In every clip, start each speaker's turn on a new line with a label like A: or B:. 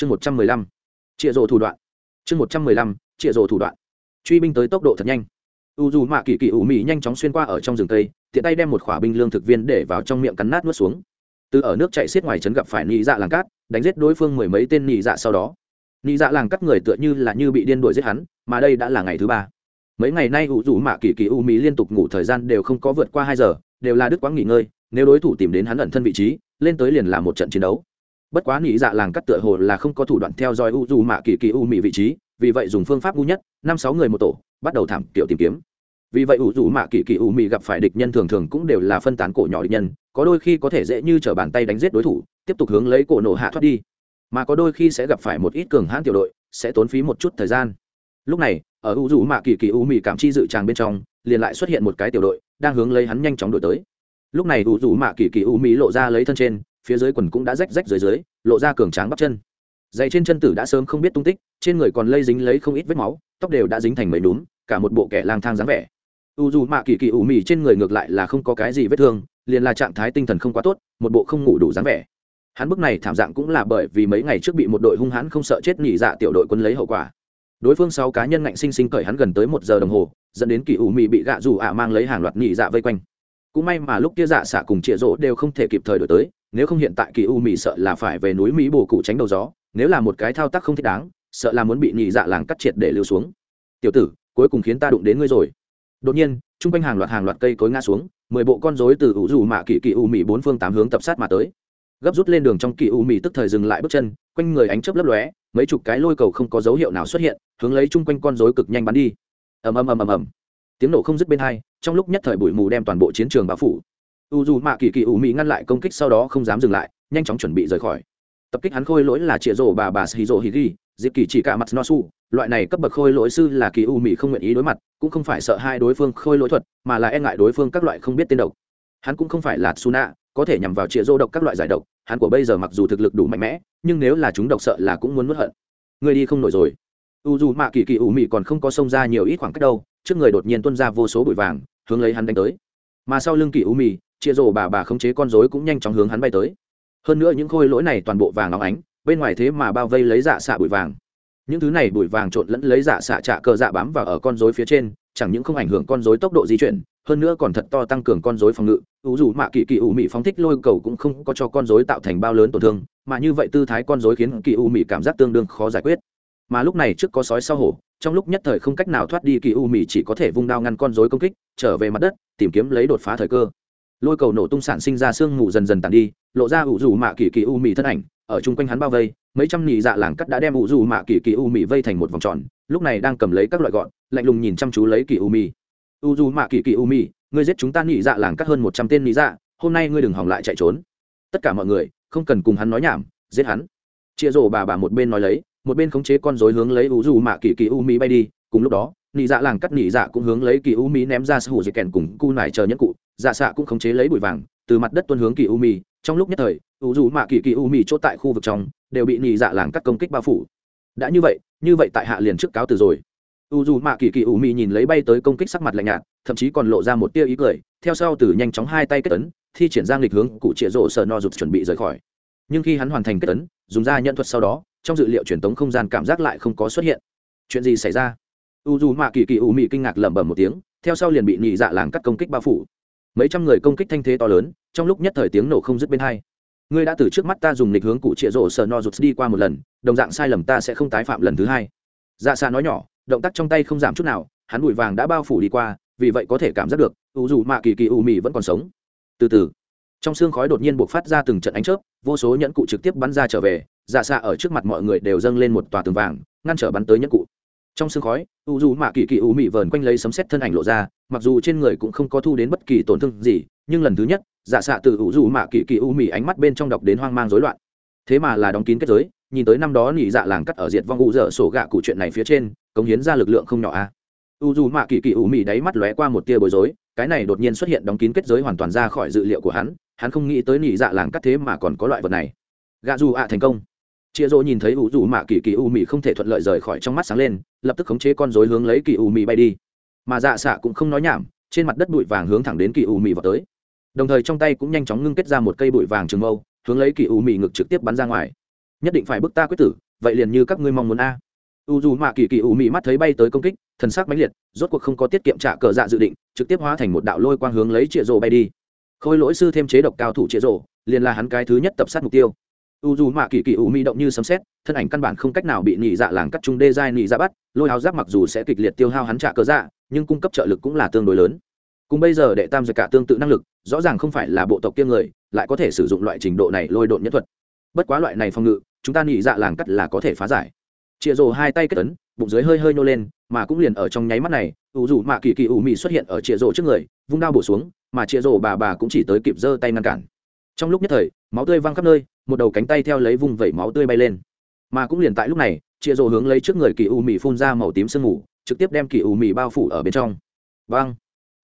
A: chương một trăm mười lăm. Trịa rộ thủ đoạn. Chương một trăm mười lăm, trịa rộ thủ đoạn. Truy binh tới tốc độ thật nhanh. U dù mạ kỳ kỳ ủ mị nhanh chóng xuyên qua ở trong rừng tây, tiện tay đem một khỏa binh lương thực viên để vào trong miệng cắn nát nuốt xuống. Từ ở nước chạy xiết ngoài trấn gặp phải nị dạ làng cát, đánh giết đối phương mười mấy tên nị dạ sau đó. Nị dạ làng cắt người tựa như là như bị điên đuổi giết hắn, mà đây đã là ngày thứ ba. Mấy ngày nay u dù mạ kỳ kỳ u mị liên tục ngủ thời gian đều không có vượt qua hai giờ, đều là đứt quãng nghỉ ngơi, nếu đối thủ tìm đến hắn ẩn thân vị trí, lên tới liền là một trận chiến đấu bất quá nghĩ dạ làng cắt tựa hồ là không có thủ đoạn theo dõi u dù mạ kỳ kỳ u mị vị trí, vì vậy dùng phương pháp ngu nhất, năm sáu người một tổ, bắt đầu thảm kiểu tìm kiếm. Vì vậy ủ dù mạ kỳ kỳ u mị gặp phải địch nhân thường thường cũng đều là phân tán cổ nhỏ địch nhân, có đôi khi có thể dễ như t bàn tay đánh giết đối thủ, tiếp tục hướng lấy cổ nổ hạ thoát đi. Mà có đôi khi sẽ gặp phải một ít cường hãn tiểu đội, sẽ tốn phí một chút thời gian. Lúc này, ở u dù mạ kỳ kỳ u mị cảm chi dự tràng bên trong, liền lại xuất hiện một cái tiểu đội, đang hướng lấy hắn nhanh chóng đổi tới. Lúc này u dù mạ kỳ kỳ u mị lộ ra lấy thân trên phía dưới quần cũng đã rách rách dưới dưới, lộ ra cường tráng bắp chân. Dày trên chân tử đã sớm không biết tung tích, trên người còn lây dính lấy không ít vết máu, tóc đều đã dính thành mấy núm, cả một bộ kẻ lang thang dáng vẻ. U dù mạ kỳ kỳ ủ mị trên người ngược lại là không có cái gì vết thương, liền là trạng thái tinh thần không quá tốt, một bộ không ngủ đủ dáng vẻ. Hắn bức này thảm dạng cũng là bởi vì mấy ngày trước bị một đội hung hãn không sợ chết nhị dạ tiểu đội quân lấy hậu quả. Đối phương sáu cá nhân ngạnh sinh sinh cởi hắn gần tới một giờ đồng hồ, dẫn đến kỳ ủ mị bị gạ dù ạ mang lấy hàng loạt nhị dạ vây quanh. Cũng may mà lúc kia dạ xạ cùng chĩa rỗ đều không thể kịp thời đổi tới nếu không hiện tại kỳ u mị sợ là phải về núi mỹ bồ cụ tránh đầu gió, nếu là một cái thao tác không thích đáng, sợ là muốn bị nhị dạ làng cắt triệt để lưu xuống. Tiểu tử, cuối cùng khiến ta đụng đến ngươi rồi. Đột nhiên, chung quanh hàng loạt hàng loạt cây cối ngã xuống, mười bộ con rối từ ủ dù mạ kỳ kỳ u mị bốn phương tám hướng tập sát mà tới. Gấp rút lên đường trong kỳ u mỹ tức thời dừng lại bước chân, quanh người ánh chớp lấp lóe, mấy chục cái lôi cầu không có dấu hiệu nào xuất hiện, hướng lấy chung quanh con rối cực nhanh bắn đi. Ầm ầm ầm ầm ầm. Tiếng nổ không dứt bên hai, trong lúc nhất thời bụi mù đem toàn bộ chiến trường bao phủ u dù mạ kỳ kỳ u mị ngăn lại công kích sau đó không dám dừng lại, nhanh chóng chuẩn bị rời khỏi. Tập kích hắn khôi lỗi là chĩa rổ bà bà shizu higi diệp kỳ chỉ cả mặt no su. Loại này cấp bậc khôi lỗi sư là kỳ u mị không nguyện ý đối mặt, cũng không phải sợ hai đối phương khôi lỗi thuật, mà là e ngại đối phương các loại không biết tên độc. Hắn cũng không phải là suna có thể nhằm vào chĩa rô độc các loại giải độc. Hắn của bây giờ mặc dù thực lực đủ mạnh mẽ, nhưng nếu là chúng độc sợ là cũng muốn mất hận. Người đi không nổi rồi. U dù mạ kỳ kỳ ủ mị còn không có xông ra nhiều ít khoảng cách đâu, trước người đột nhiên tuân ra vô số bụi vàng, hướng lấy hắn đánh tới. Mà sau lưng kỳ ủ mị chia rổ bà bà khống chế con rối cũng nhanh chóng hướng hắn bay tới. Hơn nữa những khôi lỗi này toàn bộ vàng óng ánh, bên ngoài thế mà bao vây lấy dạ xạ bụi vàng. Những thứ này bụi vàng trộn lẫn lấy dạ xạ trạ cờ dạ bám vào ở con rối phía trên, chẳng những không ảnh hưởng con rối tốc độ di chuyển, hơn nữa còn thật to tăng cường con rối phòng ngự. Ủ dù mạ kỳ kỳ ủ mị phóng thích lôi cầu cũng không có cho con rối tạo thành bao lớn tổn thương, mà như vậy tư thái con rối khiến kỳ ủ mị cảm giác tương đương khó giải quyết. Mà lúc này trước có sói sau hổ, trong lúc nhất thời không cách nào thoát đi, kỳ u mị chỉ có thể vung đao ngăn con rối công kích, trở về mặt đất, tìm kiếm lấy đột phá thời cơ lôi cầu nổ tung sản sinh ra sương mù dần dần tàn đi, lộ ra ủ dù mạ kỳ kỳ u mì thân ảnh, ở chung quanh hắn bao vây, mấy trăm nhị dạ làng cắt đã đem ủ dù mạ kỳ kỳ u mì vây thành một vòng tròn, lúc này đang cầm lấy các loại gọn, lạnh lùng nhìn chăm chú lấy kỳ u mì u dù mạ kỳ kỳ u mì ngươi giết chúng ta nhị dạ làng cắt hơn một trăm tên nhị dạ hôm nay ngươi đừng hòng lại chạy trốn. Tất cả mọi người không cần cùng hắn nói nhảm, giết hắn. Chia rổ bà bà một bên nói lấy, một bên khống chế con rối hướng lấy u dù mạ kỳ kỳ u mì bay đi, cùng lúc đó nị dạ làng cắt nị dạ cũng hướng lấy kỳ u mỹ ném ra hủ dây kèn cùng cu nải chờ nhẫn cụ. Dạ xạ cũng khống chế lấy bụi vàng, từ mặt đất tuân hướng kỳ u mỹ trong lúc nhất thời, u dù mạ kỳ kỳ u mỹ chốt tại khu vực trong, đều bị nị dạ làng cắt công kích bao phủ. Đã như vậy như vậy tại hạ liền trước cáo từ rồi. U dù mạ kỳ kỳ u mỹ nhìn lấy bay tới công kích sắc mặt lạnh nhạt, thậm chí còn lộ ra một tia ý cười, theo sau từ nhanh chóng hai tay kết tấn thi triển giang lịch hướng cụ trịa rộ sờ no rụt chuẩn bị rời khỏi. Nhưng khi hắn hoàn thành kết tấn dùng ra nhận thuật sau đó, trong dự liệu truyền tống không gian cảm giác lại không có xuất hiện. Chuyện gì xảy ra? U dù mạ kỳ kỳ u mị kinh ngạc lẩm bẩm một tiếng, theo sau liền bị nhị dạ làng cắt công kích bao phủ. Mấy trăm người công kích thanh thế to lớn, trong lúc nhất thời tiếng nổ không dứt bên hai. Ngươi đã từ trước mắt ta dùng lịch hướng cụ trịa rổ sờ no rụt đi qua một lần, đồng dạng sai lầm ta sẽ không tái phạm lần thứ hai. Dạ xa nói nhỏ, động tác trong tay không giảm chút nào, hắn bụi vàng đã bao phủ đi qua, vì vậy có thể cảm giác được, u dù mạ kỳ kỳ u mị vẫn còn sống. Từ từ, trong xương khói đột nhiên buộc phát ra từng trận ánh chớp, vô số nhẫn cụ trực tiếp bắn ra trở về dạ xa ở trước mặt mọi người đều dâng lên một tòa tường vàng, ngăn trở bắn tới nhẫn cụ trong xương khói, u dù mạ kỳ kỳ u mị vờn quanh lấy sấm xét thân ảnh lộ ra, mặc dù trên người cũng không có thu đến bất kỳ tổn thương gì, nhưng lần thứ nhất dạ xạ từ u dù mạ kỳ kỳ u mị ánh mắt bên trong đọc đến hoang mang rối loạn. Thế mà là đóng kín kết giới, nhìn tới năm đó nỉ dạ làng cắt ở diệt vong u dở sổ gạ cụ chuyện này phía trên, cống hiến ra lực lượng không nhỏ a. U dù mạ kỳ kỳ u mị đáy mắt lóe qua một tia bối rối, cái này đột nhiên xuất hiện đóng kín kết giới hoàn toàn ra khỏi dự liệu của hắn hắn không nghĩ tới nỉ dạ làng cắt thế mà còn có loại vật này. Gạ dù ạ thành công chia rỗ nhìn thấy u dù mạ kỳ kỳ u mị không thể thuận lợi rời khỏi trong mắt sáng lên, lập tức khống chế con rối hướng lấy kỳ u mị bay đi. Mà dạ xạ cũng không nói nhảm, trên mặt đất bụi vàng hướng thẳng đến kỳ u mị vào tới. Đồng thời trong tay cũng nhanh chóng ngưng kết ra một cây bụi vàng trường mâu, hướng lấy kỳ u mị ngực trực tiếp bắn ra ngoài. Nhất định phải bức ta quyết tử, vậy liền như các ngươi mong muốn a. U dù mạ kỳ kỳ u mị mắt thấy bay tới công kích, thần sắc mãnh liệt, rốt cuộc không có tiết kiệm trả cờ dạ dự định, trực tiếp hóa thành một đạo lôi quang hướng lấy chĩa rồ bay đi. Khôi lỗi sư thêm chế độc cao thủ chĩa rồ liền là hắn cái thứ nhất tập sát mục tiêu u dù mạ kỳ kỳ u mi động như sấm xét thân ảnh căn bản không cách nào bị nhị dạ làng cắt trung đê giai nhị dạ bắt, lôi áo giáp mặc dù sẽ kịch liệt tiêu hao hắn trả cơ dạ nhưng cung cấp trợ lực cũng là tương đối lớn. Cùng bây giờ đệ tam giật cả tương tự năng lực, rõ ràng không phải là bộ tộc kiêng người, lại có thể sử dụng loại trình độ này lôi độn nhất thuật. Bất quá loại này phòng ngự, chúng ta nhị dạ làng cắt là có thể phá giải. Chịa rồ hai tay kết ấn, bụng dưới hơi hơi nô lên, mà cũng liền ở trong nháy mắt này, u dù mạ kỳ kỳ u mi xuất hiện ở chịa rồ trước người, vung đao bổ xuống, mà chịa rồ bà bà cũng chỉ tới kịp giơ tay ngăn cản trong lúc nhất thời, máu tươi văng khắp nơi, một đầu cánh tay theo lấy vung vẩy máu tươi bay lên. Mà cũng liền tại lúc này chịa rồ hướng lấy trước người kỳ u mì phun ra màu tím sương mù, trực tiếp đem kỳ u mì bao phủ ở bên trong. Vang!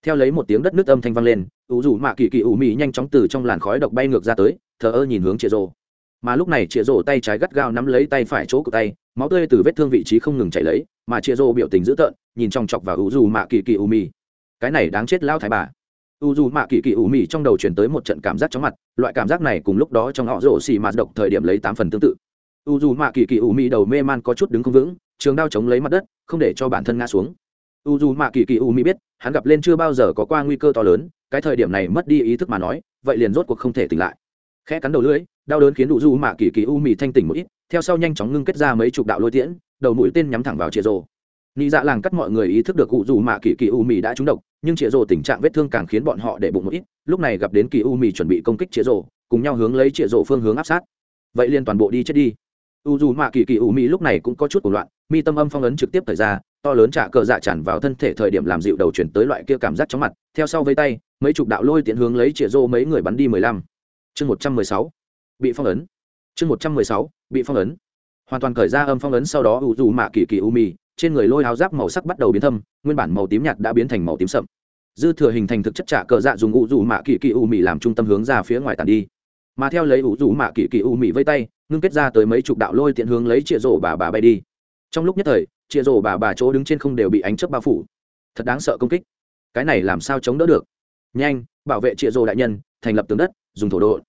A: Theo lấy một tiếng đất nước âm thanh vang lên ủ rủ mạ kỳ kỳ u mì nhanh chóng từ trong làn khói độc bay ngược ra tới, thờ ơ nhìn hướng chịa rồ mà lúc này chĩa rổ tay trái gắt gao nắm lấy tay phải chỗ của tay, máu tươi từ vết thương vị trí không ngừng chảy lấy, mà chĩa rổ biểu tình dữ tợn, nhìn trong chọc vào u rủ mạ kỳ kỳ u mì cái này đáng chết lao thái bà u dù mạ kỳ kỳ u mị trong đầu chuyển tới một trận cảm giác chóng mặt, loại cảm giác này cùng lúc đó trong họ rổ xì mạt độc thời điểm lấy tám phần tương tự. U dù mạ kỳ kỳ u mị đầu mê man có chút đứng không vững, trường đao chống lấy mặt đất, không để cho bản thân ngã xuống. U dù mạ kỳ kỳ u mị biết, hắn gặp lên chưa bao giờ có qua nguy cơ to lớn, cái thời điểm này mất đi ý thức mà nói, vậy liền rốt cuộc không thể tỉnh lại. Khẽ cắn đầu lưỡi, đau đớn khiến u dù mạ kỳ kỳ u mị thanh tỉnh một ít, theo sau nhanh chóng ngưng kết ra mấy chục đạo lôi tiễn, đầu mũi tên nhắm thẳng vào chĩa rồ nị dạ làng cắt mọi người ý thức được cụ dù mạ kỳ kỳ u mì đã trúng độc, nhưng chĩa rồ tình trạng vết thương càng khiến bọn họ để bụng một ít. Lúc này gặp đến kỳ u mì chuẩn bị công kích chĩa rồ cùng nhau hướng lấy chĩa rồ phương hướng áp sát. Vậy liền toàn bộ đi chết đi. U dù mạ kỳ kỳ u mì lúc này cũng có chút cuộc loạn, mi tâm âm phong ấn trực tiếp thời ra, to lớn trả cờ dạ tràn vào thân thể thời điểm làm dịu đầu chuyển tới loại kia cảm giác chóng mặt. Theo sau vây tay, mấy chục đạo lôi tiện hướng lấy chĩa rô mấy người bắn đi mười lăm. Chương một trăm mười sáu, bị phong ấn. Chương một trăm mười sáu, bị phong ấn. Hoàn toàn cởi ra âm phong ấn sau đó, u dù mạ kỳ kỳ u mì trên người lôi áo giáp màu sắc bắt đầu biến thâm, nguyên bản màu tím nhạt đã biến thành màu tím sậm. Dư thừa hình thành thực chất trả cờ dạ dùng u rủ mạ kỳ kỳ u mì làm trung tâm hướng ra phía ngoài tàn đi. Mà theo lấy u rủ mạ kỳ kỳ u mì vây tay, ngưng kết ra tới mấy chục đạo lôi tiện hướng lấy chĩa rổ bà bà bay đi. Trong lúc nhất thời chĩa rổ bà bà chỗ đứng trên không đều bị ánh chớp bao phủ. Thật đáng sợ công kích. Cái này làm sao chống đỡ được? Nhanh, bảo vệ chĩa rổ đại nhân, thành lập tường đất, dùng thổ độ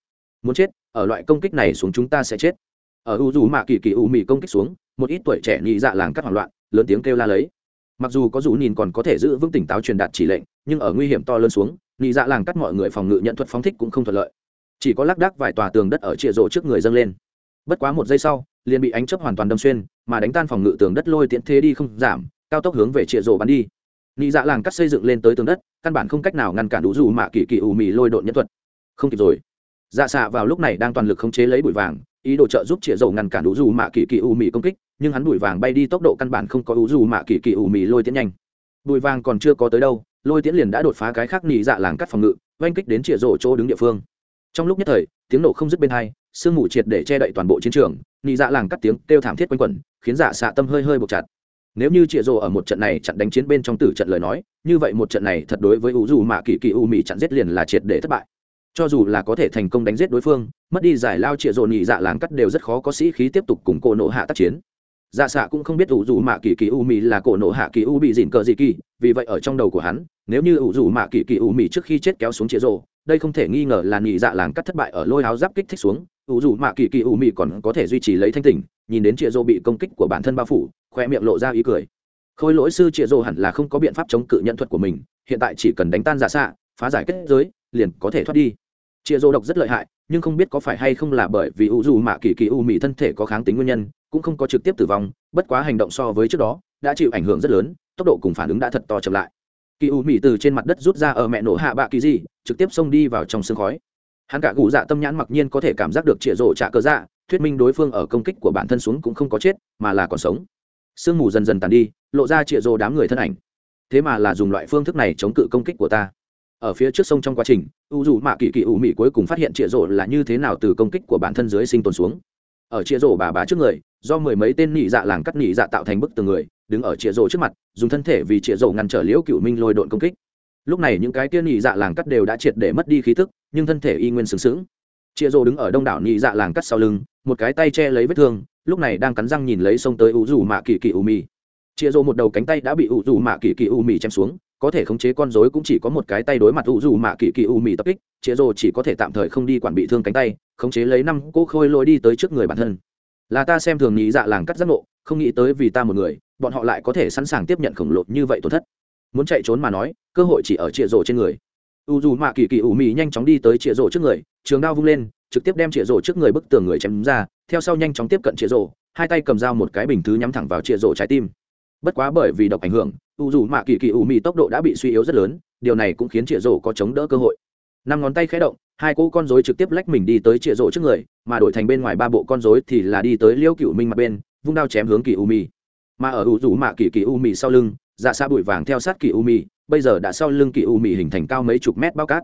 A: muốn chết, ở loại công kích này xuống chúng ta sẽ chết. Ở u dù mạ kỳ kỳ u mì công kích xuống, một ít tuổi trẻ nhị dạ làng cắt hoảng loạn lớn tiếng kêu la lấy. Mặc dù có dù nhìn còn có thể giữ vững tỉnh táo truyền đạt chỉ lệnh, nhưng ở nguy hiểm to lớn xuống, nhị dạ làng cắt mọi người phòng ngự nhận thuật phóng thích cũng không thuận lợi. Chỉ có lác đác vài tòa tường đất ở trịa rộ trước người dâng lên. Bất quá một giây sau, liền bị ánh chớp hoàn toàn đâm xuyên, mà đánh tan phòng ngự tường đất lôi tiễn thế đi không giảm, cao tốc hướng về trịa rộ bắn đi. Nhị dạ làng cắt xây dựng lên tới tường đất, căn bản không cách nào ngăn cản đủ dù mạ kỳ kỳ ù mì lôi độn nhân thuật. Không kịp rồi. Dạ xạ vào lúc này đang toàn lực khống chế lấy bụi vàng, ý đồ trợ giúp trịa rộ ngăn cản đủ dù mạ kỳ kỳ u mì công kích nhưng hắn bụi vàng bay đi tốc độ căn bản không có ủ dù mạ kỳ kỳ u mì lôi tiến nhanh. Bụi vàng còn chưa có tới đâu, lôi tiến liền đã đột phá cái khác nỉ dạ làng cắt phòng ngự, oanh kích đến chĩa rổ chỗ đứng địa phương. Trong lúc nhất thời, tiếng nổ không dứt bên hai, sương mù triệt để che đậy toàn bộ chiến trường nỉ dạ làng cắt tiếng kêu thảm thiết quanh quẩn, khiến dạ xạ tâm hơi hơi buộc chặt. Nếu như chĩa rổ ở một trận này chặn đánh chiến bên trong tử trận lời nói, như vậy một trận này thật đối với ưu dù mạ kỳ kỳ u mì chặn giết liền là triệt để thất bại. Cho dù là có thể thành công đánh giết đối phương, mất đi giải lao chĩa rổ nỉ dạ làng cắt đều rất khó có sĩ khí tiếp tục cùng cô nộ hạ tác chiến dạ xạ cũng không biết ủ dù mạ kỳ kỳ u mì là cổ nộ hạ kỳ u bị dịn cờ gì kỳ, vì vậy ở trong đầu của hắn, nếu như ủ dù mạ kỳ kỳ u mì trước khi chết kéo xuống trịa rộ đây không thể nghi ngờ là nhị dạ làng cắt thất bại ở lôi áo giáp kích thích xuống. Ủ dù mạ kỳ kỳ u mì còn có thể duy trì lấy thanh tỉnh, nhìn đến trịa rộ bị công kích của bản thân bao phủ, khoe miệng lộ ra ý cười. Khôi lỗi sư trịa rộ hẳn là không có biện pháp chống cự nhận thuật của mình, hiện tại chỉ cần đánh tan dạ xạ, phá giải kết giới, liền có thể thoát đi. Chia rô độc rất lợi hại, nhưng không biết có phải hay không là bởi vì u dù mạ kỳ kỳ u mì thân thể có kháng tính nguyên nhân cũng không có trực tiếp tử vong, bất quá hành động so với trước đó đã chịu ảnh hưởng rất lớn, tốc độ cùng phản ứng đã thật to chậm lại. Kỳ u mỹ từ trên mặt đất rút ra ở mẹ nổ hạ bạ kỳ gì, trực tiếp xông đi vào trong sương khói. Hắn cả gù dạ tâm nhãn mặc nhiên có thể cảm giác được chĩa rổ trả cơ dạ thuyết minh đối phương ở công kích của bản thân xuống cũng không có chết, mà là còn sống. Sương mù dần dần tàn đi, lộ ra chĩa rổ đám người thân ảnh. Thế mà là dùng loại phương thức này chống cự công kích của ta. Ở phía trước sông trong quá trình, u dù mạ kỳ kỳ ủ mị cuối cùng phát hiện trịa rổ là như thế nào từ công kích của bản thân dưới sinh tồn xuống ở chia rổ bà bà trước người, do mười mấy tên nị dạ làng cắt nị dạ tạo thành bức tường người, đứng ở chia rổ trước mặt, dùng thân thể vì chia rổ ngăn trở liễu cựu minh lôi độn công kích lúc này những cái tiên nị dạ làng cắt đều đã triệt để mất đi khí thức, nhưng thân thể y nguyên sướng sướng. Chia rổ đứng ở đông đảo nị dạ làng cắt sau lưng, một cái tay che lấy vết thương, lúc này đang cắn răng nhìn lấy sông tới u dù mạ kỳ kỳ ủ mi chia rô một đầu cánh tay đã bị u dù mạ kỳ kỳ u mì chém xuống, có thể khống chế con dối cũng chỉ có một cái tay đối mặt u dù mạ kỳ kỳ u mì tập kích chia rô chỉ có thể tạm thời không đi quản bị thương cánh tay, khống chế lấy năm cỗ khôi lôi đi tới trước người bản thân. Là ta xem thường nghĩ dạ làng cắt giác ngộ, không nghĩ tới vì ta một người, bọn họ lại có thể sẵn sàng tiếp nhận khổng lồ như vậy tổn thất. Muốn chạy trốn mà nói, cơ hội chỉ ở chĩa rổ trên người. U dù mạ kỳ kỳ ủ mì nhanh chóng đi tới chĩa rổ trước người, trường đao vung lên, trực tiếp đem chĩa rổ trước người bức tường người chém ra, theo sau nhanh chóng tiếp cận chĩa rổ hai tay cầm dao một cái bình thứ nhắm thẳng vào chĩa rổ trái tim bất quá bởi vì độc ảnh hưởng, u dù mạ kỳ kỳ u mì tốc độ đã bị suy yếu rất lớn, điều này cũng khiến chĩa rổ có chống đỡ cơ hội. Năm ngón tay khé động, hai cỗ con rối trực tiếp lách mình đi tới chĩa rổ trước người, mà đổi thành bên ngoài ba bộ con rối thì là đi tới liêu cựu minh mặt bên, vung đao chém hướng kỳ u mì. Mà ở u dù mạ kỳ kỳ u mì sau lưng dạ xa bụi vàng theo sát kỳ u mì, bây giờ đã sau lưng kỳ u mì hình thành cao mấy chục mét bao cát.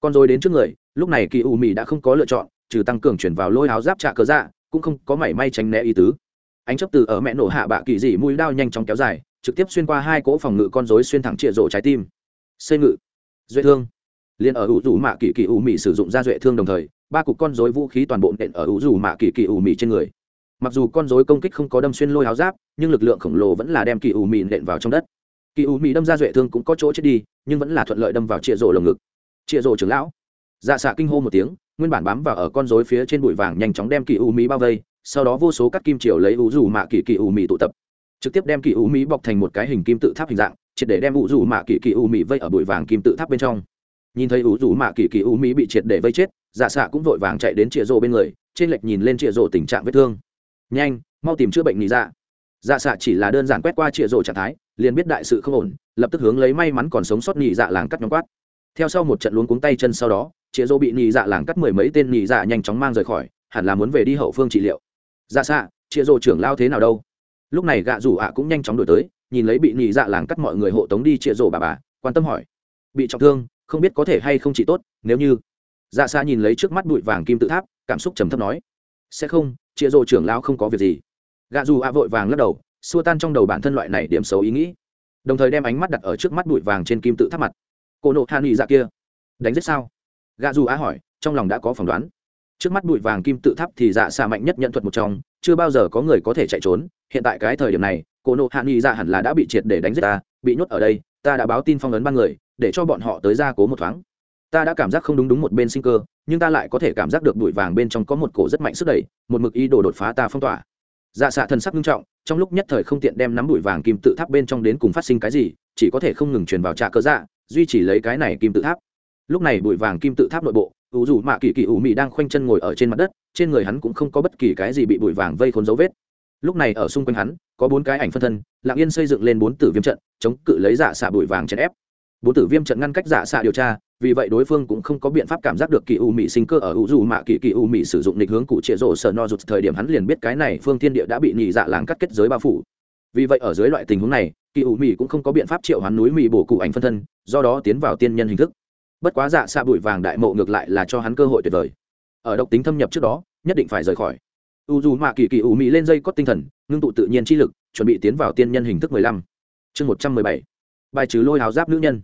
A: Con rối đến trước người, lúc này kỳ u mì đã không có lựa chọn, trừ tăng cường chuyển vào lôi áo giáp trạ cớ dạ cũng không có mảy may tránh né ý tứ ánh chấp từ ở mẹ nổ hạ bạ kỳ dị mũi đao nhanh chóng kéo dài, trực tiếp xuyên qua hai cỗ phòng ngự con rối xuyên thẳng trịa rổ trái tim. Xây ngự. Duệ thương. Liền ở ủ dù mạ kỳ kỳ ủ mị sử dụng ra duệ thương đồng thời, ba cục con rối vũ khí toàn bộ nện ở ủ dù mạ kỳ kỳ ủ mị trên người. Mặc dù con rối công kích không có đâm xuyên lôi áo giáp, nhưng lực lượng khổng lồ vẫn là đem kỳ ủ mị nện vào trong đất. Kỳ ủ mị đâm ra duệ thương cũng có chỗ chết đi, nhưng vẫn là thuận lợi đâm vào trịa rổ lồng ngực. Trịa rổ trưởng lão. Dạ xạ kinh hô một tiếng, nguyên bản bám vào ở con rối phía trên bụi vàng nhanh chóng đem kỳ ủ mị bao vây sau đó vô số các kim triều lấy ủ rủ mạ kỳ kỳ ủ mị tụ tập, trực tiếp đem kỳ ủ mị bọc thành một cái hình kim tự tháp hình dạng, triệt để đem ủ rủ mạ kỳ kỳ ủ mị vây ở bụi vàng kim tự tháp bên trong. Nhìn thấy ủ rủ mạ kỳ kỳ ủ mỹ bị triệt để vây chết dạ xạ cũng vội vàng chạy đến chĩa rộ bên người, trên lệch nhìn lên chĩa rộ tình trạng vết thương. Nhanh, mau tìm chữa bệnh nghỉ dạ. Dạ xạ chỉ là đơn giản quét qua chĩa rộ trạng thái, liền biết đại sự không ổn, lập tức hướng lấy may mắn còn sống sót nghỉ dạ làng cắt nhóm quát. Theo sau một trận luống cuống tay chân sau đó chĩa rộ bị nghỉ dạ làng cắt mười mấy tên nghỉ dạ nhanh chóng mang rời khỏi, hẳn là muốn về đi hậu phương trị liệu dạ xạ, chịa rộ trưởng lao thế nào đâu? Lúc này gạ rủ ạ cũng nhanh chóng đổi tới, nhìn lấy bị nhị dạ làng cắt mọi người hộ tống đi chịa rộ bà bà, quan tâm hỏi. Bị trọng thương, không biết có thể hay không chỉ tốt, nếu như. Dạ xa nhìn lấy trước mắt bụi vàng kim tự tháp, cảm xúc trầm thấp nói. Sẽ không, chịa rộ trưởng lao không có việc gì. Gạ dù a vội vàng lắc đầu, xua tan trong đầu bản thân loại này điểm xấu ý nghĩ. Đồng thời đem ánh mắt đặt ở trước mắt bụi vàng trên kim tự tháp mặt. Cô nộ hạ nghị dạ kia, đánh giết sao? Gạ dù á hỏi, trong lòng đã có phỏng đoán trước mắt bụi vàng kim tự tháp thì dạ xa mạnh nhất nhận thuật một trong, chưa bao giờ có người có thể chạy trốn. Hiện tại cái thời điểm này, cô nộ hạ nghi dạ hẳn là đã bị triệt để đánh giết ta, bị nhốt ở đây, ta đã báo tin phong ấn ban người, để cho bọn họ tới ra cố một thoáng. Ta đã cảm giác không đúng đúng một bên sinh cơ, nhưng ta lại có thể cảm giác được bụi vàng bên trong có một cổ rất mạnh sức đẩy, một mực ý đồ đột phá ta phong tỏa. Dạ xạ thần sắc nghiêm trọng, trong lúc nhất thời không tiện đem nắm bụi vàng kim tự tháp bên trong đến cùng phát sinh cái gì, chỉ có thể không ngừng truyền vào trạ cơ dạ duy trì lấy cái này kim tự tháp. Lúc này bụi vàng kim tự tháp nội bộ ủ dù mạ kỳ kỳ ủ mị đang khoanh chân ngồi ở trên mặt đất, trên người hắn cũng không có bất kỳ cái gì bị bụi vàng vây khốn dấu vết. Lúc này ở xung quanh hắn, có bốn cái ảnh phân thân lạng yên xây dựng lên bốn tử viêm trận, chống cự lấy dạ xạ bụi vàng chèn ép. Bốn tử viêm trận ngăn cách dạ xạ điều tra, vì vậy đối phương cũng không có biện pháp cảm giác được kỳ u mị sinh cơ ở u dù mạ kỳ kỳ u mị sử dụng lịch hướng cụ trịa rổ sở no rụt thời điểm hắn liền biết cái này phương thiên địa đã bị nhị dạ làng cắt kết giới bao phủ. Vì vậy ở dưới loại tình huống này, kỳ u mị cũng không có biện pháp triệu hoán núi mị bổ cụ ảnh phân thân, do đó tiến vào tiên nhân hình thức bất quá dạ xạ bụi vàng đại mộ ngược lại là cho hắn cơ hội tuyệt vời. Ở độc tính thâm nhập trước đó, nhất định phải rời khỏi. U dù mạ kỳ kỳ u mị lên dây có tinh thần, ngưng tụ tự nhiên chi lực, chuẩn bị tiến vào tiên nhân hình thức mười lăm. Chương một trăm mười bảy. Bài trừ lôi háo giáp nữ nhân.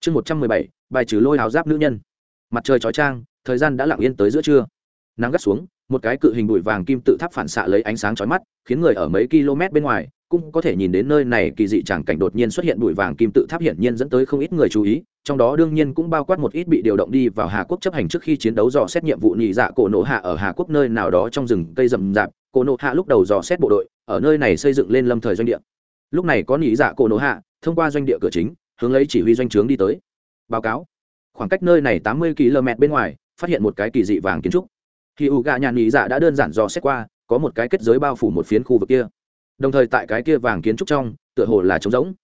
A: Chương một trăm mười bảy. Bài trừ lôi háo giáp nữ nhân. Mặt trời chói trang thời gian đã lặng yên tới giữa trưa. Nắng gắt xuống, một cái cự hình bụi vàng kim tự tháp phản xạ lấy ánh sáng chói mắt, khiến người ở mấy km bên ngoài cũng có thể nhìn đến nơi này kỳ dị chẳng cảnh đột nhiên xuất hiện bụi vàng kim tự tháp hiển nhiên dẫn tới không ít người chú ý trong đó đương nhiên cũng bao quát một ít bị điều động đi vào hà quốc chấp hành trước khi chiến đấu dò xét nhiệm vụ nhị dạ cổ nộ hạ ở hà quốc nơi nào đó trong rừng cây rậm rạp. Cổ nộ hạ lúc đầu dò xét bộ đội, ở nơi này xây dựng lên lâm thời doanh địa. Lúc này có nhị dạ cổ nộ hạ, thông qua doanh địa cửa chính, hướng lấy chỉ huy doanh trướng đi tới. Báo cáo. Khoảng cách nơi này tám mươi km bên ngoài, phát hiện một cái kỳ dị vàng kiến trúc. Khi u gà nhàn nhị dạ đã đơn giản dò xét qua, có một cái kết giới bao phủ một phiến khu vực kia. Đồng thời tại cái kia vàng kiến trúc trong, tựa hồ là trống rỗng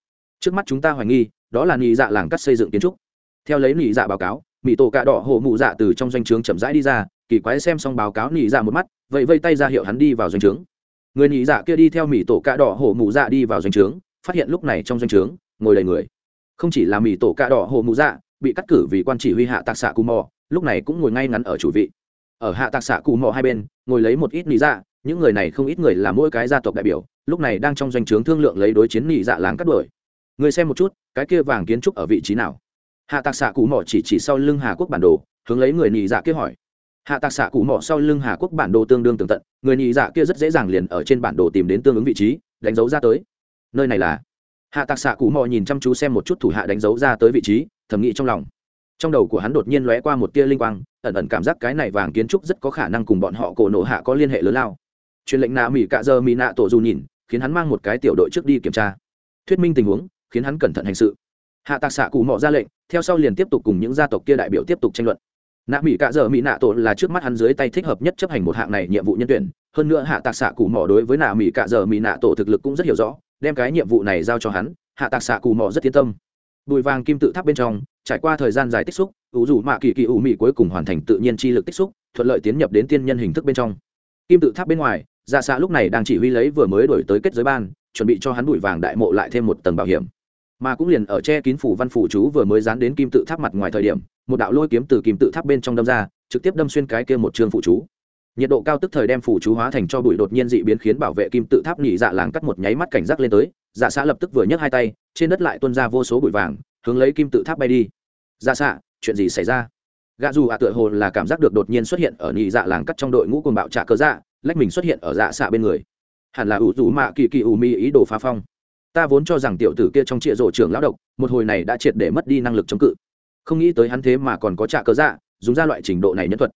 A: trước mắt chúng ta hoài nghi, đó là nị dạ làng cắt xây dựng kiến trúc. Theo lấy nị dạ báo cáo mỹ tổ cạ đỏ hộ mụ dạ từ trong doanh trướng chậm rãi đi ra, kỳ quái xem xong báo cáo nị dạ một mắt, vậy vây tay ra hiệu hắn đi vào doanh trướng. Người nị dạ kia đi theo mỹ tổ cạ đỏ hộ mụ dạ đi vào doanh trướng, phát hiện lúc này trong doanh trướng, ngồi đầy người. Không chỉ là mỹ tổ cạ đỏ hộ mụ dạ bị cắt cử vì quan chỉ huy hạ tạc xạ cù mò, lúc này cũng ngồi ngay ngắn ở chủ vị. Ở hạ tạc xạ cù mò hai bên, ngồi lấy một ít nị dạ những người này không ít người là mỗi cái gia tộc đại biểu, lúc này đang trong doanh trướng thương lượng lấy đối chiến nị dạ làng cắt đuổi người xem một chút, cái kia vàng kiến trúc ở vị trí nào? Hạ tạc xạ cụ mỏ chỉ chỉ sau lưng hà quốc bản đồ, hướng lấy người nhị dạ kia hỏi. Hạ tạc xạ cụ mỏ sau lưng hà quốc bản đồ tương đương tường tận, người nhị dạ kia rất dễ dàng liền ở trên bản đồ tìm đến tương ứng vị trí, đánh dấu ra tới. Nơi này là? Hạ tạc xạ cụ mò nhìn chăm chú xem một chút thủ hạ đánh dấu ra tới vị trí, thầm nghĩ trong lòng. Trong đầu của hắn đột nhiên lóe qua một tia linh quang, ẩn ẩn cảm giác cái này vàng kiến trúc rất có khả năng cùng bọn họ cổ nộ hạ có liên hệ lớn lao. Truyền lệnh nạ mỹ cạ giờ mỹ nạ tổ dù nhìn, khiến hắn mang một cái tiểu đội trước đi kiểm tra. Thuyết minh tình huống khiến hắn cẩn thận hành sự. Hạ tạc xạ cụ mọ ra lệnh, theo sau liền tiếp tục cùng những gia tộc kia đại biểu tiếp tục tranh luận. Nạ mỹ cạ dợ mỹ nạ tổ là trước mắt hắn dưới tay thích hợp nhất chấp hành một hạng này nhiệm vụ nhân tuyển. Hơn nữa hạ tạc xạ cụ mỏ đối với nạ mỹ cạ dợ mỹ nạ tổ thực lực cũng rất hiểu rõ, đem cái nhiệm vụ này giao cho hắn, hạ tạc xạ cụ mỏ rất yên tâm. Bùi vàng kim tự tháp bên trong, trải qua thời gian dài tích xúc, ủ dù mạ kỳ kỳ ủ mỹ cuối cùng hoàn thành tự nhiên chi lực tích xúc, thuận lợi tiến nhập đến tiên nhân hình thức bên trong. Kim tự tháp bên ngoài dạ xạ lúc này đang chỉ huy lấy vừa mới đổi tới kết giới ban, chuẩn bị cho hắn bùi vàng đại mộ lại thêm một tầng bảo hiểm mà cũng liền ở che kín phủ văn phủ chú vừa mới dán đến kim tự tháp mặt ngoài thời điểm, một đạo lôi kiếm từ kim tự tháp bên trong đâm ra, trực tiếp đâm xuyên cái kia một trường phủ chú. Nhiệt độ cao tức thời đem phủ chú hóa thành cho bụi đột nhiên dị biến khiến bảo vệ kim tự tháp nhị dạ làng cắt một nháy mắt cảnh giác lên tới dạ xã lập tức vừa nhấc hai tay, trên đất lại tuôn ra vô số bụi vàng, hướng lấy kim tự tháp bay đi. Dạ xạ, chuyện gì xảy ra? Gã dù ạ tựa hồ là cảm giác được đột nhiên xuất hiện ở nhị dạ làng cắt trong đội ngũ cồn bạo trạ cơ dạ lách mình xuất hiện ở dạ xạ bên người. Hẳn là ủ rủ mạ kỳ kỳ ủ mi ý đồ phá phong ta vốn cho rằng tiểu tử kia trong trịa rộ trưởng lão độc, một hồi này đã triệt để mất đi năng lực chống cự. Không nghĩ tới hắn thế mà còn có trạ cơ dạ dùng ra loại trình độ này nhân thuật.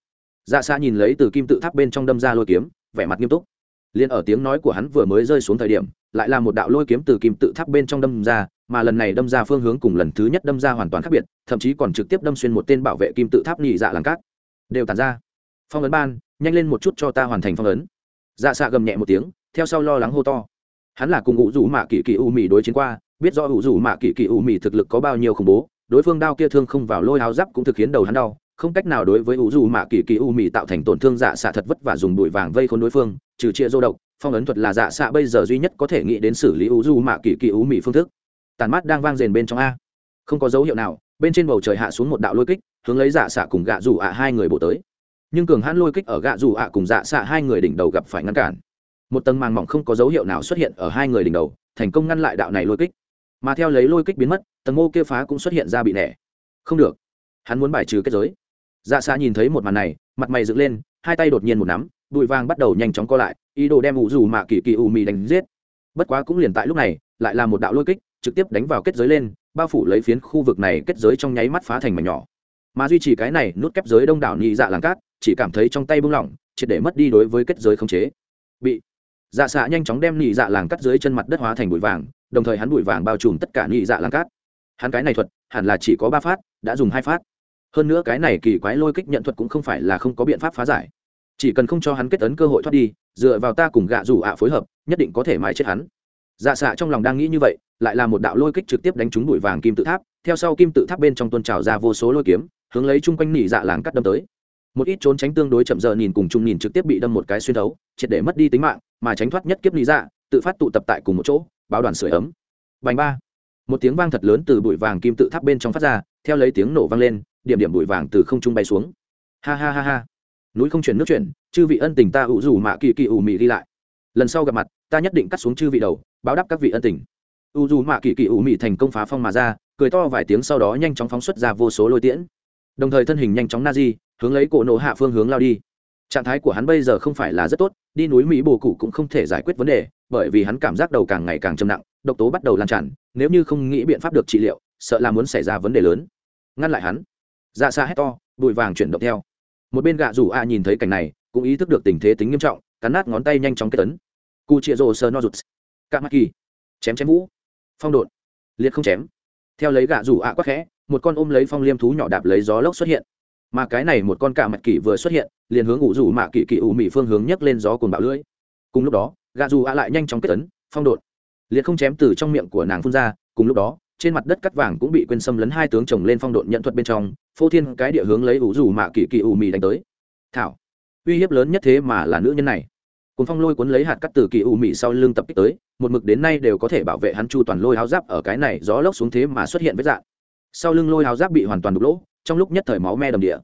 A: Dạ xa nhìn lấy từ kim tự tháp bên trong đâm ra lôi kiếm, vẻ mặt nghiêm túc. Liền ở tiếng nói của hắn vừa mới rơi xuống thời điểm, lại là một đạo lôi kiếm từ kim tự tháp bên trong đâm ra, mà lần này đâm ra phương hướng cùng lần thứ nhất đâm ra hoàn toàn khác biệt, thậm chí còn trực tiếp đâm xuyên một tên bảo vệ kim tự tháp nhị dạ làng cát. Đều tàn ra. Phong ấn ban, nhanh lên một chút cho ta hoàn thành phong ấn. Dạ xạ gầm nhẹ một tiếng, theo sau lo lắng hô to hắn là cùng ngụ rủ mạ kỳ kỳ u mì đối chiến qua, biết do ngụ rủ mạ kỳ kỳ u mì thực lực có bao nhiêu khủng bố, đối phương đao kia thương không vào lôi áo giáp cũng thực khiến đầu hắn đau, không cách nào đối với u dù mạ kỳ kỳ u mì tạo thành tổn thương dạ xạ thật vất vả dùng đùi vàng vây khốn đối phương, trừ chia dô độc, phong ấn thuật là dạ xạ bây giờ duy nhất có thể nghĩ đến xử lý u dù mạ kỳ kỳ u mì phương thức. Tàn mắt đang vang rền bên trong a. Không có dấu hiệu nào, bên trên bầu trời hạ xuống một đạo lôi kích, hướng lấy dạ xạ cùng gạ dù ạ hai người bổ tới. Nhưng cường hãn lôi kích ở gạ dù ạ cùng dạ xạ hai người đỉnh đầu gặp phải ngăn cản một tầng màng mỏng không có dấu hiệu nào xuất hiện ở hai người đỉnh đầu, thành công ngăn lại đạo này lôi kích. Mà theo lấy lôi kích biến mất, tầng mô kia phá cũng xuất hiện ra bị nẻ. Không được. Hắn muốn bài trừ kết giới. Dạ xa nhìn thấy một màn này, mặt mày dựng lên, hai tay đột nhiên một nắm, bụi vàng bắt đầu nhanh chóng co lại, ý đồ đem ủ dù mạ kỳ kỳ ủ mì đánh giết. Bất quá cũng liền tại lúc này, lại là một đạo lôi kích, trực tiếp đánh vào kết giới lên, bao phủ lấy phiến khu vực này kết giới trong nháy mắt phá thành mảnh nhỏ. Mà duy trì cái này nút kép giới đông đảo nhị dạ làng cát, chỉ cảm thấy trong tay buông lỏng, triệt để mất đi đối với kết giới khống chế. Bị dạ xạ nhanh chóng đem nhị dạ làng cắt dưới chân mặt đất hóa thành bụi vàng, đồng thời hắn bụi vàng bao trùm tất cả nhị dạ làng cát. Hắn cái này thuật, hẳn là chỉ có ba phát, đã dùng hai phát. Hơn nữa cái này kỳ quái lôi kích nhận thuật cũng không phải là không có biện pháp phá giải. Chỉ cần không cho hắn kết ấn cơ hội thoát đi, dựa vào ta cùng gạ rủ ạ phối hợp, nhất định có thể mãi chết hắn. Dạ xạ trong lòng đang nghĩ như vậy, lại là một đạo lôi kích trực tiếp đánh trúng bụi vàng kim tự tháp, theo sau kim tự tháp bên trong tôn trào ra vô số lôi kiếm, hướng lấy chung quanh nỉ dạ làng cắt đâm tới. Một ít trốn tránh tương đối chậm giờ nhìn cùng chung nhìn trực tiếp bị đâm một cái xuyên thấu, triệt để mất đi tính mạng mà tránh thoát nhất kiếp lý dạ tự phát tụ tập tại cùng một chỗ, báo đoàn sửa ấm. Bành ba. Một tiếng vang thật lớn từ bụi vàng kim tự tháp bên trong phát ra, theo lấy tiếng nổ vang lên, điểm điểm bụi vàng từ không trung bay xuống. Ha ha ha ha. Núi không chuyển nước chuyển, chư vị ân tình ta ủ rủ mạ kỳ kỳ ủ mị đi lại. Lần sau gặp mặt, ta nhất định cắt xuống chư vị đầu, báo đáp các vị ân tình. U dù mạ kỳ kỳ ủ mị thành công phá phong mà ra, cười to vài tiếng sau đó nhanh chóng phóng xuất ra vô số lôi tiễn. Đồng thời thân hình nhanh chóng na di, hướng lấy cổ nổ hạ phương hướng lao đi trạng thái của hắn bây giờ không phải là rất tốt, đi núi mỹ bồ cụ cũng không thể giải quyết vấn đề, bởi vì hắn cảm giác đầu càng ngày càng trầm nặng, độc tố bắt đầu lan tràn, nếu như không nghĩ biện pháp được trị liệu, sợ là muốn xảy ra vấn đề lớn. Ngăn lại hắn. Dạ xa hét to, bụi vàng chuyển động theo. Một bên gạ rủ a nhìn thấy cảnh này, cũng ý thức được tình thế tính nghiêm trọng, cắn nát ngón tay nhanh chóng kết tấn cu chia rồ sơ no rụt. Cạ mắc kỳ chém chém vũ. Phong đột. Liệt không chém. Theo lấy gạ rủ a quắc khẽ, một con ôm lấy phong liêm thú nhỏ đạp lấy gió lốc xuất hiện mà cái này một con cả mặt kỳ vừa xuất hiện, liền hướng ủ rủ mạ kỳ kỳ ủ mị phương hướng nhấc lên gió cồn bạo lưỡi. Cùng lúc đó gà dù ạ lại nhanh chóng kết tấn phong đột. Liệt không chém từ trong miệng của nàng phun ra, cùng lúc đó, trên mặt đất cắt vàng cũng bị quên xâm lấn hai tướng chồng lên phong độn nhận thuật bên trong, phô thiên cái địa hướng lấy ủ rủ mạ kỳ kỳ ủ mị đánh tới. Thảo, uy hiếp lớn nhất thế mà là nữ nhân này. Cùng phong lôi cuốn lấy hạt cắt từ kỳ ủ mị sau lưng tập kích tới, một mực đến nay đều có thể bảo vệ hắn chu toàn lôi háo giáp ở cái này gió lốc xuống thế mà xuất hiện với dạng. Sau lưng lôi háo giáp bị hoàn toàn đục lỗ trong lúc nhất thời máu me đầm địa.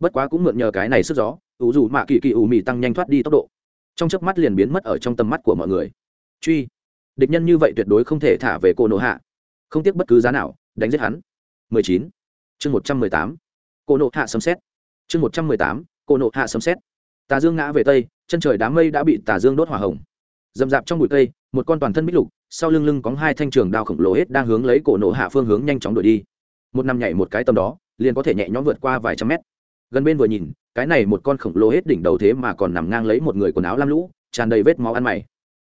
A: Bất quá cũng mượn nhờ cái này sức gió, ủ dù mạ kỳ kỳ ủ mì tăng nhanh thoát đi tốc độ. Trong chớp mắt liền biến mất ở trong tầm mắt của mọi người. Truy. Địch nhân như vậy tuyệt đối không thể thả về cô nộ hạ. Không tiếc bất cứ giá nào, đánh giết hắn. 19. chương 118. cô nộ hạ sấm xét chương 118. cô nộ hạ sấm xét tà dương ngã về tây, chân trời đám mây đã bị tà dương đốt hỏa hồng. Dầm dạp trong bụi cây, một con toàn thân bích lục, sau lưng lưng có hai thanh trường đao khổng lồ hết đang hướng lấy cổ nộ hạ phương hướng nhanh chóng đuổi đi. Một năm nhảy một cái tầm đó liền có thể nhẹ nhõm vượt qua vài trăm mét. Gần bên vừa nhìn, cái này một con khổng lồ hết đỉnh đầu thế mà còn nằm ngang lấy một người quần áo lam lũ, tràn đầy vết máu ăn mày.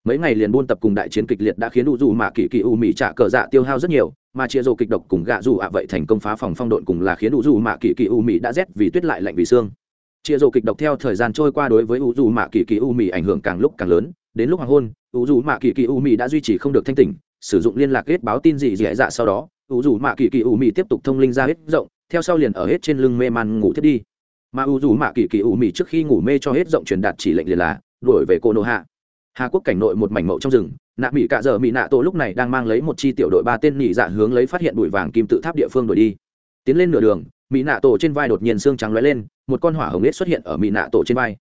A: Mấy ngày liền buôn tập cùng đại chiến kịch liệt đã khiến u dù mạ kỳ kỳ u mỹ trả cờ dạ tiêu hao rất nhiều, mà chia rồ kịch độc cùng gạ dù ạ vậy thành công phá phòng phong độn cùng là khiến u dù mạ kỳ kỳ u mỹ đã rét vì tuyết lại lạnh vì xương. Chia rồ kịch độc theo thời gian trôi qua đối với u dù mạ kỳ kỳ u mỹ ảnh hưởng càng lúc càng lớn, đến lúc hoàng hôn u dù mạ kỳ kỳ u mỹ đã duy trì không được thanh tỉnh, sử dụng liên lạc kết báo tin gì dị dạ sau đó u dù mạ kỳ kỳ u mỹ tiếp tục thông linh ra hết rộng theo sau liền ở hết trên lưng mê man ngủ thiết đi. Mà u dù mạ kỳ kỳ u mỹ trước khi ngủ mê cho hết rộng truyền đạt chỉ lệnh liền là, đuổi về cô nô hạ. Hà quốc cảnh nội một mảnh mậu trong rừng, nạ mỹ cạ dợ mỹ nạ tổ lúc này đang mang lấy một chi tiểu đội ba tên nhị dạ hướng lấy phát hiện bụi vàng kim tự tháp địa phương đuổi đi. Tiến lên nửa đường mỹ nạ tổ trên vai đột nhiên xương trắng lóe lên, một con hỏa hồng nết xuất hiện ở mỹ nạ tổ trên vai.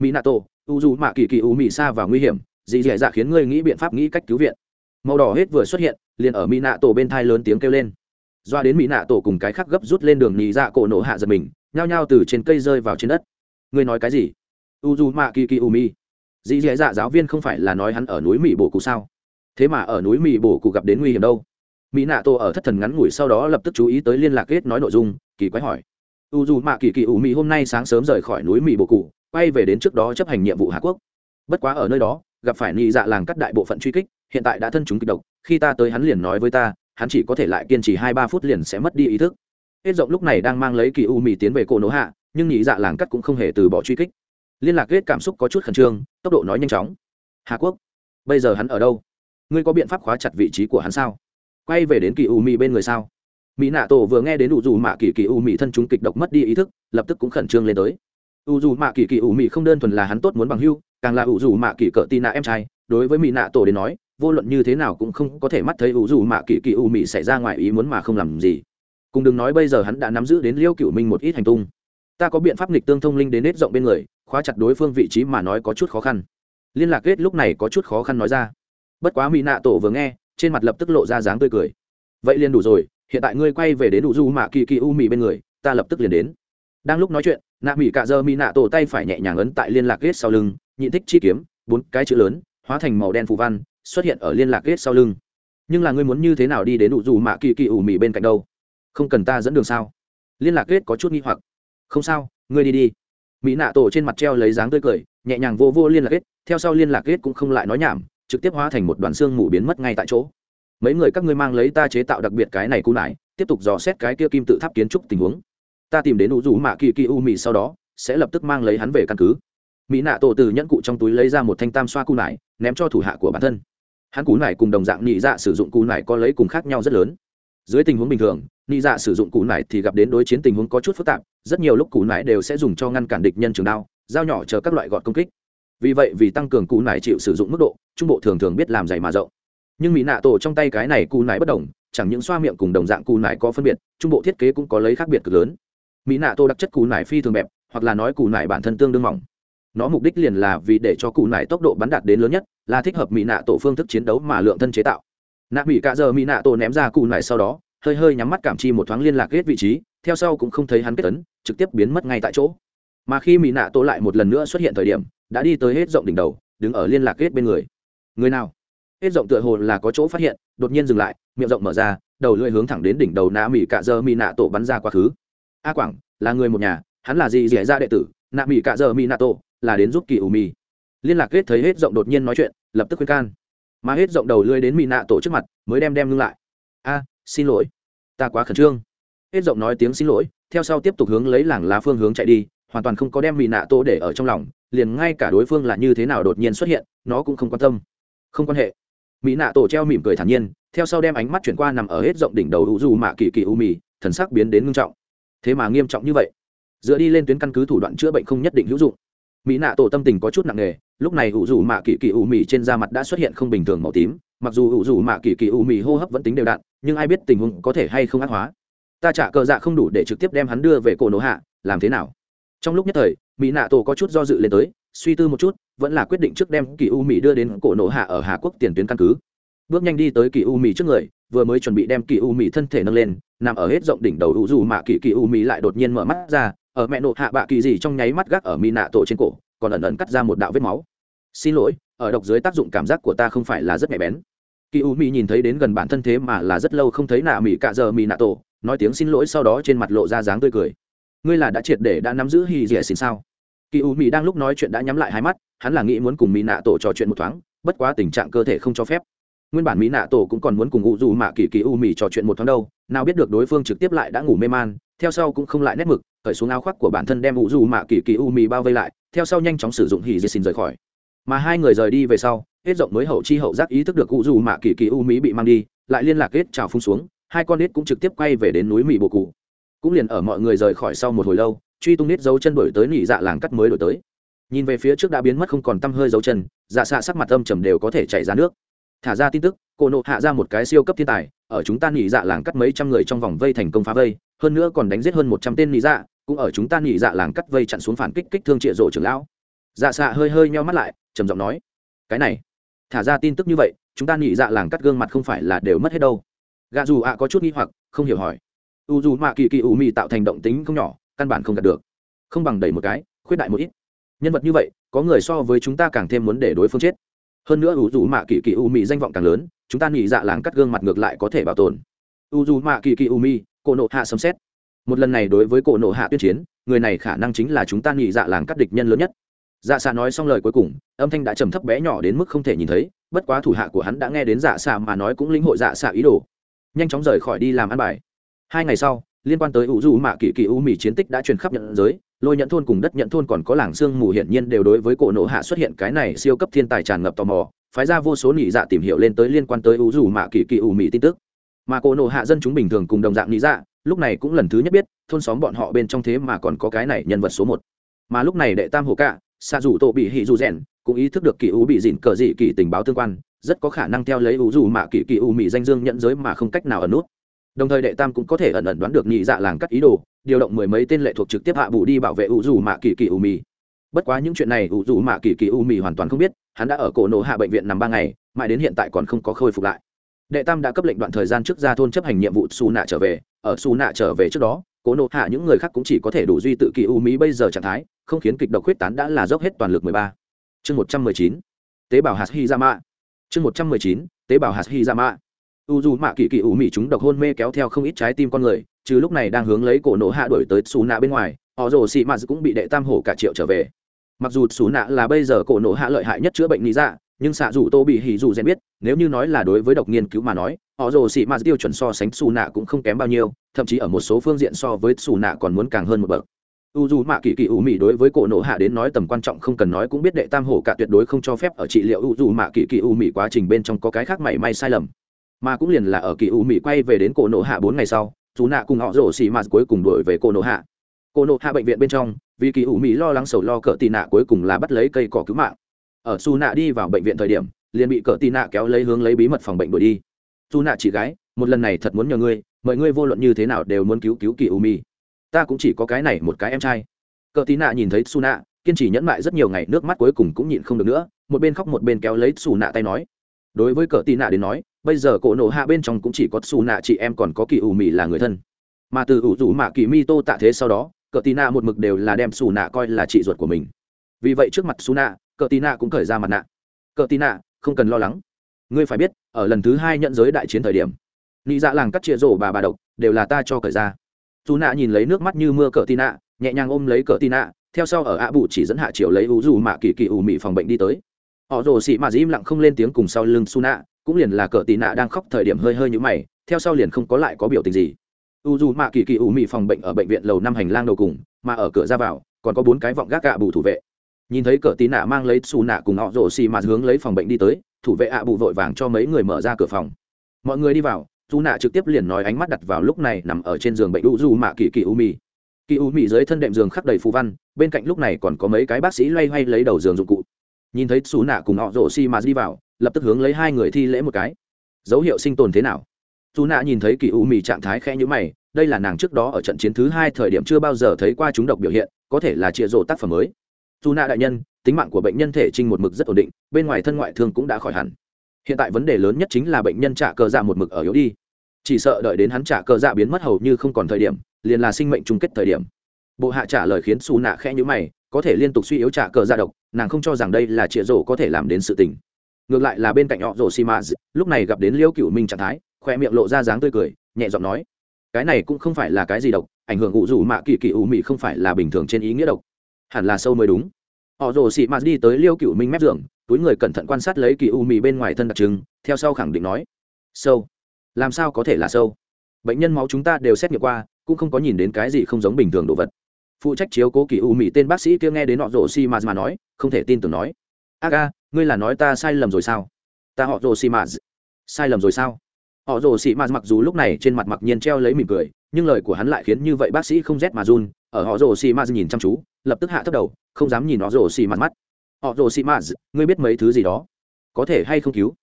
A: Mỹ nạ tổ, u dù mạ kỳ kỳ u mỹ xa vào nguy hiểm dì dì dạ khiến ngươi nghĩ biện pháp nghĩ cách cứu viện. Màu đỏ hết vừa xuất hiện, liền ở mỹ nạ tổ bên thai lớn tiếng kêu lên doa đến mỹ nạ tổ cùng cái khác gấp rút lên đường nhị dạ cổ nổ hạ giật mình, nhao nhao từ trên cây rơi vào trên đất. Ngươi nói cái gì? U dù mạ kỳ kỳ u mi dì dì dạ giáo viên không phải là nói hắn ở núi mỹ bổ cụ sao? Thế mà ở núi mỹ bổ cụ gặp đến nguy hiểm đâu. Mỹ nạ tổ ở thất thần ngắn ngủi sau đó lập tức chú ý tới liên lạc kết nói nội dung, kỳ quái hỏi. U dù mạ kỳ kỳ u mi hôm nay sáng sớm rời khỏi núi mỹ bổ cụ quay về đến trước đó chấp hành nhiệm vụ hạ quốc. Bất quá ở nơi đó, gặp phải nhị dạ làng cắt đại bộ phận truy kích, hiện tại đã thân chúng kịch độc, khi ta tới hắn liền nói với ta hắn chỉ có thể lại kiên trì hai ba phút liền sẽ mất đi ý thức. Hết rộng lúc này đang mang lấy kỳ u mì tiến về cổ nổ hạ, nhưng nhị dạ làng cắt cũng không hề từ bỏ truy kích. Liên lạc kết cảm xúc có chút khẩn trương, tốc độ nói nhanh chóng. Hà quốc, bây giờ hắn ở đâu? Ngươi có biện pháp khóa chặt vị trí của hắn sao? Quay về đến kỳ u mì bên người sao? Mỹ nạ tổ vừa nghe đến u dù mạ kỳ kỳ u mì thân chúng kịch độc mất đi ý thức, lập tức cũng khẩn trương lên tới. U dù mạ kỳ kỳ u mì không đơn thuần là hắn tốt muốn bằng hưu, càng là u dù mạ kỳ cỡ tin nạ em trai, đối với mỹ nạ tổ đến nói vô luận như thế nào cũng không có thể mắt thấy u dù mạ kỳ kỳ u mị xảy ra ngoài ý muốn mà không làm gì. Cùng đừng nói bây giờ hắn đã nắm giữ đến liêu cựu minh một ít hành tung. Ta có biện pháp nghịch tương thông linh đến nết rộng bên người, khóa chặt đối phương vị trí mà nói có chút khó khăn. Liên lạc kết lúc này có chút khó khăn nói ra. Bất quá mỹ nạ tổ vừa nghe, trên mặt lập tức lộ ra dáng tươi cười. Vậy liền đủ rồi, hiện tại ngươi quay về đến đủ du mạ kỳ kỳ u mị bên người, ta lập tức liền đến. Đang lúc nói chuyện, nạ mỹ cạ dơ mỹ nạ tổ tay phải nhẹ nhàng ấn tại liên lạc kết sau lưng nhịn thích chi kiếm, bốn cái chữ lớn, hóa thành màu đen phù văn xuất hiện ở liên lạc kết sau lưng. Nhưng là ngươi muốn như thế nào đi đến ủ dù mạ kỳ kỳ ủ mị bên cạnh đâu? Không cần ta dẫn đường sao? Liên lạc kết có chút nghi hoặc. Không sao, ngươi đi đi. Mỹ nạ tổ trên mặt treo lấy dáng tươi cười, nhẹ nhàng vô vô liên lạc kết theo sau liên lạc kết cũng không lại nói nhảm, trực tiếp hóa thành một đoàn xương mù biến mất ngay tại chỗ. Mấy người các ngươi mang lấy ta chế tạo đặc biệt cái này cú nải, tiếp tục dò xét cái kia kim tự tháp kiến trúc tình huống. Ta tìm đến ủ dù mạ kỳ kỳ u mị sau đó, sẽ lập tức mang lấy hắn về căn cứ. Mỹ nạ tổ từ nhẫn cụ trong túi lấy ra một thanh tam xoa cú nải, ném cho thủ hạ của bản thân hắn cú nải cùng đồng dạng nhị dạ sử dụng cú nải có lấy cùng khác nhau rất lớn. Dưới tình huống bình thường nhị dạ sử dụng cú nải thì gặp đến đối chiến tình huống có chút phức tạp, rất nhiều lúc cú nải đều sẽ dùng cho ngăn cản địch nhân trường đao dao nhỏ chờ các loại gọn công kích. Vì vậy vì tăng cường cú nải chịu sử dụng mức độ, trung bộ thường thường biết làm dày mà rộng. Nhưng mỹ nạ tổ trong tay cái này cú nải bất đồng, chẳng những xoa miệng cùng đồng dạng cú nải có phân biệt, trung bộ thiết kế cũng có lấy khác biệt cực lớn. Mỹ nạ tô đặc chất cú nải phi thường bẹp, hoặc là nói cú nải bản thân tương đương mỏng nó mục đích liền là vì để cho cụ nải tốc độ bắn đạt đến lớn nhất, là thích hợp mỹ nạ tổ phương thức chiến đấu mà lượng thân chế tạo. Nạ mỹ cạ giờ mỹ nạ tổ ném ra cụ nải sau đó, hơi hơi nhắm mắt cảm chi một thoáng liên lạc kết vị trí, theo sau cũng không thấy hắn kết tấn trực tiếp biến mất ngay tại chỗ. Mà khi mỹ nạ tổ lại một lần nữa xuất hiện thời điểm, đã đi tới hết rộng đỉnh đầu, đứng ở liên lạc kết bên người. Người nào? Hết rộng tựa hồ là có chỗ phát hiện, đột nhiên dừng lại, miệng rộng mở ra, đầu lưỡi hướng thẳng đến đỉnh đầu nạ mỹ cạ giờ mỹ nạ tổ bắn ra quá khứ. A quảng, là người một nhà, hắn là gì dẻ ra đệ tử nạ mỹ cạ giờ mỹ nạ tổ, là đến giúp kỳ ủ mì liên lạc kết thấy hết rộng đột nhiên nói chuyện, lập tức khuyên can. Mà hết rộng đầu lưới đến mỹ nạ tổ trước mặt, mới đem đem ngưng lại. A, xin lỗi. Ta quá khẩn trương. Hết rộng nói tiếng xin lỗi, theo sau tiếp tục hướng lấy làng lá phương hướng chạy đi, hoàn toàn không có đem mỹ nạ tổ để ở trong lòng, liền ngay cả đối phương là như thế nào đột nhiên xuất hiện, nó cũng không quan tâm. Không quan hệ. Mỹ nạ tổ treo mỉm cười thản nhiên, theo sau đem ánh mắt chuyển qua nằm ở hết rộng đỉnh đầu u dù mạ kỳ kỳ u mì thần sắc biến đến ngưng trọng. Thế mà nghiêm trọng như vậy dựa đi lên tuyến căn cứ thủ đoạn chữa bệnh không nhất định hữu dụng. Mỹ nạ tổ tâm tình có chút nặng nề, lúc này ủ rủ mạ kỳ kỳ ủ mì trên da mặt đã xuất hiện không bình thường màu tím. Mặc dù ủ rủ mạ kỳ kỳ ủ mì hô hấp vẫn tính đều đặn, nhưng ai biết tình huống có thể hay không ác hóa. Ta trả cờ dạ không đủ để trực tiếp đem hắn đưa về cổ nổ hạ, làm thế nào? Trong lúc nhất thời, mỹ nạ tổ có chút do dự lên tới, suy tư một chút, vẫn là quyết định trước đem kỳ u mỹ đưa đến cổ nổ hạ ở hà quốc tiền tuyến căn cứ. Bước nhanh đi tới kỳ u mỹ trước người, vừa mới chuẩn bị đem kỳ u mỹ thân thể nâng lên, nằm ở hết rộng đỉnh đầu ủ rủ mạ kỳ kỳ u mỹ lại đột nhiên mở mắt ra ở mẹ nộ hạ bạ kỳ gì trong nháy mắt gác ở mỹ nạ tổ trên cổ, còn ẩn ẩn cắt ra một đạo vết máu. Xin lỗi, ở độc dưới tác dụng cảm giác của ta không phải là rất nhạy bén. Kỳ u mỹ nhìn thấy đến gần bản thân thế mà là rất lâu không thấy nạ mỹ cạ giờ mỹ nạ tổ, nói tiếng xin lỗi sau đó trên mặt lộ ra dáng tươi cười. Ngươi là đã triệt để đã nắm giữ hì dẻ xin sao? Kỳ u mỹ đang lúc nói chuyện đã nhắm lại hai mắt, hắn là nghĩ muốn cùng mỹ nạ tổ trò chuyện một thoáng, bất quá tình trạng cơ thể không cho phép nguyên bản mỹ nạ tổ cũng còn muốn cùng ngụ dù mạ kỳ kỳ u mì trò chuyện một thoáng đâu, nào biết được đối phương trực tiếp lại đã ngủ mê man, theo sau cũng không lại nét mực, cởi xuống áo khoác của bản thân đem ngụ dù mạ kỳ kỳ u mì bao vây lại, theo sau nhanh chóng sử dụng hỉ dì xin rời khỏi. Mà hai người rời đi về sau, hết rộng mới hậu chi hậu giác ý thức được u dù mạ kỳ kỳ u mỹ bị mang đi, lại liên lạc hết trào phung xuống, hai con nết cũng trực tiếp quay về đến núi mỹ bồ cụ. Cũng liền ở mọi người rời khỏi sau một hồi lâu, truy tung nết dấu chân đổi tới nỉ dạ làng cắt mới đổi tới. Nhìn về phía trước đã biến mất không còn tăm hơi dấu chân dạ xạ sắc mặt âm trầm đều có thể chảy ra nước thả ra tin tức, cô nộ hạ ra một cái siêu cấp thiên tài, ở chúng ta nghỉ dạ làng cắt mấy trăm người trong vòng vây thành công phá vây, hơn nữa còn đánh giết hơn một trăm tên nghỉ dạ cũng ở chúng ta nghỉ dạ làng cắt vây chặn xuống phản kích kích thương trịa rộ trưởng lão. Dạ xạ hơi hơi meo mắt lại, trầm giọng nói, cái này, thả ra tin tức như vậy, chúng ta nghỉ dạ làng cắt gương mặt không phải là đều mất hết đâu. Gà dù ạ có chút nghi hoặc, không hiểu hỏi, u dù mạ kỳ kỳ ủ mị tạo thành động tính không nhỏ, căn bản không đạt được. Không bằng đẩy một cái, khuyết đại một ít. Nhân vật như vậy, có người so với chúng ta càng thêm muốn để đối phương chết hơn nữa u dù mạ kỳ kỳ u mị danh vọng càng lớn, chúng ta nghĩ dạ làng cắt gương mặt ngược lại có thể bảo tồn. U dù mạ kỳ kỳ u mi cổ nộ hạ sấm xét một lần này đối với cổ nộ hạ tuyên chiến, người này khả năng chính là chúng ta nghĩ dạ làng cắt địch nhân lớn nhất. Dạ xạ nói xong lời cuối cùng, âm thanh đã trầm thấp bé nhỏ đến mức không thể nhìn thấy, bất quá thủ hạ của hắn đã nghe đến dạ xạ mà nói cũng lĩnh hội dạ xạ ý đồ. Nhanh chóng rời khỏi đi làm ăn bài. Hai ngày sau liên quan tới u du mạ kỳ kỳ u mỹ chiến tích đã truyền khắp nhận giới, lôi nhận thôn cùng đất nhận thôn còn có làng sương mù hiển nhiên đều đối với cổ nộ hạ xuất hiện cái này siêu cấp thiên tài tràn ngập tò mò, phái ra vô số nỉ dạ tìm hiểu lên tới liên quan tới u du mạ kỳ kỳ u mỹ tin tức. Mà cổ nộ hạ dân chúng bình thường cùng đồng dạng nỉ dạ lúc này cũng lần thứ nhất biết, thôn xóm bọn họ bên trong thế mà còn có cái này nhân vật số một. Mà lúc này đệ tam hồ cạ xa dù tổ bị hỉ dù rèn, cũng ý thức được kỳ u bị dịn cờ dị kỳ tình báo tương quan, rất có khả năng theo lấy u dù mạ kỳ kỳ u mỹ danh dương nhận giới mà không cách nào ở nút đồng thời đệ tam cũng có thể ẩn ẩn đoán được nhị dạ làng cắt ý đồ, điều động mười mấy tên lệ thuộc trực tiếp hạ bù đi bảo vệ ủ dù mạ kỳ kỳ u mì. Bất quá những chuyện này ủ dù mạ kỳ kỳ u mì hoàn toàn không biết, hắn đã ở cổ nổ hạ bệnh viện nằm ba ngày, mãi đến hiện tại còn không có khôi phục lại. Đệ tam đã cấp lệnh đoạn thời gian trước ra thôn chấp hành nhiệm vụ xù nạ trở về, ở xù nạ trở về trước đó, cổ nổ hạ những người khác cũng chỉ có thể đủ duy tự kỳ u mỹ bây giờ trạng thái, không khiến kịch độc huyết tán đã là dốc hết toàn lực mười ba. Chương một trăm mười chín, tế bào hạt hizama chương một trăm mười chín, tế bào hạt hizama u dù mạ kỳ kỳ ủ mị chúng độc hôn mê kéo theo không ít trái tim con người chứ lúc này đang hướng lấy cổ nổ hạ đổi tới xù nạ bên ngoài, họ rồ xị mạ cũng bị đệ tam hổ cả triệu trở về. Mặc dù xù nạ là bây giờ cổ nổ hạ lợi hại nhất chữa bệnh lý dạ nhưng xạ dù tô bị hỉ dù rèn biết, nếu như nói là đối với độc nghiên cứu mà nói, họ rồ xị mạ tiêu chuẩn so sánh xù nạ cũng không kém bao nhiêu, thậm chí ở một số phương diện so với xù nạ còn muốn càng hơn một bậc. U dù mạ kỳ kỳ ủ mị đối với cổ nổ hạ đến nói tầm quan trọng không cần nói cũng biết đệ tam hổ cả tuyệt đối không cho phép ở trị liệu u dù mạ kỳ kỳ ủ mị quá trình bên trong có cái khác mảy may sai lầm mà cũng liền là ở kỳ u mỹ quay về đến cổ nộ hạ bốn ngày sau, dù nạ cùng họ rổ xì mạt cuối cùng đuổi về cổ nộ hạ. Cổ nộ hạ bệnh viện bên trong, vì kỳ u mỹ lo lắng sầu lo cỡ tì nạ cuối cùng là bắt lấy cây cỏ cứu mạng. Ở su nạ đi vào bệnh viện thời điểm, liền bị cỡ tì nạ kéo lấy hướng lấy bí mật phòng bệnh đuổi đi. Dù nạ chị gái, một lần này thật muốn nhờ ngươi, mọi ngươi vô luận như thế nào đều muốn cứu cứu kỳ u mỹ. Ta cũng chỉ có cái này một cái em trai. Cỡ tì nạ nhìn thấy su nạ, kiên trì nhẫn mại rất nhiều ngày, nước mắt cuối cùng cũng nhịn không được nữa, một bên khóc một bên kéo lấy xù nạ tay nói đối với Cờ tì nạ đến nói, bây giờ cổ nổ hạ bên trong cũng chỉ có xù nạ chị em còn có kỳ ủ mì là người thân. Mà từ ủ rủ mạ kỳ mi tô tạ thế sau đó cờ tì nạ một mực đều là đem xù nạ coi là chị ruột của mình. Vì vậy trước mặt xù nạ cờ tì nạ cũng khởi ra mặt nạ. Cờ tì nạ, không cần lo lắng. Ngươi phải biết, ở lần thứ hai nhận giới đại chiến thời điểm, nị dạ làng cắt chia rổ bà bà độc đều là ta cho cởi ra. Xù nạ nhìn lấy nước mắt như mưa cờ tì nạ, nhẹ nhàng ôm lấy cờ tì nạ, theo sau ở ạ bụ chỉ dẫn hạ triều lấy ủ rủ mạ kỳ kỳ ủ mị phòng bệnh đi tới họ rồ xị mà im lặng không lên tiếng cùng sau lưng su nạ cũng liền là cờ tì nạ đang khóc thời điểm hơi hơi như mày, theo sau liền không có lại có biểu tình gì. U dù mạ kỳ kỳ ủ mị phòng bệnh ở bệnh viện lầu năm hành lang đầu cùng, mà ở cửa ra vào, còn có bốn cái vọng gác gạ bù thủ vệ. Nhìn thấy cờ tì nạ mang lấy xù nạ cùng họ rổ xì mà hướng lấy phòng bệnh đi tới, thủ vệ ạ bù vội vàng cho mấy người mở ra cửa phòng. Mọi người đi vào dù nạ trực tiếp liền nói ánh mắt đặt vào lúc này nằm ở trên giường bệnh u dù mạ kỳ kỳ u mì kỳ u mì dưới thân đệm giường khắc đầy phù văn, bên cạnh lúc này còn có mấy cái bác sĩ loay hoay lấy đầu giường dụng cụ nhìn thấy xù nạ cùng họ rổ xi mà đi vào, lập tức hướng lấy hai người thi lễ một cái. Dấu hiệu sinh tồn thế nào? Dù nạ nhìn thấy kỳ u mì trạng thái khẽ nhữ mày, đây là nàng trước đó ở trận chiến thứ hai thời điểm chưa bao giờ thấy qua chúng độc biểu hiện, có thể là chịa rộ tác phẩm mới. Dù nạ đại nhân, tính mạng của bệnh nhân thể trinh một mực rất ổn định, bên ngoài thân ngoại thương cũng đã khỏi hẳn. Hiện tại vấn đề lớn nhất chính là bệnh nhân trả cờ dạ một mực ở yếu đi. Chỉ sợ đợi đến hắn trả cờ dạ biến mất hầu như không còn thời điểm, liền là sinh mệnh chung kết thời điểm. Bộ hạ trả lời khiến xù nạ khẽ nhữ mày, có thể liên tục suy yếu trả cờ dạ độc nàng không cho rằng đây là chĩa rổ có thể làm đến sự tình. Ngược lại là bên cạnh họ rổ xi mã lúc này gặp đến liêu cựu minh trạng thái khoe miệng lộ ra dáng tươi cười, nhẹ giọng nói, cái này cũng không phải là cái gì độc, ảnh hưởng ủ rủ mạ kỳ kỳ ủ mị không phải là bình thường trên ý nghĩa độc. Hẳn là sâu mới đúng. Họ rồ xị mạt đi tới liêu cựu minh mép giường, túi người cẩn thận quan sát lấy kỳ u mì bên ngoài thân đặc trưng, theo sau khẳng định nói, sâu? Làm sao có thể là sâu? Bệnh nhân máu chúng ta đều xét nghiệm qua, cũng không có nhìn đến cái gì không giống bình thường đồ vật phụ trách chiếu cố kỳ u mỹ tên bác sĩ kia nghe đến họ rồ xị mạt mà nói, không thể tin tưởng nói. Aga ngươi là nói ta sai lầm rồi sao? Ta họ rồ xị mạt. Sai lầm rồi sao? Họ rồ xị mạt mặc dù lúc này trên mặt mặc nhiên treo lấy mỉm cười, nhưng lời của hắn lại khiến như vậy bác sĩ không rét mà run. Ở họ rồ xị mạt nhìn chăm chú, lập tức hạ thấp đầu, không dám nhìn họ rồ xị mạt mắt. Họ rồ xị mạt, ngươi biết mấy thứ gì đó? Có thể hay không cứu?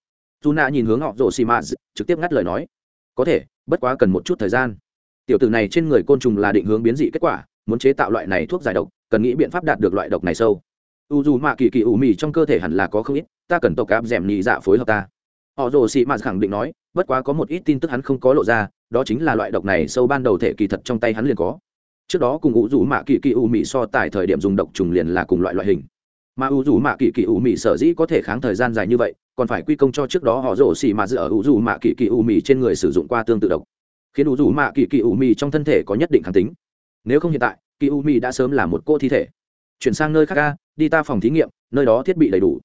A: Dù nạ nhìn hướng họ rồ xị mạt, trực tiếp ngắt lời nói. Có thể, bất quá cần một chút thời gian. Tiểu tử này trên người côn trùng là định hướng biến dị kết quả muốn chế tạo loại này thuốc giải độc, cần nghĩ biện pháp đạt được loại độc này sâu. U dù mạ kỳ kỳ ủ mì trong cơ thể hẳn là có không ít, ta cần tộc áp d è m nhị dạ phối hợp ta. Họ rồ xị mạt khẳng định nói, bất quá có một ít tin tức hắn không có lộ ra, đó chính là loại độc này sâu ban đầu thể kỳ thật trong tay hắn liền có. Trước đó cùng u dù mạ kỳ kỳ ủ mì so tại thời điểm dùng độc trùng liền là cùng loại loại hình. Mà u dù mạ kỳ kỳ ủ mì sở dĩ có thể kháng thời gian dài như vậy, còn phải quy công cho trước đó họ rồ xị mạt dựa ở u dù mạ kỳ kỳ ủ mì trên người sử dụng qua tương tự độc. Khiến u dù mạ kỳ kỳ ủ mì trong thân thể có nhất định kháng tính nếu không hiện tại kỳ u mi đã sớm là một cô thi thể. Chuyển sang nơi khác ca đi ta phòng thí nghiệm, nơi đó thiết bị đầy đủ.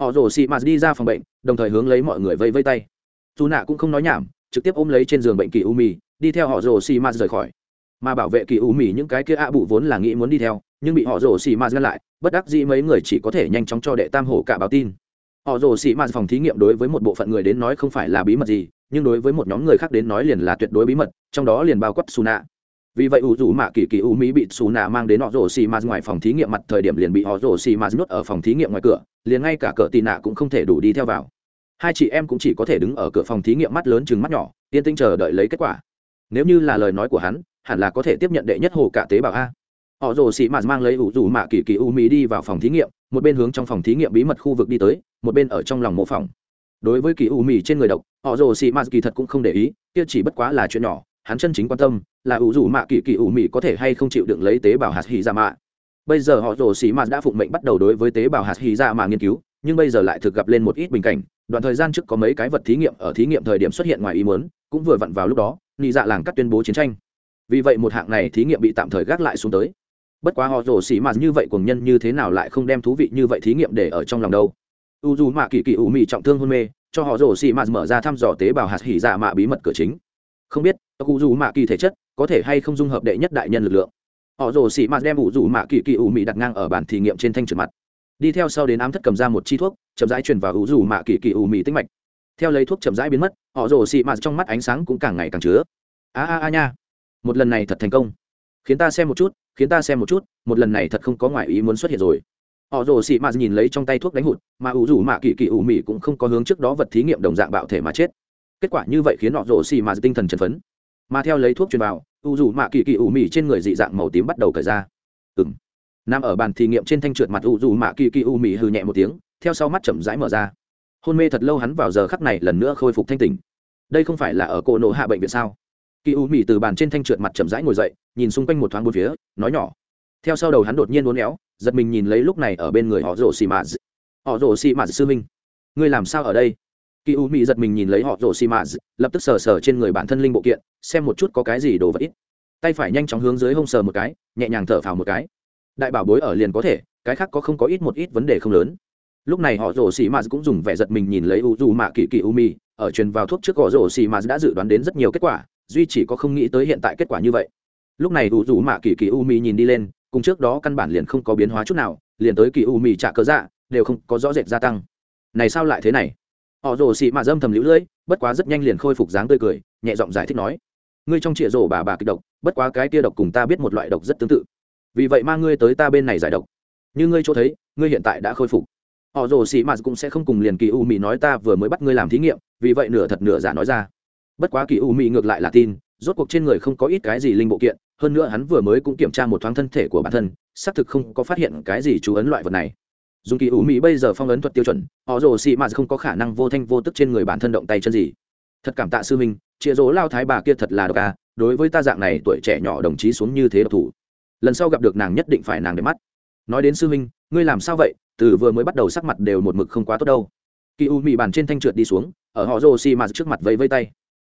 A: Họ rồ xị mạt đi ra phòng bệnh, đồng thời hướng lấy mọi người vây vây tay. Dù nạ cũng không nói nhảm, trực tiếp ôm lấy trên giường bệnh kỳ u mi đi theo họ rồ xị mạt rời khỏi. Mà bảo vệ kỳ u mi những cái kia ạ bụ vốn là nghĩ muốn đi theo, nhưng bị họ rồ xị mạt ngăn lại, bất đắc dĩ mấy người chỉ có thể nhanh chóng cho đệ tam hổ cả báo tin. Họ rồ xị mạt phòng thí nghiệm đối với một bộ phận người đến nói không phải là bí mật gì, nhưng đối với một nhóm người khác đến nói liền là tuyệt đối bí mật, trong đó liền bao quát su nạ vì vậy ủ dù mạ kỳ kỳ u mỹ bị xù nạ mang đến họ rổ xì ma ngoài phòng thí nghiệm mặt thời điểm liền bị họ rổ xì ma nhốt ở phòng thí nghiệm ngoài cửa, liền ngay cả cỡ tì nạ cũng không thể đủ đi theo vào. Hai chị em cũng chỉ có thể đứng ở cửa phòng thí nghiệm mắt lớn chừng mắt nhỏ, yên tinh chờ đợi lấy kết quả. Nếu như là lời nói của hắn, hẳn là có thể tiếp nhận đệ nhất hồ cả tế bào a. Họ rồ xì mạt mang lấy ủ rủ mạ kỳ kỳ u mỹ đi vào phòng thí nghiệm, một bên hướng trong phòng thí nghiệm bí mật khu vực đi tới, một bên ở trong lòng mộ phòng đối với kỳ u mỹ trên người độc họ rồ xì mạt kỳ thật cũng không để ý, kia chỉ bất quá là chuyện nhỏ hắn chân chính quan tâm là ủ rủ mạ kỳ kỳ ủ mị có thể hay không chịu đựng lấy tế bào hạt hy ra dạ mạ. Bây giờ họ rồ xì mạ đã phụng mệnh bắt đầu đối với tế bào hạt hy ra dạ mạ nghiên cứu, nhưng bây giờ lại thực gặp lên một ít bình cảnh. Đoạn thời gian trước có mấy cái vật thí nghiệm, ở thí nghiệm thời điểm xuất hiện ngoài ý muốn, cũng vừa vặn vào lúc đó, nị dạ làng cắt tuyên bố chiến tranh. Vì vậy một hạng này thí nghiệm bị tạm thời gác lại xuống tới. Bất quá họ rồ xì mạ như vậy cùng nhân như thế nào lại không đem thú vị như vậy thí nghiệm để ở trong lòng đâu. U dù mạ kỳ kỳ ủ mị trọng thương hôn mê, cho họ rồ xì mạ mở ra thăm dò tế bào hạt hỉ dạ mạ bí mật cửa chính. Không biết cụ dù mạ kỳ thể chất có thể hay không dung hợp đệ nhất đại nhân lực lượng? Họ rồ xị mạt đem ủ dù mạ kỳ kỳ ủ mị đặt ngang ở bàn thí nghiệm trên thanh trượt mặt. Đi theo sau đến ám thất cầm ra một chi thuốc, chậm rãi truyền vào ủ dù mạ kỳ kỳ ủ mị tích mạch. Theo lấy thuốc chậm rãi biến mất, họ rồ xị mạt trong mắt ánh sáng cũng càng ngày càng chứa. A a a nha, một lần này thật thành công. Khiến ta xem một chút, khiến ta xem một chút, một lần này thật không có ngoại ý muốn xuất hiện rồi. Họ rồ xị mạt nhìn lấy trong tay thuốc đánh hụt, mà ủ dù mạ kỳ kỳ ủ mị cũng không có hướng trước đó vật thí nghiệm đồng dạng bạo thể mà chết. Kết quả như vậy khiến họ rồ xị mạt tinh thần chấn phấn mà theo lấy thuốc truyền vào, u dù mạ kỳ kỳ ủ mì trên người dị dạng màu tím bắt đầu cởi ra. Ừng nằm ở bàn thí nghiệm trên thanh trượt mặt u dù mạ kỳ kỳ ủ mì hư nhẹ một tiếng, theo sau mắt chậm rãi mở ra. Hôn mê thật lâu hắn vào giờ khắc này lần nữa khôi phục thanh tỉnh. Đây không phải là ở cổ nộ hạ bệnh viện sao? Kỳ u mì từ bàn trên thanh trượt mặt chậm rãi ngồi dậy, nhìn xung quanh một thoáng một phía, nói nhỏ. Theo sau đầu hắn đột nhiên uốn éo, giật mình nhìn lấy lúc này ở bên người họ rồ xì mạ họ rồ xì mạ sư minh ngươi làm sao ở đây? Kỳ u mị giật mình nhìn lấy họ rổ xì mạ lập tức sờ sờ trên người bản thân linh bộ kiện, xem một chút có cái gì đồ vật ít. Tay phải nhanh chóng hướng dưới hông sờ một cái, nhẹ nhàng thở phào một cái. Đại bảo bối ở liền có thể, cái khác có không có ít một ít vấn đề không lớn. Lúc này họ rổ xì mạ cũng dùng vẻ giật mình nhìn lấy u dù mạ kỳ kỳ u mi ở truyền vào thuốc trước họ rổ xì mạ đã dự đoán đến rất nhiều kết quả, duy chỉ có không nghĩ tới hiện tại kết quả như vậy. Lúc này u dù mạ kỳ kỳ u mi nhìn đi lên, cùng trước đó căn bản liền không có biến hóa chút nào, liền tới kỳ u mi trả cớ dạ đều không có rõ rệt gia tăng. Này sao lại thế này? Họ rồ xị mạ dâm thầm lũ lưỡi, bất quá rất nhanh liền khôi phục dáng tươi cười, nhẹ giọng giải thích nói, ngươi trong trịa rổ bà bà kịch độc, bất quá cái kia độc cùng ta biết một loại độc rất tương tự. Vì vậy mang ngươi tới ta bên này giải độc. Như ngươi chỗ thấy, ngươi hiện tại đã khôi phục. Họ rồ xị mạ cũng sẽ không cùng liền kỳ u mì nói ta vừa mới bắt ngươi làm thí nghiệm, vì vậy nửa thật nửa giả nói ra. Bất quá kỳ u mì ngược lại là tin, rốt cuộc trên người không có ít cái gì linh bộ kiện, hơn nữa hắn vừa mới cũng kiểm tra một thoáng thân thể của bản thân, xác thực không có phát hiện cái gì chú ấn loại vật này dùng kỳ ủ mỹ bây giờ phong ấn thuật tiêu chuẩn, họ rồ xị mạt không có khả năng vô thanh vô tức trên người bản thân động tay chân gì. Thật cảm tạ sư minh chịa rỗ lao thái bà kia thật là độc à đối với ta dạng này tuổi trẻ nhỏ đồng chí xuống như thế độc thủ. Lần sau gặp được nàng nhất định phải nàng để mắt. Nói đến sư minh ngươi làm sao vậy? Từ vừa mới bắt đầu sắc mặt đều một mực không quá tốt đâu. Kỳ u mỹ bàn trên thanh trượt đi xuống, ở họ rồ xì mạt trước mặt vẫy vây tay.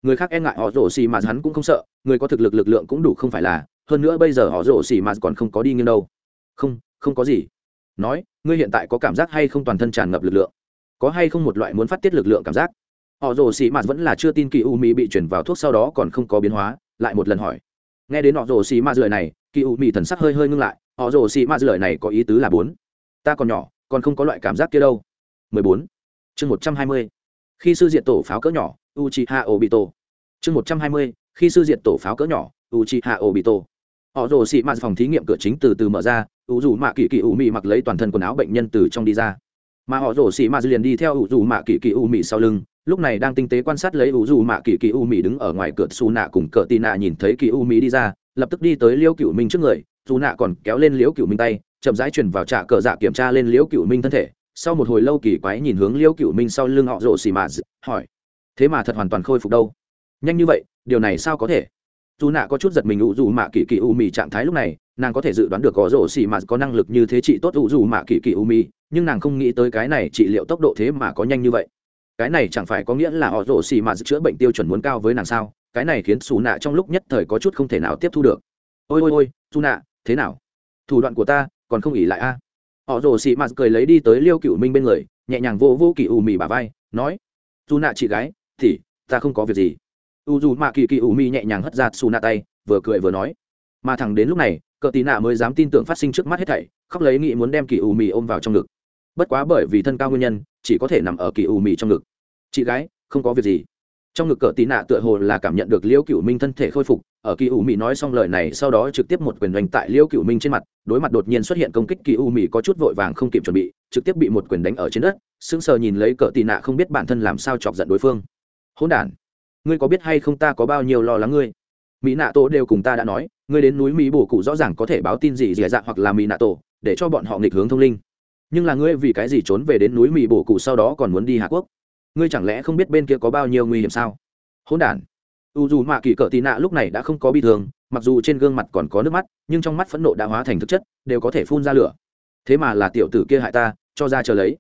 A: Người khác e ngại họ rồ xì mạt hắn cũng không sợ, người có thực lực lực lượng cũng đủ không phải là, hơn nữa bây giờ họ rồ xì mạt còn không có đi nghiêng đâu. Không không có gì nói, ngươi hiện tại có cảm giác hay không toàn thân tràn ngập lực lượng? Có hay không một loại muốn phát tiết lực lượng cảm giác? Họ rồ xì mạt vẫn là chưa tin kỳ u mỹ bị chuyển vào thuốc sau đó còn không có biến hóa, lại một lần hỏi. Nghe đến họ rồ xì mạt lời này, kỳ u mỹ thần sắc hơi hơi ngưng lại, họ rồ xì mạt lời này có ý tứ là bốn. Ta còn nhỏ, còn không có loại cảm giác kia đâu. 14. chương 120. khi sư diện tổ pháo cỡ nhỏ, uchiha obito. Chương 120. khi sư diện tổ pháo cỡ nhỏ, uchiha obito họ rồ xị mạt phòng thí nghiệm cửa chính từ từ mở ra, ủ dù mạ kỳ kỳ ủ mị mặc lấy toàn thân quần áo bệnh nhân từ trong đi ra. Mà họ rồ xị mạt liền đi theo ủ dù mạ kỳ kỳ ủ mị sau lưng, lúc này đang tinh tế quan sát lấy ủ dù mạ kỳ kỳ u mị đứng ở ngoài cửa xù nạ cùng cờ tì nạ nhìn thấy kỳ u mị đi ra, lập tức đi tới liễu cựu minh trước người dù nạ còn kéo lên liễu cựu minh tay, chậm rãi chuyển vào trả cờ dạ kiểm tra lên liễu cựu minh thân thể. Sau một hồi lâu kỳ quái nhìn hướng liễu cựu minh sau lưng họ rồ xì mạt hỏi, thế mà thật hoàn toàn khôi phục đâu? Nhanh như vậy, điều này sao có thể? Dù nạ có chút giật mình ủ dù mạ kỳ kỳ u mì trạng thái lúc này, nàng có thể dự đoán được có rổ xì mạt có năng lực như thế trị tốt ủ dù mạ kỳ kỳ u mì, nhưng nàng không nghĩ tới cái này trị liệu tốc độ thế mà có nhanh như vậy. Cái này chẳng phải có nghĩa là họ rổ xì mạt chữa bệnh tiêu chuẩn muốn cao với nàng sao? Cái này khiến xù nạ trong lúc nhất thời có chút không thể nào tiếp thu được. Ôi ôi ôi xù nạ, thế nào? Thủ đoạn của ta, còn không ỉ lại a. Họ rồ xì mạt cười lấy đi tới liêu cựu minh bên người, nhẹ nhàng vô vô kỳ u mì bà vai, nói, dù nạ chị gái, thì ta không có việc gì u dù mạ kỳ kỳ u mi nhẹ nhàng hất ra xù nạ tay, vừa cười vừa nói. Mà thẳng đến lúc này, cờ tì nạ mới dám tin tưởng phát sinh trước mắt hết thảy, khóc lấy nghĩ muốn đem kỳ u mi ôm vào trong ngực. Bất quá bởi vì thân cao nguyên nhân, chỉ có thể nằm ở kỳ u mi trong ngực. Chị gái, không có việc gì. Trong ngực cờ tì nạ tựa hồ là cảm nhận được liễu cựu minh thân thể khôi phục, ở kỳ u mi nói xong lời này sau đó trực tiếp một quyền đánh tại liễu cựu minh trên mặt, đối mặt đột nhiên xuất hiện công kích kỳ u mi có chút vội vàng không kịp chuẩn bị, trực tiếp bị một quyền đánh ở trên đất, sững sờ nhìn lấy cờ tì nạ không biết bản thân làm sao chọc giận đối phương. Hỗn đản ngươi có biết hay không ta có bao nhiêu lo lắng ngươi? Mỹ nạ tổ đều cùng ta đã nói, ngươi đến núi mỹ bổ cụ rõ ràng có thể báo tin gì dì dạ hoặc là mỹ nạ tổ, để cho bọn họ nghịch hướng thông linh. Nhưng là ngươi vì cái gì trốn về đến núi mỹ bổ cụ sau đó còn muốn đi hạ quốc? Ngươi chẳng lẽ không biết bên kia có bao nhiêu nguy hiểm sao? Hỗn đản. U dù mạ kỳ cỡ tì nạ lúc này đã không có bi thương, mặc dù trên gương mặt còn có nước mắt, nhưng trong mắt phẫn nộ đã hóa thành thực chất, đều có thể phun ra lửa. Thế mà là tiểu tử kia hại ta, cho ra chờ lấy.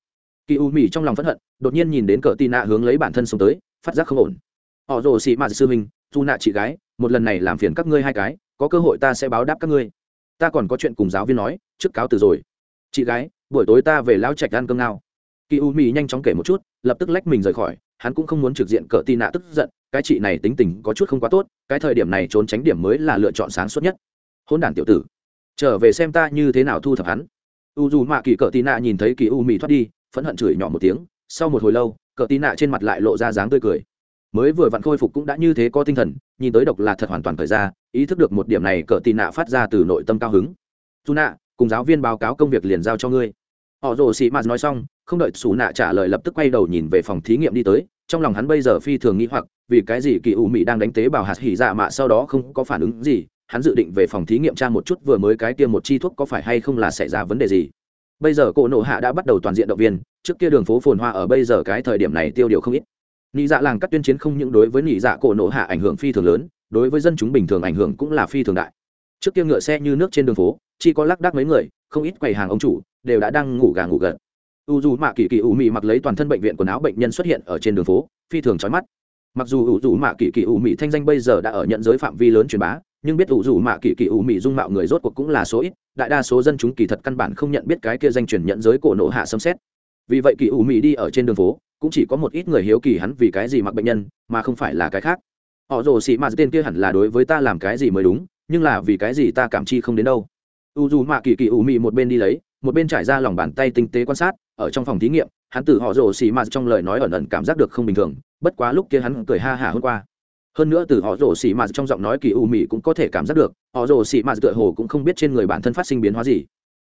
A: Kỳ u Mỹ trong lòng phẫn hận, đột nhiên nhìn đến cỡ tì nạ hướng lấy bản thân xuống tới, phát giác không ổn họ rồ xị mạt sư minh dù nạ chị gái, một lần này làm phiền các ngươi hai cái, có cơ hội ta sẽ báo đáp các ngươi. Ta còn có chuyện cùng giáo viên nói, trước cáo từ rồi. Chị gái, buổi tối ta về lao trạch ăn cơm nào. Kỳ u mỹ nhanh chóng kể một chút, lập tức lách mình rời khỏi, hắn cũng không muốn trực diện cờ tì nạ tức giận, cái chị này tính tình có chút không quá tốt, cái thời điểm này trốn tránh điểm mới là lựa chọn sáng suốt nhất. Hôn đản tiểu tử, trở về xem ta như thế nào thu thập hắn. U dù mạ kỳ cờ tì nạ nhìn thấy kỳ u mỹ thoát đi, phẫn hận chửi nhỏ một tiếng, sau một hồi lâu, cờ tì nạ trên mặt lại lộ ra dáng tươi cười mới vừa vặn khôi phục cũng đã như thế có tinh thần, nhìn tới độc là thật hoàn toàn thời ra, ý thức được một điểm này cỡ tì nạ phát ra từ nội tâm cao hứng. Dù nạ, cùng giáo viên báo cáo công việc liền giao cho ngươi. Họ rồ xị mạt nói xong, không đợi xù nạ trả lời lập tức quay đầu nhìn về phòng thí nghiệm đi tới, trong lòng hắn bây giờ phi thường nghĩ hoặc, vì cái gì kỳ ủ mỹ đang đánh tế bào hạt hỉ dạ mạ sau đó không có phản ứng gì, hắn dự định về phòng thí nghiệm tra một chút vừa mới cái kia một chi thuốc có phải hay không là xảy ra vấn đề gì. Bây giờ cỗ nộ hạ đã bắt đầu toàn diện động viên, trước kia đường phố phồn hoa ở bây giờ cái thời điểm này tiêu điều không ít nị dạ làng cắt tuyên chiến không những đối với nị dạ cổ nổ hạ ảnh hưởng phi thường lớn, đối với dân chúng bình thường ảnh hưởng cũng là phi thường đại. Trước kia ngựa xe như nước trên đường phố, chỉ có lác đác mấy người, không ít quầy hàng ông chủ đều đã đang ngủ gà ngủ gật. U dù mạ kỳ kỳ ủ mị mặc lấy toàn thân bệnh viện quần áo bệnh nhân xuất hiện ở trên đường phố, phi thường trói mắt. Mặc dù ủ dù mạ kỳ kỳ ủ mị thanh danh bây giờ đã ở nhận giới phạm vi lớn truyền bá, nhưng biết ủ dù mạ kỳ kỳ ủ mị dung mạo người rốt cuộc cũng là số ít, đại đa số dân chúng kỳ thật căn bản không nhận biết cái kia danh truyền nhận giới cổ nộ hạ xâm xét vì vậy kỳ ủ mị đi ở trên đường phố, cũng chỉ có một ít người hiếu kỳ hắn vì cái gì mặc bệnh nhân, mà không phải là cái khác. Họ rồ xị mạt tên kia hẳn là đối với ta làm cái gì mới đúng, nhưng là vì cái gì ta cảm chi không đến đâu. U dù mạ kỳ kỳ ủ mị một bên đi lấy, một bên trải ra lòng bàn tay tinh tế quan sát, ở trong phòng thí nghiệm, hắn từ họ rồ xì mạt trong lời nói ẩn ẩn cảm giác được không bình thường, bất quá lúc kia hắn cười ha hả hôm qua. Hơn nữa từ họ rồ xì mạt trong giọng nói kỳ u mị cũng có thể cảm giác được, họ rồ xì mạt tựa hồ cũng không biết trên người bản thân phát sinh biến hóa gì.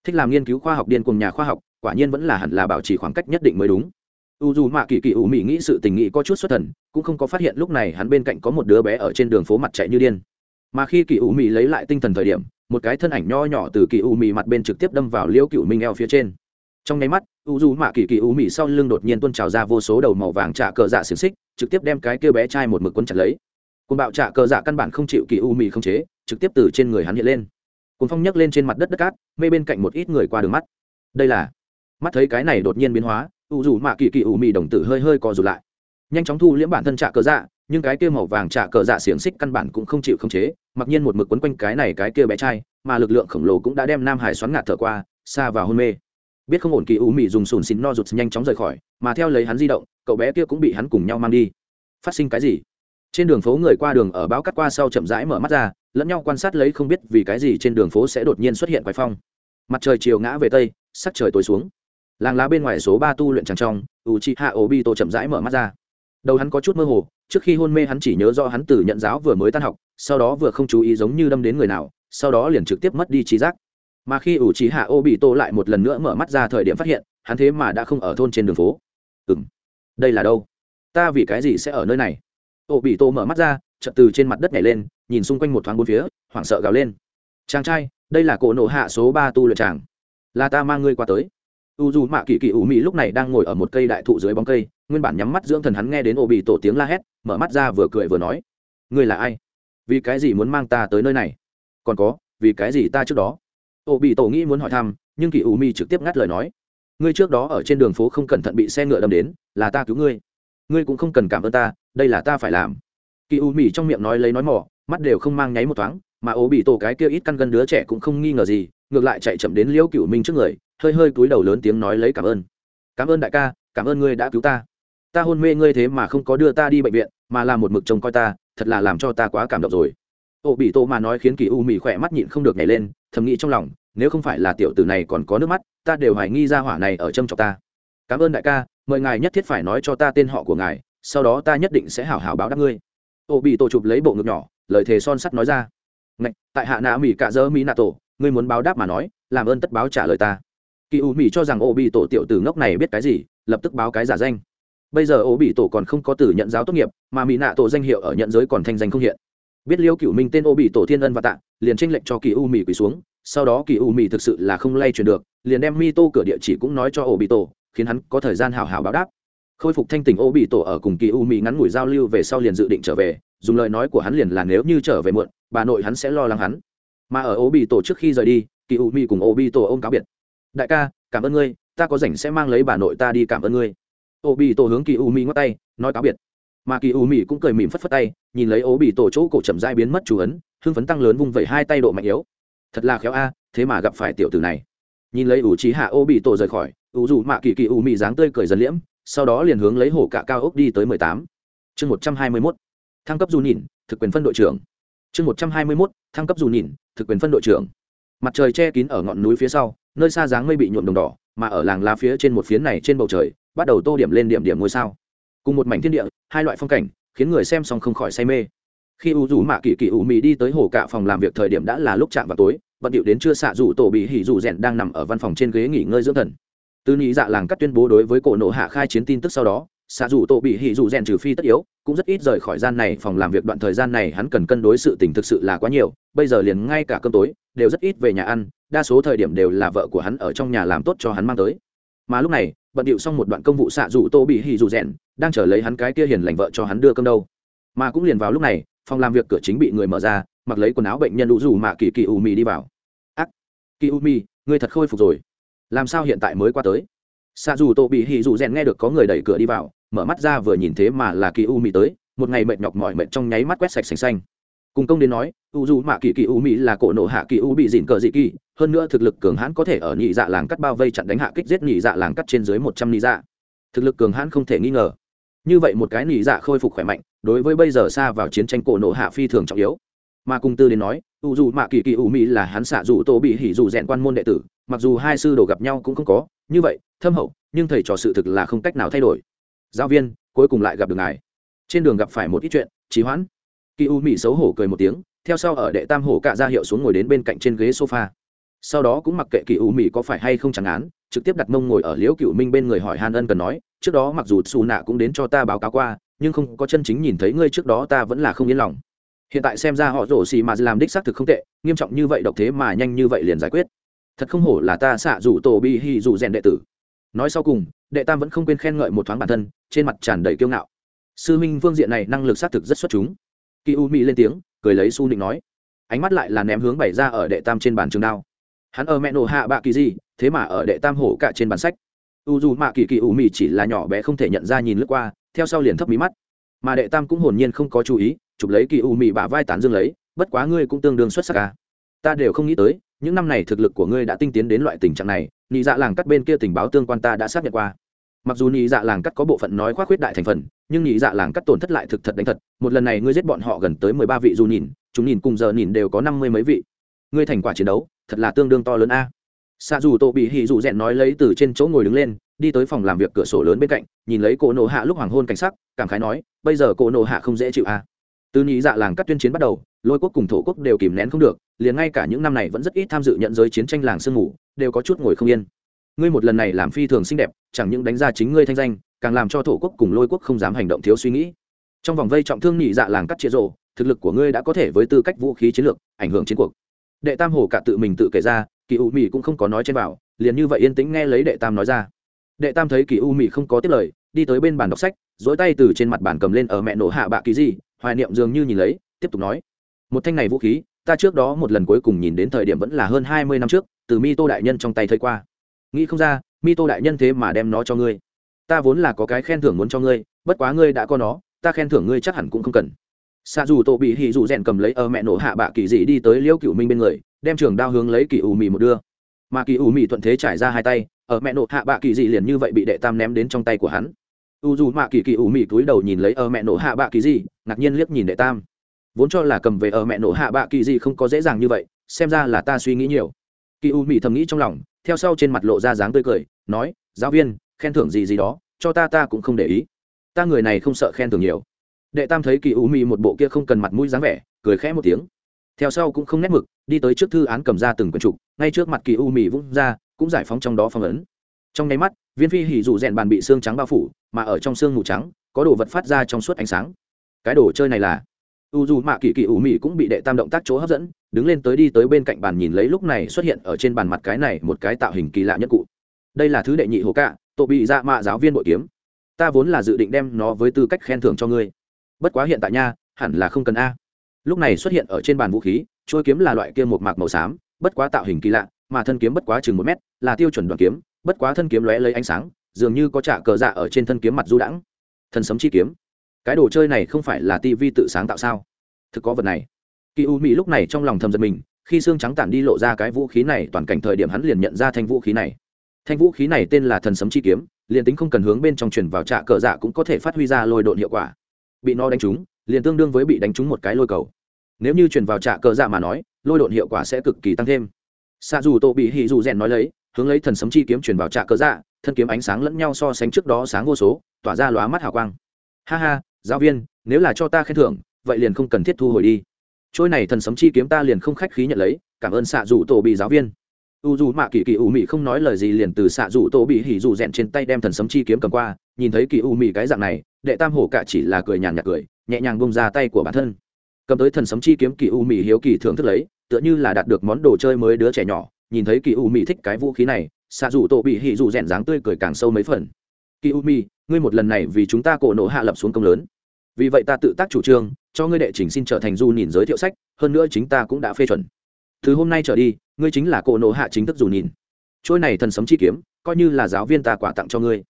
A: Thích làm nghiên cứu khoa học điên cùng nhà khoa học quả nhiên vẫn là hẳn là bảo trì khoảng cách nhất định mới đúng. U dù mạ kỳ kỳ u mị nghĩ sự tình nghĩ có chút xuất thần, cũng không có phát hiện lúc này hắn bên cạnh có một đứa bé ở trên đường phố mặt chạy như điên. Mà khi kỳ u mị lấy lại tinh thần thời điểm, một cái thân ảnh nho nhỏ từ kỳ u mị mặt bên trực tiếp đâm vào liễu cựu minh eo phía trên. Trong nháy mắt, u dù mạ kỳ kỳ u mị sau lưng đột nhiên tuôn trào ra vô số đầu màu vàng trả cờ dạ xiềng xích, trực tiếp đem cái kia bé trai một mực quân chặt lấy. Côn bạo trả cờ dạ căn bản không chịu kỳ u mị không chế, trực tiếp từ trên người hắn hiện lên. Côn phong nhấc lên trên mặt đất đất cát, mê bên cạnh một ít người qua đường mắt. Đây là mắt thấy cái này đột nhiên biến hóa, u dù mạ kỳ kỳ u mị đồng tử hơi hơi co rụt lại. Nhanh chóng thu liễm bản thân trả cờ dạ nhưng cái kia màu vàng trả cờ dạ xiềng xích căn bản cũng không chịu không chế, mặc nhiên một mực quấn quanh cái này cái kia bé trai, mà lực lượng khổng lồ cũng đã đem nam hải xoắn ngạt thở qua, xa vào hôn mê. Biết không ổn kỳ u mị dùng sùn xịn no rụt nhanh chóng rời khỏi, mà theo lấy hắn di động, cậu bé kia cũng bị hắn cùng nhau mang đi. Phát sinh cái gì? Trên đường phố người qua đường ở báo cắt qua sau chậm rãi mở mắt ra, lẫn nhau quan sát lấy không biết vì cái gì trên đường phố sẽ đột nhiên xuất hiện quái phong. Mặt trời chiều ngã về tây, sắc trời tối xuống làng lá bên ngoài số ba tu luyện tràng trong u chi hạ ổ bi tổ chậm rãi mở mắt ra. Đầu hắn có chút mơ hồ, trước khi hôn mê hắn chỉ nhớ do hắn từ nhận giáo vừa mới tan học, sau đó vừa không chú ý giống như đâm đến người nào, sau đó liền trực tiếp mất đi trí giác. Mà khi ủ trí hạ ô bị tô lại một lần nữa mở mắt ra thời điểm phát hiện, hắn thế mà đã không ở thôn trên đường phố. Ừ m đây là đâu? Ta vì cái gì sẽ ở nơi này? Ô bị tô mở mắt ra chật từ trên mặt đất nhảy lên, nhìn xung quanh một thoáng bốn phía, hoảng sợ gào lên. Chàng trai, đây là cổ nộ hạ số ba tu luyện tràng. Là ta mang ngươi qua tới u dù mạ kỳ kỳ ủ mị lúc này đang ngồi ở một cây đại thụ dưới bóng cây, nguyên bản nhắm mắt dưỡng thần hắn nghe đến ô bị tổ tiếng la hét, mở mắt ra vừa cười vừa nói, ngươi là ai? Vì cái gì muốn mang ta tới nơi này? Còn có, vì cái gì ta trước đó? Ô bị tổ nghĩ muốn hỏi thăm, nhưng kỳ ủ mị trực tiếp ngắt lời nói, ngươi trước đó ở trên đường phố không cẩn thận bị xe ngựa đâm đến, là ta cứu ngươi. Ngươi cũng không cần cảm ơn ta, đây là ta phải làm. Kỳ u mỹ trong miệng nói lấy nói mỏ, mắt đều không mang nháy một thoáng, mà ố bị tổ cái kia ít căn gân đứa trẻ cũng không nghi ngờ gì, ngược lại chạy chậm đến liễu cựu minh trước người hơi hơi cúi đầu lớn tiếng nói lấy cảm ơn. Cảm ơn đại ca cảm ơn ngươi đã cứu ta. Ta hôn mê ngươi thế mà không có đưa ta đi bệnh viện mà là một mực trông coi ta thật là làm cho ta quá cảm động rồi. Ô bị tổ mà nói khiến kỳ u mì khỏe mắt nhịn không được nhảy lên thầm nghĩ trong lòng nếu không phải là tiểu tử này còn có nước mắt ta đều hoài nghi ra hỏa này ở trâm trọng ta. Cảm ơn đại ca mời ngài nhất thiết phải nói cho ta tên họ của ngài sau đó ta nhất định sẽ hảo hảo báo đáp ngươi. Ô bị tổ chụp lấy bộ ngực nhỏ lời thề son sắt nói ra. Ngạch, tại hạ nạ mỹ cạ dơ mỹ nạ tổ ngươi muốn báo đáp mà nói làm ơn tất báo trả lời ta kỳ u mỹ cho rằng ô bị tổ tiểu tử ngốc này biết cái gì, lập tức báo cái giả danh. Bây giờ ô bị tổ còn không có từ nhận giáo tốt nghiệp, mà mỹ nạ tổ danh hiệu ở nhận giới còn thanh danh không hiện. Biết liêu cựu minh tên ô bị tổ thiên ân và tạ, liền tranh lệnh cho kỳ u mỹ quỳ xuống, sau đó kỳ u mỹ thực sự là không lay chuyển được, liền đem mi tô cửa địa chỉ cũng nói cho ô bị tổ, khiến hắn có thời gian hào hào báo đáp. Khôi phục thanh tình ô bị tổ ở cùng kỳ u mỹ ngắn ngủi giao lưu về sau liền dự định trở về, dùng lời nói của hắn liền là nếu như trở về muộn, bà nội hắn sẽ lo lắng hắn. Mà ở ô bị tổ trước khi rời đi, kỳ u mỹ cùng ô bị tổ ôm cáo biệt đại ca, cảm ơn ngươi, ta có rảnh sẽ mang lấy bà nội ta đi cảm ơn ngươi. Ô bị tổ hướng kỳ u mỹ ngót tay, nói cáo biệt. Mà kỳ u mỹ cũng cười mỉm phất phất tay, nhìn lấy Ô bị tổ chỗ cổ chậm dai biến mất chú ấn, hưng phấn tăng lớn vung vẩy hai tay độ mạnh yếu. Thật là khéo a, thế mà gặp phải tiểu tử này. Nhìn lấy ủ trí hạ ô bị tổ rời khỏi, ủ dù mạ kỳ kỳ u mỹ dáng tươi cười dần liễm, sau đó liền hướng lấy hổ cả cao ốc đi tới mười tám. Chương một trăm hai mươi mốt, thăng cấp dù nhìn, thực quyền phân đội trưởng. Chương một trăm hai mươi mốt, thăng cấp dù nhìn, thực quyền phân đội trưởng. Mặt trời che kín ở ngọn núi phía sau nơi xa dáng mây bị nhuộm đồng đỏ, mà ở làng lá phía trên một phiến này trên bầu trời, bắt đầu tô điểm lên điểm điểm ngôi sao. Cùng một mảnh thiên địa, hai loại phong cảnh, khiến người xem xong không khỏi say mê. Khi u rủ mạ kỳ kỳ u mì đi tới hồ cạ phòng làm việc thời điểm đã là lúc chạm vào tối, bận điệu đến chưa xạ rủ tổ bị hỉ rủ rèn đang nằm ở văn phòng trên ghế nghỉ ngơi dưỡng thần. Từ nhị dạ làng cắt tuyên bố đối với cổ nộ hạ khai chiến tin tức sau đó xạ dù tổ bị hỉ dù rèn trừ phi tất yếu, cũng rất ít rời khỏi gian này, phòng làm việc đoạn thời gian này hắn cần cân đối sự tình thực sự là quá nhiều, bây giờ liền ngay cả cơm tối, đều rất ít về nhà ăn, đa số thời điểm đều là vợ của hắn ở trong nhà làm tốt cho hắn mang tới. Mà lúc này, bận điệu xong một đoạn công vụ xạ dù tô bị hỉ dù rèn, đang chờ lấy hắn cái kia hiền lành vợ cho hắn đưa cơm đâu. Mà cũng liền vào lúc này, phòng làm việc cửa chính bị người mở ra, mặc lấy quần áo bệnh nhân đủ dù mà kỳ kỳ u mì đi vào. Ác, kỳ u mì người thật khôi phục rồi. Làm sao hiện tại mới qua tới? Xạ dù tô bị hì dù rèn nghe được có người đẩy cửa đi vào, mở mắt ra vừa nhìn thế mà là kỳ u mỹ tới, một ngày mệt nhọc mỏi mệt trong nháy mắt quét sạch sành xanh. Cùng công đến nói, u dù mạ kỳ kỳ u mỹ là cổ nộ hạ kỳ u bị dịn cờ dị kỳ, hơn nữa thực lực cường hãn có thể ở nhị dạ làng cắt bao vây chặn đánh hạ kích giết nhị dạ làng cắt trên dưới một trăm nhị dạ. Thực lực cường hãn không thể nghi ngờ. Như vậy một cái nhị dạ khôi phục khỏe mạnh, đối với bây giờ xa vào chiến tranh cổ nộ hạ phi thường trọng yếu. Mà cùng tư đến nói, u dù mạ kỳ kỳ u mỹ là hắn xạ dù tô bị hỉ dù rèn quan môn đệ tử, mặc dù hai sư đồ gặp nhau cũng không có, như vậy thâm hậu, nhưng thầy trò sự thực là không cách nào thay đổi. Giáo viên, cuối cùng lại gặp được ngài. Trên đường gặp phải một ít chuyện trí hoãn. Kỳ u mỹ xấu hổ cười một tiếng, theo sau ở đệ tam hổ cạ ra hiệu xuống ngồi đến bên cạnh trên ghế sofa. Sau đó cũng mặc kệ kỳ u mỹ có phải hay không chẳng án, trực tiếp đặt mông ngồi ở liễu cựu minh bên người hỏi hàn ân cần nói, trước đó mặc dù xù nạ cũng đến cho ta báo cáo qua, nhưng không có chân chính nhìn thấy ngươi trước đó ta vẫn là không yên lòng. Hiện tại xem ra họ rổ xì mà làm đích xác thực không tệ, nghiêm trọng như vậy, độc thế mà nhanh như vậy liền giải quyết. Thật không hổ là ta xạ rủ tổ bi hi rủ rèn đệ tử nói sau cùng, đệ tam vẫn không quên khen ngợi một thoáng bản thân, trên mặt tràn đầy kiêu ngạo. Sư minh phương diện này năng lực xác thực rất xuất chúng. Kỳ u mỹ lên tiếng, cười lấy su định nói, ánh mắt lại là ném hướng bày ra ở đệ tam trên bàn trường đao. Hắn ở mẹ nổ hạ bạ kỳ gì, thế mà ở đệ tam hổ cả trên bàn sách. U dù mạ kỳ kỳ u mỹ chỉ là nhỏ bé không thể nhận ra nhìn lướt qua, theo sau liền thấp mí mắt. Mà đệ tam cũng hồn nhiên không có chú ý, chụp lấy kỳ u mỹ bả vai tán dương lấy, bất quá ngươi cũng tương đương xuất sắc à. ta đều không nghĩ tới những năm này thực lực của ngươi đã tinh tiến đến loại tình trạng này nhị dạ làng cắt bên kia tình báo tương quan ta đã xác nhận qua. Mặc dù nhị dạ làng cắt có bộ phận nói khoác khuyết đại thành phần, nhưng nhị dạ làng cắt tổn thất lại thực thật đánh thật. Một lần này ngươi giết bọn họ gần tới mười ba vị dù nhìn, chúng nhìn cùng giờ nhìn đều có năm mươi mấy vị. Ngươi thành quả chiến đấu, thật là tương đương to lớn a. Xa dù Tô bị hì dù rèn nói lấy từ trên chỗ ngồi đứng lên, đi tới phòng làm việc cửa sổ lớn bên cạnh, nhìn lấy cổ nộ hạ lúc hoàng hôn cảnh sắc, cảm khái nói, bây giờ cổ nộ hạ không dễ chịu a. Từ nhị dạ làng cắt tuyên chiến bắt đầu, lôi quốc cùng thổ quốc đều kìm nén không được liền ngay cả những năm này vẫn rất ít tham dự nhận giới chiến tranh làng sương ngủ đều có chút ngồi không yên. Ngươi một lần này làm phi thường xinh đẹp, chẳng những đánh ra chính ngươi thanh danh, càng làm cho thổ quốc cùng lôi quốc không dám hành động thiếu suy nghĩ. Trong vòng vây trọng thương nhị dạ làng cắt chia rộ thực lực của ngươi đã có thể với tư cách vũ khí chiến lược, ảnh hưởng chiến cuộc. Đệ tam hồ cả tự mình tự kể ra, kỳ u mỹ cũng không có nói trên bảo, liền như vậy yên tĩnh nghe lấy đệ tam nói ra. Đệ tam thấy kỳ u mỹ không có tiếp lời, đi tới bên bàn đọc sách dỗi tay từ trên mặt bàn cầm lên ở mẹ nổ hạ bạ kỳ gì, hoài niệm dường như nhìn lấy, tiếp tục nói. Một thanh này vũ khí ta trước đó một lần cuối cùng nhìn đến thời điểm vẫn là hơn hai mươi năm trước, từ mi tô đại nhân trong tay thấy qua. Nghĩ không ra, mi tô đại nhân thế mà đem nó cho ngươi. Ta vốn là có cái khen thưởng muốn cho ngươi, bất quá ngươi đã có nó, ta khen thưởng ngươi chắc hẳn cũng không cần. Xa dù tổ bị hỉ dù rèn cầm lấy ở mẹ nổ hạ bạ kỳ dị đi tới liễu cựu minh bên người, đem trường đao hướng lấy kỳ ủ mì một đưa. Mà kỳ ủ mì thuận thế trải ra hai tay, ở mẹ nổ hạ bạ kỳ dị liền như vậy bị đệ tam ném đến trong tay của hắn. U dù mạ kỳ kỳ ủ mì cúi đầu nhìn lấy ở mẹ nổ hạ bạ kỳ dị, ngạc nhiên liếc nhìn đệ tam vốn cho là cầm về ở mẹ nổ hạ bạ kỳ gì không có dễ dàng như vậy, xem ra là ta suy nghĩ nhiều. Kỳ u mỹ thầm nghĩ trong lòng, theo sau trên mặt lộ ra dáng tươi cười, nói, giáo viên, khen thưởng gì gì đó, cho ta ta cũng không để ý. Ta người này không sợ khen thưởng nhiều. Đệ tam thấy kỳ u mỹ một bộ kia không cần mặt mũi dáng vẻ, cười khẽ một tiếng. Theo sau cũng không nét mực, đi tới trước thư án cầm ra từng quyển trục, ngay trước mặt kỳ u mỹ vung ra, cũng giải phóng trong đó phong ấn. Trong nháy mắt, viên phi hỉ dụ rèn bàn bị xương trắng bao phủ, mà ở trong xương mù trắng, có đồ vật phát ra trong suốt ánh sáng. Cái đồ chơi này là u dù mạ kỳ kỳ ủ mị cũng bị đệ tam động tác chỗ hấp dẫn, đứng lên tới đi tới bên cạnh bàn nhìn lấy lúc này xuất hiện ở trên bàn mặt cái này một cái tạo hình kỳ lạ nhất cụ. Đây là thứ đệ nhị hồ cạ tổ bị dạ mạ giáo viên bội kiếm. Ta vốn là dự định đem nó với tư cách khen thưởng cho ngươi. Bất quá hiện tại nha, hẳn là không cần a. Lúc này xuất hiện ở trên bàn vũ khí trôi kiếm là loại kia một mạc màu xám, bất quá tạo hình kỳ lạ, mà thân kiếm bất quá chừng một mét, là tiêu chuẩn đoàn kiếm, bất quá thân kiếm lóe lấy ánh sáng, dường như có trả cờ dạ ở trên thân kiếm mặt du đãng. Thần sấm chi kiếm cái đồ chơi này không phải là tivi tự sáng tạo sao? Thực có vật này. Kỳ u mỹ lúc này trong lòng thầm giật mình, khi xương trắng tản đi lộ ra cái vũ khí này, toàn cảnh thời điểm hắn liền nhận ra thanh vũ khí này. Thanh vũ khí này tên là thần sấm chi kiếm, liền tính không cần hướng bên trong truyền vào trạ cờ dạ cũng có thể phát huy ra lôi độn hiệu quả. Bị nó đánh trúng, liền tương đương với bị đánh trúng một cái lôi cầu. Nếu như truyền vào trạ cờ dạ mà nói, lôi độn hiệu quả sẽ cực kỳ tăng thêm. Xa dù tô bị hì dù rèn nói lấy, hướng lấy thần sấm chi kiếm truyền vào trạ cờ dạ thân kiếm ánh sáng lẫn nhau so sánh trước đó sáng vô số, tỏa ra lóa mắt hào quang. Ha ha giáo viên, nếu là cho ta khen thưởng, vậy liền không cần thiết thu hồi đi. Trôi này thần sấm chi kiếm ta liền không khách khí nhận lấy, cảm ơn xạ dù tổ bị giáo viên. U dù mạ kỳ kỳ u mị không nói lời gì liền từ xạ dù tổ bị hỉ dù rèn trên tay đem thần sấm chi kiếm cầm qua, nhìn thấy kỳ u mị cái dạng này, đệ tam hổ cả chỉ là cười nhàn nhạt cười, nhẹ nhàng bông ra tay của bản thân. Cầm tới thần sấm chi kiếm kỳ u mị hiếu kỳ thưởng thức lấy, tựa như là đạt được món đồ chơi mới đứa trẻ nhỏ, nhìn thấy kỳ u mị thích cái vũ khí này, xạ dù tổ bị hỉ dù rèn dáng tươi cười càng sâu mấy phần kỳ u mi ngươi một lần này vì chúng ta cổ nổ hạ lập xuống công lớn. Vì vậy ta tự tác chủ trương, cho ngươi đệ trình xin trở thành du nhìn giới thiệu sách, hơn nữa chính ta cũng đã phê chuẩn. Từ hôm nay trở đi, ngươi chính là cổ nộ hạ chính thức dù nhìn. Trôi này thần sấm chi kiếm, coi như là giáo viên ta quả tặng cho ngươi.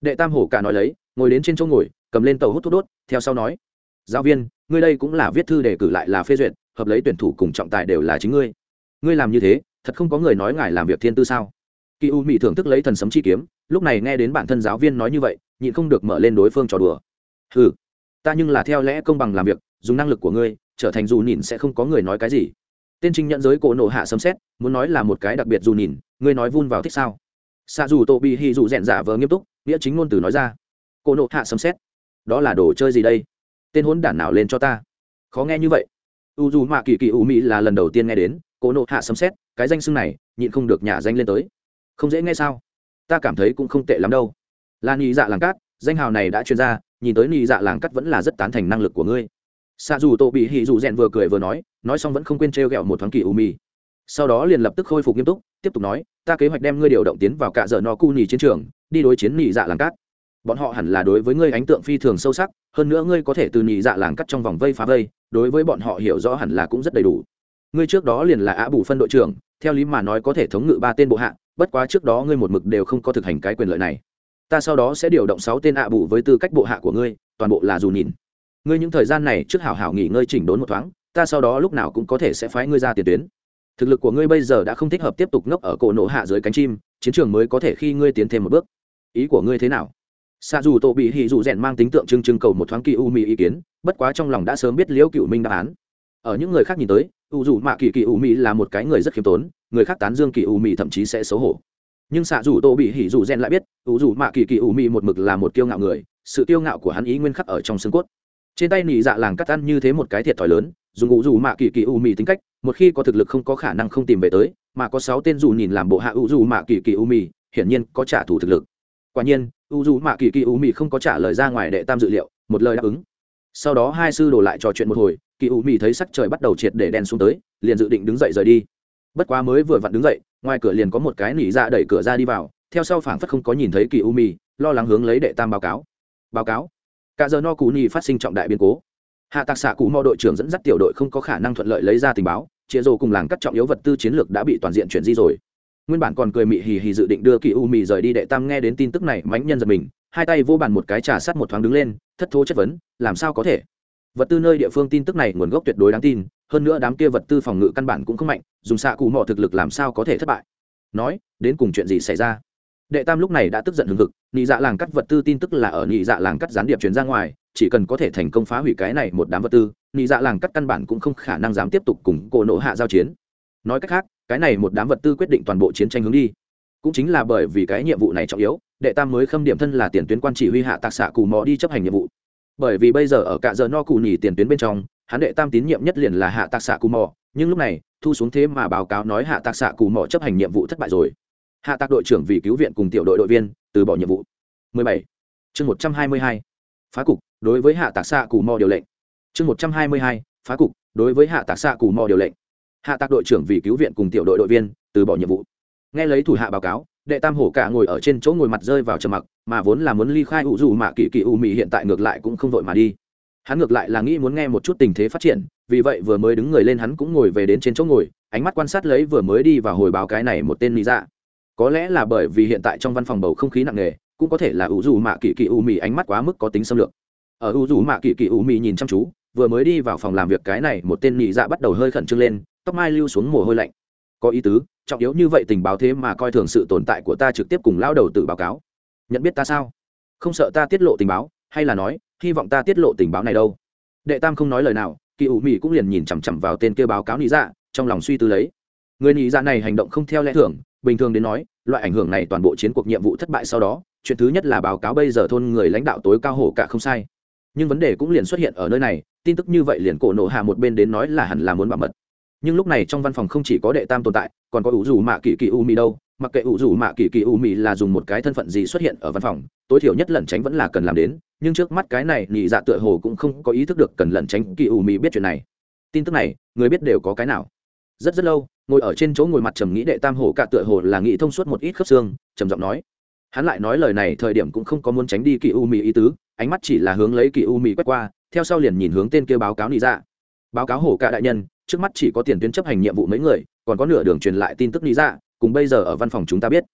A: Đệ tam hổ cả nói lấy, ngồi đến trên chỗ ngồi, cầm lên tàu hút thuốc đốt, theo sau nói, giáo viên, ngươi đây cũng là viết thư để cử lại là phê duyệt, hợp lấy tuyển thủ cùng trọng tài đều là chính ngươi. Ngươi làm như thế, thật không có người nói ngài làm việc thiên tư sao? Kỳ u mỹ thưởng thức lấy thần sấm chi kiếm, lúc này nghe đến bản thân giáo viên nói như vậy, nhịn không được mở lên đối phương trò đùa. Ừ ta nhưng là theo lẽ công bằng làm việc, dùng năng lực của ngươi, trở thành dù nhìn sẽ không có người nói cái gì. Tên trinh nhận giới cổ nộ hạ sấm xét muốn nói là một cái đặc biệt dù nhìn ngươi nói vun vào thích sao? Xa dù tô bị hy dù rẽn giả vờ nghiêm túc, nghĩa chính ngôn từ nói ra. Cổ nộ hạ sấm xét đó là đồ chơi gì đây? Tên hốn đản nào lên cho ta? Khó nghe như vậy. U dù mạ kỳ kỳ u mỹ là lần đầu tiên nghe đến, cổ nộ hạ sấm xét cái danh xưng này, nhịn không được nhà danh lên tới không dễ nghe sao? Ta cảm thấy cũng không tệ lắm đâu. Là nhị dạ làng cát, danh hào này đã chuyên ra, nhìn tới nhị dạ làng cát vẫn là rất tán thành năng lực của ngươi. Xạ dù tổ bị hỉ dù rèn vừa cười vừa nói nói xong vẫn không quên t r e o g ẹ o một thoáng kỳ u mì sau đó liền lập tức khôi phục nghiêm túc, tiếp tục nói, ta kế hoạch đem ngươi điều động tiến vào cạ dở no cu nhì chiến trường, đi đối chiến nhị dạ làng cát. Bọn họ hẳn là đối với ngươi ấn tượng phi thường sâu sắc, hơn nữa ngươi có thể từ nhị dạ làng cắt trong vòng vây phá vây, đối với bọn họ hiểu rõ hẳn là cũng rất đầy đủ. Ngươi trước đó liền là á bù phân đội trưởng, theo lý mà nói có thể thống ngự ba tên bộ hạ bất quá trước đó ngươi một mực đều không có thực hành cái quyền lợi này. Ta sau đó sẽ điều động sáu tên ạ bù với tư cách bộ hạ của ngươi, toàn bộ là dù nhìn. Ngươi những thời gian này trước hảo hảo nghỉ ngơi chỉnh đốn một thoáng, ta sau đó lúc nào cũng có thể sẽ phái ngươi ra tiền tuyến. Thực lực của ngươi bây giờ đã không thích hợp tiếp tục ngốc ở cổ nổ hạ dưới cánh chim, chiến trường mới có thể khi ngươi tiến thêm một bước. Ý của ngươi thế nào? Xa dù tổ bị hỉ dù rèn mang tính tượng trưng trưng cầu một thoáng kỳ u mì ý kiến, bất quá trong lòng đã sớm biết liễu cựu minh đáp án. Ở những người khác nhìn tới u dù mạ kỳ kỳ u mỹ là một cái người rất khiêm tốn, người khác tán dương kỳ u mỹ thậm chí sẽ xấu hổ. Nhưng xạ dù Tô bị hỉ dù Gen lại biết, u dù mạ kỳ kỳ u mỹ một mực là một kiêu ngạo người, sự kiêu ngạo của hắn ý nguyên khắc ở trong xương cốt. Trên tay nỉ dạ làng cắt ăn như thế một cái thiệt thòi lớn dùng u dù mạ kỳ kỳ u mì tính cách, một khi có thực lực không có khả năng không tìm về tới, mà có sáu tên dù nhìn làm bộ hạ u dù mạ kỳ kỳ u mì hiển nhiên có trả thù thực lực. Quả nhiên, u dù mạ kỳ kỳ u mì không có trả lời ra ngoài đệ tam dự liệu, một lời đáp ứng. Sau đó hai sư đổ lại trò chuyện một hồi kỳ u mì thấy sắc trời bắt đầu triệt để đen xuống tới, liền dự định đứng dậy rời đi. Bất quá mới vừa vặn đứng dậy, ngoài cửa liền có một cái nỉ dạ đẩy cửa ra đi vào, theo sau phảng phất không có nhìn thấy kỳ u mì, lo lắng hướng lấy đệ tam báo cáo. Báo cáo? Cả giờ no cú nhi phát sinh trọng đại biến cố. Hạ tạc xạ cụ mò đội trưởng dẫn dắt tiểu đội không có khả năng thuận lợi lấy ra tình báo chia rồ cùng làng cắt trọng yếu vật tư chiến lược đã bị toàn diện chuyển di rồi. Nguyên bản còn cười mị hì hì dự định đưa kỳ u mì rời đi đệ tam nghe đến tin tức này, mãnh nhân giật mình, hai tay vô bàn một cái trà sắt một thoáng đứng lên, thất thố chất vấn, làm sao có thể? Vật tư nơi địa phương tin tức này nguồn gốc tuyệt đối đáng tin, hơn nữa đám kia vật tư phòng ngự căn bản cũng không mạnh, dùng xạ cụ mò thực lực làm sao có thể thất bại. Nói, đến cùng chuyện gì xảy ra? Đệ tam lúc này đã tức giận hừng hực nhị dạ làng cắt vật tư tin tức là ở nhị dạ làng cắt gián điệp chuyển ra ngoài, chỉ cần có thể thành công phá hủy cái này một đám vật tư nhị dạ làng cắt căn bản cũng không khả năng dám tiếp tục cùng cổ nộ hạ giao chiến. Nói cách khác, cái này một đám vật tư quyết định toàn bộ chiến tranh hướng đi. Cũng chính là bởi vì cái nhiệm vụ này trọng yếu, đệ tam mới khâm điểm thân là tiền tuyến quan chỉ huy hạ tạc xạ cù mò đi chấp hành nhiệm vụ bởi vì bây giờ ở cả giờ no cù nhì tiền tuyến bên trong, hắn đệ tam tín nhiệm nhất liền là hạ tạc xạ cù mò nhưng lúc này, thu xuống thế mà báo cáo nói hạ tạc xạ cù mò chấp hành nhiệm vụ thất bại rồi hạ tạc đội trưởng vì cứu viện cùng tiểu đội đội viên, từ bỏ nhiệm vụ 17. chương 122. phá cục, đối với hạ tạc xạ cù mò điều lệnh chương 122. phá cục, đối với hạ tạc xạ cù mò điều lệnh hạ tạc đội trưởng vì cứu viện cùng tiểu đội đội viên, từ bỏ nhiệm vụ nghe lấy thủ hạ báo cáo, đệ tam hổ cả ngồi ở trên chỗ ngồi mặt rơi vào trầm mặc mà vốn là muốn ly khai ủ dù mạ kỳ kỳ u mị hiện tại ngược lại cũng không vội mà đi. Hắn ngược lại là nghĩ muốn nghe một chút tình thế phát triển, vì vậy vừa mới đứng người lên hắn cũng ngồi về đến trên chỗ ngồi, ánh mắt quan sát lấy vừa mới đi và hồi báo cái này một tên lý dạ. Có lẽ là bởi vì hiện tại trong văn phòng bầu không khí nặng nề, cũng có thể là ủ dù mạ kỳ kỳ u mị ánh mắt quá mức có tính xâm lược. Ở ủ dù mạ kỳ kỳ u mị nhìn chăm chú, vừa mới đi vào phòng làm việc cái này một tên nhị dạ bắt đầu hơi khẩn trương lên, tóc mai lưu xuống mồ hôi lạnh. Có ý tứ, trọng yếu như vậy tình báo thế mà coi thường sự tồn tại của ta trực tiếp cùng lao đầu tự báo cáo nhận biết ta sao? Không sợ ta tiết lộ tình báo, hay là nói, hy vọng ta tiết lộ tình báo này đâu? Đệ tam không nói lời nào, kỳ ủ mỹ cũng liền nhìn chằm chằm vào tên kia báo cáo lý dạ trong lòng suy tư lấy. Người lý dạ này hành động không theo lẽ thường, bình thường đến nói, loại ảnh hưởng này toàn bộ chiến cuộc nhiệm vụ thất bại sau đó, chuyện thứ nhất là báo cáo bây giờ thôn người lãnh đạo tối cao hổ cả không sai. Nhưng vấn đề cũng liền xuất hiện ở nơi này, tin tức như vậy liền cổ nộ hạ một bên đến nói là hẳn là muốn bảo mật nhưng lúc này trong văn phòng không chỉ có đệ tam tồn tại, còn có ủ rủ mạ kỳ kỳ u mì đâu. Mặc kệ ủ rủ mạ kỳ kỳ u mì là dùng một cái thân phận gì xuất hiện ở văn phòng, tối thiểu nhất lẩn tránh vẫn là cần làm đến, nhưng trước mắt cái này nhị dạ tựa hồ cũng không có ý thức được cần lẩn tránh kỳ u mì biết chuyện này. Tin tức này, người biết đều có cái nào? Rất rất lâu, ngồi ở trên chỗ ngồi mặt trầm nghĩ đệ tam hồ cả tựa hồ là nghĩ thông suốt một ít khớp xương, trầm giọng nói. Hắn lại nói lời này thời điểm cũng không có muốn tránh đi kỳ u mì ý tứ, ánh mắt chỉ là hướng lấy kỳ u mì quét qua, theo sau liền nhìn hướng tên kia báo cáo nị dạ. Báo cáo hổ cả đại nhân trước mắt chỉ có tiền tuyến chấp hành nhiệm vụ mấy người, còn có nửa đường truyền lại tin tức nị dạ cùng bây giờ ở văn phòng chúng ta biết.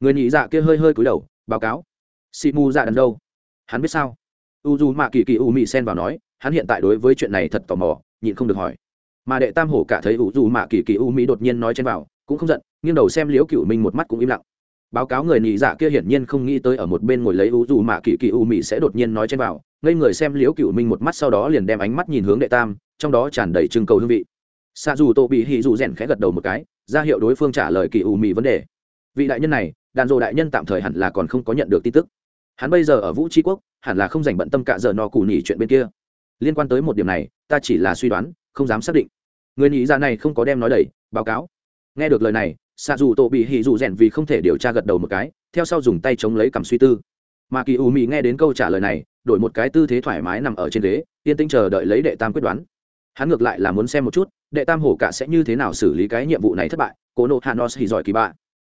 A: Người nị dạ kia hơi hơi cúi đầu, báo cáo. Xị mù dạ đần đâu? Hắn biết sao? U dù mạ kỳ kỳ u mị xen vào nói, hắn hiện tại đối với chuyện này thật tò mò, nhịn không được hỏi. Mà đệ tam hổ cả thấy u dù mạ kỳ kỳ u Mị đột nhiên nói chen vào cũng không giận, nghiêng đầu xem liễu cựu minh một mắt cũng im lặng. Báo cáo người nhị dạ kia hiển nhiên không nghĩ tới ở một bên ngồi lấy u dù mạ kỳ kỳ u Mị sẽ đột nhiên nói chen vào ngây người xem liễu cựu minh một mắt sau đó liền đem ánh mắt nhìn hướng đệ tam, trong đó tràn đầy trưng cầu hương vị xa dù tô bị hì dù rèn khẽ gật đầu một cái, ra hiệu đối phương trả lời kỳ u Mị vấn đề. Vị đại nhân này, đàn rộ đại nhân tạm thời hẳn là còn không có nhận được tin tức. Hắn bây giờ ở vũ tri quốc, hẳn là không dành bận tâm cả giờ no cù nhỉ chuyện bên kia. Liên quan tới một điểm này, ta chỉ là suy đoán, không dám xác định. Người nhị ra này không có đem nói đầy báo cáo. Nghe được lời này xạ dù tổ bị hì dù rèn vì không thể điều tra gật đầu một cái, theo sau dùng tay chống lấy cầm suy tư. Mà kỳ u mỹ nghe đến câu trả lời này, đổi một cái tư thế thoải mái nằm ở trên ghế, yên tĩnh chờ đợi lấy đệ tam quyết đoán hắn ngược lại là muốn xem một chút, đệ tam hổ cả sẽ như thế nào xử lý cái nhiệm vụ này thất bại, cố nộ hạ nos thì giỏi kỳ bạ.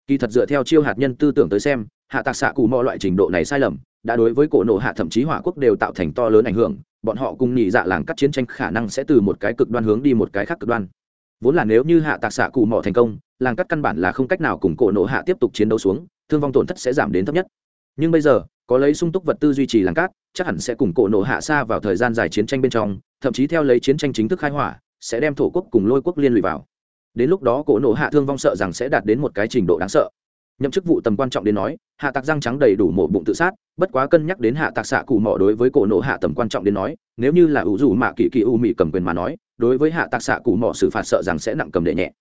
A: Kỳ thật dựa theo chiêu hạt nhân tư tưởng tới xem, hạ tạc xạ cù mò loại trình độ này sai lầm, đã đối với cổ nộ hạ thậm chí hỏa quốc đều tạo thành to lớn ảnh hưởng, bọn họ cùng nhị dạ làng cắt chiến tranh khả năng sẽ từ một cái cực đoan hướng đi một cái khác cực đoan. Vốn là nếu như hạ tạc xạ cù mò thành công, làng cắt căn bản là không cách nào cùng cổ nộ hạ tiếp tục chiến đấu xuống, thương vong tổn thất sẽ giảm đến thấp nhất. Nhưng bây giờ, có lấy sung túc vật tư duy trì làng cát chắc hẳn sẽ cùng cổ nổ hạ xa vào thời gian dài chiến tranh bên trong, thậm chí theo lấy chiến tranh chính thức khai hỏa, sẽ đem thổ quốc cùng lôi quốc liên lụy vào. Đến lúc đó cổ nổ hạ thương vong sợ rằng sẽ đạt đến một cái trình độ đáng sợ. Nhậm chức vụ tầm quan trọng đến nói, hạ tạc răng trắng đầy đủ mổ bụng tự sát, bất quá cân nhắc đến hạ tạc xạ cụ mỏ đối với cổ nổ hạ tầm quan trọng đến nói, nếu như là ủ dù mạ kỳ kỳ u mị cầm quyền mà nói, đối với hạ tạc xạ cụ mỏ xử phạt sợ rằng sẽ nặng cầm đệ nhẹ.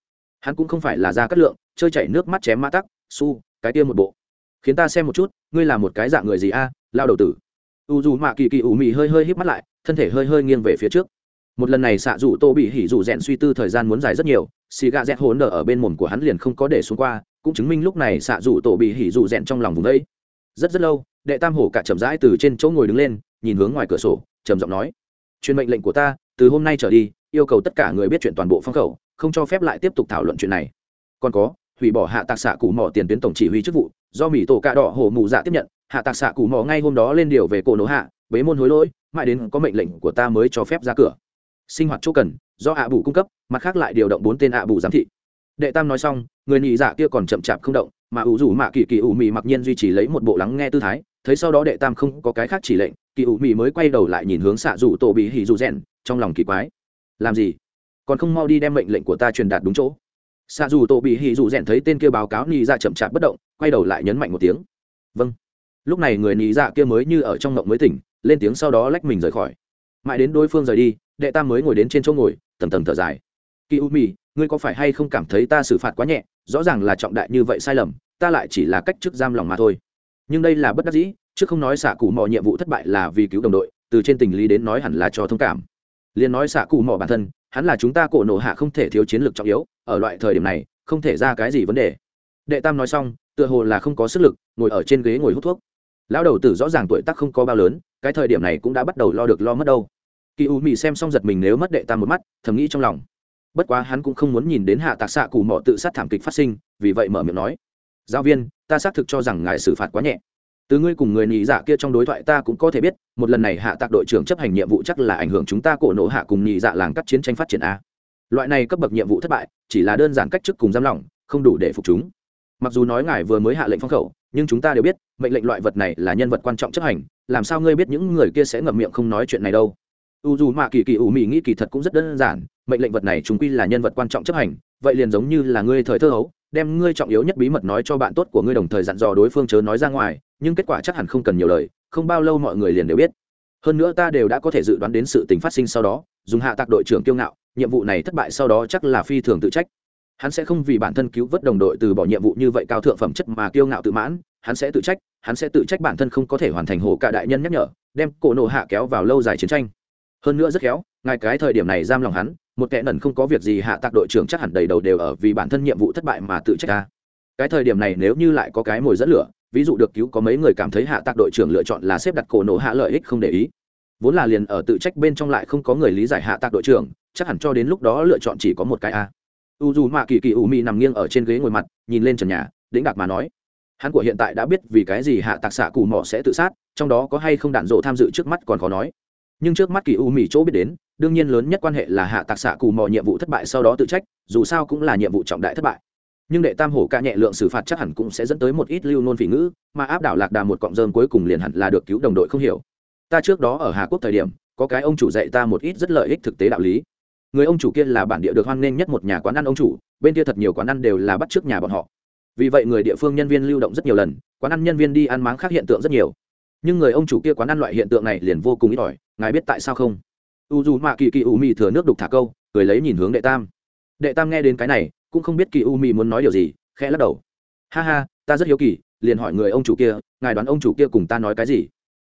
A: Hắn cũng không phải là ra cắt lượng, chơi chảy nước mắt chém mã tắc, su, cái kia một bộ. Khiến ta xem một chút, ngươi là một cái dạng người gì a, lao đầu tử u dù mạ kỳ kỳ ủ mị hơi hơi hít mắt lại, thân thể hơi hơi nghiêng về phía trước. Một lần này xạ dù tô bị hỉ dù rèn suy tư thời gian muốn dài rất nhiều, xì gà rẽ hồn nở ở bên mồm của hắn liền không có để xuống qua, cũng chứng minh lúc này xạ dù tổ bị hỉ dù rèn trong lòng vùng đấy rất rất lâu, đệ tam hổ cả chậm rãi từ trên chỗ ngồi đứng lên, nhìn hướng ngoài cửa sổ, trầm giọng nói, truyền mệnh lệnh của ta, từ hôm nay trở đi, yêu cầu tất cả người biết chuyện toàn bộ phong khẩu, không cho phép lại tiếp tục thảo luận chuyện này. Còn có, hủy bỏ hạ tạc xạ cụ mỏ tiền tuyến tổng chỉ huy chức vụ, do mỹ tổ cạ đỏ hổ mù dạ tiếp nhận hạ tạc xạ cụ mò ngay hôm đó lên điều về cổ nổ hạ, bế môn hối lỗi, mãi đến có mệnh lệnh của ta mới cho phép ra cửa. Sinh hoạt chỗ cần, do ạ bù cung cấp, mặt khác lại điều động bốn tên ạ bù giám thị. Đệ tam nói xong, người nhị dạ kia còn chậm chạp không động, mà ủ rủ mạ kỳ kỳ ủ mị mặc nhiên duy trì lấy một bộ lắng nghe tư thái, thấy sau đó đệ tam không có cái khác chỉ lệnh, kỳ ủ mị mới quay đầu lại nhìn hướng xạ rủ tổ bị hỉ dù rèn, trong lòng kỳ quái. Làm gì? Còn không mau đi đem mệnh lệnh của ta truyền đạt đúng chỗ. Xạ dù tổ bị hỉ dù rèn thấy tên kia báo cáo nhị dạ chậm chạp bất động, quay đầu lại nhấn mạnh một tiếng. Vâng lúc này người nị dạ kia mới như ở trong ngộng mới tỉnh, lên tiếng sau đó lách mình rời khỏi. Mãi đến đối phương rời đi, đệ tam mới ngồi đến trên chỗ ngồi tầng tầng thở dài. Kỳ u mì ngươi có phải hay không cảm thấy ta xử phạt quá nhẹ? Rõ ràng là trọng đại như vậy sai lầm, ta lại chỉ là cách chức giam lòng mà thôi. Nhưng đây là bất đắc dĩ, chứ không nói xạ cụ mò nhiệm vụ thất bại là vì cứu đồng đội, từ trên tình lý đến nói hẳn là cho thông cảm. Liền nói xạ cụ mò bản thân, hắn là chúng ta cổ nổ hạ không thể thiếu chiến lược trọng yếu, ở loại thời điểm này, không thể ra cái gì vấn đề. Đệ tam nói xong, tựa hồ là không có sức lực, ngồi ở trên ghế ngồi hút thuốc lão đầu tử rõ ràng tuổi tác không có bao lớn, cái thời điểm này cũng đã bắt đầu lo được lo mất đâu. Kỳ u mị xem xong giật mình nếu mất đệ tam một mắt, thầm nghĩ trong lòng. Bất quá hắn cũng không muốn nhìn đến hạ tạc xạ cù mò tự sát thảm kịch phát sinh, vì vậy mở miệng nói. Giáo viên, ta xác thực cho rằng ngài xử phạt quá nhẹ. Từ ngươi cùng người nhị dạ kia trong đối thoại ta cũng có thể biết, một lần này hạ tạc đội trưởng chấp hành nhiệm vụ chắc là ảnh hưởng chúng ta cổ nổ hạ cùng nhị dạ làng cắt chiến tranh phát triển a. Loại này cấp bậc nhiệm vụ thất bại, chỉ là đơn giản cách chức cùng giam lỏng, không đủ để phục chúng mặc dù nói ngài vừa mới hạ lệnh phong khẩu, nhưng chúng ta đều biết, mệnh lệnh loại vật này là nhân vật quan trọng chấp hành, làm sao ngươi biết những người kia sẽ ngậm miệng không nói chuyện này đâu? U dù mạ kỳ kỳ ủ mị nghĩ kỳ thật cũng rất đơn giản, mệnh lệnh vật này chúng quy là nhân vật quan trọng chấp hành, vậy liền giống như là ngươi thời thơ hấu, đem ngươi trọng yếu nhất bí mật nói cho bạn tốt của ngươi đồng thời dặn dò đối phương chớ nói ra ngoài, nhưng kết quả chắc hẳn không cần nhiều lời, không bao lâu mọi người liền đều biết. Hơn nữa ta đều đã có thể dự đoán đến sự tình phát sinh sau đó, dùng hạ tạc đội trưởng kiêu ngạo, nhiệm vụ này thất bại sau đó chắc là phi thường tự trách hắn sẽ không vì bản thân cứu vớt đồng đội từ bỏ nhiệm vụ như vậy cao thượng phẩm chất mà kiêu ngạo tự mãn, hắn sẽ tự trách, hắn sẽ tự trách bản thân không có thể hoàn thành hồ cả đại nhân nhắc nhở, đem cổ nộ hạ kéo vào lâu dài chiến tranh. Hơn nữa rất khéo ngài cái thời điểm này giam lòng hắn, một kẻ nần không có việc gì hạ tạc đội trưởng chắc hẳn đầy đầu đều ở vì bản thân nhiệm vụ thất bại mà tự trách ta. Cái thời điểm này nếu như lại có cái mồi dẫn lửa, ví dụ được cứu có mấy người cảm thấy hạ tạc đội trưởng lựa chọn là xếp đặt cổ nổ hạ lợi ích không để ý. Vốn là liền ở tự trách bên trong lại không có người lý giải hạ tạc đội trưởng, chắc hẳn cho đến lúc đó lựa chọn chỉ có một cái a u dù mạ kỳ kỳ u mi nằm nghiêng ở trên ghế ngồi mặt, nhìn lên trần nhà, đĩnh đạc mà nói, hắn của hiện tại đã biết vì cái gì hạ tạc xạ cù mỏ sẽ tự sát, trong đó có hay không đạn dộ tham dự trước mắt còn khó nói. Nhưng trước mắt kỳ u Mi chỗ biết đến, đương nhiên lớn nhất quan hệ là hạ tạc xạ cù mò nhiệm vụ thất bại sau đó tự trách, dù sao cũng là nhiệm vụ trọng đại thất bại. Nhưng đệ tam hổ ca nhẹ lượng xử phạt chắc hẳn cũng sẽ dẫn tới một ít lưu nôn phỉ ngữ, mà áp đảo lạc đà một cọng rơm cuối cùng liền hẳn là được cứu đồng đội không hiểu. Ta trước đó ở hà quốc thời điểm, có cái ông chủ dạy ta một ít rất lợi ích thực tế đạo lý người ông chủ kia là bản địa được hoan nghênh nhất một nhà quán ăn ông chủ, bên kia thật nhiều quán ăn đều là bắt trước nhà bọn họ. Vì vậy người địa phương nhân viên lưu động rất nhiều lần, quán ăn nhân viên đi ăn máng khác hiện tượng rất nhiều. Nhưng người ông chủ kia quán ăn loại hiện tượng này liền vô cùng ít ỏi, ngài biết tại sao không? U dù mạ kỳ kỳ u mì thừa nước đục thả câu, cười lấy nhìn hướng đệ tam. Đệ tam nghe đến cái này, cũng không biết kỳ u mì muốn nói điều gì, khẽ lắc đầu. Ha ha, ta rất hiếu kỳ, liền hỏi người ông chủ kia, ngài đoán ông chủ kia cùng ta nói cái gì?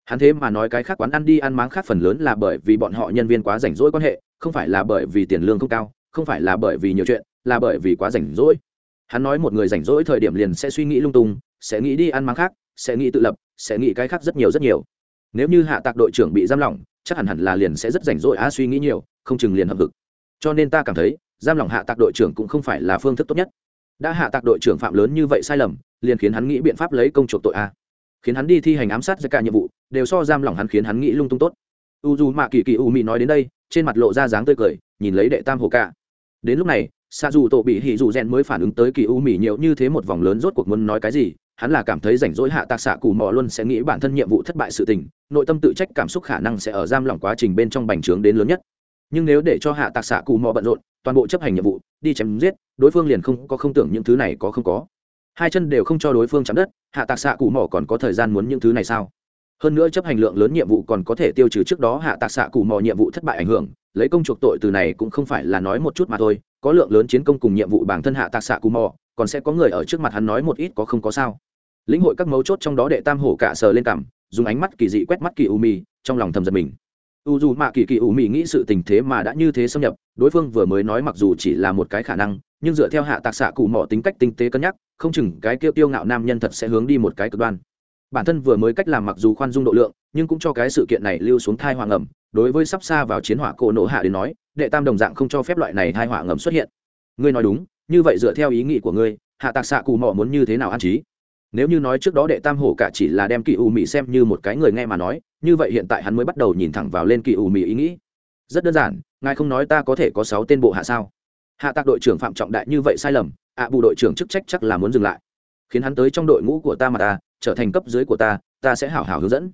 A: Hắn thế mà nói cái khác quán ăn đi ăn máng khác phần lớn là bởi vì bọn họ nhân viên quá rảnh rỗi quan hệ không phải là bởi vì tiền lương không cao, không phải là bởi vì nhiều chuyện, là bởi vì quá rảnh rỗi. Hắn nói một người rảnh rỗi thời điểm liền sẽ suy nghĩ lung tung, sẽ nghĩ đi ăn mắng khác, sẽ nghĩ tự lập, sẽ nghĩ cái khác rất nhiều rất nhiều. Nếu như hạ tạc đội trưởng bị giam lỏng, chắc hẳn hẳn là liền sẽ rất rảnh rỗi, a, suy nghĩ nhiều, không chừng liền hợp vực cho nên ta cảm thấy, giam lỏng hạ tạc đội trưởng cũng không phải là phương thức tốt nhất. Đã hạ tạc đội trưởng phạm lớn như vậy sai lầm, liền khiến hắn nghĩ biện pháp lấy công chuộc tội, a. Khiến hắn đi thi hành ám sát ra cả nhiệm vụ, đều so giam lỏng hắn khiến hắn nghĩ lung tung tốt u dù mạ kỳ kỳ u mị nói đến đây, trên mặt lộ ra dáng tươi cười, nhìn lấy đệ tam hồ ca. Đến lúc này xa dù tổ bị hỉ dù rèn mới phản ứng tới kỳ u mị nhiều như thế một vòng lớn rốt cuộc muốn nói cái gì, hắn là cảm thấy rảnh rỗi hạ tạc xạ cù mò luôn sẽ nghĩ bản thân nhiệm vụ thất bại sự tình, nội tâm tự trách cảm xúc khả năng sẽ ở giam lỏng quá trình bên trong bành trướng đến lớn nhất. Nhưng nếu để cho hạ tạc xạ cụ mò bận rộn, toàn bộ chấp hành nhiệm vụ, đi chém giết, đối phương liền không có không tưởng những thứ này có không có. Hai chân đều không cho đối phương chạm đất, hạ tạc xạ cụ mò còn có thời gian muốn những thứ này sao? Hơn nữa chấp hành lượng lớn nhiệm vụ còn có thể tiêu trừ trước đó hạ tạc xạ cụ mò nhiệm vụ thất bại ảnh hưởng, lấy công chuộc tội từ này cũng không phải là nói một chút mà thôi, có lượng lớn chiến công cùng nhiệm vụ bản thân hạ tạc xạ cụ mò, còn sẽ có người ở trước mặt hắn nói một ít có không có sao. Lĩnh hội các mấu chốt trong đó đệ tam hổ cả sờ lên cảm, dùng ánh mắt kỳ dị quét mắt kỳ u mì trong lòng thầm giật mình. U dù mạ kỳ kỳ u mì nghĩ sự tình thế mà đã như thế xâm nhập, đối phương vừa mới nói mặc dù chỉ là một cái khả năng, nhưng dựa theo hạ tạc xạ cụ mò tính cách tinh tế cân nhắc, không chừng cái kêu tiêu ngạo nam nhân thật sẽ hướng đi một cái cực đoan bản thân vừa mới cách làm mặc dù khoan dung độ lượng, nhưng cũng cho cái sự kiện này lưu xuống thai hoàng ẩm đối với sắp xa vào chiến hỏa cổ nổ hạ đến nói, đệ tam đồng dạng không cho phép loại này thai hỏa ngầm xuất hiện. Ngươi nói đúng, như vậy dựa theo ý nghĩ của ngươi, hạ tạc xạ cù mò muốn như thế nào an trí? Nếu như nói trước đó đệ tam hổ cả chỉ là đem kỳ u mỹ xem như một cái người nghe mà nói, như vậy hiện tại hắn mới bắt đầu nhìn thẳng vào lên kỳ u mỹ ý nghĩ. Rất đơn giản, ngài không nói ta có thể có sáu tên bộ hạ sao? Hạ tạc đội trưởng phạm trọng đại như vậy sai lầm, ạ bù đội trưởng chức trách chắc là muốn dừng lại khiến hắn tới trong đội ngũ của ta mà ta, trở thành cấp dưới của ta ta sẽ hảo hảo hướng dẫn.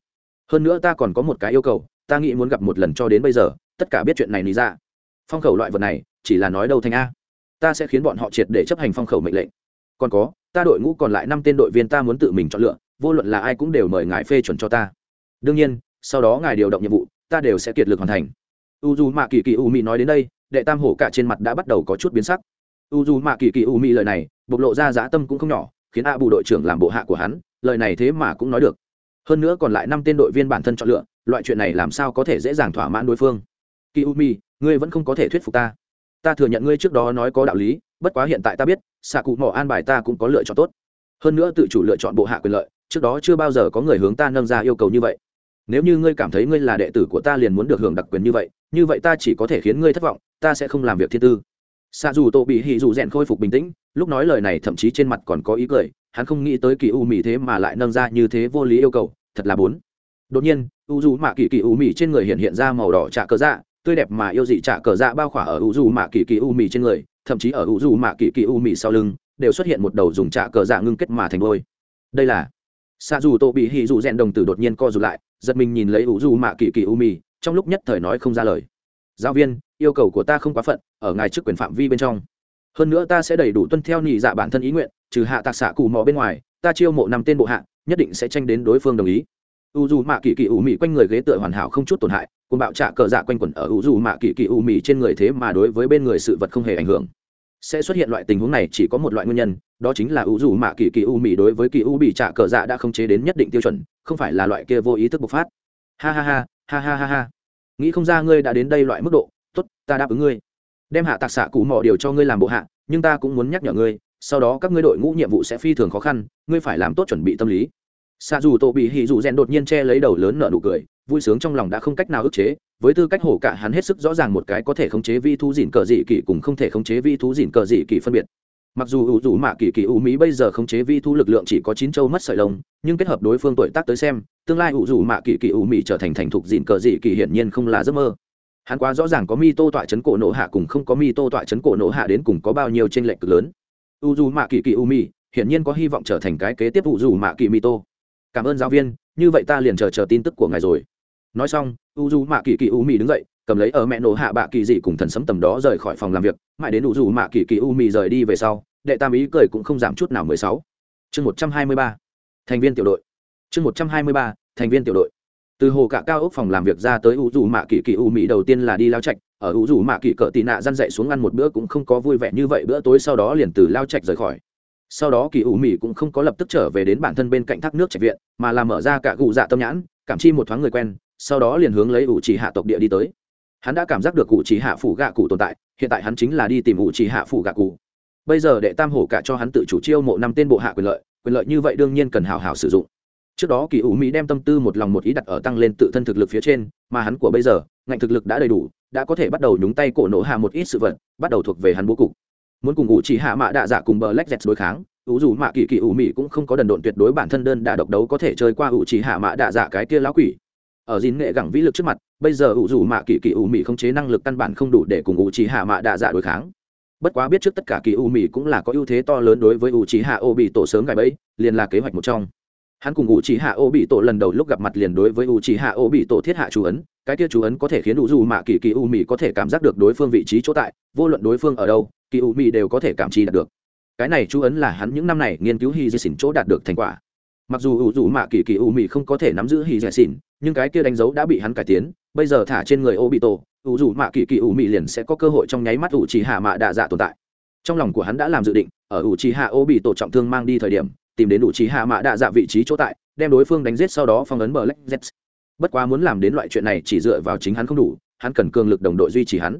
A: Hơn nữa ta còn có một cái yêu cầu, ta nghĩ muốn gặp một lần cho đến bây giờ, tất cả biết chuyện này lý ra. Phong khẩu loại vật này, chỉ là nói đâu thành a. Ta sẽ khiến bọn họ triệt để chấp hành phong khẩu mệnh lệnh. Còn có, ta đội ngũ còn lại năm tên đội viên ta muốn tự mình chọn lựa, vô luận là ai cũng đều mời ngài phê chuẩn cho ta. Đương nhiên, sau đó ngài điều động nhiệm vụ, ta đều sẽ kiệt lực hoàn thành. U dù mạ kỳ kỳ u mỹ nói đến đây, đệ tam hổ cả trên mặt đã bắt đầu có chút biến sắc. U dù mạ kỳ kỳ u mỹ lời này, bộc lộ ra dã tâm cũng không nhỏ khiến a bù đội trưởng làm bộ hạ của hắn, lời này thế mà cũng nói được. Hơn nữa còn lại năm tên đội viên bản thân chọn lựa, loại chuyện này làm sao có thể dễ dàng thỏa mãn đối phương? Kỳ u mi ngươi vẫn không có thể thuyết phục ta. Ta thừa nhận ngươi trước đó nói có đạo lý, bất quá hiện tại ta biết xạ cụ mỏ an bài ta cũng có lựa chọn tốt. Hơn nữa tự chủ lựa chọn bộ hạ quyền lợi, trước đó chưa bao giờ có người hướng ta nâng ra yêu cầu như vậy. Nếu như ngươi cảm thấy ngươi là đệ tử của ta liền muốn được hưởng đặc quyền như vậy như vậy ta chỉ có thể khiến ngươi thất vọng, ta sẽ không làm việc thiên tư xạ dù tổ bị hỉ dù rèn khôi phục bình tĩnh, lúc nói lời này thậm chí trên mặt còn có ý cười, hắn không nghĩ tới kỳ u mỹ thế mà lại nâng ra như thế vô lý yêu cầu, thật là bốn đột nhiên, u dù mạ kỳ kỳ u mỹ trên người hiện hiện ra màu đỏ trạ cờ dạ tươi đẹp mà yêu dị trạ cờ dạ bao khỏa ở u dù mạ kỳ kỳ u mỹ trên người, thậm chí ở u dù mạ kỳ kỳ u mỹ sau lưng, đều xuất hiện một đầu dùng trạ cờ dạ ngưng kết mà thành đôi. Đây là xạ dù tô bị hì dù rèn đồng tử đột nhiên co rụt lại, giật mình nhìn lấy u dù mạ kỳ kỳ u mỹ trong lúc nhất thời nói không ra lời. Giáo viên yêu cầu của ta không quá phận, ở ngài chức quyền phạm vi bên trong. Hơn nữa ta sẽ đầy đủ tuân theo nhị dạ bản thân ý nguyện, trừ hạ tạc xạ cù mò bên ngoài, ta chiêu mộ năm tên bộ hạ, nhất định sẽ tranh đến đối phương đồng ý. U dù mạ kỳ kỳ u mị quanh người ghế tựa hoàn hảo không chút tổn hại cùng bạo trạ cờ dạ quanh quẩn ở u dù mạ kỳ kỳ u mị trên người thế mà đối với bên người sự vật không hề ảnh hưởng. Sẽ xuất hiện loại tình huống này chỉ có một loại nguyên nhân, đó chính là u dù mạ kỳ kỳ u mị đối với kỳ u bị trạ cờ dạ đã không chế đến nhất định tiêu chuẩn, không phải là loại kia vô ý thức bộc phát. Ha ha ha ha ha ha ha. Nghĩ không ra ngươi đã đến đây loại mức độ ta đáp ứng ngươi. Đem hạ tạc xạ cụ mỏ điều cho ngươi làm bộ hạ, nhưng ta cũng muốn nhắc nhở ngươi, sau đó các ngươi đội ngũ nhiệm vụ sẽ phi thường khó khăn, ngươi phải làm tốt chuẩn bị tâm lý. Xạ dù tổ bị hỉ dù rèn đột nhiên che lấy đầu lớn nở nụ cười, vui sướng trong lòng đã không cách nào ức chế, với tư cách hổ cả hắn hết sức rõ ràng một cái có thể khống chế vi thú dìn cờ dị kỳ cùng không thể khống chế vi thú dìn cờ dị kỳ phân biệt. Mặc dù ủ dù mạ kỳ kỳ ủ mỹ bây giờ khống chế vi thú lực lượng chỉ có chín châu mất sợi lông, nhưng kết hợp đối phương tuổi tác tới xem, tương lai ủ dù mạ kỳ kỳ ủ mỹ trở thành thành thục dìn cờ dị kỳ hiển nhiên không là giấc mơ hắn quá rõ ràng có mi tô tọa chấn cổ nổ hạ cùng không có mi tô tọa chấn cổ nổ hạ đến cùng có bao nhiêu tranh lệch cực lớn. U dù mạ kỳ kỳ u mi hiển nhiên có hy vọng trở thành cái kế tiếp u dù mạ kỳ mi tô cảm ơn giáo viên, như vậy ta liền chờ chờ tin tức của ngài rồi. Nói xong u dù mạ kỳ kỳ u mi đứng dậy, cầm lấy ở mẹ nổ hạ bạ kỳ dị cùng thần sấm tầm đó rời khỏi phòng làm việc, mãi đến u dù mạ kỳ kỳ u mi rời đi về sau, đệ tam ý cười cũng không giảm chút nào mười sáu. Chương một trăm hai mươi ba, thành viên tiểu đội. Chương một trăm hai mươi ba, thành viên tiểu đội từ hồ cả cao ốc phòng làm việc ra tới u dù mạ kỳ kỳ u mỹ đầu tiên là đi lao trạch, ở u dù mạ kỳ cỡ tị nạ răn dậy xuống ăn một bữa cũng không có vui vẻ như vậy, bữa tối sau đó liền từ lao trạch rời khỏi. Sau đó kỳ u mỹ cũng không có lập tức trở về đến bản thân bên cạnh thác nước trạch viện, mà là mở ra cả cụ dạ tâm nhãn, cảm chi một thoáng người quen, sau đó liền hướng lấy ủ chỉ hạ tộc địa đi tới. Hắn đã cảm giác được cụ chỉ hạ phủ gạ cụ tồn tại, hiện tại hắn chính là đi tìm ủ chỉ hạ phủ gạ cụ. Bây giờ đệ tam hổ cả cho hắn tự chủ chiêu mộ năm tên bộ hạ quyền lợi quyền lợi như vậy đương nhiên cần hào hào sử dụng trước đó kỳ ủ mỹ đem tâm tư một lòng một ý đặt ở tăng lên tự thân thực lực phía trên, mà hắn của bây giờ, ngạnh thực lực đã đầy đủ, đã có thể bắt đầu nhúng tay cổ nổ hạ một ít sự vật, bắt đầu thuộc về hắn bố cục. Muốn cùng ủ chỉ hạ mạ đạ dạ cùng bờ lách dẹt đối kháng, ủ dù mạ kỳ kỳ ủ mỹ cũng không có đần độn tuyệt đối bản thân đơn đà độc đấu có thể chơi qua ủ chỉ hạ mạ đạ dạ cái kia lão quỷ. Ở dín nghệ gẳng vĩ lực trước mặt, bây giờ ủ dù mạ kỳ kỳ ủ mỹ không chế năng lực căn bản không đủ để cùng ủ chỉ hạ mạ đạ dạ đối kháng. Bất quá biết trước tất cả kỳ ủ mỹ cũng là có ưu thế to lớn đối với ủ chỉ hạ ô bị tổ sớm gài bẫy, liền là kế hoạch một trong hắn cùng u trí hạ ô bị tổ lần đầu lúc gặp mặt liền đối với u trí hạ ô bị tổ thiết hạ chú ấn, cái kia chú ấn có thể khiến u dù mạ kỳ kỳ u mì có thể cảm giác được đối phương vị trí chỗ tại, vô luận đối phương ở đâu, kỳ u mì đều có thể cảm chi đạt được. Cái này chú ấn là hắn những năm này nghiên cứu hy dì xỉn chỗ đạt được thành quả. Mặc dù u dù mạ kỳ kỳ u mì không có thể nắm giữ hy dì xỉn nhưng cái kia đánh dấu đã bị hắn cải tiến, bây giờ thả trên người ô bị tổ u dù mạ kỳ kỳ u mì liền sẽ có cơ hội trong nháy mắt u chỉ hạ mạ đạ dạ tồn tại. Trong lòng của hắn đã làm dự định, ở u chỉ hạ ô bị tổ trọng thương mang đi thời điểm tìm đến đủ trí hạ mạ đạ dạ vị trí chỗ tại, đem đối phương đánh giết sau đó phong ấn bờ lách z bất quá muốn làm đến loại chuyện này chỉ dựa vào chính hắn không đủ, hắn cần cường lực đồng đội duy trì hắn.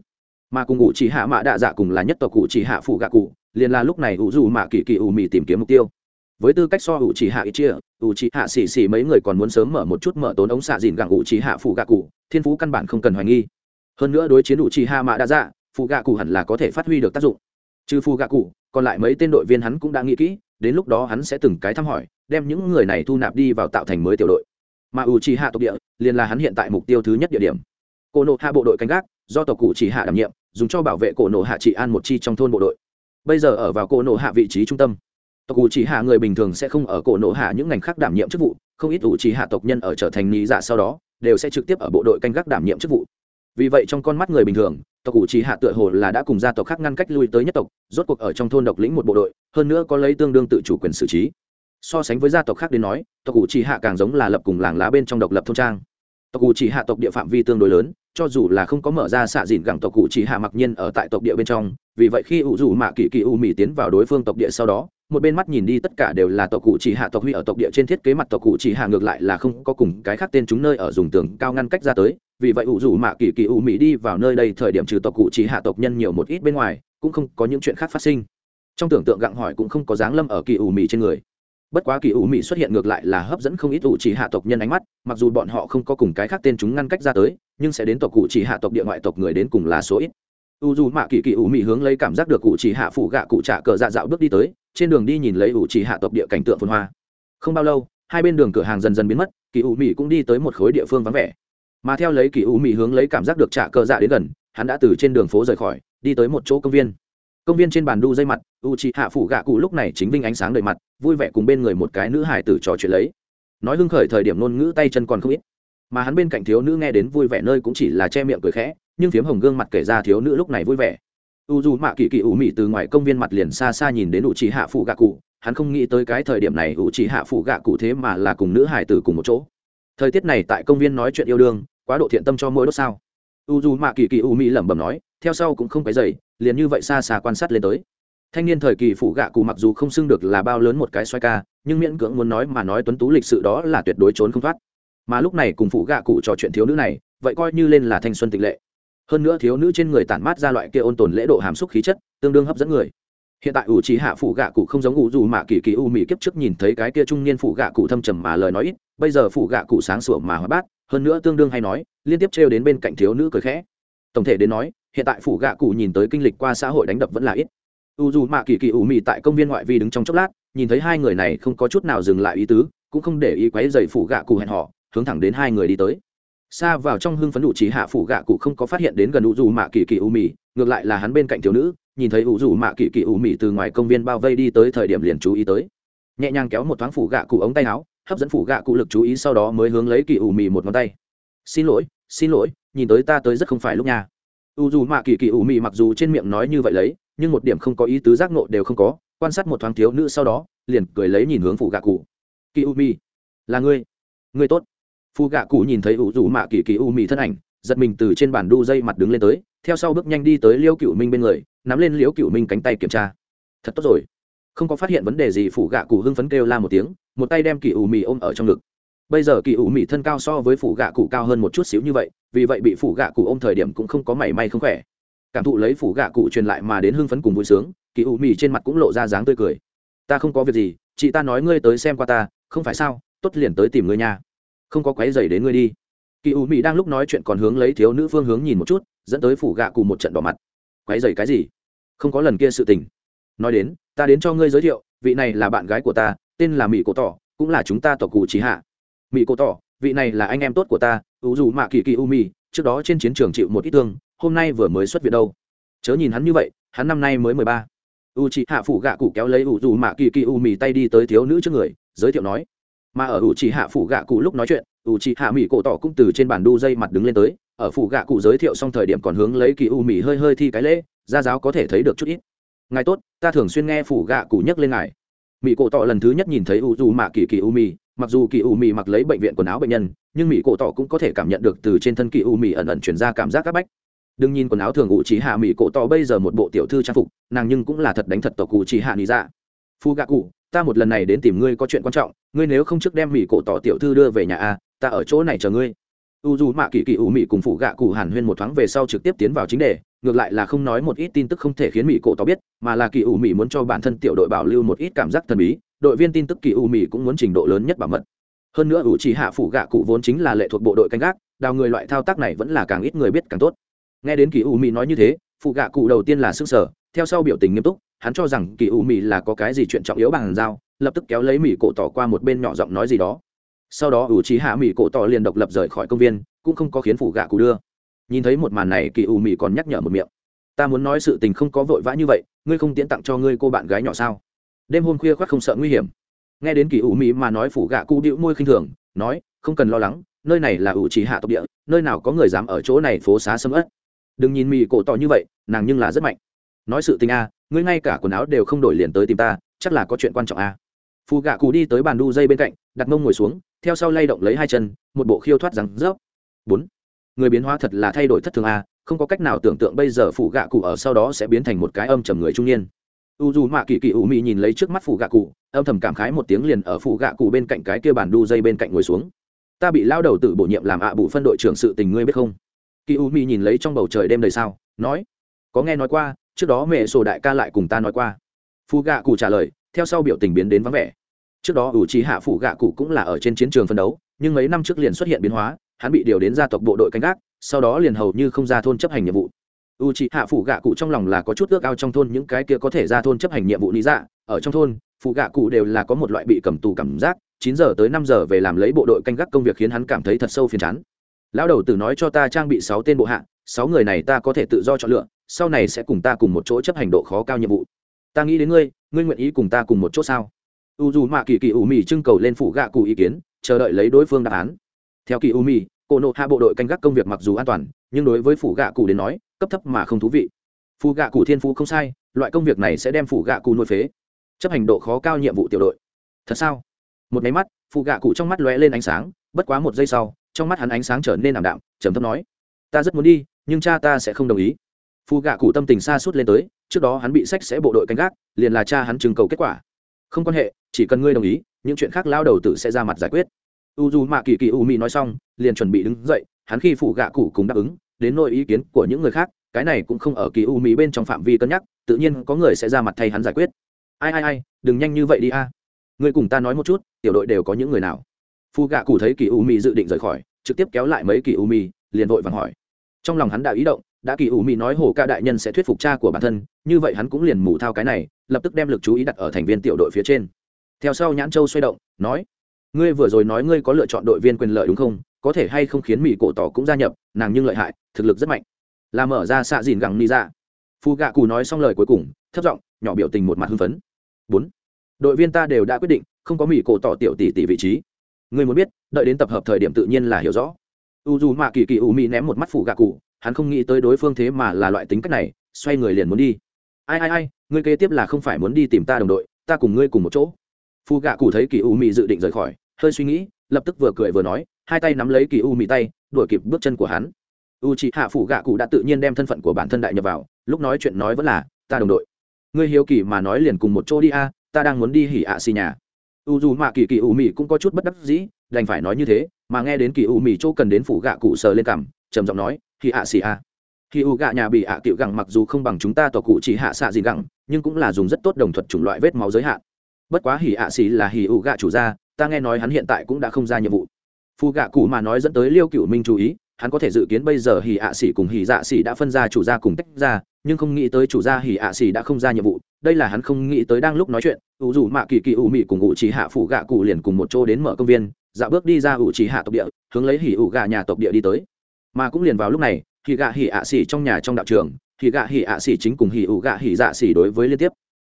A: Mà cùng ngụ chỉ hạ mạ đạ dạ cùng là nhất tộc cụ chỉ hạ phụ gạ cụ, liền là lúc này ủ dù mạ kỳ kỳ ủ mì tìm kiếm mục tiêu. Với tư cách so ủ chỉ hạ ít chia, ủ chỉ hạ xì xì mấy người còn muốn sớm mở một chút mở tốn ống xạ dìn gặng ủ chỉ hạ phụ gạ cụ, thiên phú căn bản không cần hoài nghi. Hơn nữa đối chiến ủ chỉ hạ mạ đạ dạ phụ gạ cụ hẳn là có thể phát huy được tác dụng. Trừ phụ gạ cụ, còn lại mấy tên đội viên hắn cũng đã nghĩ kỹ đến lúc đó hắn sẽ từng cái thăm hỏi, đem những người này thu nạp đi vào tạo thành mới tiểu đội. Mà ủ trì hạ tộc địa liền là hắn hiện tại mục tiêu thứ nhất địa điểm. Cổ nộ hạ bộ đội canh gác, do tộc cụ chỉ hạ đảm nhiệm, dùng cho bảo vệ cổ nộ hạ trị an một chi trong thôn bộ đội. Bây giờ ở vào cổ nộ hạ vị trí trung tâm, tộc cụ chỉ hạ người bình thường sẽ không ở cổ nộ hạ những ngành khác đảm nhiệm chức vụ, không ít ủ chỉ hạ tộc nhân ở trở thành lý dạ sau đó, đều sẽ trực tiếp ở bộ đội canh gác đảm nhiệm chức vụ vì vậy trong con mắt người bình thường, tộc cụ chỉ hạ tựa hồ là đã cùng gia tộc khác ngăn cách lui tới nhất tộc, rốt cuộc ở trong thôn độc lĩnh một bộ đội, hơn nữa có lấy tương đương tự chủ quyền xử trí. So sánh với gia tộc khác đến nói, tộc cụ chỉ hạ càng giống là lập cùng làng lá bên trong độc lập thôn trang. Tộc cụ chỉ hạ tộc địa phạm vi tương đối lớn, cho dù là không có mở ra xạ dìn gẳng tộc cụ chỉ hạ mặc nhiên ở tại tộc địa bên trong, vì vậy khi ủ dù mạ kỳ kỳ u mỹ tiến vào đối phương tộc địa sau đó, một bên mắt nhìn đi tất cả đều là tộc cụ chỉ hạ tộc huy ở tộc địa trên thiết kế mặt tộc cụ chỉ hạ ngược lại là không có cùng cái khác tên chúng nơi ở dùng tường cao ngăn cách ra tới vì vậy ủ rủ mạ kỳ kỳ u mỹ đi vào nơi đây thời điểm trừ tộc cụ chỉ hạ tộc nhân nhiều một ít bên ngoài, cũng không có những chuyện khác phát sinh. Trong tưởng tượng gặng hỏi cũng không có dáng lâm ở kỳ u mỹ trên người. Bất quá kỳ ủ mỹ xuất hiện ngược lại là hấp dẫn không ít ủ chỉ hạ tộc nhân ánh mắt, mặc dù bọn họ không có cùng cái khác tên chúng ngăn cách ra tới, nhưng sẽ đến tộc cụ chỉ hạ tộc địa ngoại tộc người đến cùng là số ít. U dù mạ kỳ kỳ ủ mỹ hướng lấy cảm giác được cụ chỉ hạ phụ gạ cụ trả cờ dạ dạo bước đi tới, trên đường đi nhìn lấy ủ chỉ hạ tộc địa cảnh tượng phồn hoa. Không bao lâu, hai bên đường cửa hàng dần dần biến mất, kỳ ủ mỹ cũng đi tới một khối địa phương vắng vẻ mà theo lấy kỳ u mỹ hướng lấy cảm giác được trả cờ dạ đến gần, hắn đã từ trên đường phố rời khỏi, đi tới một chỗ công viên. Công viên trên bàn đu dây mặt u c hạ phủ gạ cụ lúc này chính vinh ánh sáng đầy mặt, vui vẻ cùng bên người một cái nữ hải tử trò chuyện lấy. Nói hưng khởi thời điểm ngôn ngữ tay chân còn không ít, mà hắn bên cạnh thiếu nữ nghe đến vui vẻ nơi cũng chỉ là che miệng cười khẽ, nhưng phiếm hồng gương mặt kể ra thiếu nữ lúc này vui vẻ. U dù mạ kỳ kỳ ủ mị từ ngoài công viên mặt liền xa xa nhìn đến u c hạ phụ gạ cụ, hắn không nghĩ tới cái thời điểm này u c hạ phụ gạ cụ thế mà là cùng nữ hải tử cùng một chỗ. Thời tiết này tại công viên nói chuyện yêu đương quá độ thiện tâm cho mỗi đốt sao? U dù mạ kỳ kỳ u mỹ lẩm bẩm nói, theo sau cũng không cái dày liền như vậy xa xa quan sát lên tới. Thanh niên thời kỳ phụ gạ cụ mặc dù không xưng được là bao lớn một cái xoay ca, nhưng miễn cưỡng muốn nói mà nói tuấn tú lịch sự đó là tuyệt đối trốn không thoát. Mà lúc này cùng phụ gạ cụ trò chuyện thiếu nữ này, vậy coi như lên là thanh xuân tịch lệ. Hơn nữa thiếu nữ trên người tản mát ra loại kia ôn tồn lễ độ hàm xúc khí chất, tương đương hấp dẫn người. Hiện tại ủ trí hạ phụ gạ cụ không giống ủ dù mà kỳ kỳ u mỹ kiếp trước nhìn thấy cái kia trung niên phụ gạ cụ thâm trầm mà lời nói ít, bây giờ phụ gạ cụ sáng sủa mà hóa bát hơn nữa tương đương hay nói, liên tiếp trêu đến bên cạnh thiếu nữ cười khẽ. Tổng thể đến nói, hiện tại phủ gạ cụ nhìn tới kinh lịch qua xã hội đánh đập vẫn là ít. U dù mạ kỳ kỳ ủ mị tại công viên ngoại vi đứng trong chốc lát, nhìn thấy hai người này không có chút nào dừng lại ý tứ, cũng không để ý quấy dày phủ gạ cụ hẹn họ hướng thẳng đến hai người đi tới. Xa vào trong hưng phấn đủ trí hạ phủ gạ cụ không có phát hiện đến gần u dù mạ kỳ kỳ ủ mị, ngược lại là hắn bên cạnh thiếu nữ, nhìn thấy u dù mạ kỳ kỳ ủ mị từ ngoài công viên bao vây đi tới thời điểm liền chú ý tới. Nhẹ nhàng kéo một thoáng phủ gạ cụ ống tay áo hấp dẫn phụ gạ cụ lực chú ý sau đó mới hướng lấy kỳ ủ mị một ngón tay. Xin lỗi xin lỗi, nhìn tới ta tới rất không phải lúc nha. U dù mạ kỳ kỳ ủ mị mặc dù trên miệng nói như vậy lấy, nhưng một điểm không có ý tứ giác nộ đều không có, quan sát một thoáng thiếu nữ sau đó, liền cười lấy nhìn hướng phụ gạ cụ. Kỳ u mi là ngươi. Ngươi tốt. Phụ gạ cụ nhìn thấy u dù mạ kỳ kỳ u mi thân ảnh, giật mình từ trên bàn đu dây mặt đứng lên tới, theo sau bước nhanh đi tới liêu cựu minh bên người, nắm lên liễu cựu minh cánh tay kiểm tra. Thật tốt rồi. Không có phát hiện vấn đề gì phụ gạ cụ hưng phấn kêu la một tiếng một tay đem kỳ ủ mì ôm ở trong ngực. Bây giờ kỳ ủ mì thân cao so với phủ gạ cụ cao hơn một chút xíu như vậy, vì vậy bị phủ gạ cụ ôm thời điểm cũng không có mảy may không khỏe. Cảm thụ lấy phủ gạ cụ truyền lại mà đến hưng phấn cùng vui sướng, kỳ ủ mì trên mặt cũng lộ ra dáng tươi cười. Ta không có việc gì, chị ta nói ngươi tới xem qua ta, không phải sao, tốt liền tới tìm ngươi nha. Không có quái dày đến ngươi đi. Kỳ ủ mì đang lúc nói chuyện còn hướng lấy thiếu nữ phương hướng nhìn một chút, dẫn tới phủ gạ cụ một trận đỏ mặt. Quái dày cái gì? Không có lần kia sự tình. Nói đến, ta đến cho ngươi giới thiệu, vị này là bạn gái của ta tên là mỹ cổ tỏ, cũng là chúng ta tỏ cụ trí hạ. Mỹ cổ tỏ, vị này là anh em tốt của ta u dù mạ kỳ kỳ u mi trước đó trên chiến trường chịu một ít thương, hôm nay vừa mới xuất viện đâu. Chớ nhìn hắn như vậy, hắn năm nay mới mười ba. U chị hạ phủ gạ cụ kéo lấy u dù mạ kỳ kỳ u mi tay đi tới thiếu nữ trước người, giới thiệu nói. Mà ở ủ trì hạ phủ gạ cụ lúc nói chuyện ủ trì hạ mỹ cổ tỏ cũng từ trên bàn đu dây mặt đứng lên tới, ở phủ gạ cụ giới thiệu xong thời điểm còn hướng lấy kỳ u mi hơi hơi thi cái lễ, gia giáo có thể thấy được chút ít. Ngài tốt, ta thường xuyên nghe phủ gạ cụ nhắc lên ngài mỹ cổ tỏ lần thứ nhất nhìn thấy u dù mạ kỳ kỳ u mì mặc dù kỳ u mì mặc lấy bệnh viện quần áo bệnh nhân, nhưng mỹ cổ tỏ cũng có thể cảm nhận được từ trên thân kỳ u mì ẩn ẩn chuyển ra cảm giác áp bách đừng nhìn quần áo thường u trí hạ mỹ cổ tỏ bây giờ một bộ tiểu thư trang phục, nàng nhưng cũng là thật đánh thật tộc cụ trí hạ lý ra. phu gạ cụ ta một lần này đến tìm ngươi có chuyện quan trọng, ngươi nếu không trước đem mỹ cổ tỏ tiểu thư đưa về nhà a, ta ở chỗ này chờ ngươi u dù mạ kỳ kỳ U Mi cùng phụ gạ cụ hàn huyên một thoáng về sau trực tiếp tiến vào chính đề ngược lại là không nói một ít tin tức không thể khiến mỹ cổ tỏ biết, mà là kỳ ủ mỹ muốn cho bản thân tiểu đội bảo lưu một ít cảm giác thần bí, đội viên tin tức kỳ ủ mỹ cũng muốn trình độ lớn nhất bảo mật. Hơn nữa ủ chỉ hạ phụ gạ cụ vốn chính là lệ thuộc bộ đội canh gác, đào người loại thao tác này vẫn là càng ít người biết càng tốt. Nghe đến kỳ ủ mỹ nói như thế phụ gạ cụ đầu tiên là sức sở theo sau biểu tình nghiêm túc, hắn cho rằng kỳ ủ mỹ là có cái gì chuyện trọng yếu bằng dao lập tức kéo lấy mỹ cổ tỏ qua một bên nhỏ giọng nói gì đó. Sau đó ủ chỉ hạ mỹ cổ tỏ liền độc lập rời khỏi công viên, cũng không có khiến phụ gạ cụ đưa nhìn thấy một màn này, kỳ u mỹ còn nhắc nhở một miệng. Ta muốn nói sự tình không có vội vã như vậy, ngươi không tiễn tặng cho ngươi cô bạn gái nhỏ sao? Đêm hôm khuya khoác không sợ nguy hiểm. Nghe đến kỳ u mỹ mà nói phủ gạ cụ đĩu môi khinh thường, nói, không cần lo lắng, nơi này là ủ trí hạ tộc địa, nơi nào có người dám ở chỗ này phố xá sâm ớt. Đừng nhìn mỹ cổ tỏ như vậy, nàng nhưng là rất mạnh. Nói sự tình a, ngươi ngay cả quần áo đều không đổi liền tới tìm ta, chắc là có chuyện quan trọng a. Phù gạ cụ đi tới bàn đu dây bên cạnh, đặt mông ngồi xuống, theo sau lay động lấy hai chân, một bộ khiêu thoát rằng rớp bốn người biến hóa thật là thay đổi thất thường a, không có cách nào tưởng tượng bây giờ phủ gạ cụ ở sau đó sẽ biến thành một cái âm trầm người trung niên. U dù mạ kỳ kỳ ủ mị nhìn lấy trước mắt phủ gạ cụ, âm thầm cảm khái một tiếng liền ở phủ gạ cụ bên cạnh cái kia bàn đu dây bên cạnh ngồi xuống. Ta bị lao đầu tự bổ nhiệm làm ạ à bụ phân đội trưởng sự tình ngươi biết không? Kỳ u mị nhìn lấy trong bầu trời đêm đầy sao, nói, có nghe nói qua, trước đó mẹ sổ đại ca lại cùng ta nói qua. Phù gạ cụ trả lời, theo sau biểu tình biến đến vắng vẻ. Trước đó ủ trí hạ phủ gạ cụ cũng là ở trên chiến trường phân đấu, nhưng mấy năm trước liền xuất hiện biến hóa hắn bị điều đến gia tộc bộ đội canh gác, sau đó liền hầu như không ra thôn chấp hành nhiệm vụ. U trí hạ phủ gạ cụ trong lòng là có chút ước ao trong thôn những cái kia có thể ra thôn chấp hành nhiệm vụ lý dạ. Ở trong thôn phụ gạ cụ đều là có một loại bị cầm tù cảm giác, chín giờ tới năm giờ về làm lấy bộ đội canh gác công việc khiến hắn cảm thấy thật sâu phiền chán. Lão đầu tử nói cho ta trang bị sáu tên bộ hạ, sáu người này ta có thể tự do chọn lựa, sau này sẽ cùng ta cùng một chỗ chấp hành độ khó cao nhiệm vụ. Ta nghĩ đến ngươi ngươi nguyện ý cùng ta cùng một chỗ sao? U dù mạ kỳ kỳ u mì trưng cầu lên phủ gạ cụ ý kiến, chờ đợi lấy đối phương đáp án. Theo kỳ u mì cô nộ hạ bộ đội canh gác công việc mặc dù an toàn, nhưng đối với phủ gạ cụ đến nói, cấp thấp mà không thú vị. Phù gạ cụ thiên phú không sai, loại công việc này sẽ đem phủ gạ cụ nuôi phế. Chấp hành độ khó cao nhiệm vụ tiểu đội. Thật sao? Một máy mắt phụ gạ cụ trong mắt lóe lên ánh sáng, bất quá một giây sau, trong mắt hắn ánh sáng trở nên ảm đạm, trầm thấp nói, ta rất muốn đi, nhưng cha ta sẽ không đồng ý. Phù gạ cụ tâm tình xa suốt lên tới, trước đó hắn bị sách sẽ bộ đội canh gác, liền là cha hắn trừng cầu kết quả. Không quan hệ, chỉ cần ngươi đồng ý, những chuyện khác lao đầu tử sẽ ra mặt giải quyết u dù mạ kỳ kỳ u mỹ nói xong, liền chuẩn bị đứng dậy, hắn khi phụ gạ cụ cùng đáp ứng, đến nội ý kiến của những người khác, cái này cũng không ở kỳ u mỹ bên trong phạm vi cân nhắc, tự nhiên có người sẽ ra mặt thay hắn giải quyết. Ai ai ai, đừng nhanh như vậy đi a. À. cùng ta nói một chút, tiểu đội đều có những người nào? Phu gạ cụ thấy kỳ u mỹ dự định rời khỏi, trực tiếp kéo lại mấy kỳ u mỹ liền vội vàng hỏi. Trong lòng hắn đã ý động, đã kỳ u mỹ nói hồ ca đại nhân sẽ thuyết phục cha của bản thân, như vậy hắn cũng liền mù thao cái này, lập tức đem lực chú ý đặt ở thành viên tiểu đội phía trên. Theo sau nhãn châu xoay động, nói ngươi vừa rồi nói ngươi có lựa chọn đội viên quyền lợi đúng không? Có thể hay không khiến mỹ cổ tỏ cũng gia nhập, nàng nhưng lợi hại, thực lực rất mạnh. Là mở ra xạ dìn gẳng ni ra Phu gạ cù nói xong lời cuối cùng thất giọng, nhỏ biểu tình một mặt hưng phấn. Bốn. Đội viên ta đều đã quyết định, không có mỹ cổ tỏ tiểu tỷ tỷ vị trí. Ngươi muốn biết, đợi đến tập hợp thời điểm tự nhiên là hiểu rõ. U dù mạ kỳ kỳ u mỹ ném một mắt phủ gạ cụ hắn không nghĩ tới đối phương thế mà là loại tính cách này, xoay người liền muốn đi. Ai ai ai, ngươi kế tiếp là không phải muốn đi tìm ta đồng đội, ta cùng ngươi cùng một chỗ. Phu gạ cụ thấy kỳ u mỹ dự định rời khỏi hơi suy nghĩ, lập tức vừa cười vừa nói, hai tay nắm lấy kỳ u mì tay, đuổi kịp bước chân của hắn. U chị hạ phủ gạ cụ đã tự nhiên đem thân phận của bản thân đại nhập vào, lúc nói chuyện nói vẫn là, ta đồng đội. Ngươi hiếu kỳ mà nói liền cùng một chỗ đi a, ta đang muốn đi hỉ ạ xì nhà. U dù mạ kỳ kỳ u mì cũng có chút bất đắc dĩ, đành phải nói như thế, mà nghe đến kỳ u mì chỗ cần đến phủ gạ cụ sờ lên cằm, trầm giọng nói, hỉ ạ xì a. Khi u gạ nhà bị ạ à gẳng mặc dù không bằng chúng ta tòa cụ chỉ hạ xạ gì gẳng, nhưng cũng là dùng rất tốt đồng thuật chủng loại vết máu giới hạn. Bất quá hỉ ạ xì là hỉ u gạ chủ gia ta nghe nói hắn hiện tại cũng đã không ra nhiệm vụ. Phù gạ cụ mà nói dẫn tới liêu cựu minh chú ý, hắn có thể dự kiến bây giờ hỉ ạ xỉ cùng hỉ dạ xỉ đã phân ra chủ gia cùng tách ra, nhưng không nghĩ tới chủ gia hỉ ạ xỉ đã không ra nhiệm vụ. Đây là hắn không nghĩ tới đang lúc nói chuyện, ủ dù mạ kỳ kỳ ủ mị cùng ủ chỉ hạ phủ gạ cụ liền cùng một chỗ đến mở công viên dạo bước đi ra ủ chỉ hạ tộc địa, hướng lấy hỉ ủ gạ nhà tộc địa đi tới. Mà cũng liền vào lúc này, hỉ gạ hỉ ạ xỉ trong nhà trong đạo trường, hỉ gạ hỉ ạ xỉ chính cùng hỉ ủ gạ hỉ dạ xỉ đối với liên tiếp.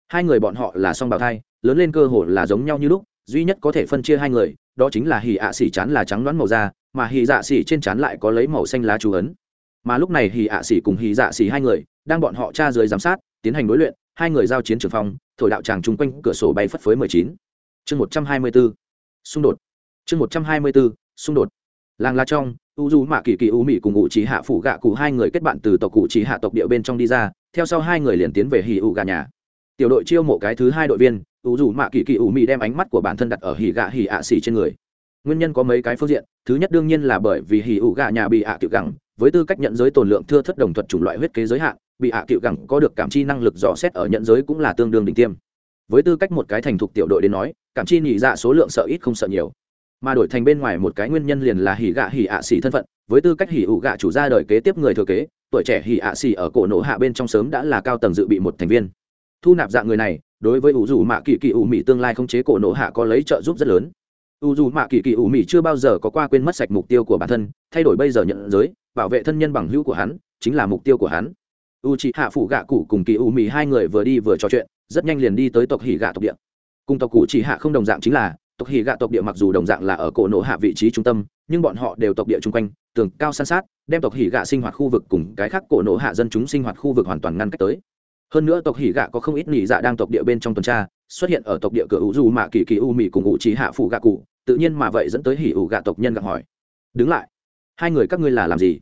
A: Hai người bọn họ là song bào thai, lớn lên cơ hồ là giống nhau như lúc duy nhất có thể phân chia hai người, đó chính là hì ạ xỉ chán là trắng đoán màu da, mà hì dạ xỉ trên chán lại có lấy màu xanh lá chú ấn. Mà lúc này hì ạ xỉ cùng hì dạ xỉ hai người, đang bọn họ tra dưới giám sát, tiến hành đối luyện, hai người giao chiến trường phong thổi đạo tràng chung quanh cửa sổ bay phất phới mười chín. Chương một trăm hai mươi bốn, xung đột. Chương một trăm hai mươi bốn, xung đột. Làng la trong, u du mạ kỳ kỳ u mỹ cùng ngụ trí hạ phụ gạ cụ hai người kết bạn từ tộc cụ trí hạ tộc địa bên trong đi ra, theo sau hai người liền tiến về hì ụ gà nhà. Tiểu đội chiêu mộ cái thứ hai đội viên ủ dù mạ kỳ kỳ ủ mị đem ánh mắt của bản thân đặt ở hì gạ hì ạ xỉ trên người. Nguyên nhân có mấy cái phương diện. Thứ nhất đương nhiên là bởi vì hì ủ gạ nhà bị ạ tiểu gẳng, với tư cách nhận giới tồn lượng thưa thất đồng thuật chủng loại huyết kế giới hạn, bị ạ tiểu gẳng có được cảm chi năng lực dò xét ở nhận giới cũng là tương đương đỉnh tiêm. Với tư cách một cái thành thục tiểu đội đến nói, cảm chi nhị dạ số lượng sợ ít không sợ nhiều. Mà đổi thành bên ngoài một cái nguyên nhân liền là hỉ gạ hỉ ạ xỉ thân phận. Với tư cách hỉ ủ gạ chủ gia đời kế tiếp người thừa kế, tuổi trẻ hỉ ạ xỉ ở cổ nổ hạ bên trong sớm đã là cao tầng dự bị một thành viên. Thu nạp dạng người này đối với ủ dù mạ kỳ kỳ ủ mỹ tương lai không chế cổ nổ hạ có lấy trợ giúp rất lớn. Ủ dù mạ kỳ kỳ ủ mỹ chưa bao giờ có qua quên mất sạch mục tiêu của bản thân, thay đổi bây giờ nhận giới, bảo vệ thân nhân bằng hữu của hắn, chính là mục tiêu của hắn. U chị hạ phụ gạ cụ cùng kỳ ủ mỹ hai người vừa đi vừa trò chuyện, rất nhanh liền đi tới tộc hỉ gạ tộc địa. Cùng tộc cụ chỉ hạ không đồng dạng chính là, tộc hỉ gạ tộc địa mặc dù đồng dạng là ở cổ nổ hạ vị trí trung tâm, nhưng bọn họ đều tộc địa chung quanh, tường cao san sát, đem tộc hỉ gạ sinh hoạt khu vực cùng cái khác cổ nổ hạ dân chúng sinh hoạt khu vực hoàn toàn ngăn cách tới hơn nữa tộc hỉ gạ có không ít nỉ dạ đang tộc địa bên trong tuần tra, xuất hiện ở tộc địa cửa u du mạ kỳ kỳ u mỹ cùng ngụ trí hạ phụ gạ cụ, tự nhiên mà vậy dẫn tới hỉ ủ gạ tộc nhân gặng hỏi. Đứng lại, hai người các ngươi là làm gì?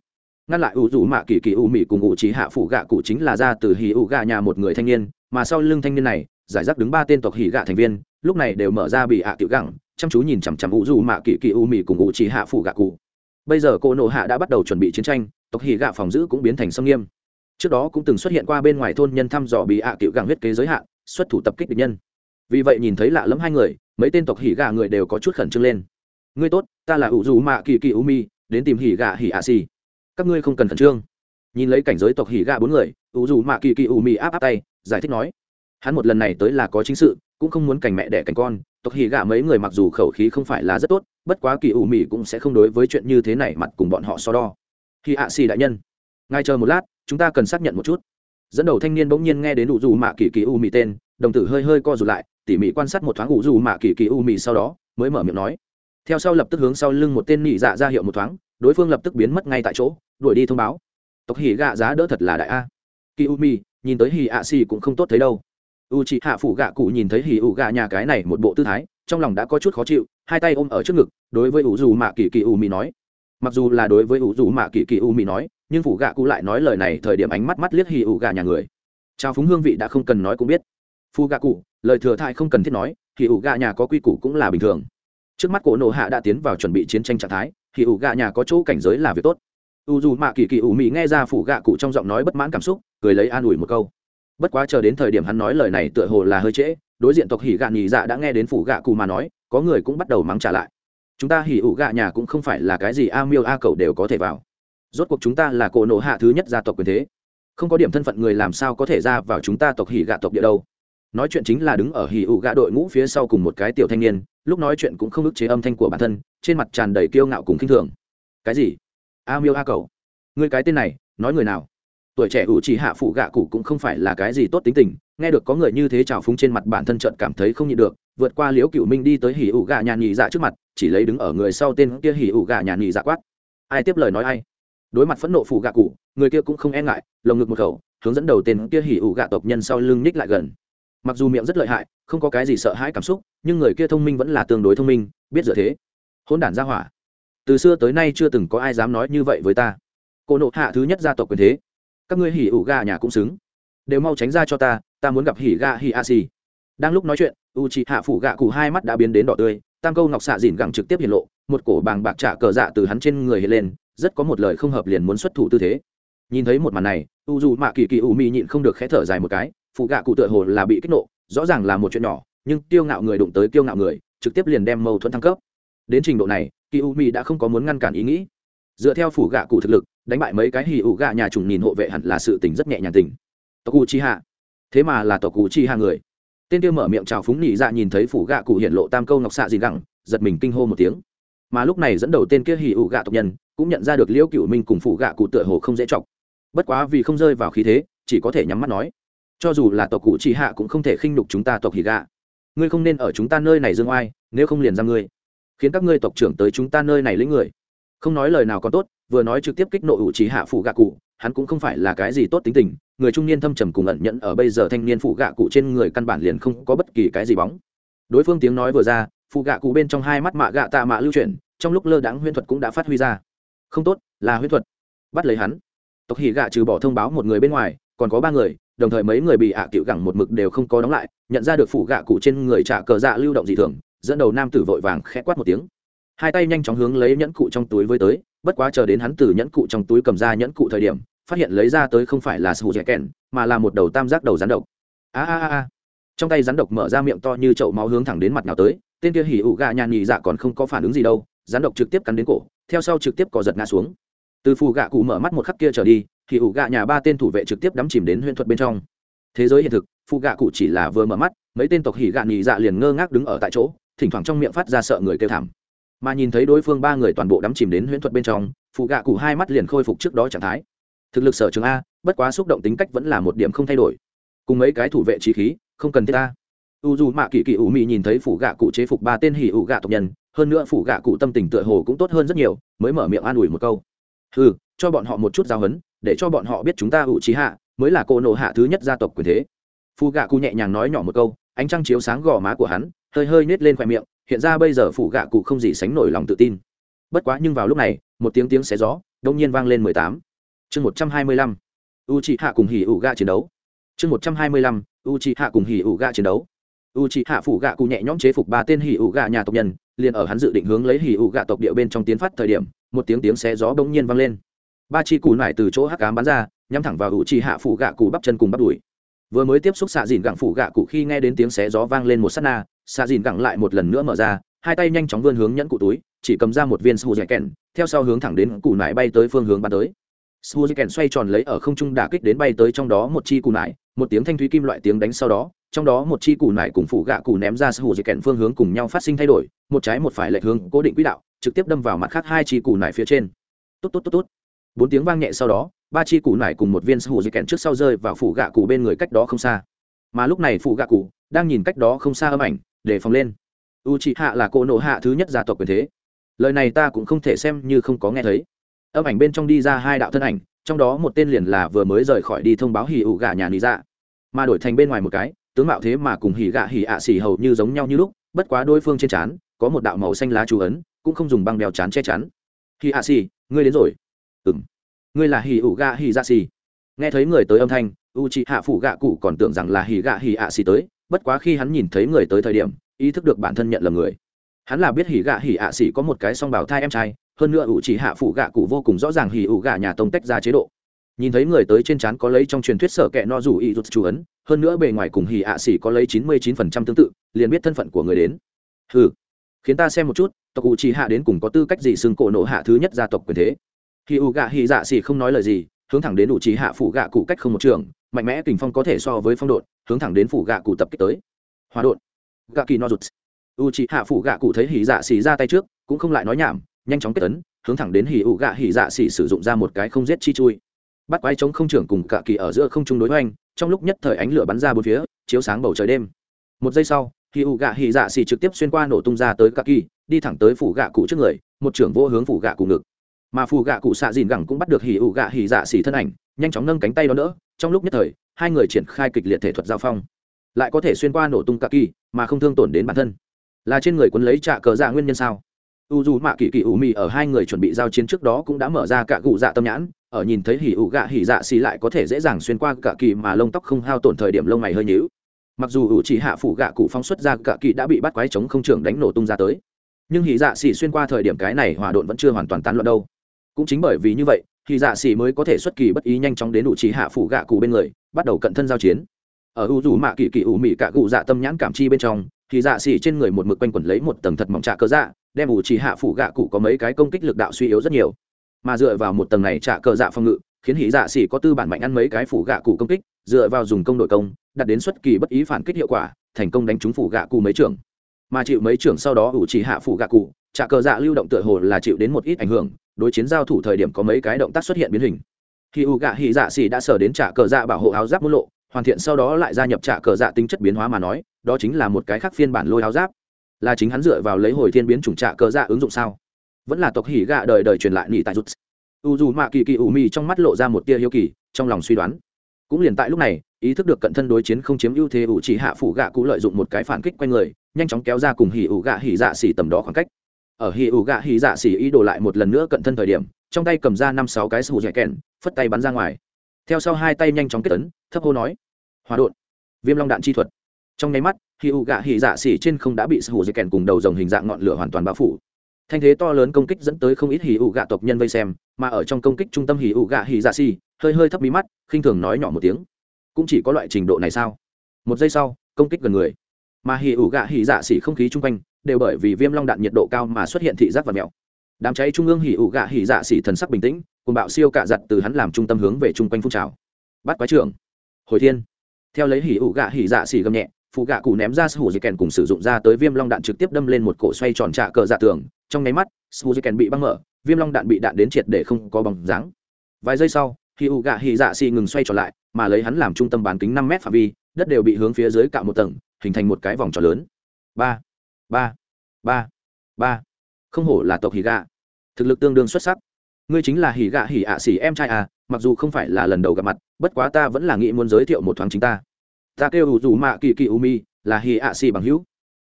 A: Ngăn lại u du mạ kỳ kỳ u mỹ cùng ngụ trí hạ phụ gạ cụ chính là ra từ hỉ ủ gạ nhà một người thanh niên, mà sau lưng thanh niên này, giải rác đứng ba tên tộc hỉ gạ thành viên, lúc này đều mở ra bị hạ tiểu gẳng, chăm chú nhìn chằm chằm u du mạ kỳ kỳ u mỹ cùng ngụ trí hạ phụ gạ cụ. Bây giờ cô nộ hạ đã bắt đầu chuẩn bị chiến tranh, tộc hỉ gạ phòng giữ cũng biến thành sông nghiêm trước đó cũng từng xuất hiện qua bên ngoài thôn nhân thăm dò bị hạ cựu gàng huyết kế giới hạn, xuất thủ tập kích địch nhân. Vì vậy nhìn thấy lạ lẫm hai người, mấy tên tộc hỉ gà người đều có chút khẩn trương lên. Ngươi tốt, ta là ủ dù mạ kỳ kỳ u mi, đến tìm hỉ gà hỉ ạ xì. Các ngươi không cần khẩn trương. Nhìn lấy cảnh giới tộc hỉ gà bốn người, ủ dù mạ kỳ kỳ u mi áp áp tay, giải thích nói, hắn một lần này tới là có chính sự, cũng không muốn cảnh mẹ đẻ cảnh con. Tộc hỉ gà mấy người mặc dù khẩu khí không phải là rất tốt, bất quá kỳ u mi cũng sẽ không đối với chuyện như thế này mặt cùng bọn họ so đo. Hỉ ạ xì đại nhân ngay chờ một lát, chúng ta cần xác nhận một chút. Dẫn đầu thanh niên bỗng nhiên nghe đến ủ dù mạ kỳ kỳ u mì tên, đồng tử hơi hơi co rụt lại, tỉ mỉ quan sát một thoáng ủ dù mạ kỳ kỳ u mì sau đó, mới mở miệng nói. Theo sau lập tức hướng sau lưng một tên nị dạ ra hiệu một thoáng, đối phương lập tức biến mất ngay tại chỗ, đuổi đi thông báo. Tộc hỉ gạ giá đỡ thật là đại a. Kỳ u mì nhìn tới hỉ ạ xì cũng không tốt thấy đâu. U chị hạ phủ gạ cụ nhìn thấy hỉ ủ gạ nhà cái này một bộ tư thái, trong lòng đã có chút khó chịu, hai tay ôm ở trước ngực, đối với ủ dù mạ kỳ kỳ u mì nói. Mặc dù là đối với ủ dù mạ kỳ kỳ u mì nói nhưng phủ gạ cụ lại nói lời này thời điểm ánh mắt mắt liếc hỉ ủ gạ nhà người. Trao phúng hương vị đã không cần nói cũng biết. Phu gạ cụ, lời thừa thại không cần thiết nói, hì ủ gạ nhà có quy củ cũng là bình thường. Trước mắt cổ nộ hạ đã tiến vào chuẩn bị chiến tranh trạng thái, hì ủ gạ nhà có chỗ cảnh giới là việc tốt. U dù mạ kỳ kỳ ủ mỹ nghe ra phủ gạ cụ trong giọng nói bất mãn cảm xúc, cười lấy an ủi một câu. Bất quá chờ đến thời điểm hắn nói lời này tựa hồ là hơi trễ, đối diện tộc hỉ gạ nhì dạ đã nghe đến phủ gạ cụ mà nói, có người cũng bắt đầu mắng trả lại. Chúng ta hỉ ủ gạ nhà cũng không phải là cái gì a miêu a cầu đều có thể vào rốt cuộc chúng ta là cổ nộ hạ thứ nhất gia tộc quyền thế. Không có điểm thân phận người làm sao có thể ra vào chúng ta tộc hỉ gạ tộc địa đâu. Nói chuyện chính là đứng ở hỉ ụ gạ đội ngũ phía sau cùng một cái tiểu thanh niên, lúc nói chuyện cũng không ức chế âm thanh của bản thân, trên mặt tràn đầy kiêu ngạo cùng khinh thường. Cái gì? A miêu a cầu người cái tên này, nói người nào? Tuổi trẻ ủ chỉ hạ phụ gạ cụ cũng không phải là cái gì tốt tính tình, nghe được có người như thế trào phúng trên mặt bản thân trận cảm thấy không nhịn được, vượt qua liễu cựu minh đi tới hỉ ủ gạ nhà nhị dạ trước mặt, chỉ lấy đứng ở người sau tên kia hỉ ủ gạ nhà nhị dạ quát. Ai tiếp lời nói ai? Đối mặt phẫn nộ phủ gạ cụ, người kia cũng không e ngại, lồng ngực một khẩu, hướng dẫn đầu tên kia hỉ ủ gạ tộc nhân sau lưng ních lại gần. Mặc dù miệng rất lợi hại, không có cái gì sợ hãi cảm xúc, nhưng người kia thông minh vẫn là tương đối thông minh, biết dựa thế. Hôn đản ra hỏa. Từ xưa tới nay chưa từng có ai dám nói như vậy với ta. Cô nộ hạ thứ nhất gia tộc quyền thế. Các ngươi hỉ ủ gạ nhà cũng xứng. Đều mau tránh ra cho ta ta muốn gặp hỉ gạ hỉ a xì. Đang lúc nói chuyện u chị hạ phủ gạ cụ hai mắt đã biến đến đỏ tươi, tam câu ngọc xạ dìn gẳng trực tiếp hiện lộ, một cổ bàng bạc trả cờ dạ từ hắn trên người hiện lên rất có một lời không hợp liền muốn xuất thủ tư thế. Nhìn thấy một màn này, u dù mạ kỳ kỳ u mi nhịn không được khẽ thở dài một cái, phụ gạ cụ tựa hồ là bị kích nộ, rõ ràng là một chuyện nhỏ, nhưng kiêu ngạo người đụng tới kiêu ngạo người, trực tiếp liền đem mâu thuẫn thăng cấp. Đến trình độ này, kỳ u mi đã không có muốn ngăn cản ý nghĩ. Dựa theo phủ gạ cụ thực lực, đánh bại mấy cái hì ủ gạ nhà trùng nhìn hộ vệ hẳn là sự tình rất nhẹ nhàng tình. Tộc cụ chi hạ thế mà là tộc cụ chi hạ người. Tên tiêu mở miệng chào phúng nhị dạ nhìn thấy phủ gạ cụ hiện lộ tam câu ngọc xạ gì gẳng, giật mình kinh hô một tiếng. Mà lúc này dẫn đầu tên kia hì ủ gạ tộc nhân cũng nhận ra được liễu cựu minh cùng phụ gạ cụ tựa hồ không dễ chọc. Bất quá vì không rơi vào khí thế, chỉ có thể nhắm mắt nói. Cho dù là tộc cụ chỉ hạ cũng không thể khinh nhục chúng ta tộc hỉ gạ. Ngươi không nên ở chúng ta nơi này dương oai, nếu không liền ra ngươi. Khiến các ngươi tộc trưởng tới chúng ta nơi này lấy người. Không nói lời nào còn tốt, vừa nói trực tiếp kích nộ ủ trí hạ phụ gạ cụ, hắn cũng không phải là cái gì tốt tính tình, người trung niên thâm trầm cùng ẩn nhẫn ở bây giờ thanh niên phụ gạ cụ trên người căn bản liền không có bất kỳ cái gì bóng. Đối phương tiếng nói vừa ra, phụ gạ cụ bên trong hai mắt mạ gạ tạ mạ lưu chuyển, trong lúc lơ đãng huyễn thuật cũng đã phát huy ra không tốt, là huyết thuật. Bắt lấy hắn. Tộc hỉ gạ trừ bỏ thông báo một người bên ngoài, còn có ba người, đồng thời mấy người bị ạ à cựu gẳng một mực đều không có đóng lại, nhận ra được phụ gạ cụ trên người trả cờ dạ lưu động dị thường, dẫn đầu nam tử vội vàng khẽ quát một tiếng. Hai tay nhanh chóng hướng lấy nhẫn cụ trong túi với tới, bất quá chờ đến hắn từ nhẫn cụ trong túi cầm ra nhẫn cụ thời điểm, phát hiện lấy ra tới không phải là sù dẻ kèn mà là một đầu tam giác đầu rắn độc. A a a trong tay rắn độc mở ra miệng to như chậu máu hướng thẳng đến mặt nào tới, tên kia hỉ ụ gà nhàn nhì dạ còn không có phản ứng gì đâu, rắn độc trực tiếp cắn đến cổ theo sau trực tiếp có giật ngã xuống. Từ phù gạ cụ mở mắt một khắc kia trở đi, thì ủ gạ nhà ba tên thủ vệ trực tiếp đắm chìm đến huyễn thuật bên trong. Thế giới hiện thực, phù gạ cụ chỉ là vừa mở mắt, mấy tên tộc hỉ gạ nhị dạ liền ngơ ngác đứng ở tại chỗ, thỉnh thoảng trong miệng phát ra sợ người kêu thảm. Mà nhìn thấy đối phương ba người toàn bộ đắm chìm đến huyễn thuật bên trong, phù gạ cụ hai mắt liền khôi phục trước đó trạng thái. Thực lực sở trường a, bất quá xúc động tính cách vẫn là một điểm không thay đổi. Cùng mấy cái thủ vệ trí khí, không cần thiết ta u dù mạ kỳ kỳ ủ mị nhìn thấy phủ gạ cụ chế phục ba tên hỉ ủ gạ tộc nhân, hơn nữa phủ gạ cụ tâm tình tựa hồ cũng tốt hơn rất nhiều, mới mở miệng an ủi một câu. Ừ cho bọn họ một chút giao hấn để cho bọn họ biết chúng ta ủ trí hạ mới là cô nộ hạ thứ nhất gia tộc quyền thế. Phù gạ cụ nhẹ nhàng nói nhỏ một câu, ánh trăng chiếu sáng gò má của hắn, hơi hơi nết lên khoe miệng, hiện ra bây giờ phủ gạ cụ không gì sánh nổi lòng tự tin. Bất quá nhưng vào lúc này, một tiếng tiếng xé gió, đông nhiên vang lên mười tám. Chương một trăm hai mươi lăm. U chị hạ cùng hỉ ủ gạ chiến đấu. Chương một trăm hai mươi lăm u chị hạ cùng hỉ ủ gạ chiến đấu u chị hạ phủ gạ cụ nhẹ nhõm chế phục ba tên hỉ ủ gạ nhà tộc nhân, liền ở hắn dự định hướng lấy hỉ ủ gạ tộc địa bên trong tiến phát thời điểm, một tiếng tiếng xé gió bỗng nhiên vang lên. Ba chi cù nải từ chỗ hắc cám bắn ra, nhắm thẳng vào u chị hạ phủ gạ cụ bắp chân cùng bắp đùi. Vừa mới tiếp xúc xạ dìn gặng phủ gạ cụ khi nghe đến tiếng xé gió vang lên một s á t na, xạ dìn gặng lại một lần nữa mở ra, hai tay nhanh chóng vươn hướng nhẫn cụ túi, chỉ cầm ra một viên sù dạy kèn theo sau hướng thẳng đến cụ nải bay tới phương hướng bắn tới. Sù dạy kèn xoay tròn lấy ở không trung đả kích đến bay tới trong đó một chi cụ nải, một tiếng thanh thúy kim loại tiếng đánh sau đó trong đó một chi củ nải cùng phụ gạ củ ném ra sù dẻ kèn phương hướng cùng nhau phát sinh thay đổi, một trái một phải lệch hướng, cố định quỹ đạo, trực tiếp đâm vào mặt khác hai chi củ nải phía trên. Tốt tốt tốt tốt. Bốn tiếng vang nhẹ sau đó, ba chi củ nải cùng một viên sù dẻ kèn trước sau rơi vào phụ gạ củ bên người cách đó không xa. Mà lúc này phụ gạ củ đang nhìn cách đó không xa âm ảnh, để phòng lên. U chị hạ là cô nộ hạ thứ nhất gia tộc quyền thế. Lời này ta cũng không thể xem như không có nghe thấy. Âm ảnh bên trong đi ra hai đạo thân ảnh, trong đó một tên liền là vừa mới rời khỏi đi thông báo hỉ ụ gà nhà lý dạ mà đổi thành bên ngoài một cái tướng mạo thế mà cùng hỉ gạ hỉ ạ xỉ hầu như giống nhau như lúc, bất quá đối phương trên trán, có một đạo màu xanh lá chú ấn, cũng không dùng băng đeo chán che chắn. Hỉ ạ xỉ, ngươi đến rồi. Ừng ngươi là hỉ ủ gạ hỉ dạ xỉ. Nghe thấy người tới âm thanh u chị hạ phủ gạ cụ còn tưởng rằng là hỉ gạ hỉ ạ xỉ tới, bất quá khi hắn nhìn thấy người tới thời điểm, ý thức được bản thân nhận là người. Hắn là biết hỉ gạ hỉ ạ xỉ có một cái song bảo thai em trai, hơn nữa ủ chỉ hạ phủ gạ cụ vô cùng rõ ràng hỉ ủ gạ nhà tông tách ra chế độ. Nhìn thấy người tới trên trán có lấy trong truyền thuyết sở kệ no rủ ý rút chú ấn hơn nữa bề ngoài cùng hỉ ạ xỉ có lấy chín mươi chín phần trăm tương tự, liền biết thân phận của người đến. Hừ, khiến ta xem một chút, tộc ủ chỉ hạ đến cùng có tư cách gì xưng cổ nộ hạ thứ nhất gia tộc quyền thế? Khi u gạ hỉ dạ xỉ không nói lời gì, hướng thẳng đến ủ chỉ hạ phủ gạ cụ cách không một trường, mạnh mẽ kình phong có thể so với phong độn, hướng thẳng đến phủ gạ cụ tập kích tới. Hòa độn. Gạ kỳ no rụt u chị hạ phủ gạ cụ thấy hỉ dạ xỉ ra tay trước, cũng không lại nói nhảm, nhanh chóng kết tấn hướng thẳng đến hỉ ụ gạ hỉ dạ xỉ sử dụng ra một cái không giết chi chui. Bắt quái chống không trưởng cùng cạ kỳ ở giữa không trung đối hoành trong lúc nhất thời ánh lửa bắn ra bốn phía, chiếu sáng bầu trời đêm. Một giây sau, hỉ ụ gạ hỉ dạ xì trực tiếp xuyên qua nổ tung ra tới cạ kỳ đi thẳng tới phủ gạ cụ trước người, một trưởng vô hướng phủ gạ cụ ngực. Mà phủ gạ cụ xạ dìn gẳng cũng bắt được hỉ ụ gạ hỉ dạ xì thân ảnh, nhanh chóng nâng cánh tay đó nữa trong lúc nhất thời, hai người triển khai kịch liệt thể thuật giao phong. Lại có thể xuyên qua nổ tung cạ kỳ mà không thương tổn đến bản thân. Là trên người quân lấy trạ cờ dạ nguyên nhân sao? U dù mạ kỳ kỳ ủ mì ở hai người chuẩn bị giao chiến trước đó cũng đã mở ra cả cụ dạ tâm nhãn ở nhìn thấy hỉ ủ gạ hỉ dạ xì lại có thể dễ dàng xuyên qua cả kỳ mà lông tóc không hao tổn thời điểm lông mày hơi nhíu. Mặc dù ủ chỉ hạ phủ gạ cụ phóng xuất ra cả kỳ đã bị bắt quái chống không trưởng đánh nổ tung ra tới. Nhưng hỉ dạ xì xuyên qua thời điểm cái này hỏa độn vẫn chưa hoàn toàn tán loạn đâu. Cũng chính bởi vì như vậy, hỉ dạ xì mới có thể xuất kỳ bất ý nhanh chóng đến ủ chỉ hạ phủ gạ cụ bên người, bắt đầu cận thân giao chiến. Ở u dù mạ kỳ kỳ ủ mị cả cụ dạ tâm nhãn cảm chi bên trong thì dạ xỉ trên người một mực quanh quẩn lấy một tầng thật mỏng trạ cớ dạ đem ủ chỉ hạ phủ gạ cụ có mấy cái công kích lực đạo suy yếu rất nhiều mà dựa vào một tầng này trả cờ dạ phòng ngự, khiến hỉ dạ xỉ có tư bản mạnh ăn mấy cái phủ gạ cụ công kích, dựa vào dùng công đội công đặt đến xuất kỳ bất ý phản kích hiệu quả, thành công đánh trúng phủ gạ cụ mấy trưởng. Mà chịu mấy trưởng sau đó ủ chỉ hạ phủ gạ cụ, trả cờ dạ lưu động tựa hồ là chịu đến một ít ảnh hưởng, đối chiến giao thủ thời điểm có mấy cái động tác xuất hiện biến hình. Khi ủ gạ hỉ dạ xỉ đã sở đến trả cờ dạ bảo hộ áo giáp môn lộ, hoàn thiện sau đó lại gia nhập trả cờ dạ tính chất biến hóa mà nói, đó chính là một cái khác phiên bản lôi áo giáp. Là chính hắn dựa vào lấy hồi thiên biến chủng trả cờ dạ ứng dụng sao? Vẫn là tộc hỉ gạ đời đời truyền lại nỉ tại rút. U dù mạ kỳ kỳ ủ mì trong mắt lộ ra một tia hiếu kỳ, trong lòng suy đoán. Cũng liền tại lúc này, ý thức được cận thân đối chiến không chiếm ưu thế ủ chỉ hạ phủ gạ cũ lợi dụng một cái phản kích quanh người, nhanh chóng kéo ra cùng hỉ ủ gạ hỉ dạ xỉ tầm đó khoảng cách. Ở hỉ ủ gạ hỉ dạ xỉ ý đồ lại một lần nữa cận thân thời điểm, trong tay cầm ra năm sáu cái sù dẻ kèn phất tay bắn ra ngoài. Theo sau hai tay nhanh chóng kết tấn thấp hô nói, hòa đột viêm long đạn chi thuật. Trong nháy mắt, hỉ ủ gạ hỉ dạ xỉ trên không đã bị sù dẻ kèn cùng đầu dòng hình dạng ngọn lửa hoàn toàn bao phủ thanh thế to lớn công kích dẫn tới không ít hỉ ủ gạ tộc nhân vây xem, mà ở trong công kích trung tâm hỉ ủ gạ hỉ dạ xì, hơi hơi thấp bí mắt, khinh thường nói nhỏ một tiếng. Cũng chỉ có loại trình độ này sao? Một giây sau, công kích gần người. Mà hỉ ủ gạ hỉ dạ xì không khí chung quanh, đều bởi vì viêm long đạn nhiệt độ cao mà xuất hiện thị giác và mèo đám cháy trung ương hỉ ủ gạ hỉ dạ xì thần sắc bình tĩnh cùng bạo siêu cạ giặt từ hắn làm trung tâm hướng về chung quanh phun trào. Bắt quái trưởng. Hồi thiên. Theo lấy hỉ ủ gạ hỉ dạ xỉ gầm nhẹ, phụ gạ cụ ném ra sù dì kèn cùng sử dụng ra tới viêm long đạn trực tiếp đâm lên một cổ xoay tròn trạ cờ dạ tường trong nháy mắt Suzuken bị băng mở, viêm long đạn bị đạn đến triệt để không có bằng dáng. Vài giây sau, khi u gạ hỉ dạ xỉ ngừng xoay trở lại, mà lấy hắn làm trung tâm bán kính năm mét phạm vi, đất đều bị hướng phía dưới cạo một tầng, hình thành một cái vòng tròn lớn. Ba ba ba ba. Không hổ là tộc hỉ gạ. Thực lực tương đương xuất sắc. Ngươi chính là hỉ gạ hỉ ạ xỉ em trai à mặc dù không phải là lần đầu gặp mặt, bất quá ta vẫn là nghĩ muốn giới thiệu một thoáng chính ta. Ta kêu ủ dù mạ kỳ kỳ u mi, là hỉ ạ xỉ bằng hữu.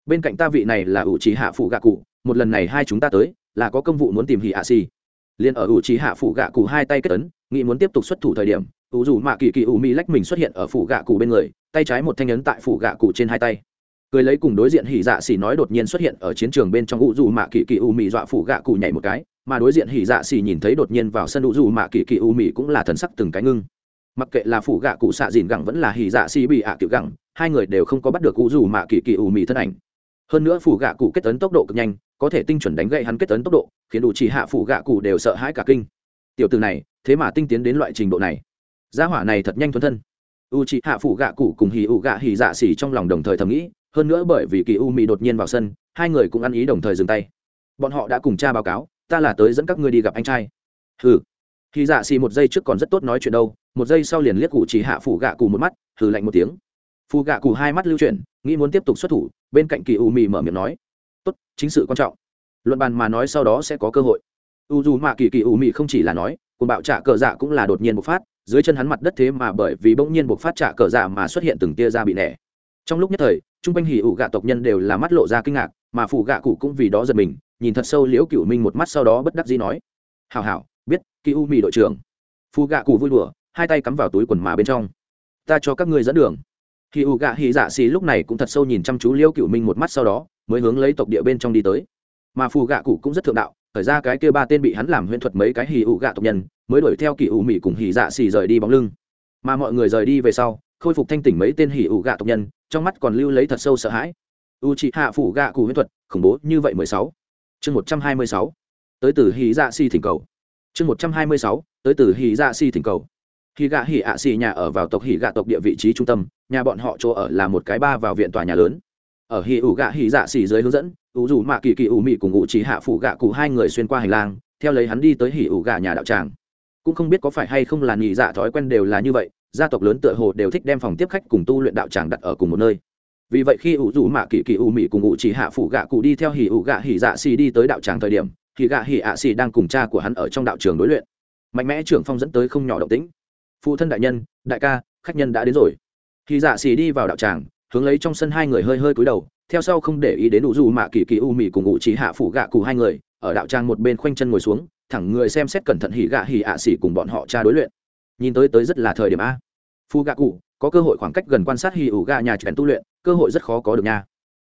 A: Bên cạnh ta vị này là ủ trí hạ phụ gạ cụ một lần này hai chúng ta tới, là có công vụ muốn tìm hỉ ạ xỉ liền ở ủ trí hạ phủ gạ cụ hai tay kết ấn, nghĩ muốn tiếp tục xuất thủ thời điểm, ủ dù mạ kỳ kỳ ủ mi lách mình xuất hiện ở phủ gạ cụ bên người, tay trái một thanh ấn tại phủ gạ cụ trên hai tay. Cười lấy cùng đối diện hỉ dạ xỉ nói đột nhiên xuất hiện ở chiến trường bên trong ủ dù mạ kỳ kỳ ủ mi dọa phủ gạ cụ nhảy một cái, mà đối diện hỉ dạ xỉ nhìn thấy đột nhiên vào sân ủ dù mạ kỳ kỳ ủ mi cũng là thần sắc từng cái ngưng. Mặc kệ là phủ gạ cụ xạ dìn gẳng vẫn là hỉ dạ xỉ bị ạ à kiểu gẳng, hai người đều không có bắt được ủ dù mạ kỳ kỳ ủ mi thân ảnh. Hơn nữa phủ gạ cụ kết tấn tốc độ cực nhanh có thể tinh chuẩn đánh gậy hắn kết tấn tốc độ, khiến đủ chỉ hạ phụ gạ cụ đều sợ hãi cả kinh. Tiểu từ này, thế mà tinh tiến đến loại trình độ này. Gia hỏa này thật nhanh thuần thân. U chỉ hạ phụ gạ cụ cùng hì ụ gạ hì dạ xỉ trong lòng đồng thời thầm nghĩ, hơn nữa bởi vì kỳ u mị đột nhiên vào sân, hai người cũng ăn ý đồng thời dừng tay. Bọn họ đã cùng cha báo cáo, ta là tới dẫn các ngươi đi gặp anh trai. Hừ. Hì dạ xỉ một giây trước còn rất tốt nói chuyện đâu, một giây sau liền liếc cụ chỉ hạ phủ gạ cụ một mắt, hừ lạnh một tiếng. Phụ gạ cụ hai mắt lưu chuyển, nghĩ muốn tiếp tục xuất thủ, bên cạnh kỳ u mị mở miệng nói tốt, chính sự quan trọng. Luận bàn mà nói sau đó sẽ có cơ hội. U dù mạ kỳ kỳ u mị không chỉ là nói cùng bạo trả cờ dạ cũng là đột nhiên bộc phát, dưới chân hắn mặt đất thế mà bởi vì bỗng nhiên bộc phát trả cờ dạ mà xuất hiện từng tia ra bị nẻ. Trong lúc nhất thời chung quanh hỉ ủ gạ tộc nhân đều là mắt lộ ra kinh ngạc, mà phủ gạ cụ cũng vì đó giật mình, nhìn thật sâu liễu cựu minh một mắt sau đó bất đắc dĩ nói hào hào biết, kỳ u mị đội trưởng. Phụ gạ cụ vui đùa, hai tay cắm vào túi quần mà bên trong. Ta cho các ngươi dẫn đường. Hì ủ gạ hì dạ xì lúc này cũng thật sâu nhìn chăm chú liễu cựu minh một mắt sau đó mới hướng lấy tộc địa bên trong đi tới. Mà phù gạ cụ cũng rất thượng đạo, thời ra cái kia ba tên bị hắn làm huyễn thuật mấy cái hì ủ gạ tộc nhân, mới đuổi theo kỳ ủ mì cùng hì dạ xì rời đi bóng lưng. Mà mọi người rời đi về sau, khôi phục thanh tỉnh mấy tên hỉ ủ gạ tộc nhân, trong mắt còn lưu lấy thật sâu sợ hãi. U chị hạ phủ gạ cụ huyễn thuật, khủng bố như vậy mười sáu. Chương một trăm hai mươi sáu. Tới từ hỉ dạ xì thỉnh cầu. Chương một trăm hai mươi sáu, tới từ hỉ dạ xì thỉnh cầu. Hỉ gạ hỉ ạ xì nhà ở vào tộc hỉ gạ tộc địa vị trí trung tâm, nhà bọn họ chỗ ở là một cái ba vào viện tòa nhà lớn ở hỉ ủ gạ hỉ dạ xì dưới hướng dẫn, ủ dù mạ kỳ kỳ ủ mị cùng ủ chỉ hạ phủ gạ cụ hai người xuyên qua hành lang, theo lấy hắn đi tới hỉ ủ gạ nhà đạo tràng. Cũng không biết có phải hay không là nhị dạ thói quen đều là như vậy, gia tộc lớn tựa hồ đều thích đem phòng tiếp khách cùng tu luyện đạo tràng đặt ở cùng một nơi. Vì vậy khi ủ rủ mạ kỳ kỳ ủ mị cùng ủ chỉ hạ phủ gạ cụ đi theo hỉ ủ gạ hỉ dạ xì đi tới đạo tràng thời điểm thì gạ hỉ ạ xì đang cùng cha của hắn ở trong đạo trường đối luyện. Mạnh mẽ trưởng phong dẫn tới không nhỏ động tĩnh. Phụ thân đại nhân, đại ca, khách nhân đã đến rồi. Thì dạ xì đi vào đạo tràng hướng lấy trong sân hai người hơi hơi cúi đầu, theo sau không để ý đến ủ dù mạ kỳ kỳ u mị cùng Ngụ chỉ hạ phủ gạ cụ hai người, ở đạo trang một bên khoanh chân ngồi xuống, thẳng người xem xét cẩn thận hỉ gạ hỉ ạ xỉ cùng bọn họ tra đối luyện. Nhìn tới tới rất là thời điểm a. Phu gạ cụ, có cơ hội khoảng cách gần quan sát hỉ ủ gạ nhà trần tu luyện, cơ hội rất khó có được nha.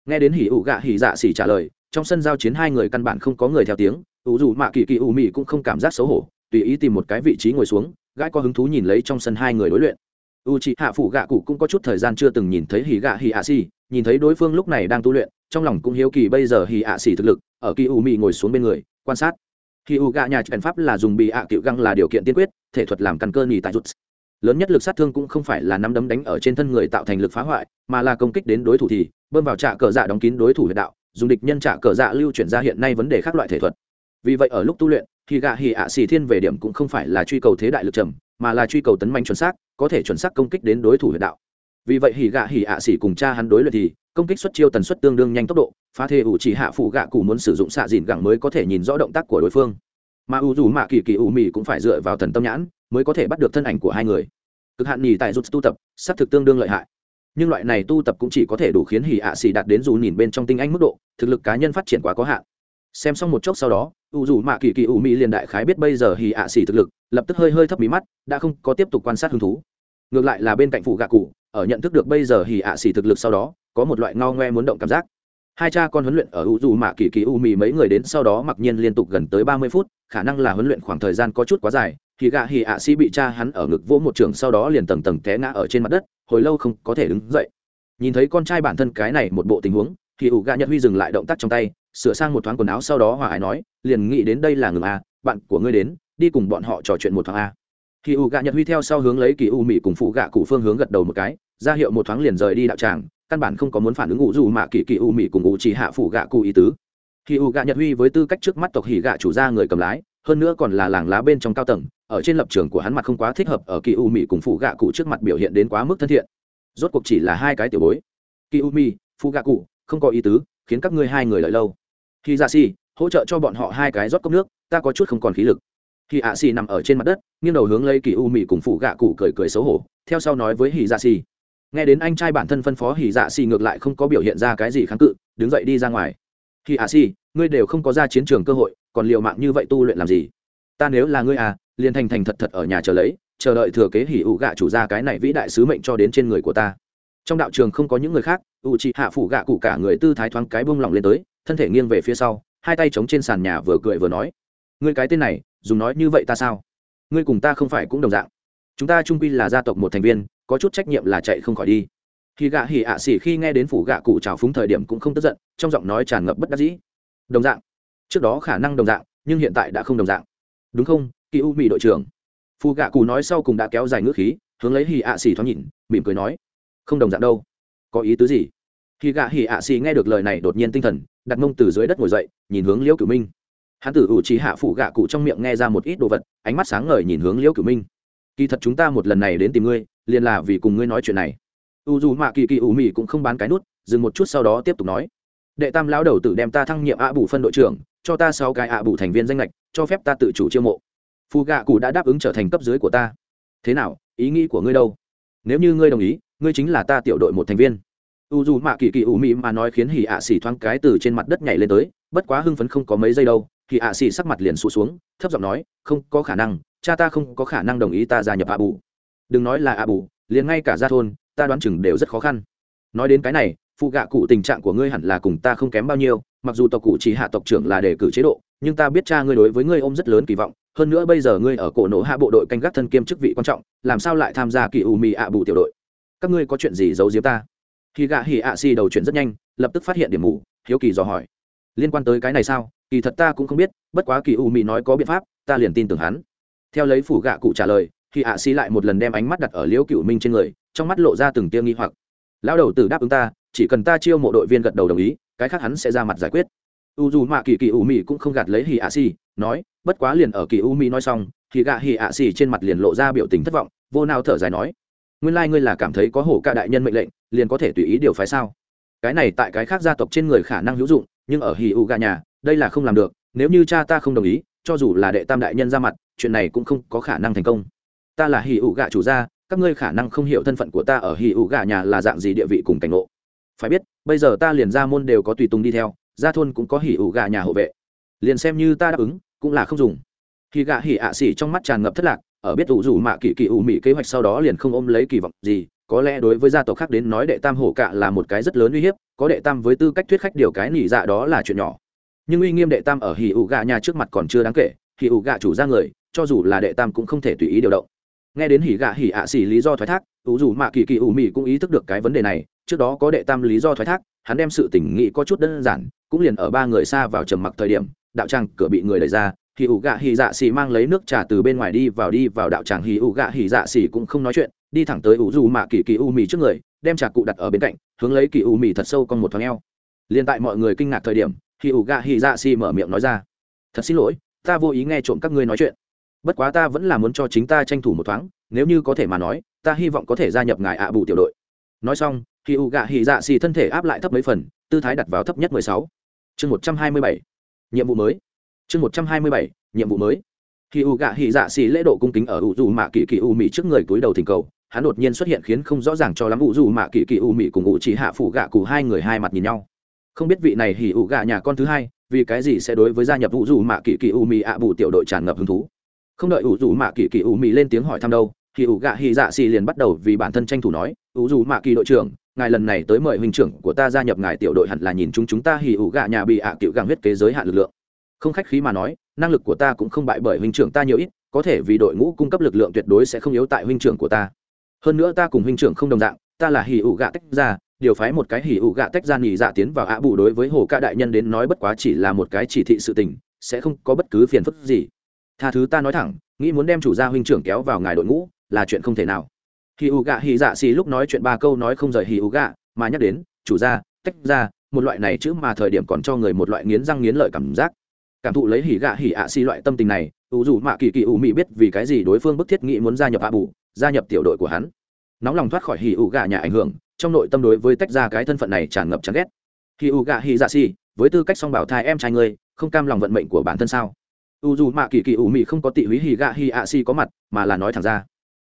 A: Nghe đến hỉ ủ gạ hỉ dạ xỉ trả lời, trong sân giao chiến hai người căn bản không có người theo tiếng, ủ dù mạ kỳ kỳ U mị cũng không cảm giác xấu hổ, tùy ý tìm một cái vị trí ngồi xuống gãi có hứng thú nhìn lấy trong sân hai người đối luyện u chị hạ phủ gạ cụ cũng có chút thời gian chưa từng nhìn thấy hỉ gạ hỉ ạ xỉ nhìn thấy đối phương lúc này đang tu luyện, trong lòng cũng hiếu kỳ bây giờ hỉ ạ xỉ thực lực, ở kỳ u mị ngồi xuống bên người, quan sát. Hỉ u gạ nhà trần pháp là dùng bị ạ cựu găng là điều kiện tiên quyết, thể thuật làm căn cơ nhì tại rút lớn nhất lực sát thương cũng không phải là nắm đấm đánh ở trên thân người tạo thành lực phá hoại, mà là công kích đến đối thủ thì, bơm vào trạ cờ dạ đóng kín đối thủ huyệt đạo, dùng địch nhân trạ cờ dạ lưu chuyển ra hiện nay vấn đề khác loại thể thuật. Vì vậy ở lúc tu luyện thì gạ hì ạ xì thiên về điểm cũng không phải là truy cầu thế đại lực trầm mà là truy cầu tấn mạnh chuẩn xác, có thể chuẩn xác công kích đến đối thủ huyệt đạo. Vì vậy hỉ gạ hỉ ạ xỉ cùng cha hắn đối luyện thì, công kích xuất chiêu tần suất tương đương nhanh tốc độ, phá thê ủ chỉ hạ phụ gạ cụ muốn sử dụng xạ dìn gẳng mới có thể nhìn rõ động tác của đối phương. Mà u dù mạ kỳ kỳ ủ mì cũng phải dựa vào thần tâm nhãn, mới có thể bắt được thân ảnh của hai người. Cực hạn nhì tại rút tu tập, xác thực tương đương lợi hại. Nhưng loại này tu tập cũng chỉ có thể đủ khiến hỉ ạ xỉ đạt đến dù nhìn bên trong tinh anh mức độ, thực lực cá nhân phát triển quá có hạn xem xong một chốc sau đó, u dù mạ kỳ kỳ u mỹ liền đại khái biết bây giờ hỉ ạ xỉ thực lực, lập tức hơi hơi thấp mí mắt, đã không có tiếp tục quan sát hứng thú. Ngược lại là bên cạnh phụ gạ cụ, ở nhận thức được bây giờ hỉ ạ xỉ thực lực sau đó, có một loại ngao ngoe muốn động cảm giác. Hai cha con huấn luyện ở u dù mạ kỳ kỳ u mỹ mấy người đến sau đó mặc nhiên liên tục gần tới ba mươi phút, khả năng là huấn luyện khoảng thời gian có chút quá dài, thì gạ hì ạ xỉ bị cha hắn ở ngực vỗ một trường sau đó liền tầng tầng té ngã ở trên mặt đất, hồi lâu không có thể đứng dậy. Nhìn thấy con trai bản thân cái này một bộ tình huống, thì ủ gạ nhật huy dừng lại động tác trong tay sửa sang một thoáng quần áo sau đó hòa ái nói, liền nghĩ đến đây là ngừng a bạn của ngươi đến, đi cùng bọn họ trò chuyện một thoáng à. a khi u gạ nhật huy theo sau hướng lấy kỳ u mỹ cùng phụ gạ cụ phương hướng gật đầu một cái, ra hiệu một thoáng liền rời đi đạo tràng, căn bản không có muốn phản ứng ngụ dù mà kỳ kỳ u mỹ cùng ngụ chỉ hạ phụ gạ cụ ý tứ. Khi u gạ nhật huy với tư cách trước mắt tộc hỉ gạ chủ gia người cầm lái, hơn nữa còn là làng lá bên trong cao tầng, ở trên lập trường của hắn mặt không quá thích hợp ở kỳ u mỹ cùng phụ gạ cụ trước mặt biểu hiện đến quá mức thân thiện. Rốt cuộc chỉ là hai cái tiểu bối. Kỳ u mỹ phụ gạ cụ, không có ý tứ, khiến các ngươi hai người lợi lâu khi dạ xì hỗ trợ cho bọn họ hai cái rót cốc nước, ta có chút không còn khí lực. Khi ạ xì nằm ở trên mặt đất, nghiêng đầu hướng lấy kỳ u Mị cùng phụ gạ cụ cười cười xấu hổ, theo sau nói với hì dạ xì nghe đến anh trai bản thân phân phó hỉ dạ xì ngược lại không có biểu hiện ra cái gì kháng cự, đứng dậy đi ra ngoài. Hỉ ạ xì ngươi đều không có ra chiến trường cơ hội, còn liều mạng như vậy tu luyện làm gì? Ta nếu là ngươi à liền thành thành thật thật ở nhà chờ lấy, chờ đợi thừa kế hỉ ủ gạ chủ ra cái này vĩ đại sứ mệnh cho đến trên người của ta. Trong đạo trường không có những người khác ủ chị hạ phủ gạ cụ cả người tư thái thoáng cái bông lỏng lên tới thân thể nghiêng về phía sau, hai tay chống trên sàn nhà vừa cười vừa nói, ngươi cái tên này, dùng nói như vậy ta sao? Ngươi cùng ta không phải cũng đồng dạng. Chúng ta trung quy là gia tộc một thành viên, có chút trách nhiệm là chạy không khỏi đi. Khi gạ hỉ ạ xỉ khi nghe đến phủ gạ cụ trào phúng thời điểm cũng không tức giận, trong giọng nói tràn ngập bất đắc dĩ. Đồng dạng. Trước đó khả năng đồng dạng, nhưng hiện tại đã không đồng dạng. Đúng không, kỳ u mỹ đội trưởng? Phù gạ cụ nói sau cùng đã kéo dài ngữ khí, hướng lấy hỉ ạ xỉ thoáng nhìn, mỉm cười nói, không đồng dạng đâu. Có ý tứ gì? Khi gạ hỉ ạ xỉ nghe được lời này đột nhiên tinh thần đặt mông từ dưới đất ngồi dậy, nhìn hướng liễu cửu minh. Hắn tử ủ trí hạ phụ gạ cụ trong miệng nghe ra một ít đồ vật, ánh mắt sáng ngời nhìn hướng liễu cửu minh. Kỳ thật chúng ta một lần này đến tìm ngươi, liền là vì cùng ngươi nói chuyện này. U dù mạ kỳ kỳ ủ mị cũng không bán cái nút, dừng một chút sau đó tiếp tục nói. Đệ tam lão đầu tử đem ta thăng nhiệm ạ bù phân đội trưởng, cho ta sáu cái ạ bù thành viên danh lệch cho phép ta tự chủ chiêu mộ. Phù gạ cụ đã đáp ứng trở thành cấp dưới của ta. Thế nào, ý nghĩ của ngươi đâu? Nếu như ngươi đồng ý, ngươi chính là ta tiểu đội một thành viên u dù mạ kỳ kỳ ủ mị mà nói khiến hỉ ạ xỉ thoáng cái từ trên mặt đất nhảy lên tới, bất quá hưng phấn không có mấy giây đâu thì ạ xỉ sắc mặt liền sụt xuống, thấp giọng nói, không có khả năng, cha ta không có khả năng đồng ý ta gia nhập ạ bù. Đừng nói là ạ bù, liền ngay cả gia thôn, ta đoán chừng đều rất khó khăn. Nói đến cái này, phụ gạ cụ tình trạng của ngươi hẳn là cùng ta không kém bao nhiêu, mặc dù tộc cụ chỉ hạ tộc trưởng là đề cử chế độ, nhưng ta biết cha ngươi đối với ngươi ôm rất lớn kỳ vọng, hơn nữa bây giờ ngươi ở cổ nổ hạ bộ đội canh gác thân kiêm chức vị quan trọng, làm sao lại tham gia kỳ ủ mì ạ bù tiểu đội? Các ngươi có chuyện gì giấu giếm ta? Khi gạ hỉ ạ xì đầu chuyển rất nhanh, lập tức phát hiện điểm mù, hiếu kỳ dò hỏi. Liên quan tới cái này sao? Kỳ thật ta cũng không biết, bất quá kỳ u mỹ nói có biện pháp, ta liền tin tưởng hắn. Theo lấy phủ gạ cụ trả lời thì ạ xì lại một lần đem ánh mắt đặt ở liễu cựu minh trên người, trong mắt lộ ra từng tia nghi hoặc. Lão đầu tử đáp ứng ta, chỉ cần ta chiêu mộ đội viên gật đầu đồng ý, cái khác hắn sẽ ra mặt giải quyết. U dù mạ kỳ kỳ u mỹ cũng không gạt lấy hì ạ xì, nói, bất quá liền ở kỳ u mỹ nói xong, thì gạ hì ạ xì trên mặt liền lộ ra biểu tình thất vọng, vô nào thở dài nói nguyên lai、like、ngươi là cảm thấy có hổ ca đại nhân mệnh lệnh, liền có thể tùy ý điều phái sao? Cái này tại cái khác gia tộc trên người khả năng hữu dụng, nhưng ở hì u gà nhà, đây là không làm được, nếu như cha ta không đồng ý, cho dù là đệ tam đại nhân ra mặt, chuyện này cũng không có khả năng thành công. Ta là hì U Gà chủ gia, các ngươi khả năng không hiểu thân phận của ta ở hì U Gà nhà là dạng gì địa vị cùng cảnh ngộ. Phải biết, bây giờ ta liền ra môn đều có tùy tùng đi theo, ra thôn cũng có hì U Gà nhà hộ vệ. Liền xem như ta đáp ứng, cũng là không dùng. Khi gạ hỉ ạ xỉ trong mắt tràn ngập thất lạc ở biết ủ rủ mạ kỳ kỳ ủ mị kế hoạch sau đó liền không ôm lấy kỳ vọng gì, có lẽ đối với gia tộc khác đến nói đệ tam hổ cạ là một cái rất lớn uy hiếp, có đệ tam với tư cách thuyết khách điều cái nỉ dạ đó là chuyện nhỏ. Nhưng uy nghiêm đệ tam ở hì ủ gạ nhà trước mặt còn chưa đáng kể hì ủ gạ chủ ra người, cho dù là đệ tam cũng không thể tùy ý điều động. Nghe đến hỉ gạ hỉ ạ xỉ lý do thoái thác, ủ dù mạ kỳ kỳ ủ mị cũng ý thức được cái vấn đề này, trước đó có đệ tam lý do thoái thác, hắn đem sự tỉnh nghị có chút đơn giản, cũng liền ở ba người xa vào trầm mặc thời điểm, đạo tràng cửa bị người đẩy ra thì ủ gạ hỉ dạ xì mang lấy nước trà từ bên ngoài đi vào đi vào đạo tràng. Hỉ ủ gạ hỉ dạ xì cũng không nói chuyện, đi thẳng tới ủ dù mạ kỳ kỳ u mì trước người, đem trà cụ đặt ở bên cạnh, hướng lấy kỳ u mì thật sâu con một thoáng eo. Liền tại mọi người kinh ngạc thời điểm, hỉ ủ gạ hỉ dạ xì mở miệng nói ra, thật xin lỗi, ta vô ý nghe trộm các ngươi nói chuyện. Bất quá ta vẫn là muốn cho chính ta tranh thủ một thoáng, nếu như có thể mà nói, ta hy vọng có thể gia nhập ngài ạ bù tiểu đội. Nói xong hì ủ gạ hì dạ xì thân thể áp lại thấp mấy phần, tư thái đặt vào thấp nhất mười sáu. Chương một trăm hai mươi bảy, nhiệm vụ mới chương một trăm hai mươi bảy, nhiệm vụ mới. Khi u gạ hỉ dạ xì lễ độ cung kính ở u dù mạ kỳ kỳ u mị trước người túi đầu thỉnh cầu, hắn đột nhiên xuất hiện khiến không rõ ràng cho lắm u dù mạ kỳ kỳ u mị cùng u chỉ hạ phủ gạ cụ hai người hai mặt nhìn nhau. Không biết vị này hỉ u gạ nhà con thứ hai, vì cái gì sẽ đối với gia nhập u dù mạ kỳ kỳ u mị ạ bù tiểu đội tràn ngập hứng thú? Không đợi u dù mạ kỳ kỳ u mị lên tiếng hỏi thăm đâu thì u gạ hỉ dạ xì liền bắt đầu vì bản thân tranh thủ nói, u dù mạ kỳ đội trưởng, ngài lần này tới mời huynh trưởng của ta gia nhập ngài tiểu đội hẳn là nhìn chúng chúng ta hỉ u gạ nhà bị ạ à cựu gàng huyết kế giới hạn lực lượng không khách khí mà nói, năng lực của ta cũng không bại bởi huynh trưởng ta nhiều ít, có thể vì đội ngũ cung cấp lực lượng tuyệt đối sẽ không yếu tại huynh trưởng của ta. Hơn nữa ta cùng huynh trưởng không đồng dạng, ta là hì ủ gạ tách ra, điều phái một cái hì ủ gạ tách ra nghỉ dạ tiến vào ạ bù đối với hồ ca đại nhân đến nói bất quá chỉ là một cái chỉ thị sự tình, sẽ không có bất cứ phiền phức gì. Tha thứ ta nói thẳng, nghĩ muốn đem chủ gia huynh trưởng kéo vào ngài đội ngũ, là chuyện không thể nào. Hì ủ gạ hì dạ xì lúc nói chuyện ba câu nói không rời hì ủ gạ, mà nhắc đến, chủ gia, tách ra, một loại này chứ mà thời điểm còn cho người một loại nghiến răng nghiến lợi cảm giác cảm thụ lấy hỉ gạ hỉ ạ xì loại tâm tình này, ủ dù mạ kỳ kỳ ủ mị biết vì cái gì đối phương bức thiết nghĩ muốn gia nhập ạ bù, gia nhập tiểu đội của hắn. Nóng lòng thoát khỏi hỉ ủ gạ nhà ảnh hưởng, trong nội tâm đối với tách ra cái thân phận này tràn ngập chán ghét. Hỉ ủ gạ hỉ dạ xì, với tư cách song bảo thai em trai ngươi, không cam lòng vận mệnh của bản thân sao? U dù mạ kỳ kỳ ủ mị không có tị húy hỉ gạ hỉ ạ xì có mặt, mà là nói thẳng ra.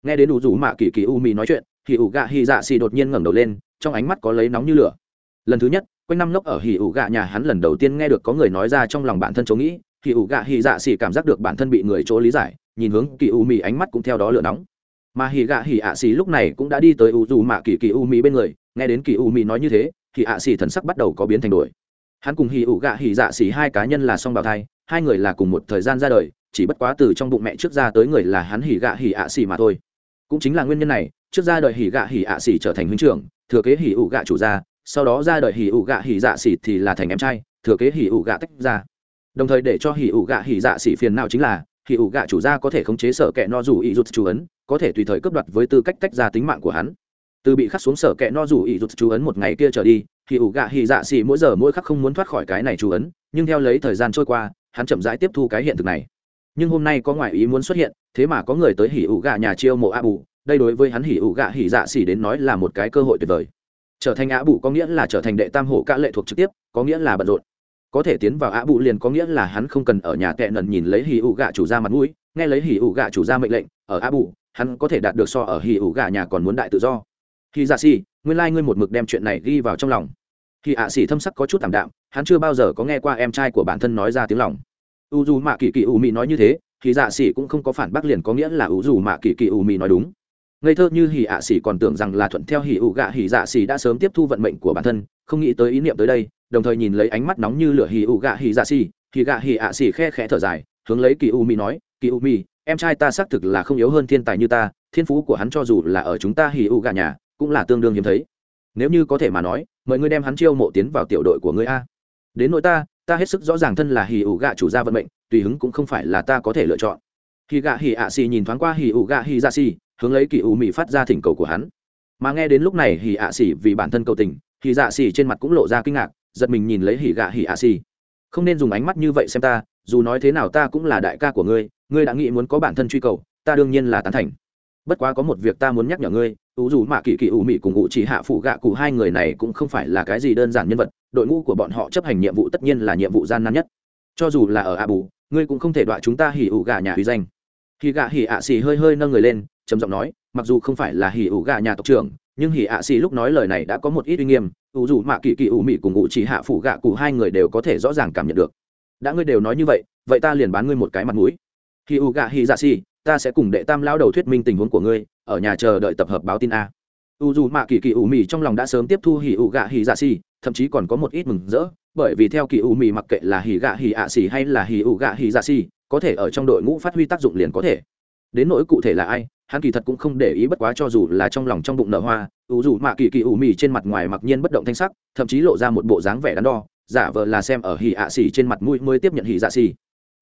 A: Nghe đến u dù mạ kỳ kỳ ủ mị nói chuyện, hỉ ủ gạ hỉ dạ xì đột nhiên ngẩng đầu lên, trong ánh mắt có lấy nóng như lửa. Lần thứ nhất quanh năm lốc ở hỉ ủ gạ nhà hắn lần đầu tiên nghe được có người nói ra trong lòng bản thân chỗ nghĩ hỉ ủ gạ hỉ dạ xỉ cảm giác được bản thân bị người chỗ lý giải, nhìn hướng kỳ u mì ánh mắt cũng theo đó lửa nóng. Mà hỉ gạ hỉ ạ xỉ lúc này cũng đã đi tới u dù mạ kỳ kỳ u mì bên người, nghe đến kỳ u mì nói như thế thì ạ xỉ thần sắc bắt đầu có biến thành đổi. Hắn cùng hỉ ủ gạ hỉ dạ xỉ hai cá nhân là song bào thai, hai người là cùng một thời gian ra đời, chỉ bất quá từ trong bụng mẹ trước ra tới người là hắn hỉ gạ hỉ ạ xỉ mà thôi. Cũng chính là nguyên nhân này, trước ra đời hỉ gạ hỉ ạ xỉ trở thành huynh trưởng, thừa kế hỉ ủ gạ chủ gia sau đó ra đời hỉ ủ gạ hỉ dạ xỉ thì là thành em trai, thừa kế hỉ ủ gạ tách ra. Đồng thời để cho hỉ ủ gạ hỉ dạ xỉ phiền nào chính là, hỉ ủ gạ chủ gia có thể khống chế sở kẹ no dù ý rút chú ấn, có thể tùy thời cướp đoạt với tư cách tách ra tính mạng của hắn. Từ bị khắc xuống sở kẹ no dù ý rút chú ấn một ngày kia trở đi, hỉ ủ gạ hỉ dạ xỉ mỗi giờ mỗi khắc không muốn thoát khỏi cái này chú ấn, nhưng theo lấy thời gian trôi qua, hắn chậm rãi tiếp thu cái hiện thực này. Nhưng hôm nay có ngoại ý muốn xuất hiện, thế mà có người tới hỉ ủ gạ nhà chiêu mộ a bù đây đối với hắn hỉ ủ gạ hỉ dạ xỉ đến nói là một cái cơ hội tuyệt vời trở thành ạ bù có nghĩa là trở thành đệ tam hổ cả lệ thuộc trực tiếp, có nghĩa là bận rộn. Có thể tiến vào ạ bù liền có nghĩa là hắn không cần ở nhà tệ nần nhìn lấy hì ụ gạ chủ ra mặt mũi, nghe lấy hì ụ gạ chủ ra mệnh lệnh, ở ạ bù, hắn có thể đạt được so ở hì ụ gạ nhà còn muốn đại tự do. Khi dạ xì, nguyên lai、like、ngươi một mực đem chuyện này ghi vào trong lòng. Khi ạ xì thâm sắc có chút t ạ m đạm, hắn chưa bao giờ có nghe qua em trai của bản thân nói ra tiếng lòng. U dù mạ kỳ kỳ ù mị nói như thế thì dạ xì cũng không có phản bác liền có nghĩa là u dù mạ kỳ kỳ ù mị nói đúng ngây thơ như hỉ ạ à xỉ còn tưởng rằng là thuận theo hỉ ủ gạ hỉ dạ xỉ đã sớm tiếp thu vận mệnh của bản thân, không nghĩ tới ý niệm tới đây, đồng thời nhìn lấy ánh mắt nóng như lửa hỉ ủ gạ hỉ dạ xỉ, hỉ gạ hỉ ạ à xỉ khe khẽ thở dài, hướng lấy kỳ u mi nói, kỳ u mi, em trai ta xác thực là không yếu hơn thiên tài như ta, thiên phú của hắn cho dù là ở chúng ta hỉ ủ gạ nhà, cũng là tương đương hiếm thấy. Nếu như có thể mà nói mời ngươi đem hắn chiêu mộ tiến vào tiểu đội của ngươi a. Đến nỗi ta ta hết sức rõ ràng thân là hỉ ủ gạ chủ gia vận mệnh, tùy hứng cũng không phải là ta có thể lựa chọn. Hỉ gạ hỉ ạ xỉ nhìn thoáng qua hỉ ủ gạ hỉ dạ xỉ hướng lấy kỳ u mỹ phát ra thỉnh cầu của hắn. Mà nghe đến lúc này hỉ ạ xỉ vì bản thân cầu tình, hỉ dạ xỉ trên mặt cũng lộ ra kinh ngạc, giật mình nhìn lấy hỉ gạ hỉ ạ xỉ. Không nên dùng ánh mắt như vậy xem ta, dù nói thế nào ta cũng là đại ca của ngươi ngươi đã nghĩ muốn có bản thân truy cầu, ta đương nhiên là tán thành. Bất quá có một việc ta muốn nhắc nhở ngươi ưu dù mạ kỳ kỳ ủ mị cùng ủ chỉ hạ phụ gạ cụ hai người này cũng không phải là cái gì đơn giản nhân vật, đội ngũ của bọn họ chấp hành nhiệm vụ tất nhiên là nhiệm vụ gian nan nhất. Cho dù là ở a bù ngươi cũng không thể đọa chúng ta hỉ ủ gà nhà uy danh. Khi gạ hỉ ạ xì hơi hơi nâng người lên trầm giọng nói, mặc dù không phải là hỉ ủ gà nhà tộc trưởng, nhưng hỉ ạ xì lúc nói lời này đã có một ít uy nghiêm, ủ dù mạ kỳ kỳ ủ mị cùng ủ chỉ hạ phủ gạ cụ hai người đều có thể rõ ràng cảm nhận được. Đã ngươi đều nói như vậy vậy ta liền bán ngươi một cái mặt mũi. Hỉ ủ gà hỉ dạ xì, ta sẽ cùng đệ tam lao đầu thuyết minh tình huống của ngươi, ở nhà chờ đợi tập hợp báo tin a. U dù mạ kỳ kỳ ủ mị trong lòng đã sớm tiếp thu hỉ ủ gạ hỉ dạ xì, thậm chí còn có một ít mừng rỡ, bởi vì theo kỳ ủ mị mặc kệ là hỉ gạ hỉ ạ xì hay là hỉ ủ gạ hỉ dạ xì, có thể ở trong đội ngũ phát huy tác dụng liền có thể đến nỗi cụ thể là ai, hắn kỳ thật cũng không để ý bất quá cho dù là trong lòng trong bụng nở hoa, ủ dù mạ kỳ kỳ ủ mì trên mặt ngoài mặc nhiên bất động thanh sắc, thậm chí lộ ra một bộ dáng vẻ đắn đo, giả vờ là xem ở hì ạ xỉ trên mặt mũi mới tiếp nhận hì dạ xỉ.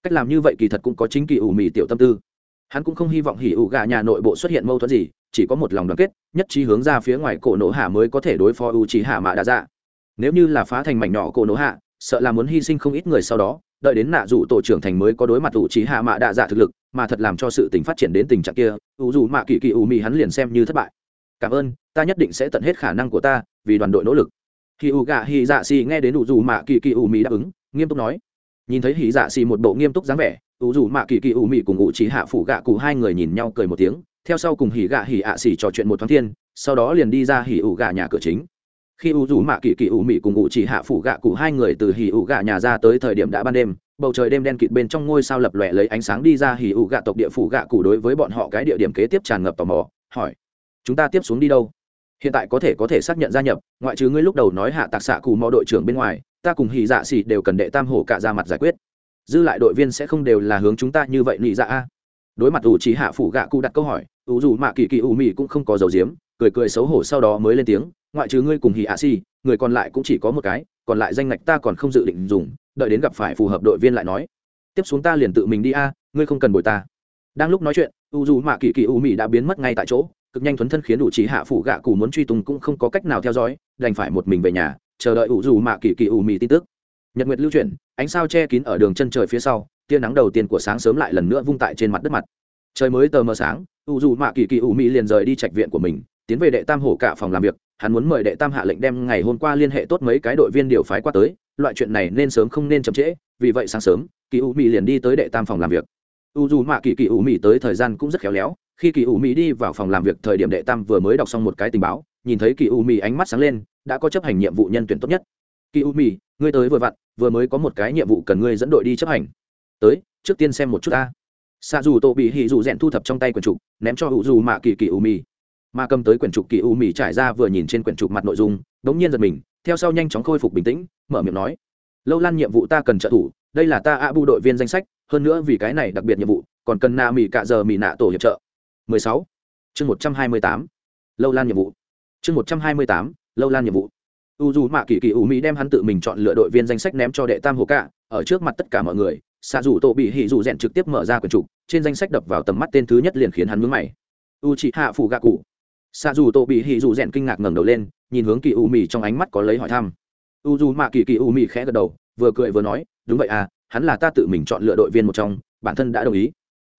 A: Cách làm như vậy kỳ thật cũng có chính kỳ ủ mì tiểu tâm tư. Hắn cũng không hy vọng hỉ ủ gà nhà nội bộ xuất hiện mâu thuẫn gì, chỉ có một lòng đoàn kết, nhất trí hướng ra phía ngoài cổ nổ hạ mới có thể đối phó u trí hạ mạ đã ra dạ. nếu như là phá thành mảnh nhỏ cổ nổ hạ, sợ là muốn hy sinh không ít người sau đó, đợi đến nạ dụ tổ trưởng thành mới có đối mặt u trí hạ mạ đa dạ thực lực mà thật làm cho sự tình phát triển đến tình trạng kia u dù mạ kỳ kỳ u mì hắn liền xem như thất bại. Cảm ơn, ta nhất định sẽ tận hết khả năng của ta, vì đoàn đội nỗ lực. Khi u gạ hì dạ xì nghe đến u dù mạ kỳ kỳ u mì đáp ứng, nghiêm túc nói. Nhìn thấy hỉ dạ xì một bộ nghiêm túc dáng vẻ u dù mạ kỳ kỳ u mì cùng ủ chỉ hạ phủ gạ cụ hai người nhìn nhau cười một tiếng. Theo sau cùng hỉ gạ hỉ ạ xì trò chuyện một thoáng thiên, sau đó liền đi ra hỉ ủ gạ nhà cửa chính khi U dù mạ kỳ kỳ U Mị cùng ngụ chỉ hạ phủ gạ cụ hai người từ hì U gạ nhà ra tới thời điểm đã ban đêm, bầu trời đêm đen kịt bên trong ngôi sao lập lòe lấy ánh sáng đi ra hì U gạ tộc địa phủ gạ cụ đối với bọn họ cái địa điểm kế tiếp tràn ngập tò mò, hỏi, chúng ta tiếp xuống đi đâu? Hiện tại có thể có thể xác nhận gia nhập, ngoại trừ ngươi lúc đầu nói hạ tạc xạ cụ mò đội trưởng bên ngoài, ta cùng hì dạ xì đều cần đệ tam hổ cả ra mặt giải quyết. Dư lại đội viên sẽ không đều là hướng chúng ta như vậy nị dạ a? Đối mặt ủ trí hạ phủ gạ cụ đặt câu hỏi ủ dù mạ kỳ kỳ ủ mị cũng không có dầu diếm, cười cười xấu hổ sau đó mới lên tiếng ngoại trừ ngươi cùng hì ạ xỉ người còn lại cũng chỉ có một cái, còn lại danh ngạch ta còn không dự định dùng, đợi đến gặp phải phù hợp đội viên lại nói. Tiếp xuống ta liền tự mình đi a, ngươi không cần bồi ta. Đang lúc nói chuyện, u dù mạ kỳ kỳ u mị đã biến mất ngay tại chỗ, cực nhanh thuấn thân khiến đủ trí hạ phủ gạ cù muốn truy tung cũng không có cách nào theo dõi, đành phải một mình về nhà, chờ đợi U dù mạ kỳ kỳ u mỹ tin tức. Nhật nguyệt lưu chuyển, ánh sao che kín ở đường chân trời phía sau, tia nắng đầu tiên của sáng sớm lại lần nữa vung tại trên mặt đất mặt. Trời mới tờ mờ sáng, U dù mạ kỳ kỳ u mỹ liền rời đi trạch viện của mình, tiến về đệ tam hổ cả phòng làm việc hắn muốn mời đệ tam hạ lệnh đem ngày hôm qua liên hệ tốt mấy cái đội viên điều phái qua tới, loại chuyện này nên sớm không nên chậm trễ, vì vậy sáng sớm, kỳ u mỹ liền đi tới đệ tam phòng làm việc. U dù mạ kỳ kỳ u mỹ tới thời gian cũng rất khéo léo, khi kỳ U mỹ đi vào phòng làm việc thời điểm đệ tam vừa mới đọc xong một cái tình báo, nhìn thấy kỳ U mỹ ánh mắt sáng lên, đã có chấp hành nhiệm vụ nhân tuyển tốt nhất. Kỳ U mỹ ngươi tới vừa vặn, vừa mới có một cái nhiệm vụ cần ngươi dẫn đội đi chấp hành. Tới, trước tiên xem một chút ta. Xa dù tổ bị hì dù rèn thu thập trong tay quyển trục ném cho U dù mạ kỳ kỳ U mỹ mà cầm tới quyển trục kỳ u mỹ trải ra vừa nhìn trên quyển trục mặt nội dung đ ố n g nhiên giật mình, theo sau nhanh chóng khôi phục bình tĩnh, mở miệng nói, lâu lan nhiệm vụ ta cần trợ thủ, đây là ta ạ bu đội viên danh sách, hơn nữa vì cái này đặc biệt nhiệm vụ, còn cần na mỹ cạ giờ mỹ nạ tổ hiệp trợ 16. chương 128. lâu lan nhiệm vụ chương 128. lâu lan nhiệm vụ u dù mạ kỳ kỳ u mỹ đem hắn tự mình chọn lựa đội viên danh sách ném cho đệ tam hồ cả ở trước mặt tất cả mọi người xạ dù tổ bị hỉ dù rèn trực tiếp mở ra quyển trục, trên danh sách đập vào tầm mắt tên thứ nhất liền khiến hắn mướn mày u chị hạ phủ gạ cụ xạ dù tổ bị hỉ dù rèn kinh ngạc ngẩng đầu lên, nhìn hướng kỳ u mì trong ánh mắt có lấy hỏi thăm. U dù mạ kỳ kỳ u mì khẽ gật đầu, vừa cười vừa nói, đúng vậy à hắn là ta tự mình chọn lựa đội viên một trong, bản thân đã đồng ý.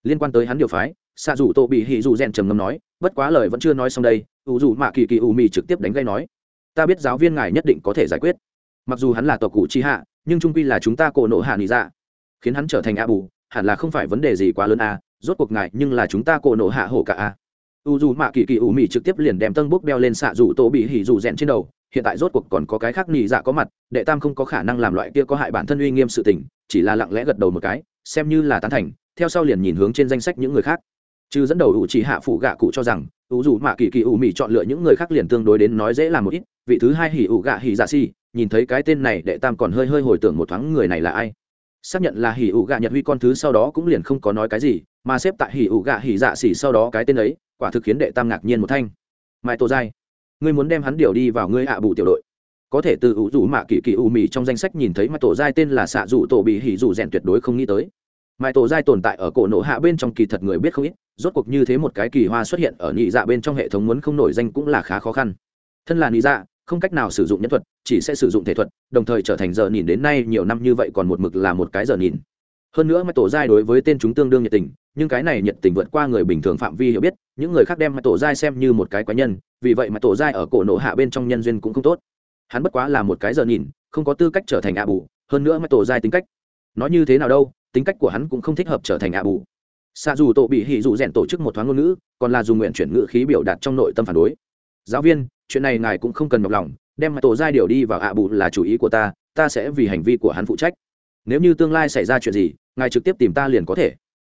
A: Liên quan tới hắn điều phái xạ dù tô bị hỉ dù rèn trầm ngâm nói, bất quá lời vẫn chưa nói xong đây. U dù mạ kỳ kỳ U mì trực tiếp đánh gây nói, ta biết giáo viên ngài nhất định có thể giải quyết. Mặc dù hắn là tộc cụ chi hạ, nhưng trung quy là chúng ta cổ nộ hạ nị dạ khiến hắn trở thành a bù, hẳn là không phải vấn đề gì quá lớn a rốt cuộc ngài nhưng là chúng ta cổ nộ hạ hổ cả a u dù mạ kỳ kỳ ủ mị trực tiếp liền đem tân bốc đeo lên xạ dù tô bị hỉ dù rèn trên đầu. Hiện tại rốt cuộc còn có cái khác nghỉ dạ có mặt, đệ tam không có khả năng làm loại kia có hại bản thân uy nghiêm sự tình, chỉ là lặng lẽ gật đầu một cái, xem như là tán thành, theo sau liền nhìn hướng trên danh sách những người khác. Chứ dẫn đầu ủ chỉ hạ phụ gạ cụ cho rằng ủ dù mạ kỳ kỳ ủ mị chọn lựa những người khác liền tương đối đến nói dễ làm một ít, vị thứ hai hỉ ủ gạ hỉ dạ si nhìn thấy cái tên này đệ tam còn hơi hơi hồi tưởng một thoáng người này là ai. Xác nhận là hỉ ủ gạ nhật huy con thứ sau đó cũng liền không có nói cái gì, mà xếp tại hỉ ủ gạ hỉ dạ xỉ sau đó cái tên ấy quả thực khiến đệ tam ngạc nhiên một thanh. Mai tô giai, ngươi muốn đem hắn điều đi vào ngươi ạ bù tiểu đội. Có thể từ ủ rủ mạ kỳ kỳ ủ mì trong danh sách nhìn thấy mãi tổ giai tên là xạ rủ tổ bị hỉ rủ rèn tuyệt đối không nghĩ tới. Mai tổ giai tồn tại ở cổ nổ hạ bên trong kỳ thật người biết không ít, rốt cuộc như thế một cái kỳ hoa xuất hiện ở nhị dạ bên trong hệ thống muốn không nổi danh cũng là khá khó khăn. Thân là nhị dạ không cách nào sử dụng nhân thuật, chỉ sẽ sử dụng thể thuật, đồng thời trở thành giờ nhìn đến nay nhiều năm như vậy còn một mực là một cái giờ nhìn. Hơn nữa mai tổ giai đối với tên chúng tương đương nhiệt tình nhưng cái này nhiệt tình vượt qua người bình thường phạm vi hiểu biết, những người khác đem mặt tổ giai xem như một cái quái nhân, vì vậy mặt tổ giai ở cổ nộ hạ bên trong nhân duyên cũng không tốt. Hắn bất quá là một cái giờ nhìn, không có tư cách trở thành ạ bù, hơn nữa mặt tổ giai tính cách. Nói như thế nào đâu, tính cách của hắn cũng không thích hợp trở thành ạ bù. Xa dù tổ bị hỉ dù rèn tổ chức một thoáng ngôn ngữ, còn là dùng nguyện chuyển ngữ khí biểu đạt trong nội tâm phản đối. Giáo viên, chuyện này ngài cũng không cần nhọc lòng, đem tổ giai điều đi vào ạ bù là chủ ý của ta ta sẽ vì hành vi của hắn phụ trách. Nếu như tương lai xảy ra chuyện gì, ngài trực tiếp tìm ta liền có thể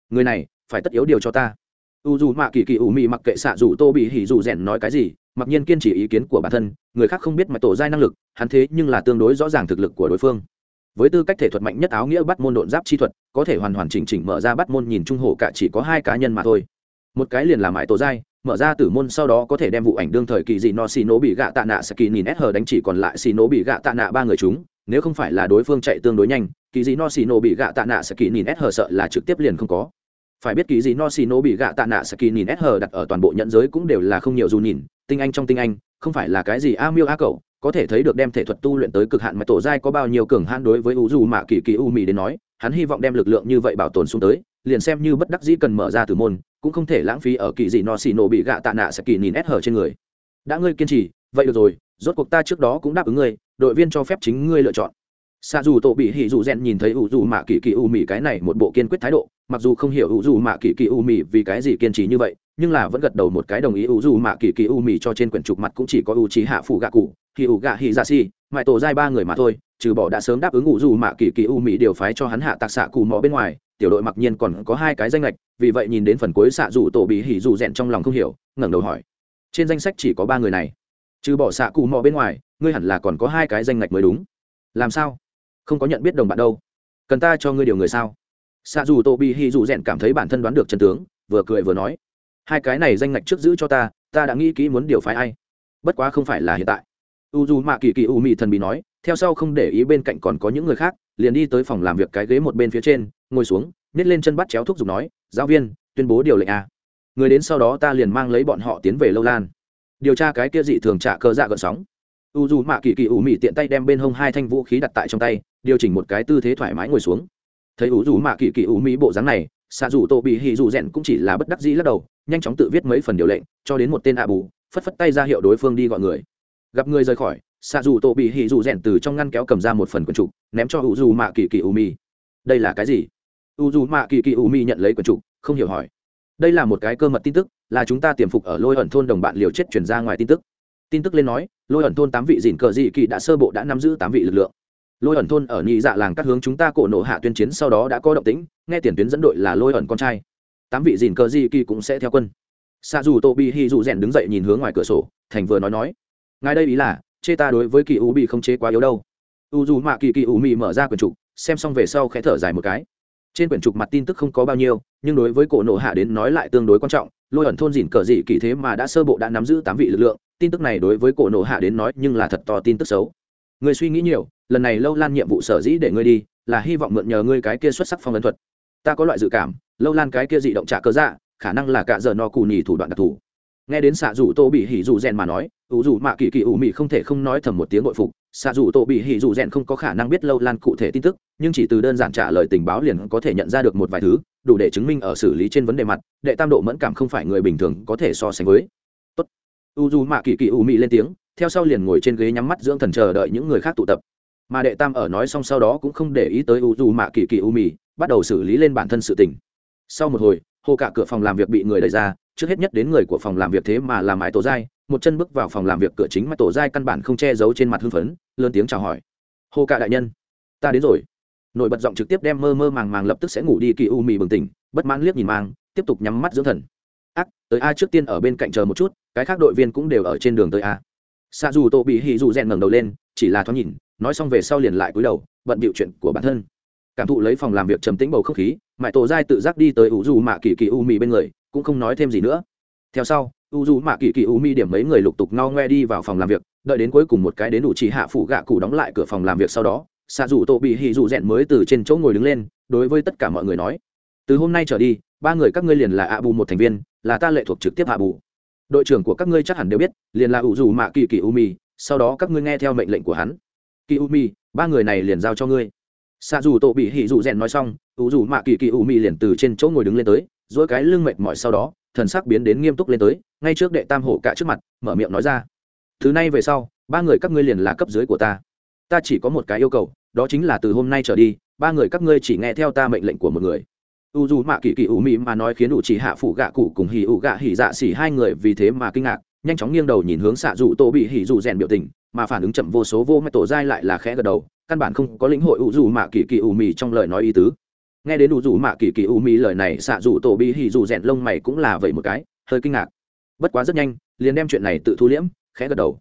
A: người này phải tất yếu điều cho ta. U dù mạ kỳ kỳ ủ mị mặc kệ xạ dù tô bị hỉ dù rèn nói cái gì, mặc nhiên kiên trì ý kiến của bản thân, người khác không biết mà tổ giai năng lực, hắn thế nhưng là tương đối rõ ràng thực lực của đối phương. Với tư cách thể thuật mạnh nhất áo nghĩa bắt môn độn giáp chi thuật, có thể hoàn hoàn chỉnh chỉnh mở ra bắt môn nhìn trung hồ cả chỉ có hai cá nhân mà thôi. Một cái liền là mãi tổ giai, mở ra tử môn sau đó có thể đem vụ ảnh đương thời kỳ dị no xì nổ bị gạ tạ nạ sẽ kỳ nhìn s đánh chỉ còn lại xì nổ bị gạ tạ nạ ba người chúng nếu không phải là đối phương chạy tương đối nhanh, kỳ dị no xì nổ bị gạ tạ nạ sẽ kỳ nhìn s sợ là trực tiếp liền không có. Phải biết kỳ dị no xì nổ bị gạ tạ nạ sẽ kỳ nhìn s đặt ở toàn bộ nhận giới cũng đều là không nhiều dù nhìn, tinh anh trong tinh anh, không phải là cái gì a miêu a cậu có thể thấy được đem thể thuật tu luyện tới cực hạn mà tổ giai có bao nhiêu cường hãn đối với u dù mạ kỳ kỳ u mì đến nói, hắn hy vọng đem lực lượng như vậy bảo tồn xuống tới, liền xem như bất đắc dĩ cần mở ra từ môn, cũng không thể lãng phí ở kỳ dị no xì nổ bị gạ tạ nạ sẽ kỳ nhìn s hờ trên người. Đã ngươi kiên trì, vậy được rồi rốt cuộc ta trước đó cũng đáp ứng ngươi, đội viên cho phép chính ngươi lựa chọn. Xa dù tổ bị hỉ dù rèn nhìn thấy ủ dù mạ kỳ kỳ u mì cái này một bộ kiên quyết thái độ, mặc dù không hiểu ủ dù mạ kỳ kỳ u mì vì cái gì kiên trì như vậy, nhưng là vẫn gật đầu một cái đồng ý ủ dù mạ kỳ kỳ u mì cho trên quyển trục mặt cũng chỉ có U trí hạ phủ gạ cụ hì ủ gạ hỉ dạ si mãi tổ giai ba người mà thôi, trừ bỏ đã sớm đáp ứng ủ dù mạ kỳ kỳ u mì điều phái cho hắn hạ tạc xạ cù mò bên ngoài, tiểu đội mặc nhiên còn có hai cái danh lệch, vì vậy nhìn đến phần cuối xạ dù tổ bị hỉ dù rèn trong lòng không hiểu, ngẩng đầu hỏi. Trên danh sách chỉ có ba người này trừ bỏ xạ cụ mò bên ngoài, ngươi hẳn là còn có hai cái danh ngạch mới đúng. Làm sao? Không có nhận biết đồng bạn đâu. Cần ta cho ngươi điều người sao? Xạ dù tô bị hy dù rèn cảm thấy bản thân đoán được chân tướng, vừa cười vừa nói. Hai cái này danh ngạch trước giữ cho ta ta đã nghĩ kỹ muốn điều phái ai. Bất quá không phải là hiện tại. U dù mạ kỳ kỳ u mị thần bị nói, theo sau không để ý bên cạnh còn có những người khác, liền đi tới phòng làm việc cái ghế một bên phía trên, ngồi xuống, nhét lên chân bắt chéo thuốc giục nói, giáo viên, tuyên bố điều lệnh a. Người đến sau đó ta liền mang lấy bọn họ tiến về lâu lan điều tra cái kia dị thường trả cơ dạ gợn sóng. U dù mạ kỳ kỳ ủ mị tiện tay đem bên hông hai thanh vũ khí đặt tại trong tay, điều chỉnh một cái tư thế thoải mái ngồi xuống. Thấy u dù mạ kỳ kỳ ủ mị bộ dáng này xạ dù tô bị hì dù rèn cũng chỉ là bất đắc dĩ lắc đầu, nhanh chóng tự viết mấy phần điều lệnh, cho đến một tên ạ bù, phất phất tay ra hiệu đối phương đi gọi người. Gặp người rời khỏi xạ dù tô bị hì dù rèn từ trong ngăn kéo cầm ra một phần quần trục ném cho u dù mạ kỳ kỳ ủ mị. Đây là cái gì? U dù mạ kỳ kỳ ủ mị nhận lấy quần trục không hiểu hỏi. Đây là một cái cơ mật tin tức là chúng ta tiềm phục ở lôi ẩn thôn đồng bạn liều chết chuyển ra ngoài tin tức. Tin tức lên nói, lôi ẩn thôn tám vị dìn cờ dị kỳ đã sơ bộ đã nắm giữ tám vị lực lượng. Lôi ẩn thôn ở nhị dạ làng các hướng chúng ta cổ nộ hạ tuyên chiến sau đó đã có động tĩnh, nghe tiền tuyến dẫn đội là lôi ẩn con trai. Tám vị dìn cờ dị kỳ cũng sẽ theo quân. Xa dù tô bi hi dù rèn đứng dậy nhìn hướng ngoài cửa sổ, thành vừa nói nói. Ngài đây ý là, chê ta đối với kỳ u bị không chế quá yếu đâu. U dù mạ kỳ kỳ u mị mở ra quần trục xem xong về sau khẽ thở dài một cái trên quyển trục mặt tin tức không có bao nhiêu, nhưng đối với cổ nộ hạ đến nói lại tương đối quan trọng, lôi ẩn thôn dìn cờ dị kỳ thế mà đã sơ bộ đã nắm giữ tám vị lực lượng, tin tức này đối với cổ nộ hạ đến nói nhưng là thật to tin tức xấu. Người suy nghĩ nhiều, lần này lâu lan nhiệm vụ sở dĩ để ngươi đi, là hy vọng mượn nhờ ngươi cái kia xuất sắc phong ấn thuật. Ta có loại dự cảm, lâu lan cái kia dị động trả cơ dạ khả năng là cả giờ no cù nhì thủ đoạn đặc thù. Nghe đến xạ rủ tô bị hỉ dù rèn mà nói, ủ dù mạ kỳ kỳ ủ mị không thể không nói thầm một tiếng bội phục xạ dù tổ bị hỉ dù rèn không có khả năng biết lâu lan cụ thể tin tức, nhưng chỉ từ đơn giản trả lời tình báo liền có thể nhận ra được một vài thứ, đủ để chứng minh ở xử lý trên vấn đề mặt, đệ tam độ mẫn cảm không phải người bình thường có thể so sánh với Tốt. u dù mạ kỳ kỳ u mị lên tiếng, theo sau liền ngồi trên ghế nhắm mắt dưỡng thần chờ đợi những người khác tụ tập mà đệ tam ở nói xong sau đó cũng không để ý tới u dù mạ kỳ kỳ u mị, bắt đầu xử lý lên bản thân sự tình sau một hồi, hồ cả cửa phòng làm việc bị người đẩy ra, trước hết nhất đến người của phòng làm việc thế mà làm mãi tổ dai một chân bước vào phòng làm việc cửa chính mà tổ giai căn bản không che giấu trên mặt hưng phấn, lớn tiếng chào hỏi. Hồ cả đại nhân, ta đến rồi. Nổi bật giọng trực tiếp đem mơ mơ màng màng lập tức sẽ ngủ đi kỳ u mì bừng tỉnh, bất mãn liếc nhìn mang, tiếp tục nhắm mắt dưỡng thần. Ác, tới a, trước tiên ở bên cạnh chờ một chút, cái khác đội viên cũng đều ở trên đường tới a. Xa dù tô bị hì dù rèn ngẩng đầu lên, chỉ là thoáng nhìn, nói xong về sau liền lại cúi đầu, bận bịu chuyện của bản thân. Cảm thụ lấy phòng làm việc trầm tĩnh bầu không khí mãi tổ giai tự giác đi tới ủ dù mạ kỳ kỳ u mì bên người, cũng không nói thêm gì nữa. Theo sau u dù mạ kỳ kỳ u mi điểm mấy người lục tục ngao ngoe đi vào phòng làm việc, đợi đến cuối cùng một cái đến đủ chỉ hạ phụ gạ cụ đóng lại cửa phòng làm việc sau đó xạ dù tổ bị hì dù rẽn mới từ trên chỗ ngồi đứng lên, đối với tất cả mọi người nói, từ hôm nay trở đi, ba người các ngươi liền là ạ bù một thành viên, là ta lệ thuộc trực tiếp hạ bù đội trưởng của các ngươi chắc hẳn đều biết, liền là u dù mạ kỳ kỳ u mi, sau đó các ngươi nghe theo mệnh lệnh của hắn. Kỳ u mi, ba người này liền giao cho ngươi. Xạ dù tổ bị hì dù rẽn nói xong, u dù mạ kỳ kỳ u mi liền từ trên chỗ ngồi đứng lên tới dỗi cái lưng mệt mỏi sau đó, thần sắc biến đến nghiêm túc lên tới ngay trước đệ tam hổ cả trước mặt, mở miệng nói ra thứ này về sau, ba người các ngươi liền là cấp dưới của ta. Ta chỉ có một cái yêu cầu, đó chính là từ hôm nay trở đi, ba người các ngươi chỉ nghe theo ta mệnh lệnh của một người. U dù mạ kỳ kỳ ủ mị mà nói khiến ủ chỉ hạ phủ gạ cụ cùng hì ủ gạ hỉ dạ xỉ hai người vì thế mà kinh ngạc, nhanh chóng nghiêng đầu nhìn hướng xạ dù tô bị hỉ dù rèn biểu tình, mà phản ứng chậm vô số vô mẹ tổ dai lại là khẽ gật đầu, căn bản không có lĩnh hội u dù mạ kỳ kỳ ủ mị trong lời nói ý tứ. Nghe đến u dù mạ kỳ kỳ ủ mị lời này xạ dù tô bị hỉ dù rèn lông mày cũng là vậy một cái, hơi kinh ngạc bất quá rất nhanh, liền đem chuyện này tự thu liễm, khẽ gật đầu.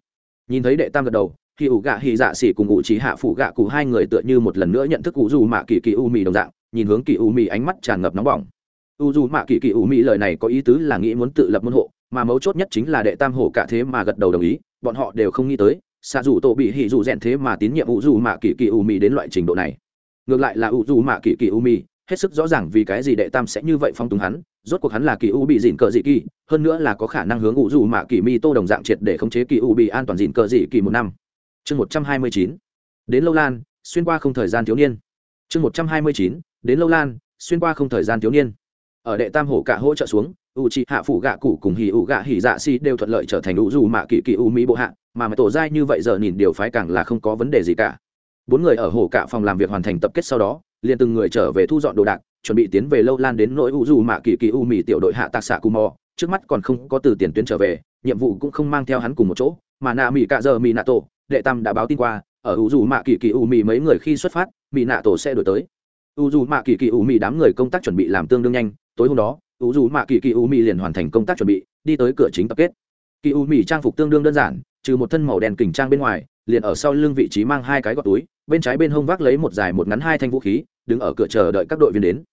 A: Nhìn thấy đệ tam gật đầu khi ủ gạ hì dạ xỉ cùng ủ trí hạ phủ gạ cụ hai người tựa như một lần nữa nhận thức ủ dù mạ kỳ kỳ u mì đồng dạng, nhìn hướng kỳ u mì ánh mắt tràn ngập nóng bỏng. U dù mạ kỳ kỳ u mì lời này có ý tứ là nghĩ muốn tự lập môn hộ, mà mấu chốt nhất chính là đệ tam hổ cả thế mà gật đầu đồng ý, bọn họ đều không nghĩ tới xạ dù tổ bị hì dù rèn thế mà tín nhiệm u dù mạ kỳ kỳ u mì đến loại trình độ này. Ngược lại là u dù mạ kỳ kỳ u mì hết sức rõ ràng vì cái gì đệ tam sẽ như vậy phong túng hắn, rốt cuộc hắn là kỳ u bị dịn cờ dị kỳ, hơn nữa là có khả năng hướng u dù mạ kỳ mi tô đồng dạng triệt để khống chế kỳ u bị an toàn dịn cờ dị kỳ một năm. Chương một trăm hai mươi chín, đến lâu lan, xuyên qua không thời gian thiếu niên. Chương một trăm hai mươi chín, đến lâu lan, xuyên qua không thời gian thiếu niên. Ở đệ tam hổ cả hỗ trợ xuống u c hạ phủ gạ cụ cùng hì u gạ hì dạ si đều thuận lợi trở thành u dù mạ kỳ kỳ u mỹ bộ hạ, mà mà tổ giai như vậy giờ nhìn điều phái càng là không có vấn đề gì cả. Bốn người ở hồ cả phòng làm việc hoàn thành tập kết sau đó liền từng người trở về thu dọn đồ đạc, chuẩn bị tiến về lâu lan đến nỗi u dù mạ kỳ kỳ u mì tiểu đội hạ tạc xạ cù mò. Trước mắt còn không có từ tiền tuyến trở về, nhiệm vụ cũng không mang theo hắn cùng một chỗ, mà nạ mỹ cạ giờ mỹ nạ tổ, đệ tam đã báo tin qua, ở u dù mạ kỳ kỳ u mì mấy người khi xuất phát mỹ nạ tổ sẽ đổi tới. U dù mạ kỳ kỳ u mì đám người công tác chuẩn bị làm tương đương nhanh, tối hôm đó, u dù mạ kỳ kỳ u mì liền hoàn thành công tác chuẩn bị, đi tới cửa chính tập kết. Kỳ u mì trang phục tương đương đơn giản, trừ một thân màu đen kình trang bên ngoài, liền ở sau lưng vị trí mang hai cái gọt túi bên trái bên hông vác lấy một dài một ngắn hai thanh vũ khí, đứng ở cửa chờ đợi các đội viên đến.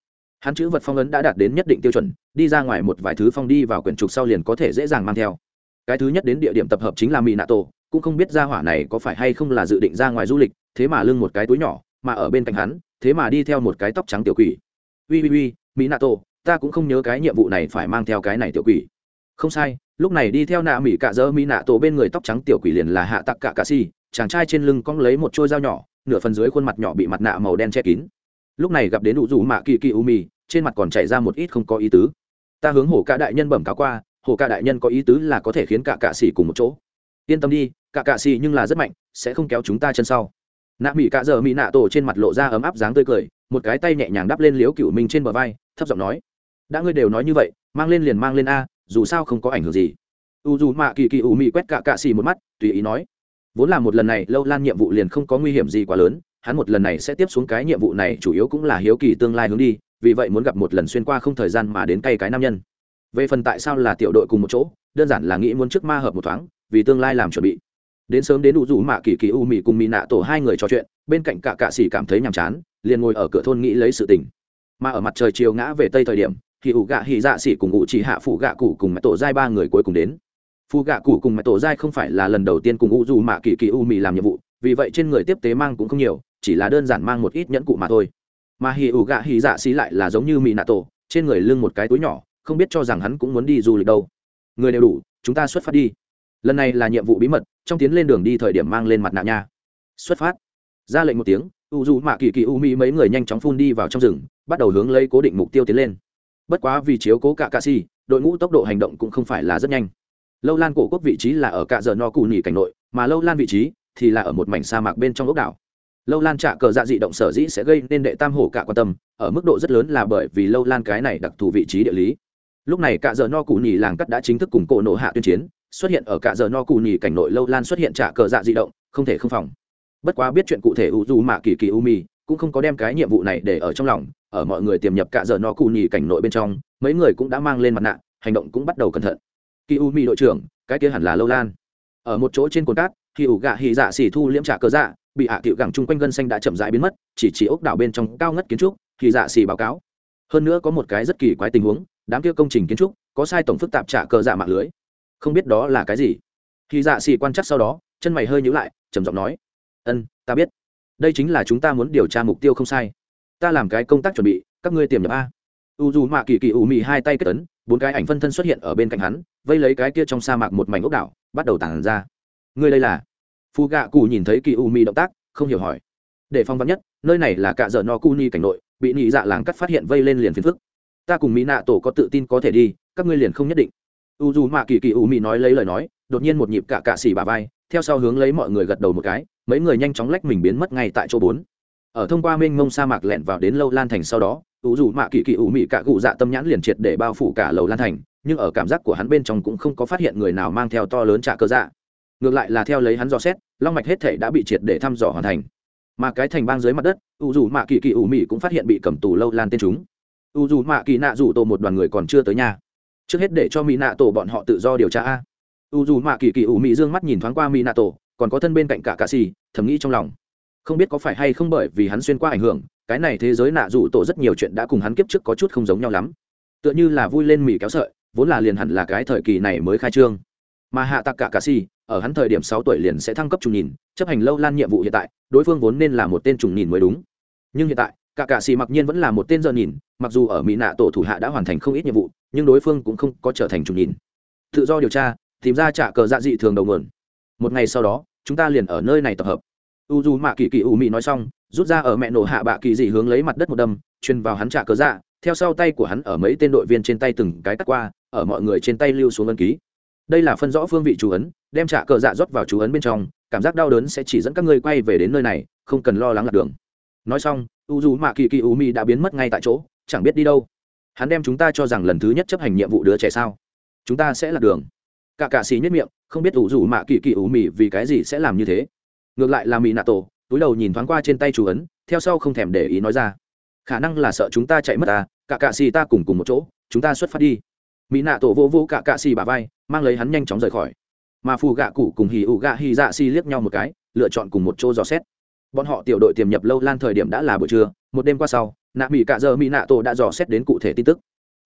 A: Hắn chữ vật phong ấn đã đạt đến nhất định tiêu chuẩn, đi ra ngoài một vài thứ phong đi vào quyển trục sau liền có thể dễ dàng mang theo. Cái thứ nhất đến địa điểm tập hợp chính là mỹ nạ tổ cũng không biết ra hỏa này có phải hay không là dự định ra ngoài du lịch, thế mà lưng một cái túi nhỏ, mà ở bên cạnh hắn, thế mà đi theo một cái tóc trắng tiểu quỷ. Ui ui ui mỹ nạ tổ ta cũng không nhớ cái nhiệm vụ này phải mang theo cái này tiểu quỷ. Không sai, lúc này đi theo nạ mỹ cạ dơ mỹ nạ tổ bên người tóc trắng tiểu quỷ liền là hạ tặc cạ cạ si, chàng trai trên lưng cong lấy một trôi dao nhỏ nửa phần dưới khuôn mặt nhỏ bị mặt nạ màu đen che kín. Lúc này gặp đến đủ rủ mạ kỳ kỳ u mì, trên mặt còn chảy ra một ít không có ý tứ. Ta hướng hổ ca đại nhân bẩm cáo qua hổ ca đại nhân có ý tứ là có thể khiến cả cạ xỉ cùng một chỗ. Yên tâm đi, cả cạ xỉ nhưng là rất mạnh, sẽ không kéo chúng ta chân sau. Nạ mỹ cạ giờ mỹ nạ tổ trên mặt lộ ra ấm áp dáng tươi cười, một cái tay nhẹ nhàng đắp lên liếu cựu mình trên bờ vai, thấp giọng nói, đã ngươi đều nói như vậy, mang lên liền mang lên a, dù sao không có ảnh hưởng gì. U dù mạ kỳ kỳ u mị quét cả cạ xì một mắt, tùy ý nói vốn là một lần này, lâu lan nhiệm vụ liền không có nguy hiểm gì quá lớn, hắn một lần này sẽ tiếp xuống cái nhiệm vụ này chủ yếu cũng là hiếu kỳ tương lai hướng đi, vì vậy muốn gặp một lần xuyên qua không thời gian mà đến cay cái nam nhân. Về phần tại sao là tiểu đội cùng một chỗ, đơn giản là nghĩ muốn trước ma hợp một thoáng, vì tương lai làm chuẩn bị. Đến sớm đến đủ rủ mạ kỳ kỳ u mị cùng mị nạ tổ hai người trò chuyện, bên cạnh cả cạ xỉ cảm thấy nhàm chán, liền ngồi ở cửa thôn nghĩ lấy sự tình. Mà ở mặt trời chiều ngã về tây thời điểm thì ủ gạ hỉ dạ xỉ cùng ngụ chỉ hạ phụ gạ cụ cùng mẹ tổ giai ba người cuối cùng đến phù gạ cụ cùng mẹ tổ giai không phải là lần đầu tiên cùng u dù mạ kỳ kỳ u mì làm nhiệm vụ, vì vậy trên người tiếp tế mang cũng không nhiều, chỉ là đơn giản mang một ít nhẫn cụ mà thôi. Mà hỉ ủ gạ hỉ dạ xí lại là giống như mì nạ tổ, trên người lưng một cái túi nhỏ, không biết cho rằng hắn cũng muốn đi du lịch đâu. Người đều đủ, chúng ta xuất phát đi. Lần này là nhiệm vụ bí mật, trong tiến lên đường đi thời điểm mang lên mặt nạ nha. Xuất phát. Ra lệnh một tiếng u dù mạ kỳ kỳ u mỹ mấy người nhanh chóng phun đi vào trong rừng, bắt đầu hướng lấy cố định mục tiêu tiến lên. Bất quá vì chiếu cố cả ca si đội ngũ tốc độ hành động cũng không phải là rất nhanh lâu lan cổ quốc vị trí là ở cạ dợ no cù nỉ cảnh nội, mà lâu lan vị trí thì là ở một mảnh sa mạc bên trong ốc đảo. Lâu lan trả cờ dạ dị động sở dĩ sẽ gây nên đệ tam hổ cả quan tâm, ở mức độ rất lớn là bởi vì lâu lan cái này đặc thù vị trí địa lý. Lúc này cạ dợ no cù nỉ làng cắt đã chính thức cùng cổ nổ hạ tuyên chiến, xuất hiện ở cạ dợ no cù nỉ cảnh nội lâu lan xuất hiện trả cờ dạ dị động, không thể không phòng. Bất quá biết chuyện cụ thể u du mạ kỳ kỳ u mi cũng không có đem cái nhiệm vụ này để ở trong lòng, ở mọi người tiềm nhập cả dợ no cù nỉ cảnh nội bên trong, mấy người cũng đã mang lên mặt nạ, hành động cũng bắt đầu cẩn thận kỳ u mỹ đội trưởng, cái kia hẳn là lâu lan. Ở một chỗ trên cồn cát khi ủ gạ hì dạ xỉ thu liễm trả cờ dạ bị hạ à tiệu gẳng chung quanh gân xanh đã chậm rãi biến mất, chỉ chỉ ốc đảo bên trong cao ngất kiến trúc thì dạ xỉ báo cáo. Hơn nữa có một cái rất kỳ quái tình huống, đám kia công trình kiến trúc có sai tổng phức tạp trả cờ dạ mạng lưới. Không biết đó là cái gì. Khi dạ xỉ quan chắc sau đó, chân mày hơi nhíu lại, trầm giọng nói, ân, ta biết. Đây chính là chúng ta muốn điều tra mục tiêu không sai. Ta làm cái công tác chuẩn bị, các ngươi tiềm nhập a. U dù mạ kỳ kỳ ủ mị hai tay kết tấn bốn cái ảnh phân thân xuất hiện ở bên cạnh hắn, vây lấy cái kia trong sa mạc một mảnh ốc đảo, bắt đầu tàn ra. Người đây là? Phù gạ cụ nhìn thấy kỳ u mi động tác, không hiểu hỏi. Để phong vắn nhất, nơi này là cạ dợ no cu ni cảnh nội, bị nhị dạ làng cắt phát hiện vây lên liền phiền phức. Ta cùng mỹ nạ tổ có tự tin có thể đi, các ngươi liền không nhất định. U dù mạ kỳ kỳ u mi nói lấy lời nói, đột nhiên một nhịp cả cạ xỉ bà vai, theo sau hướng lấy mọi người gật đầu một cái, mấy người nhanh chóng lách mình biến mất ngay tại chỗ bốn. Ở thông qua mênh mông sa mạc lẹn vào đến lâu lan thành sau đó ủ dù mạ kỳ kỳ ủ mị cả cụ dạ tâm nhãn liền triệt để bao phủ cả lầu lan thành, nhưng ở cảm giác của hắn bên trong cũng không có phát hiện người nào mang theo to lớn trả cơ dạ. Ngược lại là theo lấy hắn dò xét, long mạch hết thể đã bị triệt để thăm dò hoàn thành. Mà cái thành bang dưới mặt đất ủ dù mạ kỳ kỳ ủ mị cũng phát hiện bị cầm tù lâu lan tên chúng. Ủ dù mạ kỳ nạ rủ tổ một đoàn người còn chưa tới nhà. Trước hết để cho mỹ nạ tổ bọn họ tự do điều tra a. U dù mạ kỳ kỳ ủ mị dương mắt nhìn thoáng qua mỹ nạ tổ, còn có thân bên cạnh cả cà xì thầm nghĩ trong lòng. Không biết có phải hay không bởi vì hắn xuyên qua ảnh hưởng cái này thế giới nạ dụ tổ rất nhiều chuyện đã cùng hắn kiếp trước có chút không giống nhau lắm. Tựa như là vui lên mỉ kéo sợi, vốn là liền hẳn là cái thời kỳ này mới khai trương. Mà hạ tặc cả cà si, ở hắn thời điểm sáu tuổi liền sẽ thăng cấp trùng nhìn, chấp hành lâu lan nhiệm vụ hiện tại, đối phương vốn nên là một tên trùng nhìn mới đúng. Nhưng hiện tại, cả cà si mặc nhiên vẫn là một tên giờ nhìn, mặc dù ở mỹ nạ tổ thủ hạ đã hoàn thành không ít nhiệm vụ, nhưng đối phương cũng không có trở thành trùng nhìn. Tự do điều tra, tìm ra trả cờ dạ dị thường đầu nguồn. Một ngày sau đó, chúng ta liền ở nơi này tập hợp. U dù mạ kỳ kỳ u mỹ nói xong rút ra ở mẹ nổ hạ bạ kỳ dị hướng lấy mặt đất một đâm, truyền vào hắn trả cớ dạ theo sau tay của hắn ở mấy tên đội viên trên tay từng cái cắt qua, ở mọi người trên tay lưu xuống ấn ký. Đây là phân rõ phương vị chú ấn, đem trả cờ dạ rót vào chú ấn bên trong, cảm giác đau đớn sẽ chỉ dẫn các ngươi quay về đến nơi này, không cần lo lắng lạc đường. Nói xong, u dù mạ kỳ kỳ u mi đã biến mất ngay tại chỗ, chẳng biết đi đâu. Hắn đem chúng ta cho rằng lần thứ nhất chấp hành nhiệm vụ đứa trẻ sao? Chúng ta sẽ lạc đường. Cả cạ xì nhất miệng, không biết u dù mạ kỳ kỳ u mì vì cái gì sẽ làm như thế. Ngược lại là mỹ nạ tổ túi đầu nhìn thoáng qua trên tay chú ấn, theo sau không thèm để ý nói ra. Khả năng là sợ chúng ta chạy mất à cả cạ xì ta cùng cùng một chỗ, chúng ta xuất phát đi. Mỹ nạ tổ vô vô cả cạ xì bà vai, mang lấy hắn nhanh chóng rời khỏi. Mà phù gạ cụ cùng hì ủ gạ hì dạ xì liếc nhau một cái, lựa chọn cùng một chỗ dò xét. Bọn họ tiểu đội tiềm nhập lâu lan thời điểm đã là buổi trưa, một đêm qua sau, nạ mỹ cạ giờ mỹ nạ tổ đã dò xét đến cụ thể tin tức.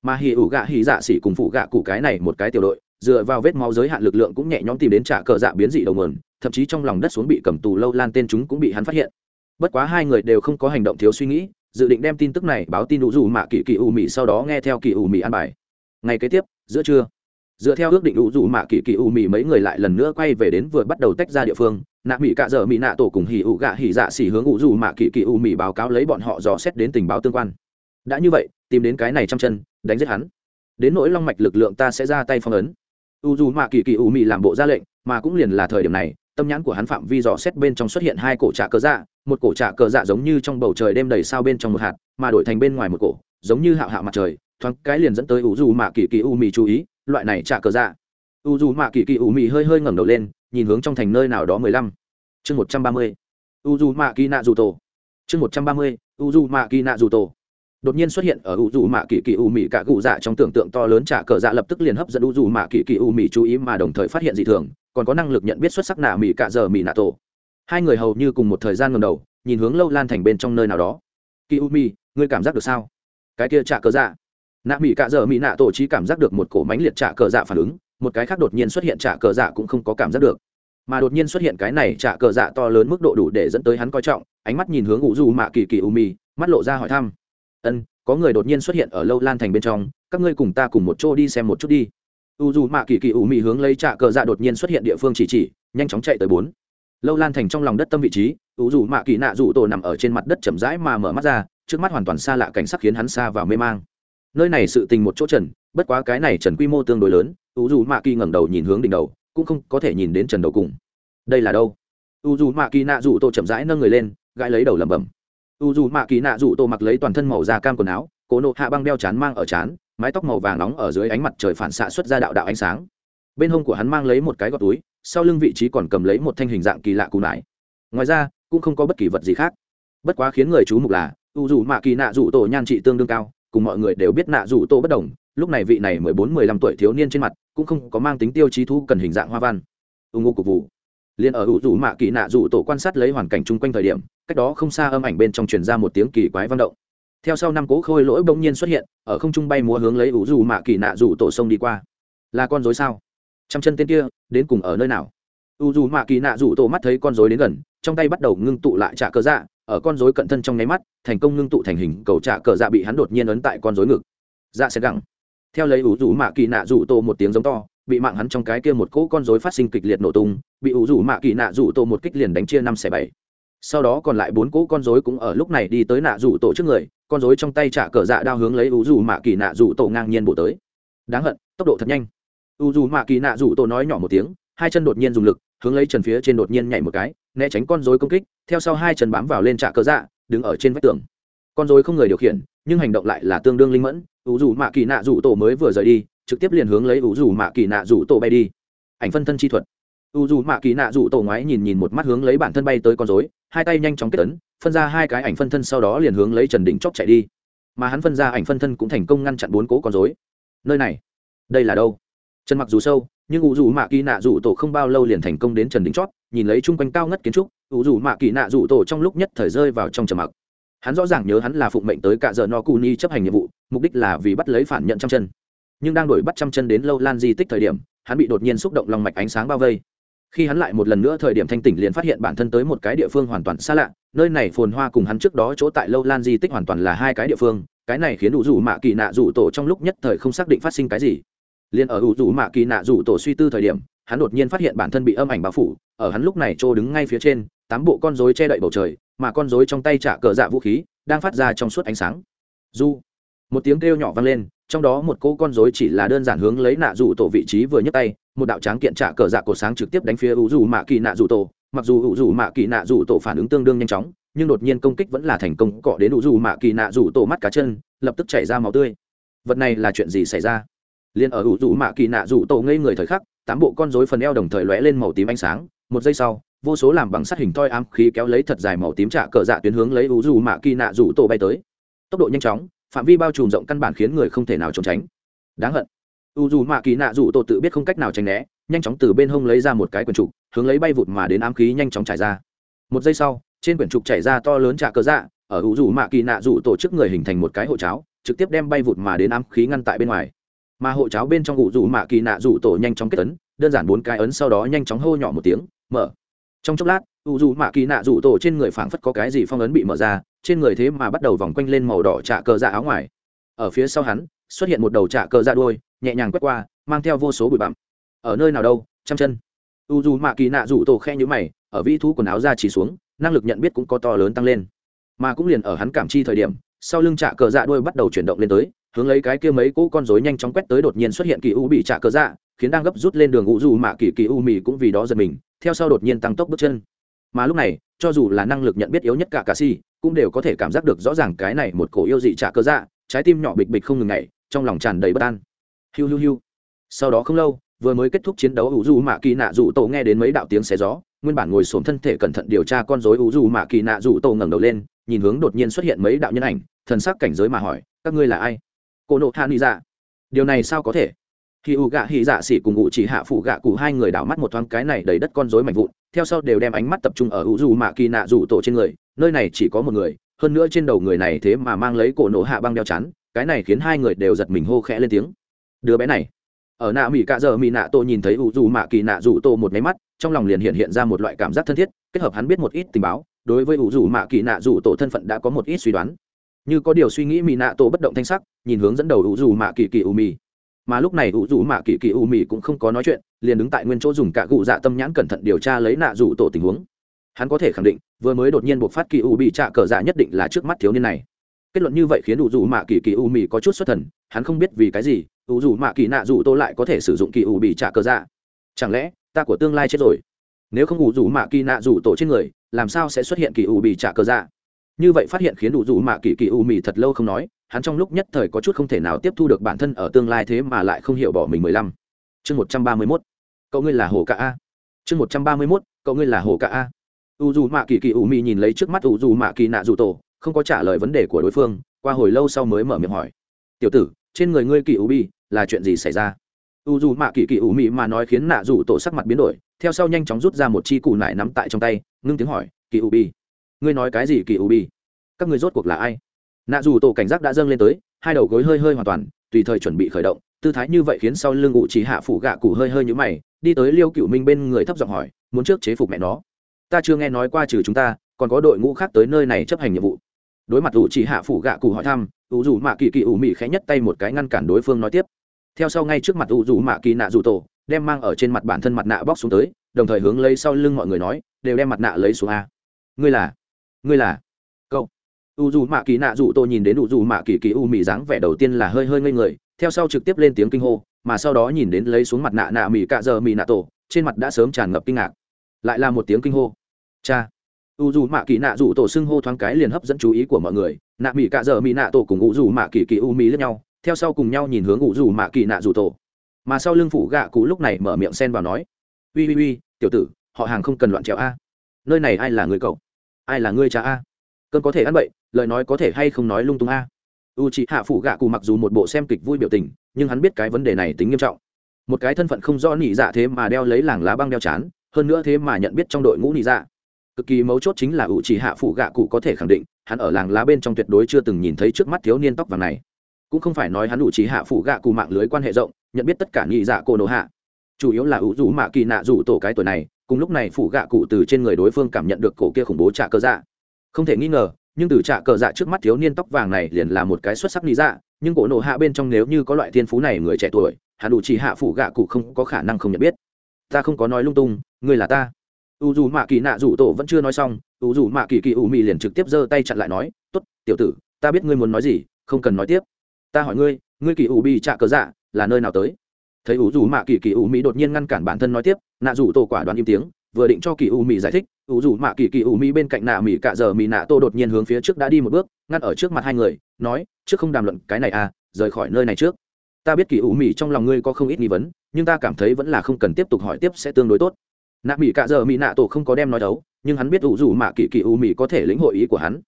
A: Mà hì ủ gạ hì dạ xì cùng phụ gạ cụ cái này một cái tiểu đội dựa vào vết máu giới hạn lực lượng cũng nhẹ nhõm tìm đến trả cờ dạ biến dị đầu nguồn, thậm chí trong lòng đất xuống bị cầm tù lâu lan tên chúng cũng bị hắn phát hiện. Bất quá hai người đều không có hành động thiếu suy nghĩ, dự định đem tin tức này báo tin đủ dù mạ kỳ kỳ ủ mị sau đó nghe theo kỳ ủ mị an bài. Ngày kế tiếp, giữa trưa, dựa theo ước định đủ dù mạ kỳ kỳ ủ mị mấy người lại lần nữa quay về đến vừa bắt đầu tách ra địa phương, nạ mỹ cạ dở mỹ nạ tổ cùng hỉ ủ gạ hỉ dạ xỉ hướng ủ dù mạ kỳ kỳ ủ mị báo cáo lấy bọn họ dò xét đến tình báo tương quan. Đã như vậy, tìm đến cái này trong chân, đánh giết hắn. Đến nỗi long mạch lực lượng ta sẽ ra tay phong ấn u dù mạ kỳ kỳ u mị làm bộ ra lệnh, mà cũng liền là thời điểm này, tâm nhãn của hắn phạm vi dò xét bên trong xuất hiện hai cổ trạ cờ dạ một cổ trạ cờ dạ giống như trong bầu trời đêm đầy sao bên trong một hạt, mà đổi thành bên ngoài một cổ, giống như hạo hạo mặt trời, thoáng cái liền dẫn tới u dù mạ kỳ kỳ u Mị chú ý, loại này trạ cờ dạ. U dù mạ kỳ kỳ u Mị hơi hơi ngẩng đầu lên, nhìn hướng trong thành nơi nào đó mười lăm. Chương một trăm ba mươi. U dù mạ kỳ nạ dù tổ. Chương một trăm ba mươi. U dù mạ kỳ nạ dù tổ đột nhiên xuất hiện ở u dù mạ kỳ kỳ u mì cả cụ dạ trong tưởng tượng to lớn trả cờ dạ lập tức liền hấp dẫn u dù mạ kỳ kỳ u mì chú ý mà đồng thời phát hiện dị thường, còn có năng lực nhận biết xuất sắc nạ mì cả giờ mì nạ tổ. Hai người hầu như cùng một thời gian ngầm đầu, nhìn hướng lâu lan thành bên trong nơi nào đó. Kỳ u mì ngươi cảm giác được sao? Cái kia trả cờ dạ. Nạ mì cả giờ mì nạ tổ chỉ cảm giác được một cổ mánh liệt trả cờ dạ phản ứng, một cái khác đột nhiên xuất hiện trả cờ dạ cũng không có cảm giác được. Mà đột nhiên xuất hiện cái này trả cờ dạ to lớn mức độ đủ để dẫn tới hắn coi trọng, ánh mắt nhìn hướng u dù mạ kỳ kỳ u mì mắt lộ ra hỏi thăm ân, có người đột nhiên xuất hiện ở lâu lan thành bên trong, các ngươi cùng ta cùng một chỗ đi xem một chút đi. U dù mạ kỳ kỳ u Mị hướng lấy trả cờ dạ đột nhiên xuất hiện địa phương chỉ chỉ, nhanh chóng chạy tới bốn. Lâu lan thành trong lòng đất tâm vị trí, u dù mạ kỳ nạ dù tổ nằm ở trên mặt đất chậm rãi mà mở mắt ra, trước mắt hoàn toàn xa lạ cảnh sắc khiến hắn xa vào mê mang. Nơi này sự tình một chỗ trần, bất quá cái này trần quy mô tương đối lớn, u dù mạ kỳ ngẩng đầu nhìn hướng đỉnh đầu, cũng không có thể nhìn đến trần đầu cùng. Đây là đâu? U dù mạ kỳ nạ dù tổ chậm rãi nâng người lên, gãi lấy đầu lẩm bẩm u dù mạ kỳ nạ dù tô mặc lấy toàn thân màu da cam quần áo cố nộ hạ băng đeo chán mang ở chán, mái tóc màu vàng nóng ở dưới ánh mặt trời phản xạ xuất ra đạo đạo ánh sáng. Bên hông của hắn mang lấy một cái gọt túi, sau lưng vị trí còn cầm lấy một thanh hình dạng kỳ lạ cù nải. Ngoài ra, cũng không có bất kỳ vật gì khác. Bất quá khiến người chú mục là, u dù mạ kỳ nạ dù tổ nhan trị tương đương cao, cùng mọi người đều biết nạ dù tô bất đồng, lúc này vị này mười bốn mười lăm tuổi thiếu niên trên mặt, cũng không có mang tính tiêu chí thu cần hình dạng hoa văn. Ưng ngô cục vụ liền ở ủ rủ mạ kỳ nạ rủ tổ quan sát lấy hoàn cảnh chung quanh thời điểm, cách đó không xa âm ảnh bên trong truyền ra một tiếng kỳ quái vang động. Theo sau năm cố khôi lỗi bỗng nhiên xuất hiện, ở không trung bay múa hướng lấy ủ rủ mạ kỳ nạ rủ tổ sông đi qua. Là con dối sao? Trăm chân tên kia, đến cùng ở nơi nào? U dù mạ kỳ nạ rủ tổ mắt thấy con dối đến gần, trong tay bắt đầu ngưng tụ lại trả cờ dạ ở con dối cận thân trong nháy mắt, thành công ngưng tụ thành hình cầu trả cờ dạ bị hắn đột nhiên ấn tại con dối ngực. Dạ sẽ gẳng theo lấy ủ rủ mạ kỳ nạ rủ tổ một tiếng giống to bị mạng hắn trong cái kia một cỗ con rối phát sinh kịch liệt nổ tung, bị ủ rủ mạ kỳ nạ rủ tổ một kích liền đánh chia năm xẻ bảy. Sau đó còn lại bốn cỗ con rối cũng ở lúc này đi tới nạ rủ tổ trước người, con rối trong tay trả cờ dạ đao hướng lấy ủ rủ mạ kỳ nạ rủ tổ ngang nhiên bổ tới. Đáng hận, tốc độ thật nhanh. Ủ rủ mạ kỳ nạ rủ tổ nói nhỏ một tiếng, hai chân đột nhiên dùng lực, hướng lấy trần phía trên đột nhiên nhảy một cái, né tránh con rối công kích, theo sau hai chân bám vào lên trả cờ dạ đứng ở trên vách tường. Con rối không người điều khiển, nhưng hành động lại là tương đương linh mẫn. Ủ rủ mạ kỳ nạ rủ tổ mới vừa rời đi trực tiếp liền hướng lấy ủ dù mạ kỳ nạ rủ tổ bay đi. Ảnh phân thân chi thuật. U dù mạ kỳ nạ rủ tổ ngoái nhìn nhìn một mắt hướng lấy bản thân bay tới con dối hai tay nhanh chóng kết ấn, phân ra hai cái ảnh phân thân sau đó liền hướng lấy trần đỉnh chóc chạy đi. Mà hắn phân ra ảnh phân thân cũng thành công ngăn chặn bốn cố con dối nơi này, đây là đâu? Trần mặc dù sâu, nhưng u dù mạ kỳ nạ rủ tổ không bao lâu liền thành công đến trần đỉnh chót nhìn lấy chung quanh cao ngất kiến trúc u dù mạ kỳ nạ rủ tổ trong lúc nhất thời rơi vào trong trầm mặc. Hắn rõ ràng nhớ hắn là phụng mệnh tới cả giờ no cu ni chấp hành nhiệm vụ, mục đích là vì bắt lấy phản nhận trong chân nhưng đang đổi bắt trăm chân đến lâu lan di tích thời điểm, hắn bị đột nhiên xúc động lòng mạch ánh sáng bao vây. Khi hắn lại một lần nữa thời điểm thanh tỉnh liền phát hiện bản thân tới một cái địa phương hoàn toàn xa lạ, nơi này phồn hoa cùng hắn trước đó chỗ tại lâu lan di tích hoàn toàn là hai cái địa phương, cái này khiến đủ rủ mạ kỳ nạ rủ tổ trong lúc nhất thời không xác định phát sinh cái gì. Liền ở đủ rủ mạ kỳ nạ rủ tổ suy tư thời điểm, hắn đột nhiên phát hiện bản thân bị âm ảnh bao phủ, ở hắn lúc này trô đứng ngay phía trên, tám bộ con rối che đậy bầu trời, mà con rối trong tay trả cờ dạ vũ khí, đang phát ra trong suốt ánh sáng. Du một tiếng kêu nhỏ vang lên trong đó một cô con rối chỉ là đơn giản hướng lấy nạ rủ tổ vị trí vừa nhấc tay, một đạo tráng kiện trả cờ dạ cổ sáng trực tiếp đánh phía u dù mạ kỳ nạ rủ tổ. Mặc dù u dù mạ kỳ nạ rủ tổ phản ứng tương đương nhanh chóng, nhưng đột nhiên công kích vẫn là thành công cọ đến u dù mạ kỳ nạ rủ tổ mắt cá chân, lập tức chảy ra máu tươi. Vật này là chuyện gì xảy ra? Liền ở u dù mạ kỳ nạ rủ tổ ngây người thời khắc, tám bộ con rối phần eo đồng thời lóe lên màu tím ánh sáng. Một giây sau, vô số làm bằng sắt hình toi ám khí kéo lấy thật dài màu tím trả cờ dạ tuyến hướng lấy u dù mạ kỳ nạ rủ tổ bay tới. Tốc độ nhanh chóng phạm vi bao trùm rộng căn bản khiến người không thể nào trốn tránh. Đáng hận. U dù mạ kỳ nạ dù tổ tự biết không cách nào tránh né, nhanh chóng từ bên hông lấy ra một cái quyển trục, hướng lấy bay vụt mà đến ám khí nhanh chóng trải ra. Một giây sau, trên quyển trục chảy ra to lớn trà cờ dạ ở u dù mạ kỳ nạ dù tổ trước người hình thành một cái hộ cháo, trực tiếp đem bay vụt mà đến ám khí ngăn tại bên ngoài. Mà hộ cháo bên trong u dù mạ kỳ nạ dù tổ nhanh chóng kết ấn, đơn giản bốn cái ấn sau đó nhanh chóng hô nhỏ một tiếng, mở. Trong chốc lát, u dù mạ kỳ nạ dù tổ trên người phảng phất có cái gì phong ấn bị mở ra trên người thế mà bắt đầu vòng quanh lên màu đỏ trạ cờ dạ áo ngoài. Ở phía sau hắn, xuất hiện một đầu trạ cờ dạ đuôi, nhẹ nhàng quét qua, mang theo vô số bụi bặm. Ở nơi nào đâu trăm chân. U dù mạ kỳ nạ rủ tổ khe nhữ mày, ở vi thú quần áo ra chỉ xuống, năng lực nhận biết cũng có to lớn tăng lên. Mà cũng liền ở hắn cảm chi thời điểm, sau lưng trạ cờ dạ đuôi bắt đầu chuyển động lên tới, hướng lấy cái kia mấy cỗ con rối nhanh chóng quét tới đột nhiên xuất hiện kỳ u bị trạ cờ dạ khiến đang gấp rút lên đường u dù mạ kỳ kỳ u mì cũng vì đó giật mình, theo sau đột nhiên tăng tốc bước chân. Mà lúc này, cho dù là năng lực nhận biết yếu nhất cả cà si cũng đều có thể cảm giác được rõ ràng cái này một cổ yêu dị trả cơ dạ trái tim nhỏ bịch bịch không ngừng nhảy, trong lòng tràn đầy bất an. Hiu hiu hiu. Sau đó không lâu, vừa mới kết thúc chiến đấu ủ du mạ kỳ nạ dù tổ nghe đến mấy đạo tiếng xé gió, nguyên bản ngồi xổm thân thể cẩn thận điều tra con dối ủ du mạ kỳ nạ dù tổ ngẩng đầu lên, nhìn hướng đột nhiên xuất hiện mấy đạo nhân ảnh, thần sắc cảnh giới mà hỏi, các ngươi là ai? Cô nộ hạ ni dạ. Điều này sao có thể? Khi u gạ hỉ dạ xỉ cùng ngụ chỉ hạ phụ gạ cụ hai người đảo mắt một thoáng cái này đầy đất con rối mạnh vụn, theo sau đều đem ánh mắt tập trung ở u dù mạ kỳ nạ rủ tổ trên người, nơi này chỉ có một người, hơn nữa trên đầu người này thế mà mang lấy cổ nổ hạ băng đeo chắn, cái này khiến hai người đều giật mình hô khẽ lên tiếng. Đứa bé này. Ở nạ mỹ cạ giờ mỹ nạ tô nhìn thấy u dù mạ kỳ nạ rủ tổ một máy mắt, trong lòng liền hiện hiện ra một loại cảm giác thân thiết, kết hợp hắn biết một ít tình báo, đối với u dù mạ kỳ nạ rủ tổ thân phận đã có một ít suy đoán. Như có điều suy nghĩ mỹ nạ tô bất động thanh sắc, nhìn hướng dẫn đầu u dù mạ kỳ kỳ u mì mà lúc này ủ dù mạ kỳ kỳ u mì cũng không có nói chuyện, liền đứng tại nguyên chỗ dùng cả cụ dạ tâm nhãn cẩn thận điều tra lấy nạ rủ tổ tình huống. Hắn có thể khẳng định, vừa mới đột nhiên buộc phát kỳ u bị trạ cờ dạ nhất định là trước mắt thiếu niên này. Kết luận như vậy khiến ủ dù mạ kỳ kỳ u mì có chút xuất thần, hắn không biết vì cái gì ủ dù mạ kỳ nạ rủ tô lại có thể sử dụng kỳ u bị trạ cờ dạ. Chẳng lẽ, ta của tương lai chết rồi? Nếu không ủ dù mạ kỳ nạ rủ tổ trên người, làm sao sẽ xuất hiện kỳ u bị trạ cờ dạ? Như vậy phát hiện khiến ủ dù mạ kỳ kỳ u mì thật lâu không nói hắn trong lúc nhất thời có chút không thể nào tiếp thu được bản thân ở tương lai thế mà lại không hiểu bỏ mình mười lăm. Chương một trăm ba mươi mốt. Cậu ngươi là hồ cả a. Chương một trăm ba mươi mốt, cậu ngươi là hồ cả a. U dù mạ kỳ kỳ u mị nhìn lấy trước mắt u dù mạ kỳ nạ dù tổ, không có trả lời vấn đề của đối phương, qua hồi lâu sau mới mở miệng hỏi. Tiểu tử, trên người ngươi kỳ u bi là chuyện gì xảy ra? U dù mạ kỳ kỳ u mị mà nói khiến nạ dù tổ sắc mặt biến đổi, theo sau nhanh chóng rút ra một chi cụ nải nắm tại trong tay, ngưng tiếng hỏi kỳ u bi ngươi nói cái gì kỳ u bi các ngươi rốt cuộc là ai? Nạ dù tổ cảnh giác đã dâng lên tới, hai đầu gối hơi hơi hoàn toàn, tùy thời chuẩn bị khởi động, tư thái như vậy khiến sau lưng ngụ chỉ hạ phủ gạ cụ hơi hơi như mày, đi tới liêu cựu minh bên người thấp giọng hỏi, muốn trước chế phục mẹ nó? Ta chưa nghe nói qua trừ chúng ta, còn có đội ngũ khác tới nơi này chấp hành nhiệm vụ. Đối mặt ủ chỉ hạ phủ gạ cụ hỏi thăm ủ dù mạ kỳ kỳ ủ mị khẽ nhất tay một cái ngăn cản đối phương nói tiếp. Theo sau ngay trước mặt ủ dù mạ kỳ nạ dù tổ, đem mang ở trên mặt bản thân mặt nạ bóc xuống tới, đồng thời hướng lấy sau lưng mọi người nói, đều đem mặt nạ lấy xuống a. Ngươi là? Ngươi là? U dù mạ kỳ nạ dù tổ nhìn đến u dù mạ kỳ kỳ u mị dáng vẻ đầu tiên là hơi hơi ngây người, theo sau trực tiếp lên tiếng kinh hô, mà sau đó nhìn đến lấy xuống mặt nạ nạ mị cạ giờ mị nạ tổ, trên mặt đã sớm tràn ngập kinh ngạc. Lại là một tiếng kinh hô. Cha. U dù mạ kỳ nạ dù tổ xưng hô thoáng cái liền hấp dẫn chú ý của mọi người, nạ mỹ cạ giờ mỹ nạ tổ cùng u dù mạ kỳ kỳ u mỹ lẫn nhau, theo sau cùng nhau nhìn hướng u dù mạ kỳ nạ dù tổ mà sau lưng phủ gạ cụ lúc này mở miệng xen vào nói ui ui ui tiểu tử, họ hàng không cần loạn trèo a. Nơi này ai là người cậu? Ai là ngươi cha a? Cơn có thể ăn bậy, lời nói có thể hay không nói lung tung a. U chị hạ phủ gạ cụ mặc dù một bộ xem kịch vui biểu tình, nhưng hắn biết cái vấn đề này tính nghiêm trọng. Một cái thân phận không rõ nỉ dạ thế mà đeo lấy làng lá băng đeo chán, hơn nữa thế mà nhận biết trong đội ngũ nỉ dạ. Cực kỳ mấu chốt chính là u chỉ hạ phụ gạ cụ có thể khẳng định, hắn ở làng lá bên trong tuyệt đối chưa từng nhìn thấy trước mắt thiếu niên tóc vàng này. Cũng không phải nói hắn ủ chỉ hạ phụ gạ cụ mạng lưới quan hệ rộng, nhận biết tất cả nhị dạ cô nổ hạ. Chủ yếu là u rủ mạ kỳ nạ rủ tổ cái tuổi này, cùng lúc này phụ gạ cụ từ trên người đối phương cảm nhận được cổ kia khủng bố trả cơ dạ không thể nghi ngờ, nhưng từ trạ cờ dạ trước mắt thiếu niên tóc vàng này liền là một cái xuất sắc lý dạ nhưng cổ nộ hạ bên trong nếu như có loại thiên phú này người trẻ tuổi hạ đủ chỉ hạ phủ gạ cụ không có khả năng không nhận biết. Ta không có nói lung tung, ngươi là ta. U dù mạ kỳ nạ rủ tổ vẫn chưa nói xong, u dù mạ kỳ kỳ u mị liền trực tiếp giơ tay chặn lại nói t ố t tiểu tử, ta biết ngươi muốn nói gì, không cần nói tiếp. Ta hỏi ngươi ngươi kỳ ủ bị trạ cờ dạ là nơi nào tới? Thấy u dù mạ kỳ kỳ ủ mị đột nhiên ngăn cản bản thân nói tiếp, nạ rủ tổ quả đoán im tiếng vừa định cho kỳ u mỹ giải thích, u dù mạ kỳ kỳ u mỹ bên cạnh nạ mỹ cạ giờ mỹ nạ tô đột nhiên hướng phía trước đã đi một bước, ngăn ở trước mặt hai người, nói, trước không đàm luận cái này à rời khỏi nơi này trước. Ta biết kỳ u mỹ trong lòng ngươi có không ít nghi vấn, nhưng ta cảm thấy vẫn là không cần tiếp tục hỏi tiếp sẽ tương đối tốt. Nạ mỹ cạ giờ mỹ nạ tổ không có đem nói đấu, nhưng hắn biết u dù mạ kỳ kỳ u mỹ có thể lĩnh hội ý của hắn.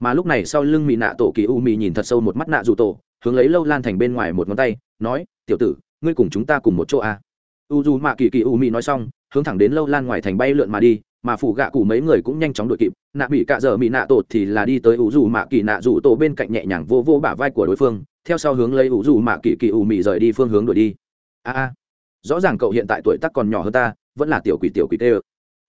A: Mà lúc này sau lưng mỹ nạ tổ kỳ u mỹ nhìn thật sâu một mắt nạ dù tổ hướng lấy lâu lan thành bên ngoài một ngón tay, nói, tiểu tử, ngươi cùng chúng ta cùng một chỗ à. u dù mạ kỳ kỳ u mỹ nói xong hướng thẳng đến lâu lan ngoài thành bay lượn mà đi, mà phủ gạ cụ mấy người cũng nhanh chóng đuổi kịp. Nạ bị cạ dở mỹ nạ tổ thì là đi tới u dù mạ kỳ nạ dù tổ bên cạnh nhẹ nhàng vô vô bả vai của đối phương, theo sau hướng lấy u dù mạ kỳ kỳ u mị rời đi phương hướng đuổi đi. A a, rõ ràng cậu hiện tại tuổi tác còn nhỏ hơn ta, vẫn là tiểu quỷ tiểu quỷ tê ơ.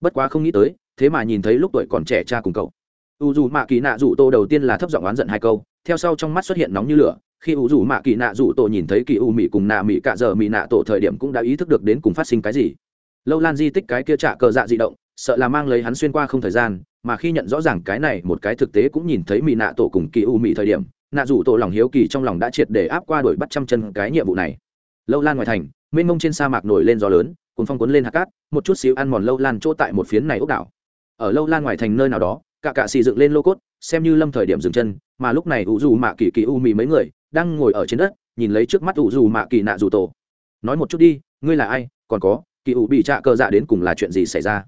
A: Bất quá không nghĩ tới, thế mà nhìn thấy lúc tuổi còn trẻ cha cùng cậu. U dù mạ kỳ nạ dù tô đầu tiên là thấp giọng oán giận hai câu, theo sau trong mắt xuất hiện nóng như lửa, khi u dù mạ kỳ nạ dù tổ nhìn thấy kỳ u mị cùng nạ mị cạ giờ mị nạ tổ thời điểm cũng đã ý thức được đến cùng phát sinh cái gì lâu lan di tích cái kia trả cờ dạ di động, sợ là mang lấy hắn xuyên qua không thời gian, mà khi nhận rõ ràng cái này một cái thực tế cũng nhìn thấy mỹ nạ tổ cùng kỳ u mỹ thời điểm, nạ rủ tổ lòng hiếu kỳ trong lòng đã triệt để áp qua đuổi bắt trăm chân cái nhiệm vụ này. Lâu lan ngoài thành, mênh mông trên sa mạc nổi lên gió lớn, cuốn phong cuốn lên hạt cát, một chút xíu ăn mòn lâu lan chỗ tại một phiến này ốc đảo. Ở lâu lan ngoài thành nơi nào đó, cả cạ xì dựng lên lô cốt, xem như lâm thời điểm dừng chân, mà lúc này ủ dù mạ kỳ kỳ u mì mấy người đang ngồi ở trên đất, nhìn lấy trước mắt ủ dù mạ kỳ nạ dù tổ. Nói một chút đi, ngươi là ai, còn có kỳ u bị trạ cơ dạ đến cùng là chuyện gì xảy ra?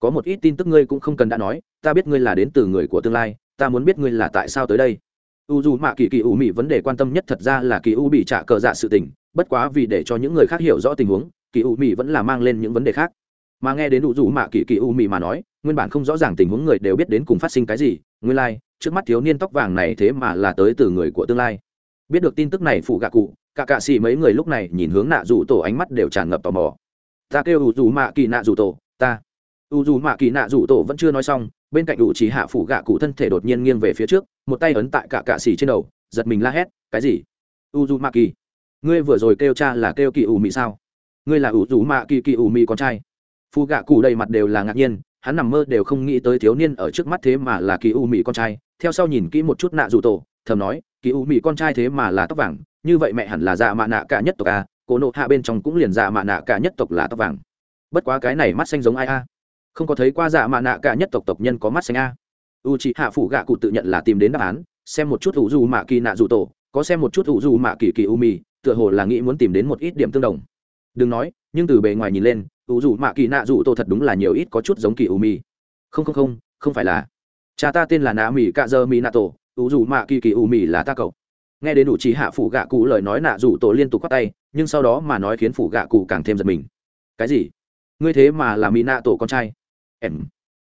A: Có một ít tin tức ngươi cũng không cần đã nói ta biết ngươi là đến từ người của tương lai ta muốn biết ngươi là tại sao tới đây. U dù mạ kỳ kỳ u Mỹ vấn đề quan tâm nhất thật ra là kỳ u bị trạ cơ dạ sự tình bất quá vì để cho những người khác hiểu rõ tình huống kỳ u Mỹ vẫn là mang lên những vấn đề khác. Mà nghe đến u dù mạ kỳ kỳ u Mỹ mà nói nguyên bản không rõ ràng tình huống người đều biết đến cùng phát sinh cái gì nguyên lai、like, trước mắt thiếu niên tóc vàng này thế mà là tới từ người của tương lai. Biết được tin tức này phụ gạ cụ cả cạ xì mấy người lúc này nhìn hướng nạ dù tổ ánh mắt đều tràn ngập tò mò ta kêu u dù mạ kỳ nạ dù tổ, ta. U dù mạ kỳ nạ dù tổ vẫn chưa nói xong, bên cạnh u chỉ hạ phủ gạ cụ thân thể đột nhiên nghiêng về phía trước, một tay ấn tại cả cạ xỉ trên đầu, giật mình la hét, cái gì? U dù mạ kỳ, ngươi vừa rồi kêu cha là kêu kỳ u mị sao? Ngươi là u dù mạ kỳ kỳ u mị con trai. Phụ gạ cụ đầy mặt đều là ngạc nhiên, hắn nằm mơ đều không nghĩ tới thiếu niên ở trước mắt thế mà là kỳ u mỹ con trai, theo sau nhìn kỹ một chút nạ dù tổ, thầm nói, kỳ u mỹ con trai thế mà là tóc vàng, như vậy mẹ hẳn là dạ mạ nạ cả nhất tộc a cổ nộ hạ bên trong cũng liền dạ mạ nạ cả nhất tộc là tóc vàng. Bất quá cái này mắt xanh giống ai a? Không có thấy qua dạ mạ nạ cả nhất tộc tộc nhân có mắt xanh a. U chị hạ phủ gạ cụ tự nhận là tìm đến đáp án, xem một chút ủ dù mạ kỳ nạ dù tổ, có xem một chút ủ dù mạ kỳ kỳ u mì, tựa hồ là nghĩ muốn tìm đến một ít điểm tương đồng. Đừng nói, nhưng từ bề ngoài nhìn lên ủ dù mạ kỳ nạ dù tổ thật đúng là nhiều ít có chút giống kỳ u mi không không không không phải là. Cha ta tên là nạ mì cạ dơ mì nạ tổ ủ dù mạ kỳ kỳ u mi là ta cậu. Nghe đến ủ trí hạ phủ gạ cụ lời nói nạ dù tổ liên tục khoác tay nhưng sau đó mà nói khiến phủ gạ cụ càng thêm giật mình. Cái gì? Ngươi thế mà là mỹ nạ tổ con trai. Em.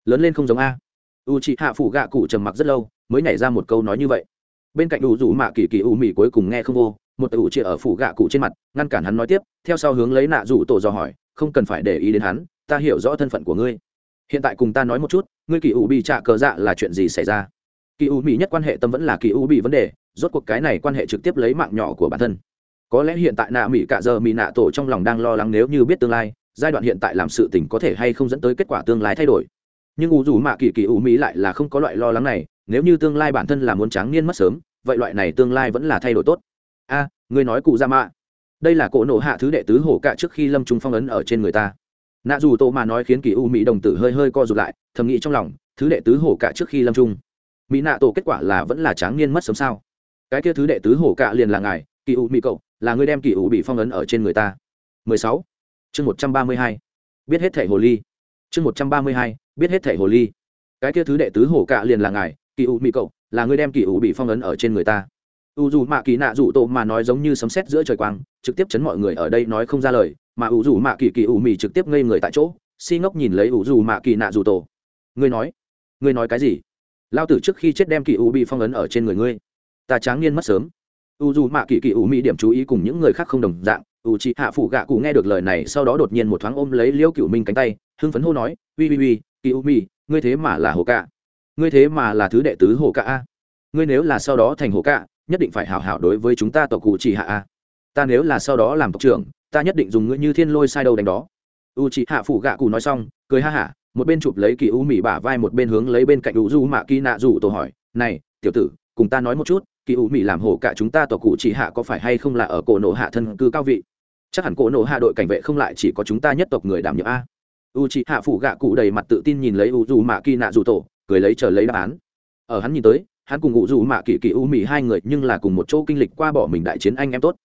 A: Lớn lên không giống a. U chị hạ phủ gạ cụ trầm mặc rất lâu, mới nhảy ra một câu nói như vậy. Bên cạnh đủ rủ mạ kỳ kỳ u mì cuối cùng nghe không vô, một tờ ủ chị ở phủ gạ cụ trên mặt, ngăn cản hắn nói tiếp, theo sau hướng lấy nạ rủ tổ dò hỏi, không cần phải để ý đến hắn, ta hiểu rõ thân phận của ngươi. Hiện tại cùng ta nói một chút, ngươi kỳ u bị trạ cờ dạ là chuyện gì xảy ra? Kỳ u mỹ nhất quan hệ tâm vẫn là kỳ u bị vấn đề, rốt cuộc cái này quan hệ trực tiếp lấy mạng nhỏ của bản thân có lẽ hiện tại nạ mỹ cả giờ mỹ nạ tổ trong lòng đang lo lắng nếu như biết tương lai, giai đoạn hiện tại làm sự tình có thể hay không dẫn tới kết quả tương lai thay đổi. Nhưng u dù mạ kỳ kỳ u mỹ lại là không có loại lo lắng này, nếu như tương lai bản thân là muốn tráng niên mất sớm, vậy loại này tương lai vẫn là thay đổi tốt. A người nói cụ ra mạ. Đây là cỗ nổ hạ thứ đệ tứ hổ cạ trước khi lâm trung phong ấn ở trên người ta. Nạ dù tổ mà nói khiến kỳ u mỹ đồng tử hơi hơi co rụt lại, thầm nghĩ trong lòng, thứ đệ tứ hổ cạ trước khi lâm trung. Mỹ nạ tổ kết quả là vẫn là tráng niên mất sớm sao? Cái kia thứ đệ tứ hổ cạ liền là ngài, kỳ u mỹ cậu là người đem kỳ u bị phong ấn ở trên người ta 16. chương 132. biết hết thể hồ ly chương 132. biết hết thể hồ ly cái kia thứ đệ tứ hổ cạ liền là ngài, kỳ u mỹ cậu, là người đem kỳ u bị phong ấn ở trên người ta u dù mạ kỳ nạ dù tổ mà nói giống như sấm sét giữa trời quang, trực tiếp chấn mọi người ở đây nói không ra lời, mà u dù mạ kỳ kỳ u mì trực tiếp ngây người tại chỗ, si ngốc nhìn lấy u dù mạ kỳ nạ dù tổ ngươi nói ngươi nói cái gì lao tử trước khi chết đem kỳ u bị phong ấn ở trên người ngươi, ta tráng niên mất sớm u dù mạ kỳ kỳ u mỹ điểm chú ý cùng những người khác không đồng dạng u chị hạ phụ gạ cụ nghe được lời này sau đó đột nhiên một thoáng ôm lấy liêu cựu minh cánh tay hưng phấn hô nói ui ui ui kỳ u Mỹ, ngươi thế mà là hồ cạ ngươi thế mà là thứ đệ tứ hồ cạ a. Ngươi nếu là sau đó thành hồ cạ nhất định phải hảo hảo đối với chúng ta tộc cụ chỉ hạ a. Ta nếu là sau đó làm tộc trưởng ta nhất định dùng ngươi như thiên lôi sai đầu đánh đó. U chị hạ phủ gạ cụ nói xong cười ha hả một bên chụp lấy kỳ u mỹ bả vai một bên hướng lấy bên cạnh u du mạ kỳ nạ dù tổ hỏi này tiểu tử cùng ta nói một chút kỳ u mỹ làm hổ cả chúng ta tổ cụ chỉ hạ có phải hay không là ở cổ nộ hạ thân cư cao vị? Chắc hẳn cổ nộ hạ đội cảnh vệ không lại chỉ có chúng ta nhất tộc người đảm nhiệm a. U chị hạ phủ gạ cụ đầy mặt tự tin nhìn lấy u dù mạ kỳ nạ dù tổ, cười lấy chờ lấy đáp án. Ở hắn nhìn tới, hắn cùng ngụ dù mạ kỳ kỳ u mỹ hai người nhưng là cùng một chỗ kinh lịch qua bỏ mình đại chiến anh em tốt.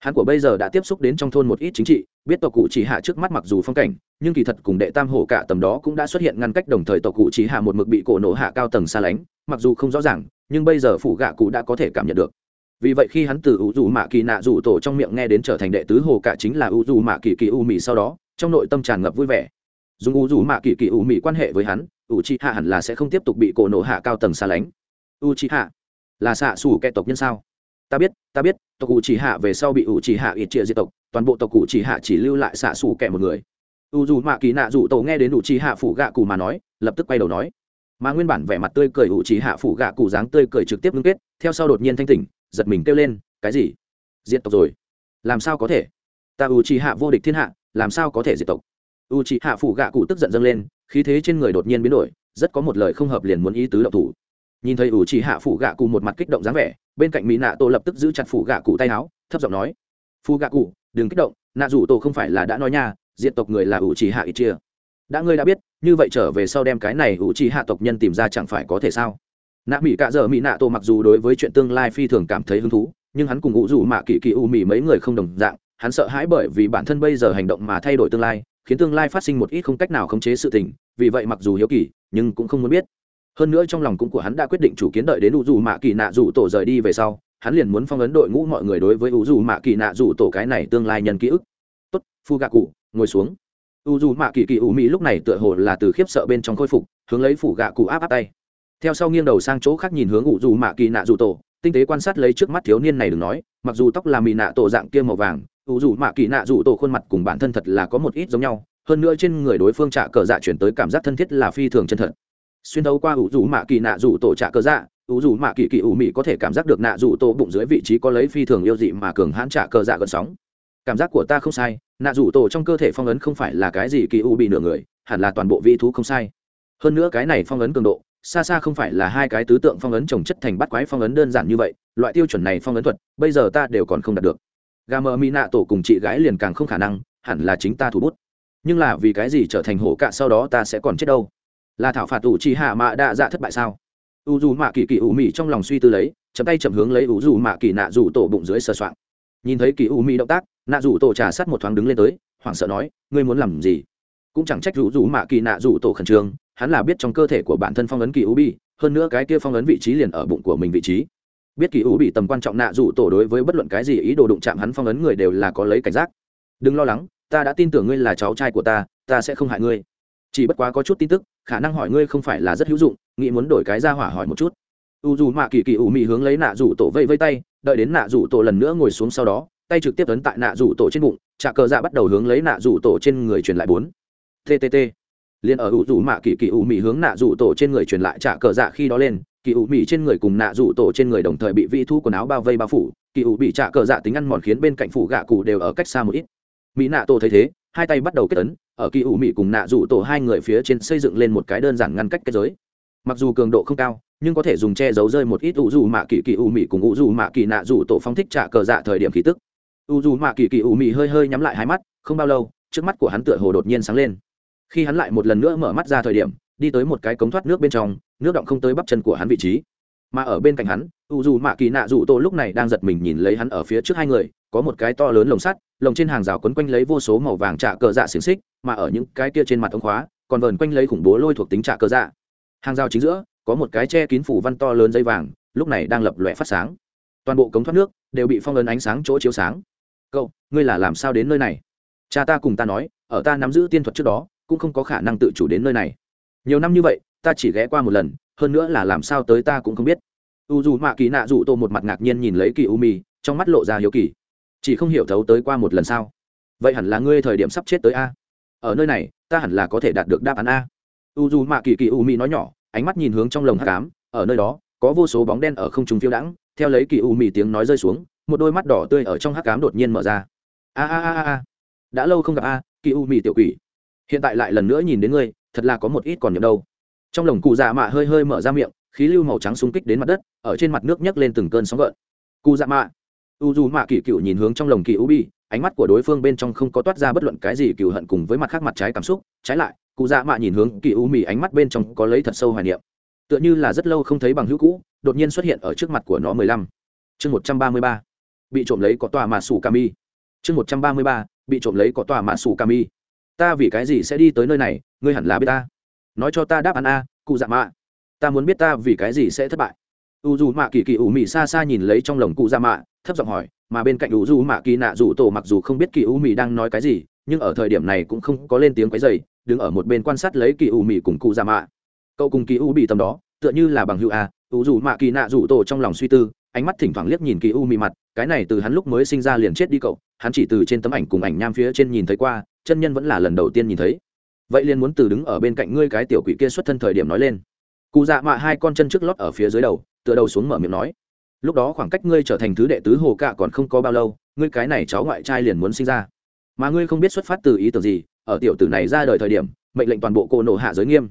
A: Hắn của bây giờ đã tiếp xúc đến trong thôn một ít chính trị, biết tộc cụ chỉ hạ trước mắt mặc dù phong cảnh, nhưng kỳ thật cùng đệ tam hổ cả tầm đó cũng đã xuất hiện ngăn cách đồng thời tộc cụ chỉ hạ một mực bị cổ nổ hạ cao tầng xa lánh, mặc dù không rõ ràng nhưng bây giờ phủ gạ cụ đã có thể cảm nhận được. Vì vậy khi hắn từ u dù mạ kỳ nạ dù tổ trong miệng nghe đến trở thành đệ tứ hồ cả chính là u dù mạ kỳ kỳ u mì sau đó, trong nội tâm tràn ngập vui vẻ. Dùng u dù mạ kỳ kỳ u mì quan hệ với hắn u chi hạ hẳn là sẽ không tiếp tục bị cổ nổ hạ cao tầng xa lánh. U chi hạ là xạ xù kẻ tộc nhân sao? Ta biết ta biết, tộc cụ chi hạ về sau bị u chi hạ ít chia diệt tộc, toàn bộ tộc cụ chỉ hạ chỉ lưu lại xạ xù kẻ một người. U dù mạ kỳ nạ dù tổ nghe đến u chi hạ phủ gạ cụ mà nói, lập tức quay đầu nói mà nguyên bản vẻ mặt tươi cười u trí hạ phủ gạ cụ dáng tươi cười trực tiếp ngưng kết, theo sau đột nhiên thanh tỉnh, giật mình kêu lên, cái gì? Diệt tộc rồi? Làm sao có thể? Ta u trí hạ vô địch thiên hạ, làm sao có thể diệt tộc? U trí hạ phủ gạ cụ tức giận dâng lên, khí thế trên người đột nhiên biến đổi, rất có một lời không hợp liền muốn ý tứ động thủ. Nhìn thấy u trí hạ phủ gạ cụ một mặt kích động dáng vẻ, bên cạnh mỹ nạ tổ lập tức giữ chặt phủ gạ cụ tay áo, thấp giọng nói phu gạ cụ, đừng kích động, nạ rủ tổ không phải là đã nói nha diện tộc người là u trí hạ ít chia đã ngươi đã biết, như vậy trở về sau đem cái này u trí hạ tộc nhân tìm ra chẳng phải có thể sao? Nạ mỹ cạ dở mỹ nạ tổ mặc dù đối với chuyện tương lai phi thường cảm thấy hứng thú, nhưng hắn cùng ngụ dù mạ kỳ kỳ u mỹ mấy người không đồng dạng, hắn sợ hãi bởi vì bản thân bây giờ hành động mà thay đổi tương lai, khiến tương lai phát sinh một ít không cách nào khống chế sự tình, vì vậy mặc dù hiếu kỳ, nhưng cũng không muốn biết. Hơn nữa trong lòng cũng của hắn đã quyết định chủ kiến đợi đến u dù mạ kỳ nạ dù tổ rời đi về sau, hắn liền muốn phong ấn đội ngũ mọi người đối với u dù mạ kỳ nạ dù tổ cái này tương lai nhân ký ức. Tốt phu gạ cụ ngồi xuống u dù mạ kỳ kỳ u mỹ lúc này tựa hồ là từ khiếp sợ bên trong khôi phục, hướng lấy phủ gạ cụ áp áp tay. Theo sau nghiêng đầu sang chỗ khác nhìn hướng u dù mạ kỳ nạ dù tổ, tinh tế quan sát lấy trước mắt thiếu niên này đừng nói, mặc dù tóc là mì nạ tổ dạng kia màu vàng, u dù mạ kỳ nạ dù tổ khuôn mặt cùng bản thân thật là có một ít giống nhau, hơn nữa trên người đối phương trả cờ dạ chuyển tới cảm giác thân thiết là phi thường chân thật. Xuyên thấu qua U dù mạ kỳ nạ dù tổ trả cờ dạ U dù mạ kỳ kỳ ủ mị có thể cảm giác được nạ dù tổ bụng dưới vị trí có lấy phi thường yêu dị mà cường hãn trả cờ dạ gần sóng cảm giác của ta không sai, nạ rủ tổ trong cơ thể phong ấn không phải là cái gì kỳ u bị nửa người, hẳn là toàn bộ vi thú không sai. Hơn nữa cái này phong ấn cường độ, xa xa không phải là hai cái tứ tượng phong ấn trồng chất thành bắt quái phong ấn đơn giản như vậy, loại tiêu chuẩn này phong ấn thuật, bây giờ ta đều còn không đạt được. Gà mờ mỹ nạ tổ cùng chị gái liền càng không khả năng, hẳn là chính ta thủ bút. Nhưng là vì cái gì trở thành hổ cạ sau đó ta sẽ còn chết đâu? Là thảo phạt ủ chi hạ mạ đa dạ thất bại sao? U dù mạ kỳ kỳ ủ mị trong lòng suy tư lấy, chậm tay chậm hướng lấy u dù mạ kỳ nạ dù tổ bụng dưới sờ soạng nhìn thấy kỳ u mỹ động tác, nạ rủ tổ trà sát một thoáng đứng lên tới, hoảng sợ nói, ngươi muốn làm gì? Cũng chẳng trách rủ rủ mạ kỳ nạ rủ tổ khẩn trương, hắn là biết trong cơ thể của bản thân phong ấn kỳ u bi, hơn nữa cái kia phong ấn vị trí liền ở bụng của mình vị trí. Biết kỳ u bị tầm quan trọng nạ rủ tổ đối với bất luận cái gì ý đồ đụng chạm hắn phong ấn người đều là có lấy cảnh giác. Đừng lo lắng, ta đã tin tưởng ngươi là cháu trai của ta ta sẽ không hại ngươi. Chỉ bất quá có chút tin tức, khả năng hỏi ngươi không phải là rất hữu dụng, nghĩ muốn đổi cái ra hỏa hỏi một chút. U dù mạ kỳ kỳ ủ mị hướng lấy nạ rủ tổ vây vây tay đợi đến nạ rủ tổ lần nữa ngồi xuống sau đó, tay trực tiếp tấn tại nạ rủ tổ trên bụng trà cờ dạ bắt đầu hướng lấy nạ rủ tổ trên người truyền lại bốn. Ttt liền ở ủ rủ mạ kỳ kỳ ủ mị hướng nạ rủ tổ trên người truyền lại trà cờ dạ khi đó lên, kỳ ủ mị trên người cùng nạ rủ tổ trên người đồng thời bị vị thu quần áo bao vây bao phủ, kỳ ủ bị trà cờ dạ tính ăn mòn khiến bên cạnh phủ gạ cụ đều ở cách xa một ít. Mỹ nạ tổ thấy thế, hai tay bắt đầu kết ấn, ở kỳ ủ mị cùng nạ rủ tổ hai người phía trên xây dựng lên một cái đơn giản ngăn cách kết giới mặc dù cường độ không cao, nhưng có thể dùng che giấu rơi một ít ủ dù mạ kỳ kỳ ủ mị cùng ủ dù mạ kỳ nạ dù tổ phong thích trả cờ dạ thời điểm khí tức. Ủ dù mạ kỳ kỳ ủ mị hơi hơi nhắm lại hai mắt, không bao lâu, trước mắt của hắn tựa hồ đột nhiên sáng lên. Khi hắn lại một lần nữa mở mắt ra thời điểm, đi tới một cái cống thoát nước bên trong, nước động không tới bắp chân của hắn vị trí. Mà ở bên cạnh hắn u dù mạ kỳ nạ dù tổ lúc này đang giật mình nhìn lấy hắn ở phía trước hai người, có một cái to lớn lồng sắt, lồng trên hàng rào quấn quanh lấy vô số màu vàng trả cờ dạ xiềng xích, mà ở những cái kia trên mặt ống khóa, còn vờn quanh lấy khủng bố lôi thuộc tính trả cờ dạ hàng rào chính giữa, có một cái che kín phủ văn to lớn dây vàng, lúc này đang lập lòe phát sáng. Toàn bộ cống thoát nước đều bị phong ấn ánh sáng chỗ chiếu sáng. Cậu, ngươi là làm sao đến nơi này? Cha ta cùng ta nói, ở ta nắm giữ tiên thuật trước đó, cũng không có khả năng tự chủ đến nơi này. Nhiều năm như vậy, ta chỉ ghé qua một lần, hơn nữa là làm sao tới ta cũng không biết. U dù mạ kỳ nạ dụ tô một mặt ngạc nhiên nhìn lấy kỳ u mì trong mắt lộ ra hiếu kỳ. Chỉ không hiểu thấu tới qua một lần sao? Vậy hẳn là ngươi thời điểm sắp chết tới a. Ở nơi này, ta hẳn là có thể đạt được đáp án a u dù mạ kỳ kỳ u mì nói nhỏ, ánh mắt nhìn hướng trong lồng hắc cám ở nơi đó, có vô số bóng đen ở không trung phiêu đãng, theo lấy kỳ u mì tiếng nói rơi xuống, một đôi mắt đỏ tươi ở trong hắc cám đột nhiên mở ra. A a a a đã lâu không gặp a, kỳ u mì tiểu quỷ. Hiện tại lại lần nữa nhìn đến ngươi, thật là có một ít còn nhầm đâu. Trong lồng cụ dạ mạ hơi hơi mở ra miệng, khí lưu màu trắng xung kích đến mặt đất, ở trên mặt nước nhấc lên từng cơn sóng gợn. Cụ dạ mạ. U dù mạ kỳ cựu nhìn hướng trong lồng kỳ u bi ánh mắt của đối phương bên trong không có toát ra bất luận cái gì cừu hận cùng với mặt khác mặt trái cảm xúc. Trái lại, cụ dạ mạ nhìn hướng kỳ u mì ánh mắt bên trong có lấy thật sâu hoài niệm. Tựa như là rất lâu không thấy bằng hữu cũ, đột nhiên xuất hiện ở trước mặt của nó mười lăm. Chương một trăm ba mươi ba. Bị trộm lấy có tòa mạ sủ cami chương một trăm ba mươi ba. Bị trộm lấy có tòa mạ sủ cami ta vì cái gì sẽ đi tới nơi này, ngươi hẳn là biết ta. Nói cho ta đáp án a, cụ dạ mạ. Ta muốn biết ta vì cái gì sẽ thất bại. U dù mạ kỳ kỳ ủ mị xa xa nhìn lấy trong lồng cụ dạ mạ, thấp giọng hỏi mà bên cạnh u dù mạ kỳ nạ dù tổ mặc dù không biết kỳ u mị đang nói cái gì, nhưng ở thời điểm này cũng không có lên tiếng quấy dày đứng ở một bên quan sát lấy kỳ u mị cùng cụ dạ mạ. Cậu cùng kỳ u bị tầm đó, tựa như là bằng hữu a u dù mạ kỳ nạ dù tổ trong lòng suy tư, ánh mắt thỉnh thoảng liếc nhìn kỳ u mị mặt, cái này từ hắn lúc mới sinh ra liền chết đi cậu, hắn chỉ từ trên tấm ảnh cùng ảnh nham phía trên nhìn thấy qua, chân nhân vẫn là lần đầu tiên nhìn thấy. Vậy liền muốn từ đứng ở bên cạnh ngươi cái tiểu quỷ kia xuất thân thời điểm nói lên. Cụ dạ mạ hai con chân trước lót ở phía dưới đầu, tựa đầu xuống mở miệng nói lúc đó khoảng cách ngươi trở thành thứ đệ tứ hồ cạ còn không có bao lâu, ngươi cái này cháu ngoại trai liền muốn sinh ra. Mà ngươi không biết xuất phát từ ý tưởng gì, ở tiểu tử này ra đời thời điểm, mệnh lệnh toàn bộ cô nổ hạ giới nghiêm.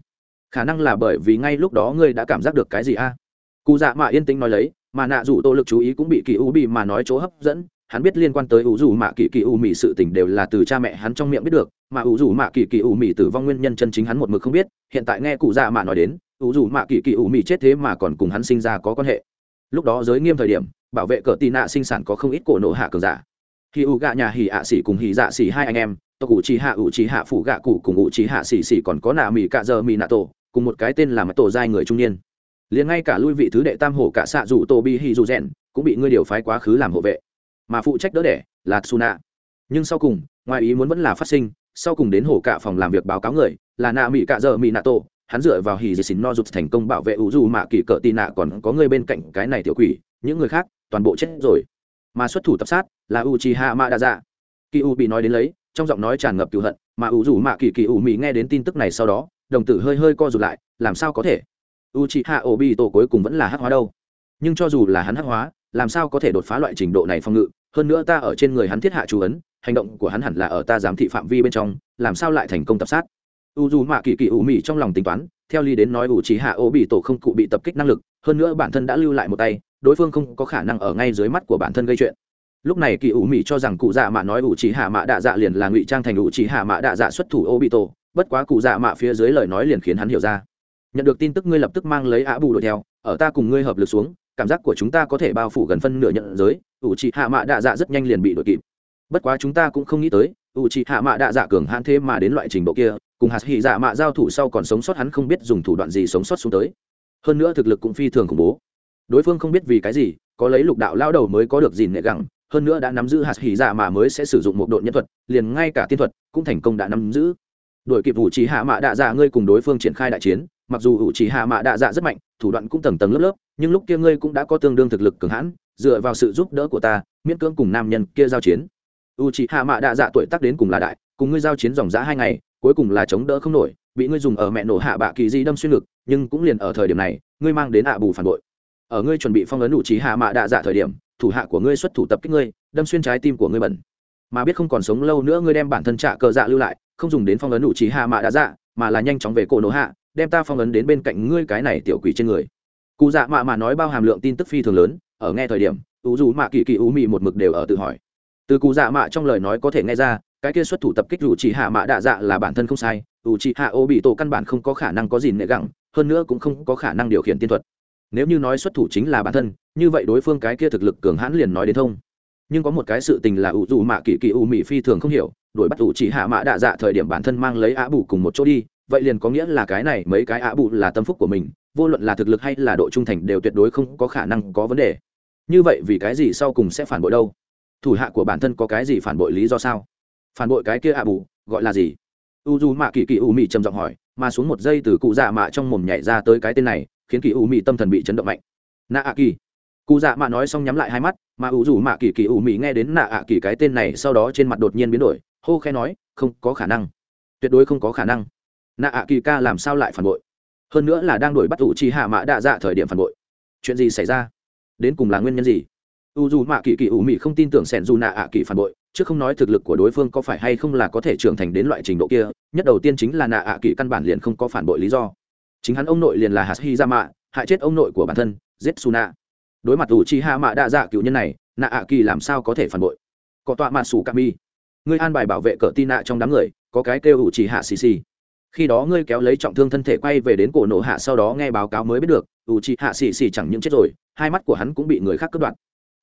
A: Khả năng là bởi vì ngay lúc đó ngươi đã cảm giác được cái gì a? Cụ dạ mạ yên tĩnh nói lấy, mà nạ dù tô lực chú ý cũng bị kỳ u bị mà nói chỗ hấp dẫn, hắn biết liên quan tới ủ dù mạ kỳ kỳ u mị sự tình đều là từ cha mẹ hắn trong miệng biết được, mà ủ dù mạ kỳ kỳ u mị tử vong nguyên nhân chân chính hắn một mực không biết, hiện tại nghe cụ dạ mạ nói đến ủ dù mạ kỳ kỳ u mị chết thế mà còn cùng hắn sinh ra có quan hệ lúc đó giới nghiêm thời điểm, bảo vệ cờ tì nạ sinh sản có không ít cổ nổ hạ cường giả. Khi u gạ nhà hỉ ạ xỉ cùng hỉ dạ xỉ hai anh em, tộc ủ trì hạ ủ trì hạ phủ gạ cụ cùng ủ trì hạ xỉ xỉ còn có nạ mì cạ giờ mì nạ tổ, cùng một cái tên là mặt tổ giai người trung niên. Liền ngay cả lui vị thứ đệ tam hổ cả xạ rủ tổ bi hỉ dù rèn cũng bị ngươi điều phái quá khứ làm hộ vệ. Mà phụ trách đỡ đẻ là suna nhưng sau cùng, ngoài ý muốn vẫn là phát sinh, sau cùng đến hổ cả phòng làm việc báo cáo người là nạ mỹ cạ giờ mỹ nạ tổ hắn dựa vào hì dì xín no rụt thành công bảo vệ ủ dù mạ kỳ cỡ tì nạ còn có người bên cạnh cái này tiểu quỷ, những người khác, toàn bộ chết rồi. Mà xuất thủ tập sát là u chi hạ mạ đa dạ kỳ u bị nói đến lấy, trong giọng nói tràn ngập cựu hận, mà ủ dù mạ kỳ kỳ u mỹ nghe đến tin tức này sau đó, đồng tử hơi hơi co rụt lại, làm sao có thể? U chi hạ ô bi tổ cuối cùng vẫn là hắc hóa đâu? Nhưng cho dù là hắn hắc hóa, làm sao có thể đột phá loại trình độ này phòng ngự? Hơn nữa ta ở trên người hắn thiết hạ chú ấn, hành động của hắn hẳn là ở ta giám thị phạm vi bên trong, làm sao lại thành công tập sát? U dù mạ kỳ kỳ ủ mị trong lòng tính toán, theo ly đến nói ủ chỉ hạ ô bị tổ không cụ bị tập kích năng lực, hơn nữa bản thân đã lưu lại một tay, đối phương không có khả năng ở ngay dưới mắt của bản thân gây chuyện. Lúc này kỳ ủ mị cho rằng cụ dạ mạ nói ủ chỉ hạ mạ đạ dạ liền là ngụy trang thành ủ chỉ hạ mạ đạ dạ xuất thủ ô bị tổ, bất quá cụ dạ mạ phía dưới lời nói liền khiến hắn hiểu ra. Nhận được tin tức ngươi lập tức mang lấy á bù đuổi theo, ở ta cùng ngươi hợp lực xuống, cảm giác của chúng ta có thể bao phủ gần phân nửa nhận giới, ủ chỉ hạ mạ đạ dạ rất nhanh liền bị đội kịp. Bất quá chúng ta cũng không nghĩ tới, ủ chỉ hạ mạ đạ dạ cường hãn thế mà đến loại trình độ kia cùng hạt hỉ dạ mạ giao thủ sau còn sống sót hắn không biết dùng thủ đoạn gì sống sót xuống tới. Hơn nữa thực lực cũng phi thường khủng bố. Đối phương không biết vì cái gì, có lấy lục đạo lao đầu mới có được gìn nệ gẳng, hơn nữa đã nắm giữ hạt hỉ dạ mạ mới sẽ sử dụng một đội nhân thuật, liền ngay cả tiên thuật cũng thành công đã nắm giữ. Đội kịp ủ trí hạ mạ đạ dạ ngươi cùng đối phương triển khai đại chiến, mặc dù ủ trí hạ mạ đạ dạ rất mạnh, thủ đoạn cũng tầng tầng lớp lớp, nhưng lúc kia ngươi cũng đã có tương đương thực lực cường hãn, dựa vào sự giúp đỡ của ta, miễn cưỡng cùng nam nhân kia giao chiến. U trí hạ mạ đạ dạ tuổi tác đến cùng là đại, cùng ngươi giao chiến dòng giã hai ngày cuối cùng là chống đỡ không nổi, bị ngươi dùng ở mẹ nổ hạ bạ kỳ di đâm xuyên ngực, nhưng cũng liền ở thời điểm này, ngươi mang đến hạ bù phản bội. Ở ngươi chuẩn bị phong ấn đủ trí hạ mạ đạ dạ thời điểm, thủ hạ của ngươi xuất thủ tập kích ngươi, đâm xuyên trái tim của ngươi bẩn. Mà biết không còn sống lâu nữa ngươi đem bản thân trạ cờ dạ lưu lại, không dùng đến phong ấn đủ trí hạ mạ đạ dạ mà là nhanh chóng về cổ nổ hạ, đem ta phong ấn đến bên cạnh ngươi cái này tiểu quỷ trên người. Cụ dạ mạ mà nói bao hàm lượng tin tức phi thường lớn, ở nghe thời điểm, ủ dù mạ kỳ kỳ ủ mị một mực đều ở tự hỏi. Từ cụ dạ mạ trong lời nói có thể nghe ra cái kia xuất thủ tập kích ủ chỉ hạ mạ đạ dạ là bản thân không sai ủ chỉ hạ ô bị tổ căn bản không có khả năng có gì nệ gẳng, hơn nữa cũng không có khả năng điều khiển tiên thuật. Nếu như nói xuất thủ chính là bản thân, như vậy đối phương cái kia thực lực cường hãn liền nói đến thông. Nhưng có một cái sự tình là ủ dù mạ kỳ kỳ ủ mị phi thường không hiểu, đuổi bắt ủ chỉ hạ mạ đạ dạ thời điểm bản thân mang lấy á bù cùng một chỗ đi, vậy liền có nghĩa là cái này mấy cái á bù là tâm phúc của mình, vô luận là thực lực hay là độ trung thành đều tuyệt đối không có khả năng có vấn đề. Như vậy vì cái gì sau cùng sẽ phản bội đâu? Thủ hạ của bản thân có cái gì phản bội lý do sao? Phản bội cái kia ạ bù, gọi là gì? U d u mạ kỳ kỳ u mị trầm giọng hỏi, mà xuống một giây từ cụ dạ mạ trong mồm nhảy ra tới cái tên này, khiến kỳ u mị tâm thần bị chấn động mạnh. Nạ ạ kỳ. Cụ dạ mạ nói xong nhắm lại hai mắt, mà u d u mạ kỳ kỳ u mị nghe đến nạ ạ kỳ cái tên này sau đó trên mặt đột nhiên biến đổi, hô khe nói, không có khả năng. Tuyệt đối không có khả năng. Nạ ạ kỳ ca làm sao lại phản bội? Hơn nữa là đang đuổi bắt ủ chi hạ mạ đạ dạ thời điểm phản bội. Chuyện gì xảy ra? Đến cùng là nguyên nhân gì? U dù mạ kỳ kỳ ủ mị không tin tưởng sẻn dù nạ ạ kỳ phản bội chứ không nói thực lực của đối phương có phải hay không là có thể trưởng thành đến loại trình độ kia, nhất đầu tiên chính là nạ ạ kỳ căn bản liền không có phản bội lý do. Chính hắn ông nội liền là hạt hy ra mạ hại chết ông nội của bản thân giết su nạ đối mặt ủ chi hạ mạ đa dạ cựu nhân này, nạ ạ kỳ làm sao có thể phản bội? Có tọa mạ sủ cami ngươi an bài bảo vệ cỡ tin nạ trong đám người, có cái kêu ủ chi hạ xì xì khi đó ngươi kéo lấy trọng thương thân thể quay về đến cổ nổ hạ sau đó nghe báo cáo mới biết được ủ chi hạ xì xì chẳng những chết rồi, hai mắt của hắn cũng bị người khác cướp đoạt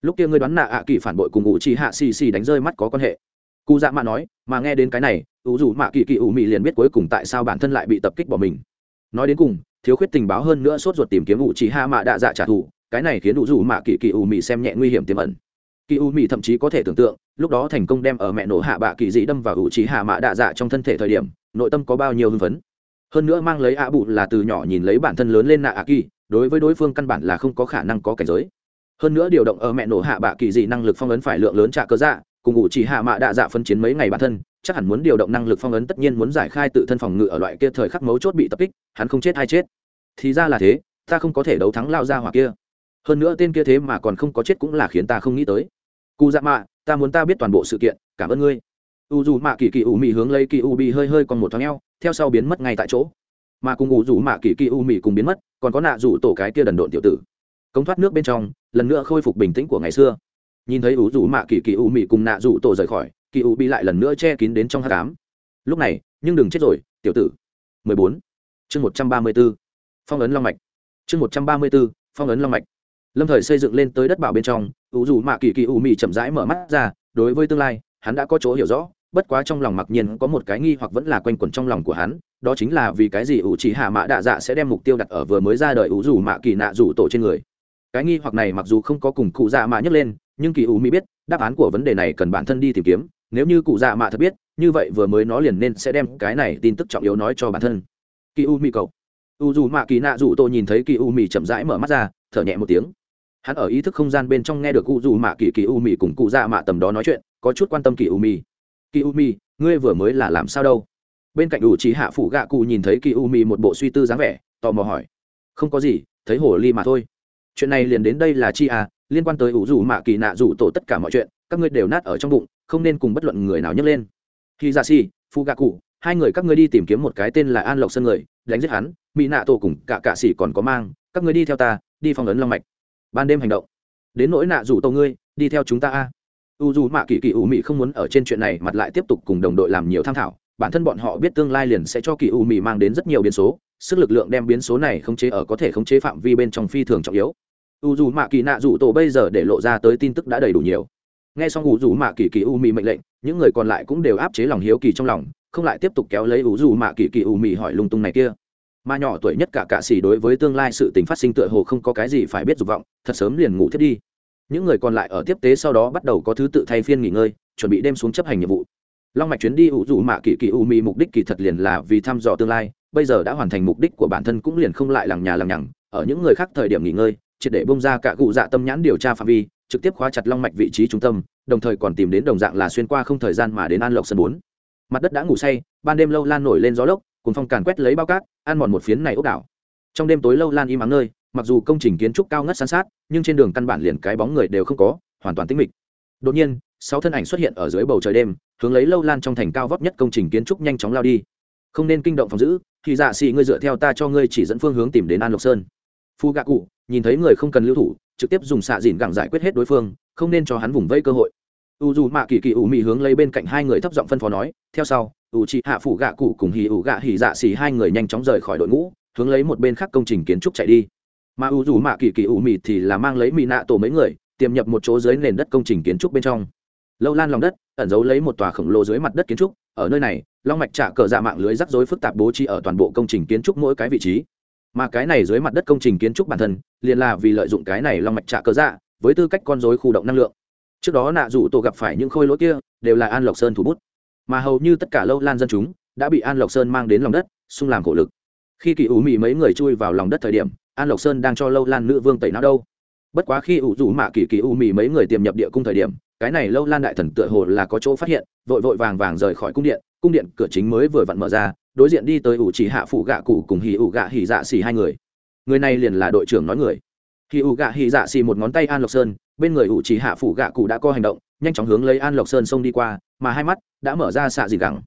A: lúc kia ngươi đoán nạ ạ kỳ phản bội cùng ngụ chỉ hạ xì xì đánh rơi mắt có quan hệ. Cụ dạ mạ nói, mà nghe đến cái này, ủ dù mạ kỳ kỳ ủ mị liền biết cuối cùng tại sao bản thân lại bị tập kích bỏ mình. Nói đến cùng, thiếu khuyết tình báo hơn nữa sốt ruột tìm kiếm ủ chỉ hạ mạ đạ dạ trả thù, cái này khiến ủ dù mạ kỳ kỳ ủ mị xem nhẹ nguy hiểm tiềm ẩn. Kỳ ủ mị thậm chí có thể tưởng tượng, lúc đó thành công đem ở mẹ nổ hạ bạ kỳ dị đâm vào ủ chỉ hạ mạ đạ dạ trong thân thể thời điểm, nội tâm có bao nhiêu hưng phấn. Hơn nữa mang lấy ạ bụ là từ nhỏ nhìn lấy bản thân lớn lên nạ ạ kỳ đối với đối phương căn bản là không có khả năng có cảnh giới hơn nữa điều động ở mẹ nổ hạ bạ kỳ dị năng lực phong ấn phải lượng lớn trả cơ dạ cùng ngụ chỉ hạ mạ đạ dạ phân chiến mấy ngày bản thân, chắc hẳn muốn điều động năng lực phong ấn tất nhiên muốn giải khai tự thân phòng ngự ở loại kia thời khắc mấu chốt bị tập kích, hắn không chết hay chết. Thì ra là thế, ta không có thể đấu thắng lao ra hoặc kia. Hơn nữa tên kia thế mà còn không có chết cũng là khiến ta không nghĩ tới. Cụ dạ mạ, ta muốn ta biết toàn bộ sự kiện, cảm ơn ngươi. U dù mạ kỳ kỳ u mị hướng lấy kỳ u bị hơi hơi còn một thoáng eo, theo sau biến mất ngay tại chỗ. Mà cùng u dù mạ kỳ kỳ u mị cùng biến mất, còn có nạ dù tổ cái kia đần độn tiểu tử. Cống thoát nước bên trong lần nữa khôi phục bình tĩnh của ngày xưa nhìn thấy ủ rủ mạ kỳ kỳ u mị cùng nạ rủ tổ rời khỏi, kỳ u bị lại lần nữa che kín đến trong hát cám lúc này, nhưng đừng chết rồi, tiểu tử 14. chương 134. phong ấn long mạch chương 134. phong ấn long mạch lâm thời xây dựng lên tới đất bảo bên trong, ủ rủ mạ kỳ kỳ u mị chậm rãi mở mắt ra, đối với tương lai, hắn đã có chỗ hiểu rõ, bất quá trong lòng mặc nhiên có một cái nghi hoặc vẫn là quanh quẩn trong lòng của hắn, đó chính là vì cái gì ủ chỉ hạ mã đạ dạ sẽ đem mục tiêu đặt ở vừa mới ra đời ủ rủ mạ kỳ nạ rủ tổ trên người cái nghi hoặc này mặc dù không có cùng cụ dạ mạ nhấc lên, nhưng kỳ U mỹ biết, đáp án của vấn đề này cần bản thân đi tìm kiếm. Nếu như cụ dạ mạ thật biết, như vậy vừa mới nó liền nên sẽ đem cái này tin tức trọng yếu nói cho bản thân. Kỳ u mỹ cậu. u dù mạ kỳ nạ dù tôi nhìn thấy kỳ u mỹ chậm rãi mở mắt ra, thở nhẹ một tiếng. Hắn ở ý thức không gian bên trong nghe được cụ dù mạ kỳ kỳ u mỹ cùng cụ dạ mạ tầm đó nói chuyện, có chút quan tâm kỳ u mỹ kỳ u mỹ ngươi vừa mới là làm sao đâu? Bên cạnh ủ trí hạ phủ gạ cụ nhìn thấy kỳ u mỹ một bộ suy tư dáng vẻ, tò mò hỏi. Không có gì, thấy hồ ly mà thôi chuyện này liền đến đây là chi à liên quan tới ủ rủ mạ kỳ nạ rủ tổ tất cả mọi chuyện, các ngươi đều nát ở trong bụng, không nên cùng bất luận người nào nhấc lên. Khi ra si phu gà cụ hai người các ngươi đi tìm kiếm một cái tên là an lộc sơn người, đánh giết hắn mỹ nạ tổ cùng cả cạ sĩ còn có mang, các ngươi đi theo ta, đi phong ấn long mạch. Ban đêm hành động. Đến nỗi nạ rủ tổ ngươi, đi theo chúng ta a. U dù mạ kỳ kỳ ủ mị không muốn ở trên chuyện này mặt lại tiếp tục cùng đồng đội làm nhiều tham thảo, bản thân bọn họ biết tương lai liền sẽ cho kỳ ủ mị mang đến rất nhiều biến số, sức lực lượng đem biến số này khống chế ở có thể khống chế phạm vi bên trong phi thường trọng yếu u dù mạ kỳ nạ dù tổ bây giờ để lộ ra tới tin tức đã đầy đủ nhiều. Nghe xong u dù mạ kỳ kỳ u mì mệnh lệnh, những người còn lại cũng đều áp chế lòng hiếu kỳ trong lòng, không lại tiếp tục kéo lấy u dù mạ kỳ kỳ u mì hỏi lung tung này kia. Mà nhỏ tuổi nhất cả cạ xỉ đối với tương lai sự tình phát sinh tựa hồ không có cái gì phải biết dục vọng, thật sớm liền ngủ thiết đi. Những người còn lại ở tiếp tế sau đó bắt đầu có thứ tự thay phiên nghỉ ngơi, chuẩn bị đem xuống chấp hành nhiệm vụ. Long mạch chuyến đi ủ dù mạ kỳ kỳ u mi mục đích kỳ thật liền là vì thăm dò tương lai, bây giờ đã hoàn thành mục đích của bản thân cũng liền không lại lằng nhà lằng nhằng, ở những người khác thời điểm nghỉ ngơi triệt để bông ra cả cụ dạ tâm nhãn điều tra phạm vi, trực tiếp khóa chặt long mạch vị trí trung tâm, đồng thời còn tìm đến đồng dạng là xuyên qua không thời gian mà đến an lộc sân bốn. Mặt đất đã ngủ say, ban đêm lâu lan nổi lên gió lốc, cùng phong càn quét lấy bao cát, ăn mòn một phiến này ốc đảo. Trong đêm tối lâu lan im ắng nơi, mặc dù công trình kiến trúc cao ngất san sát, nhưng trên đường căn bản liền cái bóng người đều không có, hoàn toàn tĩnh mịch. Đột nhiên, sáu thân ảnh xuất hiện ở dưới bầu trời đêm, hướng lấy lâu lan trong thành cao vóc nhất công trình kiến trúc nhanh chóng lao đi. Không nên kinh động phòng giữ, thì dạ xị ngươi dựa theo ta cho ngươi chỉ dẫn phương hướng tìm đến an lộc sơn. Phu gạ cụ nhìn thấy người không cần lưu thủ, trực tiếp dùng xạ dìn gẳng giải quyết hết đối phương, không nên cho hắn vùng vây cơ hội. U dù mạ kỳ kỳ ủ mị hướng lấy bên cạnh hai người thấp giọng phân phó nói, theo sau, U chị hạ phủ gạ cụ cùng hì ủ gạ hì dạ xì hai người nhanh chóng rời khỏi đội ngũ, hướng lấy một bên khác công trình kiến trúc chạy đi. Mà u dù mạ kỳ kỳ ủ mị thì là mang lấy mị nạ tổ mấy người, tiềm nhập một chỗ dưới nền đất công trình kiến trúc bên trong. Lâu lan lòng đất, ẩn giấu lấy một tòa khổng lồ dưới mặt đất kiến trúc, ở nơi này, long mạch trả cờ dạ mạng lưới rắc rối phức tạp bố trí ở toàn bộ công trình kiến trúc mỗi cái vị trí mà cái này dưới mặt đất công trình kiến trúc bản thân, liền là vì lợi dụng cái này long mạch trạ cơ dạ với tư cách con dối khu động năng lượng. Trước đó nạ dù tổ gặp phải những khôi lỗi kia, đều là an lộc sơn thủ bút. Mà hầu như tất cả lâu lan dân chúng, đã bị an lộc sơn mang đến lòng đất xung làm khổ lực. Khi kỳ ủ mị mấy người chui vào lòng đất thời điểm, an lộc sơn đang cho lâu lan nữ vương tẩy não đâu. Bất quá khi ủ rủ mạ kỳ kỳ ủ mị mấy người tiềm nhập địa cung thời điểm, cái này lâu lan đại thần tựa hồ là có chỗ phát hiện, vội vội vàng vàng rời khỏi cung điện cung điện cửa chính mới vừa vặn mở ra, đối diện đi tới ủ chỉ hạ phụ gạ cụ cùng hì ủ gạ hì dạ xì hai người. Người này liền là đội trưởng nói người. Hì ủ gạ hì dạ xì một ngón tay an lộc sơn, bên người ủ chỉ hạ phụ gạ cụ đã có hành động, nhanh chóng hướng lấy an lộc sơn xông đi qua, mà hai mắt đã mở ra xạ dìn gẳng.